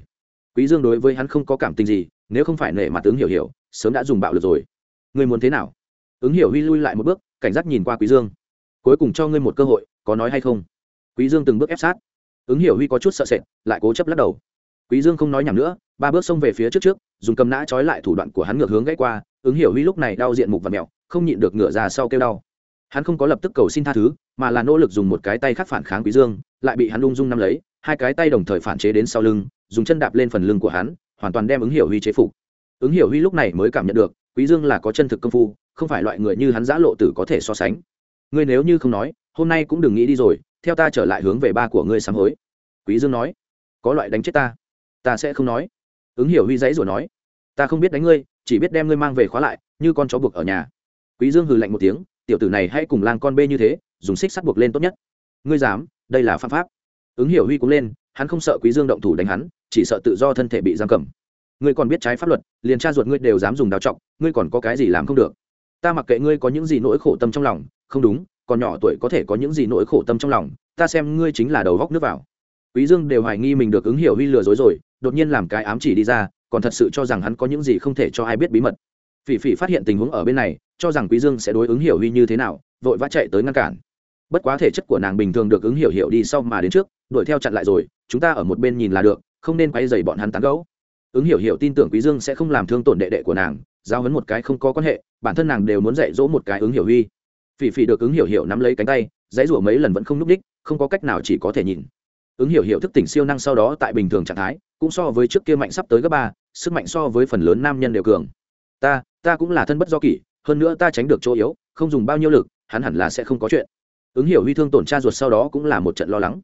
Quý dương đối với hắn không có cảm tình gì nếu không phải nể mặt ứng hiểu hiểu sớm đã dùng bạo lực rồi. Ngươi muốn thế nào? Ứng hiểu huy lui lại một bước cảnh giác nhìn qua quý dương. Cuối cùng cho ngươi một cơ hội có nói hay không? Quý dương từng bước ép sát. Ứng hiểu huy có chút sợ sệt lại cố chấp lắc đầu. Quý dương không nói nhảm nữa ba bước xông về phía trước trước dùng cầm nã trói lại thủ đoạn của hắn ngược hướng gãy qua. Ứng hiểu huy lúc này đau diện mục và mèo, không nhịn được ngửa ra sau kêu đau. Hắn không có lập tức cầu xin tha thứ mà là nỗ lực dùng một cái tay khác phản kháng quý dương lại bị hắn lung dung nắm lấy hai cái tay đồng thời phản chế đến sau lưng, dùng chân đạp lên phần lưng của hắn, hoàn toàn đem ứng hiểu huy chế phục. Ứng hiểu huy lúc này mới cảm nhận được, quý dương là có chân thực công phu, không phải loại người như hắn giã lộ tử có thể so sánh. Ngươi nếu như không nói, hôm nay cũng đừng nghĩ đi rồi, theo ta trở lại hướng về ba của ngươi sám hối. Quý dương nói, có loại đánh chết ta ta sẽ không nói. Ứng hiểu huy dãy rồi nói, ta không biết đánh ngươi, chỉ biết đem ngươi mang về khóa lại, như con chó buộc ở nhà. Quý dương hừ lạnh một tiếng, tiểu tử này hãy cùng lang con bê như thế, dùng xích sắt buộc lên tốt nhất. Ngươi dám, đây là phạm pháp ứng hiểu huy cũng lên, hắn không sợ quý dương động thủ đánh hắn, chỉ sợ tự do thân thể bị giam cầm. Ngươi còn biết trái pháp luật, liền cha ruột ngươi đều dám dùng đào trọng ngươi còn có cái gì làm không được? Ta mặc kệ ngươi có những gì nỗi khổ tâm trong lòng, không đúng, còn nhỏ tuổi có thể có những gì nỗi khổ tâm trong lòng, ta xem ngươi chính là đầu góc nước vào. Quý dương đều hoài nghi mình được ứng hiểu huy lừa dối rồi, đột nhiên làm cái ám chỉ đi ra, còn thật sự cho rằng hắn có những gì không thể cho ai biết bí mật. Phỉ phỉ phát hiện tình huống ở bên này, cho rằng quý dương sẽ đối ứng hiểu huy như thế nào, vội vã chạy tới ngăn cản. Bất quá thể chất của nàng bình thường được ứng hiểu hiểu đi sau mà đến trước đuổi theo chặn lại rồi, chúng ta ở một bên nhìn là được, không nên quay dày bọn hắn tán gẫu. Ứng hiểu hiểu tin tưởng quý dương sẽ không làm thương tổn đệ đệ của nàng, giao hấn một cái không có quan hệ, bản thân nàng đều muốn dạy dỗ một cái ứng hiểu huy. Phỉ phỉ được ứng hiểu hiểu nắm lấy cánh tay, dãy rủa mấy lần vẫn không lúc đích không có cách nào chỉ có thể nhìn. Ứng hiểu hiểu thức tỉnh siêu năng sau đó tại bình thường trạng thái, cũng so với trước kia mạnh sắp tới gấp ba, sức mạnh so với phần lớn nam nhân đều cường. Ta ta cũng là thân bất do kỷ, hơn nữa ta tránh được chỗ yếu, không dùng bao nhiêu lực, hắn hẳn là sẽ không có chuyện. Ứng hiểu huy thương tổn cha ruột sau đó cũng là một trận lo lắng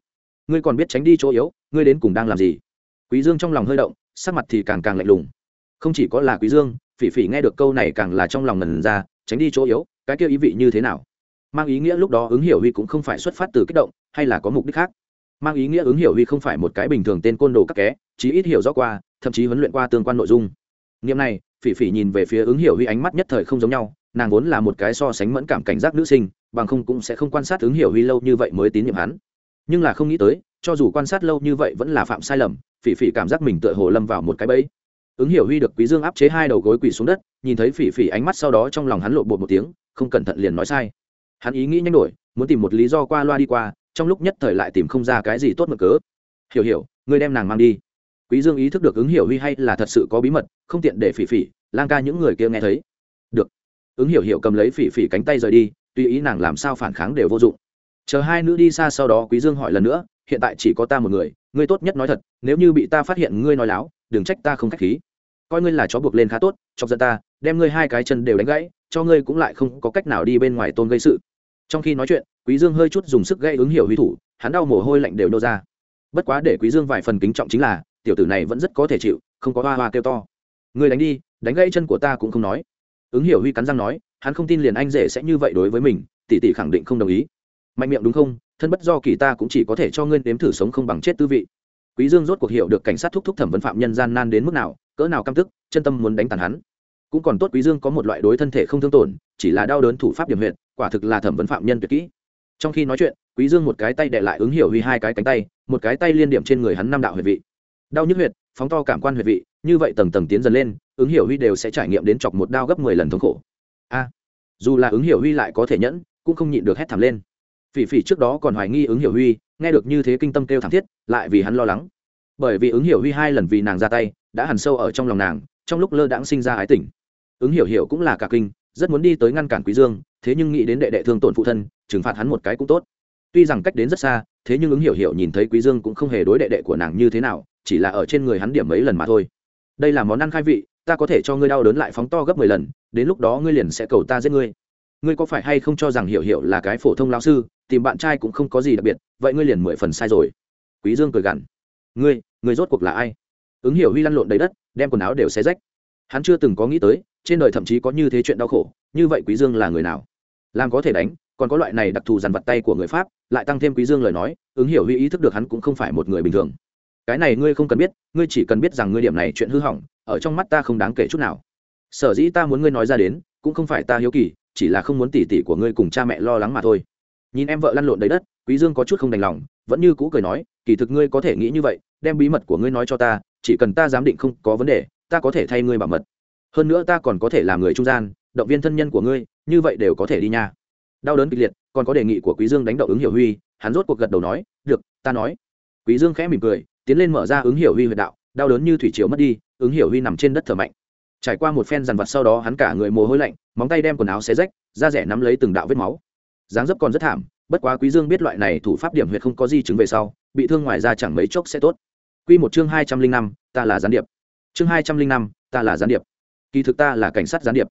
ngươi còn biết tránh đi chỗ yếu, ngươi đến cùng đang làm gì? Quý dương trong lòng hơi động, sắc mặt thì càng càng lạnh lùng. Không chỉ có là quý dương, phỉ phỉ nghe được câu này càng là trong lòng ngần ra, tránh đi chỗ yếu, cái kia ý vị như thế nào? Mang ý nghĩa lúc đó ứng hiểu huy cũng không phải xuất phát từ kích động, hay là có mục đích khác? Mang ý nghĩa ứng hiểu huy không phải một cái bình thường tên côn đồ các ké chí ít hiểu rõ qua, thậm chí huấn luyện qua tương quan nội dung. Nghiệm này, phỉ phỉ nhìn về phía ứng hiểu huy ánh mắt nhất thời không giống nhau, nàng vốn là một cái so sánh mẫn cảm cảnh giác nữ sinh, bằng không cũng sẽ không quan sát ứng hiểu huy lâu như vậy mới tín nhiệm hắn nhưng là không nghĩ tới, cho dù quan sát lâu như vậy vẫn là phạm sai lầm, phỉ phỉ cảm giác mình tựa hồ lâm vào một cái bẫy. Ứng hiểu huy được quý dương áp chế hai đầu gối quỳ xuống đất, nhìn thấy phỉ phỉ ánh mắt sau đó trong lòng hắn lộ bột một tiếng, không cẩn thận liền nói sai. Hắn ý nghĩ nhanh đổi, muốn tìm một lý do qua loa đi qua, trong lúc nhất thời lại tìm không ra cái gì tốt mực cớ. Hiểu hiểu, ngươi đem nàng mang đi. Quý dương ý thức được ứng hiểu huy hay là thật sự có bí mật, không tiện để phỉ phỉ, lang ca những người kia nghe thấy. Được. Ứng hiểu hiểu cầm lấy phỉ phỉ cánh tay rời đi, tùy ý nàng làm sao phản kháng đều vô dụng chờ hai nữ đi xa sau đó quý dương hỏi lần nữa, hiện tại chỉ có ta một người, ngươi tốt nhất nói thật, nếu như bị ta phát hiện ngươi nói láo, đừng trách ta không khách khí. Coi ngươi là chó buộc lên khá tốt, chọc giận ta, đem ngươi hai cái chân đều đánh gãy, cho ngươi cũng lại không có cách nào đi bên ngoài tôn gây sự. Trong khi nói chuyện, quý dương hơi chút dùng sức gây ứng hiểu huy thủ, hắn đau mồ hôi lạnh đều nô ra. Bất quá để quý dương vài phần kính trọng chính là, tiểu tử này vẫn rất có thể chịu, không có hoa hoa kêu to. Ngươi đánh đi, đánh gãy chân của ta cũng không nói. Ứng hiểu huy cắn răng nói, hắn không tin liền anh rể sẽ như vậy đối với mình, tỷ tỷ khẳng định không đồng ý mạnh miệng đúng không? Thân bất do kỳ ta cũng chỉ có thể cho ngươi nếm thử sống không bằng chết tư vị. Quý dương rốt cuộc hiểu được cảnh sát thúc thúc thẩm vấn phạm nhân gian nan đến mức nào, cỡ nào căm tức, chân tâm muốn đánh tàn hắn. Cũng còn tốt quý dương có một loại đối thân thể không thương tổn, chỉ là đau đớn thủ pháp điểm huyệt, quả thực là thẩm vấn phạm nhân tuyệt kỹ. Trong khi nói chuyện, quý dương một cái tay đè lại ứng hiểu huy hai cái cánh tay, một cái tay liên điểm trên người hắn năm đạo huyệt vị. Đau nhức huyệt, phóng to cảm quan huyệt vị, như vậy tầng tầng tiến dần lên, ứng hiểu huy đều sẽ trải nghiệm đến chọc một đao gấp mười lần thống khổ. A, dù là ứng hiểu huy lại có thể nhẫn, cũng không nhịn được hét thảm lên phỉ phỉ trước đó còn hoài nghi ứng hiểu huy, nghe được như thế kinh tâm kêu thảm thiết, lại vì hắn lo lắng. Bởi vì ứng hiểu huy hai lần vì nàng ra tay, đã hằn sâu ở trong lòng nàng, trong lúc lơ đãng sinh ra ái tỉnh ứng hiểu hiểu cũng là cả kinh, rất muốn đi tới ngăn cản quý dương, thế nhưng nghĩ đến đệ đệ thương tổn phụ thân, trừng phạt hắn một cái cũng tốt. Tuy rằng cách đến rất xa, thế nhưng ứng hiểu hiểu nhìn thấy quý dương cũng không hề đối đệ đệ của nàng như thế nào, chỉ là ở trên người hắn điểm mấy lần mà thôi. Đây là món ăn khai vị, ta có thể cho ngươi đau đớn lại phóng to gấp mười lần, đến lúc đó ngươi liền sẽ cầu ta giết ngươi. Ngươi có phải hay không cho rằng hiểu hiểu là cái phổ thông lao sư tìm bạn trai cũng không có gì đặc biệt, vậy ngươi liền mười phần sai rồi. Quý dương cười gằn. Ngươi ngươi rốt cuộc là ai? Ứng hiểu huy lăn lộn đầy đất, đem quần áo đều xé rách. Hắn chưa từng có nghĩ tới, trên đời thậm chí có như thế chuyện đau khổ, như vậy quý dương là người nào? Làm có thể đánh, còn có loại này đặc thù dằn vật tay của người pháp, lại tăng thêm quý dương lời nói, ứng hiểu huy ý thức được hắn cũng không phải một người bình thường. Cái này ngươi không cần biết, ngươi chỉ cần biết rằng ngươi điểm này chuyện hư hỏng, ở trong mắt ta không đáng kể chút nào. Sở dĩ ta muốn ngươi nói ra đến, cũng không phải ta hiếu kỳ, chỉ là không muốn tỉ tỉ của ngươi cùng cha mẹ lo lắng mà thôi nhìn em vợ lăn lộn đầy đất, quý dương có chút không đành lòng, vẫn như cũ cười nói, kỳ thực ngươi có thể nghĩ như vậy, đem bí mật của ngươi nói cho ta, chỉ cần ta giám định không có vấn đề, ta có thể thay ngươi bảo mật. Hơn nữa ta còn có thể làm người trung gian, động viên thân nhân của ngươi, như vậy đều có thể đi nha. Đau đớn kịch liệt, còn có đề nghị của quý dương đánh động ứng hiểu huy, hắn rốt cuộc gật đầu nói, được, ta nói. Quý dương khẽ mỉm cười, tiến lên mở ra ứng hiểu huy huyệt đạo, đau đớn như thủy triều mất đi, ứng hiểu huy nằm trên đất thở mạnh. Trải qua một phen dằn vặt sau đó hắn cả người mồ hôi lạnh, móng tay đem quần áo xé rách, da rẻ nắm lấy từng đạo vết máu dáng dấp còn rất thảm, bất quá quý dương biết loại này thủ pháp điểm huyệt không có gì chứng về sau, bị thương ngoài ra chẳng mấy chốc sẽ tốt. Quy một chương hai trăm linh năm, ta là gián điệp. Chương hai trăm linh năm, ta là gián điệp. Kỳ thực ta là cảnh sát gián điệp.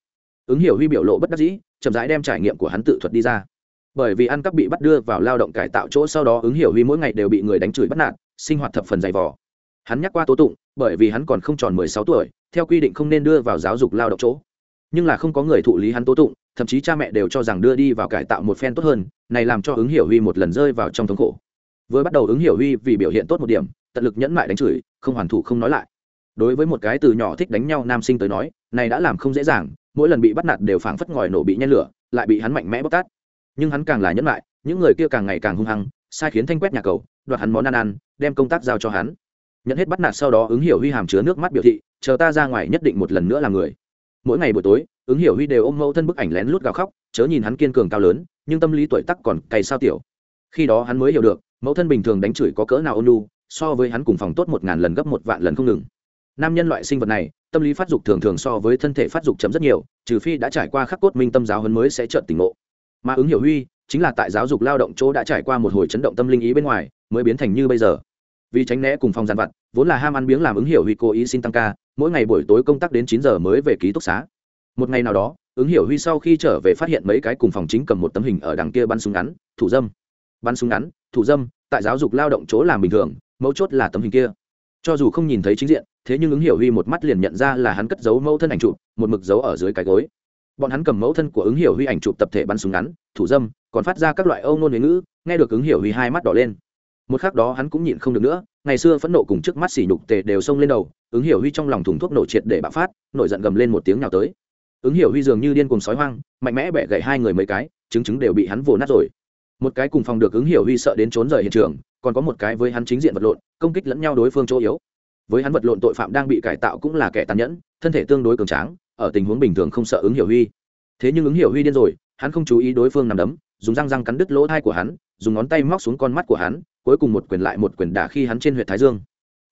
Ứng hiểu huy biểu lộ bất đắc dĩ, chậm rãi đem trải nghiệm của hắn tự thuật đi ra. Bởi vì ăn cắp bị bắt đưa vào lao động cải tạo chỗ sau đó ứng hiểu huy mỗi ngày đều bị người đánh chửi bắt nạt, sinh hoạt thập phần dày vò. Hắn nhắc qua tố tụng, bởi vì hắn còn không tròn mười sáu tuổi, theo quy định không nên đưa vào giáo dục lao động chỗ. Nhưng là không có người thụ lý hắn tố tụng thậm chí cha mẹ đều cho rằng đưa đi vào cải tạo một phen tốt hơn, này làm cho ứng hiểu huy một lần rơi vào trong thống khổ. Vừa bắt đầu ứng hiểu huy vì biểu hiện tốt một điểm, tận lực nhẫn mại đánh chửi, không hoàn thủ không nói lại. Đối với một cái từ nhỏ thích đánh nhau nam sinh tới nói, này đã làm không dễ dàng, mỗi lần bị bắt nạt đều phảng phất ngòi nổ bị nhen lửa, lại bị hắn mạnh mẽ bóc tát. Nhưng hắn càng là nhẫn lại những người kia càng ngày càng hung hăng, sai khiến thanh quét nhà cầu, đoạt hắn món ăn ăn, đem công tác giao cho hắn. Nhận hết bắt nạt sau đó, ứng hiểu huy hàm chứa nước mắt biểu thị, chờ ta ra ngoài nhất định một lần nữa là người. Mỗi ngày buổi tối ứng hiểu huy đều ôm mẫu thân bức ảnh lén lút gào khóc, chớ nhìn hắn kiên cường cao lớn, nhưng tâm lý tuổi tắc còn cày sao tiểu. Khi đó hắn mới hiểu được, mẫu thân bình thường đánh chửi có cỡ nào ôn lu so với hắn cùng phòng tốt một ngàn lần gấp một vạn lần không ngừng. Nam nhân loại sinh vật này, tâm lý phát dục thường thường so với thân thể phát dục chấm rất nhiều, trừ phi đã trải qua khắc cốt minh tâm giáo huấn mới sẽ trợn tỉnh ngộ. Mà ứng hiểu huy chính là tại giáo dục lao động chỗ đã trải qua một hồi chấn động tâm linh ý bên ngoài, mới biến thành như bây giờ. Vì tránh né cùng phòng gian vặt, vốn là ham ăn biếng làm ứng hiểu huy cố ý xin tăng ca, mỗi ngày buổi tối công tác đến chín giờ mới về ký túc xá một ngày nào đó, ứng hiểu huy sau khi trở về phát hiện mấy cái cùng phòng chính cầm một tấm hình ở đằng kia bắn súng ngắn, thủ dâm. Bắn súng ngắn, thủ dâm, tại giáo dục lao động chỗ làm bình thường, mấu chốt là tấm hình kia. Cho dù không nhìn thấy chính diện, thế nhưng ứng hiểu huy một mắt liền nhận ra là hắn cất giấu mẫu thân ảnh chụp, một mực giấu ở dưới cái gối. Bọn hắn cầm mẫu thân của ứng hiểu huy ảnh chụp tập thể bắn súng ngắn, thủ dâm, còn phát ra các loại âu nôn ngữ, nghe được ứng hiểu huy hai mắt đỏ lên. Một khắc đó hắn cũng nhịn không được nữa, ngày xưa phẫn nộ cùng trước mắt xỉ nhục tề đều xông lên đầu, ứng hiểu huy trong lòng thùng thuốc nổ triệt để bạo phát, nổi giận gầm lên một tiếng nào tới ứng hiểu huy dường như điên cùng sói hoang, mạnh mẽ bẻ gậy hai người mấy cái, chứng chứng đều bị hắn vồ nát rồi. Một cái cùng phòng được ứng hiểu huy sợ đến trốn rời hiện trường, còn có một cái với hắn chính diện vật lộn, công kích lẫn nhau đối phương chỗ yếu. Với hắn vật lộn tội phạm đang bị cải tạo cũng là kẻ tàn nhẫn, thân thể tương đối cường tráng, ở tình huống bình thường không sợ ứng hiểu huy. Thế nhưng ứng hiểu huy điên rồi, hắn không chú ý đối phương nằm đấm, dùng răng răng cắn đứt lỗ thai của hắn, dùng ngón tay móc xuống con mắt của hắn, cuối cùng một quyền lại một quyền đả khi hắn trên huyện thái dương.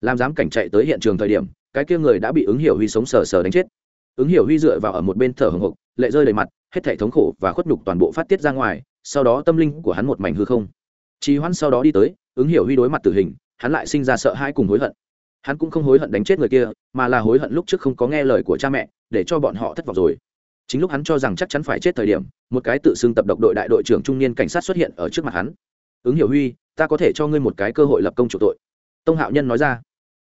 Làm dám cảnh chạy tới hiện trường thời điểm, cái kia người đã bị ứng hiểu huy sống sờ sờ đánh chết ứng hiểu huy dựa vào ở một bên thở hồng hộc, lệ rơi đầy mặt, hết thể thống khổ và khuất nhục toàn bộ phát tiết ra ngoài, sau đó tâm linh của hắn một mảnh hư không. Trì hoãn sau đó đi tới, ứng hiểu huy đối mặt tử hình, hắn lại sinh ra sợ hãi cùng hối hận. Hắn cũng không hối hận đánh chết người kia, mà là hối hận lúc trước không có nghe lời của cha mẹ, để cho bọn họ thất vọng rồi. Chính lúc hắn cho rằng chắc chắn phải chết thời điểm, một cái tự xưng tập độc đội đại đội trưởng trung niên cảnh sát xuất hiện ở trước mặt hắn. Ứng hiểu huy, ta có thể cho ngươi một cái cơ hội lập công chủ tội. Tông hạo nhân nói ra.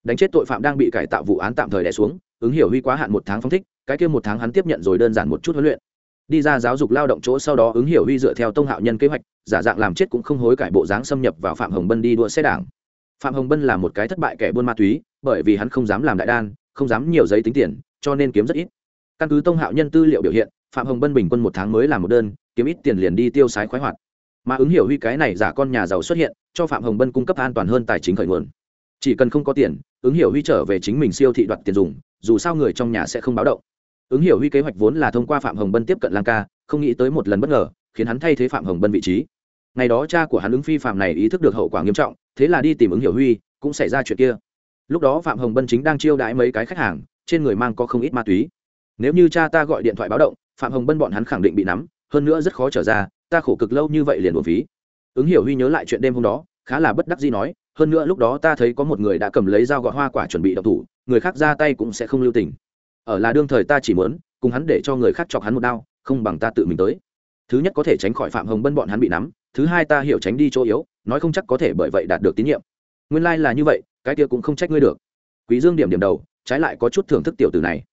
Đánh chết tội phạm đang bị cải tạo vụ án tạm thời đẻ xuống, ứng hiểu huy quá hạn một tháng phong thích cái kia một tháng hắn tiếp nhận rồi đơn giản một chút huấn luyện. Đi ra giáo dục lao động chỗ sau đó ứng hiểu huy dựa theo tông hạo nhân kế hoạch, giả dạng làm chết cũng không hối cải bộ dáng xâm nhập vào phạm hồng bân đi đua xe đảng. Phạm hồng bân là một cái thất bại kẻ buôn ma túy, bởi vì hắn không dám làm đại đan, không dám nhiều giấy tính tiền, cho nên kiếm rất ít. Căn cứ tông hạo nhân tư liệu biểu hiện, phạm hồng bân bình quân một tháng mới làm một đơn, kiếm ít tiền liền đi tiêu sái khoái hoạt. Mà ứng hiểu huy cái này giả con nhà giàu xuất hiện, cho phạm hồng bân cung cấp an toàn hơn tài chính khởi nguồn. Chỉ cần không có tiền, ứng hiểu huy trở về chính mình siêu thị đoạt tiền dùng, dù sao người trong nhà sẽ không báo động ứng hiểu huy kế hoạch vốn là thông qua phạm hồng bân tiếp cận lang ca, không nghĩ tới một lần bất ngờ, khiến hắn thay thế phạm hồng bân vị trí. Ngày đó cha của hắn ứng phi phạm này ý thức được hậu quả nghiêm trọng, thế là đi tìm ứng hiểu huy, cũng xảy ra chuyện kia. Lúc đó phạm hồng bân chính đang chiêu đãi mấy cái khách hàng, trên người mang có không ít ma túy. Nếu như cha ta gọi điện thoại báo động, phạm hồng bân bọn hắn khẳng định bị nắm, hơn nữa rất khó trở ra, ta khổ cực lâu như vậy liền buồn phí. Ứng hiểu huy nhớ lại chuyện đêm hôm đó, khá là bất đắc gì nói, hơn nữa lúc đó ta thấy có một người đã cầm lấy dao gọt hoa quả chuẩn bị đập thủ, người khác ra tay cũng sẽ không lưu tình ở là đương thời ta chỉ muốn, cùng hắn để cho người khác chọc hắn một đao, không bằng ta tự mình tới. Thứ nhất có thể tránh khỏi phạm hồng bân bọn hắn bị nắm, thứ hai ta hiểu tránh đi chỗ yếu, nói không chắc có thể bởi vậy đạt được tín nhiệm. Nguyên lai、like、là như vậy, cái kia cũng không trách ngươi được. Quý dương điểm điểm đầu, trái lại có chút thưởng thức tiểu từ này.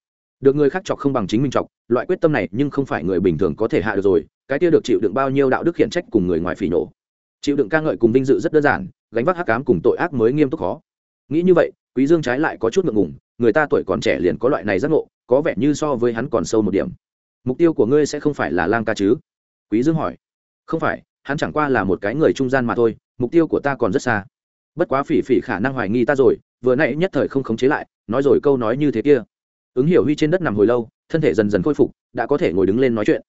Được người khác chọc không bằng chính mình chọc, loại quyết tâm này nhưng không phải người bình thường có thể hạ được rồi, cái kia được chịu đựng bao nhiêu đạo đức khiển trách cùng người ngoài phỉ nổ chịu đựng ca ngợi cùng vinh dự rất đơn giản, gánh vác hắc cám cùng tội ác mới nghiêm túc khó. Nghĩ như vậy, quý dương trái lại có chút ngượng ngùng người ta tuổi còn trẻ liền có loại này giác ngộ, có vẻ như so với hắn còn sâu một điểm. Mục tiêu của ngươi sẽ không phải là lang ca chứ? Quý dương hỏi. Không phải, hắn chẳng qua là một cái người trung gian mà thôi, mục tiêu của ta còn rất xa. Bất quá phỉ phỉ khả năng hoài nghi ta rồi, vừa nãy nhất thời không khống chế lại, nói rồi câu nói như thế kia. Ứng hiểu huy trên đất nằm hồi lâu, thân thể dần dần khôi phục, đã có thể ngồi đứng lên nói chuyện.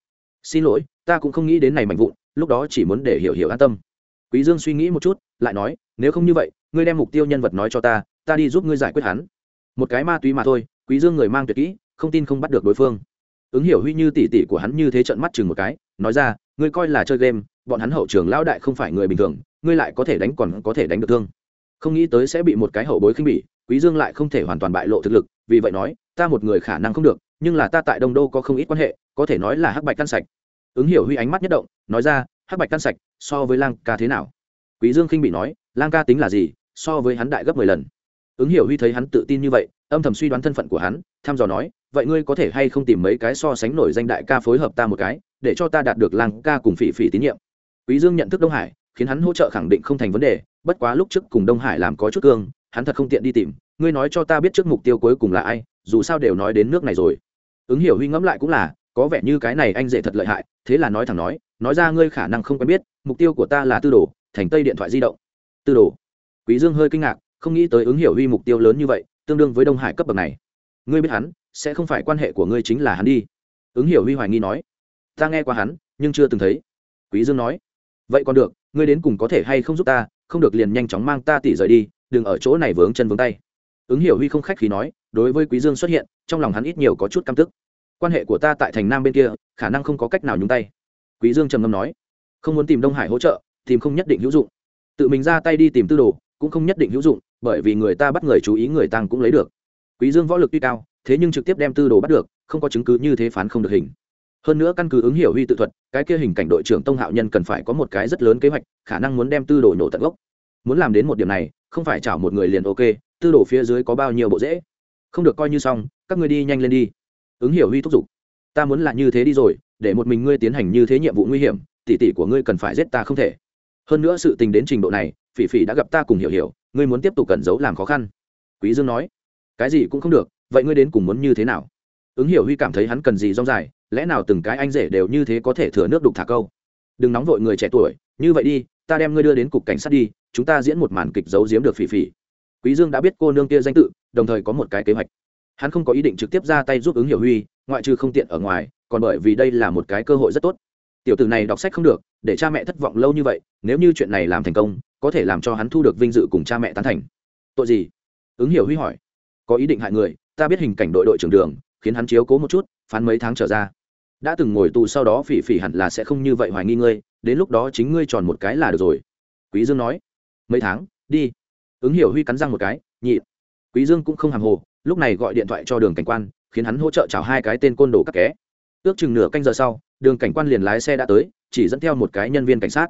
Xin lỗi, ta cũng không nghĩ đến này mạnh vụn, lúc đó chỉ muốn để hiểu hiểu an tâm. Quý dương suy nghĩ một chút, lại nói, nếu không như vậy, ngươi đem mục tiêu nhân vật nói cho ta ta đi giúp ngươi giải quyết hắn một cái ma túy mà thôi, quý dương người mang tuyệt kỹ, không tin không bắt được đối phương. Ứng hiểu huy như tỷ tỷ của hắn như thế trận mắt chừng một cái, nói ra, ngươi coi là chơi game, bọn hắn hậu trường lão đại không phải người bình thường, ngươi lại có thể đánh còn có thể đánh được thương. Không nghĩ tới sẽ bị một cái hậu bối khinh bỉ, quý dương lại không thể hoàn toàn bại lộ thực lực, vì vậy nói, ta một người khả năng không được, nhưng là ta tại đông đô có không ít quan hệ, có thể nói là hắc bạch căn sạch. Ứng hiểu huy ánh mắt nhất động, nói ra, hắc bạch căn sạch, so với lang ca thế nào? Quý dương khinh bị nói, lang ca tính là gì, so với hắn đại gấp mười lần ứng hiểu huy thấy hắn tự tin như vậy, âm thầm suy đoán thân phận của hắn, thăm dò nói, vậy ngươi có thể hay không tìm mấy cái so sánh nổi danh đại ca phối hợp ta một cái, để cho ta đạt được làng ca cùng phỉ phỉ tín nhiệm? Quý dương nhận thức đông hải, khiến hắn hỗ trợ khẳng định không thành vấn đề, bất quá lúc trước cùng đông hải làm có chút cương, hắn thật không tiện đi tìm, ngươi nói cho ta biết trước mục tiêu cuối cùng là ai, dù sao đều nói đến nước này rồi. Ứng hiểu huy ngẫm lại cũng là, có vẻ như cái này anh dễ thật lợi hại, thế là nói thẳng nói nói ra ngươi khả năng không quen biết, mục tiêu của ta là tư đồ, thành tây điện thoại di động. Tư đồ. Quý dương hơi kinh ngạc không nghĩ tới ứng hiểu huy mục tiêu lớn như vậy, tương đương với đông hải cấp bậc này. Ngươi biết hắn, sẽ không phải quan hệ của ngươi chính là hắn đi. Ứng hiểu huy hoài nghi nói. Ta nghe qua hắn, nhưng chưa từng thấy. Quý dương nói. Vậy còn được, ngươi đến cùng có thể hay không giúp ta, không được liền nhanh chóng mang ta tỉ rời đi, đừng ở chỗ này vướng chân vướng tay. Ứng hiểu huy không khách khí nói, đối với quý dương xuất hiện, trong lòng hắn ít nhiều có chút căm tức. Quan hệ của ta tại thành nam bên kia, khả năng không có cách nào nhúng tay. Quý dương trầm ngâm nói. Không muốn tìm đông hải hỗ trợ, tìm không nhất định hữu dụng. Tự mình ra tay đi tìm tư đồ, cũng không nhất định hữu dụng bởi vì người ta bắt người chú ý người tăng cũng lấy được. Quý dương võ lực tuy cao, thế nhưng trực tiếp đem tư đồ bắt được, không có chứng cứ như thế phán không được hình. Hơn nữa căn cứ ứng hiểu huy tự thuật, cái kia hình cảnh đội trưởng tông hạo nhân cần phải có một cái rất lớn kế hoạch, khả năng muốn đem tư đồ nổ tận gốc. Muốn làm đến một điểm này, không phải chảo một người liền ok, tư đồ phía dưới có bao nhiêu bộ dễ. Không được coi như xong, các ngươi đi nhanh lên đi. Ứng hiểu huy thúc giục. Ta muốn là như thế đi rồi, để một mình ngươi tiến hành như thế nhiệm vụ nguy hiểm, tỷ tỷ của ngươi cần phải giết ta không thể. Hơn nữa sự tình đến trình độ này, phỉ phỉ đã gặp ta cùng hiểu hiểu ngươi muốn tiếp tục cẩn giấu làm khó khăn. Quý dương nói, cái gì cũng không được, vậy ngươi đến cùng muốn như thế nào? Ứng hiểu huy cảm thấy hắn cần gì rong dài, lẽ nào từng cái anh rể đều như thế có thể thừa nước đục thả câu? Đừng nóng vội người trẻ tuổi, như vậy đi, ta đem ngươi đưa đến cục cảnh sát đi, chúng ta diễn một màn kịch giấu giếm được phỉ phỉ. Quý dương đã biết cô nương kia danh tự, đồng thời có một cái kế hoạch. Hắn không có ý định trực tiếp ra tay giúp ứng hiểu huy, ngoại trừ không tiện ở ngoài, còn bởi vì đây là một cái cơ hội rất tốt. Tiểu tử này đọc sách không được, để cha mẹ thất vọng lâu như vậy, nếu như chuyện này làm thành công có thể làm cho hắn thu được vinh dự cùng cha mẹ tán thành. Tội gì? Ứng hiểu huy hỏi. Có ý định hại người, ta biết hình cảnh đội đội trưởng đường, khiến hắn chiếu cố một chút, phán mấy tháng trở ra. Đã từng ngồi tù sau đó phỉ phỉ hẳn là sẽ không như vậy hoài nghi ngươi, đến lúc đó chính ngươi tròn một cái là được rồi. Quý dương nói. Mấy tháng? Đi. Ứng hiểu huy cắn răng một cái, nhị. Quý dương cũng không hàm hồ, lúc này gọi điện thoại cho đường cảnh quan, khiến hắn hỗ trợ chào hai cái tên côn đồ các ké ước chừng nửa canh giờ sau, đường cảnh quan liền lái xe đã tới, chỉ dẫn theo một cái nhân viên cảnh sát.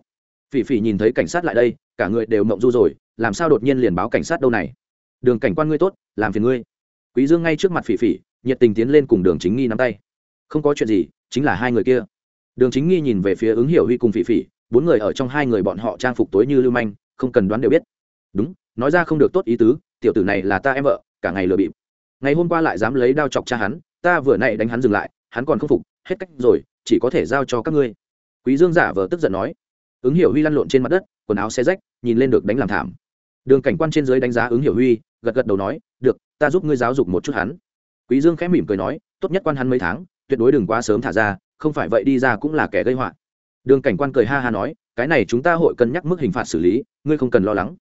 Phỉ phỉ nhìn thấy cảnh sát lại đây cả người đều mộng du rồi, làm sao đột nhiên liền báo cảnh sát đâu này? Đường cảnh quan ngươi tốt, làm phiền ngươi. Quý dương ngay trước mặt phỉ phỉ, nhiệt tình tiến lên cùng đường chính nghi nắm tay. Không có chuyện gì, chính là hai người kia. Đường chính nghi nhìn về phía ứng hiểu huy cùng phỉ phỉ, bốn người ở trong hai người bọn họ trang phục tối như lưu manh, không cần đoán đều biết. Đúng, nói ra không được tốt ý tứ, tiểu tử này là ta em vợ, cả ngày lừa bịp. Ngày hôm qua lại dám lấy đao chọc cha hắn, ta vừa nãy đánh hắn dừng lại, hắn còn không phục, hết cách rồi, chỉ có thể giao cho các ngươi. Quý dương giả vờ tức giận nói. Ứng hiểu huy lăn lộn trên mặt đất quần áo xe rách, nhìn lên được đánh làm thảm. Đường cảnh quan trên dưới đánh giá ứng hiểu huy, gật gật đầu nói, được, ta giúp ngươi giáo dục một chút hắn. Quý dương khẽ mỉm cười nói, tốt nhất quan hắn mấy tháng, tuyệt đối đừng quá sớm thả ra, không phải vậy đi ra cũng là kẻ gây họa. Đường cảnh quan cười ha ha nói, cái này chúng ta hội cân nhắc mức hình phạt xử lý, ngươi không cần lo lắng.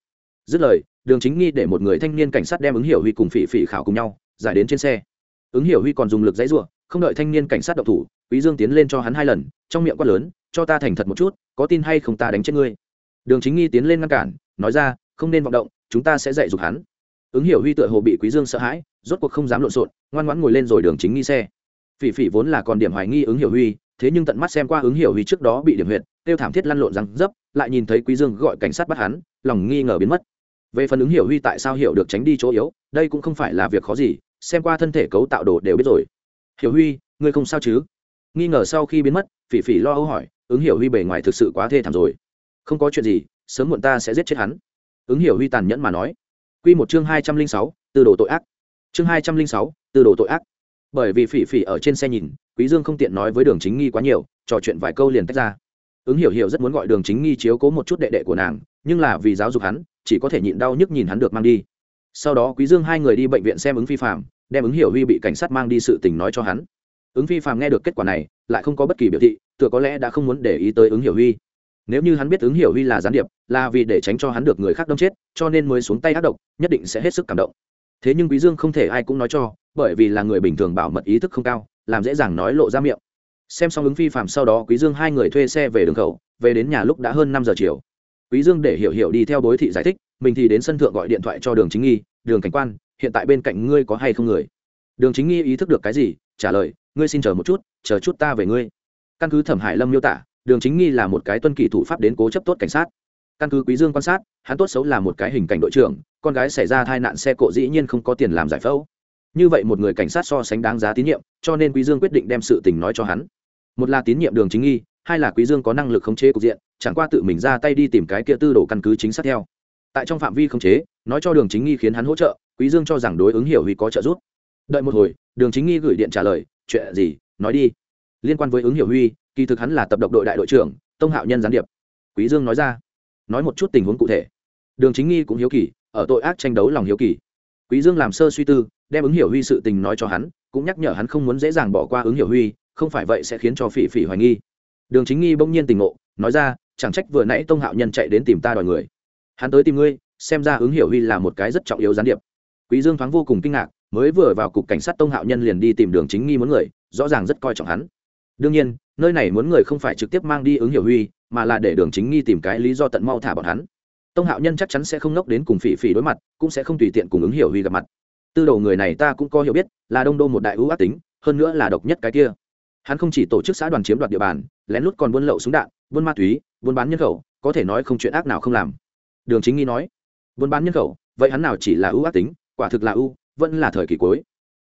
Dứt lời, đường chính nghi để một người thanh niên cảnh sát đem ứng hiểu huy cùng phỉ phỉ khảo cùng nhau, giải đến trên xe. Ứng hiểu huy còn dùng lực dãy ruộng không đợi thanh niên cảnh sát độc thủ, quý dương tiến lên cho hắn hai lần, trong miệng quát lớn, cho ta thành thật một chút, có tin hay không ta đánh chết ngươi? Đường chính nghi tiến lên ngăn cản, nói ra, không nên vọng động, chúng ta sẽ dạy dục hắn. Ứng hiểu huy tựa hồ bị quý dương sợ hãi, rốt cuộc không dám lộn xộn, ngoan ngoãn ngồi lên rồi đường chính nghi xe. Phỉ phỉ vốn là còn điểm hoài nghi ứng hiểu huy, thế nhưng tận mắt xem qua ứng hiểu huy trước đó bị điểm huyệt, tiêu thảm thiết lăn lộn răng dấp, lại nhìn thấy quý dương gọi cảnh sát bắt hắn, lòng nghi ngờ biến mất. Về phần ứng hiểu huy tại sao hiểu được tránh đi chỗ yếu, đây cũng không phải là việc khó gì, xem qua thân thể cấu tạo đồ đều biết rồi. Hiểu huy, ngươi không sao chứ? Nghi ngờ sau khi biến mất, phỉ phỉ lo âu hỏi, ứng hiểu huy bề ngoài thực sự quá thê thảm rồi không có chuyện gì, sớm muộn ta sẽ giết chết hắn. Ứng hiểu huy tàn nhẫn mà nói. Q một chương hai trăm linh sáu từ đồ tội ác. Chương hai trăm linh sáu từ đồ tội ác. Bởi vì phỉ phỉ ở trên xe nhìn, quý dương không tiện nói với đường chính nghi quá nhiều, trò chuyện vài câu liền tách ra. Ứng hiểu hiểu rất muốn gọi đường chính nghi chiếu cố một chút đệ đệ của nàng, nhưng là vì giáo dục hắn, chỉ có thể nhịn đau nhức nhìn hắn được mang đi. Sau đó quý dương hai người đi bệnh viện xem ứng phi phạm đem ứng hiểu huy bị cảnh sát mang đi sự tình nói cho hắn. Ứng phi phạm nghe được kết quả này, lại không có bất kỳ biểu thị, tựa có lẽ đã không muốn để ý tới ứng hiểu huy nếu như hắn biết ứng hiểu huy là gián điệp, là vì để tránh cho hắn được người khác đâm chết, cho nên mới xuống tay ác độc, nhất định sẽ hết sức cảm động. Thế nhưng quý dương không thể ai cũng nói cho, bởi vì là người bình thường bảo mật ý thức không cao, làm dễ dàng nói lộ ra miệng. Xem xong ứng phi phạm sau đó, quý dương hai người thuê xe về đường khẩu, về đến nhà lúc đã hơn năm giờ chiều. Quý dương để hiểu hiểu đi theo bối thị giải thích, mình thì đến sân thượng gọi điện thoại cho đường chính nghi, đường cảnh quan, hiện tại bên cạnh ngươi có hay không người? Đường chính nghi ý thức được cái gì, trả lời, ngươi xin chờ một chút, chờ chút ta về ngươi. Căn cứ thẩm hải lâm miêu tả đường chính nghi là một cái tuân kỳ thủ pháp đến cố chấp tốt cảnh sát. Căn cứ quý dương quan sát, hắn tốt xấu là một cái hình cảnh đội trưởng, con gái xảy ra tai nạn xe cộ dĩ nhiên không có tiền làm giải phẫu. Như vậy một người cảnh sát so sánh đáng giá tín nhiệm, cho nên quý dương quyết định đem sự tình nói cho hắn. Một là tín nhiệm đường chính nghi, hai là quý dương có năng lực khống chế cục diện, chẳng qua tự mình ra tay đi tìm cái kia tư đồ căn cứ chính xác theo. Tại trong phạm vi khống chế, nói cho đường chính nghi khiến hắn hỗ trợ, quý dương cho rằng đối ứng hiểu huy có trợ giúp. Đợi một hồi, đường chính nghi gửi điện trả lời, chuyện gì? Nói đi. Liên quan với ứng hiểu huy kỳ thực hắn là tập độc đội đại đội trưởng, tông hạo nhân gián điệp. Quý dương nói ra. Nói một chút tình huống cụ thể. Đường chính nghi cũng hiếu kỳ, ở tội ác tranh đấu lòng hiếu kỳ. Quý dương làm sơ suy tư, đem ứng hiểu huy sự tình nói cho hắn, cũng nhắc nhở hắn không muốn dễ dàng bỏ qua ứng hiểu huy, không phải vậy sẽ khiến cho phỉ phỉ hoài nghi. Đường chính nghi bỗng nhiên tình ngộ, nói ra, chẳng trách vừa nãy tông hạo nhân chạy đến tìm ta đòi người. Hắn tới tìm ngươi, xem ra ứng hiểu huy là một cái rất trọng yếu gián điệp. Quý dương thoáng vô cùng kinh ngạc, mới vừa vào cục cảnh sát tông hạo nhân liền đi tìm đường chính nghi muốn người, rõ ràng rất coi trọng hắn đương nhiên, nơi này muốn người không phải trực tiếp mang đi ứng hiểu huy, mà là để đường chính nghi tìm cái lý do tận mau thả bọn hắn. Tông hạo nhân chắc chắn sẽ không nốc đến cùng phỉ phỉ đối mặt, cũng sẽ không tùy tiện cùng ứng hiểu huy gặp mặt. Tư đầu người này ta cũng có hiểu biết, là đông đô một đại ưu ác tính, hơn nữa là độc nhất cái kia. Hắn không chỉ tổ chức xã đoàn chiếm đoạt địa bàn, lén lút còn buôn lậu súng đạn, buôn ma túy, buôn bán nhân khẩu, có thể nói không chuyện ác nào không làm. Đường chính nghi nói, buôn bán nhân khẩu, vậy hắn nào chỉ là ưu ác tính, quả thực là ưu, vẫn là thời kỳ cuối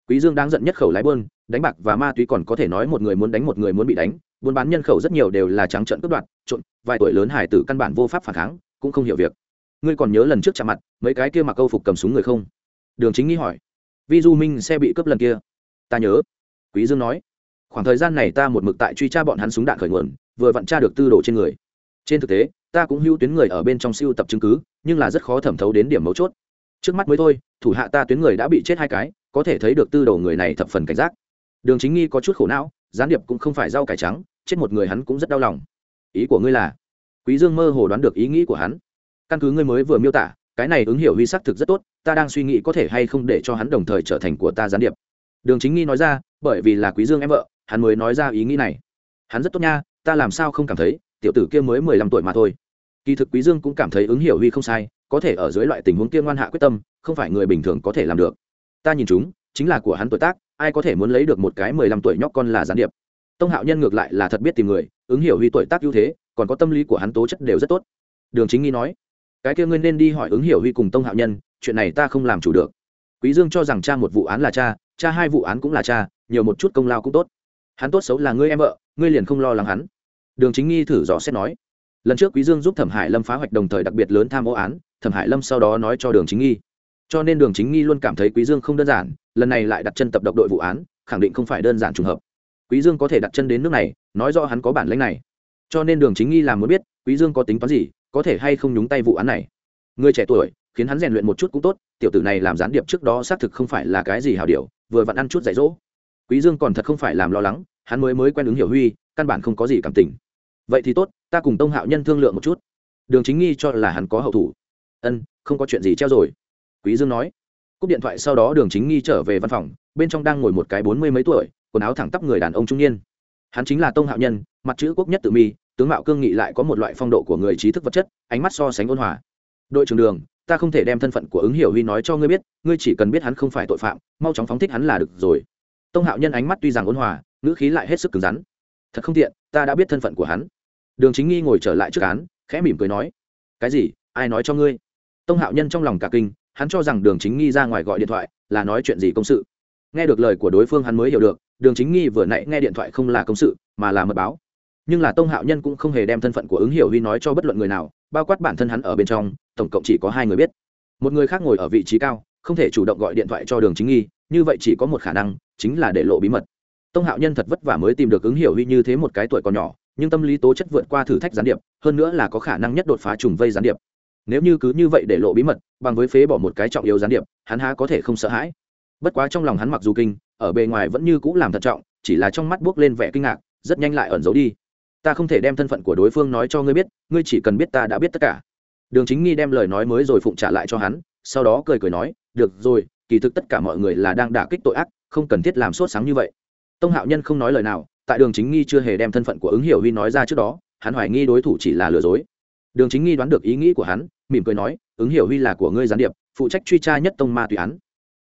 quý dương đang giận nhất khẩu lái buôn, đánh bạc và ma túy còn có thể nói một người muốn đánh một người muốn bị đánh, buôn bán nhân khẩu rất nhiều đều là trắng trợn cướp đoạt trộn vài tuổi lớn hải tử căn bản vô pháp phản kháng, cũng không hiểu việc. Ngươi còn nhớ lần trước chạm mặt, mấy cái kia mặc câu phục cầm súng người không? Đường chính nghi hỏi. Vi du minh xe bị cướp lần kia. Ta nhớ. Quý dương nói. Khoảng thời gian này ta một mực tại truy tra bọn hắn súng đạn khởi nguồn, vừa vặn tra được tư đồ trên người. Trên thực tế, ta cũng hưu tuyến người ở bên trong siêu tập chứng cứ, nhưng là rất khó thẩm thấu đến điểm mấu chốt trước mắt mới thôi, thủ hạ ta tuyến người đã bị chết hai cái, có thể thấy được tư đầu người này thập phần cảnh giác. Đường chính nghi có chút khổ não, gián điệp cũng không phải rau cải trắng, chết một người hắn cũng rất đau lòng. Ý của ngươi là? Quý dương mơ hồ đoán được ý nghĩ của hắn. Căn cứ ngươi mới vừa miêu tả, cái này ứng hiểu huy sắc thực rất tốt, ta đang suy nghĩ có thể hay không để cho hắn đồng thời trở thành của ta gián điệp. Đường chính nghi nói ra, bởi vì là quý dương em vợ, hắn mới nói ra ý nghĩ này. Hắn rất tốt nha, ta làm sao không cảm thấy, tiểu tử kia mới mười lăm tuổi mà thôi. Kỳ thực quý dương cũng cảm thấy ứng hiểu huy không sai có thể ở dưới loại tình huống kia ngoan hạ quyết tâm, không phải người bình thường có thể làm được. Ta nhìn chúng, chính là của hắn tuổi tác, ai có thể muốn lấy được một cái mười lăm tuổi nhóc con là gián điệp. Tông hạo nhân ngược lại là thật biết tìm người, ứng hiểu huy tuổi tác ưu thế, còn có tâm lý của hắn tố chất đều rất tốt. Đường chính nghi nói, cái kia ngươi nên đi hỏi ứng hiểu huy cùng tông hạo nhân, chuyện này ta không làm chủ được. Quý dương cho rằng cha một vụ án là cha cha hai vụ án cũng là cha, nhiều một chút công lao cũng tốt. Hắn tốt xấu là ngươi em vợ, ngươi liền không lo lắng hắn. Đường chính nghi thử dò xét nói lần trước quý dương giúp thẩm hải lâm phá hoạch đồng thời đặc biệt lớn tham ô án, thẩm hải lâm sau đó nói cho đường chính nghi. Cho nên đường chính nghi luôn cảm thấy quý dương không đơn giản, lần này lại đặt chân tập độc đội vụ án, khẳng định không phải đơn giản trùng hợp. Quý dương có thể đặt chân đến nước này, nói rõ hắn có bản lĩnh này. Cho nên đường chính nghi làm muốn biết, quý dương có tính toán gì, có thể hay không nhúng tay vụ án này. Người trẻ tuổi, khiến hắn rèn luyện một chút cũng tốt, tiểu tử này làm gián điệp trước đó xác thực không phải là cái gì hảo điều, vừa vặn ăn chút dạy dỗ. Quý dương còn thật không phải làm lo lắng, hắn mới mới quen ứng hiểu huy, căn bản không có gì cảm tình vậy thì tốt, ta cùng tông hạo nhân thương lượng một chút. Đường chính nghi cho là hắn có hậu thủ. Ân, không có chuyện gì treo rồi. Quý dương nói. Cúp điện thoại sau đó đường chính nghi trở về văn phòng, bên trong đang ngồi một cái bốn mươi mấy tuổi, quần áo thẳng tắp người đàn ông trung niên. Hắn chính là tông hạo nhân, mặt chữ quốc nhất tự mi, tướng mạo cương nghị lại có một loại phong độ của người trí thức vật chất, ánh mắt so sánh ôn hòa. Đội trưởng đường, ta không thể đem thân phận của ứng hiểu huy nói cho ngươi biết, ngươi chỉ cần biết hắn không phải tội phạm, mau chóng phóng thích hắn là được rồi. Tông hạo nhân ánh mắt tuy rằng ôn hòa, ngữ khí lại hết sức cứng rắn. Thật không tiện, ta đã biết thân phận của hắn đường chính nghi ngồi trở lại trước án, khẽ mỉm cười nói, cái gì? Ai nói cho ngươi? Tông hạo nhân trong lòng cả kinh, hắn cho rằng đường chính nghi ra ngoài gọi điện thoại là nói chuyện gì công sự. Nghe được lời của đối phương hắn mới hiểu được, đường chính nghi vừa nãy nghe điện thoại không là công sự, mà là mật báo. Nhưng là tông hạo nhân cũng không hề đem thân phận của ứng hiểu huy nói cho bất luận người nào, bao quát bản thân hắn ở bên trong, tổng cộng chỉ có hai người biết. Một người khác ngồi ở vị trí cao, không thể chủ động gọi điện thoại cho đường chính nghi, như vậy chỉ có một khả năng, chính là để lộ bí mật. Tông hạo nhân thật vất vả mới tìm được ứng hiểu huy như thế một cái tuổi còn nhỏ nhưng tâm lý tố chất vượt qua thử thách gián điệp, hơn nữa là có khả năng nhất đột phá trùng vây gián điệp. Nếu như cứ như vậy để lộ bí mật, bằng với phế bỏ một cái trọng yếu gián điệp, hắn há có thể không sợ hãi. Bất quá trong lòng hắn mặc dù kinh, ở bề ngoài vẫn như cũ làm thận trọng, chỉ là trong mắt buốc lên vẻ kinh ngạc, rất nhanh lại ẩn giấu đi. Ta không thể đem thân phận của đối phương nói cho ngươi biết, ngươi chỉ cần biết ta đã biết tất cả. Đường chính nghi đem lời nói mới rồi phụng trả lại cho hắn, sau đó cười cười nói, được rồi, kỳ thực tất cả mọi người là đang đả kích tội ác, không cần thiết làm sốt sáng như vậy. Tông hạo nhân không nói lời nào tại đường chính nghi chưa hề đem thân phận của ứng hiểu huy nói ra trước đó, hắn hoài nghi đối thủ chỉ là lừa dối. Đường chính nghi đoán được ý nghĩ của hắn, mỉm cười nói, ứng hiểu huy là của ngươi gián điệp, phụ trách truy tra nhất tông ma tùy án.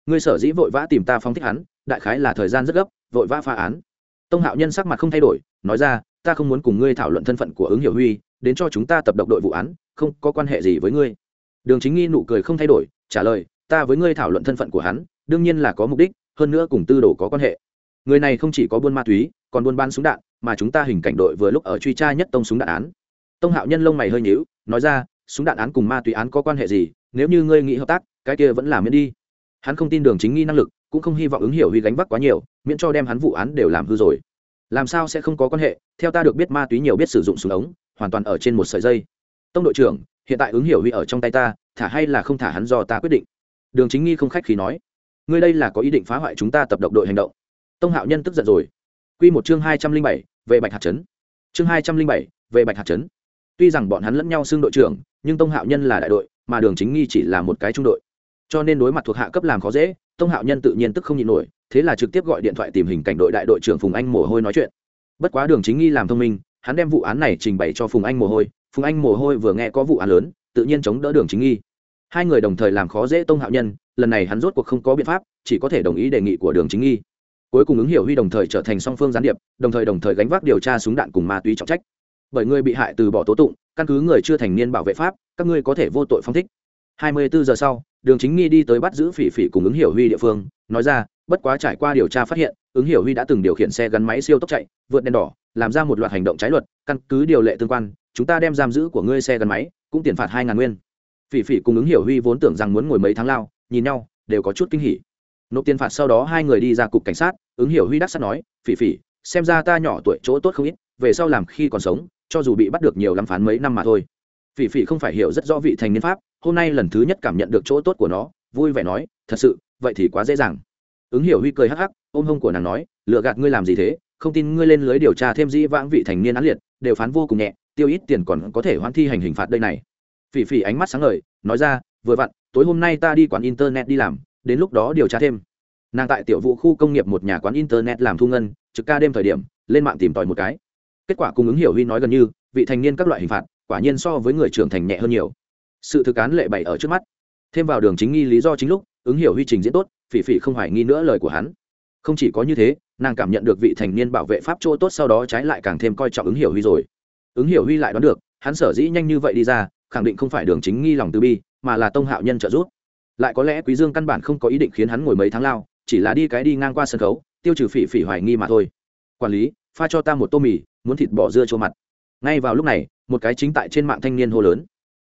Ngươi sở dĩ vội vã tìm ta phóng thích hắn, đại khái là thời gian rất gấp, vội vã phá án. Tông hạo nhân sắc mặt không thay đổi, nói ra, ta không muốn cùng ngươi thảo luận thân phận của ứng hiểu huy, đến cho chúng ta tập độc đội vụ án, không có quan hệ gì với ngươi. Đường chính nghi nụ cười không thay đổi, trả lời, ta với ngươi thảo luận thân phận của hắn, đương nhiên là có mục đích, hơn nữa cùng tư đồ có quan hệ người này không chỉ có buôn ma túy, còn buôn bán súng đạn, mà chúng ta hình cảnh đội vừa lúc ở truy tra nhất tông súng đạn án. Tông hạo nhân lông mày hơi nhíu, nói ra, súng đạn án cùng ma túy án có quan hệ gì? Nếu như ngươi nghĩ hợp tác, cái kia vẫn làm miễn đi. Hắn không tin đường chính nghi năng lực, cũng không hy vọng ứng hiểu huy gánh vác quá nhiều, miễn cho đem hắn vụ án đều làm hư rồi. Làm sao sẽ không có quan hệ? Theo ta được biết ma túy nhiều biết sử dụng súng ống, hoàn toàn ở trên một sợi dây. Tông đội trưởng, hiện tại ứng hiểu huy ở trong tay ta, thả hay là không thả hắn do ta quyết định. Đường chính nghi không khách khí nói, ngươi đây là có ý định phá hoại chúng ta tập độc đội hành động tông hạo nhân tức giận rồi. Q một chương hai trăm linh bảy, về bạch hạt trấn. Chương hai trăm linh bảy, về bạch hạt trấn. Tuy rằng bọn hắn lẫn nhau xưng đội trưởng, nhưng tông hạo nhân là đại đội, mà đường chính nghi chỉ là một cái trung đội. Cho nên đối mặt thuộc hạ cấp làm khó dễ, tông hạo nhân tự nhiên tức không nhịn nổi, thế là trực tiếp gọi điện thoại tìm hình cảnh đội đại đội trưởng phùng anh mồ hôi nói chuyện. Bất quá đường chính nghi làm thông minh, hắn đem vụ án này trình bày cho phùng anh mồ hôi, phùng anh mồ hôi vừa nghe có vụ án lớn, tự nhiên chống đỡ đường chính nghi. Hai người đồng thời làm khó dễ tông hạo nhân, lần này hắn rốt cuộc không có biện pháp, chỉ có thể đồng ý đề nghị của đường chính nghi cuối cùng ứng hiểu huy đồng thời trở thành song phương gián điệp, đồng thời đồng thời gánh vác điều tra súng đạn cùng ma túy trọng trách. Bởi người bị hại từ bỏ tố tụng, căn cứ người chưa thành niên bảo vệ pháp, các ngươi có thể vô tội phong thích. 24 giờ sau, đường chính nghi đi tới bắt giữ phỉ phỉ cùng ứng hiểu huy địa phương, nói ra, bất quá trải qua điều tra phát hiện, ứng hiểu huy đã từng điều khiển xe gắn máy siêu tốc chạy, vượt đèn đỏ, làm ra một loạt hành động trái luật, căn cứ điều lệ tương quan, chúng ta đem giam giữ của ngươi xe gắn máy, cũng tiền phạt hai ngàn nguyên. Phỉ phỉ cùng ứng hiểu huy vốn tưởng rằng muốn ngồi mấy tháng lao, nhìn nhau, đều có chút kinh hỉ. Nộp tiền phạt sau đó hai người đi ra cục cảnh sát ứng hiểu huy đắc sắt nói, phỉ phỉ, xem ra ta nhỏ tuổi chỗ tốt không ít, về sau làm khi còn sống, cho dù bị bắt được nhiều lắm phán mấy năm mà thôi. Phỉ phỉ không phải hiểu rất rõ vị thành niên pháp, hôm nay lần thứ nhất cảm nhận được chỗ tốt của nó, vui vẻ nói, thật sự, vậy thì quá dễ dàng. Ứng hiểu huy cười hắc hắc, ôm hông của nàng nói, lựa gạt ngươi làm gì thế? Không tin ngươi lên lưới điều tra thêm dĩ vãng vị thành niên án liệt, đều phán vô cùng nhẹ, tiêu ít tiền còn có thể hoãn thi hành hình phạt đây này. Phỉ phỉ ánh mắt sáng ngời, nói ra, vừa vặn, tối hôm nay ta đi quán internet đi làm, đến lúc đó điều tra thêm nàng tại tiểu vụ khu công nghiệp một nhà quán internet làm thu ngân, trực ca đêm thời điểm, lên mạng tìm tòi một cái. Kết quả cung ứng hiểu huy nói gần như, vị thành niên các loại hình phạt, quả nhiên so với người trưởng thành nhẹ hơn nhiều. Sự thực án lệ bày ở trước mắt. Thêm vào đường chính nghi lý do chính lúc, ứng hiểu huy trình diễn tốt, phỉ phỉ không hoài nghi nữa lời của hắn. Không chỉ có như thế, nàng cảm nhận được vị thành niên bảo vệ pháp chỗ tốt sau đó trái lại càng thêm coi trọng ứng hiểu huy rồi. Ứng hiểu huy lại đoán được, hắn sở dĩ nhanh như vậy đi ra, khẳng định không phải đường chính nghi lòng từ bi, mà là tông hạo nhân trợ giúp. Lại có lẽ quý dương căn bản không có ý định khiến hắn ngồi mấy tháng lao chỉ là đi cái đi ngang qua sân khấu, tiêu trừ phỉ phỉ hoài nghi mà thôi. Quản lý, pha cho ta một tô mì, muốn thịt bò dưa chua mặt. Ngay vào lúc này, một cái chính tại trên mạng thanh niên hô lớn.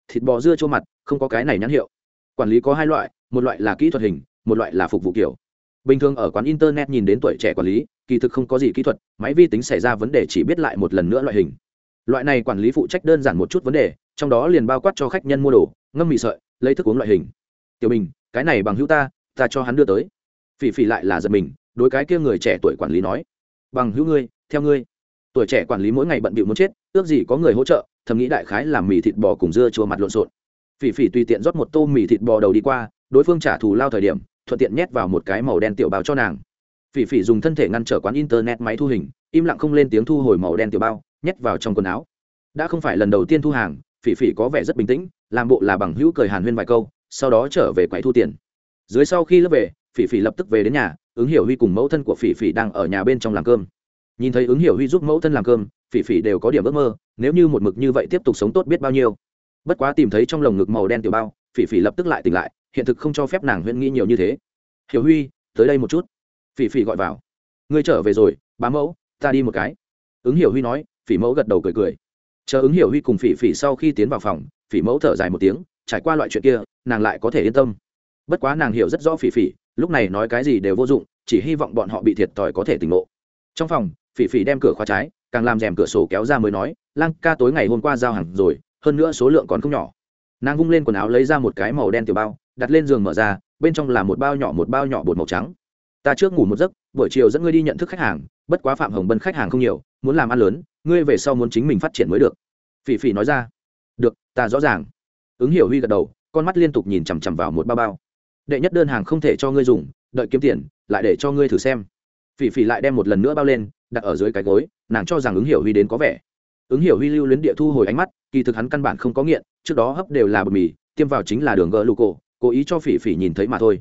Thịt bò dưa chua mặt, không có cái này nhãn hiệu. Quản lý có hai loại, một loại là kỹ thuật hình, một loại là phục vụ kiểu. Bình thường ở quán internet nhìn đến tuổi trẻ quản lý, kỳ thực không có gì kỹ thuật, máy vi tính xảy ra vấn đề chỉ biết lại một lần nữa loại hình. Loại này quản lý phụ trách đơn giản một chút vấn đề, trong đó liền bao quát cho khách nhân mua đồ, ngâm mì sợi, lấy thức uống loại hình. Tiểu bình, cái này bằng hữu ta ta cho hắn đưa tới phỉ phỉ lại là giật mình, đối cái kia người trẻ tuổi quản lý nói, bằng hữu ngươi, theo ngươi. Tuổi trẻ quản lý mỗi ngày bận bịu muốn chết, ước gì có người hỗ trợ, thầm nghĩ đại khái làm mì thịt bò cùng dưa chua mặt lộn xộn. Phỉ phỉ tùy tiện rót một tô mì thịt bò đầu đi qua, đối phương trả thù lao thời điểm, thuận tiện nhét vào một cái màu đen tiểu bao cho nàng. Phỉ phỉ dùng thân thể ngăn trở quán internet máy thu hình, im lặng không lên tiếng thu hồi màu đen tiểu bao, nhét vào trong quần áo. Đã không phải lần đầu tiên thu hàng, phỉ phỉ có vẻ rất bình tĩnh, làm bộ là bằng hữu cười hàn huyên vài câu, sau đó trở về quầy thu tiền. Dưới sau khi lớp về phỉ phỉ lập tức về đến nhà, ứng hiểu huy cùng mẫu thân của phỉ phỉ đang ở nhà bên trong làm cơm. Nhìn thấy ứng hiểu huy giúp mẫu thân làm cơm, phỉ phỉ đều có điểm ước mơ, nếu như một mực như vậy tiếp tục sống tốt biết bao nhiêu. Bất quá tìm thấy trong lồng ngực màu đen tiểu bao, phỉ phỉ lập tức lại tỉnh lại, hiện thực không cho phép nàng huyễn nghĩ nhiều như thế. Hiểu huy, tới đây một chút. Phỉ phỉ gọi vào. Ngươi trở về rồi, bá mẫu, ta đi một cái. Ứng hiểu huy nói, phỉ mẫu gật đầu cười cười. Chờ ứng hiểu huy cùng phỉ phỉ sau khi tiến vào phòng, phỉ mẫu thở dài một tiếng, trải qua loại chuyện kia, nàng lại có thể yên tâm. Bất quá nàng hiểu rất rõ phỉ phỉ lúc này nói cái gì đều vô dụng, chỉ hy vọng bọn họ bị thiệt thòi có thể tỉnh ngộ. Trong phòng, phỉ phỉ đem cửa khóa trái, càng làm rèm cửa sổ kéo ra mới nói, lang ca tối ngày hôm qua giao hàng rồi, hơn nữa số lượng còn không nhỏ. Nàng vung lên quần áo lấy ra một cái màu đen tiểu bao, đặt lên giường mở ra, bên trong là một bao nhỏ một bao nhỏ bột màu trắng. Ta trước ngủ một giấc, buổi chiều dẫn ngươi đi nhận thức khách hàng, bất quá phạm hồng bân khách hàng không nhiều, muốn làm ăn lớn, ngươi về sau muốn chính mình phát triển mới được. Phỉ phỉ nói ra. Được, ta rõ ràng. Ứng hiểu huy gật đầu, con mắt liên tục nhìn chằm chằm vào một bao bao đệ nhất đơn hàng không thể cho ngươi dùng, đợi kiếm tiền, lại để cho ngươi thử xem. Phỉ phỉ lại đem một lần nữa bao lên, đặt ở dưới cái gối, nàng cho rằng ứng hiểu huy đến có vẻ. Ứng hiểu huy lưu luyến địa thu hồi ánh mắt, kỳ thực hắn căn bản không có nghiện, trước đó hấp đều là bột mì, tiêm vào chính là đường gỡ lụ cổ, cố ý cho phỉ phỉ nhìn thấy mà thôi.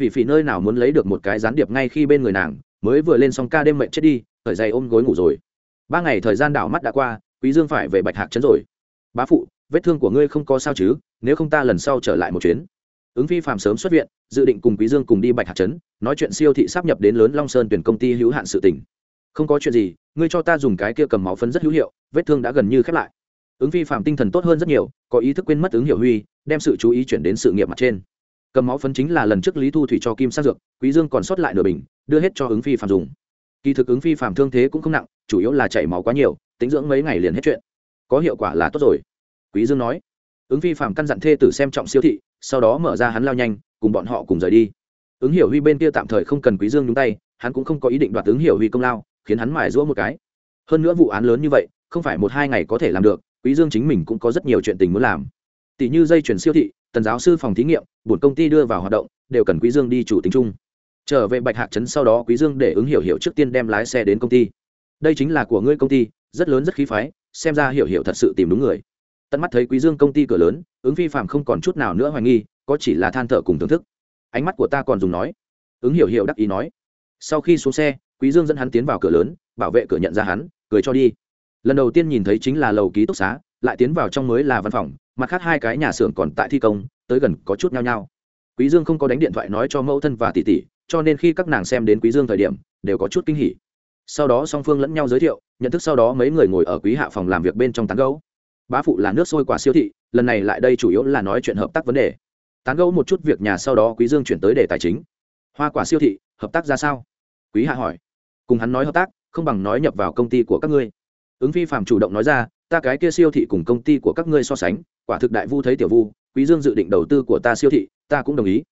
Phỉ phỉ nơi nào muốn lấy được một cái gián điệp ngay khi bên người nàng, mới vừa lên xong ca đêm mệnh chết đi, thời dày ôm gối ngủ rồi. Ba ngày thời gian đảo mắt đã qua, quý dương phải về bạch hạc trấn rồi. Bá phụ, vết thương của ngươi không có sao chứ, nếu không ta lần sau trở lại một chuyến ứng phi phạm sớm xuất viện, dự định cùng quý dương cùng đi bạch hạt trấn, nói chuyện siêu thị sắp nhập đến lớn long sơn tuyển công ty hữu hạn sự tỉnh không có chuyện gì, ngươi cho ta dùng cái kia cầm máu phấn rất hữu hiệu, vết thương đã gần như khép lại. Ứng phi phạm tinh thần tốt hơn rất nhiều, có ý thức quên mất ứng hiệu huy, đem sự chú ý chuyển đến sự nghiệp mặt trên. Cầm máu phấn chính là lần trước lý thu thủy cho kim sát dược, quý dương còn sót lại nửa bình, đưa hết cho ứng phi phạm dùng. Kỳ thực ứng phi phạm thương thế cũng không nặng, chủ yếu là chảy máu quá nhiều, tính dưỡng mấy ngày liền hết chuyện. Có hiệu quả là tốt rồi. Quý dương nói. Ứng phi phạm căn dặn thê tử xem trọng siêu thị sau đó mở ra hắn lao nhanh, cùng bọn họ cùng rời đi. Ứng hiểu huy bên kia tạm thời không cần quý dương nhúng tay, hắn cũng không có ý định đoạt ứng hiểu huy công lao, khiến hắn mài rũa một cái. Hơn nữa vụ án lớn như vậy, không phải một hai ngày có thể làm được, quý dương chính mình cũng có rất nhiều chuyện tình muốn làm. Tỷ như dây chuyển siêu thị, tần giáo sư phòng thí nghiệm bổn công ty đưa vào hoạt động, đều cần quý dương đi chủ tính chung. Trở về bạch hạc trấn sau đó quý dương để ứng hiểu hiểu trước tiên đem lái xe đến công ty. Đây chính là của ngươi công ty, rất lớn rất khí phái, xem ra hiểu hiểu thật sự tìm đúng người. Tận mắt thấy quý dương công ty cửa lớn ứng phi phạm không còn chút nào nữa hoài nghi, có chỉ là than thở cùng thưởng thức. Ánh mắt của ta còn dùng nói. Ứng hiểu hiểu đắc ý nói. Sau khi xuống xe, quý dương dẫn hắn tiến vào cửa lớn, bảo vệ cửa nhận ra hắn, cười cho đi. Lần đầu tiên nhìn thấy chính là lầu ký túc xá, lại tiến vào trong mới là văn phòng, mặt khác hai cái nhà xưởng còn tại thi công, tới gần có chút nhao nhao. Quý dương không có đánh điện thoại nói cho mẫu thân và tỷ tỷ, cho nên khi các nàng xem đến quý dương thời điểm, đều có chút kinh hỉ. Sau đó song phương lẫn nhau giới thiệu, nhận thức sau đó mấy người ngồi ở quý hạ phòng làm việc bên trong tán gấu bá phụ là nước sôi quả siêu thị, lần này lại đây chủ yếu là nói chuyện hợp tác vấn đề. Tán gẫu một chút việc nhà sau đó quý dương chuyển tới đề tài chính. Hoa quả siêu thị, hợp tác ra sao? Quý hạ hỏi. Cùng hắn nói hợp tác, không bằng nói nhập vào công ty của các ngươi. Ứng phi phạm chủ động nói ra, ta cái kia siêu thị cùng công ty của các ngươi so sánh, quả thực đại vu thấy tiểu vu, quý dương dự định đầu tư của ta siêu thị, ta cũng đồng ý.